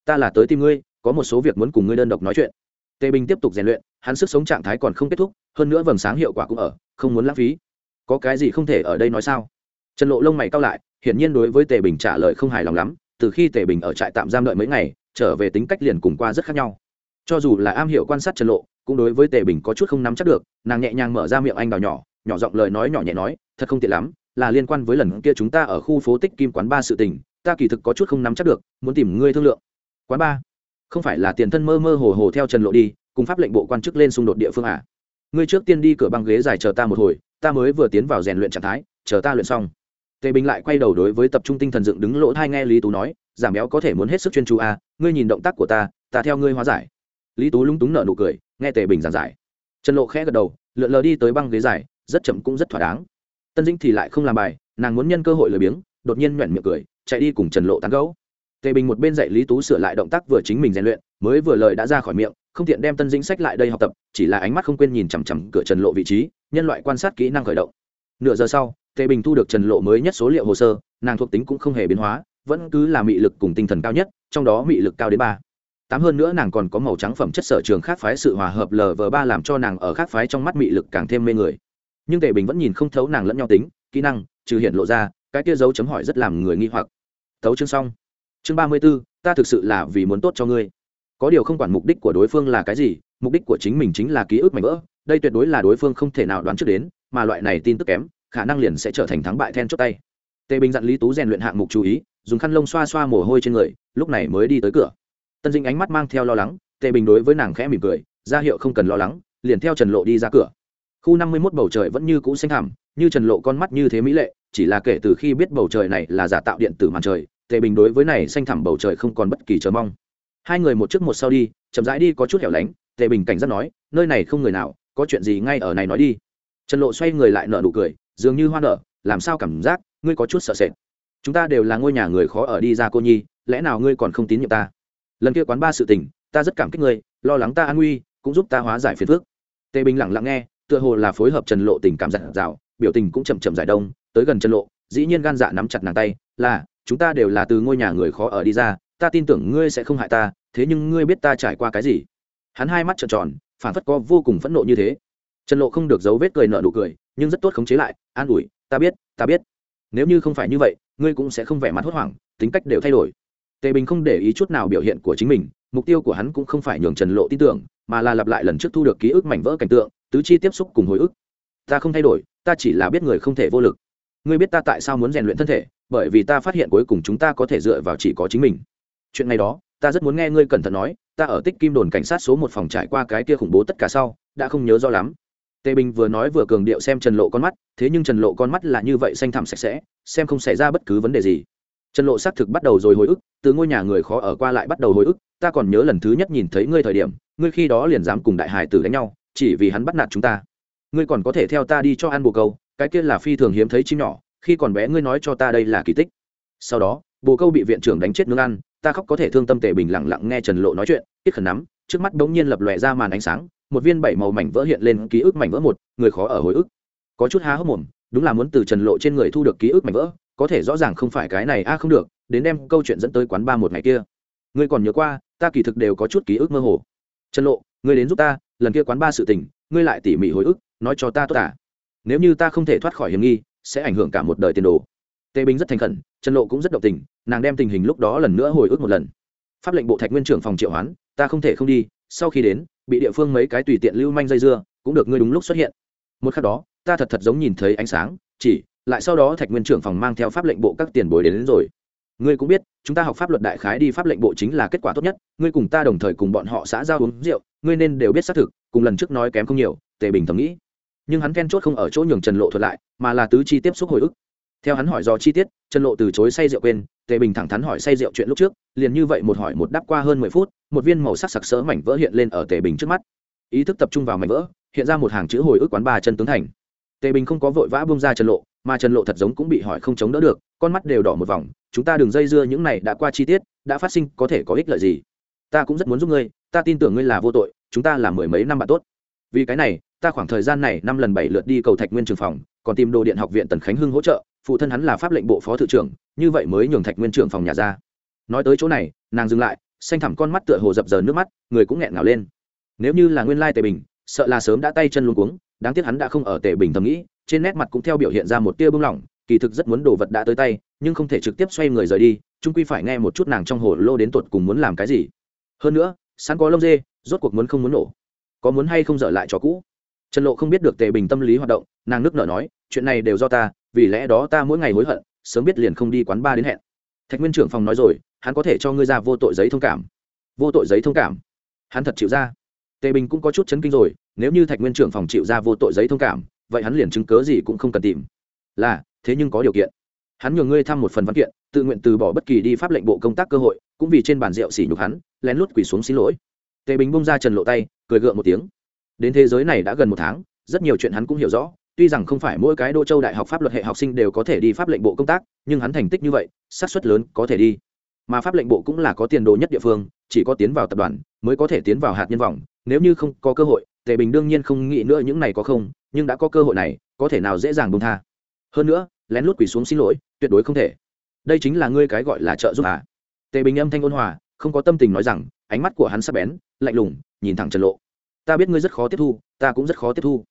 [SPEAKER 1] Ta là tới tìm ngươi, có một số việc muốn cùng ngươi đơn độc nói chuyện tề bình tiếp tục rèn luyện, hắn sức sống trạng thái còn không kết thúc, hơn nữa vầng sáng hiệu quả cũng ở, không muốn lãng phí. Có cái gì không thể ở đây nói sao? Trần lộ lông mày cao lại, hiển nhiên đối với tề bình trả lời không hài lòng lắm, từ khi tề bình ở trại tạm giam đợi mấy ngày, trở về tính cách liền cùng qua rất khác nhau. Cho dù là am hiểu quan sát trần lộ, cũng đối với tề bình có chút không nắm chắc được, nàng nhẹ nhàng mở ra miệng anh đào nhỏ nhỏ giọng lời nói nhỏ nhẹ nói, thật không tiện lắm, là liên quan với lần kia chúng ta ở khu phố tích kim quán ba sự tình, ta kỳ thực có chút không nắm chắc được, muốn tìm ngươi thương lượng. Quán ba không phải là tiền thân mơ mơ hồ hồ theo trần lộ đi, cùng pháp lệnh bộ quan chức lên xung đột địa phương à? Ngươi trước tiên đi cửa băng ghế dài chờ ta một hồi, ta mới vừa tiến vào rèn luyện trạng thái, chờ ta luyện xong. Tề bình lại quay đầu đối với tập trung tinh thần dựng đứng lỗ hai nghe lý tú nói, giảm béo có thể muốn hết sức chuyên chú à ngươi nhìn động tác của ta ta theo ngươi hóa giải. Lý tú lúng túng nở nụ cười, nghe tề bình giảng giải. Trần lộ khẽ gật đầu, lượn lờ đi tới băng ghế dài, rất chậm cũng rất thỏa đáng. Tân dĩnh thì lại không làm bài, nàng muốn nhân cơ hội lười biếng, đột nhiên nhoẻn miệng cười, chạy đi cùng trần lộ tán gấu tề bình một bên dạy lý tú sửa lại động tác vừa chính mình rèn luyện, mới vừa lời đã ra khỏi miệng, không tiện đem tân dĩnh sách lại đây học tập, chỉ là ánh mắt không quên nhìn chằm chằm cửa trần lộ vị trí, nhân loại quan sát kỹ năng khởi động. Nửa giờ sau, tề bình thu được trần lộ mới nhất số liệu hồ sơ, nàng thuộc tính cũng không hề biến hóa, vẫn cứ là mị lực cùng tinh thần cao nhất, trong đó mị lực cao đến ba. Tám hơn nữa nàng còn có màu trắng phẩm chất sở trường khác phái sự hòa hợp lv ba làm cho nàng ở khác phái trong mắt mị lực càng thêm mê người. Nhưng tề bình vẫn nhìn không thấu nàng lẫn nhau tính, kỹ năng, trừ hiện lộ ra, cái kia dấu chấm hỏi rất làm người nghi hoặc. Thấu chương xong chương ba mươi b ố ta thực sự là vì muốn tốt cho ngươi. Có điều không quản mục đích của đối phương là cái gì, mục đích của chính mình chính là ký ức mảnh vỡ, đây tuyệt đối là đối phương không thể nào đoán trước đến, mà loại này tin tức kém, khả năng liền sẽ trở thành thắng bại then chốt tay. Tề bình dặn lý tú rèn luyện hạng mục chú ý, dùng khăn lông xoa xoa mồ hôi trên người, lúc này mới đi tới cửa. Tân dinh ánh mắt mang theo lo lắng, tề bình đối với nàng khẽ mỉm cười, ra hiệu không cần lo lắng, liền theo trần lộ đi ra cửa. Khu năm mươi mốt bầu trời vẫn như cũ xanh thẳm như trần lộ con mắt như thế mỹ lệ, chỉ là kể từ khi biết bầu trời này là giả tạo điện tử màn trời tề bình đối với này xanh thẳm bầu trời không còn bất kỳ chờ mong. Hai người một trước một sau đi, chậm rãi đi có chút hẻo lánh, tề bình cảnh giác nói, nơi này không người nào, có chuyện gì ngay ở này nói đi. Trần lộ xoay người lại nở nụ cười, dường như hoa nở, làm sao cảm giác, ngươi có chút sợ sệt. Chúng ta đều là ngôi nhà người khó ở đi ra cô nhi, lẽ nào ngươi còn không tín nhiệm ta? Lần kia quán ba sự tình, ta rất cảm kích ngươi, lo lắng ta an nguy, cũng giúp ta hóa giải phiền phước tề bình lặng lặng nghe, tựa hồ là phối hợp trần lộ tình cảm giặt rào biểu tình cũng chậm chậm giải đông, tới gần trần lộ, dĩ nhiên gan dạ nắm chặt nàng tay, là chúng ta đều là từ ngôi nhà người khó ở đi ra, ta tin tưởng ngươi sẽ không hại ta, thế nhưng ngươi biết ta trải qua cái gì? Hắn hai mắt trợn tròn phản phất có vô cùng phẫn nộ như thế. Trần lộ không được giấu vết cười nợ nụ cười, nhưng rất tốt khống chế lại, an ủi, ta biết ta biết. Nếu như không phải như vậy, ngươi cũng sẽ không vẻ mặt hốt hoảng, tính cách đều thay đổi. Tề bình không để ý chút nào biểu hiện của chính mình, mục tiêu của hắn cũng không phải nhường trần lộ tin tưởng, mà là lặp lại lần trước thu được ký ức mảnh vỡ cảnh tượng, tứ chi tiếp xúc cùng hồi ức. Ta không thay đổi, ta chỉ là biết người không thể vô lực. Ngươi biết ta tại sao muốn rèn luyện thân thể bởi vì ta phát hiện cuối cùng chúng ta có thể dựa vào chỉ có chính mình. Chuyện này đó, ta rất muốn nghe ngươi cẩn thận nói, ta ở tích kim đồn cảnh sát số một phòng trải qua cái kia khủng bố tất cả sau, đã không nhớ rõ lắm. Tề bình vừa nói vừa cường điệu xem trần lộ con mắt, thế nhưng trần lộ con mắt là như vậy xanh thẳm sạch sẽ, xem không xảy ra bất cứ vấn đề gì. Trần lộ xác thực bắt đầu rồi hồi ức, từ ngôi nhà người khó ở qua lại bắt đầu hồi ức, ta còn nhớ lần thứ nhất nhìn thấy ngươi thời điểm, ngươi khi đó liền dám cùng đại hải tử đánh nhau, chỉ vì hắn bắt nạt chúng ta. Ngươi còn có thể theo ta đi cho ăn bồ câu, cái kia là phi thường hiếm thấy chim nhỏ khi còn bé ngươi nói cho ta đây là kỳ tích. Sau đó, bồ câu bị viện trưởng đánh chết nướng ăn, ta khóc có thể thương tâm tề bình lặng lặng nghe trần lộ nói chuyện tiết khẩn nắm, trước mắt bỗng nhiên lập lòe ra màn ánh sáng, một viên bảy màu mảnh vỡ hiện lên ký ức mảnh vỡ một, người khó ở hồi ức. Có chút há hốc mồm, đúng là muốn từ trần lộ trên người thu được ký ức mảnh vỡ, có thể rõ ràng không phải cái này, a, không được, đến đem câu chuyện dẫn tới quán ba một ngày kia. Ngươi còn nhớ qua, ta kỳ thực đều có chút ký ức mơ hồ. Trần lộ, ngươi đến giúp ta, lần kia quán ba sự tình, ngươi lại tỉ mỉ hồi ức, nói cho ta tốt à. Nếu như ta không thể thoát khỏi hiểm nghi sẽ ảnh hưởng cả một đời tiền đồ. Tề bình rất thành khẩn trần lộ cũng rất động tình nàng đem tình hình lúc đó lần nữa hồi ức một lần. Pháp lệnh bộ thạch nguyên trưởng phòng triệu hoán ta không thể không đi sau khi đến bị địa phương mấy cái tùy tiện lưu manh dây dưa cũng được ngươi đúng lúc xuất hiện. Một khắc đó ta thật thật giống nhìn thấy ánh sáng chỉ lại sau đó thạch nguyên trưởng phòng mang theo pháp lệnh bộ các tiền bối đến, đến rồi. Ngươi cũng biết chúng ta học pháp luật đại khái đi pháp lệnh bộ chính là kết quả tốt nhất ngươi cùng ta đồng thời cùng bọn họ xã giao uống rượu ngươi nên đều biết xác thực cùng lần trước nói kém không nhiều tề bình thầm nghĩ nhưng hắn ken chốt không ở chỗ nhường trần lộ thuật lại, mà là tứ chi tiếp xúc hồi ức. Theo hắn hỏi do chi tiết, trần lộ từ chối say rượu quên, tề bình thẳng thắn hỏi say rượu chuyện lúc trước, liền như vậy một hỏi một đáp qua hơn mười phút, một viên màu sắc sặc sỡ mảnh vỡ hiện lên ở tề bình trước mắt. Ý thức tập trung vào mảnh vỡ, hiện ra một hàng chữ hồi ức quán ba chân tướng thành. Tề bình không có vội vã bông ra trần lộ, mà trần lộ thật giống cũng bị hỏi không chống đỡ được, con mắt đều đỏ một vòng, chúng ta đừng dây dưa những này đã qua chi tiết, đã phát sinh có thể có ích lợi gì? Ta cũng rất muốn giúp ngươi, ta tin tưởng ngươi là vô tội, chúng ta là mười mấy năm bạn tốt. Vì cái này ta khoảng thời gian này năm lần bảy lượt đi cầu thạch nguyên trường phòng, còn tìm đồ điện học viện tần khánh hưng hỗ trợ, phụ thân hắn là pháp lệnh bộ phó thự trưởng, như vậy mới nhường thạch nguyên trưởng phòng nhà ra. Nói tới chỗ này, nàng dừng lại, xanh thẳm con mắt tựa hồ dập dờn nước mắt, người cũng nghẹn ngào lên. Nếu như là nguyên lai tề bình, sợ là sớm đã tay chân luôn cuống, đáng tiếc hắn đã không ở tề bình thầm nghĩ, trên nét mặt cũng theo biểu hiện ra một tia bưng lỏng, kỳ thực rất muốn đồ vật đã tới tay, nhưng không thể trực tiếp xoay người rời đi trung quy phải nghe một chút nàng trong hồ lô đến tột cùng muốn làm cái gì. Hơn nữa, sẵn có lông dê, rốt cuộc muốn không muốn nổ. Có muốn hay không dở lại cho cũ? Trần lộ không biết được tề bình tâm lý hoạt động, nàng nước nở nói, chuyện này đều do ta, vì lẽ đó ta mỗi ngày hối hận, sớm biết liền không đi quán ba đến hẹn. Thạch nguyên trưởng phòng nói rồi, hắn có thể cho ngươi ra vô tội giấy thông cảm. Vô tội giấy thông cảm? Hắn thật chịu ra. Tề bình cũng có chút chấn kinh rồi, nếu như thạch nguyên trưởng phòng chịu ra vô tội giấy thông cảm, vậy hắn liền chứng cớ gì cũng không cần tìm. Là, thế nhưng có điều kiện. Hắn nhường ngươi thăm một phần văn kiện, tự nguyện từ bỏ bất kỳ đi pháp lệnh bộ công tác cơ hội, cũng vì trên bàn rượu xỉ nhục hắn, lén lút quỳ xuống xin lỗi. Tề bình bông ra trần lộ tay, cười gượng một tiếng đến thế giới này đã gần một tháng, rất nhiều chuyện hắn cũng hiểu rõ, tuy rằng không phải mỗi cái đô châu đại học pháp luật hệ học sinh đều có thể đi pháp lệnh bộ công tác, nhưng hắn thành tích như vậy, xác suất lớn có thể đi. Mà pháp lệnh bộ cũng là có tiền đồ nhất địa phương, chỉ có tiến vào tập đoàn mới có thể tiến vào hạt nhân vọng nếu như không có cơ hội, tề bình đương nhiên không nghĩ nữa những này có không, nhưng đã có cơ hội này, có thể nào dễ dàng bông tha. Hơn nữa, lén lút quỳ xuống xin lỗi, tuyệt đối không thể. Đây chính là ngươi cái gọi là trợ giúp à? Tề bình âm thanh ôn hòa, không có tâm tình nói rằng, ánh mắt của hắn sắp bén, lạnh lùng, nhìn thẳng trần lộ ta biết ngươi rất khó tiếp thu, ta cũng rất khó tiếp thu.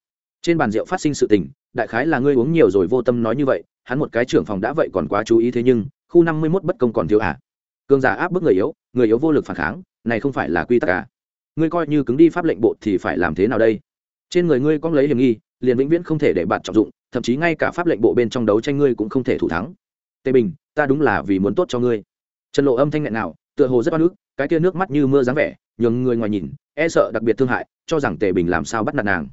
[SPEAKER 1] Trên bàn rượu phát sinh sự tình, đại khái là ngươi uống nhiều rồi vô tâm nói như vậy, hắn một cái trưởng phòng đã vậy còn quá chú ý thế nhưng, khu năm mươi mốt bất công còn thiếu à? Cường giả áp bức người yếu người yếu vô lực phản kháng, này không phải là quy tắc à? Ngươi coi như cứng đi pháp lệnh bộ thì phải làm thế nào đây? Trên người ngươi có lấy hiểm nghi, liền vĩnh viễn không thể để bạn trọng dụng, thậm chí ngay cả pháp lệnh bộ bên trong đấu tranh ngươi cũng không thể thủ thắng. Tề bình, ta đúng là vì muốn tốt cho ngươi. Trần lộ âm thanh nghẹn nào tựa hồ rất oan ức, cái kia nước mắt như mưa dáng vẻ, nhường người ngoài nhìn e sợ đặc biệt thương hại cho rằng tề bình làm sao bắt nạt nàng.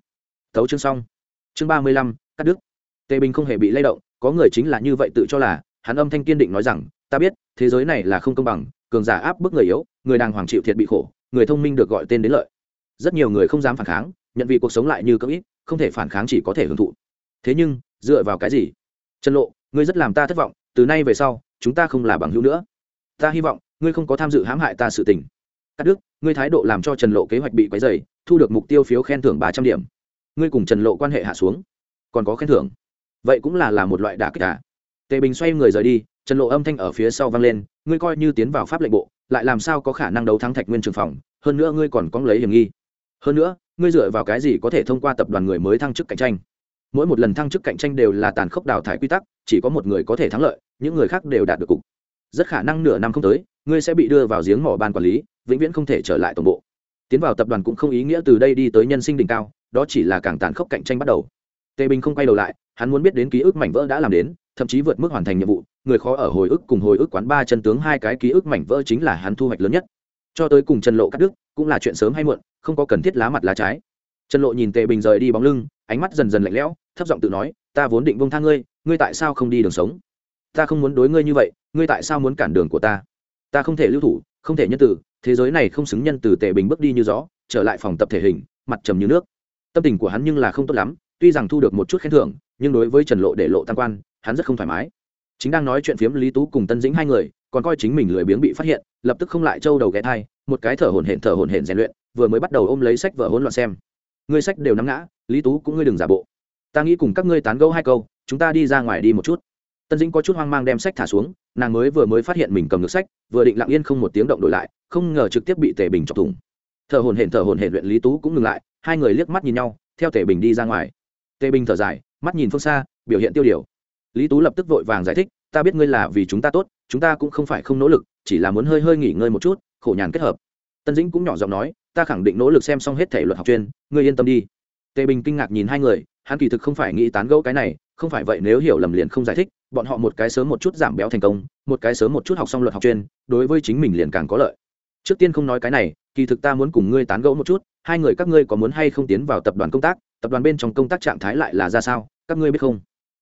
[SPEAKER 1] Thấu chương xong. Chương ba mươi lăm, cắt đứt. Tề bình không hề bị lay động, có người chính là như vậy tự cho là, hắn âm thanh kiên định nói rằng, ta biết, thế giới này là không công bằng, cường giả áp bức người yếu, người đàng hoàng chịu thiệt bị khổ, người thông minh được gọi tên đến lợi. Rất nhiều người không dám phản kháng, nhận vì cuộc sống lại như cỡ ít không thể phản kháng chỉ có thể hưởng thụ. Thế nhưng, dựa vào cái gì? Trần lộ, ngươi rất làm ta thất vọng, từ nay về sau, chúng ta không là bằng hữu nữa. Ta hy vọng, ngươi không có tham dự hãm hại ta sự tình cắt đức, ngươi thái độ làm cho trần lộ kế hoạch bị quấy dày thu được mục tiêu phiếu khen thưởng ba trăm điểm. Ngươi cùng trần lộ quan hệ hạ xuống, còn có khen thưởng. Vậy cũng là là một loại đả kích à? Tề bình xoay người rời đi, trần lộ âm thanh ở phía sau vang lên, ngươi coi như tiến vào pháp lệnh bộ, lại làm sao có khả năng đấu thắng thạch nguyên trường phòng, hơn nữa ngươi còn có lấy hiểm nghi. Hơn nữa, ngươi dựa vào cái gì có thể thông qua tập đoàn người mới thăng chức cạnh tranh? Mỗi một lần thăng chức cạnh tranh đều là tàn khốc đào thải quy tắc, chỉ có một người có thể thắng lợi, những người khác đều đạt được cục. Rất khả năng nửa năm không tới ngươi sẽ bị đưa vào giếng mỏ ban quản lý, vĩnh viễn không thể trở lại tổng bộ. Tiến vào tập đoàn cũng không ý nghĩa từ đây đi tới nhân sinh đỉnh cao, đó chỉ là càng tàn khốc cạnh tranh bắt đầu. Tề bình không quay đầu lại, hắn muốn biết đến ký ức mảnh vỡ đã làm đến, thậm chí vượt mức hoàn thành nhiệm vụ, người khó ở hồi ức cùng hồi ức quán ba chân tướng hai cái ký ức mảnh vỡ chính là hắn thu hoạch lớn nhất. Cho tới cùng trần lộ cắt đứt, cũng là chuyện sớm hay muộn, không có cần thiết lá mặt lá trái. Trần lộ nhìn tề bình rời đi bóng lưng, ánh mắt dần dần lạnh lẽo, thấp giọng tự nói, ta vốn định bông tha ngươi ngươi tại sao không đi đường sống? Ta không muốn đối ngươi như vậy, ngươi tại sao muốn cản đường của ta? Ta không thể lưu thủ, không thể nhân từ, thế giới này không xứng nhân từ tệ bình bước đi như gió, trở lại phòng tập thể hình, mặt trầm như nước. Tâm tình của hắn nhưng là không tốt lắm, tuy rằng thu được một chút khen thưởng, nhưng đối với trần lộ để lộ tam quan, hắn rất không thoải mái. Chính đang nói chuyện phiếm lý tú cùng tân dĩnh hai người, còn coi chính mình lười biếng bị phát hiện, lập tức không lại trâu đầu ghé thai, một cái thở hổn hển thở hổn hển rèn luyện, vừa mới bắt đầu ôm lấy sách vở hỗn loạn xem. Ngươi sách đều nắm ngã, lý tú cũng ngươi đừng giả bộ. Ta nghĩ cùng các ngươi tán gẫu hai câu, chúng ta đi ra ngoài đi một chút. Tân dĩnh có chút hoang mang đem sách thả xuống nàng mới vừa mới phát hiện mình cầm được sách, vừa định lặng yên không một tiếng động đổi lại, không ngờ trực tiếp bị tề bình chọc thủng. Thở hồn hển, thở hồn hển luyện lý tú cũng ngừng lại, hai người liếc mắt nhìn nhau, theo tề bình đi ra ngoài. Tề bình thở dài, mắt nhìn phương xa, biểu hiện tiêu điều. Lý tú lập tức vội vàng giải thích, ta biết ngươi là vì chúng ta tốt, chúng ta cũng không phải không nỗ lực, chỉ là muốn hơi hơi nghỉ ngơi một chút, khổ nhàn kết hợp. Tân dĩnh cũng nhỏ giọng nói, ta khẳng định nỗ lực xem xong hết thể luật học chuyên, ngươi yên tâm đi. Tề bình kinh ngạc nhìn hai người, hắn kỳ thực không phải nghĩ tán gẫu cái này không phải vậy nếu hiểu lầm liền không giải thích, bọn họ một cái sớm một chút giảm béo thành công, một cái sớm một chút học xong luật học chuyên, đối với chính mình liền càng có lợi. Trước tiên không nói cái này, kỳ thực ta muốn cùng ngươi tán gẫu một chút, hai người các ngươi có muốn hay không tiến vào tập đoàn công tác, tập đoàn bên trong công tác trạng thái lại là ra sao, các ngươi biết không?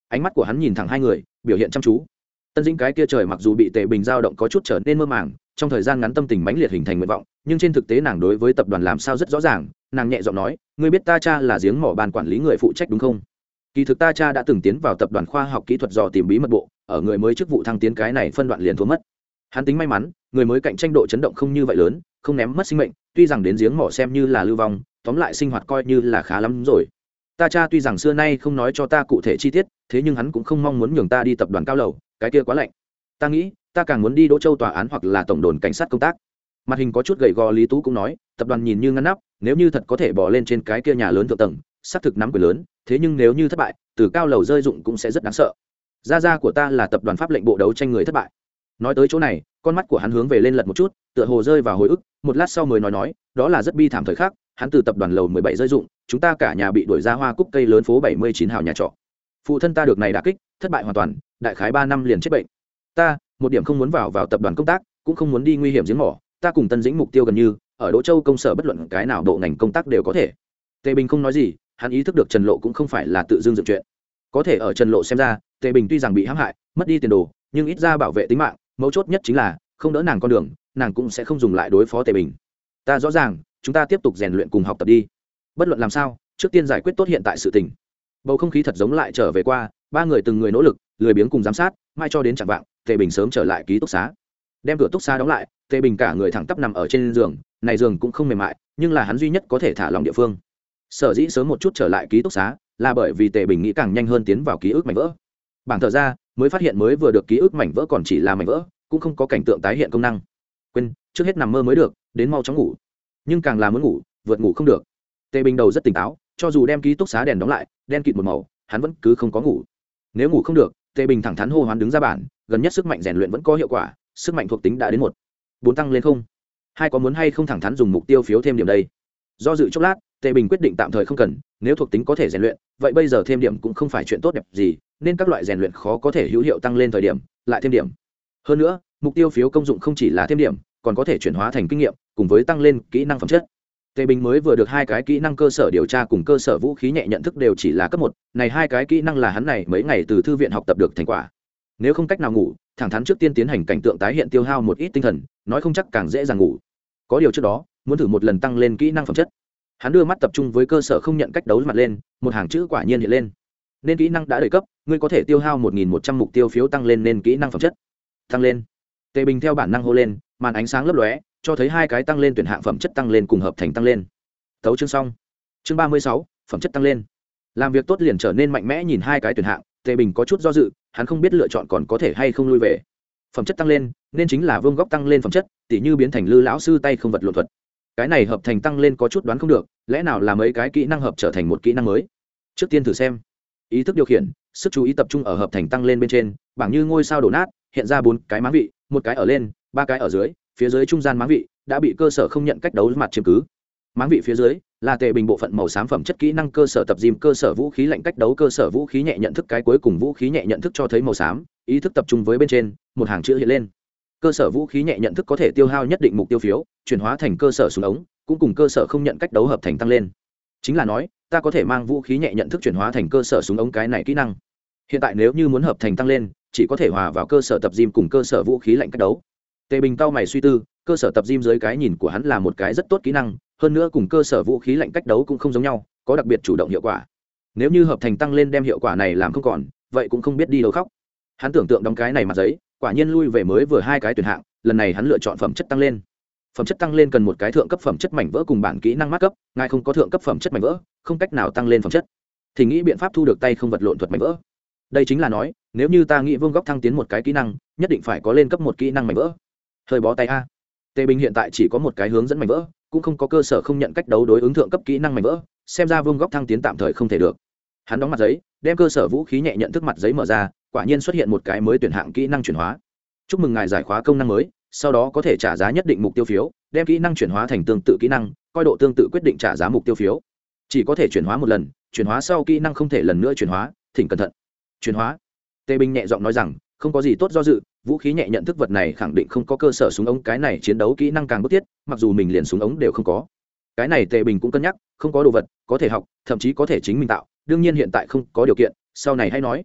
[SPEAKER 1] Ánh mắt của hắn nhìn thẳng hai người, biểu hiện chăm chú. Tân dĩnh cái kia trời mặc dù bị tề bình giao động có chút trở nên mơ màng, trong thời gian ngắn tâm tình mãnh liệt hình thành nguyện vọng, nhưng trên thực tế nàng đối với tập đoàn làm sao rất rõ ràng, nàng nhẹ giọng nói, ngươi biết ta cha là giếng mỏ ban quản lý người phụ trách đúng không? Kỳ thực ta cha đã từng tiến vào tập đoàn khoa học kỹ thuật dò tìm bí mật bộ, ở người mới chức vụ thăng tiến cái này phân đoạn liền thua mất. Hắn tính may mắn, người mới cạnh tranh độ chấn động không như vậy lớn, không ném mất sinh mệnh, tuy rằng đến giếng mỏ xem như là lưu vong, tóm lại sinh hoạt coi như là khá lắm rồi. Ta cha tuy rằng xưa nay không nói cho ta cụ thể chi tiết, thế nhưng hắn cũng không mong muốn nhường ta đi tập đoàn cao lầu, cái kia quá lạnh. Ta nghĩ, ta càng muốn đi đỗ châu tòa án hoặc là tổng đồn cảnh sát công tác. Mặt hình có chút gầy gò lý tú cũng nói, tập đoàn nhìn như ngăn nắp, nếu như thật có thể bỏ lên trên cái kia nhà lớn thượng tầng, xác thực nắm quyền lớn thế nhưng nếu như thất bại, từ cao lầu rơi dụng cũng sẽ rất đáng sợ. Gia gia của ta là tập đoàn pháp lệnh bộ đấu tranh người thất bại. Nói tới chỗ này, con mắt của hắn hướng về lên lật một chút, tựa hồ rơi vào hồi ức, một lát sau mới nói nói, đó là rất bi thảm thời khắc, hắn từ tập đoàn lầu mười bảy rơi dụng, chúng ta cả nhà bị đuổi ra hoa cúc cây lớn phố bảy mươi chín hào nhà trọ. Phụ thân ta được này đã kích, thất bại hoàn toàn, đại khái ba năm liền chết bệnh. Ta, một điểm không muốn vào vào tập đoàn công tác, cũng không muốn đi nguy hiểm giếng mỏ, ta cùng tân dĩnh mục tiêu gần như, ở đỗ châu công sở bất luận cái nào bộ ngành công tác đều có thể. Tề bình không nói gì hắn ý thức được trần lộ cũng không phải là tự dưng dựng chuyện. Có thể ở trần lộ xem ra, tề bình tuy rằng bị hãm hại, mất đi tiền đồ, nhưng ít ra bảo vệ tính mạng, mấu chốt nhất chính là, không đỡ nàng con đường, nàng cũng sẽ không dùng lại đối phó tề bình. Ta rõ ràng, chúng ta tiếp tục rèn luyện cùng học tập đi. Bất luận làm sao, trước tiên giải quyết tốt hiện tại sự tình. Bầu không khí thật giống lại trở về qua, ba người từng người nỗ lực, lười biếng cùng giám sát, mai cho đến chẳng vạng, tề bình sớm trở lại ký túc xá. Đem cửa túc xá đóng lại, tề bình cả người thẳng tắp nằm ở trên giường, này giường cũng không mềm mại, nhưng là hắn duy nhất có thể thả lòng địa phương sở dĩ sớm một chút trở lại ký túc xá là bởi vì tề bình nghĩ càng nhanh hơn tiến vào ký ức mảnh vỡ. Bảng thở ra, mới phát hiện mới vừa được ký ức mảnh vỡ còn chỉ là mảnh vỡ, cũng không có cảnh tượng tái hiện công năng. Quên, trước hết nằm mơ mới được, đến mau chóng ngủ. Nhưng càng là muốn ngủ, vượt ngủ không được. Tề bình đầu rất tỉnh táo, cho dù đem ký túc xá đèn đóng lại, đen kịt một màu, hắn vẫn cứ không có ngủ. Nếu ngủ không được, tề bình thẳng thắn hô hoán đứng ra bản gần nhất sức mạnh rèn luyện vẫn có hiệu quả, sức mạnh thuộc tính đã đến một. Bốn tăng lên không. Hai có muốn hay không thẳng thắn dùng mục tiêu phiếu thêm điểm đây? Do dự chốc lát tề bình quyết định tạm thời không cần, nếu thuộc tính có thể rèn luyện, vậy bây giờ thêm điểm cũng không phải chuyện tốt đẹp gì, nên các loại rèn luyện khó có thể hữu hiệu tăng lên thời điểm, lại thêm điểm. Hơn nữa, mục tiêu phiếu công dụng không chỉ là thêm điểm, còn có thể chuyển hóa thành kinh nghiệm, cùng với tăng lên kỹ năng phẩm chất. Tề bình mới vừa được hai cái kỹ năng cơ sở điều tra cùng cơ sở vũ khí nhẹ nhận thức đều chỉ là cấp một, này hai cái kỹ năng là hắn này mấy ngày từ thư viện học tập được thành quả. Nếu không cách nào ngủ, thẳng thắn trước tiên tiến hành cảnh tượng tái hiện tiêu hao một ít tinh thần, nói không chắc càng dễ dàng ngủ. Có điều trước đó, muốn thử một lần tăng lên kỹ năng phẩm chất hắn đưa mắt tập trung với cơ sở không nhận cách đấu mặt lên, một hàng chữ quả nhiên hiện lên. Nên kỹ năng đã đầy cấp, ngươi có thể tiêu hao một nghìn một trăm mục tiêu phiếu tăng lên nên kỹ năng phẩm chất. Tăng lên. Tề bình theo bản năng hô lên, màn ánh sáng lấp lóe, cho thấy hai cái tăng lên tuyển hạng phẩm chất tăng lên cùng hợp thành tăng lên. Thấu chương xong. Chương ba mươi sáu, phẩm chất tăng lên. Làm việc tốt liền trở nên mạnh mẽ nhìn hai cái tuyển hạng, tề bình có chút do dự, hắn không biết lựa chọn còn có thể hay không lui về. Phẩm chất tăng lên, nên chính là vương góc tăng lên phẩm chất, tỉ như biến thành lư lão sư tay không vật lộn thuật cái này hợp thành tăng lên có chút đoán không được, lẽ nào là mấy cái kỹ năng hợp trở thành một kỹ năng mới? Trước tiên thử xem. Ý thức điều khiển, sức chú ý tập trung ở hợp thành tăng lên bên trên, bảng như ngôi sao đổ nát, hiện ra bốn cái máng vị, một cái ở lên, ba cái ở dưới, phía dưới trung gian máng vị đã bị cơ sở không nhận cách đấu mặt chiếm cứ. Máng vị phía dưới là tề bình bộ phận màu xám phẩm chất kỹ năng cơ sở tập dìm cơ sở vũ khí lạnh cách đấu, cơ sở vũ khí nhẹ nhận thức cái cuối cùng vũ khí nhẹ nhận thức cho thấy màu xám, ý thức tập trung với bên trên, một hàng chữ hiện lên cơ sở vũ khí nhẹ nhận thức có thể tiêu hao nhất định mục tiêu phiếu, chuyển hóa thành cơ sở súng ống, cũng cùng cơ sở không nhận cách đấu hợp thành tăng lên. Chính là nói, ta có thể mang vũ khí nhẹ nhận thức chuyển hóa thành cơ sở súng ống cái này kỹ năng. Hiện tại nếu như muốn hợp thành tăng lên, chỉ có thể hòa vào cơ sở tập gym cùng cơ sở vũ khí lạnh cách đấu. Tề bình cao mày suy tư, cơ sở tập gym dưới cái nhìn của hắn là một cái rất tốt kỹ năng, hơn nữa cùng cơ sở vũ khí lạnh cách đấu cũng không giống nhau, có đặc biệt chủ động hiệu quả. Nếu như hợp thành tăng lên đem hiệu quả này làm không còn, vậy cũng không biết đi đâu khóc. Hắn tưởng tượng đóng cái này mặt giấy quả nhiên lui về mới vừa hai cái tuyển hạng, lần này hắn lựa chọn phẩm chất tăng lên. Phẩm chất tăng lên cần một cái thượng cấp phẩm chất mảnh vỡ cùng bản kỹ năng mát cấp, ngài không có thượng cấp phẩm chất mảnh vỡ, không cách nào tăng lên phẩm chất. Thì nghĩ biện pháp thu được tay không vật lộn thuật mảnh vỡ. Đây chính là nói, nếu như ta nghĩ vương góc thăng tiến một cái kỹ năng, nhất định phải có lên cấp một kỹ năng mảnh vỡ. Hơi bó tay a. Tề bình hiện tại chỉ có một cái hướng dẫn mảnh vỡ, cũng không có cơ sở không nhận cách đấu đối ứng thượng cấp kỹ năng mảnh vỡ, xem ra vương góc thăng tiến tạm thời không thể được. Hắn đóng mặt giấy, đem cơ sở vũ khí nhẹ nhận thức mặt giấy mở ra quả nhiên xuất hiện một cái mới tuyển hạng kỹ năng chuyển hóa. Chúc mừng ngài giải khóa công năng mới, sau đó có thể trả giá nhất định mục tiêu phiếu, đem kỹ năng chuyển hóa thành tương tự kỹ năng, coi độ tương tự quyết định trả giá mục tiêu phiếu. Chỉ có thể chuyển hóa một lần, chuyển hóa sau kỹ năng không thể lần nữa chuyển hóa, thỉnh cẩn thận. Chuyển hóa. Tề bình nhẹ giọng nói rằng, không có gì tốt do dự, vũ khí nhẹ nhận thức vật này khẳng định không có cơ sở súng ống, cái này chiến đấu kỹ năng càng bức thiết, mặc dù mình liền súng ống đều không có. Cái này tề bình cũng cân nhắc, không có đồ vật, có thể học, thậm chí có thể chính mình tạo, đương nhiên hiện tại không có điều kiện, sau này hay nói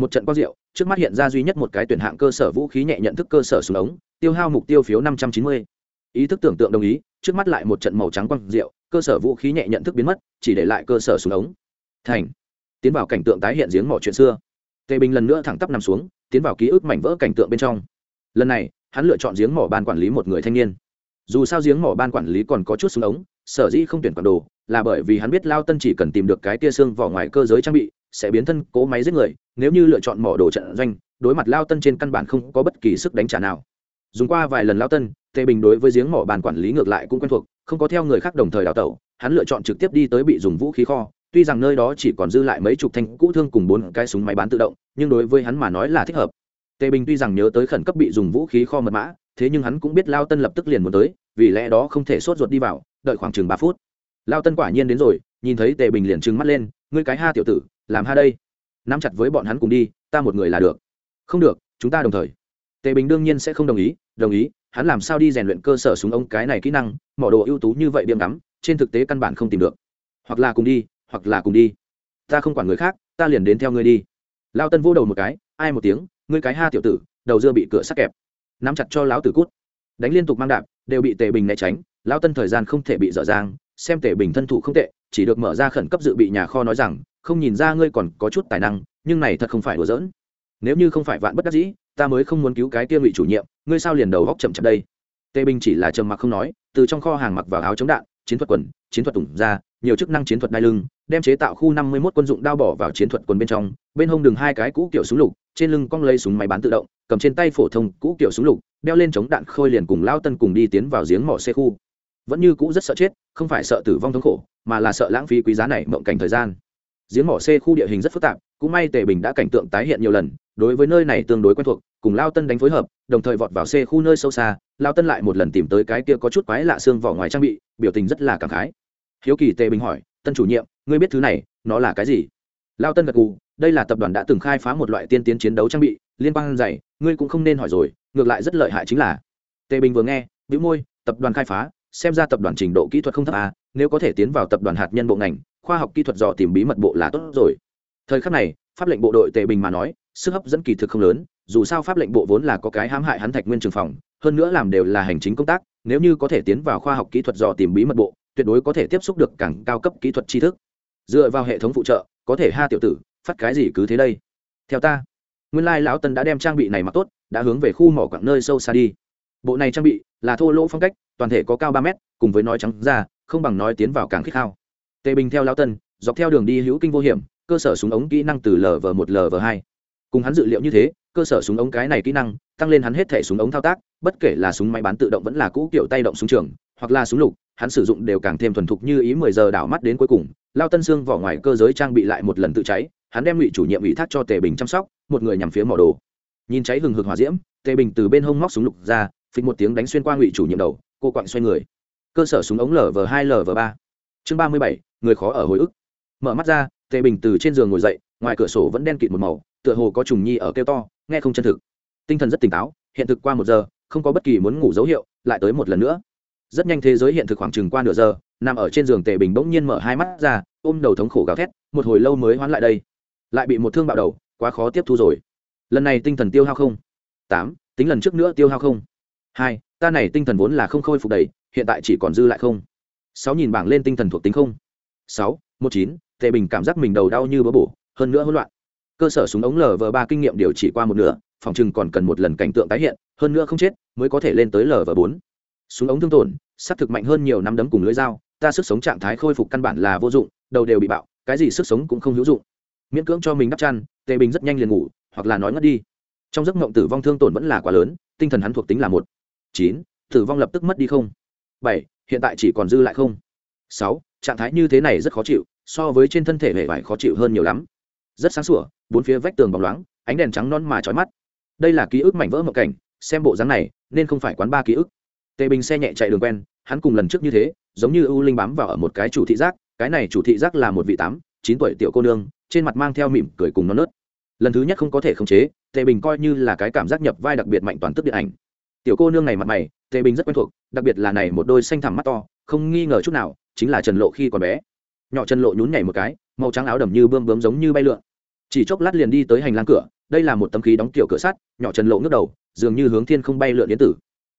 [SPEAKER 1] một trận quang diệu, trước mắt hiện ra duy nhất một cái tuyển hạng cơ sở vũ khí nhẹ nhận thức cơ sở súng ống, tiêu hao mục tiêu phiếu năm trăm chín mươi. Ý thức tưởng tượng đồng ý, trước mắt lại một trận màu trắng quang diệu, cơ sở vũ khí nhẹ nhận thức biến mất, chỉ để lại cơ sở súng ống. Thành. Tiến vào cảnh tượng tái hiện giếng mỏ chuyện xưa. Tề bình lần nữa thẳng tắp nằm xuống, tiến vào ký ức mảnh vỡ cảnh tượng bên trong. Lần này, hắn lựa chọn giếng mỏ ban quản lý một người thanh niên. Dù sao giếng mỏ ban quản lý còn có chút súng ống, sở dĩ không tuyển quản đồ, là bởi vì hắn biết lao tân chỉ cần tìm được cái tia xương vỏ ngoài cơ giới trang bị, sẽ biến thân, cố máy giết người nếu như lựa chọn mỏ đồ trận doanh, đối mặt lao tân trên căn bản không có bất kỳ sức đánh trả nào. Dùng qua vài lần lao tân, tề bình đối với giếng mỏ bàn quản lý ngược lại cũng quen thuộc, không có theo người khác đồng thời đào tẩu, hắn lựa chọn trực tiếp đi tới bị dùng vũ khí kho, tuy rằng nơi đó chỉ còn dư lại mấy chục thanh cũ thương cùng bốn cái súng máy bán tự động, nhưng đối với hắn mà nói là thích hợp. Tề bình tuy rằng nhớ tới khẩn cấp bị dùng vũ khí kho mật mã, thế nhưng hắn cũng biết lao tân lập tức liền muốn tới, vì lẽ đó không thể sốt ruột đi vào, đợi khoảng chừng ba phút. Lao tân quả nhiên đến rồi, nhìn thấy tề bình liền trừng mắt lên, ngươi cái ha tiểu tử, làm ha đây nắm chặt với bọn hắn cùng đi, ta một người là được. Không được, chúng ta đồng thời. Tề bình đương nhiên sẽ không đồng ý đồng ý, hắn làm sao đi rèn luyện cơ sở súng ống cái này kỹ năng, mỏ đồ ưu tú như vậy biếm đắm trên thực tế căn bản không tìm được. Hoặc là cùng đi, hoặc là cùng đi. Ta không quản người khác, ta liền đến theo ngươi đi. Lao tân vô đầu một cái, ai một tiếng, ngươi cái ha tiểu tử, đầu dưa bị cửa sắc kẹp. Nắm chặt cho lão tử cút. Đánh liên tục mang đạp, đều bị tề bình né tránh lao tân thời gian không thể bị dở dang, xem tề bình thân thủ không tệ chỉ được mở ra khẩn cấp dự bị nhà kho nói rằng, không nhìn ra ngươi còn có chút tài năng, nhưng này thật không phải đùa giỡn. Nếu như không phải vạn bất đắc dĩ, ta mới không muốn cứu cái kia ngụy chủ nhiệm, ngươi sao liền đầu góc chậm chậm đây? Tề bình chỉ là trầm mặc không nói, từ trong kho hàng mặc vào áo chống đạn, chiến thuật quần, chiến thuật tủng ra, nhiều chức năng chiến thuật đai lưng, đem chế tạo khu năm mươi 51 quân dụng đao bỏ vào chiến thuật quần bên trong, bên hông đường hai cái cũ kiểu súng lục, trên lưng cong lấy súng máy bán tự động, cầm trên tay phổ thông cũ kiểu súng lục, đeo lên chống đạn khôi liền cùng lao tân cùng đi tiến vào giếng mỏ xe khu vẫn như cũ rất sợ chết không phải sợ tử vong thống khổ mà là sợ lãng phí quý giá này mộng cảnh thời gian. Giếng mỏ c khu địa hình rất phức tạp cũng may tề bình đã cảnh tượng tái hiện nhiều lần đối với nơi này tương đối quen thuộc cùng lao tân đánh phối hợp đồng thời vọt vào c khu nơi sâu xa lao tân lại một lần tìm tới cái kia có chút quái lạ xương vỏ ngoài trang bị biểu tình rất là cảm khái. Hiếu kỳ tề bình hỏi tân chủ nhiệm ngươi biết thứ này nó là cái gì? Lao tân gật cù, đây là tập đoàn đã từng khai phá một loại tiên tiến chiến đấu trang bị liên quan dày ngươi cũng không nên hỏi rồi ngược lại rất lợi hại chính là tề bình vừa nghe bĩu môi tập đoàn khai phá xem ra tập đoàn trình độ kỹ thuật không thấp à nếu có thể tiến vào tập đoàn hạt nhân bộ ngành, khoa học kỹ thuật dò tìm bí mật bộ là tốt rồi. Thời khắc này, pháp lệnh bộ đội tề bình mà nói, sức hấp dẫn kỳ thực không lớn, dù sao pháp lệnh bộ vốn là có cái hãm hại hắn thạch nguyên trường phòng, hơn nữa làm đều là hành chính công tác, nếu như có thể tiến vào khoa học kỹ thuật dò tìm bí mật bộ, tuyệt đối có thể tiếp xúc được càng cao cấp kỹ thuật tri thức. Dựa vào hệ thống phụ trợ, có thể ha tiểu tử, phát cái gì cứ thế đây. Theo ta, nguyên lai lão tân đã đem trang bị này mặc tốt, đã hướng về khu mỏ quặng nơi sâu xa đi bộ này trang bị là thô lỗ phong cách, toàn thể có cao ba mét, cùng với nói trắng ra, không bằng nói tiến vào càng khích khao. Tề bình theo lão tân, dọc theo đường đi hữu kinh vô hiểm, cơ sở súng ống kỹ năng từ lv một lv hai. Cùng hắn dự liệu như thế, cơ sở súng ống cái này kỹ năng, tăng lên hắn hết thể súng ống thao tác, bất kể là súng máy bán tự động vẫn là cũ kiểu tay động súng trường, hoặc là súng lục, hắn sử dụng đều càng thêm thuần thục như ý mười giờ đảo mắt đến cuối cùng. Lao tân xương vỏ ngoài cơ giới trang bị lại một lần tự cháy, hắn đem ngụy chủ nhiệm ủy thác cho tề bình chăm sóc, một người nhằm phía mỏ đồ. Nhìn cháy hừng hực hỏa diễm, tề bình từ bên hông móc súng lục ra phịch một tiếng đánh xuyên qua ngụy chủ nhiệm đầu, cô quặng xoay người. Cơ sở súng ống lv hai lv ba. Chương ba mươi bảy, người khó ở hồi ức. Mở mắt ra, tề bình từ trên giường ngồi dậy, ngoài cửa sổ vẫn đen kịt một màu, tựa hồ có trùng nhi ở kêu to, nghe không chân thực. Tinh thần rất tỉnh táo, hiện thực qua một giờ, không có bất kỳ muốn ngủ dấu hiệu, lại tới một lần nữa. Rất nhanh thế giới hiện thực khoảng chừng qua nửa giờ, nằm ở trên giường tề bình bỗng nhiên mở hai mắt ra, ôm đầu thống khổ gào thét, một hồi lâu mới hoán lại đây. Lại bị một thương bạo đầu, quá khó tiếp thu rồi. Lần này tinh thần tiêu hao không. Tám, tính lần trước nữa tiêu hao không hai, ta này tinh thần vốn là không khôi phục đầy, hiện tại chỉ còn dư lại không. Sáu nhìn bảng lên tinh thần thuộc tính không. Sáu, một chín, tề bình cảm giác mình đầu đau như bỡ bổ, hơn nữa hỗn loạn. Cơ sở súng ống lv ba kinh nghiệm điều chỉ qua một nửa, phòng chừng còn cần một lần cảnh tượng tái hiện, hơn nữa không chết, mới có thể lên tới lv bốn. Súng ống thương tổn s thực mạnh hơn nhiều năm đấm cùng lưới dao, ta sức sống trạng thái khôi phục căn bản là vô dụng, đầu đều bị bạo, cái gì sức sống cũng không hữu dụng. Miễn cưỡng cho mình đắp chăn, tề bình rất nhanh liền ngủ, hoặc là nói ngất đi. Trong giấc mộng tử vong thương tổn vẫn là quá lớn, tinh thần hắn thuộc tính là một chín, tử vong lập tức mất đi không. Bảy, hiện tại chỉ còn dư lại không. Sáu, trạng thái như thế này rất khó chịu, so với trên thân thể hệ vải khó chịu hơn nhiều lắm. Rất sáng sủa, bốn phía vách tường bóng loáng, ánh đèn trắng non mà trói mắt. Đây là ký ức mảnh vỡ mộng cảnh, xem bộ dáng này, nên không phải quán ba ký ức. Tề bình xe nhẹ chạy đường quen, hắn cùng lần trước như thế, giống như ưu linh bám vào ở một cái chủ thị giác, cái này chủ thị giác là một vị tám, chín tuổi tiểu cô nương, trên mặt mang theo mỉm cười cùng non nớt. Lần thứ nhất không có thể khống chế, tề bình coi như là cái cảm giác nhập vai đặc biệt mạnh toàn tức điện ảnh tiểu cô nương này mặt mày, tề bình rất quen thuộc, đặc biệt là này một đôi xanh thẳm mắt to, không nghi ngờ chút nào, chính là trần lộ khi còn bé. Nhỏ trần lộ nhún nhảy một cái, màu trắng áo đầm như bươm bướm giống như bay lượn. Chỉ chốc lát liền đi tới hành lang cửa, đây là một tấm khí đóng kiểu cửa sắt, nhỏ trần lộ ngước đầu, dường như hướng thiên không bay lượn điện tử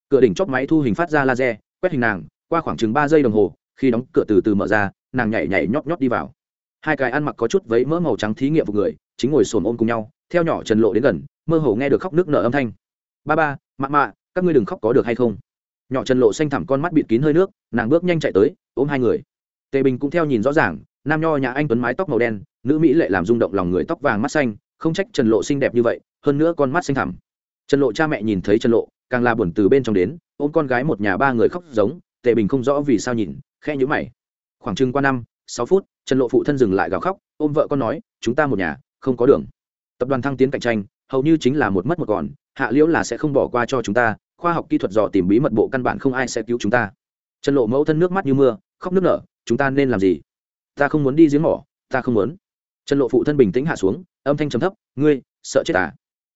[SPEAKER 1] cửa đỉnh chóp máy thu hình phát ra laser, quét hình nàng, qua khoảng chừng ba giây đồng hồ, khi đóng cửa từ từ mở ra, nàng nhảy nhảy nhót nhót đi vào. Hai cái ăn mặc có chút vấy mỡ màu trắng thí nghiệm phục người, chính ngồi xổm ôm cùng nhau, theo nhỏ trần lộ đến gần, mơ hồ nghe được khóc nước nở âm thanh. Ba ba, mạ mạ các ngươi đừng khóc có được hay không? Nhỏ trần lộ xanh thẳm con mắt bịt kín hơi nước, nàng bước nhanh chạy tới, ôm hai người. Tề bình cũng theo nhìn rõ ràng, nam nho nhà anh tuấn mái tóc màu đen, nữ mỹ lệ làm rung động lòng người tóc vàng mắt xanh, không trách trần lộ xinh đẹp như vậy, hơn nữa con mắt xanh thẳm. Trần lộ cha mẹ nhìn thấy trần lộ, càng là buồn từ bên trong đến, ôm con gái một nhà ba người khóc giống, tề bình không rõ vì sao nhìn khe nhữ mày. Khoảng chừng qua năm, sáu phút, trần lộ phụ thân dừng lại gào khóc, ôm vợ con nói, chúng ta một nhà, không có đường. Tập đoàn thăng tiến cạnh tranh, hầu như chính là một mất một còn, hạ liễu là sẽ không bỏ qua cho chúng ta khoa học kỹ thuật dò tìm bí mật bộ căn bản không ai sẽ cứu chúng ta. Trần lộ mẫu thân nước mắt như mưa, khóc nước nở, chúng ta nên làm gì? Ta không muốn đi giếng mỏ, ta không muốn. Trần lộ phụ thân bình tĩnh hạ xuống, âm thanh trầm thấp, ngươi, sợ chết à?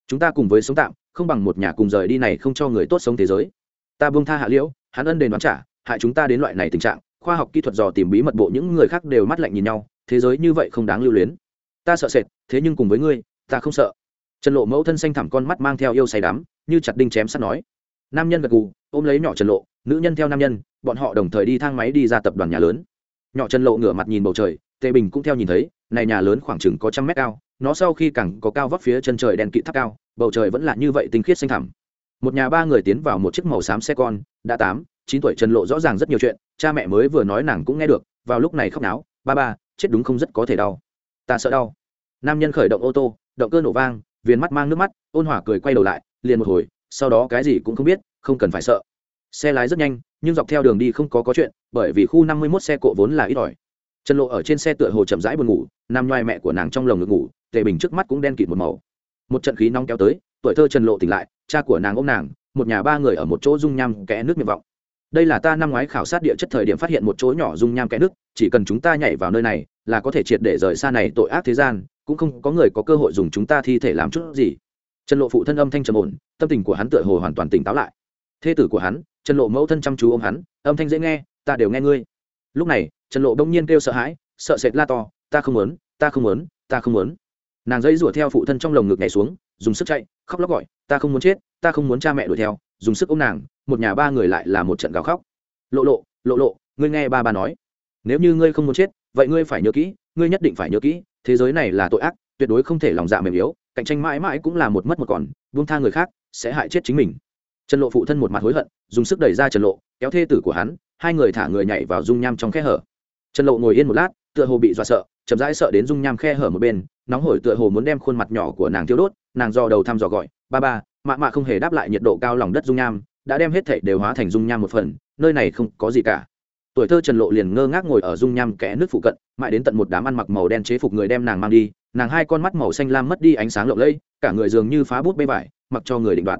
[SPEAKER 1] Chúng ta cùng với sống tạm, không bằng một nhà cùng rời đi này không cho người tốt sống thế giới. Ta buông tha hạ liễu, hắn ân đền đoán trả, hại chúng ta đến loại này tình trạng, khoa học kỹ thuật dò tìm bí mật bộ những người khác đều mắt lạnh nhìn nhau, thế giới như vậy không đáng lưu luyến. Ta sợ sệt, thế nhưng cùng với ngươi, ta không sợ. Trần lộ mẫu thân xanh thẳm con mắt mang theo yêu say đắm, như chặt đinh chém sắt nói nam nhân gật gù, ôm lấy nhỏ trần lộ, nữ nhân theo nam nhân, bọn họ đồng thời đi thang máy đi ra tập đoàn nhà lớn. Nhỏ trần lộ ngửa mặt nhìn bầu trời, tề bình cũng theo nhìn thấy, này nhà lớn khoảng chừng có trăm mét cao, nó sau khi cẳng có cao vóc phía chân trời đèn kỵ tháp cao, bầu trời vẫn là như vậy tinh khiết xanh thẳm. Một nhà ba người tiến vào một chiếc màu xám xe con, đã tám, chín tuổi trần lộ rõ ràng rất nhiều chuyện, cha mẹ mới vừa nói nàng cũng nghe được, vào lúc này khóc náo, ba ba, chết đúng không rất có thể đau. Ta sợ đau. Nam nhân khởi động ô tô, động cơ nổ vang, viền mắt mang nước mắt, ôn hỏa cười quay đầu lại, liền một hồi sau đó cái gì cũng không biết, không cần phải sợ. Xe lái rất nhanh, nhưng dọc theo đường đi không có có chuyện, bởi vì khu năm mươi 51 xe cộ vốn là ít ỏi. Trần lộ ở trên xe tựa hồ chậm rãi buồn ngủ, nằm nhoai mẹ của nàng trong lồng ngực ngủ, tề bình trước mắt cũng đen kịt một màu. Một trận khí nóng kéo tới, tuổi thơ trần lộ tỉnh lại, cha của nàng ôm nàng, một nhà ba người ở một chỗ dung nham kẽ nước miệng vọng. Đây là ta năm ngoái khảo sát địa chất thời điểm phát hiện một chỗ nhỏ dung nham kẽ nước, chỉ cần chúng ta nhảy vào nơi này, là có thể triệt để rời xa này tội ác thế gian, cũng không có người có cơ hội dùng chúng ta thi thể làm chút gì trần lộ phụ thân âm thanh trầm ổn, tâm tình của hắn tựa hồ hoàn toàn tỉnh táo lại. Thê tử của hắn, trần lộ mẫu thân chăm chú ôm hắn, âm thanh dễ nghe, ta đều nghe ngươi. Lúc này, trần lộ đông nhiên kêu sợ hãi, sợ sệt la to, ta không muốn, ta không muốn, ta không muốn. Nàng dãy rủa theo phụ thân trong lồng ngực nhảy xuống, dùng sức chạy, khóc lóc gọi, ta không muốn chết, ta không muốn cha mẹ đuổi theo. Dùng sức ôm nàng, một nhà ba người lại là một trận gào khóc. Lộ lộ lộ lộ, ngươi nghe ba ba nói. Nếu như ngươi không muốn chết, vậy ngươi phải nhớ kỹ, ngươi nhất định phải nhớ kỹ, thế giới này là tội ác, tuyệt đối không thể lòng dạ mềm yếu cạnh tranh mãi mãi cũng là một mất một còn, buông tha người khác, sẽ hại chết chính mình. Trần lộ phụ thân một mặt hối hận, dùng sức đẩy ra trần lộ, kéo thê tử của hắn, hai người thả người nhảy vào dung nham trong khe hở. Trần lộ ngồi yên một lát, tựa hồ bị dọa sợ, chậm rãi sợ đến dung nham khe hở một bên, nóng hổi tựa hồ muốn đem khuôn mặt nhỏ của nàng thiêu đốt, nàng do đầu thăm dò gọi, ba ba, mạ mạ không hề đáp lại nhiệt độ cao lòng đất dung nham, đã đem hết thảy đều hóa thành dung nham một phần, nơi này không có gì cả tuổi thơ trần lộ liền ngơ ngác ngồi ở dung nham kẽ nước phụ cận, mãi đến tận một đám ăn mặc màu đen chế phục người đem nàng mang đi, nàng hai con mắt màu xanh lam mất đi ánh sáng lộng lẫy, cả người dường như phá bút bê vải, mặc cho người định đoạt.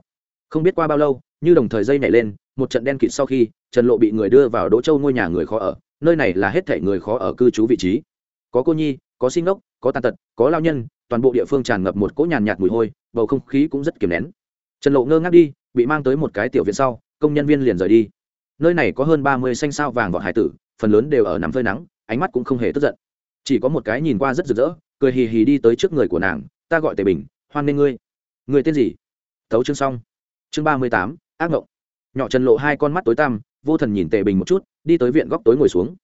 [SPEAKER 1] Không biết qua bao lâu, như đồng thời dây nhảy lên, một trận đen kịt sau khi, trần lộ bị người đưa vào đỗ châu ngôi nhà người khó ở, nơi này là hết thảy người khó ở cư trú vị trí. Có cô nhi, có sinh ốc, có tàn tật, có lao nhân, toàn bộ địa phương tràn ngập một cỗ nhàn nhạt mùi hôi, bầu không khí cũng rất kiềm nén. Trần lộ ngơ ngác đi, bị mang tới một cái tiểu viện sau, công nhân viên liền rời đi nơi này có hơn ba mươi xanh sao vàng vọt hải tử, phần lớn đều ở nằm phơi nắng, ánh mắt cũng không hề tức giận. Chỉ có một cái nhìn qua rất rực rỡ, cười hì hì đi tới trước người của nàng, ta gọi tề bình, hoan nghênh ngươi. Người tên gì? Thấu chương xong. Chương ba mươi tám, ác ngộng. Nhỏ trần lộ hai con mắt tối tăm, vô thần nhìn tề bình một chút, đi tới viện góc tối ngồi xuống.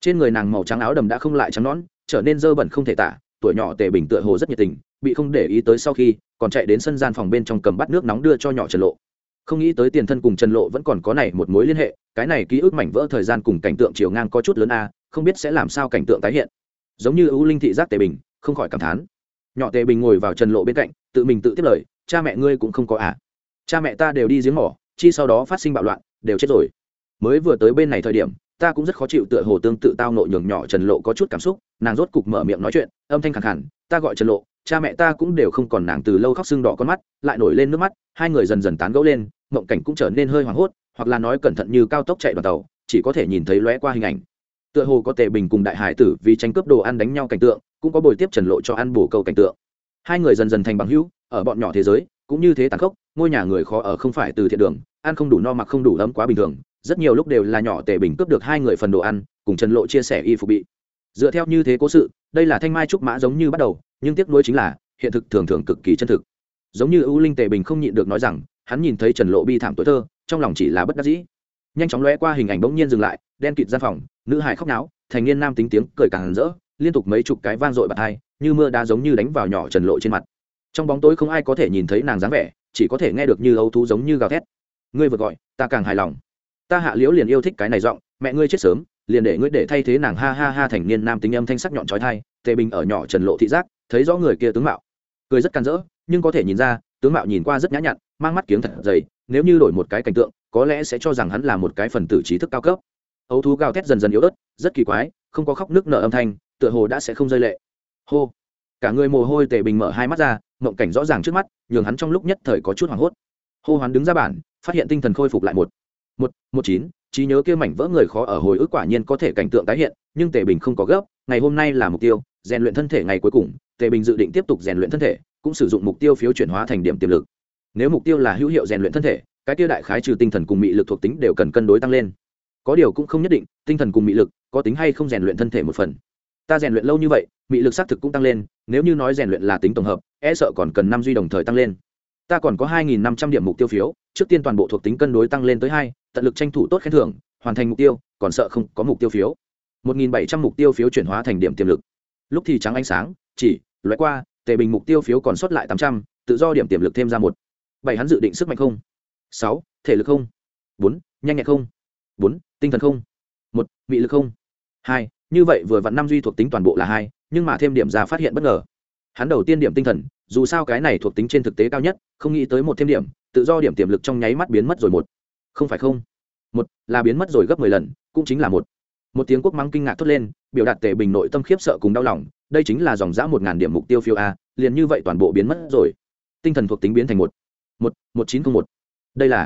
[SPEAKER 1] Trên người nàng màu trắng áo đầm đã không lại trắng nón trở nên dơ bẩn không thể tả, tuổi nhỏ tề bình tựa hồ rất nhiệt tình, bị không để ý tới sau khi, còn chạy đến sân gian phòng bên trong cầm bát nước nóng đưa cho nhỏ trần lộ. Không nghĩ tới tiền thân cùng trần lộ vẫn còn có này một mối liên hệ cái này ký ức mảnh vỡ thời gian cùng cảnh tượng chiều ngang có chút lớn a, không biết sẽ làm sao cảnh tượng tái hiện. Giống như ưu linh thị giác tề bình, không khỏi cảm thán. Nhỏ tề bình ngồi vào trần lộ bên cạnh, tự mình tự tiếp lời, cha mẹ ngươi cũng không có à. Cha mẹ ta đều đi giếng mỏ, chi sau đó phát sinh bạo loạn, đều chết rồi. Mới vừa tới bên này thời điểm, ta cũng rất khó chịu tựa hồ tương tự tao nội nhường nhỏ trần lộ có chút cảm xúc, nàng rốt cục mở miệng nói chuyện, âm thanh khẳng hẳn ta gọi trần lộ, cha mẹ ta cũng đều không còn nàng từ lâu khóc sưng đỏ con mắt, lại nổi lên nước mắt, hai người dần dần tán gẫu lên, mộng cảnh cũng trở nên hơi hoảng hốt hoặc là nói cẩn thận như cao tốc chạy đoàn tàu, chỉ có thể nhìn thấy lóe qua hình ảnh. Tựa hồ có tề bình cùng đại hải tử vì tranh cướp đồ ăn đánh nhau cảnh tượng, cũng có bồi tiếp trần lộ cho ăn bổ câu cảnh tượng. Hai người dần dần thành bằng hữu, ở bọn nhỏ thế giới, cũng như thế tàn khốc, ngôi nhà người khó ở không phải từ thiện đường, ăn không đủ no mặc không đủ ấm quá bình thường, rất nhiều lúc đều là nhỏ tề bình cướp được hai người phần đồ ăn, cùng trần lộ chia sẻ y phục bị. Dựa theo như thế cố sự, đây là thanh mai trúc mã giống như bắt đầu, nhưng tiếc nuối chính là, hiện thực thường thường cực kỳ chân thực. Giống như ưu linh tề bình không nhịn được nói rằng, hắn nhìn thấy trần lộ bi thảm tuổi thơ trong lòng chỉ là bất đắc dĩ. Nhanh chóng lóe qua hình ảnh bỗng nhiên dừng lại, đen kịt gian phòng, nữ hải khóc náo, thành niên nam tính tiếng cười càng rỡ, liên tục mấy chục cái vang dội bật hai, như mưa đá giống như đánh vào nhỏ trần lộ trên mặt. Trong bóng tối không ai có thể nhìn thấy nàng dáng vẻ, chỉ có thể nghe được như âu thú giống như gào thét. Ngươi vừa gọi, ta càng hài lòng. Ta hạ liễu liền yêu thích cái này giọng, mẹ ngươi chết sớm, liền để ngươi để thay thế nàng ha ha ha thành niên nam tính âm thanh sắc nhọn trói thai tề bình ở nhỏ trần lộ thị giác, thấy rõ người kia tướng mạo. Cười rất can rỡ, nhưng có thể nhìn ra, tướng mạo nhìn qua rất nhã nhặn, mang mắt kiếng thật dày nếu như đổi một cái cảnh tượng, có lẽ sẽ cho rằng hắn là một cái phần tử trí thức cao cấp. Ấu thú gào thét dần dần yếu ớt, rất kỳ quái, không có khóc nước nở âm thanh, tựa hồ đã sẽ không rơi lệ. Hô! Cả người mồ hôi tề bình mở hai mắt ra, mộng cảnh rõ ràng trước mắt, nhường hắn trong lúc nhất thời có chút hoảng hốt. Hô hoán đứng ra bản, phát hiện tinh thần khôi phục lại một. Một một chín, trí nhớ kia mảnh vỡ người khó ở hồi ức quả nhiên có thể cảnh tượng tái hiện, nhưng tề bình không có gấp, ngày hôm nay là mục tiêu, rèn luyện thân thể ngày cuối cùng, tề bình dự định tiếp tục rèn luyện thân thể, cũng sử dụng mục tiêu phiếu chuyển hóa thành điểm tiềm lực nếu mục tiêu là hữu hiệu rèn luyện thân thể, cái tiêu đại khái trừ tinh thần cùng mị lực thuộc tính đều cần cân đối tăng lên. Có điều cũng không nhất định, tinh thần cùng mị lực có tính hay không rèn luyện thân thể một phần. Ta rèn luyện lâu như vậy, mị lực xác thực cũng tăng lên, nếu như nói rèn luyện là tính tổng hợp e sợ còn cần năm duy đồng thời tăng lên. Ta còn có hai nghìn năm trăm điểm mục tiêu phiếu, trước tiên toàn bộ thuộc tính cân đối tăng lên tới hai, tận lực tranh thủ tốt khen thưởng, hoàn thành mục tiêu, còn sợ không có mục tiêu phiếu. một nghìn bảy trăm mục tiêu phiếu chuyển hóa thành điểm tiềm lực. Lúc thì trắng ánh sáng, chỉ, loại qua, tề bình mục tiêu phiếu còn sót lại tám trăm, tự do điểm tiềm lực thêm ra một bảy hắn dự định sức mạnh không? Sáu, thể lực không? Bốn, nhanh nhẹn không? Bốn, tinh thần không? Một bị lực không? Hai, như vậy vừa vặn năm duy thuộc tính toàn bộ là hai, nhưng mà thêm điểm ra phát hiện bất ngờ. Hắn đầu tiên điểm tinh thần, dù sao cái này thuộc tính trên thực tế cao nhất, không nghĩ tới một thêm điểm, tự do điểm tiềm lực trong nháy mắt biến mất rồi một. Không phải không? Một, là biến mất rồi gấp mười lần, cũng chính là một. Một tiếng quốc mắng kinh ngạc thốt lên, biểu đạt tề bình nội tâm khiếp sợ cùng đau lòng, đây chính là dòng giã một ngàn điểm mục tiêu phiêu a, liền như vậy toàn bộ biến mất rồi. Tinh thần thuộc tính biến thành một một một chín t r ă n h một. Đây là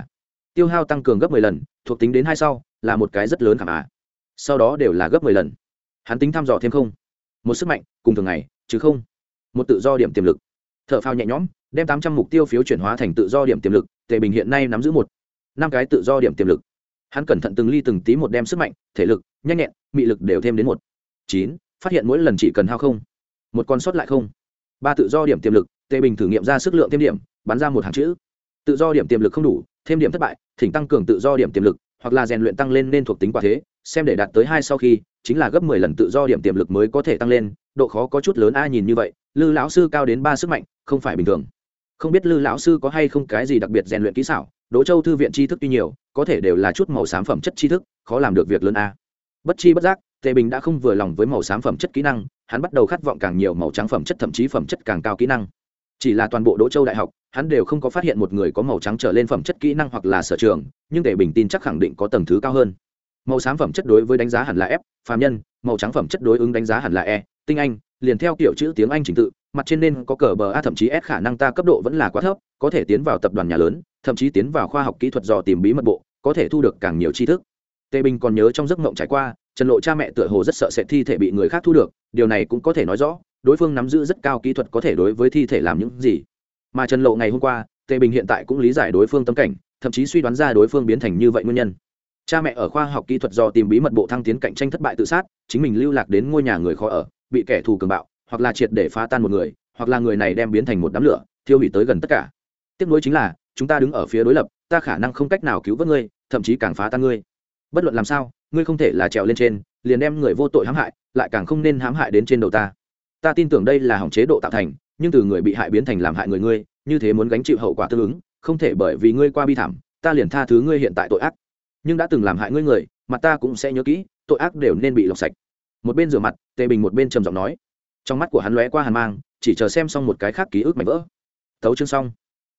[SPEAKER 1] tiêu hao tăng cường gấp mười lần, thuộc tính đến hai sau, là một cái rất lớn khảm á sau đó đều là gấp mười lần. Hắn tính thăm dò thêm không. Một sức mạnh, cùng thường ngày, chứ không. Một tự do điểm tiềm lực. T h ở phao nhẹ nhõm, đem tám trăm mục tiêu phiếu chuyển hóa thành tự do điểm tiềm lực, tề bình hiện nay nắm giữ một, năm cái tự do điểm tiềm lực. Hắn cẩn thận từng ly từng tí một đem sức mạnh, thể lực, nhanh nhẹn, mị lực đều thêm đến một. Chín, phát hiện mỗi lần chỉ cần hao không, một con sót lại không. Ba tự do điểm tiềm lực tề bình thử nghiệm ra sức lượng thêm điểm, bắn ra một hàng chữ. Tự do điểm tiềm lực không đủ, thêm điểm thất bại, thỉnh tăng cường tự do điểm tiềm lực, hoặc là rèn luyện tăng lên nên thuộc tính quả thế, xem để đạt tới hai sau khi, chính là gấp mười lần tự do điểm tiềm lực mới có thể tăng lên, độ khó có chút lớn a nhìn như vậy, lư lão sư cao đến ba sức mạnh, không phải bình thường. Không biết lư lão sư có hay không cái gì đặc biệt rèn luyện kỹ xảo, đỗ châu thư viện tri thức tuy nhiều, có thể đều là chút màu xám phẩm chất tri thức, khó làm được việc lớn a. Bất chi bất giác, tề bình đã không vừa lòng với màu xám phẩm chất kỹ năng, hắn bắt đầu khát vọng càng nhiều màu trắng phẩm chất, thậm chí phẩm chất càng cao kỹ năng chỉ là toàn bộ đỗ châu đại học, hắn đều không có phát hiện một người có màu trắng trở lên phẩm chất kỹ năng hoặc là sở trường, nhưng tề bình tin chắc khẳng định có tầng thứ cao hơn. Màu xám phẩm chất đối với đánh giá hẳn là f, phàm nhân, màu trắng phẩm chất đối ứng đánh giá hẳn là e tinh anh, liền theo kiểu chữ tiếng anh trình tự, mặt trên nên có cờ bờ a, thậm chí s khả năng ta cấp độ vẫn là quá thấp, có thể tiến vào tập đoàn nhà lớn, thậm chí tiến vào khoa học kỹ thuật dò tìm bí mật bộ, có thể thu được càng nhiều tri thức. Tề bình còn nhớ trong giấc mộng trải qua, trần lộ cha mẹ tựa hồ rất sợ sẽ thi thể bị người khác thu được, điều này cũng có thể nói rõ đối phương nắm giữ rất cao kỹ thuật có thể đối với thi thể làm những gì. Mà trần lộ ngày hôm qua, tề bình hiện tại cũng lý giải đối phương tâm cảnh, thậm chí suy đoán ra đối phương biến thành như vậy nguyên nhân. Cha mẹ ở khoa học kỹ thuật do tìm bí mật bộ thăng tiến cạnh tranh thất bại tự sát, chính mình lưu lạc đến ngôi nhà người khó ở, bị kẻ thù cường bạo, hoặc là triệt để phá tan một người, hoặc là người này đem biến thành một đám lửa, thiêu hủy tới gần tất cả. Tiếp nối chính là, chúng ta đứng ở phía đối lập, ta khả năng không cách nào cứu vớt ngươi, thậm chí càng phá tan ngươi. Bất luận làm sao, ngươi không thể là trèo lên trên, liền đem người vô tội hãm hại, lại càng không nên hãm hại đến trên đầu ta ta tin tưởng đây là hỏng chế độ tạo thành, nhưng từ người bị hại biến thành làm hại người ngươi, như thế muốn gánh chịu hậu quả tương ứng, không thể bởi vì ngươi qua bi thảm, ta liền tha thứ ngươi hiện tại tội ác. Nhưng đã từng làm hại ngươi người mặt ta cũng sẽ nhớ kỹ, tội ác đều nên bị lọc sạch. Một bên rửa mặt, tề bình một bên trầm giọng nói. Trong mắt của hắn lóe qua hàn mang, chỉ chờ xem xong một cái khác ký ức mảnh vỡ. Thấu chương xong.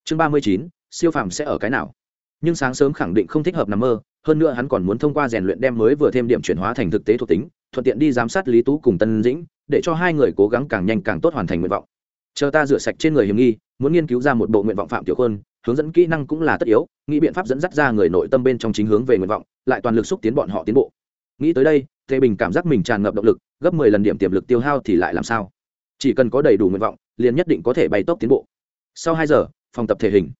[SPEAKER 1] Chương ba mươi chín, siêu phàm sẽ ở cái nào? Nhưng sáng sớm khẳng định không thích hợp nằm mơ, hơn nữa hắn còn muốn thông qua rèn luyện đem mới vừa thêm điểm chuyển hóa thành thực tế thuộc tính thuận tiện đi giám sát lý tú cùng tân dĩnh, để cho hai người cố gắng càng nhanh càng tốt hoàn thành nguyện vọng. Chờ ta rửa sạch trên người hiểm nghi, muốn nghiên cứu ra một bộ nguyện vọng phạm tiểu khôn, hướng dẫn kỹ năng cũng là tất yếu, nghĩ biện pháp dẫn dắt ra người nội tâm bên trong chính hướng về nguyện vọng, lại toàn lực xúc tiến bọn họ tiến bộ. Nghĩ tới đây, tề bình cảm giác mình tràn ngập động lực, gấp mười lần điểm tiềm lực tiêu hao thì lại làm sao? Chỉ cần có đầy đủ nguyện vọng, liền nhất định có thể bay tốc tiến bộ. Sau hai giờ, phòng tập thể hình.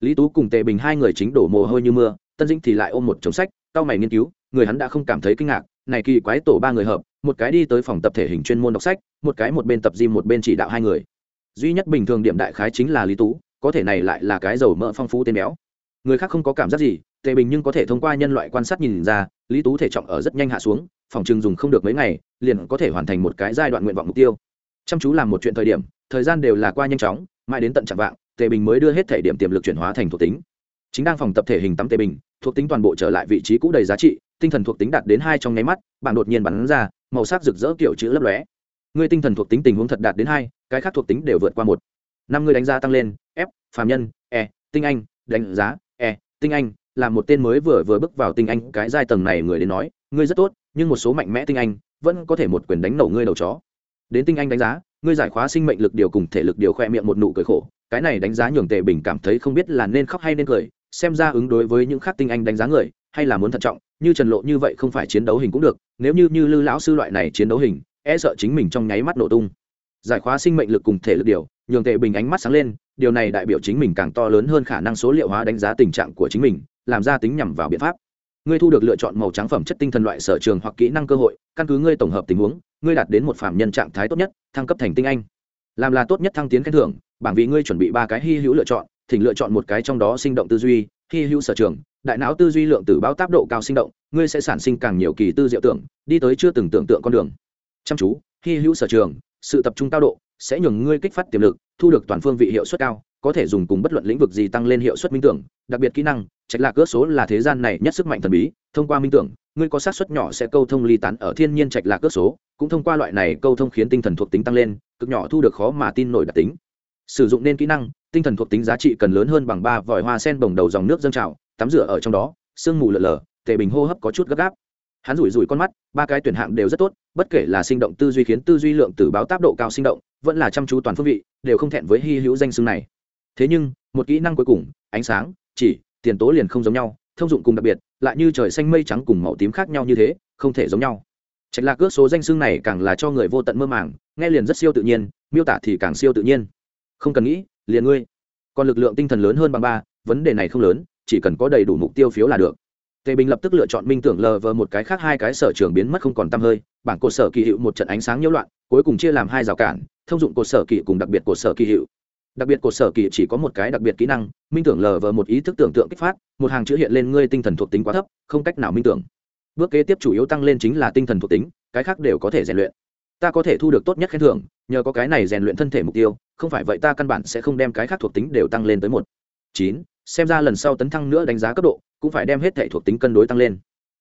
[SPEAKER 1] Lý tú cùng tề bình hai người chính đổ mồ hôi như mưa, tân dĩnh thì lại ôm một chồng sách tao mày nghiên cứu, người hắn đã không cảm thấy kinh ngạc này kỳ quái tổ ba người hợp, một cái đi tới phòng tập thể hình chuyên môn đọc sách, một cái một bên tập gym một bên chỉ đạo hai người. Duy nhất bình thường điểm đại khái chính là lý tú, có thể này lại là cái dầu mỡ phong phú tên béo. Người khác không có cảm giác gì, tề bình nhưng có thể thông qua nhân loại quan sát nhìn ra, lý tú thể trọng ở rất nhanh hạ xuống, phòng chừng dùng không được mấy ngày, liền có thể hoàn thành một cái giai đoạn nguyện vọng mục tiêu. Chăm chú làm một chuyện thời điểm, thời gian đều là qua nhanh chóng, mãi đến tận chạm vạng, tề bình mới đưa hết thể điểm tiềm lực chuyển hóa thành thuộc tính. Chính đang phòng tập thể hình tắm tề bình, thuộc tính toàn bộ trở lại vị trí cũ đầy giá trị tinh thần thuộc tính đạt đến hai trong nháy mắt bạn đột nhiên bắn ra, màu sắc rực rỡ kiểu chữ lấp lóe. Người tinh thần thuộc tính tình huống thật đạt đến hai, cái khác thuộc tính đều vượt qua một. Năm người đánh giá tăng lên, f, phàm nhân e tinh anh, đánh giá e tinh anh, là một tên mới vừa vừa bước vào tinh anh, cái giai tầng này người đến nói, ngươi rất tốt, nhưng một số mạnh mẽ tinh anh vẫn có thể một quyền đánh nổ ngươi đầu chó. Đến tinh anh đánh giá, ngươi giải khóa sinh mệnh lực điều cùng thể lực điều khoe miệng một nụ cười khổ, cái này đánh giá nhường tề bình cảm thấy không biết là nên khóc hay nên cười, xem ra ứng đối với những khác tinh anh đánh giá người, hay là muốn thận trọng như trần lộ như vậy không phải chiến đấu hình cũng được, nếu như như lư lão sư loại này chiến đấu hình e sợ chính mình trong nháy mắt nổ tung. Giải khóa sinh mệnh lực cùng thể lực điều, nhường tề bình ánh mắt sáng lên, điều này đại biểu chính mình càng to lớn hơn khả năng số liệu hóa đánh giá tình trạng của chính mình, làm ra tính nhằm vào biện pháp. Ngươi thu được lựa chọn màu trắng phẩm chất tinh thần loại sở trường hoặc kỹ năng cơ hội, căn cứ ngươi tổng hợp tình huống, ngươi đạt đến một phạm nhân trạng thái tốt nhất, thăng cấp thành tinh anh. Làm là tốt nhất thăng tiến khen thưởng, bảng vì ngươi chuẩn bị ba cái hy hữu lựa chọn, thỉnh lựa chọn một cái trong đó sinh động tư duy, hy hữu sở trường đại não tư duy lượng tử báo tác độ cao sinh động, ngươi sẽ sản sinh càng nhiều kỳ tư diệu tưởng, đi tới chưa từng tưởng tượng con đường. Chăm chú, hy hữu sở trường, sự tập trung cao độ, sẽ nhường ngươi kích phát tiềm lực, thu được toàn phương vị hiệu suất cao, có thể dùng cùng bất luận lĩnh vực gì tăng lên hiệu suất minh tưởng, đặc biệt kỹ năng, trạch lạc ước số là thế gian này nhất sức mạnh thần bí, thông qua minh tưởng, ngươi có sát suất nhỏ sẽ câu thông ly tán ở thiên nhiên trạch lạc ước số, cũng thông qua loại này câu thông khiến tinh thần thuộc tính tăng lên, cực nhỏ thu được khó mà tin nổi đặc tính. Sử dụng nên kỹ năng, tinh thần thuộc tính giá trị cần lớn hơn bằng ba vòi hoa sen bồng đầu dòng nước dâng trào tắm rửa ở trong đó, sương mù lờ lờ tề bình hô hấp có chút gấp gáp. Hắn rủi rủi con mắt, ba cái tuyển hạng đều rất tốt, bất kể là sinh động tư duy khiến tư duy lượng tử báo táp độ cao sinh động, vẫn là chăm chú toàn phương vị, đều không thẹn với hy hữu danh xưng này. Thế nhưng, một kỹ năng cuối cùng, ánh sáng, chỉ, tiền tố liền không giống nhau, thông dụng cùng đặc biệt, lại như trời xanh mây trắng cùng màu tím khác nhau như thế, không thể giống nhau. Trạch lạc ước số danh xưng này càng là cho người vô tận mơ màng, nghe liền rất siêu tự nhiên, miêu tả thì càng siêu tự nhiên. Không cần nghĩ, liền ngươi. Còn lực lượng tinh thần lớn hơn bằng ba, vấn đề này không lớn chỉ cần có đầy đủ mục tiêu phiếu là được. Tề bình lập tức lựa chọn minh tưởng lờ vờ một cái khác hai cái sở trường biến mất không còn t hơi, bảng cột sở kỳ hiệu một trận ánh sáng nhiễu loạn, cuối cùng chia làm hai rào cản, thông dụng cột sở kỳ cùng đặc biệt cột sở kỳ hiệu. Đặc biệt cột sở kỳ chỉ có một cái đặc biệt kỹ năng, minh tưởng lờ vờ một ý thức tưởng tượng kích phát, một hàng chữ hiện lên ngươi tinh thần thuộc tính quá thấp, không cách nào minh tưởng. Bước kế tiếp chủ yếu tăng lên chính là tinh thần thuộc tính, cái khác đều có thể rèn luyện. Ta có thể thu được tốt nhất khen thưởng, nhờ có cái này rèn luyện thân thể mục tiêu, không phải vậy ta căn bản sẽ không đem cái khác thuộc tính đều tăng lên tới một. Chín xem ra lần sau tấn thăng nữa đánh giá cấp độ cũng phải đem hết thể thuộc tính cân đối tăng lên.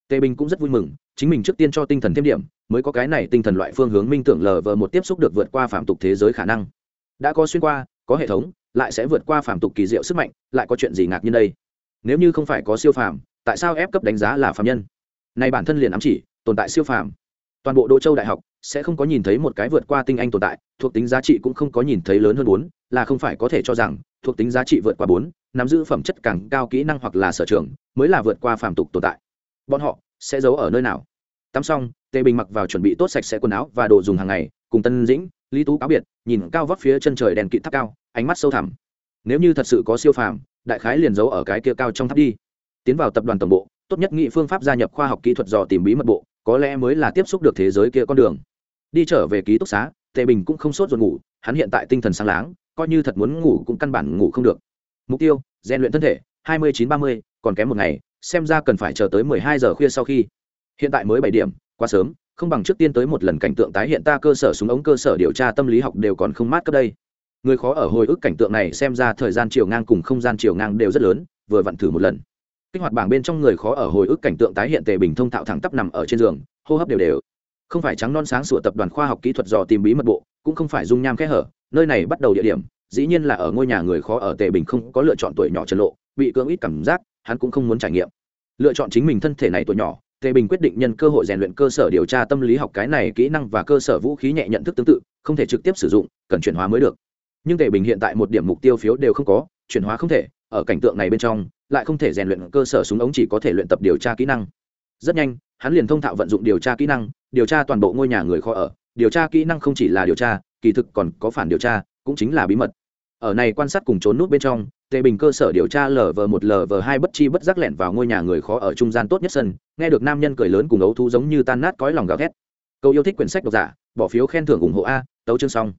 [SPEAKER 1] Tề bình cũng rất vui mừng, chính mình trước tiên cho tinh thần thêm điểm, mới có cái này tinh thần loại phương hướng minh tưởng lờ vờ một tiếp xúc được vượt qua phạm tục thế giới khả năng. Đã có xuyên qua, có hệ thống, lại sẽ vượt qua phạm tục kỳ diệu sức mạnh, lại có chuyện gì ngạc nhiên đây? Nếu như không phải có siêu phàm, tại sao ép cấp đánh giá là phạm nhân? Này bản thân liền ám chỉ, tồn tại siêu phàm. Toàn bộ đỗ châu đại học sẽ không có nhìn thấy một cái vượt qua tinh anh tồn tại, thuộc tính giá trị cũng không có nhìn thấy lớn hơn bốn, là không phải có thể cho rằng thuộc tính giá trị vượt qua bốn nắm giữ phẩm chất càng cao kỹ năng hoặc là sở trường, mới là vượt qua phàm tục tồn tại. Bọn họ sẽ giấu ở nơi nào? Tắm xong, tề bình mặc vào chuẩn bị tốt sạch sẽ quần áo và đồ dùng hàng ngày, cùng tân dĩnh, lý tú cáo biệt, nhìn cao vóc phía chân trời đèn kịt tháp cao, ánh mắt sâu thẳm. Nếu như thật sự có siêu phàm, đại khái liền giấu ở cái kia cao trong tháp đi. Tiến vào tập đoàn tổng bộ, tốt nhất nghị phương pháp gia nhập khoa học kỹ thuật dò tìm bí mật bộ, có lẽ mới là tiếp xúc được thế giới kia con đường. Đi trở về ký túc xá, tề bình cũng không sốt ruột ngủ, hắn hiện tại tinh thần sáng láng, coi như thật muốn ngủ cũng căn bản ngủ không được mục tiêu, rèn luyện thân thể, hai mươi chín ba mươi, còn kém một ngày, xem ra cần phải chờ tới mười hai giờ khuya sau khi. Hiện tại mới bảy điểm, quá sớm, không bằng trước tiên tới một lần cảnh tượng tái hiện ta cơ sở súng ống cơ sở điều tra tâm lý học đều còn không mát cấp đây. Người khó ở hồi ức cảnh tượng này xem ra thời gian chiều ngang cùng không gian chiều ngang đều rất lớn, vừa vặn thử một lần. Kích hoạt bảng bên trong người khó ở hồi ức cảnh tượng tái hiện tề bình thông thạo thẳng tắp nằm ở trên giường, hô hấp đều đều. Không phải trắng non sáng sủa tập đoàn khoa học kỹ thuật dò tìm bí mật bộ, cũng không phải dung nham kẽ hở, nơi này bắt đầu địa điểm dĩ nhiên là ở ngôi nhà người khó ở tề bình không có lựa chọn tuổi nhỏ trần lộ, bị cưỡng ít cảm giác, hắn cũng không muốn trải nghiệm. Lựa chọn chính mình thân thể này tuổi nhỏ, tề bình quyết định nhân cơ hội rèn luyện cơ sở điều tra tâm lý học cái này kỹ năng và cơ sở vũ khí nhẹ nhận thức tương tự, không thể trực tiếp sử dụng, cần chuyển hóa mới được. Nhưng tề bình hiện tại một điểm mục tiêu phiếu đều không có, chuyển hóa không thể, ở cảnh tượng này bên trong, lại không thể rèn luyện cơ sở súng ống chỉ có thể luyện tập điều tra kỹ năng. Rất nhanh, hắn liền thông thạo vận dụng điều tra kỹ năng, điều tra toàn bộ ngôi nhà người khó ở. Điều tra kỹ năng không chỉ là điều tra, kỳ thực còn có phản điều tra, cũng chính là bí mật ở này quan sát cùng trốn nút bên trong tề bình cơ sở điều tra lv một lv hai bất chi bất giác lẻn vào ngôi nhà người khó ở trung gian tốt nhất sân nghe được nam nhân cười lớn cùng ấu thú giống như tan nát cõi lòng gào thét. Câu yêu thích quyển sách độc giả bỏ phiếu khen thưởng ủng hộ a tấu chương xong.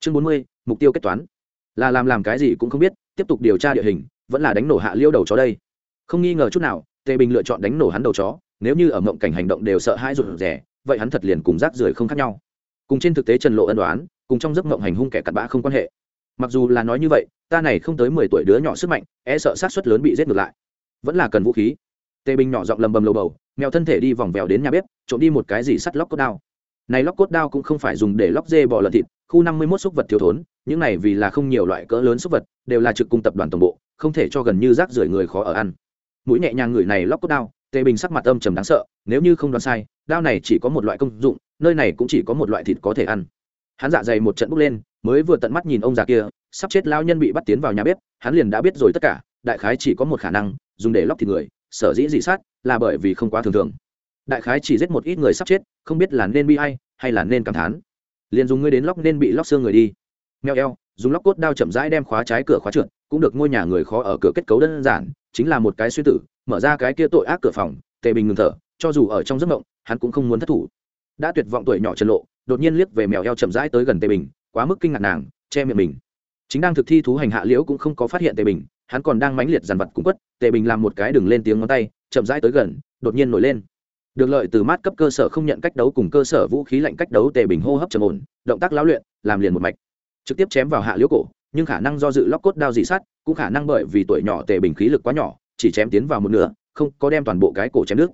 [SPEAKER 1] Chương bốn mươi mục tiêu kết toán. Là làm làm cái gì cũng không biết tiếp tục điều tra địa hình vẫn là đánh nổ hạ liêu đầu chó đây. Không nghi ngờ chút nào tề bình lựa chọn đánh nổ hắn đầu chó nếu như ở mộng cảnh hành động đều sợ hãi rụt rẻ, vậy hắn thật liền cùng rác rưởi không khác nhau. Cùng trên thực tế trần lộ ân đoán cùng trong giấc mộng hành hung kẻ cặn bã không quan hệ mặc dù là nói như vậy, ta này không tới mười tuổi đứa nhỏ sức mạnh e sợ sát suất lớn bị giết ngược lại. Vẫn là cần vũ khí. Tề bình nhỏ giọng lầm bầm lầu bầu, mèo thân thể đi vòng vèo đến nhà bếp, trộm đi một cái gì sắt lóc cốt đao. Này lóc cốt đao cũng không phải dùng để lóc dê bò lợn thịt, khu năm mươi mốt xúc vật thiếu thốn, những này vì là không nhiều loại cỡ lớn xúc vật, đều là trực cung tập đoàn tổng bộ, không thể cho gần như rác rưởi người khó ở ăn. Mũi nhẹ nhàng người này lóc cốt đao, tề bình sắc mặt âm trầm đáng sợ, nếu như không đoán sai, đao này chỉ có một loại công dụng, nơi này cũng chỉ có một loại thịt có thể ăn. Hắn dạ dày một trận bốc lên mới vừa tận mắt nhìn ông già kia, sắp chết lao nhân bị bắt tiến vào nhà bếp, hắn liền đã biết rồi tất cả, đại khái chỉ có một khả năng, dùng để lóc thịt người, sở dĩ dị sát, là bởi vì không quá thường thường. Đại khái chỉ giết một ít người sắp chết, không biết là nên bi hay hay là nên cảm thán. Liền dùng ngươi đến lóc nên bị lóc xương người đi. Mèo eo, dùng lóc cốt đao chậm rãi đem khóa trái cửa khóa trượt, cũng được ngôi nhà người khó ở cửa kết cấu đơn giản, chính là một cái suy tử, mở ra cái kia tội ác cửa phòng, tề bình ngừng thở, cho dù ở trong giấc mộng, hắn cũng không muốn thất thủ. Đã tuyệt vọng tuổi nhỏ trần lộ, đột nhiên liếc về mèo eo chậm rãi tới gần tề bình quá mức kinh ngạc nàng, che miệng mình. Chính đang thực thi thú hành hạ liễu cũng không có phát hiện tề bình, hắn còn đang mãnh liệt dàn vật cung quất, tề bình làm một cái đừng lên tiếng ngón tay, chậm rãi tới gần, đột nhiên nổi lên. Được lợi từ mát cấp cơ sở không nhận cách đấu cùng cơ sở vũ khí lạnh cách đấu, tề bình hô hấp trầm ổn, động tác lão luyện, làm liền một mạch. Trực tiếp chém vào hạ liễu cổ, nhưng khả năng do dự lóc cốt đao dị sát, cũng khả năng bởi vì tuổi nhỏ tề bình khí lực quá nhỏ, chỉ chém tiến vào một nửa, không có đem toàn bộ cái cổ chém nước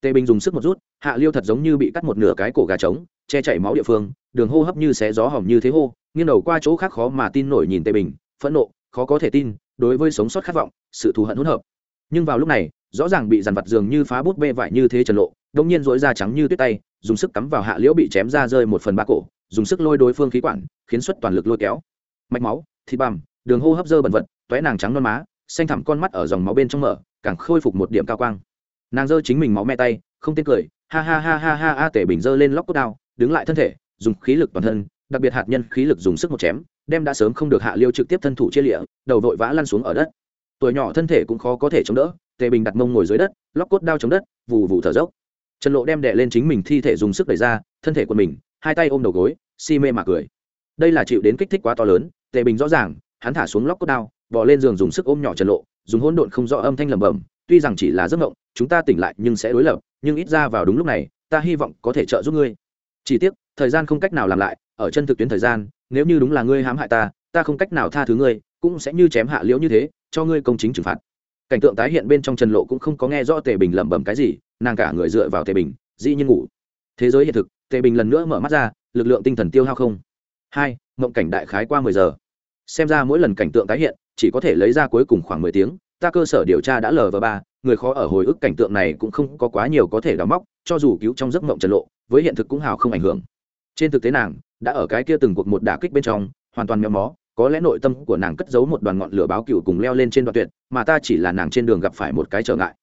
[SPEAKER 1] tề bình dùng sức một rút, hạ liêu thật giống như bị cắt một nửa cái cổ gà trống, che chảy máu địa phương, đường hô hấp như xé gió hỏng như thế hô, nghiêng đầu qua chỗ khác khó mà tin nổi nhìn tề bình, phẫn nộ, khó có thể tin, đối với sống sót khát vọng, sự thù hận hỗn hợp. Nhưng vào lúc này, rõ ràng bị dàn vặt dường như phá bút bê vải như thế trần lộ đông nhiên dỗi da trắng như tuyết tay, dùng sức cắm vào hạ liễu bị chém ra rơi một phần ba cổ, dùng sức lôi đối phương khí quản, khiến xuất toàn lực lôi kéo. Mạch máu, thịt bằm, đường hô hấp dơ bẩn vật toé nàng trắng non má, xanh thẳm con mắt ở dòng máu bên trong mở, càng khôi phục một điểm cao quang nàng giơ chính mình máu me tay, không tên cười, ha ha ha ha ha, a tể bình giơ lên lóc cốt đao, đứng lại thân thể, dùng khí lực toàn thân, đặc biệt hạt nhân khí lực dùng sức một chém, đem đã sớm không được hạ liêu trực tiếp thân thủ chia lịa, đầu vội vã lăn xuống ở đất. Tuổi nhỏ thân thể cũng khó có thể chống đỡ, tề bình đặt mông ngồi dưới đất, lóc cốt đao chống đất, vù vù thở dốc. Trần lộ đem đè lên chính mình thi thể dùng sức đẩy ra, thân thể của mình, hai tay ôm đầu gối, si mê mà cười. Đây là chịu đến kích thích quá to lớn, tề bình rõ ràng, hắn thả xuống lóc cốt đao bỏ lên giường dùng sức ôm nhỏ trần lộ, dùng hỗn độn không rõ âm thanh lẩm bẩm, tuy rằng chỉ là giấc mộng chúng ta tỉnh lại nhưng sẽ đối lập, nhưng ít ra vào đúng lúc này, ta hy vọng có thể trợ giúp ngươi. Chỉ tiếc, thời gian không cách nào làm lại, ở chân thực tuyến thời gian, nếu như đúng là ngươi hãm hại ta ta không cách nào tha thứ ngươi, cũng sẽ như chém hạ liễu như thế, cho ngươi công chính trừng phạt. Cảnh tượng tái hiện bên trong trần lộ cũng không có nghe rõ tề bình lẩm bẩm cái gì, nàng cả người dựa vào tề bình, dĩ nhiên ngủ. Thế giới hiện thực, tề bình lần nữa mở mắt ra, lực lượng tinh thần tiêu hao không. Hai, mộng cảnh đại khái qua mười giờ. Xem ra mỗi lần cảnh tượng tái hiện, chỉ có thể lấy ra cuối cùng khoảng mười tiếng ta cơ sở điều tra đã lờ vào ba, người khó ở hồi ức cảnh tượng này cũng không có quá nhiều có thể đóng móc, cho dù cứu trong giấc mộng trần lộ, với hiện thực cũng hào không ảnh hưởng. Trên thực tế nàng đã ở cái kia từng cuộc một đả kích bên trong, hoàn toàn méo mó, có lẽ nội tâm của nàng cất giấu một đoàn ngọn lửa báo cựu cùng leo lên trên đoạn tuyệt, mà ta chỉ là nàng trên đường gặp phải một cái trở ngại.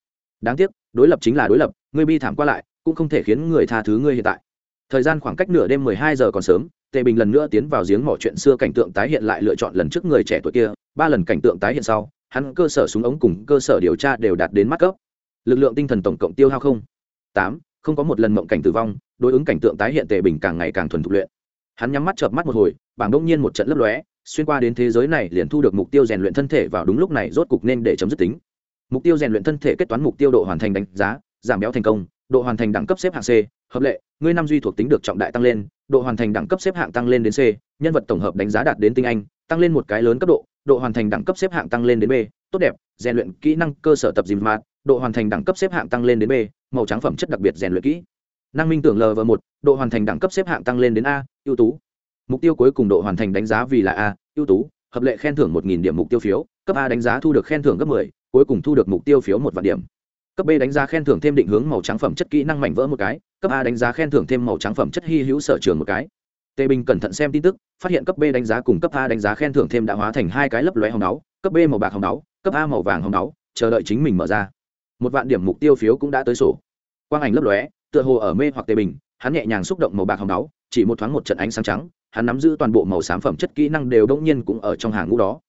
[SPEAKER 1] Đáng tiếc, đối lập chính là đối lập, ngươi bi thảm qua lại, cũng không thể khiến người tha thứ ngươi hiện tại. Thời gian khoảng cách nửa đêm mười hai giờ còn sớm, tề bình lần nữa tiến vào giếng mỏ chuyện xưa cảnh tượng tái hiện lại lựa chọn lần trước người trẻ tuổi kia, ba lần cảnh tượng tái hiện sau hắn cơ sở súng ống cùng cơ sở điều tra đều đạt đến mắt cấp. Lực lượng tinh thần tổng cộng tiêu hao không. Tám, không có một lần mộng cảnh tử vong, đối ứng cảnh tượng tái hiện tề bình càng ngày càng thuần thục luyện. Hắn nhắm mắt chợp mắt một hồi, bảng đông nhiên một trận lấp lóe, xuyên qua đến thế giới này liền thu được mục tiêu rèn luyện thân thể vào đúng lúc này rốt cục nên để chấm dứt tính. Mục tiêu rèn luyện thân thể kết toán mục tiêu độ hoàn thành đánh giá, giảm béo thành công, độ hoàn thành đẳng cấp xếp hạng c, hợp lệ, ngươi năm duy thuộc tính được trọng đại tăng lên, độ hoàn thành đẳng cấp xếp hạng tăng lên đến c, nhân vật tổng hợp đánh giá đạt đến tinh anh, tăng lên một cái lớn cấp độ độ hoàn thành đẳng cấp xếp hạng tăng lên đến b, tốt đẹp, rèn luyện kỹ năng cơ sở tập dìm mạt độ hoàn thành đẳng cấp xếp hạng tăng lên đến b, màu trắng phẩm chất đặc biệt rèn luyện kỹ. Năng minh tưởng lv một, độ hoàn thành đẳng cấp xếp hạng tăng lên đến a, ưu tú. Mục tiêu cuối cùng độ hoàn thành đánh giá vì là a, ưu tú, hợp lệ khen thưởng một nghìn điểm mục tiêu phiếu, cấp a đánh giá thu được khen thưởng gấp mười, cuối cùng thu được mục tiêu phiếu một vạn điểm. Cấp b đánh giá khen thưởng thêm định hướng màu trắng phẩm chất kỹ năng mảnh vỡ một cái, cấp a đánh giá khen thưởng thêm màu trắng phẩm chất hy hữu sở trường một cái tề bình cẩn thận xem tin tức, phát hiện cấp b đánh giá cùng cấp a đánh giá khen thưởng thêm đã hóa thành hai cái lấp lóe hồng náu cấp b màu bạc hồng náu cấp a màu vàng hồng náu chờ đợi chính mình mở ra. Một vạn điểm mục tiêu phiếu cũng đã tới sổ. Quang ảnh lấp lóe, tựa hồ ở mê hoặc tề bình, hắn nhẹ nhàng xúc động màu bạc hồng náu chỉ một thoáng một trận ánh sáng trắng, hắn nắm giữ toàn bộ màu xám phẩm chất kỹ năng đều đông nhiên cũng ở trong hàng ngũ đó.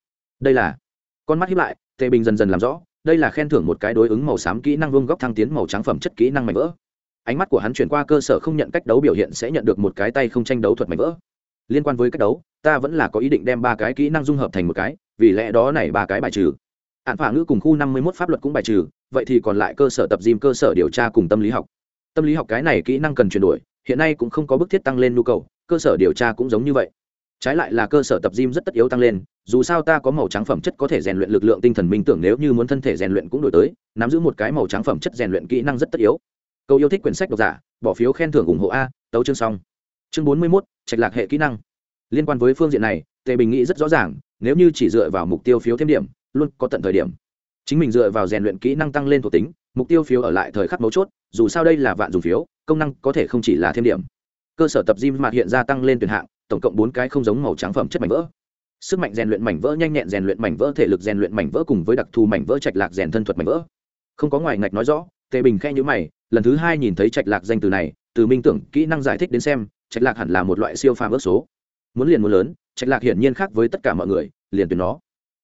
[SPEAKER 1] Đây là, con mắt hiếp lại, tề bình dần dần làm rõ, đây là khen thưởng một cái đối ứng màu xám kỹ năng vương góc thăng tiến màu trắng phẩm chất kỹ năng mạnh vỡ ánh mắt của hắn chuyển qua cơ sở không nhận cách đấu biểu hiện sẽ nhận được một cái tay không tranh đấu thuật mạnh vỡ. Liên quan với cách đấu, ta vẫn là có ý định đem ba cái kỹ năng dung hợp thành một cái, vì lẽ đó này ba cái bài trừ. Hạn phả ngữ cùng khu năm mươi mốt pháp luật cũng bài trừ, vậy thì còn lại cơ sở tập gym cơ sở điều tra cùng tâm lý học. Tâm lý học cái này kỹ năng cần chuyển đổi, hiện nay cũng không có bức thiết tăng lên nhu cầu, cơ sở điều tra cũng giống như vậy. Trái lại là cơ sở tập gym rất tất yếu tăng lên, dù sao ta có màu trắng phẩm chất có thể rèn luyện lực lượng tinh thần minh tưởng nếu như muốn thân thể rèn luyện cũng đổi tới, nắm giữ một cái màu trắng phẩm chất rèn luyện kỹ năng rất tất yếu câu yêu thích quyển sách độc giả, bỏ phiếu khen thưởng ủng hộ a, tấu chương xong. Chương bốn mươi mốt, trạch lạc hệ kỹ năng. Liên quan với phương diện này, tề bình nghĩ rất rõ ràng, nếu như chỉ dựa vào mục tiêu phiếu thêm điểm, luôn có tận thời điểm. Chính mình dựa vào rèn luyện kỹ năng tăng lên thuộc tính, mục tiêu phiếu ở lại thời khắc mấu chốt, dù sao đây là vạn dùng phiếu, công năng có thể không chỉ là thêm điểm. Cơ sở tập gym mặt hiện ra tăng lên tuyển hạng, tổng cộng bốn cái không giống màu trắng phẩm chất mảnh vỡ. Sức mạnh rèn luyện mảnh vỡ nhanh nhẹn rèn luyện mảnh vỡ thể lực rèn luyện mảnh vỡ cùng với đặc thù mảnh vỡ trạch lạc rèn thân thuật mảnh vỡ. Không có ngoài ngạch nói rõ, tề bình khe nhữ mày lần thứ hai nhìn thấy trạch lạc danh từ này, từ minh tưởng kỹ năng giải thích đến xem, trạch lạc hẳn là một loại siêu phàm ước số. Muốn liền muốn lớn, trạch lạc hiển nhiên khác với tất cả mọi người, liền tuyển nó.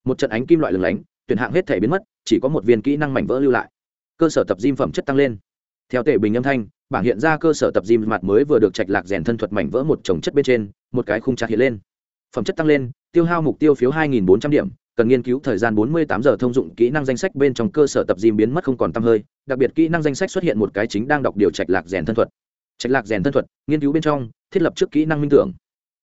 [SPEAKER 1] Một trận ánh kim loại lừng lánh, tuyển hạng hết thể biến mất, chỉ có một viên kỹ năng mảnh vỡ lưu lại. Cơ sở tập gym phẩm chất tăng lên. Theo tề bình âm thanh, bảng hiện ra cơ sở tập gym mặt mới vừa được trạch lạc rèn thân thuật mảnh vỡ một chồng chất bên trên, một cái khung chặt hiện lên. Phẩm chất tăng lên, tiêu hao mục tiêu phiếu 2.400 điểm cần nghiên cứu thời gian 48 giờ thông dụng kỹ năng danh sách bên trong cơ sở tập gym biến mất không còn tăm hơi, đặc biệt kỹ năng danh sách xuất hiện một cái chính đang đọc điều trạch lạc rèn thân thuật. Trạch lạc rèn thân thuật, nghiên cứu bên trong, thiết lập trước kỹ năng minh tưởng.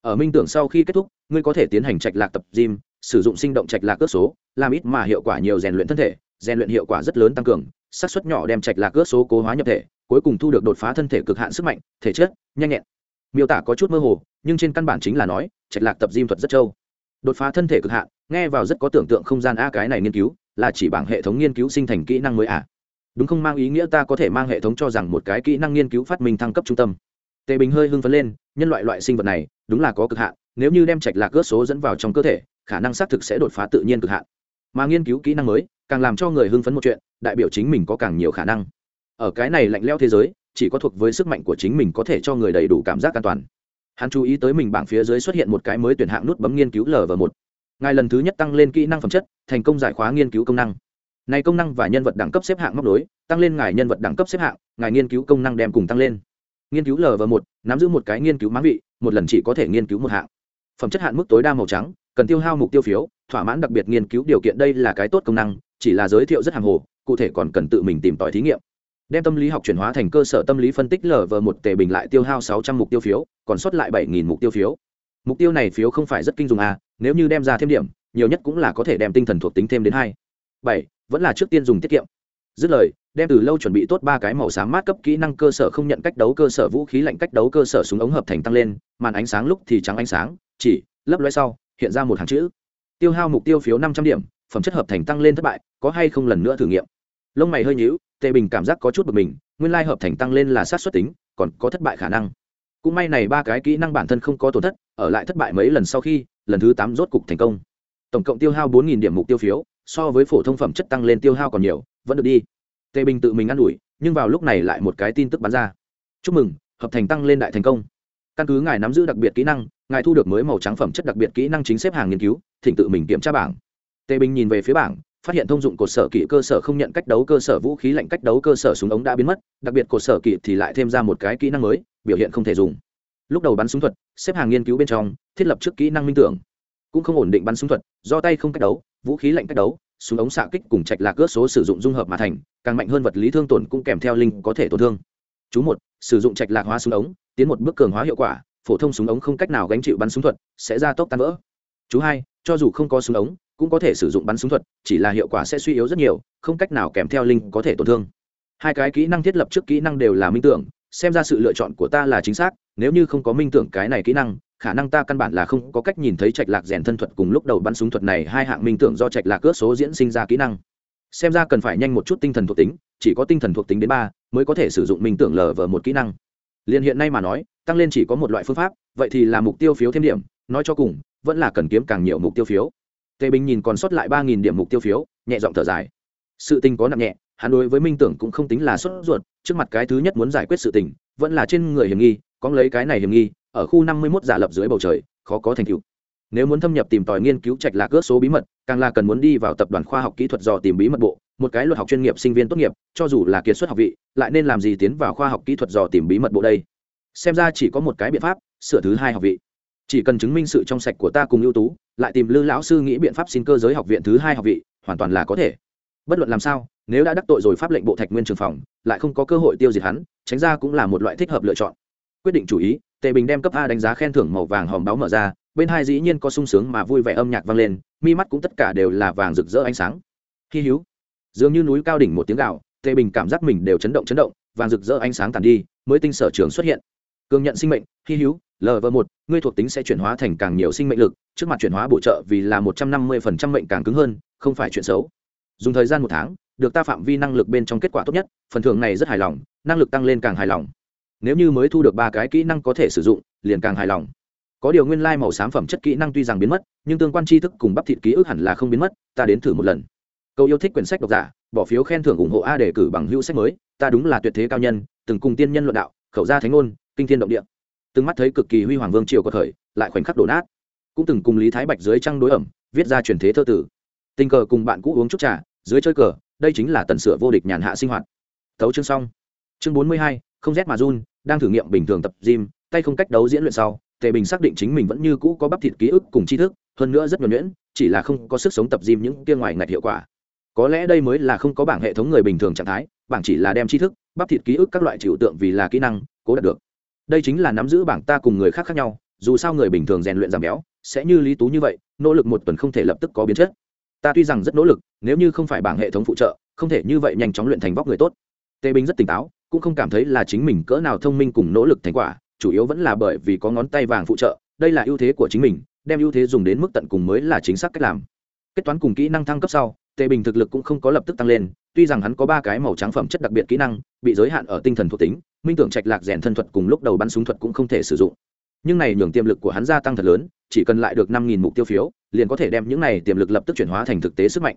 [SPEAKER 1] Ở minh tưởng sau khi kết thúc, ngươi có thể tiến hành trạch lạc tập gym, sử dụng sinh động trạch lạc cước số, làm ít mà hiệu quả nhiều rèn luyện thân thể, rèn luyện hiệu quả rất lớn tăng cường, xác suất nhỏ đem trạch lạc cước số cố hóa nhập thể, cuối cùng thu được đột phá thân thể cực hạn sức mạnh, thể chất, nhanh nhẹn. Miêu tả có chút mơ hồ, nhưng trên căn bản chính là nói, trạch lạc tập gym thuật rất trâu đột phá thân thể cực hạn, nghe vào rất có tưởng tượng không gian a cái này nghiên cứu, là chỉ bảng hệ thống nghiên cứu sinh thành kỹ năng mới à? Đúng không mang ý nghĩa ta có thể mang hệ thống cho rằng một cái kỹ năng nghiên cứu phát minh thăng cấp trung tâm. Tề bình hơi hưng phấn lên, nhân loại loại sinh vật này, đúng là có cực hạn, nếu như đem trạch lạc cướp số dẫn vào trong cơ thể, khả năng xác thực sẽ đột phá tự nhiên cực hạn. Mà nghiên cứu kỹ năng mới, càng làm cho người hưng phấn một chuyện, đại biểu chính mình có càng nhiều khả năng. Ở cái này lạnh leo thế giới, chỉ có thuộc với sức mạnh của chính mình có thể cho người đầy đủ cảm giác an toàn hắn chú ý tới mình bảng phía dưới xuất hiện một cái mới tuyển hạng nút bấm nghiên cứu lv một. Ngài lần thứ nhất tăng lên kỹ năng phẩm chất, thành công giải khóa nghiên cứu công năng. Này công năng và nhân vật đẳng cấp xếp hạng móc đối tăng lên ngài nhân vật đẳng cấp xếp hạng, ngài nghiên cứu công năng đem cùng tăng lên. Nghiên cứu lv một, nắm giữ một cái nghiên cứu mãng vị, một lần chỉ có thể nghiên cứu một hạng. Phẩm chất hạn mức tối đa màu trắng, cần tiêu hao mục tiêu phiếu, thỏa mãn đặc biệt nghiên cứu điều kiện đây là cái tốt công năng, chỉ là giới thiệu rất hàng hồ, cụ thể còn cần tự mình tìm tòi thí nghiệm đem tâm lý học chuyển hóa thành cơ sở tâm lý phân tích lv một tề bình lại tiêu hao sáu trăm mục tiêu phiếu, còn sót lại bảy nghìn mục tiêu phiếu. Mục tiêu này phiếu không phải rất kinh dùng à nếu như đem ra thêm điểm, nhiều nhất cũng là có thể đem tinh thần thuộc tính thêm đến hai. Bảy, vẫn là trước tiên dùng tiết kiệm. Dứt lời, đem từ lâu chuẩn bị tốt ba cái màu xám mát cấp kỹ năng cơ sở không nhận cách đấu cơ sở vũ khí lạnh cách đấu cơ sở súng ống hợp thành tăng lên, màn ánh sáng lúc thì trắng ánh sáng, chỉ, lấp loe sau, hiện ra một hàng chữ. Tiêu hao mục tiêu phiếu năm trăm điểm, phẩm chất hợp thành tăng lên thất bại, có hay không lần nữa thử nghiệm? Lông mày hơi nhíu tề bình cảm giác có chút bực mình, nguyên lai hợp thành tăng lên là sát xuất tính, còn có thất bại khả năng. Cũng may này ba cái kỹ năng bản thân không có tổn thất, ở lại thất bại mấy lần sau khi, lần thứ tám rốt cục thành công. Tổng cộng tiêu hao bốn điểm mục tiêu phiếu, so với phổ thông phẩm chất tăng lên tiêu hao còn nhiều, vẫn được đi. Tề bình tự mình ă n ủi, nhưng vào lúc này lại một cái tin tức bắn ra. Chúc mừng, hợp thành tăng lên đại thành công. Căn cứ ngài nắm giữ đặc biệt kỹ năng, ngài thu được mới màu trắng phẩm chất đặc biệt kỹ năng chính xếp hàng nghiên cứu, thỉnh tự mình kiểm tra bảng. Tề bình nhìn về phía bảng phát hiện thông dụng cột sở kỵ cơ sở không nhận cách đấu cơ sở vũ khí lạnh cách đấu cơ sở súng ống đã biến mất, đặc biệt cột sở kỵ thì lại thêm ra một cái kỹ năng mới, biểu hiện không thể dùng. Lúc đầu bắn súng thuật, xếp hàng nghiên cứu bên trong, thiết lập trước kỹ năng minh tưởng. Cũng không ổn định bắn súng thuật, do tay không cách đấu, vũ khí lạnh cách đấu, súng ống xạ kích cùng chạch lạc ước số sử dụng dung hợp mà thành, càng mạnh hơn vật lý thương tổn cũng kèm theo linh có thể tổn thương. Chú một, sử dụng chạch lạc hóa súng ống, tiến một bước cường hóa hiệu quả, phổ thông súng ống không cách nào gánh chịu bắn súng thuật, sẽ ra tốc tan vỡ. Chú hai, cho dù không có súng ống cũng có thể sử dụng bắn súng thuật, chỉ là hiệu quả sẽ suy yếu rất nhiều, không cách nào kèm theo linh có thể tổn thương. Hai cái kỹ năng thiết lập trước kỹ năng đều là minh tưởng, xem ra sự lựa chọn của ta là chính xác, nếu như không có minh tưởng cái này kỹ năng, khả năng ta căn bản là không có cách nhìn thấy trạch lạc rèn thân thuật cùng lúc đầu bắn súng thuật này hai hạng minh tưởng do trạch lạc ước số diễn sinh ra kỹ năng. Xem ra cần phải nhanh một chút tinh thần thuộc tính, chỉ có tinh thần thuộc tính đến ba mới có thể sử dụng minh tưởng lờ vờ một kỹ năng. Liền hiện nay mà nói, tăng lên chỉ có một loại phương pháp, vậy thì là mục tiêu phiếu thêm điểm, nói cho cùng, vẫn là cần kiếm càng nhiều mục tiêu phiếu tề bình nhìn còn sót lại ba nghìn điểm mục tiêu phiếu, nhẹ giọng thở dài. Sự tình có nặng nhẹ, hắn đối với minh tưởng cũng không tính là sốt ruột, trước mặt cái thứ nhất muốn giải quyết sự tình, vẫn là trên người hiểm nghi, có lấy cái này hiểm nghi, ở khu năm mươi mốt giả lập dưới bầu trời, khó có thành tựu. Nếu muốn thâm nhập tìm tòi nghiên cứu trạch lạc ước số bí mật, càng là cần muốn đi vào tập đoàn khoa học kỹ thuật dò tìm bí mật bộ, một cái luật học chuyên nghiệp sinh viên tốt nghiệp, cho dù là kiệt xuất học vị, lại nên làm gì tiến vào khoa học kỹ thuật dò tìm bí mật bộ đây? Xem ra chỉ có một cái biện pháp, sửa thứ hai học vị. Chỉ cần chứng minh sự trong sạch của ta cùng ưu tú lại tìm lư lão sư nghĩ biện pháp xin cơ giới học viện thứ hai học vị, hoàn toàn là có thể. Bất luận làm sao, nếu đã đắc tội rồi pháp lệnh bộ thạch nguyên trường phòng, lại không có cơ hội tiêu diệt hắn, tránh ra cũng là một loại thích hợp lựa chọn. Quyết định chủ ý, tề bình đem cấp a đánh giá khen thưởng màu vàng hòm báo mở ra, bên hai dĩ nhiên có sung sướng mà vui vẻ âm nhạc vang lên, mi mắt cũng tất cả đều là vàng rực rỡ ánh sáng. Hy hữu. Dường như núi cao đỉnh một tiếng gạo tề bình cảm giác mình đều chấn động chấn động, vàng rực rỡ ánh sáng tàn đi, mới tinh sở trường xuất hiện. Cường nhận sinh mệnh hy hữu lv một, ngươi thuộc tính sẽ chuyển hóa thành càng nhiều sinh mệnh lực, trước mặt chuyển hóa bổ trợ vì là một trăm năm mươi phần trăm mệnh càng cứng hơn, không phải chuyện xấu. Dùng thời gian một tháng, được ta phạm vi năng lực bên trong kết quả tốt nhất, phần thưởng này rất hài lòng, năng lực tăng lên càng hài lòng. Nếu như mới thu được ba cái kỹ năng có thể sử dụng, liền càng hài lòng. Có điều nguyên lai màu xám phẩm chất kỹ năng tuy rằng biến mất, nhưng tương quan tri thức cùng bắp thịt ký ức hẳn là không biến mất, ta đến thử một lần. Câu yêu thích quyển sách độc giả, bỏ phiếu khen thưởng ủng hộ a đề cử bằng hữu sách mới, ta đúng là tuyệt thế cao nhân, từng cùng tiên nhân luận đạo, khẩu gia thánh ngôn, kinh thiên động địa từng mắt thấy cực kỳ huy hoàng vương triều của thời, lại khoảnh khắc đổ nát. Cũng từng cùng lý thái bạch dưới trăng đối ẩm, viết ra truyền thế thơ tử. Tình cờ cùng bạn cũ uống chút trà, dưới chơi cờ, đây chính là tần sửa vô địch nhàn hạ sinh hoạt. Thấu chương xong. Chương bốn mươi hai, không rét mà run, đang thử nghiệm bình thường tập gym, tay không cách đấu diễn luyện sau, tề bình xác định chính mình vẫn như cũ có bắp thịt ký ức cùng tri thức, hơn nữa rất nhuẩn nhuyễn, chỉ là không có sức sống tập gym những kia ngoài ngạch hiệu quả. Có lẽ đây mới là không có bảng hệ thống người bình thường trạng thái, bảng chỉ là đem tri thức, bắp thịt ký ức các loại trừu tượng vì là kỹ năng, cố đạt được đây chính là nắm giữ bảng ta cùng người khác khác nhau, dù sao người bình thường rèn luyện giảm béo, sẽ như lý tú như vậy, nỗ lực một tuần không thể lập tức có biến chất. Ta tuy rằng rất nỗ lực, nếu như không phải bảng hệ thống phụ trợ, không thể như vậy nhanh chóng luyện thành vóc người tốt. Tề bình rất tỉnh táo, cũng không cảm thấy là chính mình cỡ nào thông minh cùng nỗ lực thành quả, chủ yếu vẫn là bởi vì có ngón tay vàng phụ trợ, đây là ưu thế của chính mình, đem ưu thế dùng đến mức tận cùng mới là chính xác cách làm. Kết toán cùng kỹ năng thăng cấp sau tề bình thực lực cũng không có lập tức tăng lên, tuy rằng hắn có ba cái màu trắng phẩm chất đặc biệt kỹ năng, bị giới hạn ở tinh thần thuộc tính minh tưởng trạch lạc rèn thân thuật cùng lúc đầu bắn súng thuật cũng không thể sử dụng. Nhưng này nhường tiềm lực của hắn gia tăng thật lớn, chỉ cần lại được năm nghìn mục tiêu phiếu, liền có thể đem những này tiềm lực lập tức chuyển hóa thành thực tế sức mạnh.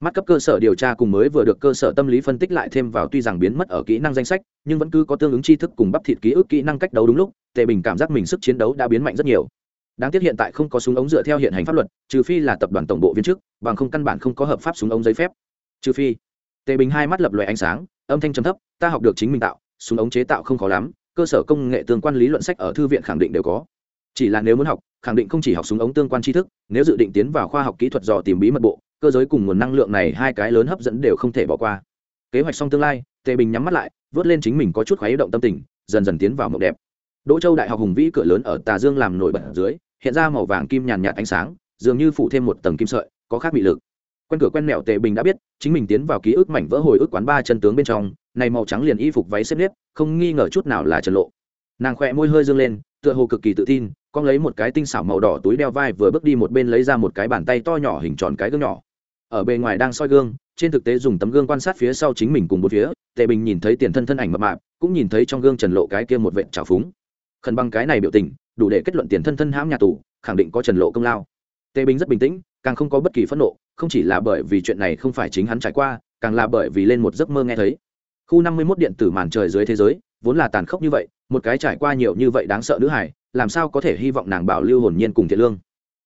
[SPEAKER 1] Mắt cấp cơ sở điều tra cùng mới vừa được cơ sở tâm lý phân tích lại thêm vào tuy rằng biến mất ở kỹ năng danh sách, nhưng vẫn cứ có tương ứng tri thức cùng bắp thịt ký ức kỹ năng cách đấu đúng lúc, tề bình cảm giác mình sức chiến đấu đã biến mạnh rất nhiều. Đáng tiếc hiện tại không có súng ống dựa theo hiện hành pháp luật, trừ phi là tập đoàn tổng bộ viên chức, bằng không căn bản không có hợp pháp súng ống giấy phép. Trừ phi, tề bình hai mắt lập loè ánh sáng, âm thanh trầm thấp, ta học được chính mình tạo súng ống chế tạo không khó lắm, cơ sở công nghệ tương quan lý luận sách ở thư viện khẳng định đều có. Chỉ là nếu muốn học, khẳng định không chỉ học súng ống tương quan tri thức, nếu dự định tiến vào khoa học kỹ thuật dò tìm bí mật bộ, cơ giới cùng nguồn năng lượng này hai cái lớn hấp dẫn đều không thể bỏ qua. Kế hoạch xong tương lai, tề bình nhắm mắt lại, vớt lên chính mình có chút khoái động tâm tình, dần dần tiến vào mộng đẹp. Đỗ châu đại học hùng vĩ cửa lớn ở tà dương làm nổi bật dưới, hiện ra màu vàng kim nhàn nhạt ánh sáng, dường như phụ thêm một tầng kim sợi, có khác bị lực. Quen cửa quen mẹo tề bình đã biết, chính mình tiến vào ký ức mảnh vỡ hồi ức quán ba chân tướng bên trong này màu trắng liền y phục váy xếp nếp, không nghi ngờ chút nào là trần lộ. Nàng khỏe môi hơi dương lên, tựa hồ cực kỳ tự tin, con lấy một cái tinh xảo màu đỏ túi đeo vai vừa bước đi một bên lấy ra một cái bàn tay to nhỏ hình tròn cái gương nhỏ. Ở bề ngoài đang soi gương, trên thực tế dùng tấm gương quan sát phía sau chính mình cùng một phía, tề bình nhìn thấy tiền thân thân ảnh mập mạp, cũng nhìn thấy trong gương trần lộ cái kia một vệt trào phúng. Khẩn bằng cái này biểu tình, đủ để kết luận tiền thân thân hãm nhà tù, khẳng định có trần lộ công lao. Tề bình rất bình tĩnh, càng không có bất kỳ phẫn nộ, không chỉ là bởi vì chuyện này không phải chính hắn trải qua, càng là bởi vì lên một giấc mơ nghe thấy khu năm mươi 51 điện tử màn trời dưới thế giới, vốn là tàn khốc như vậy, một cái trải qua nhiều như vậy đáng sợ nữ hải làm sao có thể hy vọng nàng bảo lưu hồn nhiên cùng thiện lương?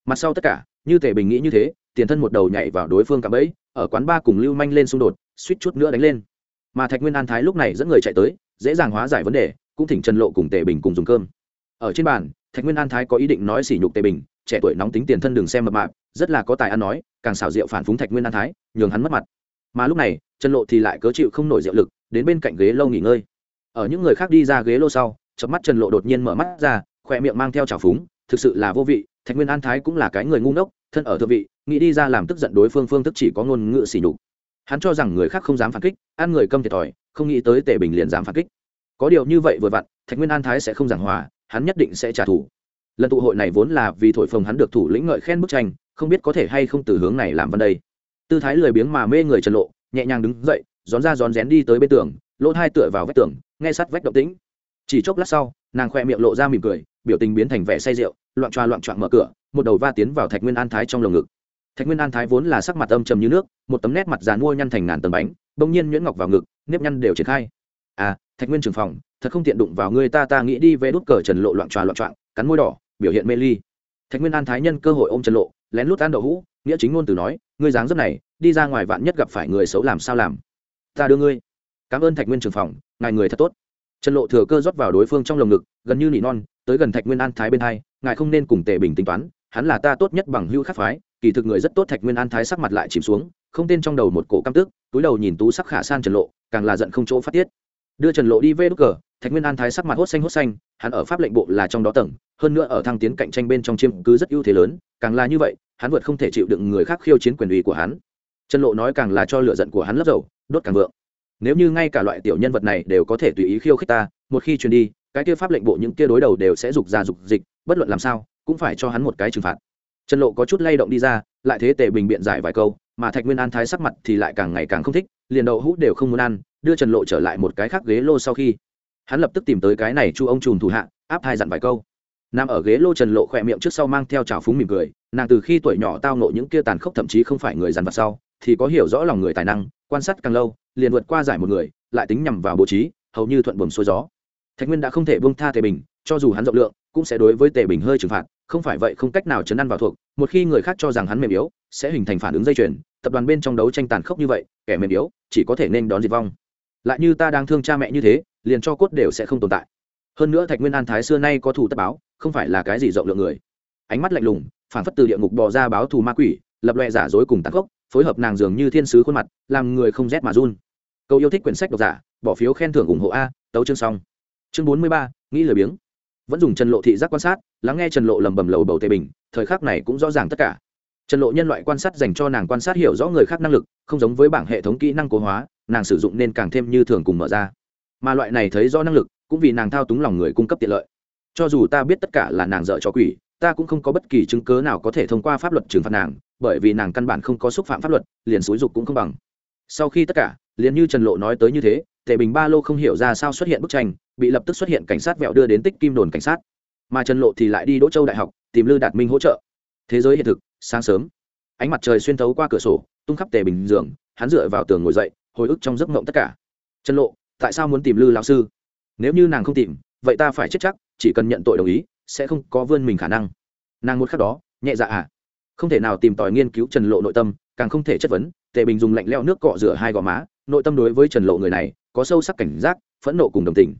[SPEAKER 1] Mặt sau tất cả, như tề bình nghĩ như thế, tiền thân một đầu nhảy vào đối phương cả bẫy, ở quán ba cùng lưu manh lên xung đột, suýt chút nữa đánh lên. Mà thạch nguyên an thái lúc này dẫn người chạy tới, dễ dàng hóa giải vấn đề, cũng thỉnh trần lộ cùng tề bình cùng dùng cơm. Ở trên bàn, thạch nguyên an thái có ý định nói sỉ nhục tề bình, trẻ tuổi nóng tính tiền thân đừng xem mập mạp, rất là có tài ăn nói, càng xảo diệu phản phúng thạch nguyên an thái, nhường hắn mất mặt. Mà lúc này, trần lộ thì lại cớ chịu không nổi diệu lực đến bên cạnh ghế lâu nghỉ ngơi. Ở những người khác đi ra ghế lô sau chớp mắt trần lộ đột nhiên mở mắt ra, khỏe miệng mang theo trào phúng, thực sự là vô vị, thạch nguyên an thái cũng là cái người ngu ngốc, thân ở thượng vị, nghĩ đi ra làm tức giận đối phương phương thức chỉ có ngôn ngữ xỉ nhục. Hắn cho rằng người khác không dám phản kích, ăn người câm thiệt thòi, không nghĩ tới tề bình liền dám phản kích. Có điều như vậy vừa vặn, thạch nguyên an thái sẽ không giảng hòa, hắn nhất định sẽ trả thù. Lần tụ hội này vốn là vì thổi phồng hắn được thủ lĩnh ngợi khen bức tranh, không biết có thể hay không từ hướng này làm văn đây. Tư thái lười biếng mà mê người trần lộ, nhẹ nhàng đứng dậy rón ra rón rén đi tới bên tường, lỗ hai tựa vào vách tường, nghe sắt vách động tĩnh. Chỉ chốc lát sau, nàng khoe miệng lộ ra mỉm cười, biểu tình biến thành vẻ say rượu, loạn choa loạn choạng mở cửa, một đầu va tiến vào thạch nguyên an thái trong lồng ngực. Thạch nguyên an thái vốn là sắc mặt âm trầm như nước, một tấm nét mặt dàn mua nhăn thành ngàn tấm bánh, bỗng nhiên nhuyễn ngọc vào ngực, nếp nhăn đều triển khai. À thạch nguyên trưởng phòng, thật không tiện đụng vào ngươi ta ta nghĩ đi về đút cờ trần lộ loạn tròa loạn trọng cắn môi đỏ, biểu hiện mê ly. Thạch nguyên an thái nhân cơ hội ôm trần lộ, lén lút ăn đậu hũ, nghĩa chính ngôn từ nói, ngươi dáng dấp này, đi ra ngoài vạn nhất gặp phải người xấu làm sao làm? Ta đưa ngươi. Cảm ơn thạch nguyên trường phòng, ngài người thật tốt. Trần lộ thừa cơ rót vào đối phương trong lồng ngực, gần như nỉ non, tới gần thạch nguyên an thái bên hai, ngài không nên cùng tề bình tính toán, hắn là ta tốt nhất bằng hưu khắc phái, kỳ thực người rất tốt thạch nguyên an thái sắc mặt lại chìm xuống, không tên trong đầu một cổ căm tức, túi đầu nhìn tú sắc khả san trần lộ, càng là giận không chỗ phát tiết. Đưa trần lộ đi về đúc cờ, thạch nguyên an thái sắc mặt hốt xanh hốt xanh, hắn ở pháp lệnh bộ là trong đó tầng, hơn nữa ở thăng tiến cạnh tranh bên trong chiêm cứ rất ưu thế lớn, càng là như vậy, hắn vượt không thể chịu đựng người khác khiêu chiến quyền uy của hắn. Trần lộ nói càng là cho lựa giận của hắn lấp dầu đốt càng vượng. Nếu như ngay cả loại tiểu nhân vật này đều có thể tùy ý khiêu khích ta, một khi truyền đi, cái kia pháp lệnh bộ những kia đối đầu đều sẽ dục ra dục dịch, bất luận làm sao, cũng phải cho hắn một cái trừng phạt. Trần lộ có chút lay động đi ra, lại thế tề bình biện giải vài câu, mà thạch nguyên an thái sắc mặt thì lại càng ngày càng không thích, liền đậu hút đều không muốn ăn, đưa trần lộ trở lại một cái khác ghế lô sau khi. Hắn lập tức tìm tới cái này chu ông trùm thủ hạ, áp hai dặn vài câu. Nằm ở ghế lô trần lộ khỏe miệng trước sau mang theo trào phúng mỉm cười, nàng từ khi tuổi nhỏ tao nộ những kia tàn khốc thậm chí không phải người dằn vặt sau thì có hiểu rõ lòng người tài năng, quan sát càng lâu, liền vượt qua giải một người, lại tính nhằm vào bố trí, hầu như thuận buồm xuôi gió. Thạch nguyên đã không thể bông tha tề bình, cho dù hắn rộng lượng, cũng sẽ đối với tề bình hơi trừng phạt, không phải vậy không cách nào chấn ăn vào thuộc, một khi người khác cho rằng hắn mềm yếu, sẽ hình thành phản ứng dây chuyền, tập đoàn bên trong đấu tranh tàn khốc như vậy, kẻ mềm yếu, chỉ có thể nên đón diệt vong. Lại như ta đang thương cha mẹ như thế, liền cho cốt đều sẽ không tồn tại. Hơn nữa thạch nguyên an thái xưa nay có thủ tất báo, không phải là cái gì rộng lượng người. Ánh mắt lạnh lùng phản phất từ địa ngục bò ra báo thù ma quỷ lập loè giả dối cùng tàn khốc, phối hợp nàng dường như thiên sứ khuôn mặt, làm người không rét mà run. Câu yêu thích quyển sách độc giả, bỏ phiếu khen thưởng ủng hộ a, tấu chương xong. Chương bốn mươi ba, nghĩ lời biếng. Vẫn dùng trần lộ thị giác quan sát, lắng nghe trần lộ lầm bầm lầu bầu tề bình, thời khắc này cũng rõ ràng tất cả. Trần lộ nhân loại quan sát dành cho nàng quan sát hiểu rõ người khác năng lực, không giống với bảng hệ thống kỹ năng cố hóa, nàng sử dụng nên càng thêm như thường cùng mở ra. Mà loại này thấy rõ năng lực, cũng vì nàng thao túng lòng người cung cấp tiện lợi. Cho dù ta biết tất cả là nàng dợ cho quỷ, ta cũng không có bất kỳ chứng cớ nào có thể thông qua pháp luật trừng phạt nàng bởi vì nàng căn bản không có xúc phạm pháp luật, liền xúi dục cũng không bằng. Sau khi tất cả, liền như trần lộ nói tới như thế, tề bình ba lô không hiểu ra sao xuất hiện bức tranh, bị lập tức xuất hiện cảnh sát vẹo đưa đến tích kim đồn cảnh sát. Mà trần lộ thì lại đi đỗ châu đại học, tìm lư đạt minh hỗ trợ. Thế giới hiện thực, sáng sớm. Ánh mặt trời xuyên thấu qua cửa sổ, tung khắp tề bình giường, hắn dựa vào tường ngồi dậy, hồi ức trong giấc mộng tất cả. Trần lộ, tại sao muốn tìm lư lão sư? Nếu như nàng không tìm, vậy ta phải chết chắc, chỉ cần nhận tội đồng ý, sẽ không có vươn mình khả năng. Nàng một khắc đó, nhẹ dạ à không thể nào tìm tòi nghiên cứu trần lộ nội tâm, càng không thể chất vấn, tề bình dùng lạnh leo nước cọ rửa hai gò má, nội tâm đối với trần lộ người này, có sâu sắc cảnh giác, phẫn nộ cùng đồng tình.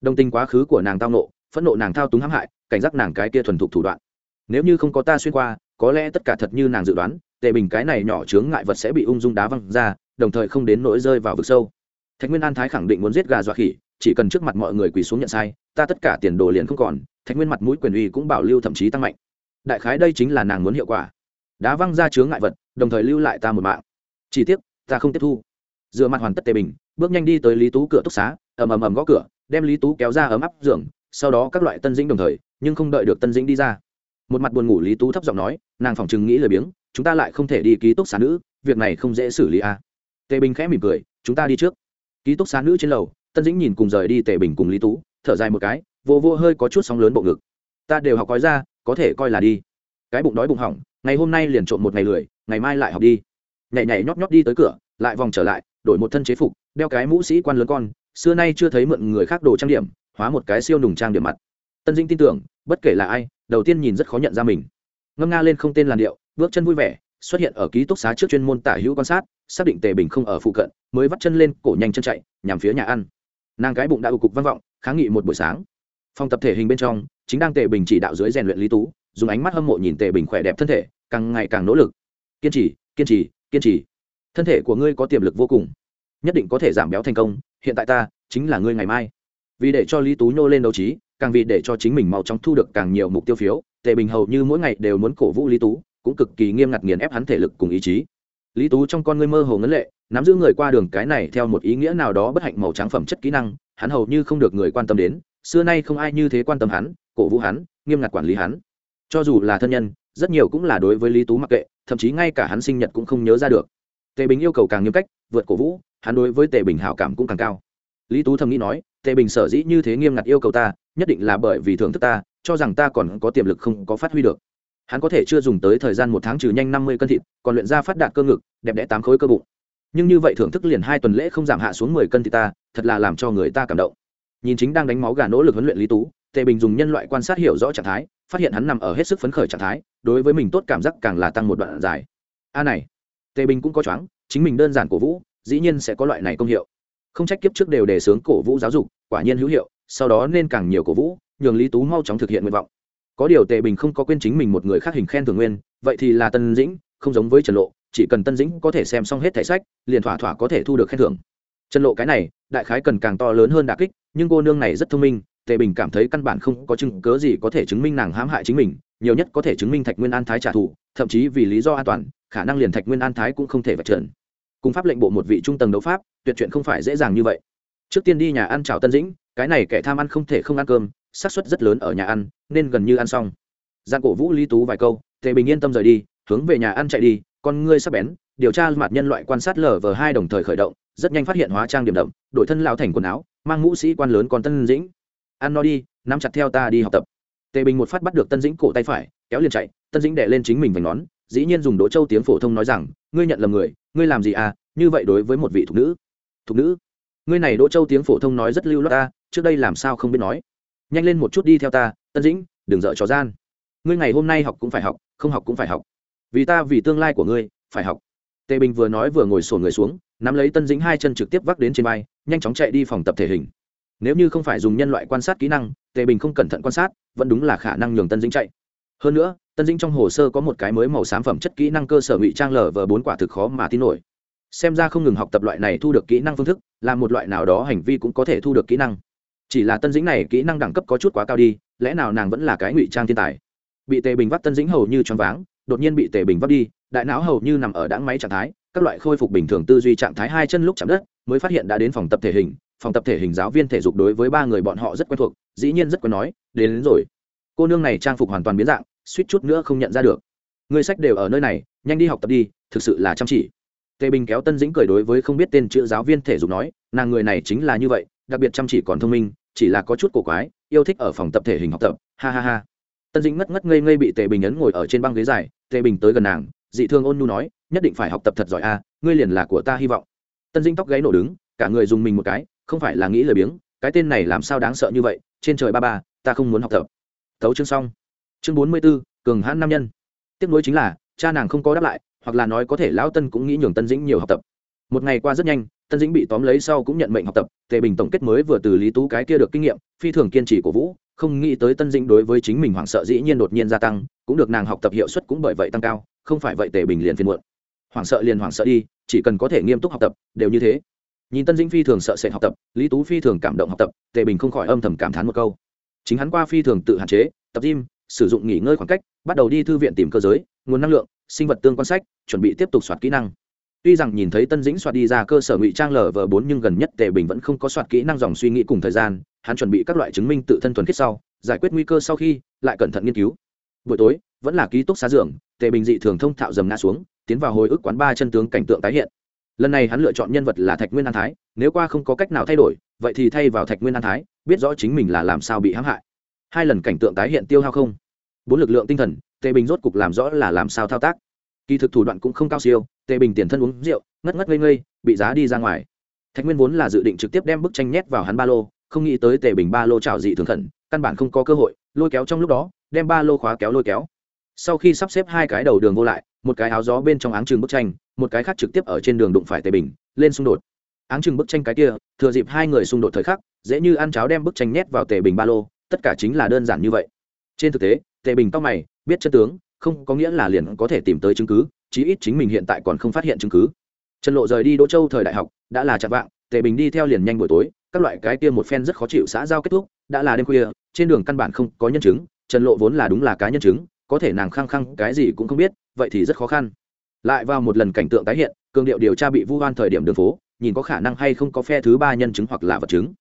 [SPEAKER 1] Đồng tình quá khứ của nàng tao nộ phẫn nộ nàng thao túng hãm hại, cảnh giác nàng cái kia thuần thục thủ đoạn. Nếu như không có ta xuyên qua, có lẽ tất cả thật như nàng dự đoán, tề bình cái này nhỏ chướng ngại vật sẽ bị ung dung đá văng ra, đồng thời không đến nỗi rơi vào vực sâu. Thạch nguyên an thái khẳng định muốn giết gà dọa khỉ, chỉ cần trước mặt mọi người quỳ xuống nhận sai, ta tất cả tiền đồ liền không còn, thạch nguyên mặt mũi quyền uy cũng bảo lưu thậm chí tăng mạnh. Đại khái đây chính là nàng muốn hiệu quả đá văng ra chướng ngại vật, đồng thời lưu lại ta một mạng. Chỉ tiếc, ta không tiếp thu. Dựa mặt hoàn tất tề bình, bước nhanh đi tới lý tú cửa túc xá, ầm ầm ầm gõ cửa, đem lý tú kéo ra ấm áp giường, sau đó các loại tân dĩnh đồng thời, nhưng không đợi được tân dĩnh đi ra. Một mặt buồn ngủ lý tú thấp giọng nói, nàng phòng chừng nghĩ lời biếng, chúng ta lại không thể đi ký túc xá nữ, việc này không dễ xử lý à. tề bình khẽ mỉm cười, chúng ta đi trước. Ký túc xá nữ trên lầu, tân dĩnh nhìn cùng rời đi tề bình cùng lý tú, thở dài một cái, vô vô hơi có chút sóng lớn bộ ngực. Ta đều học gói ra, có thể coi là đi. Cái bụng đói bụng hỏng ngày hôm nay liền trộm một ngày lười, ngày mai lại học đi. Nhảy nhảy nhót nhót đi tới cửa, lại vòng trở lại, đổi một thân chế phục, đeo cái mũ sĩ quan lớn con, xưa nay chưa thấy mượn người khác đồ trang điểm, hóa một cái siêu nùng trang điểm mặt. Tân dĩnh tin tưởng, bất kể là ai, đầu tiên nhìn rất khó nhận ra mình. Ngâm nga lên không tên làn điệu, bước chân vui vẻ, xuất hiện ở ký túc xá trước chuyên môn tả hữu quan sát, xác định tề bình không ở phụ cận, mới vắt chân lên cổ nhanh chân chạy, nhằm phía nhà ăn. Nàng cái bụng đã ưu cục vang vọng, kháng nghị một buổi sáng. Phòng tập thể hình bên trong, chính đang tề bình chỉ đạo dưới rèn luyện lý tú dùng ánh mắt hâm mộ nhìn tề bình khỏe đẹp thân thể, càng ngày càng nỗ lực. Kiên trì kiên trì kiên trì. Thân thể của ngươi có tiềm lực vô cùng, nhất định có thể giảm béo thành công, hiện tại ta chính là ngươi ngày mai. Vì để cho lý tú nhô lên đấu trí, càng vì để cho chính mình mau chóng thu được càng nhiều mục tiêu phiếu, tề bình hầu như mỗi ngày đều muốn cổ vũ lý tú, cũng cực kỳ nghiêm ngặt nghiền ép hắn thể lực cùng ý chí. Lý tú trong con ngươi mơ hồ ngấn lệ, nắm giữ người qua đường cái này theo một ý nghĩa nào đó bất hạnh màu trắng phẩm chất kỹ năng, hắn hầu như không được người quan tâm đến, xưa nay không ai như thế quan tâm hắn, cổ vũ hắn, nghiêm ngặt quản lý hắn cho dù là thân nhân, rất nhiều cũng là đối với lý tú mặc kệ, thậm chí ngay cả hắn sinh nhật cũng không nhớ ra được. Tề bình yêu cầu càng nghiêm cách, vượt cổ vũ, hắn đối với tề bình hảo cảm cũng càng cao. Lý tú thầm nghĩ nói, tề bình sở dĩ như thế nghiêm ngặt yêu cầu ta, nhất định là bởi vì thưởng thức ta, cho rằng ta còn có tiềm lực không có phát huy được. Hắn có thể chưa dùng tới thời gian một tháng trừ nhanh năm mươi cân thịt, còn luyện ra phát đạt cơ ngực, đẹp đẽ tám khối cơ bụng. Nhưng như vậy thưởng thức liền hai tuần lễ không giảm hạ xuống mười cân thịt ta, thật là làm cho người ta cảm động. Nhìn chính đang đánh máu gà nỗ lực huấn luyện lý tú, tề bình dùng nhân loại quan sát hiểu rõ trạng thái phát hiện hắn nằm ở hết sức phấn khởi trạng thái, đối với mình tốt cảm giác càng là tăng một đoạn dài. A này, tề bình cũng có choáng, chính mình đơn giản cổ vũ, dĩ nhiên sẽ có loại này công hiệu. Không trách kiếp trước đều đề xướng cổ vũ giáo dục, quả nhiên hữu hiệu, sau đó nên càng nhiều cổ vũ, nhường lý tú mau chóng thực hiện nguyện vọng. Có điều tề bình không có quên chính mình một người khác hình khen thường nguyên, vậy thì là tân dĩnh, không giống với trần lộ, chỉ cần tân dĩnh có thể xem xong hết thẻ sách, liền thỏa thỏa có thể thu được khen thưởng. Trần lộ cái này, đại khái cần càng to lớn hơn đà kích, nhưng cô nương này rất thông minh tề bình cảm thấy căn bản không có chứng cớ gì có thể chứng minh nàng hãm hại chính mình, nhiều nhất có thể chứng minh thạch nguyên an thái trả thù, thậm chí vì lý do an toàn, khả năng liền thạch nguyên an thái cũng không thể vạch trần. Cùng pháp lệnh bộ một vị trung tầng đấu pháp, tuyệt chuyện không phải dễ dàng như vậy. Trước tiên đi nhà ăn chào tân dĩnh, cái này kẻ tham ăn không thể không ăn cơm, xác suất rất lớn ở nhà ăn, nên gần như ăn xong. Gian cổ vũ lý tú vài câu, tề bình yên tâm rời đi, hướng về nhà ăn chạy đi, con ngươi sắp bén, điều tra mặt nhân loại quan sát lở vờ hai đồng thời khởi động, rất nhanh phát hiện hóa trang điểm đậm đội thân lao thành quần áo, mang mũ sĩ quan lớn còn tân dĩnh ăn no đi, nắm chặt theo ta đi học tập. Tề bình một phát bắt được tân dĩnh cổ tay phải, kéo liền chạy, tân dĩnh đệ lên chính mình vành nón, dĩ nhiên dùng đỗ châu tiếng phổ thông nói rằng, ngươi nhận lầm người, ngươi làm gì à như vậy đối với một vị thục nữ. Thục nữ? Ngươi này đỗ châu tiếng phổ thông nói rất lưu loát ta, trước đây làm sao không biết nói? Nhanh lên một chút đi theo ta, tân dĩnh, đừng dợ trò gian. Ngươi ngày hôm nay học cũng phải học, không học cũng phải học. Vì ta, vì tương lai của ngươi, phải học. Tề bình vừa nói vừa ngồi sổ người xuống, nắm lấy tân dĩnh hai chân trực tiếp vác đến trên vai, nhanh chóng chạy đi phòng tập thể hình nếu như không phải dùng nhân loại quan sát kỹ năng, tề bình không cẩn thận quan sát, vẫn đúng là khả năng nhường tân dĩnh chạy. Hơn nữa, tân dĩnh trong hồ sơ có một cái mới màu xám phẩm chất kỹ năng cơ sở ngụy trang lở vờ bốn quả thực khó mà tin nổi. Xem ra không ngừng học tập loại này thu được kỹ năng phương thức, là một loại nào đó hành vi cũng có thể thu được kỹ năng. Chỉ là tân dĩnh này kỹ năng đẳng cấp có chút quá cao đi, lẽ nào nàng vẫn là cái ngụy trang thiên tài? Bị tề bình vắt tân dĩnh hầu như choáng váng, đột nhiên bị tề bình vắt đi, đại não hầu như nằm ở đáng máy trạng thái, các loại khôi phục bình thường tư duy trạng thái hai chân lúc chạm đất, mới phát hiện đã đến phòng tập thể hình phòng tập thể hình giáo viên thể dục đối với ba người bọn họ rất quen thuộc dĩ nhiên rất quen nói đến, đến rồi. Cô nương này trang phục hoàn toàn biến dạng suýt chút nữa không nhận ra được. Người sách đều ở nơi này nhanh đi học tập đi thực sự là chăm chỉ. Tề bình kéo tân dĩnh cười đối với không biết tên chữ giáo viên thể dục nói nàng người này chính là như vậy đặc biệt chăm chỉ còn thông minh chỉ là có chút cổ quái yêu thích ở phòng tập thể hình học tập. Ha ha ha. Tân dĩnh ngất ngất ngây ngây bị tề bình ấn ngồi ở trên băng ghế dài tề bình tới gần nàng dị thương ôn nhu nói nhất định phải học tập thật giỏi a ngươi liền là của ta hy vọng. Tân dĩnh tóc gáy nổ đứng cả người dùng mình một cái không phải là nghĩ lời biếng, cái tên này làm sao đáng sợ như vậy, trên trời ba ba, ta không muốn học tập. Thấu chương xong. Chương bốn mươi b ố cường hãn nam nhân. Tiếp nối chính là, cha nàng không có đáp lại, hoặc là nói có thể lão tân cũng nghĩ nhường tân dĩnh nhiều học tập. Một ngày qua rất nhanh, tân dĩnh bị tóm lấy sau cũng nhận mệnh học tập, tề bình tổng kết mới vừa từ lý tú cái kia được kinh nghiệm, phi thường kiên trì của vũ, không nghĩ tới tân dĩnh đối với chính mình hoảng sợ dĩ nhiên đột nhiên gia tăng, cũng được nàng học tập hiệu suất cũng bởi vậy tăng cao, không phải vậy tề bình liền phiền muộn. Hoảng sợ liền hoảng sợ đi, chỉ cần có thể nghiêm túc học tập, đều như thế nhìn tân dĩnh phi thường sợ sệt học tập, lý tú phi thường cảm động học tập, tề bình không khỏi âm thầm cảm thán một câu. Chính hắn qua phi thường tự hạn chế, tập gym, sử dụng nghỉ ngơi khoảng cách, bắt đầu đi thư viện tìm cơ giới, nguồn năng lượng, sinh vật tương quan sách, chuẩn bị tiếp tục soạt kỹ năng. Tuy rằng nhìn thấy tân dĩnh soạt đi ra cơ sở ngụy trang lở vờ bốn nhưng gần nhất tề bình vẫn không có soạt kỹ năng dòng suy nghĩ cùng thời gian, hắn chuẩn bị các loại chứng minh tự thân thuần khiết sau, giải quyết nguy cơ sau khi, lại cẩn thận nghiên cứu. Buổi tối, vẫn là ký túc xá dưỡng tề bình dị thường thông thạo dầm ngã xuống, tiến vào hồi ức quán ba chân tướng cảnh tượng tái hiện lần này hắn lựa chọn nhân vật là thạch nguyên an thái, nếu qua không có cách nào thay đổi, vậy thì thay vào thạch nguyên an thái, biết rõ chính mình là làm sao bị hãm hại. Hai lần cảnh tượng tái hiện tiêu hao không? Bốn lực lượng tinh thần, tề bình rốt cục làm rõ là làm sao thao tác. Kỳ thực thủ đoạn cũng không cao siêu, tề bình tiền thân uống rượu, ngất ngất ngây ngây, bị giá đi ra ngoài. Thạch nguyên vốn là dự định trực tiếp đem bức tranh nhét vào hắn ba lô, không nghĩ tới tề bình ba lô trào dị thường khẩn, căn bản không có cơ hội, lôi kéo trong lúc đó, đem ba lô khóa kéo lôi kéo sau khi sắp xếp hai cái đầu đường vô lại, một cái áo gió bên trong áng chừng bức tranh, một cái khác trực tiếp ở trên đường đụng phải tề bình, lên xung đột. Áng chừng bức tranh cái kia, thừa dịp hai người xung đột thời khắc, dễ như ăn cháo đem bức tranh nhét vào tề bình ba lô, tất cả chính là đơn giản như vậy. Trên thực tế, tề bình tóc mày, biết chân tướng, không có nghĩa là liền có thể tìm tới chứng cứ, chí ít chính mình hiện tại còn không phát hiện chứng cứ. Trần lộ rời đi đỗ châu thời đại học, đã là chặt vạng, tề bình đi theo liền nhanh buổi tối, các loại cái kia một phen rất khó chịu xã giao kết thúc, đã là đêm khuya, trên đường căn bản không có nhân chứng, trần lộ vốn là đúng là cá nhân chứng có thể nàng khăng khăng cái gì cũng không biết, vậy thì rất khó khăn. Lại vào một lần cảnh tượng tái hiện, cường điệu điều tra bị vu oan thời điểm đường phố, nhìn có khả năng hay không có phe thứ ba nhân chứng hoặc là vật chứng.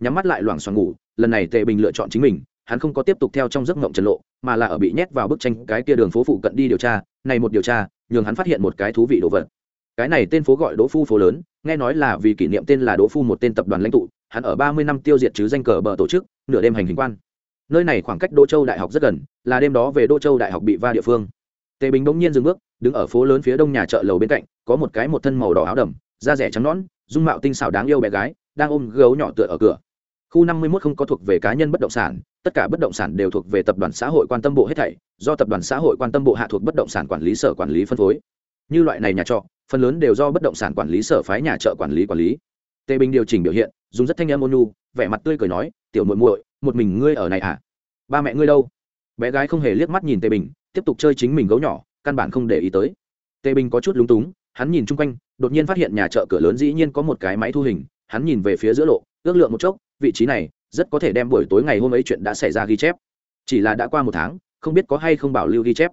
[SPEAKER 1] Nhắm mắt lại loảng xoảng ngủ, lần này tề bình lựa chọn chính mình, hắn không có tiếp tục theo trong giấc ngộng trần lộ, mà là ở bị nhét vào bức tranh cái kia đường phố phụ cận đi điều tra, này một điều tra, nhường hắn phát hiện một cái thú vị đồ vật. Cái này tên phố gọi đỗ phu phố lớn, nghe nói là vì kỷ niệm tên là đỗ phu một tên tập đoàn lãnh tụ, hắn ở ba mươi năm tiêu diệt chứ danh cờ bờ tổ chức, nửa đêm hành hình quan nơi này khoảng cách Đô châu đại học rất gần, là đêm đó về Đô châu đại học bị va địa phương. Tề bình bỗng nhiên dừng bước, đứng ở phố lớn phía đông nhà chợ lầu bên cạnh, có một cái một thân màu đỏ áo đầm, da rẻ trắng nõn, dung mạo tinh xảo đáng yêu bé gái, đang ôm gấu nhỏ tựa ở cửa. Khu năm mươi 51 không có thuộc về cá nhân bất động sản, tất cả bất động sản đều thuộc về tập đoàn xã hội quan tâm bộ hết thảy, do tập đoàn xã hội quan tâm bộ hạ thuộc bất động sản quản lý sở quản lý phân phối. Như loại này nhà trọ, phần lớn đều do bất động sản quản lý sở phái nhà chợ quản lý quản lý. Tề bình điều chỉnh biểu hiện, dùng rất thanh âm ôn nhu, vẻ mặt tươi cười nói, tiểu muội muội một mình ngươi ở này à? Ba mẹ ngươi đâu? Bé gái không hề liếc mắt nhìn tề bình, tiếp tục chơi chính mình gấu nhỏ, căn bản không để ý tới. Tề bình có chút lúng túng, hắn nhìn chung quanh, đột nhiên phát hiện nhà chợ cửa lớn dĩ nhiên có một cái máy thu hình, hắn nhìn về phía giữa lộ, ước lượng một chốc, vị trí này rất có thể đem buổi tối ngày hôm ấy chuyện đã xảy ra ghi chép. Chỉ là đã qua một tháng, không biết có hay không bảo lưu ghi chép.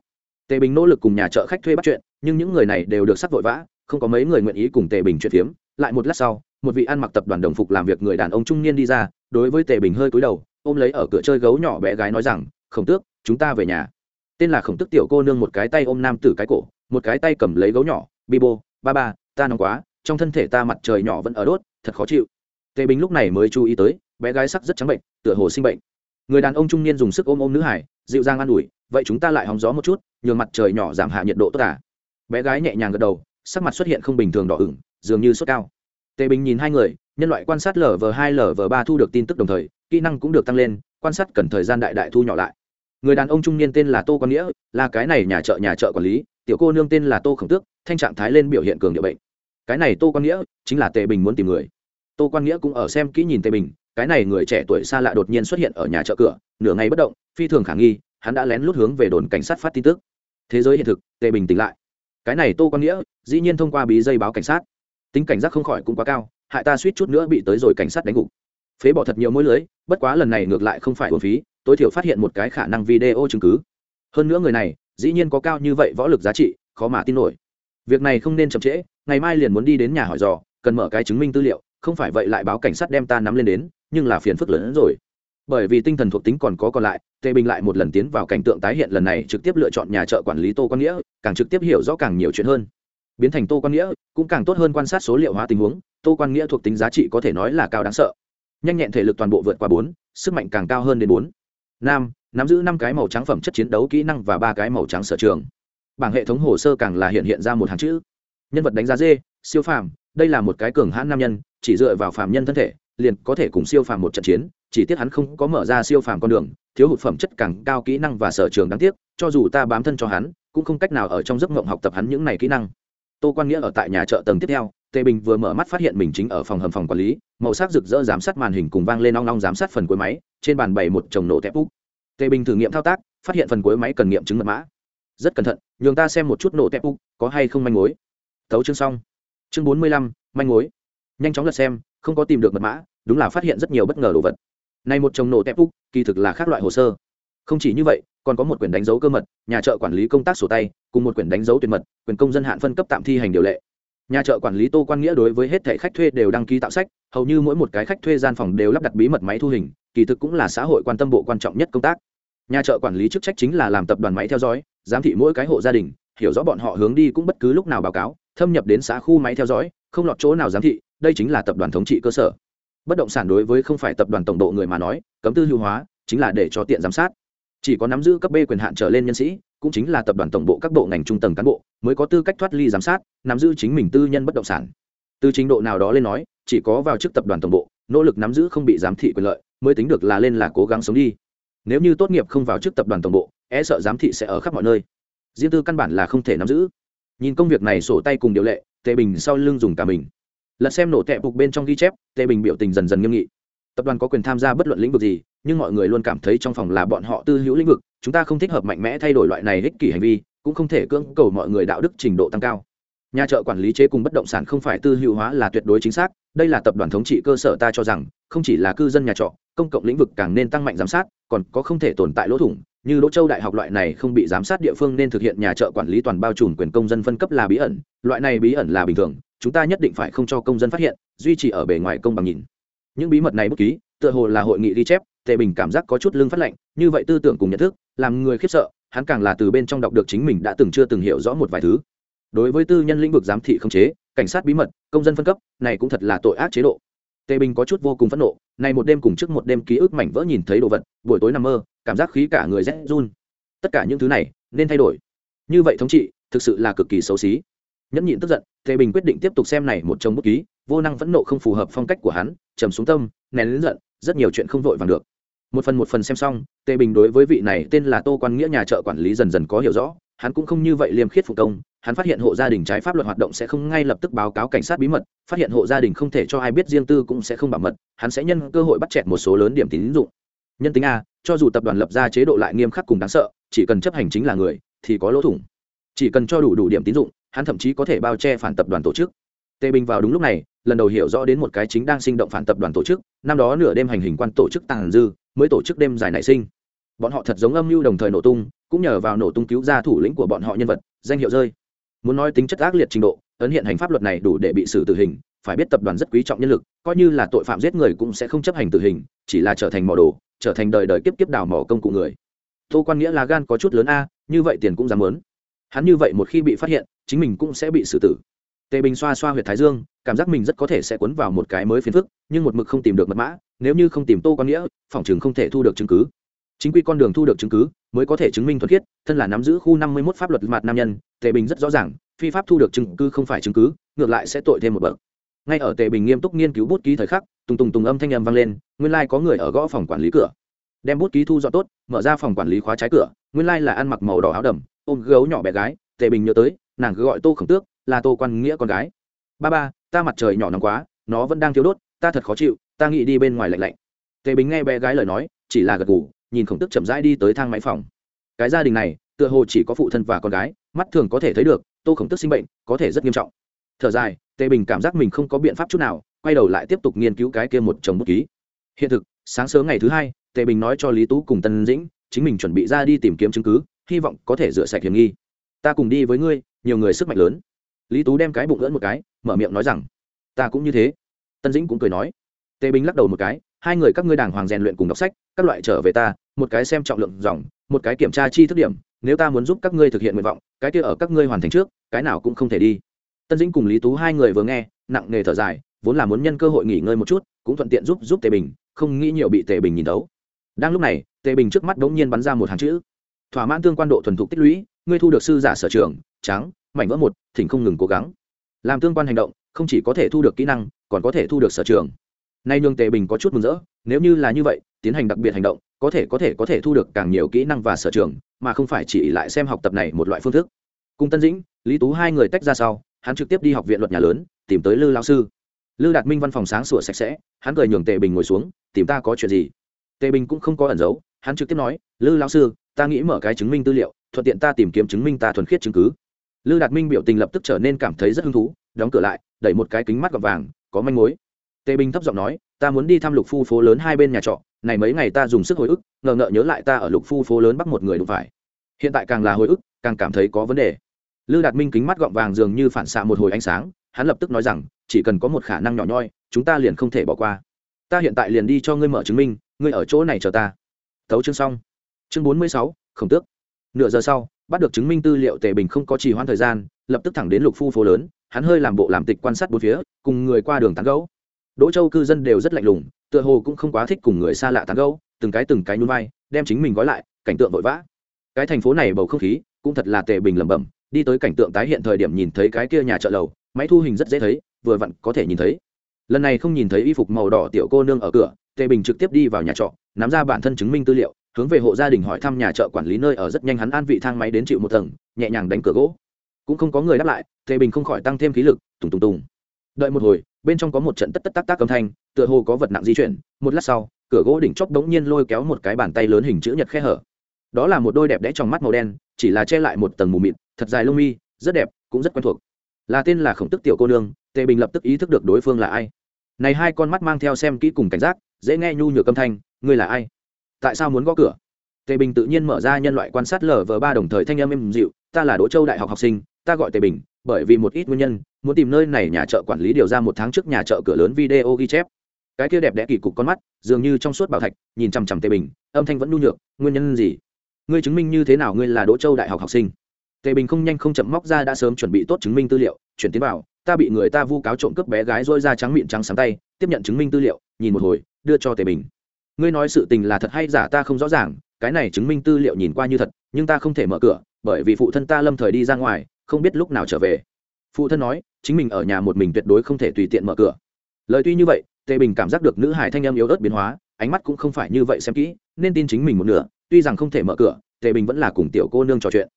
[SPEAKER 1] Tề bình nỗ lực cùng nhà chợ khách thuê bắt chuyện, nhưng những người này đều được sắc vội vã, không có mấy người nguyện ý cùng tề bình chuyện phiếm. Lại một lát sau, một vị ăn mặc tập đoàn đồng phục làm việc người đàn ông trung niên đi ra, đối với tề bình hơi cúi đầu ôm lấy ở cửa chơi gấu nhỏ bé gái nói rằng, khổng tước, chúng ta về nhà. Tên là khổng tước tiểu cô nương một cái tay ôm nam tử cái cổ, một cái tay cầm lấy gấu nhỏ bi bô ba ba, ta nóng quá, trong thân thể ta mặt trời nhỏ vẫn ở đốt, thật khó chịu. Tề bình lúc này mới chú ý tới, bé gái sắc rất trắng bệnh, tựa hồ sinh bệnh. Người đàn ông trung niên dùng sức ôm ôm nữ hải, dịu dàng an ủi, vậy chúng ta lại hóng gió một chút, nhường mặt trời nhỏ giảm hạ nhiệt độ tốt cả bé gái nhẹ nhàng gật đầu, sắc mặt xuất hiện không bình thường đỏ ửng, dường như sốt cao. Tề bình nhìn hai người, nhân loại quan sát lv hai lv ba thu được tin tức đồng thời kỹ năng cũng được tăng lên, quan sát cần thời gian đại đại thu nhỏ lại. Người đàn ông trung niên tên là tô quang nghĩa, là cái này nhà chợ nhà chợ quản lý, tiểu cô nương tên là tô khổng tước, thanh trạng thái lên biểu hiện cường địa bệnh. Cái này tô quang nghĩa chính là tề bình muốn tìm người. Tô quang nghĩa cũng ở xem kỹ nhìn tề bình, cái này người trẻ tuổi xa lạ đột nhiên xuất hiện ở nhà chợ cửa, nửa ngày bất động, phi thường khả nghi, hắn đã lén lút hướng về đồn cảnh sát phát tin tức. Thế giới hiện thực, tề bình tỉnh lại. Cái này tô quang nghĩa, dĩ nhiên thông qua bí dây báo cảnh sát. Tính cảnh giác không khỏi cũng quá cao, hại ta suýt chút nữa bị tới rồi cảnh sát đánh gục phế bỏ thật nhiều mối lưới, bất quá lần này ngược lại không phải uổng phí, tối thiểu phát hiện một cái khả năng video chứng cứ. Hơn nữa người này, dĩ nhiên có cao như vậy võ lực giá trị, khó mà tin nổi. Việc này không nên chậm trễ, ngày mai liền muốn đi đến nhà hỏi dò, cần mở cái chứng minh tư liệu, không phải vậy lại báo cảnh sát đem ta nắm lên đến, nhưng là phiền phức lớn hơn rồi. Bởi vì tinh thần thuộc tính còn có còn lại, tề bình lại một lần tiến vào cảnh tượng tái hiện lần này trực tiếp lựa chọn nhà chợ quản lý tô quan nghĩa, càng trực tiếp hiểu rõ càng nhiều chuyện hơn. Biến thành tô quan nghĩa, cũng càng tốt hơn quan sát số liệu hóa tình huống, tô quan nghĩa thuộc tính giá trị có thể nói là cao đáng sợ nhanh nhẹn thể lực toàn bộ vượt qua bốn, sức mạnh càng cao hơn đến bốn. Nam, nắm giữ năm cái màu trắng phẩm chất chiến đấu kỹ năng và ba cái màu trắng sở trường. Bảng hệ thống hồ sơ càng là hiện hiện ra một hàng chữ. Nhân vật đánh giá dê siêu phàm, đây là một cái cường hãn nam nhân, chỉ dựa vào phàm nhân thân thể, liền có thể cùng siêu phàm một trận chiến, chỉ tiếc hắn không có mở ra siêu phàm con đường, thiếu hụt phẩm chất càng cao kỹ năng và sở trường đáng tiếc, cho dù ta bám thân cho hắn, cũng không cách nào ở trong giấc mộng học tập hắn những này kỹ năng. Tô quan nghĩa ở tại nhà chợ tầng tiếp theo tề bình vừa mở mắt phát hiện mình chính ở phòng hầm phòng quản lý, màu sắc rực rỡ giám sát màn hình cùng vang lên nong nong giám sát phần cuối máy, trên bàn bày một chồng nổ tép úc tề bình thử nghiệm thao tác, phát hiện phần cuối máy cần nghiệm chứng mật mã. Rất cẩn thận, nhường ta xem một chút nổ tép úc có hay không manh mối. Thấu chương xong. Chương bốn mươi lăm, manh mối. Nhanh chóng lật xem, không có tìm được mật mã, đúng là phát hiện rất nhiều bất ngờ đồ vật. Này một chồng nổ tép úc kỳ thực là khác loại hồ sơ. Không chỉ như vậy, còn có một quyển đánh dấu cơ mật, nhà chợ quản lý công tác sổ tay, cùng một quyển đánh dấu tuyệt mật, quyền công dân hạn phân cấp tạm thi hành điều lệ nhà chợ quản lý tô quan nghĩa đối với hết thẻ khách thuê đều đăng ký tạo sách, hầu như mỗi một cái khách thuê gian phòng đều lắp đặt bí mật máy thu hình, kỳ thực cũng là xã hội quan tâm bộ quan trọng nhất công tác. Nhà chợ quản lý chức trách chính là làm tập đoàn máy theo dõi, giám thị mỗi cái hộ gia đình, hiểu rõ bọn họ hướng đi cũng bất cứ lúc nào báo cáo, thâm nhập đến xã khu máy theo dõi, không lọt chỗ nào giám thị, đây chính là tập đoàn thống trị cơ sở. Bất động sản đối với không phải tập đoàn tổng độ người mà nói, cấm tư hữu hóa, chính là để cho tiện giám sát. Chỉ có nắm giữ cấp b quyền hạn trở lên nhân sĩ cũng chính là tập đoàn tổng bộ các bộ ngành trung tầng cán bộ, mới có tư cách thoát ly giám sát, nắm giữ chính mình tư nhân bất động sản. Từ trình độ nào đó lên nói, chỉ có vào chức tập đoàn tổng bộ, nỗ lực nắm giữ không bị giám thị quyền lợi, mới tính được là lên là cố gắng sống đi. Nếu như tốt nghiệp không vào chức tập đoàn tổng bộ e sợ giám thị sẽ ở khắp mọi nơi. Riêng tư căn bản là không thể nắm giữ. Nhìn công việc này sổ tay cùng điều lệ, tề bình sau lưng dùng cả mình. Lật xem nổ tẹp phục bên trong ghi chép, tề bình biểu tình dần dần nghiêm nghị. Tập đoàn có quyền tham gia bất luận lĩnh vực gì nhưng mọi người luôn cảm thấy trong phòng là bọn họ tư hữu lĩnh vực, chúng ta không thích hợp mạnh mẽ thay đổi loại này ích kỷ hành vi, cũng không thể cưỡng cầu mọi người đạo đức trình độ tăng cao. Nhà chợ quản lý chế cùng bất động sản không phải tư hữu hóa là tuyệt đối chính xác, đây là tập đoàn thống trị cơ sở ta cho rằng, không chỉ là cư dân nhà trọ, công cộng lĩnh vực càng nên tăng mạnh giám sát, còn có không thể tồn tại lỗ thủng, như đỗ châu đại học loại này không bị giám sát địa phương nên thực hiện nhà chợ quản lý toàn bao trùm quyền công dân phân cấp là bí ẩn, loại này bí ẩn là bình thường, chúng ta nhất định phải không cho công dân phát hiện, duy trì ở bề ngoài công bằng nhìn. Những bí mật này bất ký, tựa hồ là hội nghị ghi chép tề bình cảm giác có chút lưng phát lạnh, như vậy tư tưởng cùng nhận thức, làm người khiếp sợ, hắn càng là từ bên trong đọc được chính mình đã từng chưa từng hiểu rõ một vài thứ. Đối với tư nhân lĩnh vực giám thị không chế, cảnh sát bí mật, công dân phân cấp, này cũng thật là tội ác chế độ. Tề bình có chút vô cùng phẫn nộ, này một đêm cùng trước một đêm ký ức mảnh vỡ nhìn thấy đồ vật, buổi tối nằm mơ, cảm giác khí cả người rét run. Tất cả những thứ này, nên thay đổi. Như vậy thống trị, thực sự là cực kỳ xấu xí. Nhẫn nhịn tức giận, tề bình quyết định tiếp tục xem này một trong bút ký, vô năng phẫn nộ không phù hợp phong cách của hắn, trầm xuống tâm, nén lớn giận, rất nhiều chuyện không vội vàng được một phần một phần xem xong, tề bình đối với vị này tên là tô quan nghĩa nhà chợ quản lý dần dần có hiểu rõ, hắn cũng không như vậy liêm khiết phụ công, hắn phát hiện hộ gia đình trái pháp luật hoạt động sẽ không ngay lập tức báo cáo cảnh sát bí mật, phát hiện hộ gia đình không thể cho ai biết riêng tư cũng sẽ không bảo mật, hắn sẽ nhân cơ hội bắt chẹt một số lớn điểm tín dụng. Nhân tính a, cho dù tập đoàn lập ra chế độ lại nghiêm khắc cùng đáng sợ, chỉ cần chấp hành chính là người, thì có lỗ thủng. Chỉ cần cho đủ đủ điểm tín dụng, hắn thậm chí có thể bao che phản tập đoàn tổ chức. Tề bình vào đúng lúc này, lần đầu hiểu rõ đến một cái chính đang sinh động phản tập đoàn tổ chức, năm đó nửa đêm hành hình quan tổ chức tàng dư mới tổ chức đêm giải nảy sinh. Bọn họ thật giống âm mưu đồng thời nổ tung, cũng nhờ vào nổ tung cứu ra thủ lĩnh của bọn họ nhân vật, danh hiệu rơi. Muốn nói tính chất ác liệt trình độ, ấn hiện hành pháp luật này đủ để bị xử tử hình, phải biết tập đoàn rất quý trọng nhân lực, coi như là tội phạm giết người cũng sẽ không chấp hành tử hình, chỉ là trở thành mỏ đồ, trở thành đời đời kiếp kiếp đào mỏ công cụ người. Tô quan nghĩa là gan có chút lớn a, như vậy tiền cũng dám lớn hắn như vậy một khi bị phát hiện, chính mình cũng sẽ bị xử tử. Tề bình xoa xoa huyệt thái dương cảm giác mình rất có thể sẽ cuốn vào một cái mới phiền phức, nhưng một mực không tìm được mật mã, nếu như không tìm tô quan nghĩa, phòng chừng không thể thu được chứng cứ. Chính quy con đường thu được chứng cứ, mới có thể chứng minh thuật khiết, thân là nắm giữ khu năm mươi một pháp luật mặt nam nhân, tề bình rất rõ ràng, phi pháp thu được chứng cứ không phải chứng cứ, ngược lại sẽ tội thêm một bậc. Ngay ở tề bình nghiêm túc nghiên cứu bút ký thời khắc, tùng tùng tùng âm thanh âm vang lên, nguyên lai có người ở gõ phòng quản lý cửa. Đem bút ký thu dọn tốt, mở ra phòng quản lý khóa trái cửa, nguyên lai là ăn mặc màu đỏ áo đầm, ôm gấu nhỏ bé gái, tề bình nhớ tới, nàng cứ gọi tô khổng tước, là tô quan nghĩa con gái. Ba ba ta mặt trời nhỏ nóng quá, nó vẫn đang thiếu đốt, ta thật khó chịu, ta nghĩ đi bên ngoài lạnh lạnh. Tề bình nghe bé gái lời nói, chỉ là gật ngủ nhìn khổng tức chậm rãi đi tới thang máy phòng. Cái gia đình này, tựa hồ chỉ có phụ thân và con gái, mắt thường có thể thấy được, tô khổng tức sinh bệnh, có thể rất nghiêm trọng. Thở dài, tề bình cảm giác mình không có biện pháp chút nào, quay đầu lại tiếp tục nghiên cứu cái kia một chồng bút ký. Hiện thực, sáng sớm ngày thứ hai, tề bình nói cho lý tú cùng tân dĩnh, chính mình chuẩn bị ra đi tìm kiếm chứng cứ, hy vọng có thể rửa sạch hiểm nghi. Ta cùng đi với ngươi, nhiều người sức mạnh lớn lý tú đem cái bụng lỡn một cái, mở miệng nói rằng, ta cũng như thế. Tân dĩnh cũng cười nói. Tề bình lắc đầu một cái, hai người các ngươi đàng hoàng rèn luyện cùng đọc sách, các loại trở về ta, một cái xem trọng lượng dòng, một cái kiểm tra chi thức điểm, nếu ta muốn giúp các ngươi thực hiện nguyện vọng, cái kia ở các ngươi hoàn thành trước, cái nào cũng không thể đi. Tân dĩnh cùng lý tú hai người vừa nghe, nặng nề thở dài, vốn là muốn nhân cơ hội nghỉ ngơi một chút, cũng thuận tiện giúp giúp tề bình, không nghĩ nhiều bị tề bình nhìn đấu đang lúc này, tề bình trước mắt đ ố n g nhiên bắn ra một hàng chữ. Thỏa mãn tương quan độ thuần thục tích lũy, ngươi thu được sư giả sở trường, trắng mảnh vỡ một, thỉnh không ngừng cố gắng. Làm tương quan hành động, không chỉ có thể thu được kỹ năng, còn có thể thu được sở trường. Nay nhường tề bình có chút mừng rỡ, nếu như là như vậy, tiến hành đặc biệt hành động, có thể có thể có thể thu được càng nhiều kỹ năng và sở trường, mà không phải chỉ lại xem học tập này một loại phương thức. Cùng tân dĩnh, lý tú hai người tách ra sau, hắn trực tiếp đi học viện luật nhà lớn, tìm tới lư lao sư. Lư đạt minh văn phòng sáng sủa sạch sẽ, hắn cười nhường tề bình ngồi xuống, tìm ta có chuyện gì? Tề bình cũng không có ẩn giấu, hắn trực tiếp nói, lư lão sư, ta nghĩ mở cái chứng minh tư liệu, thuận tiện ta tìm kiếm chứng minh ta thuần khiết chứng cứ lư đạt minh biểu tình lập tức trở nên cảm thấy rất hứng thú, đóng cửa lại, đẩy một cái kính mắt gọt vàng, có manh mối. Tề bình thấp giọng nói, ta muốn đi thăm lục phu phố lớn hai bên nhà trọ, này mấy ngày ta dùng sức hồi ức, ngờ ngợ nhớ lại ta ở lục phu phố lớn bắt một người đụng phải. Hiện tại càng là hồi ức, càng cảm thấy có vấn đề. Lư đạt minh kính mắt gọng vàng dường như phản xạ một hồi ánh sáng, hắn lập tức nói rằng, chỉ cần có một khả năng nhỏ nhoi, chúng ta liền không thể bỏ qua. Ta hiện tại liền đi cho ngươi mở chứng minh, ngươi ở chỗ này chờ ta. Tấu chương xong. Chương bốn mươi sáu, khổng tước. Nửa giờ sau bắt được chứng minh tư liệu tề bình không có trì hoãn thời gian, lập tức thẳng đến lục phu phố lớn, hắn hơi làm bộ làm tịch quan sát bốn phía, cùng người qua đường tán gấu đỗ châu cư dân đều rất lạnh lùng, tựa hồ cũng không quá thích cùng người xa lạ tán gấu từng cái từng cái nhún vai, đem chính mình gói lại, cảnh tượng vội vã. Cái thành phố này bầu không khí, cũng thật là tề bình lẩm bẩm, đi tới cảnh tượng tái hiện thời điểm nhìn thấy cái kia nhà chợ lầu, máy thu hình rất dễ thấy, vừa vặn có thể nhìn thấy. Lần này không nhìn thấy y phục màu đỏ tiểu cô nương ở cửa, tề bình trực tiếp đi vào nhà trọ, nắm ra bản thân chứng minh tư liệu hướng về hộ gia đình hỏi thăm nhà chợ quản lý nơi ở rất nhanh hắn an vị thang máy đến chịu một tầng, nhẹ nhàng đánh cửa gỗ. Cũng không có người đáp lại, tề bình không khỏi tăng thêm khí lực, tùng tùng tùng. Đợi một hồi, bên trong có một trận tất tất tác tác âm thanh, tựa hồ có vật nặng di chuyển. Một lát sau, cửa gỗ đỉnh chóp đống nhiên lôi kéo một cái bàn tay lớn hình chữ nhật khe hở. Đó là một đôi đẹp đẽ trong mắt màu đen, chỉ là che lại một tầng mù mịt, thật dài lông mi, rất đẹp, cũng rất quen thuộc. Là tên là khổng tức tiểu cô nương, tề bình lập tức ý thức được đối phương là ai. Này hai con mắt mang theo xem kỹ cùng cảnh giác, dễ nghe nhu nhược âm thanh, ngươi là ai? Tại sao muốn gõ cửa? Tề bình tự nhiên mở ra nhân loại quan sát lv ba đồng thời thanh âm êm dịu, ta là đỗ châu đại học học sinh, ta gọi tề bình, bởi vì một ít nguyên nhân, muốn tìm nơi này nhà chợ quản lý điều ra một tháng trước nhà chợ cửa lớn video ghi chép. Cái kia đẹp đẽ kỳ cục con mắt, dường như trong suốt bảo thạch, nhìn chằm chằm tề bình, âm thanh vẫn nhu nhược, nguyên nhân gì? Ngươi chứng minh như thế nào ngươi là đỗ châu đại học học sinh? Tề bình không nhanh không chậm móc ra đã sớm chuẩn bị tốt chứng minh tư liệu, chuyển tiến vào, ta bị người ta vu cáo trộm cướp bé gái dôi ra trắng miệng trắng sáng tay, tiếp nhận chứng minh tư liệu, nhìn một hồi, đưa cho tề bình ngươi nói sự tình là thật hay giả ta không rõ ràng, cái này chứng minh tư liệu nhìn qua như thật, nhưng ta không thể mở cửa, bởi vì phụ thân ta lâm thời đi ra ngoài, không biết lúc nào trở về. Phụ thân nói, chính mình ở nhà một mình tuyệt đối không thể tùy tiện mở cửa. Lời tuy như vậy, tề bình cảm giác được nữ hải thanh em yếu ớt biến hóa, ánh mắt cũng không phải như vậy xem kỹ, nên tin chính mình một nửa, tuy rằng không thể mở cửa, tề bình vẫn là cùng tiểu cô nương trò chuyện.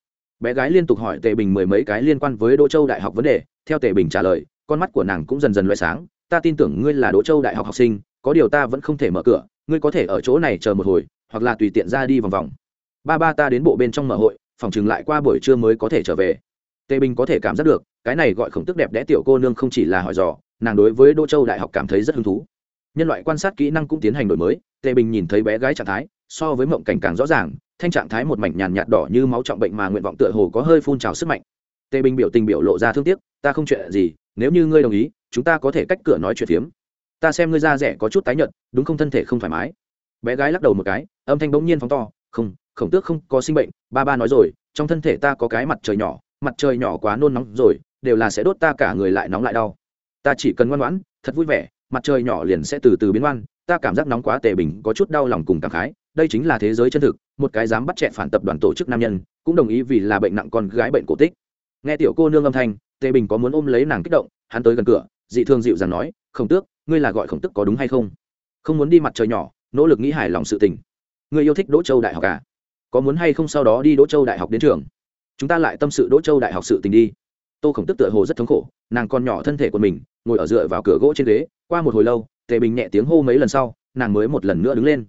[SPEAKER 1] Bé gái liên tục hỏi tề bình mười mấy cái liên quan với đỗ châu đại học vấn đề, theo tề bình trả lời, con mắt của nàng cũng dần dần loại sáng, ta tin tưởng ngươi là đỗ châu đại học học sinh có điều ta vẫn không thể mở cửa, ngươi có thể ở chỗ này chờ một hồi, hoặc là tùy tiện ra đi vòng vòng. Ba ba ta đến bộ bên trong mở hội, phòng chừng lại qua buổi trưa mới có thể trở về. Tề bình có thể cảm giác được, cái này gọi khổng tức đẹp đẽ tiểu cô nương không chỉ là hỏi dò, nàng đối với đỗ châu đại học cảm thấy rất hứng thú. Nhân loại quan sát kỹ năng cũng tiến hành đổi mới, tề bình nhìn thấy bé gái trạng thái, so với mộng cảnh càng rõ ràng, thanh trạng thái một mảnh nhàn nhạt đỏ như máu trọng bệnh mà nguyện vọng tựa hồ có hơi phun trào sức mạnh. Tề bình biểu tình biểu lộ ra thương tiếc, ta không chuyện gì, nếu như ngươi đồng ý, chúng ta có thể cách cửa nói chuyện phiếm ta xem ngươi da rẻ có chút tái nhợt, đúng không thân thể không thoải mái? Bé gái lắc đầu một cái, âm thanh bỗng nhiên phóng to, không, khổng tước không có sinh bệnh, ba ba nói rồi, trong thân thể ta có cái mặt trời nhỏ, mặt trời nhỏ quá nôn nóng rồi, đều là sẽ đốt ta cả người lại nóng lại đau. Ta chỉ cần ngoan ngoãn, thật vui vẻ, mặt trời nhỏ liền sẽ từ từ biến ngoan, ta cảm giác nóng quá tề bình, có chút đau lòng cùng cảm khái, đây chính là thế giới chân thực, một cái dám bắt trẻ phản tập đoàn tổ chức nam nhân, cũng đồng ý vì là bệnh nặng con gái bệnh cổ tích. Nghe tiểu cô nương âm thanh, tề bình có muốn ôm lấy nàng kích động, hắn tới gần cửa, dị thương dịu dàng nói, khổng tước ngươi là gọi khổng tức có đúng hay không? Không muốn đi mặt trời nhỏ, nỗ lực nghĩ hài lòng sự tình. Ngươi yêu thích đỗ châu đại học à? Có muốn hay không sau đó đi đỗ châu đại học đến trường? Chúng ta lại tâm sự đỗ châu đại học sự tình đi. Tô khổng tức tựa hồ rất thống khổ, nàng còn nhỏ thân thể của mình, ngồi ở dựa vào cửa gỗ trên ghế, qua một hồi lâu, tề bình nhẹ tiếng hô mấy lần sau, nàng mới một lần nữa đứng lên.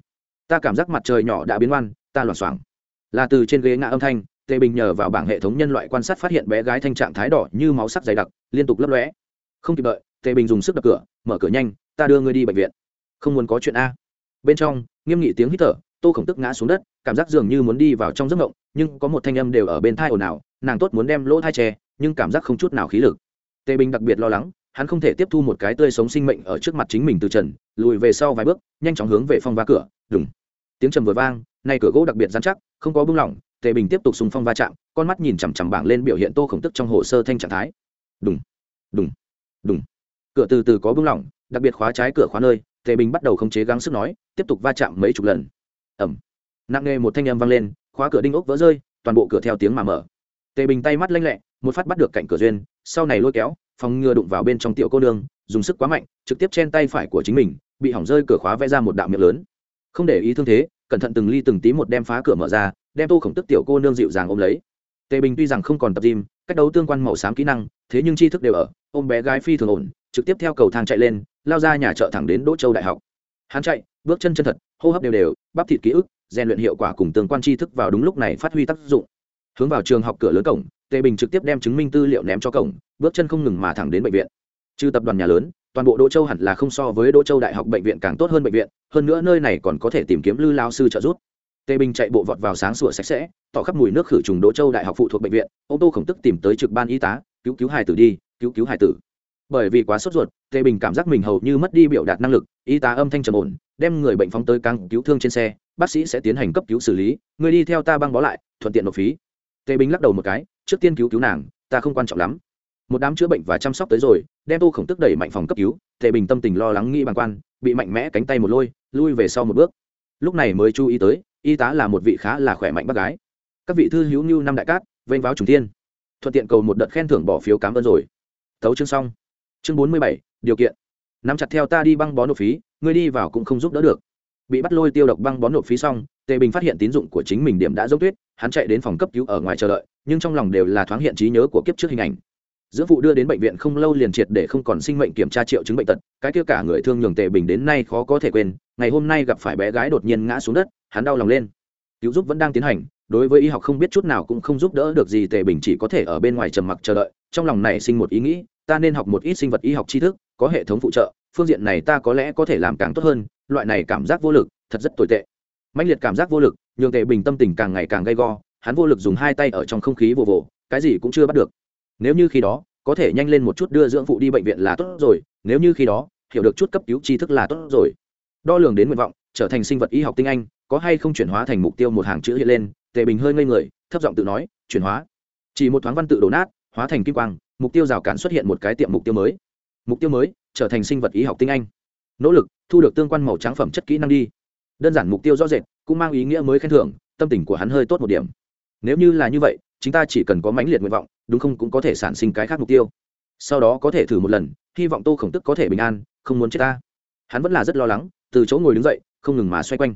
[SPEAKER 1] Ta cảm giác mặt trời nhỏ đã biến oan, ta loảng xoảng. Là từ trên ghế ngã âm thanh, tề bình nhờ vào bảng hệ thống nhân loại quan sát phát hiện bé gái thanh trạng thái đỏ như máu sắc dày đặc, liên tục lấp lóe. Không kịp đợi tề bình dùng sức đập cửa, mở cửa nhanh, ta đưa ngươi đi bệnh viện. Không muốn có chuyện a. Bên trong, nghiêm nghị tiếng hít thở, tô khổng tức ngã xuống đất, cảm giác dường như muốn đi vào trong giấc mộng, nhưng có một thanh âm đều ở bên thai ồn ào, nàng tốt muốn đem lỗ thai tre nhưng cảm giác không chút nào khí lực. Tề bình đặc biệt lo lắng, hắn không thể tiếp thu một cái tươi sống sinh mệnh ở trước mặt chính mình từ trần, lùi về sau vài bước, nhanh chóng hướng về phong va cửa, đùng. Tiếng trầm vừa vang, nay cửa gỗ đặc biệt dán chắc, không có bưng lỏng, tề bình tiếp tục sùng phong va chạm, con mắt nhìn chằm chằm bảng lên biểu hiện tô khổng tức trong hồ sơ thanh trạng thái. Đùng đùng đùng cửa từ từ có bưng lỏng, đặc biệt khóa trái cửa khóa nơi, tề bình bắt đầu không chế gắng sức nói, tiếp tục va chạm mấy chục lần. Ẩm nặng nề một thanh âm vang lên, khóa cửa đinh ốc vỡ rơi, toàn bộ cửa theo tiếng mà mở. Tề bình tay mắt lanh lẹ, một phát bắt được cạnh cửa duyên, sau này lôi kéo, phòng ngừa đụng vào bên trong tiểu cô đường dùng sức quá mạnh, trực tiếp chen tay phải của chính mình, bị hỏng rơi cửa khóa vẽ ra một đạo miệng lớn. Không để ý thương thế, cẩn thận từng ly từng tí một đem phá cửa mở ra, đem tô khổng tức tiểu cô nương dịu dàng ôm lấy. Tề bình tuy rằng không còn tập gym, cách đấu tương quan màu xám kỹ năng, thế nhưng tri thức đều ở, ôm bé gái phi thường ổn trực tiếp theo cầu thang chạy lên, lao ra nhà chợ thẳng đến đỗ châu đại học. Hắn chạy, bước chân chân thật, hô hấp đều đều, bắp thịt ký ức, rèn luyện hiệu quả cùng tương quan tri thức vào đúng lúc này phát huy tác dụng. Hướng vào trường học cửa lớn cổng, tề bình trực tiếp đem chứng minh tư liệu ném cho cổng, bước chân không ngừng mà thẳng đến bệnh viện. Trừ tập đoàn nhà lớn, toàn bộ đỗ châu hẳn là không so với đỗ châu đại học bệnh viện càng tốt hơn bệnh viện, hơn nữa nơi này còn có thể tìm kiếm lư lao sư trợ giúp. Tề bình chạy bộ vọt vào sáng sủa sạch sẽ, tỏ khắp mùi nước khử trùng đỗ châu đại học phụ thuộc bệnh viện, ô tô khổng tức tìm tới trực ban y tá, cứu cứu hài tử đi, cứu cứu hài tử bởi vì quá sốt ruột, tề bình cảm giác mình hầu như mất đi biểu đạt năng lực, y tá âm thanh trầm ổn, đem người bệnh phóng tới căng cứu thương trên xe, bác sĩ sẽ tiến hành cấp cứu xử lý, người đi theo ta băng bó lại, thuận tiện nộp phí. Tề bình lắc đầu một cái, trước tiên cứu cứu nàng, ta không quan trọng lắm. Một đám chữa bệnh và chăm sóc tới rồi, đem tô khổng tức đẩy mạnh phòng cấp cứu, tề bình tâm tình lo lắng nghĩ bàng quan, bị mạnh mẽ cánh tay một lôi, lui về sau một bước. Lúc này mới chú ý tới, y tá là một vị khá là khỏe mạnh bác gái. Các vị thư hữu như năm đại cát, vênh váo trùng tiên thuận tiện cầu một đợt khen thưởng bỏ phiếu cám ơn rồi. Tấu chương xong chương bốn mươi bảy, điều kiện. Nắm chặt theo ta đi băng bó nộp phí, ngươi đi vào cũng không giúp đỡ được. Bị bắt lôi tiêu độc băng bó nộp phí xong, tề bình phát hiện tín dụng của chính mình điểm đã dốc tuyết, hắn chạy đến phòng cấp cứu ở ngoài chờ đợi, nhưng trong lòng đều là thoáng hiện trí nhớ của kiếp trước hình ảnh. Dưỡng phụ đưa đến bệnh viện không lâu liền triệt để không còn sinh mệnh kiểm tra triệu chứng bệnh tật, cái kia cả người thương nhường tề bình đến nay khó có thể quên, ngày hôm nay gặp phải bé gái đột nhiên ngã xuống đất, hắn đau lòng lên. Cứu giúp vẫn đang tiến hành, đối với y học không biết chút nào cũng không giúp đỡ được gì, tề bình chỉ có thể ở bên ngoài trầm mặc chờ đợi, trong lòng này sinh một ý nghĩ ta nên học một ít sinh vật y học tri thức, có hệ thống phụ trợ, phương diện này ta có lẽ có thể làm càng tốt hơn, loại này cảm giác vô lực, thật rất tồi tệ. Mạnh liệt cảm giác vô lực, nhường tề bình tâm tình càng ngày càng gay go, hắn vô lực dùng hai tay ở trong không khí vô vồ cái gì cũng chưa bắt được. Nếu như khi đó, có thể nhanh lên một chút đưa dưỡng phụ đi bệnh viện là tốt rồi, nếu như khi đó, hiểu được chút cấp cứu tri thức là tốt rồi. Đo lường đến nguyện vọng, trở thành sinh vật y học tinh anh, có hay không chuyển hóa thành mục tiêu một hàng chữ hiện lên, tề bình hơi ngây người, thấp giọng tự nói, chuyển hóa. Chỉ một thoáng văn tự đổ nát, hóa thành kim quang mục tiêu rào cản xuất hiện một cái tiệm mục tiêu mới. Mục tiêu mới, trở thành sinh vật y học tinh anh. Nỗ lực, thu được tương quan màu trắng phẩm chất kỹ năng đi. Đơn giản mục tiêu rõ rệt, cũng mang ý nghĩa mới khen thưởng, tâm tình của hắn hơi tốt một điểm. Nếu như là như vậy, chúng ta chỉ cần có mãnh liệt nguyện vọng, đúng không cũng có thể sản sinh cái khác mục tiêu. Sau đó có thể thử một lần, hy vọng tô khổng tức có thể bình an, không muốn chết ta. Hắn vẫn là rất lo lắng, từ chỗ ngồi đứng dậy, không ngừng mà xoay quanh.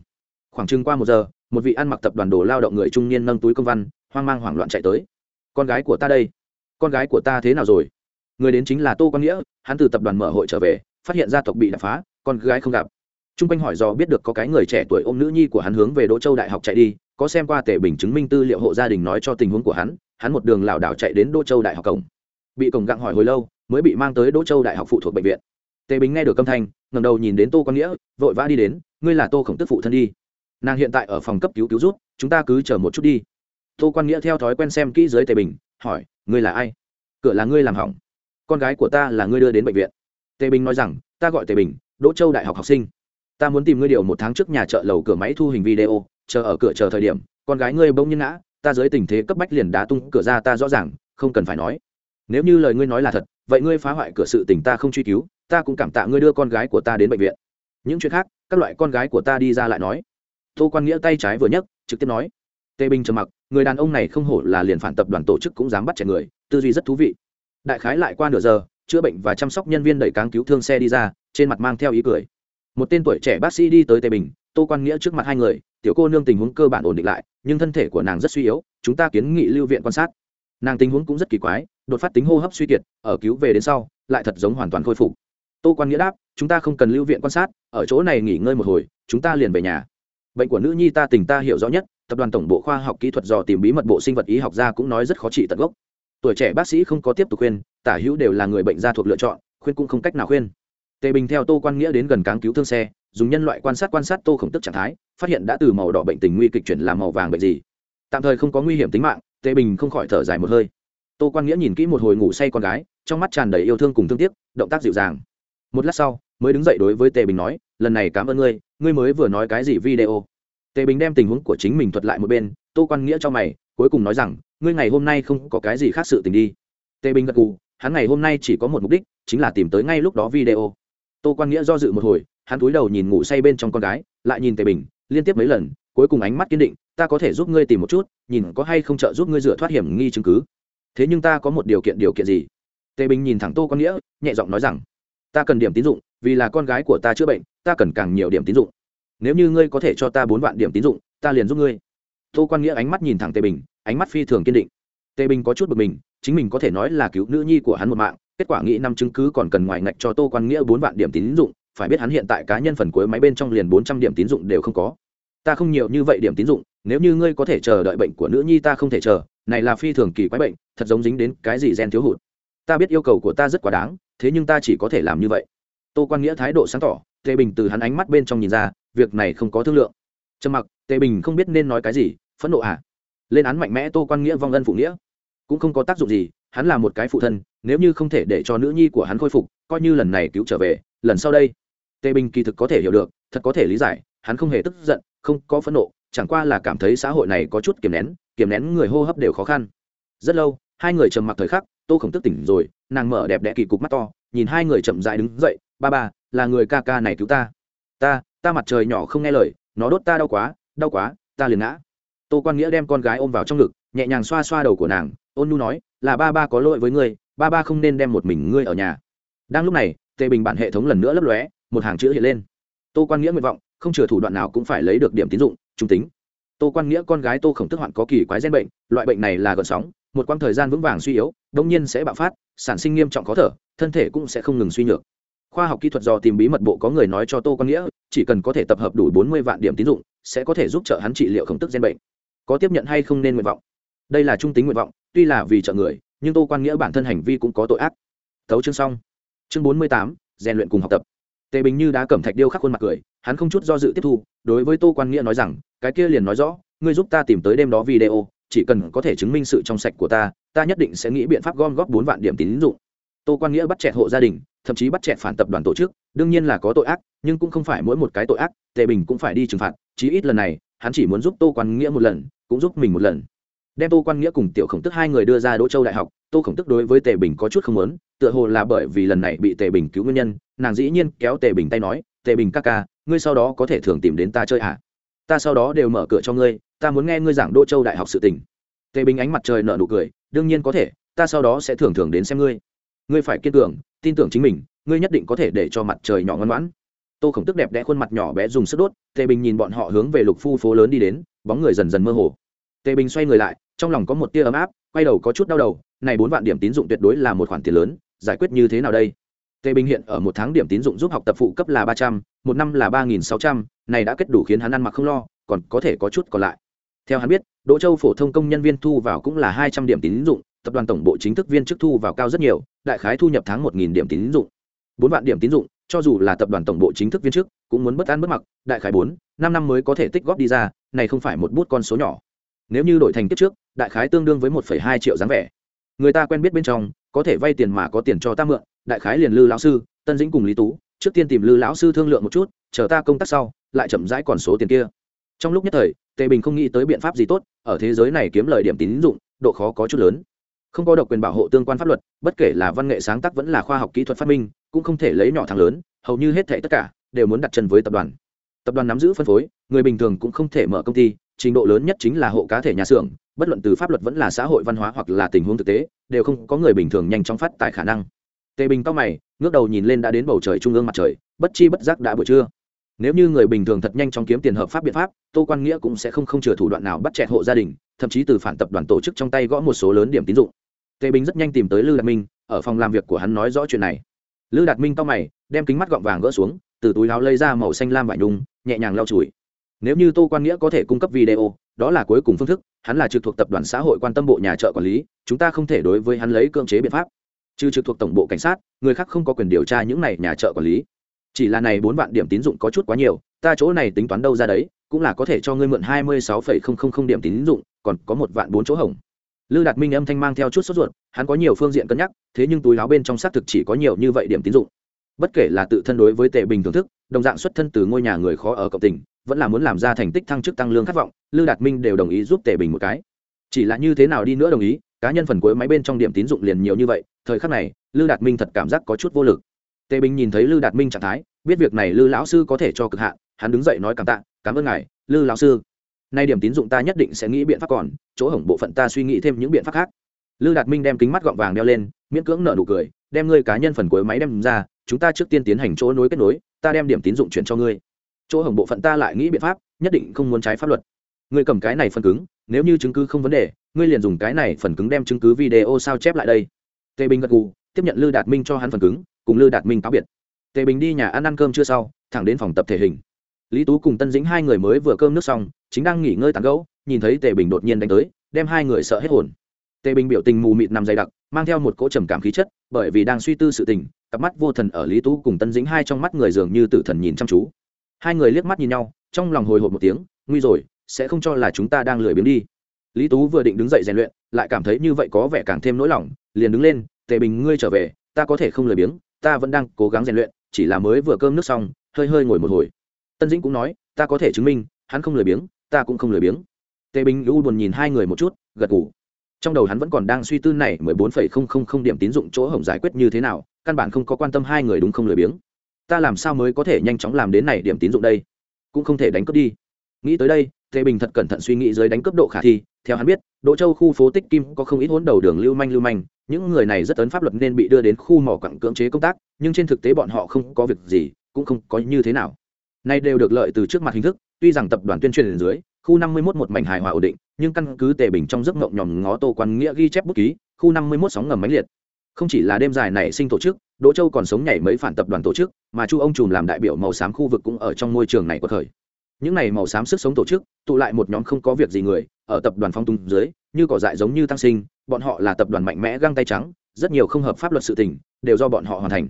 [SPEAKER 1] Khoảng chừng qua một giờ, một vị ăn mặc tập đoàn đồ lao động người trung niên nâng túi công văn, hoang mang hoảng loạn chạy tới. Con gái của ta đây con gái của ta thế nào rồi? Người đến chính là tô quang nghĩa, hắn từ tập đoàn mở hội trở về, phát hiện gia tộc bị đập phá, con gái không gặp. T r u n g quanh hỏi do biết được có cái người trẻ tuổi ôm nữ nhi của hắn hướng về đỗ châu đại học chạy đi, có xem qua tể bình chứng minh tư liệu hộ gia đình nói cho tình huống của hắn hắn một đường lảo đảo chạy đến đỗ châu đại học cổng. Bị cổng gặng hỏi hồi lâu, mới bị mang tới đỗ châu đại học phụ thuộc bệnh viện. Tề bình nghe được âm thanh ngầm đầu nhìn đến tô quang nghĩa, vội vã đi đến, ngươi là tô khổng tức phụ thân đi. Nàng hiện tại ở phòng cấp cứu cứu rút chúng ta cứ chờ một chút đi. Tô quan nghĩa theo thói quen xem kỹ dưới tề bình, hỏi ngươi là ai? Cửa là ngươi làm hỏng. Con gái của ta là ngươi đưa đến bệnh viện. Tề bình nói rằng, ta gọi tề bình, đỗ châu đại học học sinh. Ta muốn tìm ngươi điều một tháng trước nhà chợ lầu cửa máy thu hình video, chờ ở cửa chờ thời điểm, con gái ngươi bỗng nhiên ngã, ta dưới tình thế cấp bách liền đá tung cửa ra ta rõ ràng, không cần phải nói. Nếu như lời ngươi nói là thật, vậy ngươi phá hoại cửa sự tình ta không truy cứu, ta cũng cảm tạ ngươi đưa con gái của ta đến bệnh viện. Những chuyện khác, các loại con gái của ta đi ra lại nói. Tô quan nghĩa tay trái vừa nhấc, trực tiếp nói. Tề bình trầm mặc người đàn ông này không hổ là liền phản tập đoàn tổ chức cũng dám bắt trẻ người, tư duy rất thú vị. Đại khái lại qua nửa giờ, chữa bệnh và chăm sóc nhân viên đẩy cáng cứu thương xe đi ra, trên mặt mang theo ý cười. Một tên tuổi trẻ bác sĩ đi tới tây bình, tô quan nghĩa trước mặt hai người, tiểu cô nương tình huống cơ bản ổn định lại, nhưng thân thể của nàng rất suy yếu, chúng ta kiến nghị lưu viện quan sát. Nàng tình huống cũng rất kỳ quái, đột phát tính hô hấp suy kiệt, ở cứu về đến sau, lại thật giống hoàn toàn khôi phục. Tô quan nghĩa đáp, chúng ta không cần lưu viện quan sát, ở chỗ này nghỉ ngơi một hồi, chúng ta liền về nhà. Bệnh của nữ nhi ta tình ta hiểu rõ nhất tập đoàn tổng bộ khoa học kỹ thuật dò tìm bí mật bộ sinh vật y học ra cũng nói rất khó trị tận gốc. Tuổi trẻ bác sĩ không có tiếp tục khuyên, tả hữu đều là người bệnh gia thuộc lựa chọn, khuyên cũng không cách nào khuyên. Tề bình theo tô quan nghĩa đến gần cáng cứu thương xe, dùng nhân loại quan sát quan sát tô khổng tức trạng thái, phát hiện đã từ màu đỏ bệnh tình nguy kịch chuyển làm màu vàng bệnh gì. Tạm thời không có nguy hiểm tính mạng, tề bình không khỏi thở dài một hơi. Tô quan nghĩa nhìn kỹ một hồi ngủ say con gái, trong mắt tràn đầy yêu thương cùng thương tiếc, động tác dịu dàng. Một lát sau, mới đứng dậy đối với tề bình nói, lần này cảm ơn ngươi ngươi mới vừa nói cái gì video tề bình đem tình huống của chính mình thuật lại một bên, tô quan nghĩa cho mày, cuối cùng nói rằng, ngươi ngày hôm nay không có cái gì khác sự tình đi. Tề bình gật gù, hắn ngày hôm nay chỉ có một mục đích, chính là tìm tới ngay lúc đó video. Tô quan nghĩa do dự một hồi, hắn cúi đầu nhìn ngủ say bên trong con gái, lại nhìn tề bình, liên tiếp mấy lần, cuối cùng ánh mắt kiên định, ta có thể giúp ngươi tìm một chút, nhìn có hay không trợ giúp ngươi dựa thoát hiểm nghi chứng cứ. Thế nhưng ta có một điều kiện điều kiện gì? Tề bình nhìn thẳng tô quan nghĩa, nhẹ giọng nói rằng, ta cần điểm tín dụng, vì là con gái của ta chữa bệnh, ta cần càng nhiều điểm tín dụng nếu như ngươi có thể cho ta bốn vạn điểm tín dụng, ta liền giúp ngươi. Tô quan nghĩa ánh mắt nhìn thẳng tề bình, ánh mắt phi thường kiên định. Tề bình có chút bực mình, chính mình có thể nói là cứu nữ nhi của hắn một mạng, kết quả nghĩ năm chứng cứ còn cần ngoài ngạch cho tô quan nghĩa bốn vạn điểm tín dụng, phải biết hắn hiện tại cá nhân phần cuối máy bên trong liền bốn trăm điểm tín dụng đều không có. Ta không nhiều như vậy điểm tín dụng, nếu như ngươi có thể chờ đợi bệnh của nữ nhi ta không thể chờ, này là phi thường kỳ quái bệnh, thật giống dính đến cái gì gen thiếu hụt. Ta biết yêu cầu của ta rất quá đáng, thế nhưng ta chỉ có thể làm như vậy. Tô quan nghĩa thái độ sáng tỏ, tề bình từ hắn ánh mắt bên trong nhìn ra việc này không có thương lượng. Trầm mặc, tề bình không biết nên nói cái gì, phẫn nộ à? Lên án mạnh mẽ tô quan nghĩa vong ân phụ nghĩa. Cũng không có tác dụng gì, hắn là một cái phụ thân, nếu như không thể để cho nữ nhi của hắn khôi phục, coi như lần này cứu trở về, lần sau đây. Tề bình kỳ thực có thể hiểu được, thật có thể lý giải, hắn không hề tức giận, không có phẫn nộ, chẳng qua là cảm thấy xã hội này có chút kiềm nén kiềm nén người hô hấp đều khó khăn. Rất lâu, hai người trầm mặc thời khắc, tô khổng tức tỉnh rồi, nàng mở đẹp đẽ kỳ cục mắt to, nhìn hai người chậm dại đứng dậy, ba ba, là người ca ca này cứu ta. Ta ta mặt trời nhỏ không nghe lời, nó đốt ta đau quá đau quá, ta liền ngã. Tô quan nghĩa đem con gái ôm vào trong ngực, nhẹ nhàng xoa xoa đầu của nàng, ôn nu nói, là ba ba có lỗi với ngươi, ba ba không nên đem một mình ngươi ở nhà. Đang lúc này, tề bình bản hệ thống lần nữa lấp lóe, một hàng chữ hiện lên. Tô quan nghĩa nguyện vọng, không chừa thủ đoạn nào cũng phải lấy được điểm tín dụng, trung tính. Tô quan nghĩa con gái tô khổng tức hoạn có kỳ quái gen bệnh, loại bệnh này là gợn sóng, một quãng thời gian vững vàng suy yếu đông nhiên sẽ bạo phát, sản sinh nghiêm trọng khó thở, thân thể cũng sẽ không ngừng suy nhược khoa học kỹ thuật do tìm bí mật bộ có người nói cho tô quan nghĩa, chỉ cần có thể tập hợp đủ bốn mươi vạn điểm tín dụng, sẽ có thể giúp trợ hắn trị liệu khổng tức gen bệnh. Có tiếp nhận hay không nên nguyện vọng? Đây là trung tính nguyện vọng, tuy là vì trợ người, nhưng tô quan nghĩa bản thân hành vi cũng có tội ác. Thấu chương xong. Chương bốn mươi tám, rèn luyện cùng học tập. Tề bình như đã cẩm thạch điêu khắc khuôn mặt cười, hắn không chút do dự tiếp thu, đối với tô quan nghĩa nói rằng, cái kia liền nói rõ, ngươi giúp ta tìm tới đêm đó video, chỉ cần có thể chứng minh sự trong sạch của ta ta nhất định sẽ nghĩ biện pháp gom góp bốn vạn điểm tín dụng tô quan nghĩa bắt chẹt hộ gia đình, thậm chí bắt chẹt phản tập đoàn tổ chức, đương nhiên là có tội ác, nhưng cũng không phải mỗi một cái tội ác, tề bình cũng phải đi trừng phạt, chí ít lần này, hắn chỉ muốn giúp tô quan nghĩa một lần, cũng giúp mình một lần. Đem tô quan nghĩa cùng tiểu khổng tức hai người đưa ra đỗ châu đại học, tô khổng tức đối với tề bình có chút không lớn tựa hồ là bởi vì lần này bị tề bình cứu nguyên nhân, nàng dĩ nhiên kéo tề bình tay nói, tề bình ca ca, ngươi sau đó có thể thường tìm đến ta chơi hả? Ta sau đó đều mở cửa cho ngươi, ta muốn nghe ngươi giảng đỗ châu đại học sự tình. Tề bình ánh mặt trời nợ nụ cười, đương nhiên có thể, ta sau đó sẽ thường thường đến xem ngươi ngươi phải kiên cường, tin tưởng chính mình, ngươi nhất định có thể để cho mặt trời nhỏ ngoan ngoãn. Tô khổng tức đẹp đẽ khuôn mặt nhỏ bé dùng sức đốt, tề bình nhìn bọn họ hướng về lục phu phố lớn đi đến, bóng người dần dần mơ hồ. Tề bình xoay người lại, trong lòng có một tia ấm áp, quay đầu có chút đau đầu, này bốn vạn điểm tín dụng tuyệt đối là một khoản tiền lớn, giải quyết như thế nào đây? Tề bình hiện ở một tháng điểm tín dụng giúp học tập phụ cấp là ba trăm, một năm là ba nghìn sáu trăm, này đã kết đủ khiến hắn ăn mặc không lo, còn có thể có chút còn lại. Theo hắn biết, đỗ châu phổ thông công nhân viên thu vào cũng là hai trăm điểm tín dụng tập đoàn tổng bộ chính thức viên chức thu vào cao rất nhiều, đại khái thu nhập tháng một nghìn điểm tín dụng. Bốn vạn điểm tín dụng, cho dù là tập đoàn tổng bộ chính thức viên chức, cũng muốn bất an bất mặc, đại khái bốn, năm năm mới có thể tích góp đi ra, này không phải một bút con số nhỏ. Nếu như đổi thành kiếp trước, đại khái tương đương với một hai triệu dáng vẻ. Người ta quen biết bên trong, có thể vay tiền mà có tiền cho ta mượn, đại khái liền lư lão sư, tân dĩnh cùng lý tú, trước tiên tìm lư lão sư thương lượng một chút, chờ ta công tác sau, lại chậm rãi còn số tiền kia. Trong lúc nhất thời, tề bình không nghĩ tới biện pháp gì tốt, ở thế giới này kiếm lời điểm tín dụng, độ khó có chút lớn không có độc quyền bảo hộ tương quan pháp luật, bất kể là văn nghệ sáng tác vẫn là khoa học kỹ thuật phát minh, cũng không thể lấy nhỏ thằng lớn, hầu như hết thể tất cả đều muốn đặt chân với tập đoàn. Tập đoàn nắm giữ phân phối, người bình thường cũng không thể mở công ty, trình độ lớn nhất chính là hộ cá thể nhà xưởng, bất luận từ pháp luật vẫn là xã hội văn hóa hoặc là tình huống thực tế, đều không có người bình thường nhanh chóng phát tài khả năng. Tề bình cao mày, ngước đầu nhìn lên đã đến bầu trời trung ương mặt trời, bất chi bất giác đã buổi trưa. Nếu như người bình thường thật nhanh chóng kiếm tiền hợp pháp biện pháp, tô quan nghĩa cũng sẽ không không chừa thủ đoạn nào bắt chẹt hộ gia đình, thậm chí từ phản tập đoàn tổ chức trong tay gõ một số lớn điểm tín dụng tề bình rất nhanh tìm tới lư đạt minh, ở phòng làm việc của hắn nói rõ chuyện này. Lư đạt minh to mày, đem kính mắt gọng vàng gỡ xuống, từ túi áo lấy ra màu xanh lam vải nhung, nhẹ nhàng lau chùi. Nếu như tô quan nghĩa có thể cung cấp video, đó là cuối cùng phương thức, hắn là trực thuộc tập đoàn xã hội quan tâm bộ nhà trợ quản lý, chúng ta không thể đối với hắn lấy cưỡng chế biện pháp. Trừ trực thuộc tổng bộ cảnh sát, người khác không có quyền điều tra những này nhà trợ quản lý. Chỉ là này bốn vạn điểm tín dụng có chút quá nhiều, ta chỗ này tính toán đâu ra đấy, cũng là có thể cho ngươi mượn hai mươi sáu phẩy không không không điểm tín dụng, còn có một vạn bốn chỗ hỏng lư đạt minh âm thanh mang theo chút sốt ruột, hắn có nhiều phương diện cân nhắc, thế nhưng túi láo bên trong xác thực chỉ có nhiều như vậy điểm tín dụng. Bất kể là tự thân đối với tệ bình thưởng thức, đồng dạng xuất thân từ ngôi nhà người khó ở cộng tỉnh vẫn là muốn làm ra thành tích thăng chức tăng lương khát vọng, lư đạt minh đều đồng ý giúp tệ bình một cái. Chỉ là như thế nào đi nữa đồng ý, cá nhân phần cuối máy bên trong điểm tín dụng liền nhiều như vậy, thời khắc này, lư đạt minh thật cảm giác có chút vô lực. Tề bình nhìn thấy lư đạt minh trạng thái, biết việc này lư lão sư có thể cho cực hạn, hắn đứng dậy nói cảm tạ, cảm ơn ngài, lư lão sư nay điểm tín dụng ta nhất định sẽ nghĩ biện pháp còn, chỗ hỏng bộ phận ta suy nghĩ thêm những biện pháp khác. Lư đạt minh đem kính mắt gọng vàng đeo lên, miễn cưỡng nợ nụ cười, đem ngươi cá nhân phần cuối máy đem ra, chúng ta trước tiên tiến hành chỗ nối kết nối, ta đem điểm tín dụng chuyển cho ngươi. Chỗ hỏng bộ phận ta lại nghĩ biện pháp, nhất định không muốn trái pháp luật. Ngươi cầm cái này phần cứng, nếu như chứng cứ không vấn đề, ngươi liền dùng cái này phần cứng đem chứng cứ video sao chép lại đây. Tề bình gật gù, tiếp nhận lư đạt minh cho hắn phần cứng, cùng lư đạt minh táo biệt. Tề bình đi nhà ăn ăn cơm chưa sau, thẳng đến phòng tập thể hình. Lý tú cùng tân dĩnh hai người mới vừa cơm nước xong chính đang nghỉ ngơi tàn gấu nhìn thấy tề bình đột nhiên đánh tới, đem hai người sợ hết hồn. Tề bình biểu tình mù mịt nằm dày đặc, mang theo một cỗ trầm cảm khí chất, bởi vì đang suy tư sự tình, cặp mắt vô thần ở lý tú cùng tân dĩnh hai trong mắt người dường như tử thần nhìn chăm chú. Hai người liếc mắt nhìn nhau, trong lòng hồi hộp một tiếng, nguy rồi, sẽ không cho là chúng ta đang lười biếng đi. Lý tú vừa định đứng dậy rèn luyện, lại cảm thấy như vậy có vẻ càng thêm nỗi lòng, liền đứng lên, tề bình, ngươi trở về, ta có thể không lười biếng, ta vẫn đang cố gắng rèn luyện, chỉ là mới vừa cơm nước xong, hơi hơi ngồi một hồi. Tân dĩnh cũng nói, ta có thể chứng minh, hắn không lười biếng ta cũng không lười biếng. Tề bình u buồn nhìn hai người một chút, gật ngủ trong đầu hắn vẫn còn đang suy tư này mười bốn phẩy không không không điểm tín dụng chỗ hổng giải quyết như thế nào, căn bản không có quan tâm hai người đúng không lười biếng. Ta làm sao mới có thể nhanh chóng làm đến này điểm tín dụng đây? Cũng không thể đánh cướp đi. Nghĩ tới đây, tề bình thật cẩn thận suy nghĩ dưới đánh cướp độ khả thi. Theo hắn biết, đỗ châu khu phố tích kim có không ít hỗn đầu đường lưu manh lưu manh. Những người này rất ấn pháp luật nên bị đưa đến khu mỏ quặng cưỡng chế công tác, nhưng trên thực tế bọn họ không có việc gì, cũng không có như thế nào. Nay đều được lợi từ trước mặt hình thức tuy rằng tập đoàn tuyên truyền dưới, khu 51 một mảnh hài hòa ổn định, nhưng căn cứ tề bình trong giấc mộng nhòm ngó tô quan nghĩa ghi chép bút ký, khu 51 sóng ngầm mãnh liệt. Không chỉ là đêm dài này sinh tổ chức, đỗ châu còn sống nhảy mấy phản tập đoàn tổ chức, mà chu ông trùm làm đại biểu màu xám khu vực cũng ở trong môi trường này của thời những này màu xám sức sống tổ chức, tụ lại một nhóm không có việc gì người, ở tập đoàn phong tung dưới, như cỏ dại giống như tăng sinh, bọn họ là tập đoàn mạnh mẽ găng tay trắng, rất nhiều không hợp pháp luật sự tình, đều do bọn họ hoàn thành.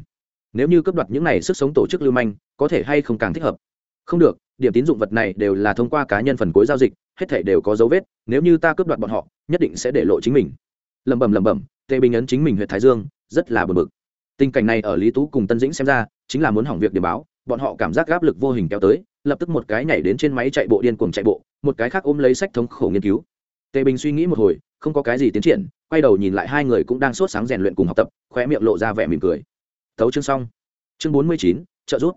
[SPEAKER 1] Nếu như cấp đoạt những này sức sống tổ chức lưu manh, có thể hay không càng thích hợp? Không được điểm tín dụng vật này đều là thông qua cá nhân phần cuối giao dịch, hết thể đều có dấu vết, nếu như ta cướp đoạt bọn họ, nhất định sẽ để lộ chính mình. Lẩm bẩm lẩm bẩm, tề bình ấn chính mình huyện thái dương, rất là bực bực. Tình cảnh này ở lý tú cùng tân dĩnh xem ra, chính là muốn hỏng việc điểm báo, bọn họ cảm giác áp lực vô hình kéo tới, lập tức một cái nhảy đến trên máy chạy bộ điên cuồng chạy bộ, một cái khác ôm lấy sách thống khổ nghiên cứu. Tề bình suy nghĩ một hồi, không có cái gì tiến triển, quay đầu nhìn lại hai người cũng đang sốt sáng rèn luyện cùng học tập, khóe miệng lộ ra vẻ mỉm cười. Thấu chương xong. Chương bốn mươi chín, trợ giúp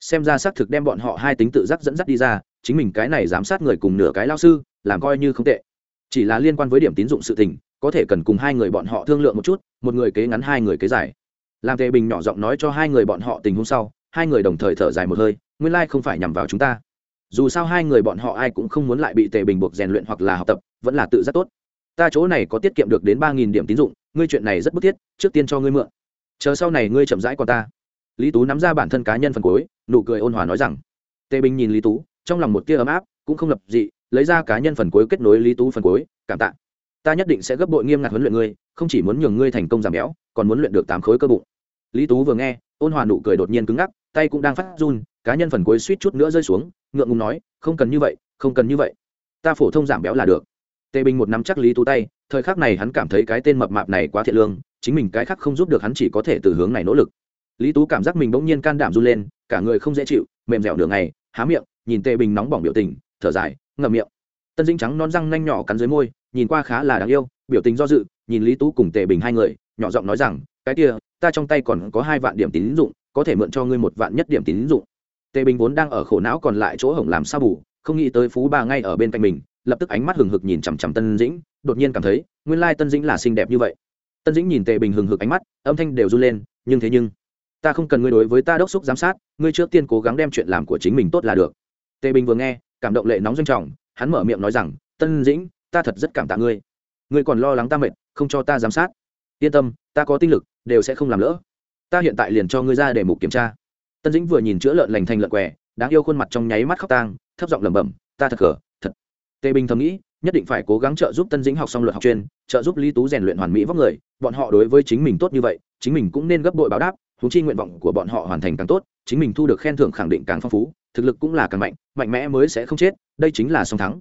[SPEAKER 1] xem ra xác thực đem bọn họ hai tính tự giác dẫn dắt đi ra, chính mình cái này giám sát người cùng nửa cái lao sư, làm coi như không tệ. Chỉ là liên quan với điểm tín dụng sự tình, có thể cần cùng hai người bọn họ thương lượng một chút, một người kế ngắn, hai người kế dài. Làm tề bình nhỏ giọng nói cho hai người bọn họ tình huống sau, hai người đồng thời thở dài một hơi, nguyên lai không phải nhằm vào chúng ta. Dù sao hai người bọn họ ai cũng không muốn lại bị tề bình buộc rèn luyện hoặc là học tập, vẫn là tự giác tốt. Ta chỗ này có tiết kiệm được đến ba nghìn điểm tín dụng, ngươi chuyện này rất bức thiết, trước tiên cho ngươi mượn. Chờ sau này ngươi chậm rãi còn ta lý tú nắm ra bản thân cá nhân phần cuối, nụ cười ôn hòa nói rằng, tề bình nhìn lý tú, trong lòng một tia ấm áp, cũng không lập dị, lấy ra cá nhân phần cuối kết nối lý tú phần cuối, cảm tạ. Ta nhất định sẽ gấp bội nghiêm ngặt huấn luyện ngươi, không chỉ muốn nhường ngươi thành công giảm béo, còn muốn luyện được tám khối cơ bụng. Lý tú vừa nghe, ôn hòa nụ cười đột nhiên cứng ngắc, tay cũng đang phát run, cá nhân phần cuối suýt chút nữa rơi xuống, ngượng ngùng nói, không cần như vậy, không cần như vậy. Ta phổ thông giảm béo là được. Tề bình một nắm chắc lý tú tay, thời khắc này hắn cảm thấy cái tên mập mạp này quá thiện lương, chính mình cái khác không giúp được hắn chỉ có thể từ hướng này nỗ lực lý tú cảm giác mình bỗng nhiên can đảm run lên, cả người không dễ chịu, mềm dẻo đường ngày, há miệng, nhìn tề bình nóng bỏng biểu tình, thở dài, ngậm miệng. Tân dinh trắng non răng nanh nhỏ cắn dưới môi, nhìn qua khá là đáng yêu, biểu tình do dự, nhìn lý tú cùng tề bình hai người, nhỏ giọng nói rằng, cái kia, ta trong tay còn có hai vạn điểm tín dụng, có thể mượn cho ngươi một vạn nhất điểm tín dụng. Tề bình vốn đang ở khổ não còn lại chỗ hổng làm sao bù, không nghĩ tới phú bà ngay ở bên cạnh mình, lập tức ánh mắt hừng hực nhìn chằm chằm tân dĩnh, đột nhiên cảm thấy, nguyên lai tân dĩnh là xinh đẹp như vậy. Tân dĩnh nhìn tề bình hừng hực ánh mắt, âm thanh đều run lên, nhưng thế nhưng ta không cần ngươi đối với ta đốc xúc giám sát, ngươi trước tiên cố gắng đem chuyện làm của chính mình tốt là được. Tề bình vừa nghe, cảm động lệ nóng doanh trọng, hắn mở miệng nói rằng, tân dĩnh, ta thật rất cảm tạ ngươi. Ngươi còn lo lắng ta mệt, không cho ta giám sát. Yên tâm, ta có tinh lực, đều sẽ không làm lỡ. Ta hiện tại liền cho ngươi ra để mục kiểm tra. Tân dĩnh vừa nhìn chữa lợn lành thành lợn què, đáng yêu khuôn mặt trong nháy mắt khóc tang, thấp giọng lẩm bẩm, ta thật cờ thật. Tề bình thầm nghĩ, nhất định phải cố gắng trợ giúp tân dĩnh học xong luật học chuyên, trợ giúp lý tú rèn luyện hoàn mỹ vóc người, bọn họ đối với chính mình tốt như vậy, chính mình cũng nên gấp đội báo đáp thú chi nguyện vọng của bọn họ hoàn thành càng tốt, chính mình thu được khen thưởng khẳng định càng phong phú, thực lực cũng là càng mạnh mạnh mẽ mới sẽ không chết, đây chính là song thắng.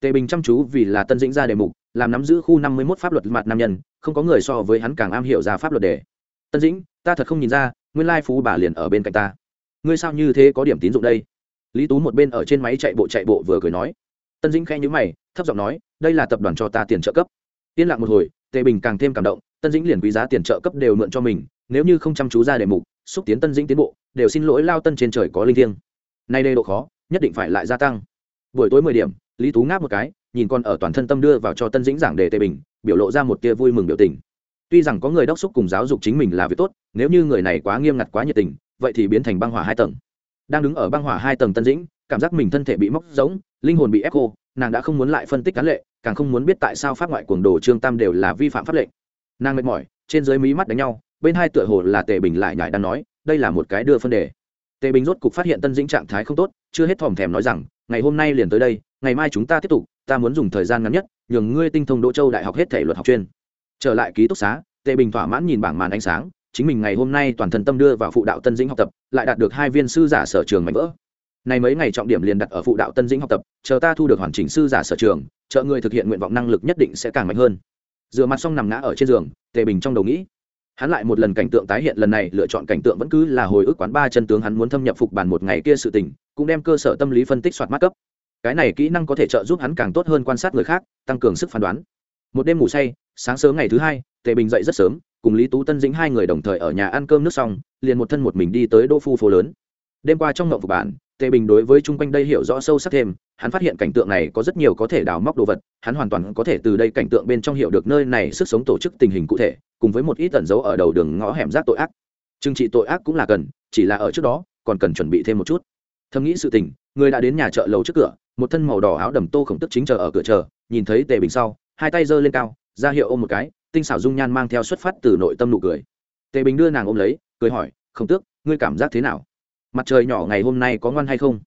[SPEAKER 1] Tề bình chăm chú vì là tân dĩnh ra đề mục, làm nắm giữ khu năm mươi một pháp luật mặt nam nhân, không có người so với hắn càng am hiểu ra pháp luật đề. Tân dĩnh, ta thật không nhìn ra, nguyên lai phú bà liền ở bên cạnh ta. Ngươi sao như thế có điểm tín dụng đây? Lý tú một bên ở trên máy chạy bộ chạy bộ vừa cười nói. Tân dĩnh khen nhữ mày, thấp giọng nói, đây là tập đoàn cho ta tiền trợ cấp. Yên lặng một hồi, tề bình càng thêm cảm động tân dĩnh liền quý giá tiền trợ cấp đều mượn cho mình, nếu như không chăm chú ra đề mục, xúc tiến tân dĩnh tiến bộ, đều xin lỗi lao tân trên trời có linh thiêng. Nay đây độ khó, nhất định phải lại gia tăng. Buổi tối mười điểm, lý tú ngáp một cái, nhìn con ở toàn thân tâm đưa vào cho tân dĩnh giảng đề tề bình, biểu lộ ra một tia vui mừng biểu tình. Tuy rằng có người đốc xúc cùng giáo dục chính mình là việc tốt, nếu như người này quá nghiêm ngặt quá nhiệt tình, vậy thì biến thành băng hỏa hai tầng. Đang đứng ở băng hỏa hai tầng tân dĩnh, cảm giác mình thân thể bị móc giống linh hồn bị ép khô, nàng đã không muốn lại phân tích cán lệ, càng không muốn biết tại sao pháp ngoại cuồng đồ trương tam đều là vi phạm pháp lệnh nàng mệt mỏi, trên dưới mí mắt đánh nhau, bên hai tựa hồ là tề bình lại nhải đang nói, đây là một cái đưa phân đề. Tề bình rốt cục phát hiện tân dĩnh trạng thái không tốt, chưa hết thòm thèm nói rằng, ngày hôm nay liền tới đây, ngày mai chúng ta tiếp tục, ta muốn dùng thời gian ngắn nhất, nhường ngươi tinh thông đỗ châu đại học hết thể luật học chuyên. Trở lại ký túc xá, tề bình thỏa mãn nhìn bảng màn ánh sáng, chính mình ngày hôm nay toàn thân tâm đưa vào phụ đạo tân dĩnh học tập, lại đạt được hai viên sư giả sở trường mạnh vỡ. Này mấy ngày trọng điểm liền đặt ở phụ đạo tân dĩnh học tập, chờ ta thu được hoàn chỉnh sư giả sở trường, trợ người thực hiện nguyện vọng năng lực nhất định sẽ càng mạnh hơn rửa mặt xong nằm ngã ở trên giường, tề bình trong đầu nghĩ. Hắn lại một lần cảnh tượng tái hiện lần này, lựa chọn cảnh tượng vẫn cứ là hồi ức quán ba chân tướng hắn muốn thâm nhập phục bàn một ngày kia sự tình, cũng đem cơ sở tâm lý phân tích soạt mát cấp. Cái này kỹ năng có thể trợ giúp hắn càng tốt hơn quan sát người khác, tăng cường sức phán đoán. Một đêm ngủ say, sáng sớm ngày thứ hai, tề bình dậy rất sớm, cùng lý tú tân dĩnh hai người đồng thời ở nhà ăn cơm nước xong, liền một thân một mình đi tới đô phu phố lớn. Đêm qua trong ngậu phục bản tề bình đối với chung quanh đây hiểu rõ sâu sắc thêm, hắn phát hiện cảnh tượng này có rất nhiều có thể đào móc đồ vật, hắn hoàn toàn có thể từ đây cảnh tượng bên trong hiểu được nơi này sức sống tổ chức tình hình cụ thể, cùng với một ít tẩn dấu ở đầu đường ngõ hẻm rác tội ác. Trừng trị tội ác cũng là cần, chỉ là ở trước đó, còn cần chuẩn bị thêm một chút. Thầm nghĩ sự tình, người đã đến nhà chợ lầu trước cửa, một thân màu đỏ áo đầm tô khổng tức chính chờ ở cửa chờ, nhìn thấy tề bình sau, hai tay giơ lên cao, ra hiệu ôm một cái, tinh xảo dung nhan mang theo xuất phát từ nội tâm nụ cười. Tề bình đưa nàng ôm lấy, cười hỏi, khổng tước, ngươi cảm giác thế nào? Mặt trời nhỏ ngày hôm nay có ngoan hay không?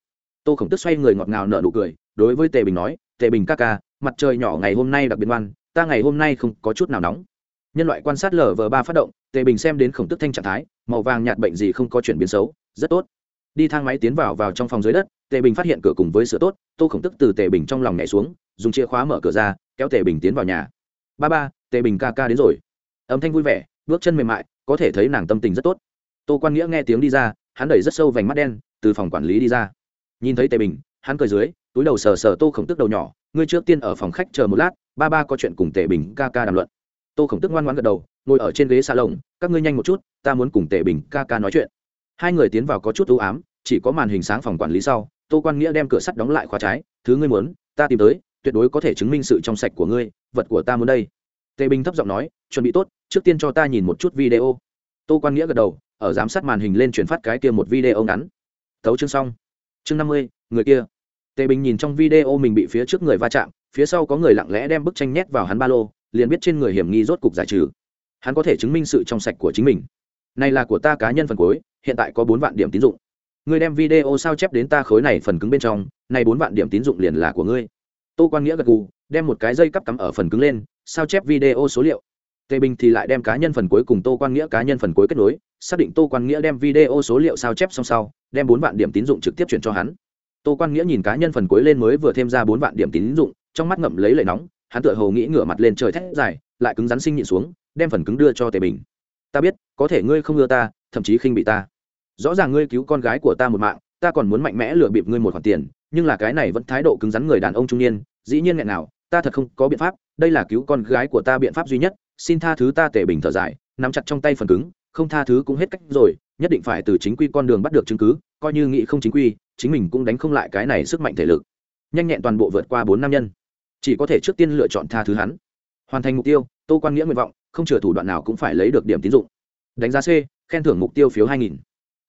[SPEAKER 1] Tô khổng tức xoay người ngọt ngào nở nụ cười, đối với tề bình nói, tề bình ca ca, mặt trời nhỏ ngày hôm nay đặc biệt ngoan, ta ngày hôm nay không có chút nào nóng. Nhân loại quan sát lờ vờ ba phát động, tề bình xem đến khổng tức thanh trạng thái, màu vàng nhạt bệnh gì không có chuyển biến xấu, rất tốt. Đi thang máy tiến vào vào trong phòng dưới đất, tề bình phát hiện cửa cùng với sữa tốt, tô khổng tức từ tề bình trong lòng nhảy xuống, dùng chìa khóa mở cửa ra, kéo tề bình tiến vào nhà. Ba ba, tề bình ca ca đến rồi. Âm thanh vui vẻ, bước chân mềm mại, có thể thấy nàng tâm tình rất tốt. Tô quan nghĩa nghe tiếng đi ra hắn đẩy rất sâu vành mắt đen, từ phòng quản lý đi ra. Nhìn thấy tề bình, hắn cười dưới, túi đầu sờ sờ tô khổng tức đầu nhỏ, ngươi trước tiên ở phòng khách chờ một lát, ba ba có chuyện cùng tề bình ca ca đàm luận. Tô khổng tức ngoan ngoãn gật đầu, ngồi ở trên ghế xa lồng, các ngươi nhanh một chút, ta muốn cùng tề bình ca ca nói chuyện. Hai người tiến vào có chút ưu ám, chỉ có màn hình sáng phòng quản lý sau, tô quan nghĩa đem cửa sắt đóng lại khóa trái, thứ ngươi muốn, ta tìm tới, tuyệt đối có thể chứng minh sự trong sạch của ngươi, vật của ta muốn đây. Tề bình thấp giọng nói, chuẩn bị tốt, trước tiên cho ta nhìn một chút video. Tô quan nghĩa gật đầu ở giám sát màn hình lên chuyển phát cái kia một video ngắn. Tấu chương xong. Chương năm mươi, người kia. Tề bình nhìn trong video mình bị phía trước người va chạm, phía sau có người lặng lẽ đem bức tranh nhét vào hắn ba lô, liền biết trên người hiểm nghi rốt cục giải trừ. Hắn có thể chứng minh sự trong sạch của chính mình. Này là của ta cá nhân phần cuối, hiện tại có bốn vạn điểm tín dụng. Ngươi đem video sao chép đến ta khối này phần cứng bên trong, này bốn vạn điểm tín dụng liền là của ngươi. Tô quan nghĩa gật gù, đem một cái dây cắp cắm ở phần cứng lên, sao chép video số liệu tề bình thì lại đem cá nhân phần cuối cùng tô quan nghĩa cá nhân phần cuối kết nối, xác định tô quan nghĩa đem video số liệu sao chép xong sau, đem bốn vạn điểm tín dụng trực tiếp chuyển cho hắn. Tô quan nghĩa nhìn cá nhân phần cuối lên mới vừa thêm ra bốn vạn điểm tín dụng, trong mắt ngậm lấy lệ nóng, hắn tựa hồ nghĩ ngửa mặt lên trời thét dài, lại cứng rắn sinh nhịn xuống, đem phần cứng đưa cho tề bình. Ta biết, có thể ngươi không ưa ta, thậm chí khinh bị ta. Rõ ràng ngươi cứu con gái của ta một mạng, ta còn muốn mạnh mẽ lừa bịp ngươi một khoản tiền, nhưng là cái này vẫn thái độ cứng rắn người đàn ông trung niên, dĩ nhiên nghẹn nào, ta thật không có biện pháp, đây là cứu con gái của ta biện pháp duy nhất xin tha thứ ta tề bình thở dài, nắm chặt trong tay phần cứng, không tha thứ cũng hết cách rồi, nhất định phải từ chính quy con đường bắt được chứng cứ, coi như nghị không chính quy, chính mình cũng đánh không lại cái này sức mạnh thể lực. Nhanh nhẹn toàn bộ vượt qua bốn nam nhân. Chỉ có thể trước tiên lựa chọn tha thứ hắn. Hoàn thành mục tiêu, tô quan nghĩa nguyện vọng, không chừa thủ đoạn nào cũng phải lấy được điểm tín dụng. Đánh giá c, khen thưởng mục tiêu phiếu hai nghìn.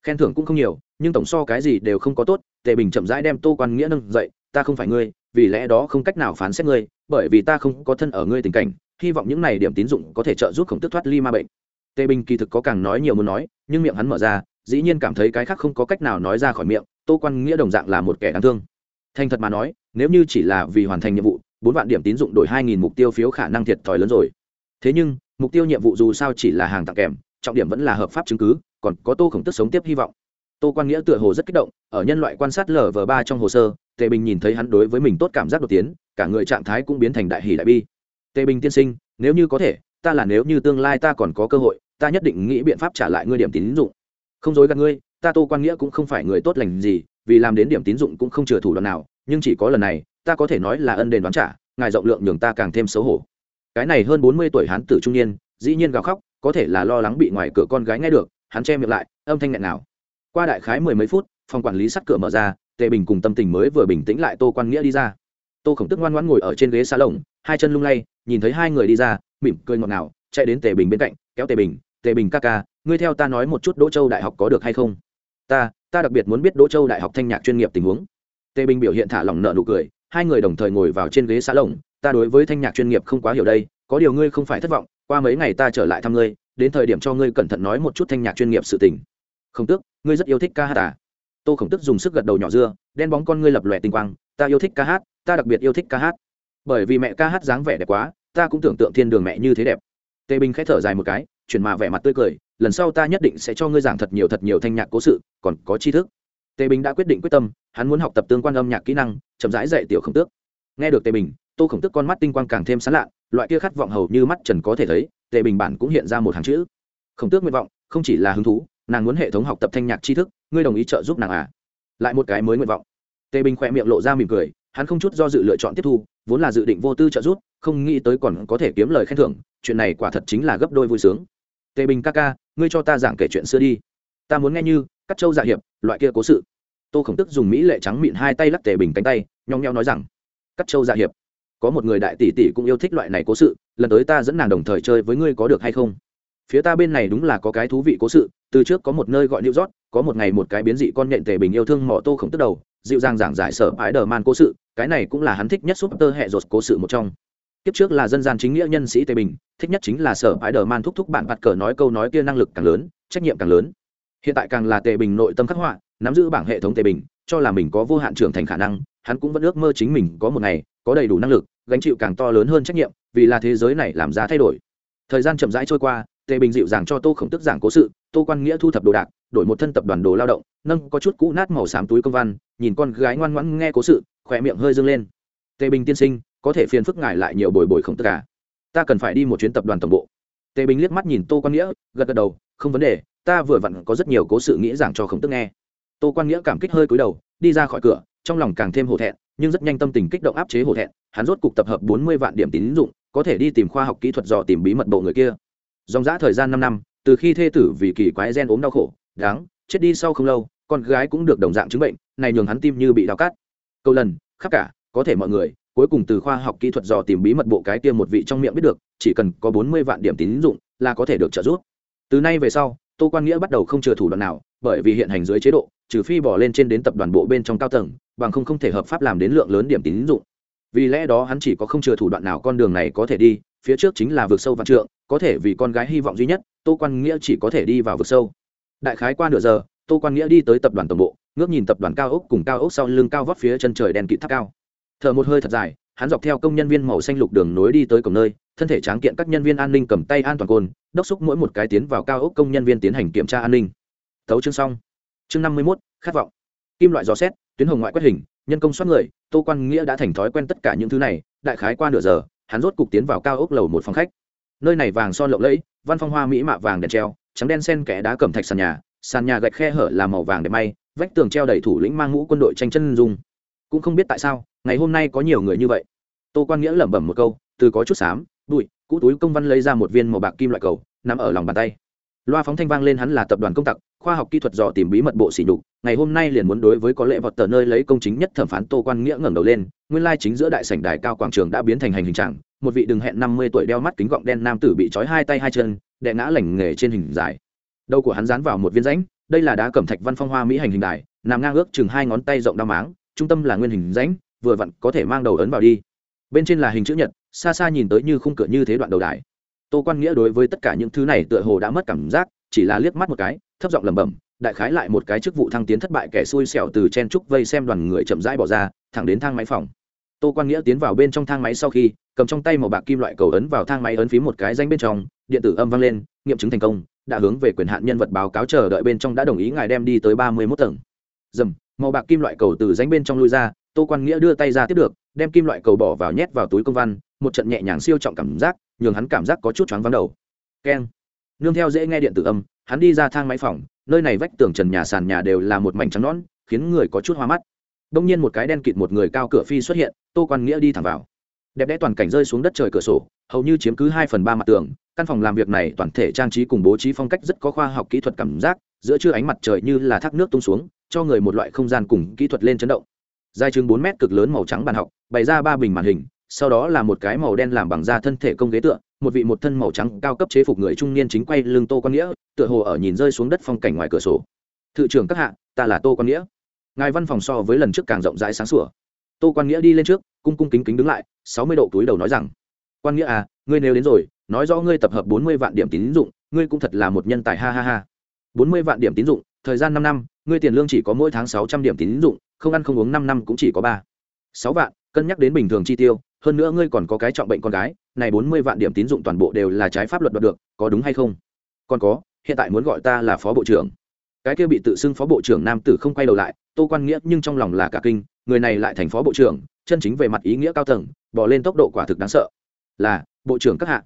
[SPEAKER 1] Khen thưởng cũng không nhiều, nhưng tổng so cái gì đều không có tốt tề bình chậm rãi đem tô quan nghĩa nâng dậy, ta không phải ngươi, vì lẽ đó không cách nào phán xét ngươi, bởi vì ta không có thân ở ngươi tình cảnh hy vọng những này điểm tín dụng có thể trợ giúp khổng tức thoát ly ma bệnh. Tề bình kỳ thực có càng nói nhiều muốn nói, nhưng miệng hắn mở ra, dĩ nhiên cảm thấy cái khác không có cách nào nói ra khỏi miệng, tô quan nghĩa đồng dạng là một kẻ đáng thương. Thành thật mà nói, nếu như chỉ là vì hoàn thành nhiệm vụ, bốn vạn điểm tín dụng đổi hai nghìn mục tiêu phiếu khả năng thiệt thòi lớn rồi. Thế nhưng, mục tiêu nhiệm vụ dù sao chỉ là hàng tặng kèm, trọng điểm vẫn là hợp pháp chứng cứ, còn có tô khổng tức sống tiếp hy vọng. Tô quan nghĩa tựa hồ rất kích động, ở nhân loại quan sát lv ba trong hồ sơ, tề bình nhìn thấy hắn đối với mình tốt cảm giác đột tiến, cả người trạng thái cũng biến thành đại hỷ đại bi tề bình tiên sinh, nếu như có thể, ta là nếu như tương lai ta còn có cơ hội, ta nhất định nghĩ biện pháp trả lại ngươi điểm tín dụng. Không dối gạt ngươi, ta tô quan nghĩa cũng không phải người tốt lành gì, vì làm đến điểm tín dụng cũng không chừa thủ đoạn nào, nhưng chỉ có lần này, ta có thể nói là ân đền đoán trả, ngài rộng lượng nhường ta càng thêm xấu hổ. Cái này hơn bốn mươi tuổi hán tử trung niên, dĩ nhiên gào khóc, có thể là lo lắng bị ngoài cửa con gái nghe được, hắn che miệng lại, âm thanh nghẹn nào qua đại khái mười mấy phút, phòng quản lý sắt cửa mở ra, tề bình cùng tâm tình mới vừa bình tĩnh lại tô quan nghĩa đi ra tô khổng tức ngoan ngoãn ngồi ở trên ghế xa lồng hai chân lung lay, nhìn thấy hai người đi ra, mỉm cười ngọt ngào, chạy đến tề bình bên cạnh, kéo tề bình tề bình ca ca, ngươi theo ta nói một chút đỗ châu đại học có được hay không? Ta ta đặc biệt muốn biết đỗ châu đại học thanh nhạc chuyên nghiệp tình huống. Tề bình biểu hiện thả lỏng nợ nụ cười, hai người đồng thời ngồi vào trên ghế xa lồng ta đối với thanh nhạc chuyên nghiệp không quá hiểu đây, có điều ngươi không phải thất vọng, qua mấy ngày ta trở lại thăm ngươi, đến thời điểm cho ngươi cẩn thận nói một chút thanh nhạc chuyên nghiệp sự tình. Khổng tước ngươi rất yêu thích ca hát à? Tô khổng tức dùng sức gật đầu nhỏ dưa, đen bóng con ngươi lập lòe tinh quang ta yêu thích ca hát, ta đặc biệt yêu thích ca hát. Bởi vì mẹ ca hát dáng vẻ đẹp quá, ta cũng tưởng tượng thiên đường mẹ như thế đẹp. Tề bình khẽ thở dài một cái, chuyển mà vẻ mặt tươi cười, lần sau ta nhất định sẽ cho ngươi giảng thật nhiều thật nhiều thanh nhạc cố sự, còn có tri thức. Tề bình đã quyết định quyết tâm, hắn muốn học tập tương quan âm nhạc kỹ năng, chậm rãi dạy tiểu khổng tước. Nghe được tề bình, tô khổng tước con mắt tinh quang càng thêm sán lạ, loại kia khát vọng hầu như mắt trần có thể thấy, tề bình bản cũng hiện ra một hàng chữ. Khổng tước nguyện vọng, không chỉ là hứng thú, nàng muốn hệ thống học tập thanh nhạc tri thức, ngươi đồng ý trợ giúp nàng à? Lại một cái mới nguyện vọng tề bình khỏe miệng lộ ra mỉm cười, hắn không chút do dự lựa chọn tiếp thu, vốn là dự định vô tư trợ giúp, không nghĩ tới còn có thể kiếm lời khen thưởng, chuyện này quả thật chính là gấp đôi vui sướng. Tề bình ca ca, ngươi cho ta giảng kể chuyện xưa đi. Ta muốn nghe như cắt châu dạ hiệp, loại kia cố sự. Tô khổng tức dùng mỹ lệ trắng mịn hai tay lắc tề bình cánh tay, nhong nheo nói rằng cắt châu dạ hiệp, có một người đại tỷ tỷ cũng yêu thích loại này cố sự, lần tới ta dẫn nàng đồng thời chơi với ngươi có được hay không? Phía ta bên này đúng là có cái thú vị cố sự, từ trước có một nơi gọi new rót có một ngày một cái biến dị con nhện tề bình yêu thương mỏ tô khổng tức đầu dịu dàng giảng giải sở ái đờ man cố sự, cái này cũng là hắn thích nhất súp tơ hệ rột cố sự một trong. Kiếp trước là dân gian chính nghĩa nhân sĩ tề bình, thích nhất chính là sở ái đờ man thúc thúc bạn bạt cờ nói câu nói kia năng lực càng lớn, trách nhiệm càng lớn. Hiện tại càng là tề bình nội tâm khắc họa, nắm giữ bảng hệ thống tề bình, cho là mình có vô hạn trưởng thành khả năng, hắn cũng vẫn ước mơ chính mình có một ngày, có đầy đủ năng lực, gánh chịu càng to lớn hơn trách nhiệm, vì là thế giới này làm ra thay đổi. Thời gian chậm rãi trôi qua tề bình dịu dàng cho tô khổng tức giảng cố sự, tô quan nghĩa thu thập đồ đạc, đổi một thân tập đoàn đồ lao động, nâng có chút cũ nát màu xám túi công văn, nhìn con gái ngoan ngoãn nghe cố sự, khỏe miệng hơi dâng lên. Tề bình tiên sinh, có thể phiền phức ngài lại nhiều bồi bồi không tức cả ta cần phải đi một chuyến tập đoàn tổng bộ. Tề bình liếc mắt nhìn tô quan nghĩa, gật gật đầu, không vấn đề, ta vừa vặn có rất nhiều cố sự nghĩ giảng cho khổng tức nghe. Tô quan nghĩa cảm kích hơi cúi đầu, đi ra khỏi cửa, trong lòng càng thêm hổ thẹn, nhưng rất nhanh tâm tình kích động áp chế hổ thẹn, hắn rốt cục tập hợp bốn mươi vạn điểm tín dụng, có thể đi tìm khoa học kỹ thuật dò tìm bí mật bộ người kia dòng dã thời gian năm năm, từ khi thê tử vì kỳ quái gen ốm đau khổ, đáng, chết đi sau không lâu, con gái cũng được đồng dạng chứng bệnh, này nhường hắn tim như bị đào cắt. Câu lần, khắp cả, có thể mọi người, cuối cùng từ khoa học kỹ thuật dò tìm bí mật bộ cái kia một vị trong miệng biết được, chỉ cần có bốn mươi vạn điểm tín dụng, là có thể được trợ giúp. Từ nay về sau, tô quan nghĩa bắt đầu không chừa thủ đoạn nào, bởi vì hiện hành dưới chế độ, trừ phi bỏ lên trên đến tập đoàn bộ bên trong cao tầng, bằng không không thể hợp pháp làm đến lượng lớn điểm tín dụng. Vì lẽ đó hắn chỉ có không chừa thủ đoạn nào con đường này có thể đi phía trước chính là vực sâu vạn trượng, có thể vì con gái hy vọng duy nhất, tô quan nghĩa chỉ có thể đi vào vực sâu. Đại khái qua nửa giờ, tô quan nghĩa đi tới tập đoàn tổng bộ, ngước nhìn tập đoàn cao ốc cùng cao ốc sau lưng cao vót phía chân trời đèn kịt tháp cao. Thở một hơi thật dài, hắn dọc theo công nhân viên màu xanh lục đường nối đi tới cổng nơi, thân thể tráng kiện các nhân viên an ninh cầm tay an toàn côn, đốc xúc mỗi một cái tiến vào cao ốc công nhân viên tiến hành kiểm tra an ninh. Thấu chương xong. Chương năm mươi mốt, khát vọng. Kim loại gió xét tuyến hồng ngoại quét hình, nhân công soát người, tô quan nghĩa đã thành thói quen tất cả những thứ này, đại khái qua nửa giờ hắn rốt cục tiến vào cao ốc lầu một phòng khách. Nơi này vàng son lộng lẫy, văn phong hoa mỹ mạ vàng đèn treo, trắng đen sen kẽ đá cẩm thạch sàn nhà sàn nhà gạch khe hở là màu vàng đẹp may, vách tường treo đầy thủ lĩnh mang mũ quân đội tranh chân dung. Cũng không biết tại sao, ngày hôm nay có nhiều người như vậy. Tô quan nghĩa lẩm bẩm một câu, từ có chút xám, bụi, cũ túi công văn lấy ra một viên màu bạc kim loại cầu, nằm ở lòng bàn tay loa phóng thanh vang lên hắn là tập đoàn công tặc, khoa học kỹ thuật dò tìm bí mật bộ xỉ nhục, ngày hôm nay liền muốn đối với có lệ vọt tờ nơi lấy công chính nhất thẩm phán tô quan nghĩa ngẩng đầu lên, nguyên lai chính giữa đại sảnh đài cao quảng trường đã biến thành hành hình trạng, một vị đừng hẹn năm mươi tuổi đeo mắt kính gọng đen nam tử bị trói hai tay hai chân, đè ngã lảnh nghề trên hình dài. Đầu của hắn dán vào một viên rãnh, đây là đá cẩm thạch văn phong hoa mỹ hành hình đài, nằm ngang ước chừng hai ngón tay rộng đao máng, trung tâm là nguyên hình rãnh, vừa vặn có thể mang đầu ấn vào đi. Bên trên là hình chữ nhật, xa xa nhìn tới như khung cửa như thế đoạn đầu đài tô quan nghĩa đối với tất cả những thứ này tựa hồ đã mất cảm giác, chỉ là liếc mắt một cái, thấp giọng lẩm bẩm, đại khái lại một cái chức vụ thăng tiến thất bại kẻ xui xẻo từ chen trúc vây xem đoàn người chậm rãi bỏ ra, thẳng đến thang máy phòng. Tô quan nghĩa tiến vào bên trong thang máy sau khi, cầm trong tay màu bạc kim loại cầu ấn vào thang máy ấn phí một cái danh bên trong, điện tử âm vang lên, nghiệm chứng thành công, đã hướng về quyền hạn nhân vật báo cáo chờ đợi bên trong đã đồng ý ngài đem đi tới ba mươi mốt tầng. Dầm, màu bạc kim loại cầu từ danh bên trong lui ra, tô quan nghĩa đưa tay ra tiếp được đem kim loại cầu bỏ vào nhét vào túi công văn, một trận nhẹ nhàng siêu trọng cảm giác, nhường hắn cảm giác có chút choáng vắng đầu. Keng. Nương theo dễ nghe điện tử âm, hắn đi ra thang máy phòng, nơi này vách tường trần nhà sàn nhà đều là một mảnh trắng nón khiến người có chút hoa mắt. Đông nhiên một cái đen kịt một người cao cửa phi xuất hiện, tô quan nghĩa đi thẳng vào. Đẹp đẽ toàn cảnh rơi xuống đất trời cửa sổ, hầu như chiếm cứ hai phần ba mặt tường, căn phòng làm việc này toàn thể trang trí cùng bố trí phong cách rất có khoa học kỹ thuật cảm giác, giữa trưa ánh mặt trời như là thác nước tung xuống, cho người một loại không gian cùng kỹ thuật lên chấn động dài chừng bốn mét cực lớn màu trắng bàn học, bày ra ba bình màn hình, sau đó là một cái màu đen làm bằng da thân thể công ghế tựa, một vị một thân màu trắng cao cấp chế phục người trung niên chính quay lưng tô quan nghĩa, tựa hồ ở nhìn rơi xuống đất phong cảnh ngoài cửa sổ. Thự trưởng các hạ, ta là tô quan nghĩa. Ngài văn phòng so với lần trước càng rộng rãi sáng sủa. Tô quan nghĩa đi lên trước, cung cung kính kính đứng lại, sáu mươi độ túi đầu nói rằng quan nghĩa à ngươi nếu đến rồi, nói rõ ngươi tập hợp bốn mươi vạn điểm tín dụng, ngươi cũng thật là một nhân tài ha ha ha. Bốn mươi vạn điểm tín dụng thời gian năm năm, ngươi tiền lương chỉ có mỗi tháng sáu trăm điểm tín dụng, không ăn không uống năm năm cũng chỉ có ba. Sáu vạn, cân nhắc đến bình thường chi tiêu, hơn nữa ngươi còn có cái trọng bệnh con gái, này bốn mươi vạn điểm tín dụng toàn bộ đều là trái pháp luật đoạt được, có đúng hay không? Còn có, hiện tại muốn gọi ta là phó bộ trưởng. Cái kia bị tự xưng phó bộ trưởng nam tử không quay đầu lại, tô quan nghĩa nhưng trong lòng là cả kinh, người này lại thành phó bộ trưởng, chân chính về mặt ý nghĩa cao tầng, bỏ lên tốc độ quả thực đáng sợ. Là, bộ trưởng các hạ,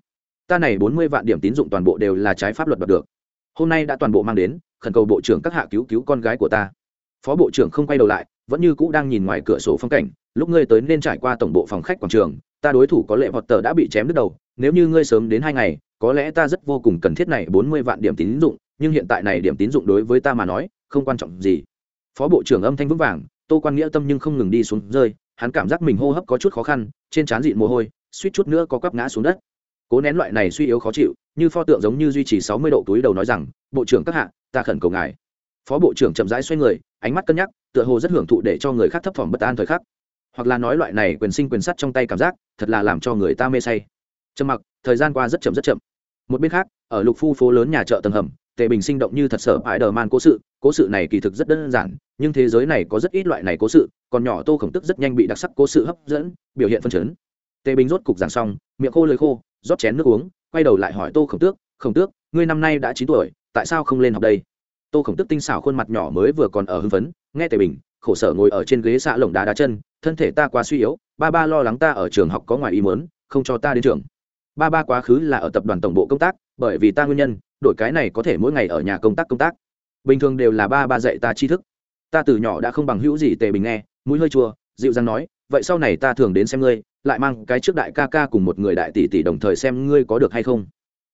[SPEAKER 1] ta này bốn mươi vạn điểm tín dụng toàn bộ đều là trái pháp luật đoạt được hôm nay đã toàn bộ mang đến, khẩn cầu bộ trưởng các hạ cứu cứu con gái của ta. Phó bộ trưởng không quay đầu lại, vẫn như cũ đang nhìn ngoài cửa sổ phong cảnh, lúc ngươi tới nên trải qua tổng bộ phòng khách quảng trường, ta đối thủ có lệ hoặc tờ đã bị chém đứt đầu, nếu như ngươi sớm đến hai ngày, có lẽ ta rất vô cùng cần thiết này bốn mươi vạn điểm tín dụng, nhưng hiện tại này điểm tín dụng đối với ta mà nói, không quan trọng gì. Phó bộ trưởng âm thanh vững vàng, tô quan nghĩa tâm nhưng không ngừng đi xuống, rơi, hắn cảm giác mình hô hấp có chút khó khăn, trên trán dịn mồ hôi, suýt chút nữa có quắp ngã xuống đất cố nén loại này suy yếu khó chịu, như pho tượng giống như duy trì sáu mươi độ túi đầu nói rằng, bộ trưởng các hạ, ta khẩn cầu ngài. Phó bộ trưởng chậm rãi xoay người, ánh mắt cân nhắc, tựa hồ rất hưởng thụ để cho người khác thấp thỏm bất an thời khắc. Hoặc là nói loại này quyền sinh quyền sắt trong tay cảm giác, thật là làm cho người ta mê say. Trầm mặc, thời gian qua rất chậm rất chậm. Một bên khác, ở lục phu phố lớn nhà chợ tầng hầm, tề bình sinh động như thật sở ải đờ man cố sự cố sự này kỳ thực rất đơn giản, nhưng thế giới này có rất ít loại này cố sự, còn nhỏ tô khổng tức rất nhanh bị đặc sắc cố sự hấp dẫn, biểu hiện phân chấn. Tề bình rốt cục giảng xong, miệng khô lời khô rót chén nước uống, quay đầu lại hỏi tô khổng tước khổng tước, ngươi năm nay đã chín tuổi, tại sao không lên học đây? Tô khổng tước tinh xảo khuôn mặt nhỏ mới vừa còn ở hưng phấn, nghe tề bình, khổ sở ngồi ở trên ghế xạ lồng đá đá chân, thân thể ta quá suy yếu, ba ba lo lắng ta ở trường học có ngoài ý mớn không cho ta đến trường. Ba ba quá khứ là ở tập đoàn tổng bộ công tác, bởi vì ta nguyên nhân, đổi cái này có thể mỗi ngày ở nhà công tác công tác. Bình thường đều là ba ba dạy ta tri thức. Ta từ nhỏ đã không bằng hữu gì tề bình nghe, mũi hơi chua, dịu dàng nói, vậy sau này ta thường đến xem ngươi lại mang cái trước đại ca ca cùng một người đại tỷ tỷ đồng thời xem ngươi có được hay không.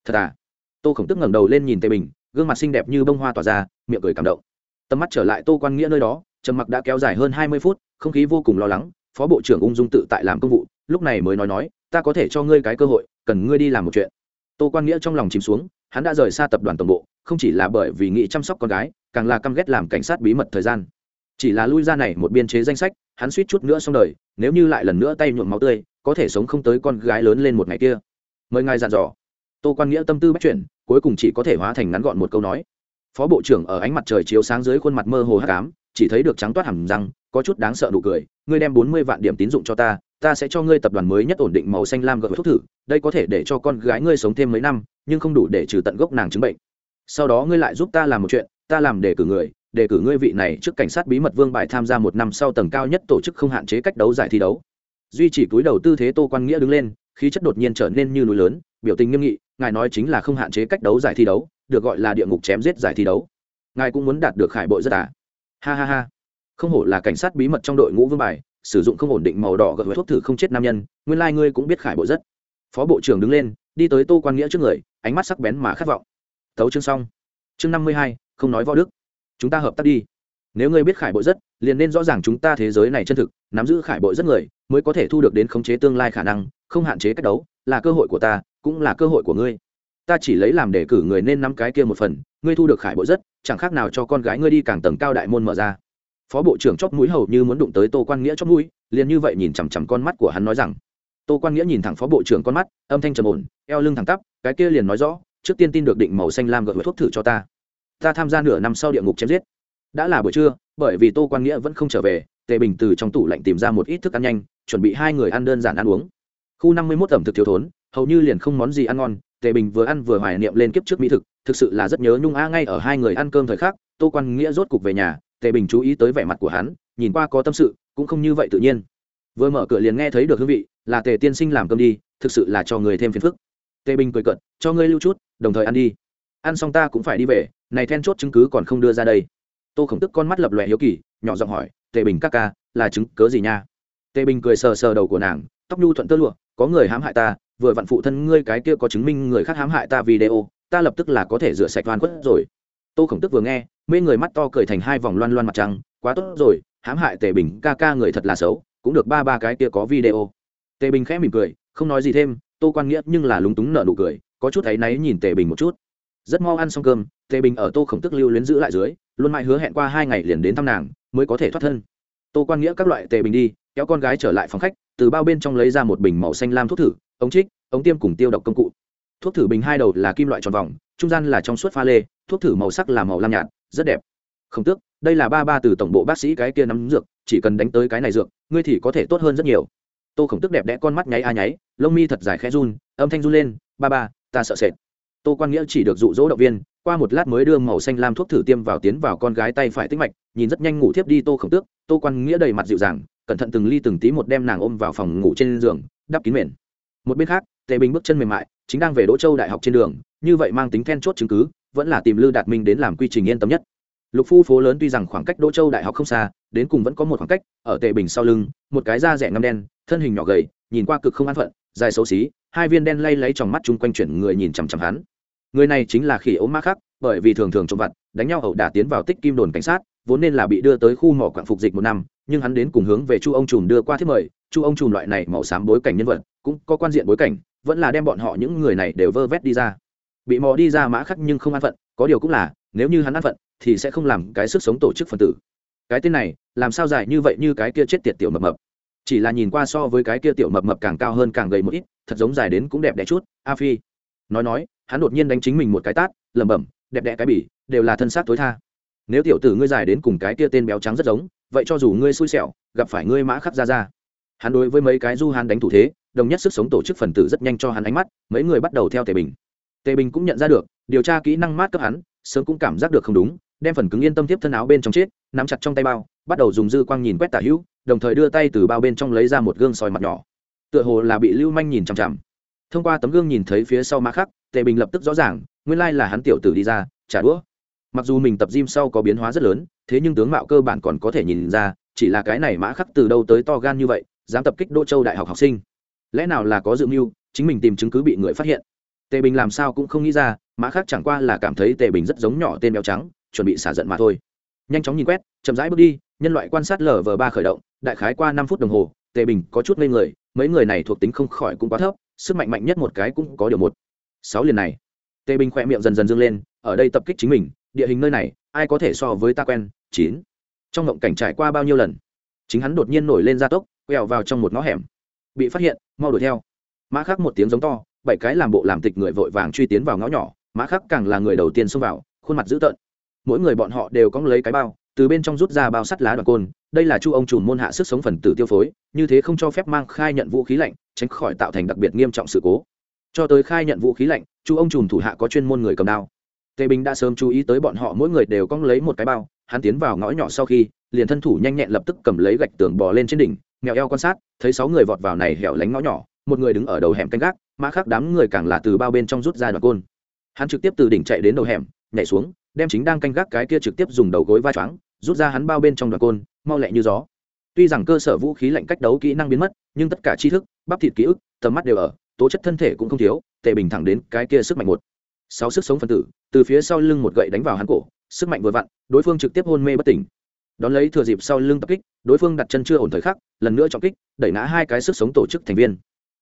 [SPEAKER 1] Thật à? Tô khổng tức ngẩng đầu lên nhìn tề bình, gương mặt xinh đẹp như bông hoa tỏa ra, miệng cười cảm động. Tầm mắt trở lại tô quan nghĩa nơi đó, trầm mặc đã kéo dài hơn hai mươi phút, không khí vô cùng lo lắng, phó bộ trưởng ung dung tự tại làm công vụ, lúc này mới nói nói, ta có thể cho ngươi cái cơ hội, cần ngươi đi làm một chuyện. Tô quan nghĩa trong lòng chìm xuống, hắn đã rời xa tập đoàn tổng bộ, không chỉ là bởi vì nghĩ chăm sóc con gái, càng là căm ghét làm cảnh sát bí mật thời gian chỉ là lui ra này một biên chế danh sách, hắn suýt chút nữa xong đời, nếu như lại lần nữa tay nhuộm máu tươi, có thể sống không tới con gái lớn lên một ngày kia. Mời ngài dặn dò. Tô quan nghĩa tâm tư bắt chuyển, cuối cùng chỉ có thể hóa thành ngắn gọn một câu nói. Phó bộ trưởng ở ánh mặt trời chiếu sáng dưới khuôn mặt mơ hồ hát cám chỉ thấy được trắng toát hẳn răng, có chút đáng sợ nụ cười. Ngươi đem bốn mươi vạn điểm tín dụng cho ta ta sẽ cho ngươi tập đoàn mới nhất ổn định màu xanh lam gợi thuốc thử, đây có thể để cho con gái ngươi sống thêm mấy năm, nhưng không đủ để trừ tận gốc nàng chứng bệnh. Sau đó ngươi lại giúp ta làm một chuyện, ta làm để cử người để cử ngươi vị này trước cảnh sát bí mật vương bài tham gia một năm sau tầng cao nhất tổ chức không hạn chế cách đấu giải thi đấu. Duy chỉ túi đầu tư thế tô quan nghĩa đứng lên, khí chất đột nhiên trở nên như núi lớn, biểu tình nghiêm nghị, ngài nói chính là không hạn chế cách đấu giải thi đấu, được gọi là địa ngục chém giết giải thi đấu. Ngài cũng muốn đạt được khải bội rất à? Ha ha ha. Không hổ là cảnh sát bí mật trong đội ngũ vương bài, sử dụng không ổn định màu đỏ gợi thuốc thử không chết nam nhân, nguyên lai、like、ngươi cũng biết khải bội rất. Phó bộ trưởng đứng lên, đi tới tô quan nghĩa trước người, ánh mắt sắc bén mà khát vọng. Thấu chương xong. Chương năm mươi hai, không nói võ đức chúng ta hợp tác đi. Nếu ngươi biết khải bội rất, liền nên rõ ràng chúng ta thế giới này chân thực, nắm giữ khải bội rất người, mới có thể thu được đến khống chế tương lai khả năng, không hạn chế cách đấu, là cơ hội của ta, cũng là cơ hội của ngươi. Ta chỉ lấy làm để cử người nên nắm cái kia một phần, ngươi thu được khải bội rất, chẳng khác nào cho con gái ngươi đi càng tầng cao đại môn mở ra. Phó bộ trưởng chóp mũi hầu như muốn đụng tới tô quan nghĩa chóp mũi, liền như vậy nhìn chằm chằm con mắt của hắn nói rằng. Tô quan nghĩa nhìn thẳng phó bộ trưởng con mắt, âm thanh trầm ổn, eo lưng thẳng tắp, cái kia liền nói rõ, trước tiên tin được định màu xanh lam gợi thuốc thử cho ta ta tham gia nửa năm sau địa ngục chém giết. Đã là buổi trưa, bởi vì tô quan nghĩa vẫn không trở về, tề bình từ trong tủ lạnh tìm ra một ít thức ăn nhanh, chuẩn bị hai người ăn đơn giản ăn uống. Khu năm mươi mốt ẩm thực thiếu thốn, hầu như liền không món gì ăn ngon, tề bình vừa ăn vừa hoài niệm lên kiếp trước mỹ thực thực sự là rất nhớ nhung a, ngay ở hai người ăn cơm thời khắc, tô quan nghĩa rốt cục về nhà, tề bình chú ý tới vẻ mặt của hắn, nhìn qua có tâm sự, cũng không như vậy tự nhiên. Vừa mở cửa liền nghe thấy được hương vị, là tề tiên sinh làm cơm đi, thực sự là cho người thêm phiền phức. Tề bình cười cận cho ngươi lưu chút, đồng thời ăn đi ăn xong ta cũng phải đi về, này then chốt chứng cứ còn không đưa ra đây. Tô khổng tức con mắt lập lòe hiếu kỳ, nhỏ giọng hỏi, tề bình các ca, là chứng cớ gì nha? Tề bình cười sờ sờ đầu của nàng, tóc nhu thuận tơ lụa, có người hãm hại ta, vừa vặn phụ thân ngươi cái kia có chứng minh người khác hãm hại ta video, ta lập tức là có thể rửa sạch toàn quất rồi. Tô khổng tức vừa nghe, mê người mắt to cười thành hai vòng loan loan mặt trăng, quá tốt rồi, hãm hại tề bình ca ca người thật là xấu, cũng được ba ba cái kia có video. Tề bình khẽ mỉm cười, không nói gì thêm, tô quan nghĩa nhưng là lúng túng nợ nụ cười, có chút thấy náy nhìn tề bình một chút rất mau ăn xong cơm, tề bình ở tô khổng tức lưu luyến giữ lại dưới, luôn mãi hứa hẹn qua hai ngày liền đến thăm nàng, mới có thể thoát thân. Tô quan nghĩa các loại tề bình đi, kéo con gái trở lại phòng khách, từ bao bên trong lấy ra một bình màu xanh lam thuốc thử, ống trích, ống tiêm cùng tiêu độc công cụ. Thuốc thử bình hai đầu là kim loại tròn vòng, trung gian là trong suốt pha lê, thuốc thử màu sắc là màu lam nhạt, rất đẹp. Không tước, đây là ba ba từ tổng bộ bác sĩ cái kia nắm dược, chỉ cần đánh tới cái này dược, ngươi thì có thể tốt hơn rất nhiều. Tô khổng tức đẹp đẽ con mắt nháy a nháy, lông mi thật dài khẽ run, âm thanh run lên, ba ba, ta sợ sệt tô quan nghĩa chỉ được dụ dỗ động viên, qua một lát mới đưa màu xanh lam thuốc thử tiêm vào tiến vào con gái tay phải tích mạch, nhìn rất nhanh ngủ thiếp đi tô khổng tước, tô quan nghĩa đầy mặt dịu dàng, cẩn thận từng ly từng tí một đem nàng ôm vào phòng ngủ trên giường, đắp kín mền. Một bên khác, tề bình bước chân mềm mại, chính đang về đỗ châu đại học trên đường, như vậy mang tính then chốt chứng cứ, vẫn là tìm lư đạt minh đến làm quy trình yên tâm nhất. Lục phu phố lớn tuy rằng khoảng cách đỗ châu đại học không xa, đến cùng vẫn có một khoảng cách, ở tề bình sau lưng, một cái da rẻ ngâm đen, thân hình nhỏ gầy, nhìn qua cực không an phận, dài xấu xí hai viên đen lay lấy trong mắt chung quanh chuyển người nhìn chằm chằm hắn. Người này chính là khỉ ốm ma khắc bởi vì thường thường trộm vặt, đánh nhau ẩu đả tiến vào tích kim đồn cảnh sát, vốn nên là bị đưa tới khu mỏ quạng phục dịch một năm, nhưng hắn đến cùng hướng về chu ông trùm đưa qua thiết mời. Chu ông trùm loại này màu xám bối cảnh nhân vật, cũng có quan diện bối cảnh, vẫn là đem bọn họ những người này đều vơ vét đi ra. Bị mò đi ra mã khắc nhưng không an phận, có điều cũng là, nếu như hắn an phận, thì sẽ không làm cái sức sống tổ chức phần tử. Cái tên này, làm sao dài như vậy như cái kia chết tiệt tiểu mập mập? Chỉ là nhìn qua so với cái kia tiểu mập mập càng cao hơn càng gầy một ít thật giống dài đến cũng đẹp đẽ chút, a phi. Nói nói, hắn đột nhiên đánh chính mình một cái tát, lẩm bẩm, đẹp đẽ cái bỉ, đều là thân xác tối tha. Nếu tiểu tử ngươi dài đến cùng cái kia tên béo trắng rất giống, vậy cho dù ngươi xui xẻo, gặp phải ngươi mã khắc ra ra. Hắn đối với mấy cái du hán đánh thủ thế, đồng nhất sức sống tổ chức phần tử rất nhanh cho hắn ánh mắt, mấy người bắt đầu theo tề bình. Tề bình cũng nhận ra được, điều tra kỹ năng mát cấp hắn, sớm cũng cảm giác được không đúng, đem phần cứng yên tâm tiếp thân áo bên trong chết, nắm chặt trong tay bao, bắt đầu dùng dư quang nhìn quét tả hữu, đồng thời đưa tay từ bao bên trong lấy ra một gương soi mặt nhỏ tựa hồ là bị lưu manh nhìn chằm chằm. Thông qua tấm gương nhìn thấy phía sau mã khắc, tề bình lập tức rõ ràng, nguyên lai là hắn tiểu tử đi ra trả đũa. Mặc dù mình tập gym sau có biến hóa rất lớn, thế nhưng tướng mạo cơ bản còn có thể nhìn ra, chỉ là cái này mã khắc từ đâu tới to gan như vậy, dám tập kích đô châu đại học học sinh. Lẽ nào là có dự mưu, chính mình tìm chứng cứ bị người phát hiện? Tề bình làm sao cũng không nghĩ ra, mã khắc chẳng qua là cảm thấy tề bình rất giống nhỏ tên béo trắng, chuẩn bị xả giận mà thôi. Nhanh chóng nhìn quét, chậm rãi bước đi, nhân loại quan sát lv ba khởi động, đại khái qua năm phút đồng hồ tề bình có chút ngây người, mấy người này thuộc tính không khỏi cũng quá thấp, sức mạnh mạnh nhất một cái cũng có điều một. Sáu liền này. Tề bình khỏe miệng dần dần dâng lên, ở đây tập kích chính mình, địa hình nơi này, ai có thể so với ta quen? Chín. Trong ngộng cảnh trải qua bao nhiêu lần? Chính hắn đột nhiên nổi lên gia tốc, quẹo vào trong một ngõ hẻm. Bị phát hiện, mau đuổi theo. Mã khắc một tiếng giống to, bảy cái làm bộ làm tịch người vội vàng truy tiến vào ngõ nhỏ, mã khắc càng là người đầu tiên xông vào, khuôn mặt dữ tợn. Mỗi người bọn họ đều có lấy cái bao từ bên trong rút ra bao sắt lá đoạn côn, đây là chu ông chủ môn hạ sức sống phần tử tiêu phối, như thế không cho phép mang khai nhận vũ khí lạnh, tránh khỏi tạo thành đặc biệt nghiêm trọng sự cố. Cho tới khai nhận vũ khí lạnh, chu ông trùm thủ hạ có chuyên môn người cầm đao. Tề bình đã sớm chú ý tới bọn họ, mỗi người đều có lấy một cái bao, hắn tiến vào ngõ nhỏ sau khi, liền thân thủ nhanh nhẹn lập tức cầm lấy gạch tường bò lên trên đỉnh mèo eo quan sát, thấy sáu người vọt vào này hẻo lánh ngõ nhỏ, một người đứng ở đầu hẻm canh gác, mã khác đám người càng là từ bao bên trong rút ra đoạn côn. Hắn trực tiếp từ đỉnh chạy đến đầu hẻm, nhảy xuống, đem chính đang canh gác cái kia trực tiếp dùng đầu gối va choáng rút ra hắn bao bên trong đoạn côn, mau lẹ như gió. Tuy rằng cơ sở vũ khí lạnh cách đấu kỹ năng biến mất, nhưng tất cả tri thức, bắp thịt ký ức, tầm mắt đều ở, tố chất thân thể cũng không thiếu, tệ bình thẳng đến cái kia sức mạnh một. Sáu sức sống phân tử, từ phía sau lưng một gậy đánh vào hắn cổ, sức mạnh vừa vặn, đối phương trực tiếp hôn mê bất tỉnh. Đón lấy thừa dịp sau lưng tập kích, đối phương đặt chân chưa ổn thời khắc, lần nữa trọng kích, đẩy ngã hai cái sức sống tổ chức thành viên.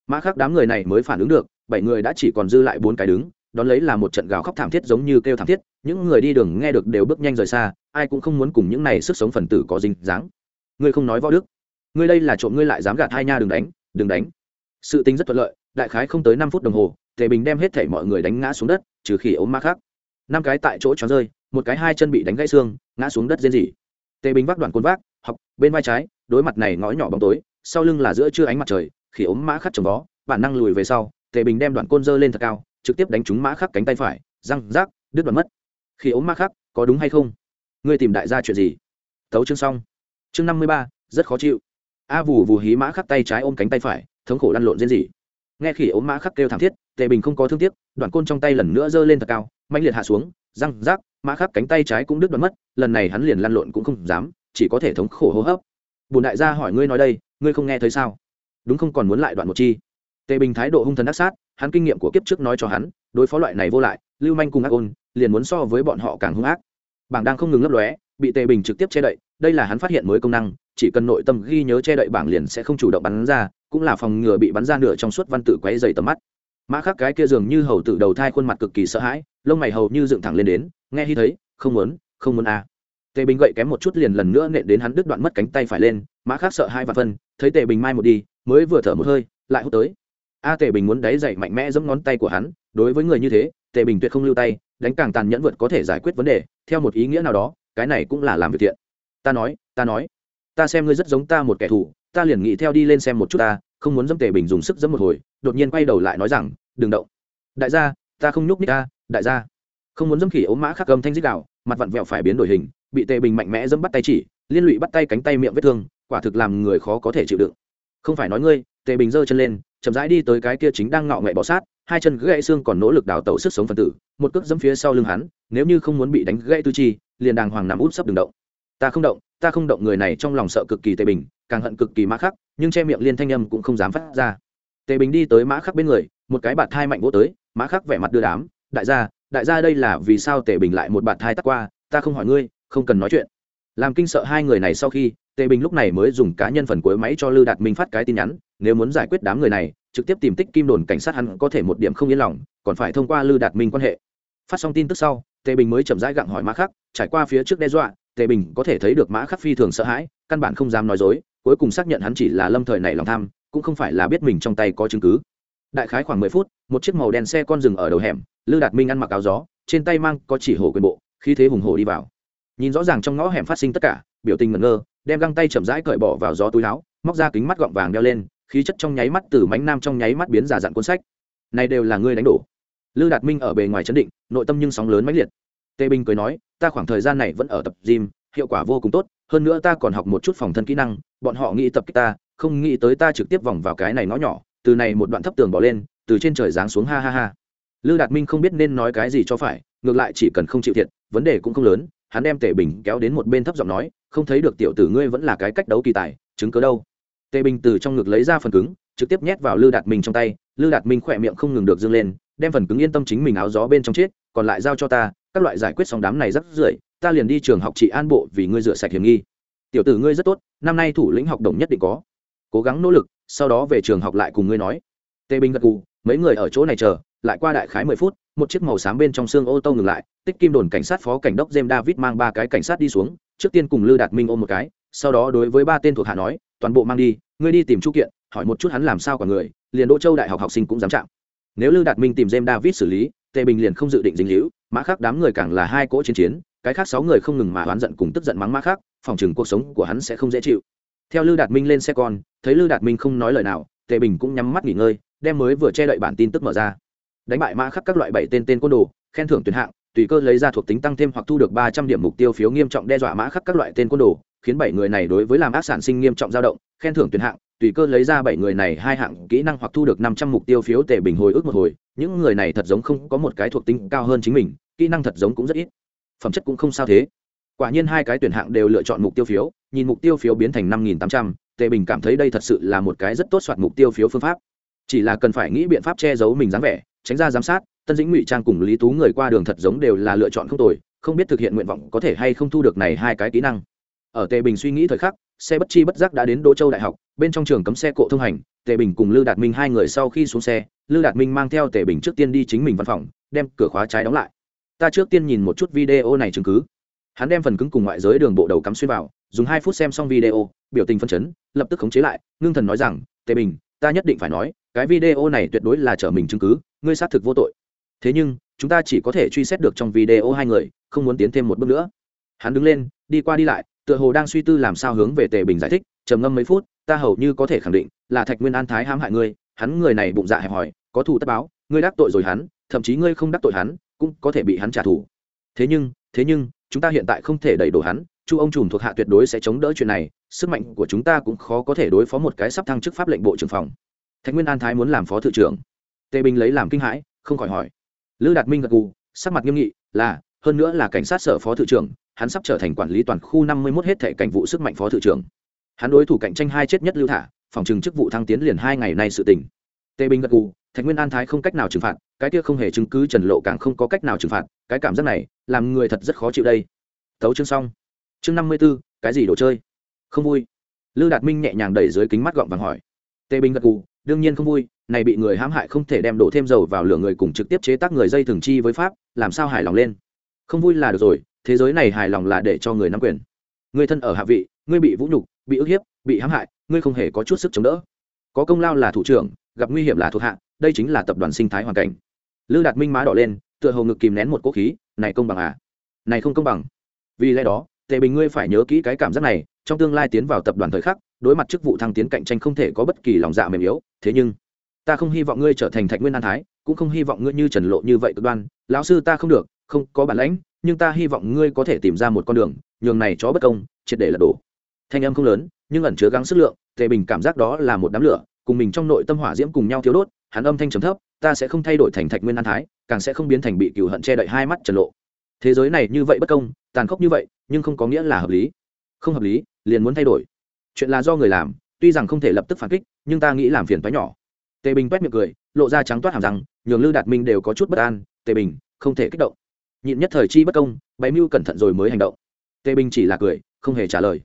[SPEAKER 1] Mã khác đám người này mới phản ứng được, bảy người đã chỉ còn dư lại bốn cái đứng đón lấy là một trận gào khóc thảm thiết giống như kêu thảm thiết, những người đi đường nghe được đều bước nhanh rời xa, ai cũng không muốn cùng những này sức sống phần tử có dinh dáng. Ngươi không nói võ đức. Ngươi đây là trộm ngươi lại dám gạt hai nha đừng đánh đừng đánh. Sự tính rất thuận lợi, đại khái không tới năm phút đồng hồ, tề bình đem hết thảy mọi người đánh ngã xuống đất, trừ khi ốm ma khác. Năm cái tại chỗ tròn rơi, một cái hai chân bị đánh gãy xương, ngã xuống đất rên rỉ. Tề bình vác đoạn côn vác, học, bên vai trái, đối mặt này ngõ nhỏ bóng tối, sau lưng là giữa trưa ánh mặt trời, khi ốm mã khắc trồng vó, bản năng lùi về sau, tề bình đem đoạn côn dơ lên thật cao trực tiếp đánh trúng mã khắc cánh tay phải, răng, rác, đứt đoạn mất. Khi ốm mã khắc, có đúng hay không? Ngươi tìm đại gia chuyện gì? Tấu chương xong. Chương năm mươi ba, rất khó chịu. A vù vù hí mã khắc tay trái ôm cánh tay phải, thống khổ lăn lộn rên gì? nghe khỉ ốm mã khắc kêu thảm thiết, tề bình không có thương tiếc, đoạn côn trong tay lần nữa giơ lên thật cao mạnh liệt hạ xuống, răng, rác, mã khắc cánh tay trái cũng đứt đoạn mất, lần này hắn liền lăn lộn cũng không dám, chỉ có thể thống khổ hô hấp. Bùn đại gia hỏi ngươi nói đây, ngươi không nghe thấy sao? Đúng không còn muốn lại đoạn một chi? Tề bình thái độ hung thần ác sát hắn kinh nghiệm của kiếp trước nói cho hắn, đối phó loại này vô lại, lưu manh cùng ác ôn, liền muốn so với bọn họ càng hung ác. Bảng đang không ngừng lấp lóe, bị tề bình trực tiếp che đậy, đây là hắn phát hiện mới công năng, chỉ cần nội tâm ghi nhớ che đậy bảng liền sẽ không chủ động bắn ra, cũng là phòng ngừa bị bắn ra nửa trong suốt văn tự quấy dày tầm mắt. Mã khắc cái kia dường như hầu tự đầu thai khuôn mặt cực kỳ sợ hãi, lông mày hầu như dựng thẳng lên đến, nghe hy thấy, không muốn không muốn à. tề bình gậy kém một chút liền lần nữa nện đến hắn đứt đoạn mất cánh tay phải lên, mã khắc sợ hai và phân, thấy tề bình mai một đi, mới vừa thở một hơi, lại hút tới a tề bình muốn đáy dậy mạnh mẽ giẫm ngón tay của hắn, đối với người như thế, tề bình tuyệt không lưu tay, đánh càng tàn nhẫn vượt có thể giải quyết vấn đề, theo một ý nghĩa nào đó, cái này cũng là làm việc thiện. Ta nói ta nói, ta xem ngươi rất giống ta một kẻ thù, ta liền nghĩ theo đi lên xem một chút ta, không muốn dẫm tề bình dùng sức dẫm một hồi, đột nhiên quay đầu lại nói rằng, đừng động. Đại gia, ta không nhúc nít ta, đại gia. Không muốn dẫm khỉ ốm mã khắc gầm thanh dích đạo, mặt vặn vẹo phải biến đổi hình, bị tề bình mạnh mẽ dẫm bắt tay chỉ, liên lụy bắt tay cánh tay miệng vết thương, quả thực làm người khó có thể chịu đựng. Không phải nói ngươi. Tề bình giơ chân lên chậm rãi đi tới cái kia chính đang ngọ ngậy bỏ sát, hai chân gãy xương còn nỗ lực đào tẩu sức sống phân tử, một cước dẫm phía sau lưng hắn, nếu như không muốn bị đánh gãy tư chi, liền đàng hoàng nằm út sấp đường động. Ta không động, ta không động người này trong lòng sợ cực kỳ tề bình, càng hận cực kỳ mã khắc, nhưng che miệng liên thanh âm cũng không dám phát ra. Tề bình đi tới mã khắc bên người, một cái bạt thai mạnh vỗ tới, mã khắc vẻ mặt đưa đám, đại gia đại gia đây là vì sao tề bình lại một bạt thai tắt qua, ta không hỏi ngươi, không cần nói chuyện. Làm kinh sợ hai người này sau khi tề bình lúc này mới dùng cá nhân phần cuối máy cho lư đạt minh phát cái tin nhắn, nếu muốn giải quyết đám người này, trực tiếp tìm tích kim đồn cảnh sát hắn có thể một điểm không yên lòng, còn phải thông qua lư đạt minh quan hệ. Phát xong tin tức sau, tề bình mới chậm rãi gặng hỏi mã khắc, trải qua phía trước đe dọa, tề bình có thể thấy được mã khắc phi thường sợ hãi, căn bản không dám nói dối, cuối cùng xác nhận hắn chỉ là lâm thời này lòng tham, cũng không phải là biết mình trong tay có chứng cứ. Đại khái khoảng mười phút, một chiếc màu đen xe con rừng ở đầu hẻm, lư đạt minh ăn mặc áo gió, trên tay mang có chỉ hổ quyền bộ khi thế hùng hổ đi vào. Nhìn rõ ràng trong ngõ hẻm phát sinh tất cả, biểu tình ngẩn ngơ đem găng tay chậm rãi cởi bỏ vào gió túi áo, móc ra kính mắt gọng vàng đeo lên, khí chất trong nháy mắt từ mánh nam trong nháy mắt biến giả dặn cuốn sách. Này đều là ngươi đánh đổ. Lư đạt minh ở bề ngoài chấn định, nội tâm nhưng sóng lớn mãnh liệt. Tê binh cười nói, ta khoảng thời gian này vẫn ở tập gym, hiệu quả vô cùng tốt, hơn nữa ta còn học một chút phòng thân kỹ năng, bọn họ nghĩ tập kích ta, không nghĩ tới ta trực tiếp vòng vào cái này ngõ nhỏ, từ này một đoạn thấp tường bỏ lên, từ trên trời giáng xuống ha ha ha. Lư đạt minh không biết nên nói cái gì cho phải, ngược lại chỉ cần không chịu thiệt, vấn đề cũng không lớn hắn đem tề bình kéo đến một bên thấp giọng nói, không thấy được tiểu tử ngươi vẫn là cái cách đấu kỳ tài, chứng cớ đâu? Tề bình từ trong ngực lấy ra phần cứng, trực tiếp nhét vào lư đạt minh trong tay, lư đạt minh khỏe miệng không ngừng được dâng lên, đem phần cứng yên tâm chính mình áo gió bên trong chết, còn lại giao cho ta, các loại giải quyết xong đám này rất rưởi, ta liền đi trường học trị an bộ vì ngươi rửa sạch hiểm nghi. Tiểu tử ngươi rất tốt, năm nay thủ lĩnh học đồng nhất định có. Cố gắng nỗ lực, sau đó về trường học lại cùng ngươi nói. Tề bình gật gù, mấy người ở chỗ này chờ, lại qua đại khái mười phút một chiếc màu xám bên trong xương ô tô ngừng lại, tích kim đồn cảnh sát phó cảnh đốc james david mang ba cái cảnh sát đi xuống, trước tiên cùng lư đạt minh ôm một cái, sau đó đối với ba tên thuộc hạ nói, toàn bộ mang đi, ngươi đi tìm chu kiện, hỏi một chút hắn làm sao cả người, liền đỗ châu đại học học sinh cũng dám chạm. Nếu lư đạt minh tìm james david xử lý, tề bình liền không dự định dính hữu mã khác đám người càng là hai cỗ chiến chiến, cái khác sáu người không ngừng mà oán giận cùng tức giận mắng mã khác, phòng chừng cuộc sống của hắn sẽ không dễ chịu. Theo lư đạt minh lên xe con, thấy lư đạt minh không nói lời nào, tề bình cũng nhắm mắt nghỉ ngơi, đem mới vừa che đậy bản tin tức mở ra đánh bại mã khắc các loại bảy tên tên côn đồ, khen thưởng tuyển hạng, tùy cơ lấy ra thuộc tính tăng thêm hoặc thu được ba trăm điểm mục tiêu phiếu nghiêm trọng đe dọa mã khắc các loại tên côn đồ, khiến bảy người này đối với làm ác sản sinh nghiêm trọng dao động, khen thưởng tuyển hạng, tùy cơ lấy ra bảy người này hai hạng kỹ năng hoặc thu được năm trăm mục tiêu phiếu tề bình hồi ức một hồi. Những người này thật giống không có một cái thuộc tính cao hơn chính mình, kỹ năng thật giống cũng rất ít, phẩm chất cũng không sao thế. Quả nhiên hai cái tuyển hạng đều lựa chọn mục tiêu phiếu, nhìn mục tiêu phiếu biến thành năm nghìn tám trăm, tề bình cảm thấy đây thật sự là một cái rất tốt soạt mục tiêu phiếu phương pháp. Chỉ là cần phải nghĩ biện pháp che giấu mình dáng vẻ tránh ra giám sát, tân dĩnh ngụy trang cùng lý tú người qua đường thật giống đều là lựa chọn không tồi, không biết thực hiện nguyện vọng có thể hay không thu được này hai cái kỹ năng. Ở tề bình suy nghĩ thời khắc, xe bất chi bất giác đã đến đỗ châu đại học, bên trong trường cấm xe cộ thông hành, tề bình cùng lư đạt minh hai người sau khi xuống xe lư đạt minh mang theo tề bình trước tiên đi chính mình văn phòng, đem cửa khóa trái đóng lại. Ta trước tiên nhìn một chút video này chứng cứ. Hắn đem phần cứng cùng ngoại giới đường bộ đầu cắm xuyên vào, dùng hai phút xem xong video, biểu tình phân chấn, lập tức khống chế lại, ngưng thần nói rằng, tề bình, ta nhất định phải nói, cái video này tuyệt đối là trở mình chứng cứ ngươi xác thực vô tội. Thế nhưng, chúng ta chỉ có thể truy xét được trong video hai người, không muốn tiến thêm một bước nữa. Hắn đứng lên, đi qua đi lại, tựa hồ đang suy tư làm sao hướng về tề bình giải thích, trầm ngâm mấy phút, ta hầu như có thể khẳng định là thạch nguyên an thái hãm hại ngươi, hắn người này bụng dạ hẹp hòi, có thù tất báo, ngươi đắc tội rồi hắn, thậm chí ngươi không đắc tội hắn, cũng có thể bị hắn trả thù. Thế nhưng thế nhưng, chúng ta hiện tại không thể đẩy đổ hắn, chu ông trùm thuộc hạ tuyệt đối sẽ chống đỡ chuyện này, sức mạnh của chúng ta cũng khó có thể đối phó một cái sắp thăng chức pháp lệnh bộ trưởng phòng. Thạch nguyên an thái muốn làm phó thự trưởng tề bình lấy làm kinh hãi, không khỏi hỏi. Lư đạt minh gật gù, sắc mặt nghiêm nghị, là, hơn nữa là cảnh sát sở phó thự trưởng, hắn sắp trở thành quản lý toàn khu năm mươi một hết thệ cảnh vụ sức mạnh phó thự trưởng. Hắn đối thủ cạnh tranh hai chết nhất lưu thả, phòng trừng chức vụ thăng tiến liền hai ngày nay sự tình. Tề bình gật gù, thạch nguyên an thái không cách nào trừng phạt, cái kia không hề chứng cứ trần lộ càng không có cách nào trừng phạt, cái cảm giác này, làm người thật rất khó chịu đây. Tấu chương xong. Chương năm mươi b ố cái gì đồ chơi? Không vui. Lư đạt minh nhẹ nhàng đẩy dưới kính mắt gọng vàng hỏi. Tề bình gật gù đương nhiên không vui, này bị người hãm hại không thể đem đổ thêm dầu vào lửa người cùng trực tiếp chế tác người dây thường chi với pháp, làm sao hài lòng lên? Không vui là được rồi, thế giới này hài lòng là để cho người nắm quyền. Người thân ở hạ vị ngươi bị vũ nhục, bị ức hiếp, bị hãm hại ngươi không hề có chút sức chống đỡ. Có công lao là thủ trưởng, gặp nguy hiểm là thuộc hạ, đây chính là tập đoàn sinh thái hoàn cảnh. Lư đạt minh má đỏ lên, tựa hồ ngực kìm nén một cỗ khí, này công bằng à? Này không công bằng. Vì lẽ đó, tề bình ngươi phải nhớ kỹ cái cảm giác này, trong tương lai tiến vào tập đoàn thời khắc, đối mặt chức vụ thăng tiến cạnh tranh không thể có bất kỳ lòng dạ mềm yếu thế nhưng, ta không hy vọng ngươi trở thành thạch nguyên an thái, cũng không hy vọng ngươi như trần lộ như vậy cực đoan. Lão sư ta không được, không có bản lãnh, nhưng ta hy vọng ngươi có thể tìm ra một con đường, nhường này chó bất công, triệt để lật đổ. Thanh âm không lớn, nhưng ẩn chứa gắng sức lượng, tề bình cảm giác đó là một đám lửa, cùng mình trong nội tâm hỏa diễm cùng nhau thiếu đốt, hắn âm thanh trầm thấp, ta sẽ không thay đổi thành thạch nguyên an thái, càng sẽ không biến thành bị cừu hận che đậy hai mắt trần lộ. Thế giới này như vậy bất công, tàn khốc như vậy, nhưng không có nghĩa là hợp lý. Không hợp lý, liền muốn thay đổi. Chuyện là do người làm tuy rằng không thể lập tức phản kích, nhưng ta nghĩ làm phiền toái nhỏ. Tề bình quét miệng cười, lộ ra trắng toát hàm răng, nhường lư đạt minh đều có chút bất an, tề bình, không thể kích động. Nhịn nhất thời chi bất công, bày mưu cẩn thận rồi mới hành động. Tề bình chỉ là cười, không hề trả lời.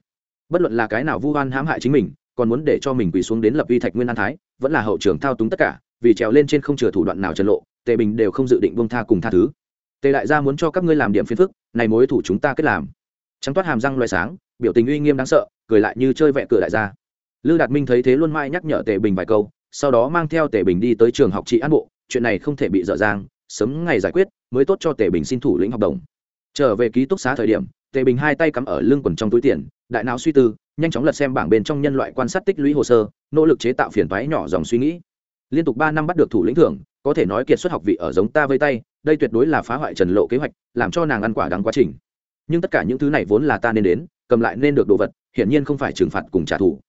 [SPEAKER 1] Bất luận là cái nào vu oan hãm hại chính mình, còn muốn để cho mình quỳ xuống đến lập Vi thạch nguyên an thái, vẫn là hậu trường thao túng tất cả, vì trèo lên trên không chừa thủ đoạn nào trần lộ, tề bình đều không dự định bông tha cùng tha thứ. Tề đại gia muốn cho các ngươi làm điểm phiền phức, này mối thủ chúng ta kết làm. Trắng toát hàm răng loài sáng, biểu tình uy nghiêm đáng sợ, cười lại như chơi vẹ cửa đại gia lư đạt minh thấy thế luôn mãi nhắc nhở tề bình vài câu, sau đó mang theo tề bình đi tới trường học trị an bộ, chuyện này không thể bị dở dang, sớm ngày giải quyết, mới tốt cho tề bình xin thủ lĩnh học đồng. Trở về ký túc xá thời điểm, tề bình hai tay cắm ở lưng quần trong túi tiền, đại não suy tư, nhanh chóng lật xem bảng bên trong nhân loại quan sát tích lũy hồ sơ, nỗ lực chế tạo phiền toái nhỏ dòng suy nghĩ. Liên tục ba năm bắt được thủ lĩnh thưởng, có thể nói kiệt xuất học vị ở giống ta vây tay, đây tuyệt đối là phá hoại trần lộ kế hoạch, làm cho nàng ăn quả đáng quá trình. Nhưng tất cả những thứ này vốn là ta nên đến, cầm lại nên được đồ vật, hiển nhiên không phải trừng phạt cùng trả thù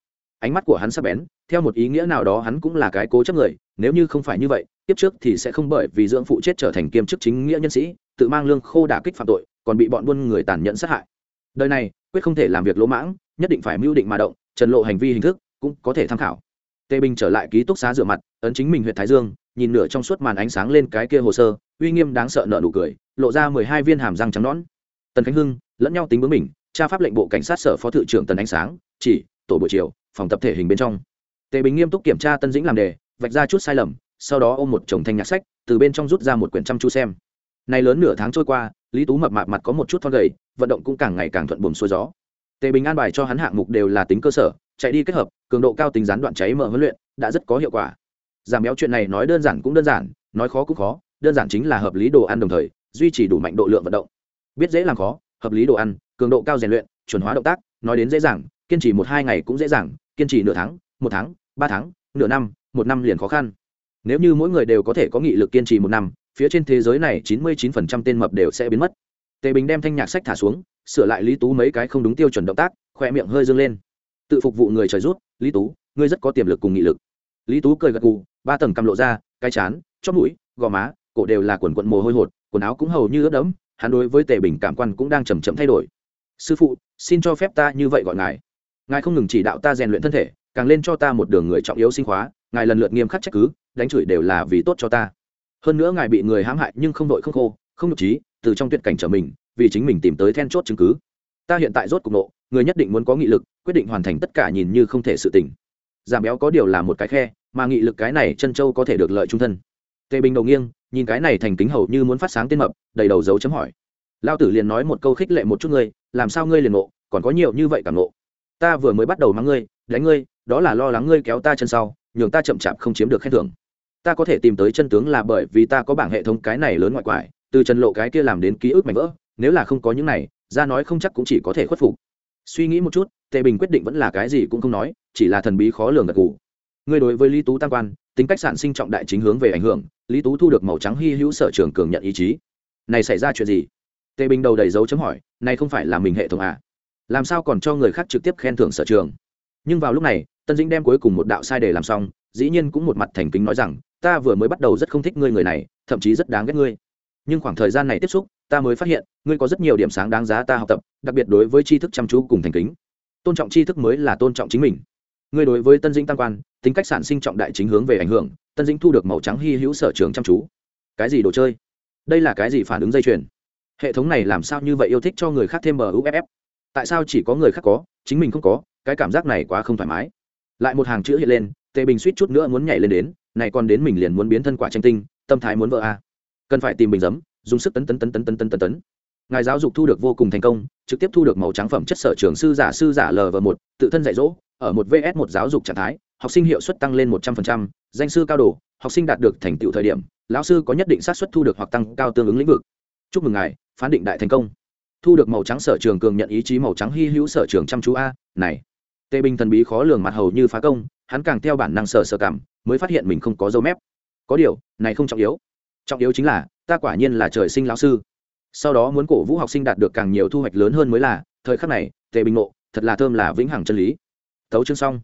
[SPEAKER 1] ánh mắt của hắn sắp bén, theo một ý nghĩa nào đó hắn cũng là cái cố chấp người, nếu như không phải như vậy tiếp trước thì sẽ không bởi vì dưỡng phụ chết trở thành kiêm chức chính nghĩa nhân sĩ, tự mang lương khô đả kích phạm tội, còn bị bọn buôn người tàn nhẫn sát hại. Đời này, quyết không thể làm việc lỗ mãng, nhất định phải mưu định mà động, trần lộ hành vi hình thức cũng có thể tham khảo. Tề bình trở lại ký túc xá rửa mặt, ấn chính mình huyện thái dương, nhìn nửa trong suốt màn ánh sáng lên cái kia hồ sơ, uy nghiêm đáng sợ nợ nụ cười, lộ ra mười hai viên hàm răng trắng nõn. Tần khánh hưng lẫn nhau tính bướng mình tra pháp lệnh bộ cảnh sát sở phó thự trưởng tần ánh sáng, chỉ, tổ buổi chiều phòng tập thể hình bên trong. Tề bình nghiêm túc kiểm tra tân dĩnh làm đề, vạch ra chút sai lầm, sau đó ôm một chồng thanh nhạc sách, từ bên trong rút ra một quyển chăm chú xem. Này lớn nửa tháng trôi qua, lý tú mập mạp mặt có một chút thon gầy, vận động cũng càng ngày càng thuận buồm xuôi gió. Tề bình an bài cho hắn hạng mục đều là tính cơ sở, chạy đi kết hợp, cường độ cao tính gián đoạn cháy mở huấn luyện, đã rất có hiệu quả. Giảm béo chuyện này nói đơn giản cũng đơn giản, nói khó cũng khó, đơn giản chính là hợp lý đồ ăn đồng thời, duy trì đủ mạnh độ lượng vận động. Biết dễ làm khó, hợp lý đồ ăn, cường độ cao rèn luyện, chuẩn hóa động tác, nói đến dễ dàng, kiên trì một hai ngày cũng dễ dàng kiên trì nửa tháng, một tháng, ba tháng, nửa năm, một năm liền khó khăn. Nếu như mỗi người đều có thể có nghị lực kiên trì một năm, phía trên thế giới này chín mươi chín phần trăm tên mập đều sẽ biến mất. Tề bình đem thanh nhạc sách thả xuống, sửa lại lý tú mấy cái không đúng tiêu chuẩn động tác, khoe miệng hơi dâng lên. Tự phục vụ người trời rút, lý tú, ngươi rất có tiềm lực cùng nghị lực. Lý tú cười gật gù, ba tầng cầm lộ ra, cái chán, chóp mũi, gò má, cổ đều là quần quận mồ hôi hột, quần áo cũng hầu như ướt đẫm, hắn đối với tề bình cảm quan cũng đang chầm chậm thay đổi. Sư phụ, xin cho phép ta như vậy gọi ngài ngài không ngừng chỉ đạo ta rèn luyện thân thể càng lên cho ta một đường người trọng yếu sinh khóa ngài lần lượt nghiêm khắc trách cứ đánh chửi đều là vì tốt cho ta. Hơn nữa ngài bị người hãm hại nhưng không đội không khô không nhục trí từ trong tuyệt cảnh trở mình vì chính mình tìm tới then chốt chứng cứ. Ta hiện tại rốt cục nộ người nhất định muốn có nghị lực quyết định hoàn thành tất cả nhìn như không thể sự tỉnh giảm béo có điều là một cái khe mà nghị lực cái này chân châu có thể được lợi trung thân. Tề bình đầu nghiêng nhìn cái này thành kính hầu như muốn phát sáng tên mập đầy đầu dấu chấm hỏi. Lao tử liền nói một câu khích lệ một chút ngươi làm sao ngươi liền nộ, còn có nhiều như vậy cả nộ ta vừa mới bắt đầu mắng ngươi, đánh ngươi, đó là lo lắng ngươi kéo ta chân sau, nhường ta chậm chạp không chiếm được khen thưởng. Ta có thể tìm tới chân tướng là bởi vì ta có bảng hệ thống cái này lớn ngoại quải, từ trần lộ cái kia làm đến ký ức mảnh vỡ, nếu là không có những này, ra nói không chắc cũng chỉ có thể khuất phục. Suy nghĩ một chút, tề bình quyết định vẫn là cái gì cũng không nói, chỉ là thần bí khó lường gật gù. Ngươi đối với lý tú tam quan, tính cách sản sinh trọng đại chính hướng về ảnh hưởng, lý tú thu được màu trắng hy hữu sở trường cường nhận ý chí. Này xảy ra chuyện gì? Tề bình đầu đầy dấu chấm hỏi, này không phải là mình hệ thống à? Làm sao còn cho người khác trực tiếp khen thưởng sở trường? Nhưng vào lúc này, tân dĩnh đem cuối cùng một đạo sai để làm xong, dĩ nhiên cũng một mặt thành kính nói rằng, ta vừa mới bắt đầu rất không thích ngươi người này, thậm chí rất đáng ghét ngươi. Nhưng khoảng thời gian này tiếp xúc, ta mới phát hiện, ngươi có rất nhiều điểm sáng đáng giá ta học tập, đặc biệt đối với tri thức chăm chú cùng thành kính. Tôn trọng tri thức mới là tôn trọng chính mình. Ngươi đối với tân dĩnh tăng quan, tính cách sản sinh trọng đại chính hướng về ảnh hưởng, tân dĩnh thu được màu trắng hy hữu sở trường chăm chú. Cái gì đồ chơi? Đây là cái gì phản ứng dây chuyền? Hệ thống này làm sao như vậy yêu thích cho người khác thêm mff tại sao chỉ có người khác có, chính mình không có, cái cảm giác này quá không thoải mái. Lại một hàng chữ hiện lên, tề bình suýt chút nữa muốn nhảy lên đến, này còn đến mình liền muốn biến thân quả tranh tinh, tâm thái muốn vợ a. Cần phải tìm bình giấm, dùng sức tấn tấn tấn tấn tấn tấn tấn tấn. Ngài giáo dục thu được vô cùng thành công, trực tiếp thu được màu trắng phẩm chất sở trường sư giả sư giả lv một, tự thân dạy dỗ, ở một vs một giáo dục trạng thái, học sinh hiệu suất tăng lên một trăm linh danh sư cao đồ học sinh đạt được thành tựu thời điểm, lão sư có nhất định xác suất thu được hoặc tăng cao tương ứng lĩnh vực. Chúc mừng ngài, phán định đại thành công thu được màu trắng sở trường cường nhận ý chí màu trắng hy hữu sở trường chăm chú a, này. Tề bình thần bí khó lường mặt hầu như phá công, hắn càng theo bản năng sở sở cảm, mới phát hiện mình không có dấu mép. Có điều, này không trọng yếu. Trọng yếu chính là, ta quả nhiên là trời sinh lão sư. Sau đó muốn cổ vũ học sinh đạt được càng nhiều thu hoạch lớn hơn mới là, thời khắc này tề bình ngộ, thật là thơm là vĩnh hằng chân lý. Tấu chương xong.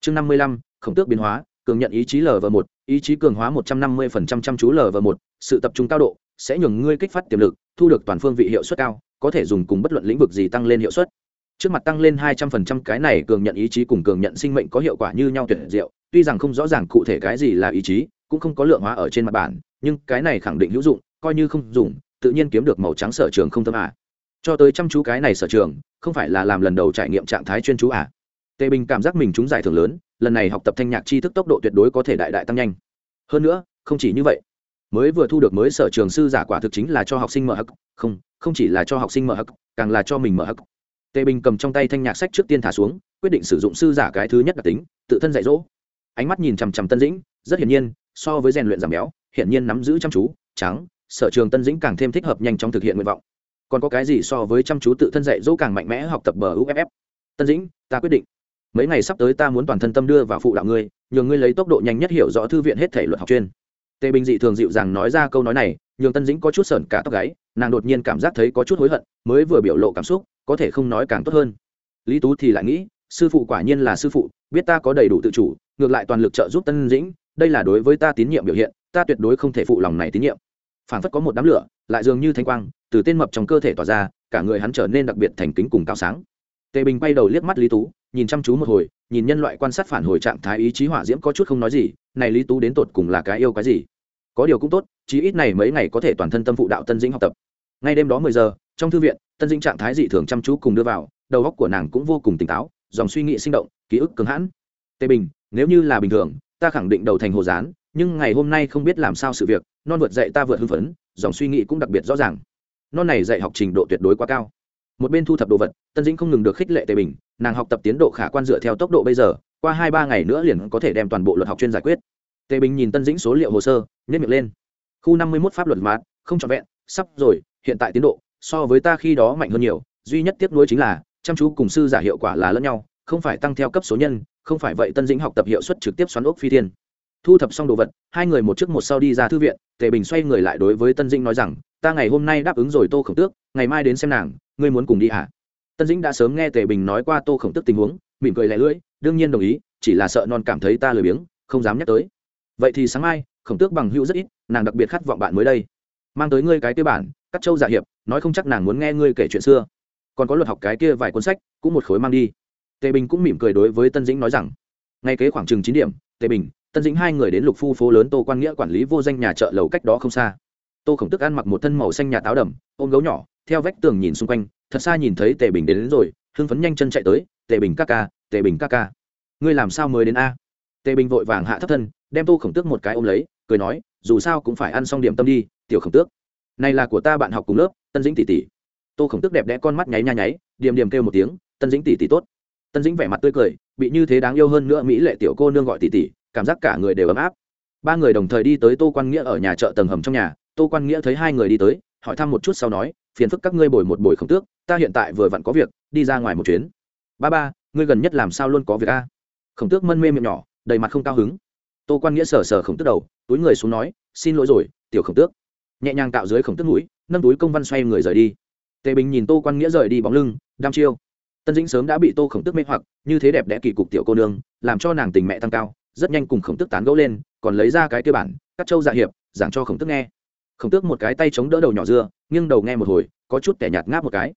[SPEAKER 1] Chương năm mươi lăm, khổng tước biến hóa, cường nhận ý chí lv một, ý chí cường hóa một trăm năm mươi phần trăm chăm chú lv một, sự tập trung cao độ, sẽ nhường ngươi kích phát tiềm lực, thu được toàn phương vị hiệu suất cao có thể dùng cùng bất luận lĩnh vực gì tăng lên hiệu suất trước mặt tăng lên hai trăm phần trăm, cái này cường nhận ý chí cùng cường nhận sinh mệnh có hiệu quả như nhau tuyệt diệu tuy rằng không rõ ràng cụ thể cái gì là ý chí, cũng không có lượng hóa ở trên mặt bản, nhưng cái này khẳng định hữu dụng, coi như không dùng, tự nhiên kiếm được màu trắng sở trường không tâm à. cho tới chăm chú cái này sở trường, không phải là làm lần đầu trải nghiệm trạng thái chuyên chú à. tề bình cảm giác mình trúng giải thưởng lớn, lần này học tập thanh nhạc tri thức tốc độ tuyệt đối có thể đại đại tăng nhanh hơn nữa, không chỉ như vậy mới vừa thu được mới sở trường sư giả quả thực chính là cho học sinh mở hắc không không chỉ là cho học sinh mở hắc, càng là cho mình mở hắc. Tề bình cầm trong tay thanh nhạc sách trước tiên thả xuống, quyết định sử dụng sư giả cái thứ nhất đặc tính, tự thân dạy dỗ. Ánh mắt nhìn chằm chằm tân dĩnh, rất hiển nhiên, so với rèn luyện giảm béo, hiển nhiên nắm giữ chăm chú, trắng, sở trường tân dĩnh càng thêm thích hợp nhanh trong thực hiện nguyện vọng. Còn có cái gì so với chăm chú tự thân dạy dỗ càng mạnh mẽ học tập bờ uff tân dĩnh, ta quyết định. Mấy ngày sắp tới ta muốn toàn thân tâm đưa vào phụ đạo ngươi, nhờ ngươi lấy tốc độ nhanh nhất hiểu rõ thư viện hết thể luật học chuyên tề bình dị thường dịu dàng nói ra câu nói này, nhường tân dĩnh có chút sởn cả tóc gáy, nàng đột nhiên cảm giác thấy có chút hối hận, mới vừa biểu lộ cảm xúc, có thể không nói càng tốt hơn. Lý tú thì lại nghĩ, sư phụ quả nhiên là sư phụ, biết ta có đầy đủ tự chủ, ngược lại toàn lực trợ giúp tân dĩnh, đây là đối với ta tín nhiệm biểu hiện, ta tuyệt đối không thể phụ lòng này tín nhiệm. Phản phất có một đám lửa, lại dường như thanh quang, từ tên mập trong cơ thể tỏa ra, cả người hắn trở nên đặc biệt thành kính cùng cao sáng. Tề bình bay đầu liếc mắt lý tú, nhìn chăm chú một hồi, nhìn nhân loại quan sát phản hồi trạng thái ý chí hỏa diễm có chút không nói gì, này lý tú đến tột cùng là cái yêu cái gì? Có điều cũng tốt, chí ít này mấy ngày có thể toàn thân tâm phụ đạo tân dĩnh học tập. Ngay đêm đó mười giờ, trong thư viện, tân dĩnh trạng thái dị thường chăm chú cùng đưa vào, đầu óc của nàng cũng vô cùng tỉnh táo, dòng suy nghĩ sinh động, ký ức cứng hãn. Tề bình, nếu như là bình thường, ta khẳng định đầu thành hồ gián, nhưng ngày hôm nay không biết làm sao sự việc, non vượt dạy ta vượt hưng phấn, dòng suy nghĩ cũng đặc biệt rõ ràng. Non này dạy học trình độ tuyệt đối quá cao. Một bên thu thập đồ vật, tân dĩnh không ngừng được khích lệ tề bình, nàng học tập tiến độ khả quan dựa theo tốc độ bây giờ, qua hai ba ngày nữa liền có thể đem toàn bộ luật học chuyên giải quyết tề bình nhìn tân dĩnh số liệu hồ sơ nhét miệng lên. Khu năm mươi một pháp luật mát không trọn vẹn, sắp rồi, hiện tại tiến độ, so với ta khi đó mạnh hơn nhiều, duy nhất tiếc nuối chính là, chăm chú cùng sư giả hiệu quả là lẫn nhau, không phải tăng theo cấp số nhân, không phải vậy tân dĩnh học tập hiệu suất trực tiếp xoắn ốc phi thiên. Thu thập xong đồ vật, hai người một trước một sau đi ra thư viện, tề bình xoay người lại đối với tân dĩnh nói rằng, ta ngày hôm nay đáp ứng rồi tô khổng tước, ngày mai đến xem nàng, ngươi muốn cùng đi hả? Tân dĩnh đã sớm nghe tề bình nói qua tô khổng tước tình huống, mỉm cười lẻ lưỡi, đương nhiên đồng ý, chỉ là sợ non cảm thấy ta lười biếng, không dám nhắc tới vậy thì sáng mai khổng tước bằng hữu rất ít nàng đặc biệt khát vọng bạn mới đây. Mang tới ngươi cái tiêu bản cắt châu giả hiệp nói không chắc nàng muốn nghe ngươi kể chuyện xưa. Còn có luật học cái kia vài cuốn sách cũng một khối mang đi. Tề bình cũng mỉm cười đối với tân dĩnh nói rằng ngay kế khoảng chừng chín điểm tề bình tân dĩnh hai người đến lục phu phố lớn tô quan nghĩa quản lý vô danh nhà chợ lầu cách đó không xa. Tô khổng tức ăn mặc một thân màu xanh nhà táo đầm ôm gấu nhỏ theo vách tường nhìn xung quanh thật xa nhìn thấy tề bình đến, đến rồi hưng phấn nhanh chân chạy tới tề bình ca ca tề bình ca ca ngươi làm sao mới đến a? Tề bình vội vàng hạ thấp thân, đem tô khổng tước một cái ôm lấy, cười nói, dù sao cũng phải ăn xong điểm tâm đi, tiểu khổng tước. Này là của ta bạn học cùng lớp, tân dĩnh tỷ tỷ. Tô khổng tước đẹp đẽ con mắt nháy nha nháy, điềm điềm kêu một tiếng, tân dĩnh tỷ tỷ tốt. Tân dĩnh vẻ mặt tươi cười, bị như thế đáng yêu hơn nữa mỹ lệ tiểu cô nương gọi tỷ tỷ, cảm giác cả người đều ấm áp. Ba người đồng thời đi tới tô quan nghĩa ở nhà chợ tầng hầm trong nhà, tô quan nghĩa thấy hai người đi tới, hỏi thăm một chút sau nói, phiền phức các ngươi bồi một buổi khổng tước, ta hiện tại vừa vặn có việc, đi ra ngoài một chuyến. Ba ba, ngươi gần nhất làm sao luôn có việc a? Khổng tước mân mê miệng nhỏ đầy mặt không cao hứng. Tô quan nghĩa sờ sờ khổng tước đầu, túi người xuống nói, xin lỗi rồi, tiểu khổng tước. Nhẹ nhàng tạo dưới khổng tước mũi, nâng túi công văn xoay người rời đi. Tề bình nhìn tô quan nghĩa rời đi bóng lưng, đam chiêu. Tân dĩnh sớm đã bị tô khổng tước mê hoặc, như thế đẹp đẽ kỳ cục tiểu cô nương, làm cho nàng tình mẹ tăng cao, rất nhanh cùng khổng tước tán gẫu lên, còn lấy ra cái kia bản các châu dạ hiệp, giảng cho khổng tước nghe. Khổng tước một cái tay chống đỡ đầu nhỏ dưa nghiêng đầu nghe một hồi, có chút kẻ nhạt ngáp một cái.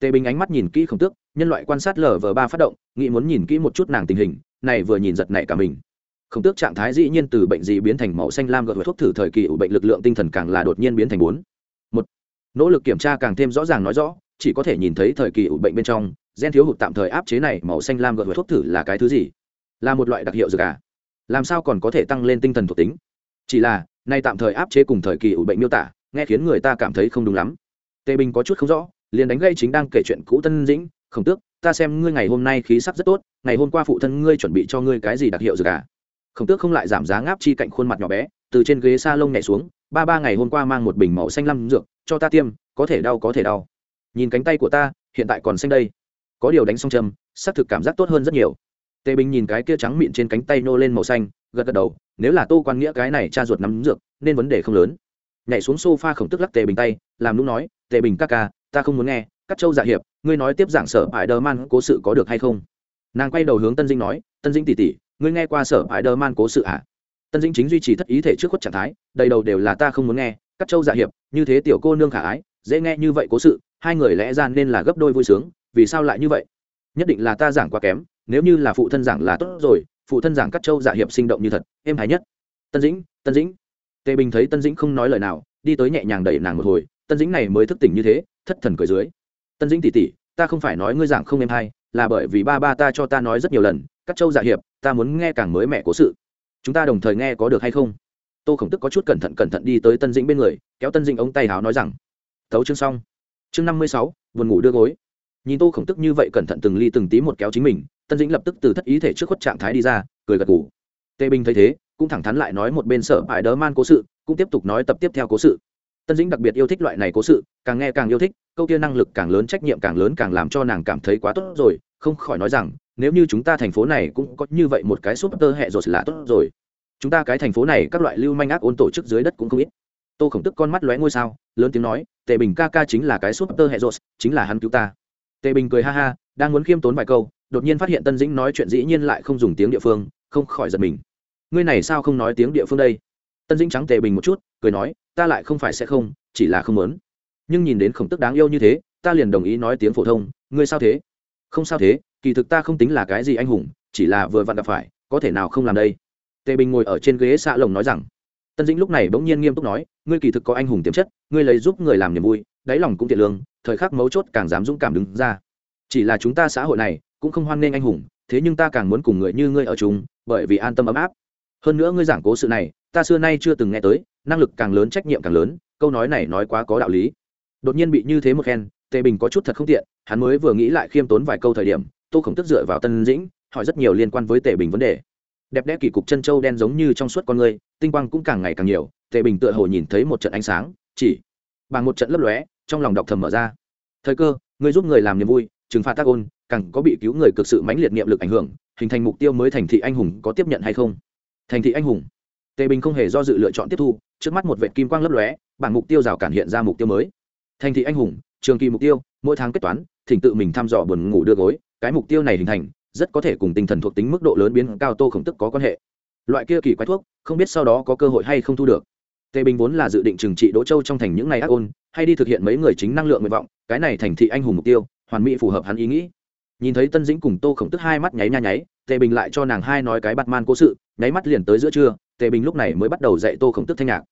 [SPEAKER 1] Tề bình ánh mắt nhìn kỹ khổng tước, nhân loại quan sát lờ vờ ba phát động, nghĩ muốn nhìn kỹ một chút nàng tình hình này vừa nhìn giật nảy cả mình. Khổng tước trạng thái dĩ nhiên từ bệnh gì biến thành màu xanh lam gợt thuốc thử thời kỳ ủ bệnh lực lượng tinh thần càng là đột nhiên biến thành bốn. Một, nỗ lực kiểm tra càng thêm rõ ràng nói rõ, chỉ có thể nhìn thấy thời kỳ ủ bệnh bên trong, gen thiếu hụt tạm thời áp chế này màu xanh lam gợt thuốc thử là cái thứ gì? Là một loại đặc hiệu dược à? Làm sao còn có thể tăng lên tinh thần thuộc tính? Chỉ là, nay tạm thời áp chế cùng thời kỳ ủ bệnh miêu tả, nghe khiến người ta cảm thấy không đúng lắm. Tề bình có chút không rõ, liền đánh gây chính đang kể chuyện cũ tân dĩnh, khổng tước ta xem ngươi ngày hôm nay khí sắc rất tốt, ngày hôm qua phụ thân ngươi chuẩn bị cho ngươi cái gì đặc hiệu dược à? Khổng tước không lại giảm giá ngáp chi cạnh khuôn mặt nhỏ bé, từ trên ghế s a lông nhảy xuống, ba ba ngày hôm qua mang một bình màu xanh lăm dược, cho ta tiêm, có thể đau, có thể đau. Nhìn cánh tay của ta, hiện tại còn xanh đây. Có điều đánh xong châm, xác thực cảm giác tốt hơn rất nhiều. Tề bình nhìn cái kia trắng mịn trên cánh tay nô lên màu xanh, gật gật đầu, nếu là tô quan nghĩa cái này cha ruột nắm dược, nên vấn đề không lớn. Nhảy xuống sofa khổng tức lắc tề bình tay, làm lúc nói, tề bình ca ca ta không muốn nghe, các châu dạ hiệp, ngươi nói tiếp giảng sở hải đờ man cố sự có được hay không? Nàng quay đầu hướng tân dinh nói, tân dinh tỉ tỉ ngươi nghe qua sở hải đờ man cố sự ạ à? tân dinh chính duy trì thất ý thể trước khuất trạng thái, đầy đầu đều là ta không muốn nghe, các châu dạ hiệp, như thế tiểu cô nương khả ái, dễ nghe như vậy cố sự, hai người lẽ ra nên là gấp đôi vui sướng, vì sao lại như vậy? Nhất định là ta giảng quá kém, nếu như là phụ thân giảng là tốt rồi, phụ thân giảng các châu dạ hiệp sinh động như thật, êm hài nhất. Tân dĩnh tân dĩnh. Tề bình thấy tân dĩnh không nói lời nào, đi tới nhẹ nhàng đẩy nàng một hồi, tân dĩnh này mới thức tỉnh như thế thất thần cười dưới. Tân dĩnh tỉ tỉ ta không phải nói ngươi giảng không em hay, là bởi vì ba ba ta cho ta nói rất nhiều lần, các châu dạ hiệp, ta muốn nghe càng mới mẹ cố sự. Chúng ta đồng thời nghe có được hay không? Tô khổng tức có chút cẩn thận cẩn thận đi tới tân dĩnh bên người, kéo tân dĩnh ống tay háo nói rằng, thấu chương xong. Chương năm mươi sáu, buồn ngủ đưa gối. Nhìn tô khổng tức như vậy cẩn thận từng ly từng tí một kéo chính mình, tân dĩnh lập tức từ thất ý thể trước khuất trạng thái đi ra, cười gật ngủ tê bình thấy thế, cũng thẳng thắn lại nói một bên sở hại đớ man cố sự, cũng tiếp tục nói tập tiếp theo cố sự tân dĩnh đặc biệt yêu thích loại này cố sự, càng nghe càng yêu thích, câu kia năng lực càng lớn, trách nhiệm càng lớn càng làm cho nàng cảm thấy quá tốt rồi, không khỏi nói rằng, nếu như chúng ta thành phố này cũng có như vậy một cái súp tơ hệ rồi là tốt rồi. Chúng ta cái thành phố này các loại lưu manh ác ôn tổ chức dưới đất cũng không ít. Tô khổng tức con mắt lóe ngôi sao, lớn tiếng nói, tề bình ca ca chính là cái súp tơ hệ rồi, chính là hắn cứu ta. Tề bình cười ha ha, đang muốn khiêm tốn vài câu, đột nhiên phát hiện tân dĩnh nói chuyện dĩ nhiên lại không dùng tiếng địa phương, không khỏi giật mình. Ngươi này sao không nói tiếng địa phương đây? Tân dĩnh trắng tề bình một chút, cười nói ta lại không phải sẽ không, chỉ là không muốn. Nhưng nhìn đến khổng tức đáng yêu như thế, ta liền đồng ý nói tiếng phổ thông, ngươi sao thế? Không sao thế, kỳ thực ta không tính là cái gì anh hùng, chỉ là vừa vặn gặp phải, có thể nào không làm đây? Tề bình ngồi ở trên ghế xạ lồng nói rằng, tân dĩnh lúc này bỗng nhiên nghiêm túc nói, ngươi kỳ thực có anh hùng tiềm chất, ngươi lấy giúp người làm niềm vui, đáy lòng cũng tiện lương, thời khắc mấu chốt càng dám dũng cảm đứng ra. Chỉ là chúng ta xã hội này, cũng không hoan nghênh anh hùng, thế nhưng ta càng muốn cùng người như ngươi ở chúng bởi vì an tâm ấm áp. Hơn nữa ngươi giảng cố sự này, ta xưa nay chưa từng nghe tới năng lực càng lớn, trách nhiệm càng lớn, câu nói này nói quá có đạo lý. Đột nhiên bị như thế một khen, tề bình có chút thật không tiện, hắn mới vừa nghĩ lại khiêm tốn vài câu thời điểm, tô khổng tức dựa vào tân dĩnh, hỏi rất nhiều liên quan với tề bình vấn đề. Đẹp đẽ kỳ cục chân châu đen giống như trong suốt con người, tinh quang cũng càng ngày càng nhiều, tề bình tựa hồ nhìn thấy một trận ánh sáng, chỉ bằng một trận lấp lóe, trong lòng đọc thầm mở ra. Thời cơ, người giúp người làm niềm vui, trừng phạt tác ôn, càng có bị cứu người cực sự mãnh liệt nghiệm lực ảnh hưởng, hình thành mục tiêu mới thành thị anh hùng có tiếp nhận hay không? Thành thị anh hùng. Tề bình không hề do dự lựa chọn tiếp thu trước mắt một vệ kim quang lấp lóe bản mục tiêu rào cản hiện ra mục tiêu mới. Thành thị anh hùng, trường kỳ mục tiêu, mỗi tháng kết toán, thỉnh tự mình thăm dò buồn ngủ đưa gối, cái mục tiêu này hình thành, rất có thể cùng tinh thần thuộc tính mức độ lớn biến cao tô khổng tức có quan hệ. Loại kia kỳ quái thuốc, không biết sau đó có cơ hội hay không thu được. Tề bình vốn là dự định trừng trị đỗ châu trong thành những ngày ác ôn, hay đi thực hiện mấy người chính năng lượng nguyện vọng, cái này thành thị anh hùng mục tiêu, hoàn mỹ phù hợp hắn ý nghĩ. Nhìn thấy tân dĩnh cùng tô khổng tức hai mắt nháy nha nháy tề bình lại cho nàng hai nói cái bắt man cố sự, nháy mắt liền tới giữa trưa, tề bình lúc này mới bắt đầu dạy tô khổng tức thanh nhạc.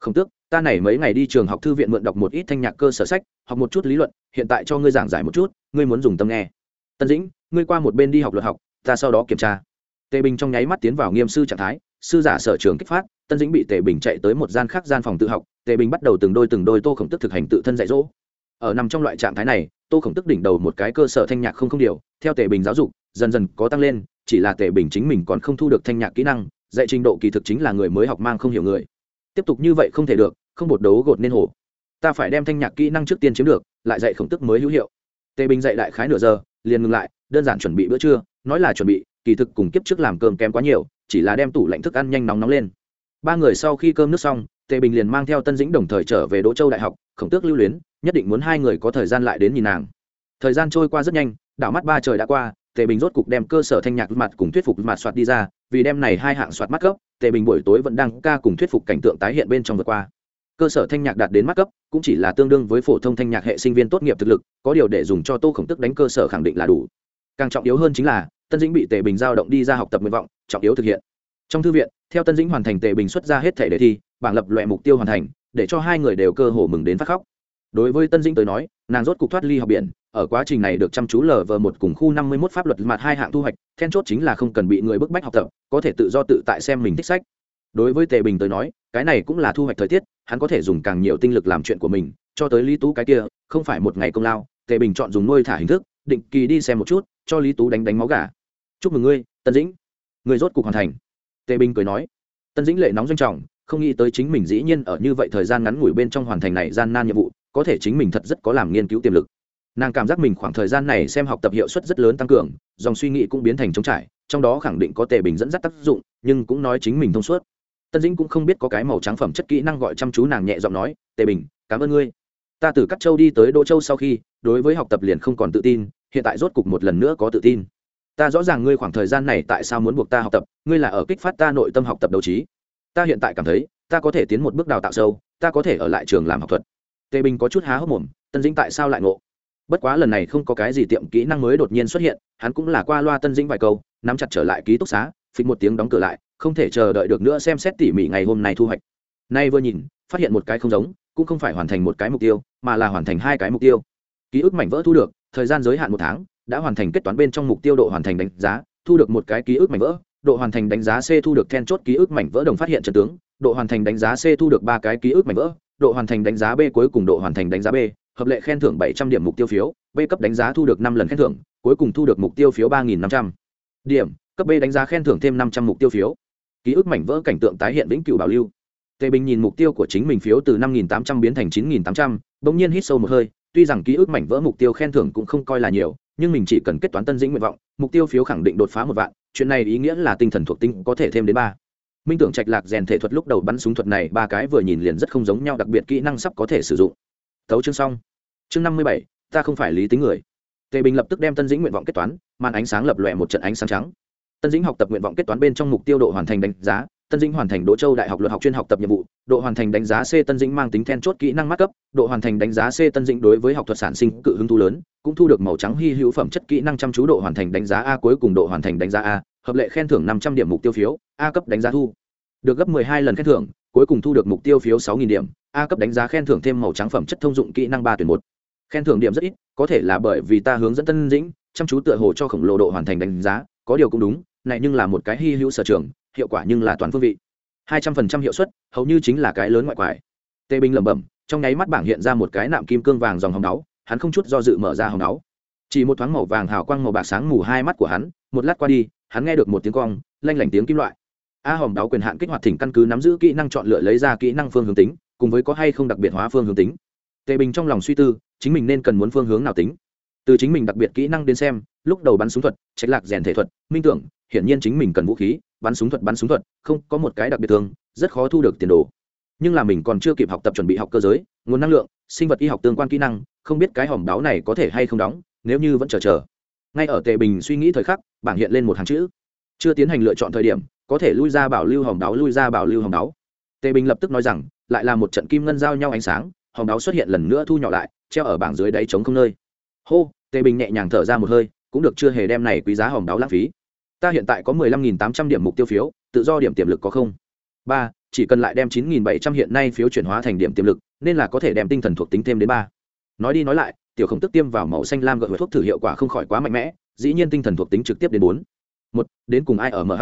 [SPEAKER 1] Khổng tước ta này mấy ngày đi trường học thư viện mượn đọc một ít thanh nhạc cơ sở sách, học một chút lý luận, hiện tại cho ngươi giảng giải một chút, ngươi muốn dùng tâm nghe. Tân dĩnh, ngươi qua một bên đi học luật học, ta sau đó kiểm tra. Tề bình trong nháy mắt tiến vào nghiêm sư trạng thái, sư giả sở trường kích phát, tân dĩnh bị tề bình chạy tới một gian khác gian phòng tự học, tề bình bắt đầu từng đôi từng đôi tô khổng tức thực hành tự thân dạy dỗ. Ở nằm trong loại trạng thái này, tô khổng tức đỉnh đầu một cái cơ sở thanh nhạc không không điều, theo tề bình giáo dục, dần dần có tăng lên chỉ là tề bình chính mình còn không thu được thanh nhạc kỹ năng, dạy trình độ kỳ thực chính là người mới học mang không hiểu người. Tiếp tục như vậy không thể được, không bột đấu gột nên hổ. Ta phải đem thanh nhạc kỹ năng trước tiên chiếm được, lại dạy khổng tức mới hữu hiệu. Tề bình dạy đại khái nửa giờ, liền ngừng lại, đơn giản chuẩn bị bữa trưa, nói là chuẩn bị, kỳ thực cùng kiếp trước làm cơm kém quá nhiều, chỉ là đem tủ lạnh thức ăn nhanh nóng nóng lên. Ba người sau khi cơm nước xong, tề bình liền mang theo tân dĩnh đồng thời trở về đỗ châu đại học, khổng tước lưu luyến, nhất định muốn hai người có thời gian lại đến nhìn nàng. Thời gian trôi qua rất nhanh, đảo mắt ba trời đã qua tề bình rốt cục đem cơ sở thanh nhạc mặt cùng thuyết phục mặt soạt đi ra, vì đem này hai hạng soạt mắt cấp, tề bình buổi tối vẫn đang ca cùng thuyết phục cảnh tượng tái hiện bên trong vừa qua. Cơ sở thanh nhạc đạt đến mắt cấp, cũng chỉ là tương đương với phổ thông thanh nhạc hệ sinh viên tốt nghiệp thực lực, có điều để dùng cho tô khổng tức đánh cơ sở khẳng định là đủ. Càng trọng yếu hơn chính là, tân dĩnh bị tề bình giao động đi ra học tập nguyện vọng, trọng yếu thực hiện. Trong thư viện, theo tân dĩnh hoàn thành tề bình xuất ra hết thể đề thi, bảng lập loại mục tiêu hoàn thành, để cho hai người đều cơ hồ mừng đến phát khóc. Đối với tân dĩnh tới nói, nàng rốt cục thoát ly học biển ở quá trình này được chăm chú lờ vờ một cùng khu năm mươi 51 pháp luật mặt hai hạng thu hoạch, then chốt chính là không cần bị người bức bách học tập, có thể tự do tự tại xem mình thích sách. Đối với tề bình tới nói, cái này cũng là thu hoạch thời tiết, hắn có thể dùng càng nhiều tinh lực làm chuyện của mình, cho tới lý tú cái kia, không phải một ngày công lao, tề bình chọn dùng nuôi thả hình thức, định kỳ đi xem một chút, cho lý tú đánh đánh máu gà. Chúc mừng ngươi, tân dĩnh. Ngươi rốt cục hoàn thành. Tề bình cười nói. Tân dĩnh lệ nóng doanh trọng, không nghĩ tới chính mình dĩ nhiên ở như vậy thời gian ngắn ngủi bên trong hoàn thành này gian nan nhiệm vụ, có thể chính mình thật rất có làm nghiên cứu tiềm lực nàng cảm giác mình khoảng thời gian này xem học tập hiệu suất rất lớn tăng cường, dòng suy nghĩ cũng biến thành trống trải, trong đó khẳng định có tề bình dẫn dắt tác dụng, nhưng cũng nói chính mình thông suốt. Tân dĩnh cũng không biết có cái màu trắng phẩm chất kỹ năng gọi chăm chú nàng nhẹ giọng nói, tề bình, cảm ơn ngươi. Ta từ cắt châu đi tới đỗ châu sau khi, đối với học tập liền không còn tự tin, hiện tại rốt cục một lần nữa có tự tin. Ta rõ ràng ngươi khoảng thời gian này tại sao muốn buộc ta học tập, ngươi là ở kích phát ta nội tâm học tập đấu trí. Ta hiện tại cảm thấy, ta có thể tiến một bước đào tạo sâu, ta có thể ở lại trường làm học thuật. Tề bình có chút há hốc mồm, tân dĩnh tại sao lại ngộ? Bất quá lần này không có cái gì tiệm kỹ năng mới đột nhiên xuất hiện, hắn cũng là qua loa tân dĩnh vài câu, nắm chặt trở lại ký túc xá, phịch một tiếng đóng cửa lại, không thể chờ đợi được nữa xem xét tỉ mỉ ngày hôm nay thu hoạch. Nay vừa nhìn, phát hiện một cái không giống, cũng không phải hoàn thành một cái mục tiêu, mà là hoàn thành hai cái mục tiêu. Ký ức mảnh vỡ thu được, thời gian giới hạn một tháng, đã hoàn thành kết toán bên trong mục tiêu độ hoàn thành đánh giá, thu được một cái ký ức mảnh vỡ, độ hoàn thành đánh giá c thu được then chốt ký ức mảnh vỡ đồng phát hiện trận tướng, độ hoàn thành đánh giá c thu được ba cái ký ức mảnh vỡ, độ hoàn thành đánh giá b cuối cùng độ hoàn thành đánh giá b hợp lệ khen thưởng bảy trăm điểm mục tiêu phiếu, b cấp đánh giá thu được năm lần khen thưởng, cuối cùng thu được mục tiêu phiếu ba nghìn năm trăm. Điểm, cấp b đánh giá khen thưởng thêm năm trăm mục tiêu phiếu. Ký ức mảnh vỡ cảnh tượng tái hiện vĩnh cửu bảo lưu. Tề bình nhìn mục tiêu của chính mình phiếu từ năm nghìn tám trăm biến thành chín nghìn tám trăm, bỗng nhiên hít sâu một hơi, tuy rằng ký ức mảnh vỡ mục tiêu khen thưởng cũng không coi là nhiều, nhưng mình chỉ cần kết toán tân dĩnh nguyện vọng, mục tiêu phiếu khẳng định đột phá một vạn, chuyện này ý nghĩa là tinh thần thuộc tinh có thể thêm đến ba. Minh tưởng trạch lạc rèn thể thuật lúc đầu bắn súng thuật này, ba cái vừa nhìn liền rất không giống nhau, đặc biệt kỹ năng sắp có thể sử dụng thấu chương xong. Chương năm mươi bảy, ta không phải lý tính người. Tề bình lập tức đem tân dĩnh nguyện vọng kết toán, màn ánh sáng lập lòe một trận ánh sáng trắng. Tân dĩnh học tập nguyện vọng kết toán bên trong mục tiêu độ hoàn thành đánh giá, tân dĩnh hoàn thành đỗ châu đại học luật học chuyên học tập nhiệm vụ, độ hoàn thành đánh giá c tân dĩnh mang tính then chốt kỹ năng mắt cấp, độ hoàn thành đánh giá c tân dĩnh đối với học thuật sản sinh cự hứng thu lớn, cũng thu được màu trắng hy hữu phẩm chất kỹ năng chăm chú độ hoàn thành đánh giá a cuối cùng độ hoàn thành đánh giá a, hợp lệ khen thưởng năm trăm điểm mục tiêu phiếu, a cấp đánh giá thu. Được gấp hai lần khen thưởng cuối cùng thu được mục tiêu phiếu 6000 điểm, a cấp đánh giá khen thưởng thêm màu trắng phẩm chất thông dụng kỹ năng ba tuyển một. Khen thưởng điểm rất ít, có thể là bởi vì ta hướng dẫn tân dĩnh, chăm chú tựa hồ cho khổng lồ độ hoàn thành đánh giá, có điều cũng đúng, này nhưng là một cái hy hữu sở trường, hiệu quả nhưng là toàn phương vị. Hai trăm phần trăm hiệu suất, hầu như chính là cái lớn ngoại quải. Tê binh lẩm bẩm, trong nháy mắt bảng hiện ra một cái nạm kim cương vàng dòng hồng đáo hắn không chút do dự mở ra hồng đáo chỉ một thoáng màu vàng hào quang màu bạc sáng mù hai mắt của hắn, một lát qua đi, hắn nghe được một tiếng cong, lanh lảnh tiếng kim loại a hồng đáo quyền hạn kích hoạt thỉnh căn cứ nắm giữ kỹ năng chọn lựa lấy ra kỹ năng phương hướng tính, cùng với có hay không đặc biệt hóa phương hướng tính. Tề bình trong lòng suy tư, chính mình nên cần muốn phương hướng nào tính? Từ chính mình đặc biệt kỹ năng đến xem, lúc đầu bắn súng thuật trách lạc rèn thể thuật, minh tưởng, hiển nhiên chính mình cần vũ khí, bắn súng thuật, bắn súng thuật, không, có một cái đặc biệt thường, rất khó thu được tiền đồ. Nhưng là mình còn chưa kịp học tập chuẩn bị học cơ giới, nguồn năng lượng, sinh vật y học tương quan kỹ năng, không biết cái hòm đáo này có thể hay không đóng, nếu như vẫn chờ chờ. Ngay ở tề bình suy nghĩ thời khắc, bảng hiện lên một hàng chữ. Chưa tiến hành lựa chọn thời điểm có thể lui ra bảo lưu hồng đáo, lui ra bảo lưu hồng đáo. Tề bình lập tức nói rằng, lại là một trận kim ngân giao nhau ánh sáng, Hồng đáo xuất hiện lần nữa thu nhỏ lại, treo ở bảng dưới đáy trống không nơi. Hô, tề bình nhẹ nhàng thở ra một hơi, cũng được chưa hề đem này quý giá Hồng đáo lãng phí. Ta hiện tại có mười lăm nghìn tám trăm điểm mục tiêu phiếu, tự do điểm tiềm lực có không? Ba, chỉ cần lại đem chín nghìn bảy trăm hiện nay phiếu chuyển hóa thành điểm tiềm lực, nên là có thể đem tinh thần thuộc tính thêm đến ba. Nói đi nói lại, tiểu không tức tiêm vào màu xanh lam gợi thuốc thử hiệu quả không khỏi quá mạnh mẽ, dĩ nhiên tinh thần thuộc tính trực tiếp đến bốn. Một, đến cùng ai ở mh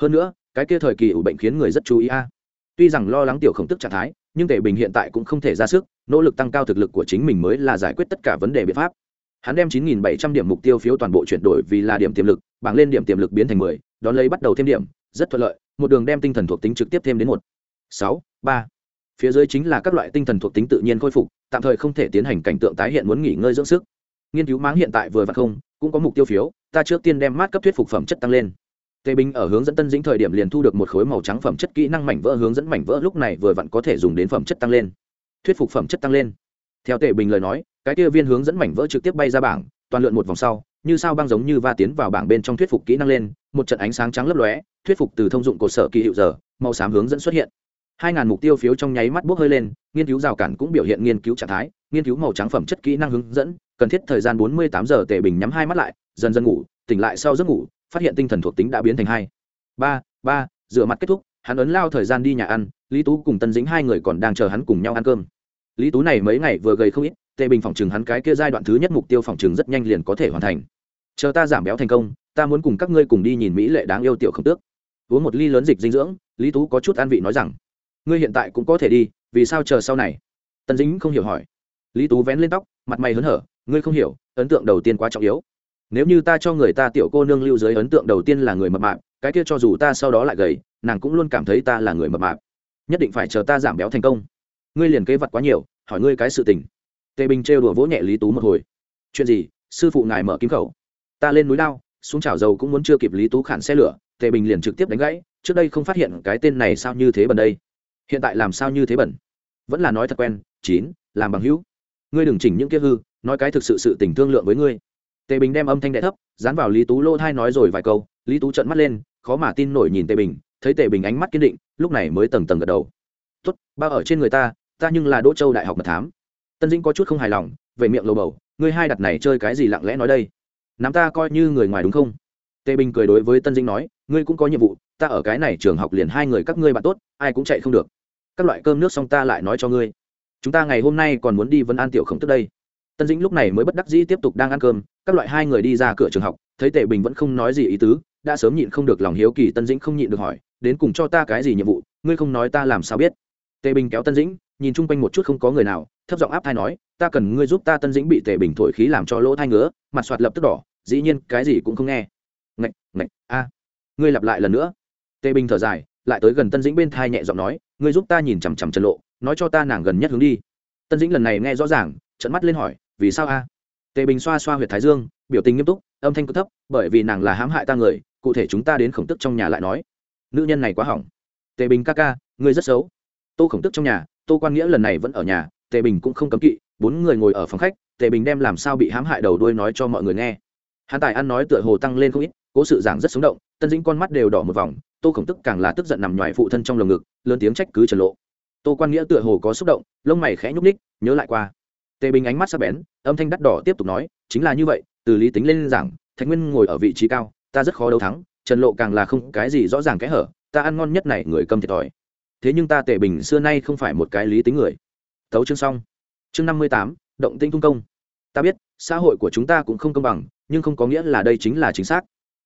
[SPEAKER 1] hơn nữa cái kia thời kỳ ủ bệnh khiến người rất chú ý a. Tuy rằng lo lắng tiểu khổng tức trạng thái nhưng tề bình hiện tại cũng không thể ra sức nỗ lực tăng cao thực lực của chính mình mới là giải quyết tất cả vấn đề biện pháp. Hắn đem 9.700 điểm mục tiêu phiếu toàn bộ chuyển đổi vì là điểm tiềm lực bảng lên điểm tiềm lực biến thành 10, đón lấy bắt đầu thêm điểm rất thuận lợi một đường đem tinh thần thuộc tính trực tiếp thêm đến một. Sáu ba. Phía dưới chính là các loại tinh thần thuộc tính tự nhiên khôi phục tạm thời không thể tiến hành cảnh tượng tái hiện muốn nghỉ ngơi dưỡng sức. Nghiên cứu máng hiện tại vừa và không cũng có mục tiêu phiếu ta trước tiên đem mát cấp thuyết phục phẩm chất tăng lên tề Bình ở hướng dẫn tân dĩnh thời điểm liền thu được một khối màu trắng phẩm chất kỹ năng mảnh vỡ hướng dẫn mảnh vỡ lúc này vừa vặn có thể dùng đến phẩm chất tăng lên. Thuyết phục phẩm chất tăng lên. Theo tề bình lời nói, cái kia viên hướng dẫn mảnh vỡ trực tiếp bay ra bảng, toàn lượn một vòng sau, như sao băng giống như va tiến vào bảng bên trong thuyết phục kỹ năng lên, một trận ánh sáng trắng lấp lóe, thuyết phục từ thông dụng cổ sở kỳ hiệu giờ, màu xám hướng dẫn xuất hiện. Hai ngàn mục tiêu phiếu trong nháy mắt bốc hơi lên, nghiên cứu rào cản cũng biểu hiện nghiên cứu trạng thái, nghiên cứu màu trắng phẩm chất kỹ năng hướng dẫn, cần thiết thời gian bốn mươi tám giờ, tề bình nhắm hai mắt lại, dần dần ngủ, tỉnh lại sau giấc ngủ phát hiện tinh thần thuộc tính đã biến thành hai. Ba ba, rửa mặt kết thúc, hắn ấn lao thời gian đi nhà ăn, lý tú cùng tân dĩnh hai người còn đang chờ hắn cùng nhau ăn cơm. Lý tú này mấy ngày vừa gầy không ít tề bình phòng chừng hắn cái kia giai đoạn thứ nhất mục tiêu phòng chừng rất nhanh liền có thể hoàn thành. Chờ ta giảm béo thành công, ta muốn cùng các ngươi cùng đi nhìn mỹ lệ đáng yêu tiểu không tước. Uống một ly lớn dịch dinh dưỡng, lý tú có chút an vị nói rằng, ngươi hiện tại cũng có thể đi, vì sao chờ sau này? Tân dính không hiểu hỏi. Lý tú vén lên tóc, mặt mày hớn hở, ngươi không hiểu, ấn tượng đầu tiên quá trọng yếu nếu như ta cho người ta tiểu cô nương lưu dưới ấn tượng đầu tiên là người mập mạp, cái kia cho dù ta sau đó lại gầy, nàng cũng luôn cảm thấy ta là người mập mạp. Nhất định phải chờ ta giảm béo thành công. Ngươi liền kế vật quá nhiều, hỏi ngươi cái sự tình. Tề bình trêu đùa vỗ nhẹ lý tú một hồi. Chuyện gì? Sư phụ ngài mở kim khẩu. Ta lên núi lao, xuống chảo dầu cũng muốn chưa kịp lý tú khản xe lửa, tề bình liền trực tiếp đánh gãy, trước đây không phát hiện cái tên này sao như thế bẩn đây. Hiện tại làm sao như thế bẩn? Vẫn là nói thật quen, chín, làm bằng hữu. Ngươi đừng chỉnh những kia hư, nói cái thực sự sự tình thương lượng với ngươi tề bình đem âm thanh đệ thấp dán vào lý tú lô thai nói rồi vài câu lý tú trợn mắt lên khó mà tin nổi nhìn tề bình thấy tề bình ánh mắt kiên định lúc này mới tầng tầng gật đầu. Tuất, ba ở trên người ta ta nhưng là đỗ châu đại học mật thám. Tân dĩnh có chút không hài lòng về miệng lầu bầu ngươi hai đặt này chơi cái gì lặng lẽ nói đây? Nắm ta coi như người ngoài đúng không? Tề bình cười đối với tân dĩnh nói ngươi cũng có nhiệm vụ ta ở cái này trường học liền hai người các ngươi bạn tốt ai cũng chạy không được. Các loại cơm nước xong ta lại nói cho ngươi. Chúng ta ngày hôm nay còn muốn đi vân an tiểu khổng tức đây. Tân dĩnh lúc này mới bất đắc dĩ tiếp tục đang ăn cơm các loại hai người đi ra cửa trường học, thấy tề bình vẫn không nói gì ý tứ, đã sớm nhịn không được lòng hiếu kỳ tân dĩnh không nhịn được hỏi, đến cùng cho ta cái gì nhiệm vụ? Ngươi không nói ta làm sao biết? Tề bình kéo tân dĩnh, nhìn chung quanh một chút không có người nào, thấp giọng áp thai nói, ta cần ngươi giúp ta tân dĩnh bị tề bình thổi khí làm cho lỗ thai ngứa, mặt soạt lập tức đỏ, dĩ nhiên cái gì cũng không nghe. Ngạch ngạch, a, ngươi lặp lại lần nữa. Tề bình thở dài, lại tới gần tân dĩnh bên thai nhẹ giọng nói, ngươi giúp ta nhìn chằm chằm trần lộ, nói cho ta nàng gần nhất hướng đi. Tân dĩnh lần này nghe rõ ràng trận mắt lên hỏi, vì sao a? Tề bình xoa xoa huyệt thái dương, biểu tình nghiêm túc, âm thanh cực thấp, bởi vì nàng là hãm hại ta người, cụ thể chúng ta đến khổng tức trong nhà lại nói. Nữ nhân này quá hỏng. Tề bình ca ca, ngươi rất xấu. Tô khổng tức trong nhà, tô quan nghĩa lần này vẫn ở nhà, tề bình cũng không cấm kỵ, bốn người ngồi ở phòng khách, tề bình đem làm sao bị hãm hại đầu đuôi nói cho mọi người nghe. Hắn tài ăn nói tựa hồ tăng lên không ít, cố sự giảng rất sống động, tân dĩnh con mắt đều đỏ một vòng, tô khổng tức càng là tức giận nằm ngoài phụ thân trong lồng ngực, lớn tiếng trách cứ trần lộ. Tô quan nghĩa tựa hồ có xúc động, lông mày khẽ nhúc ních nhớ lại qua tề bình ánh mắt sắc bén, âm thanh đắt đỏ tiếp tục nói, chính là như vậy, từ lý tính lên giảng, thạch nguyên ngồi ở vị trí cao, ta rất khó đấu thắng, trần lộ càng là không cái gì rõ ràng kẽ hở, ta ăn ngon nhất này người cầm thiệt thòi. Thế nhưng ta tề bình xưa nay không phải một cái lý tính người. Thấu chương xong. Chương năm mươi tám, động tinh tung công. Ta biết, xã hội của chúng ta cũng không công bằng, nhưng không có nghĩa là đây chính là chính xác.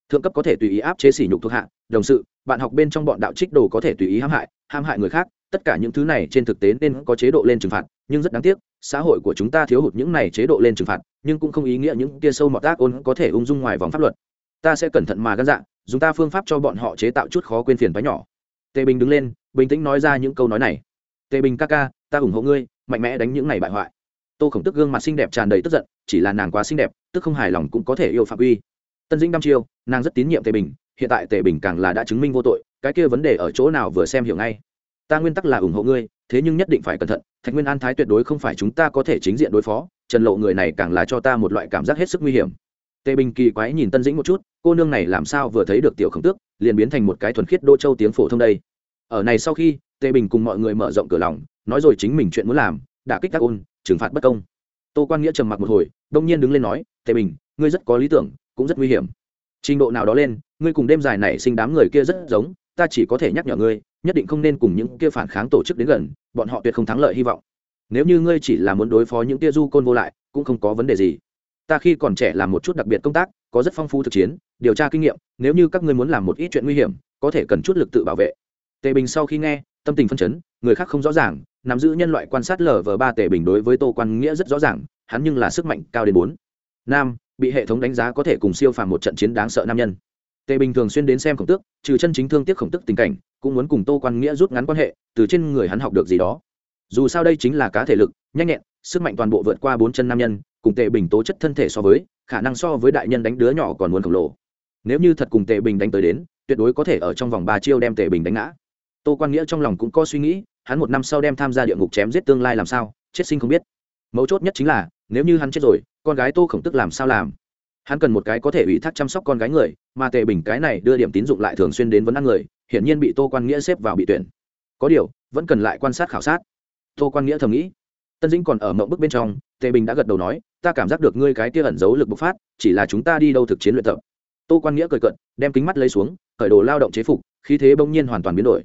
[SPEAKER 1] Thượng cấp có thể tùy ý áp chế sỉ nhục thuộc hạ, đồng sự, bạn học bên trong bọn đạo trích đồ có thể tùy ý hãm hại hãm hại người khác, tất cả những thứ này trên thực tế nên có chế độ lên trừng phạt, nhưng rất đáng tiếc xã hội của chúng ta thiếu hụt những này chế độ lên trừng phạt, nhưng cũng không ý nghĩa những kia sâu mọt tác ôn có thể ung dung ngoài vòng pháp luật. Ta sẽ cẩn thận mà gan dạ dùng ta phương pháp cho bọn họ chế tạo chút khó quên phiền bánh nhỏ. Tề bình đứng lên, bình tĩnh nói ra những câu nói này. Tề bình ca ca, ta ủng hộ ngươi, mạnh mẽ đánh những này bại hoại. Tô khổng tức gương mặt xinh đẹp tràn đầy tức giận, chỉ là nàng quá xinh đẹp, tức không hài lòng cũng có thể yêu phạm uy. Tân dĩnh đăm chiêu, nàng rất tín nhiệm tề bình, hiện tại tề bình càng là đã chứng minh vô tội, cái kia vấn đề ở chỗ nào vừa xem hiểu ngay ta nguyên tắc là ủng hộ ngươi, thế nhưng nhất định phải cẩn thận, thạch nguyên an thái tuyệt đối không phải chúng ta có thể chính diện đối phó, trần lộ người này càng là cho ta một loại cảm giác hết sức nguy hiểm. Tề bình kỳ quái nhìn tân dĩnh một chút, cô nương này làm sao vừa thấy được tiểu khổng tước, liền biến thành một cái thuần khiết đô châu tiếng phổ thông đây. Ở này sau khi, tề bình cùng mọi người mở rộng cửa lòng, nói rồi chính mình chuyện muốn làm đã kích các ôn, trừng phạt bất công. Tô quan nghĩa trầm mặc một hồi, đông nhiên đứng lên nói, tề bình, ngươi rất có lý tưởng, cũng rất nguy hiểm. Trình độ nào đó lên, ngươi cùng đêm dài này sinh đám người kia rất giống, ta chỉ có thể nhắc nhở ngươi nhất định không nên cùng những kia phản kháng tổ chức đến gần, bọn họ tuyệt không thắng lợi hy vọng. Nếu như ngươi chỉ là muốn đối phó những kia du côn vô lại, cũng không có vấn đề gì. Ta khi còn trẻ làm một chút đặc biệt công tác, có rất phong phú thực chiến, điều tra kinh nghiệm, nếu như các ngươi muốn làm một ít chuyện nguy hiểm, có thể cần chút lực tự bảo vệ. Tề bình sau khi nghe, tâm tình phân chấn, người khác không rõ ràng, nắm giữ nhân loại quan sát lờ vờ ba tề bình đối với tô quan nghĩa rất rõ ràng, hắn nhưng là sức mạnh cao đến bốn. Nam, bị hệ thống đánh giá có thể cùng siêu phàm một trận chiến đáng sợ nam nhân tề bình thường xuyên đến xem khổng tước, trừ chân chính thương tiếc khổng tức tình cảnh, cũng muốn cùng tô quan nghĩa rút ngắn quan hệ, từ trên người hắn học được gì đó. Dù sao đây chính là cá thể lực, nhanh nhẹn, sức mạnh toàn bộ vượt qua bốn chân nam nhân, cùng tề bình tố chất thân thể so với, khả năng so với đại nhân đánh đứa nhỏ còn muốn khổng lồ. Nếu như thật cùng tề bình đánh tới đến, tuyệt đối có thể ở trong vòng ba chiêu đem tề bình đánh ngã. Tô quan nghĩa trong lòng cũng có suy nghĩ, hắn một năm sau đem tham gia địa ngục chém giết tương lai làm sao, chết sinh không biết. Mấu chốt nhất chính là, nếu như hắn chết rồi, con gái tô khổng tức làm sao làm? Hắn cần một cái có thể ủy thác chăm sóc con gái người, mà tề bình cái này đưa điểm tín dụng lại thường xuyên đến vấn ăn người, hiển nhiên bị tô quan nghĩa xếp vào bị tuyển. Có điều, vẫn cần lại quan sát khảo sát. Tô quan nghĩa thầm nghĩ. Tân dĩnh còn ở mộng bức bên trong, tề bình đã gật đầu nói, ta cảm giác được ngươi cái kia ẩn giấu lực bộc phát, chỉ là chúng ta đi đâu thực chiến luyện tập. Tô quan nghĩa cười cận đem kính mắt lấy xuống khởi đồ lao động chế phục, khí thế bỗng nhiên hoàn toàn biến đổi.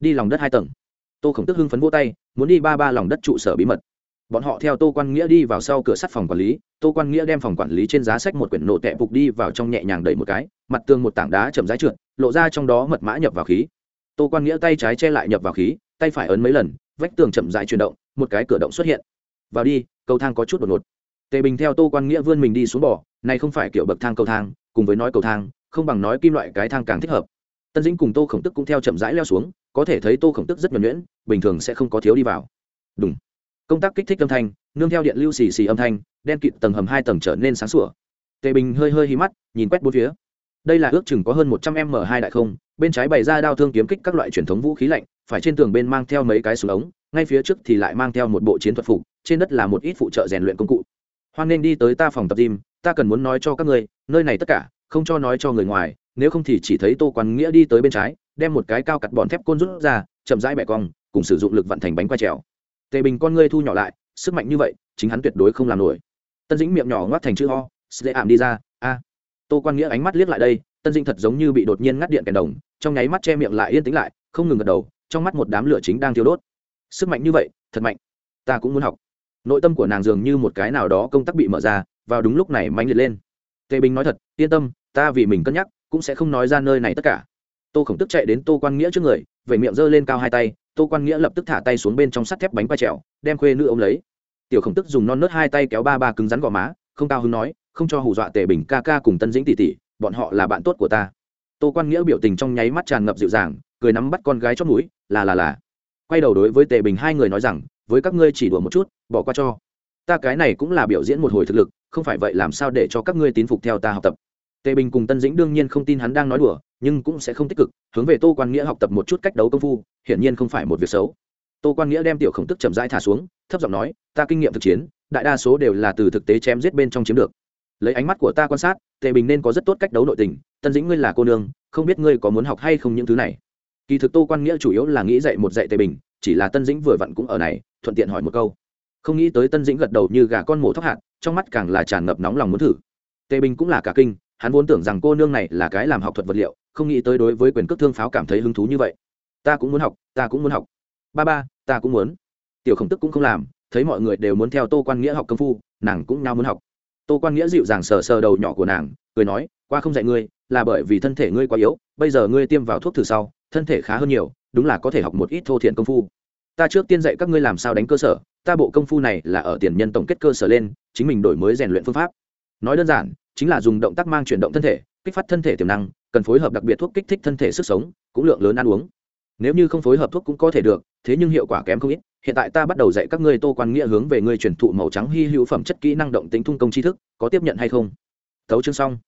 [SPEAKER 1] Đi lòng đất hai tầng. Tô khổng tức hưng phấn vô tay, muốn đi ba ba lòng đất trụ sở bí mật bọn họ theo tô quan nghĩa đi vào sau cửa sắt phòng quản lý, tô quan nghĩa đem phòng quản lý trên giá sách một quyển nổ tệ phục đi vào trong nhẹ nhàng đẩy một cái, mặt tường một tảng đá chậm rãi trượt, lộ ra trong đó mật mã nhập vào khí. Tô quan nghĩa tay trái che lại nhập vào khí, tay phải ấn mấy lần, vách tường chậm rãi chuyển động, một cái cửa động xuất hiện. Vào đi, cầu thang có chút đột ngột. Tề bình theo tô quan nghĩa vươn mình đi xuống bỏ này không phải kiểu bậc thang cầu thang, cùng với nói cầu thang, không bằng nói kim loại cái thang càng thích hợp. Tân dĩnh cùng tô khổng tức cũng theo chậm rãi leo xuống, có thể thấy tô khổng tức rất nhuẩn nhuyễn, bình thường sẽ không có thiếu đi vào. Đúng công tác kích thích âm thanh, nương theo điện lưu xì xì âm thanh, đen kịt tầng hầm hai tầng trở nên sáng sủa. Tề bình hơi hơi hí mắt, nhìn quét bốn phía. Đây là ước chừng có hơn một trăm m hai đại không, bên trái bày ra đao thương kiếm kích các loại truyền thống vũ khí lạnh, phải trên tường bên mang theo mấy cái súng ống, ngay phía trước thì lại mang theo một bộ chiến thuật phục, trên đất là một ít phụ trợ rèn luyện công cụ. Hoan nên đi tới ta phòng tập gym, ta cần muốn nói cho các ngươi, nơi này tất cả, không cho nói cho người ngoài, nếu không thì chỉ thấy tô quan nghĩa đi tới bên trái, đem một cái cao cặt bọn thép côn rút ra, chậm rãi bẻ cong, cùng sử dụng lực vận thành bánh quay trèo tề bình con ngươi thu nhỏ lại, sức mạnh như vậy, chính hắn tuyệt đối không làm nổi. Tân dĩnh miệng nhỏ ngoắt thành chữ ho sẽ ảm đi ra, a. Tô quan nghĩa ánh mắt liếc lại đây, tân dĩnh thật giống như bị đột nhiên ngắt điện kèn đồng, trong nháy mắt che miệng lại yên tĩnh lại, không ngừng gật đầu, trong mắt một đám lửa chính đang thiêu đốt. Sức mạnh như vậy, thật mạnh. Ta cũng muốn học. Nội tâm của nàng dường như một cái nào đó công tác bị mở ra, vào đúng lúc này manh liệt lên. Tề bình nói thật, yên tâm, ta vì mình cân nhắc, cũng sẽ không nói ra nơi này tất cả. Tô khổng tức chạy đến tô quan nghĩa trước người vẩy miệng giơ lên cao hai tay tô quan nghĩa lập tức thả tay xuống bên trong sắt thép bánh quay trèo, đem khuê nữ ôm lấy. Tiểu khổng tức dùng non nớt hai tay kéo ba ba cứng rắn gò má, không cao hứng nói, không cho hù dọa tề bình ca ca cùng tân dĩnh tỷ tỷ, bọn họ là bạn tốt của ta. Tô quan nghĩa biểu tình trong nháy mắt tràn ngập dịu dàng, cười nắm bắt con gái chót núi là là là. Quay đầu đối với tề bình hai người nói rằng, với các ngươi chỉ đùa một chút, bỏ qua cho. Ta cái này cũng là biểu diễn một hồi thực lực, không phải vậy làm sao để cho các ngươi tín phục theo ta học tập. Tề bình cùng tân dĩnh đương nhiên không tin hắn đang nói đùa nhưng cũng sẽ không tích cực, hướng về tô quan nghĩa học tập một chút cách đấu công phu, hiển nhiên không phải một việc xấu. Tô quan nghĩa đem tiểu khổng tức chậm rãi thả xuống, thấp giọng nói, ta kinh nghiệm thực chiến, đại đa số đều là từ thực tế chém giết bên trong chiếm được. Lấy ánh mắt của ta quan sát, tề bình nên có rất tốt cách đấu nội tình, tân dĩnh ngươi là cô nương, không biết ngươi có muốn học hay không những thứ này. Kỳ thực tô quan nghĩa chủ yếu là nghĩ dạy một dạy tề bình, chỉ là tân dĩnh vừa vặn cũng ở này, thuận tiện hỏi một câu. Không nghĩ tới tân dĩnh gật đầu như gà con mổ thóc hạt, trong mắt càng là tràn ngập nóng lòng muốn thử. Tề bình cũng là cả kinh, hắn vốn tưởng rằng cô nương này là cái làm học thuật vật liệu không nghĩ tới đối với quyền cước thương pháo cảm thấy hứng thú như vậy. Ta cũng muốn học, ta cũng muốn học. Ba ba, ta cũng muốn. Tiểu khổng tức cũng không làm, thấy mọi người đều muốn theo tô quan nghĩa học công phu, nàng cũng nhau muốn học. Tô quan nghĩa dịu dàng sờ sờ đầu nhỏ của nàng, cười nói, qua không dạy ngươi, là bởi vì thân thể ngươi quá yếu, bây giờ ngươi tiêm vào thuốc thử sau, thân thể khá hơn nhiều, đúng là có thể học một ít thô thiện công phu. Ta trước tiên dạy các ngươi làm sao đánh cơ sở, ta bộ công phu này là ở tiền nhân tổng kết cơ sở lên, chính mình đổi mới rèn luyện phương pháp. Nói đơn giản, chính là dùng động tác mang chuyển động thân thể, kích phát thân thể tiềm năng cần phối hợp đặc biệt thuốc kích thích thân thể sức sống, cũng lượng lớn ăn uống. Nếu như không phối hợp thuốc cũng có thể được, thế nhưng hiệu quả kém không ít. Hiện tại ta bắt đầu dạy các ngươi tô quan nghĩa hướng về ngươi truyền thụ màu trắng hy hữu phẩm chất kỹ năng động tính thung công tri thức, có tiếp nhận hay không? Thấu chương xong.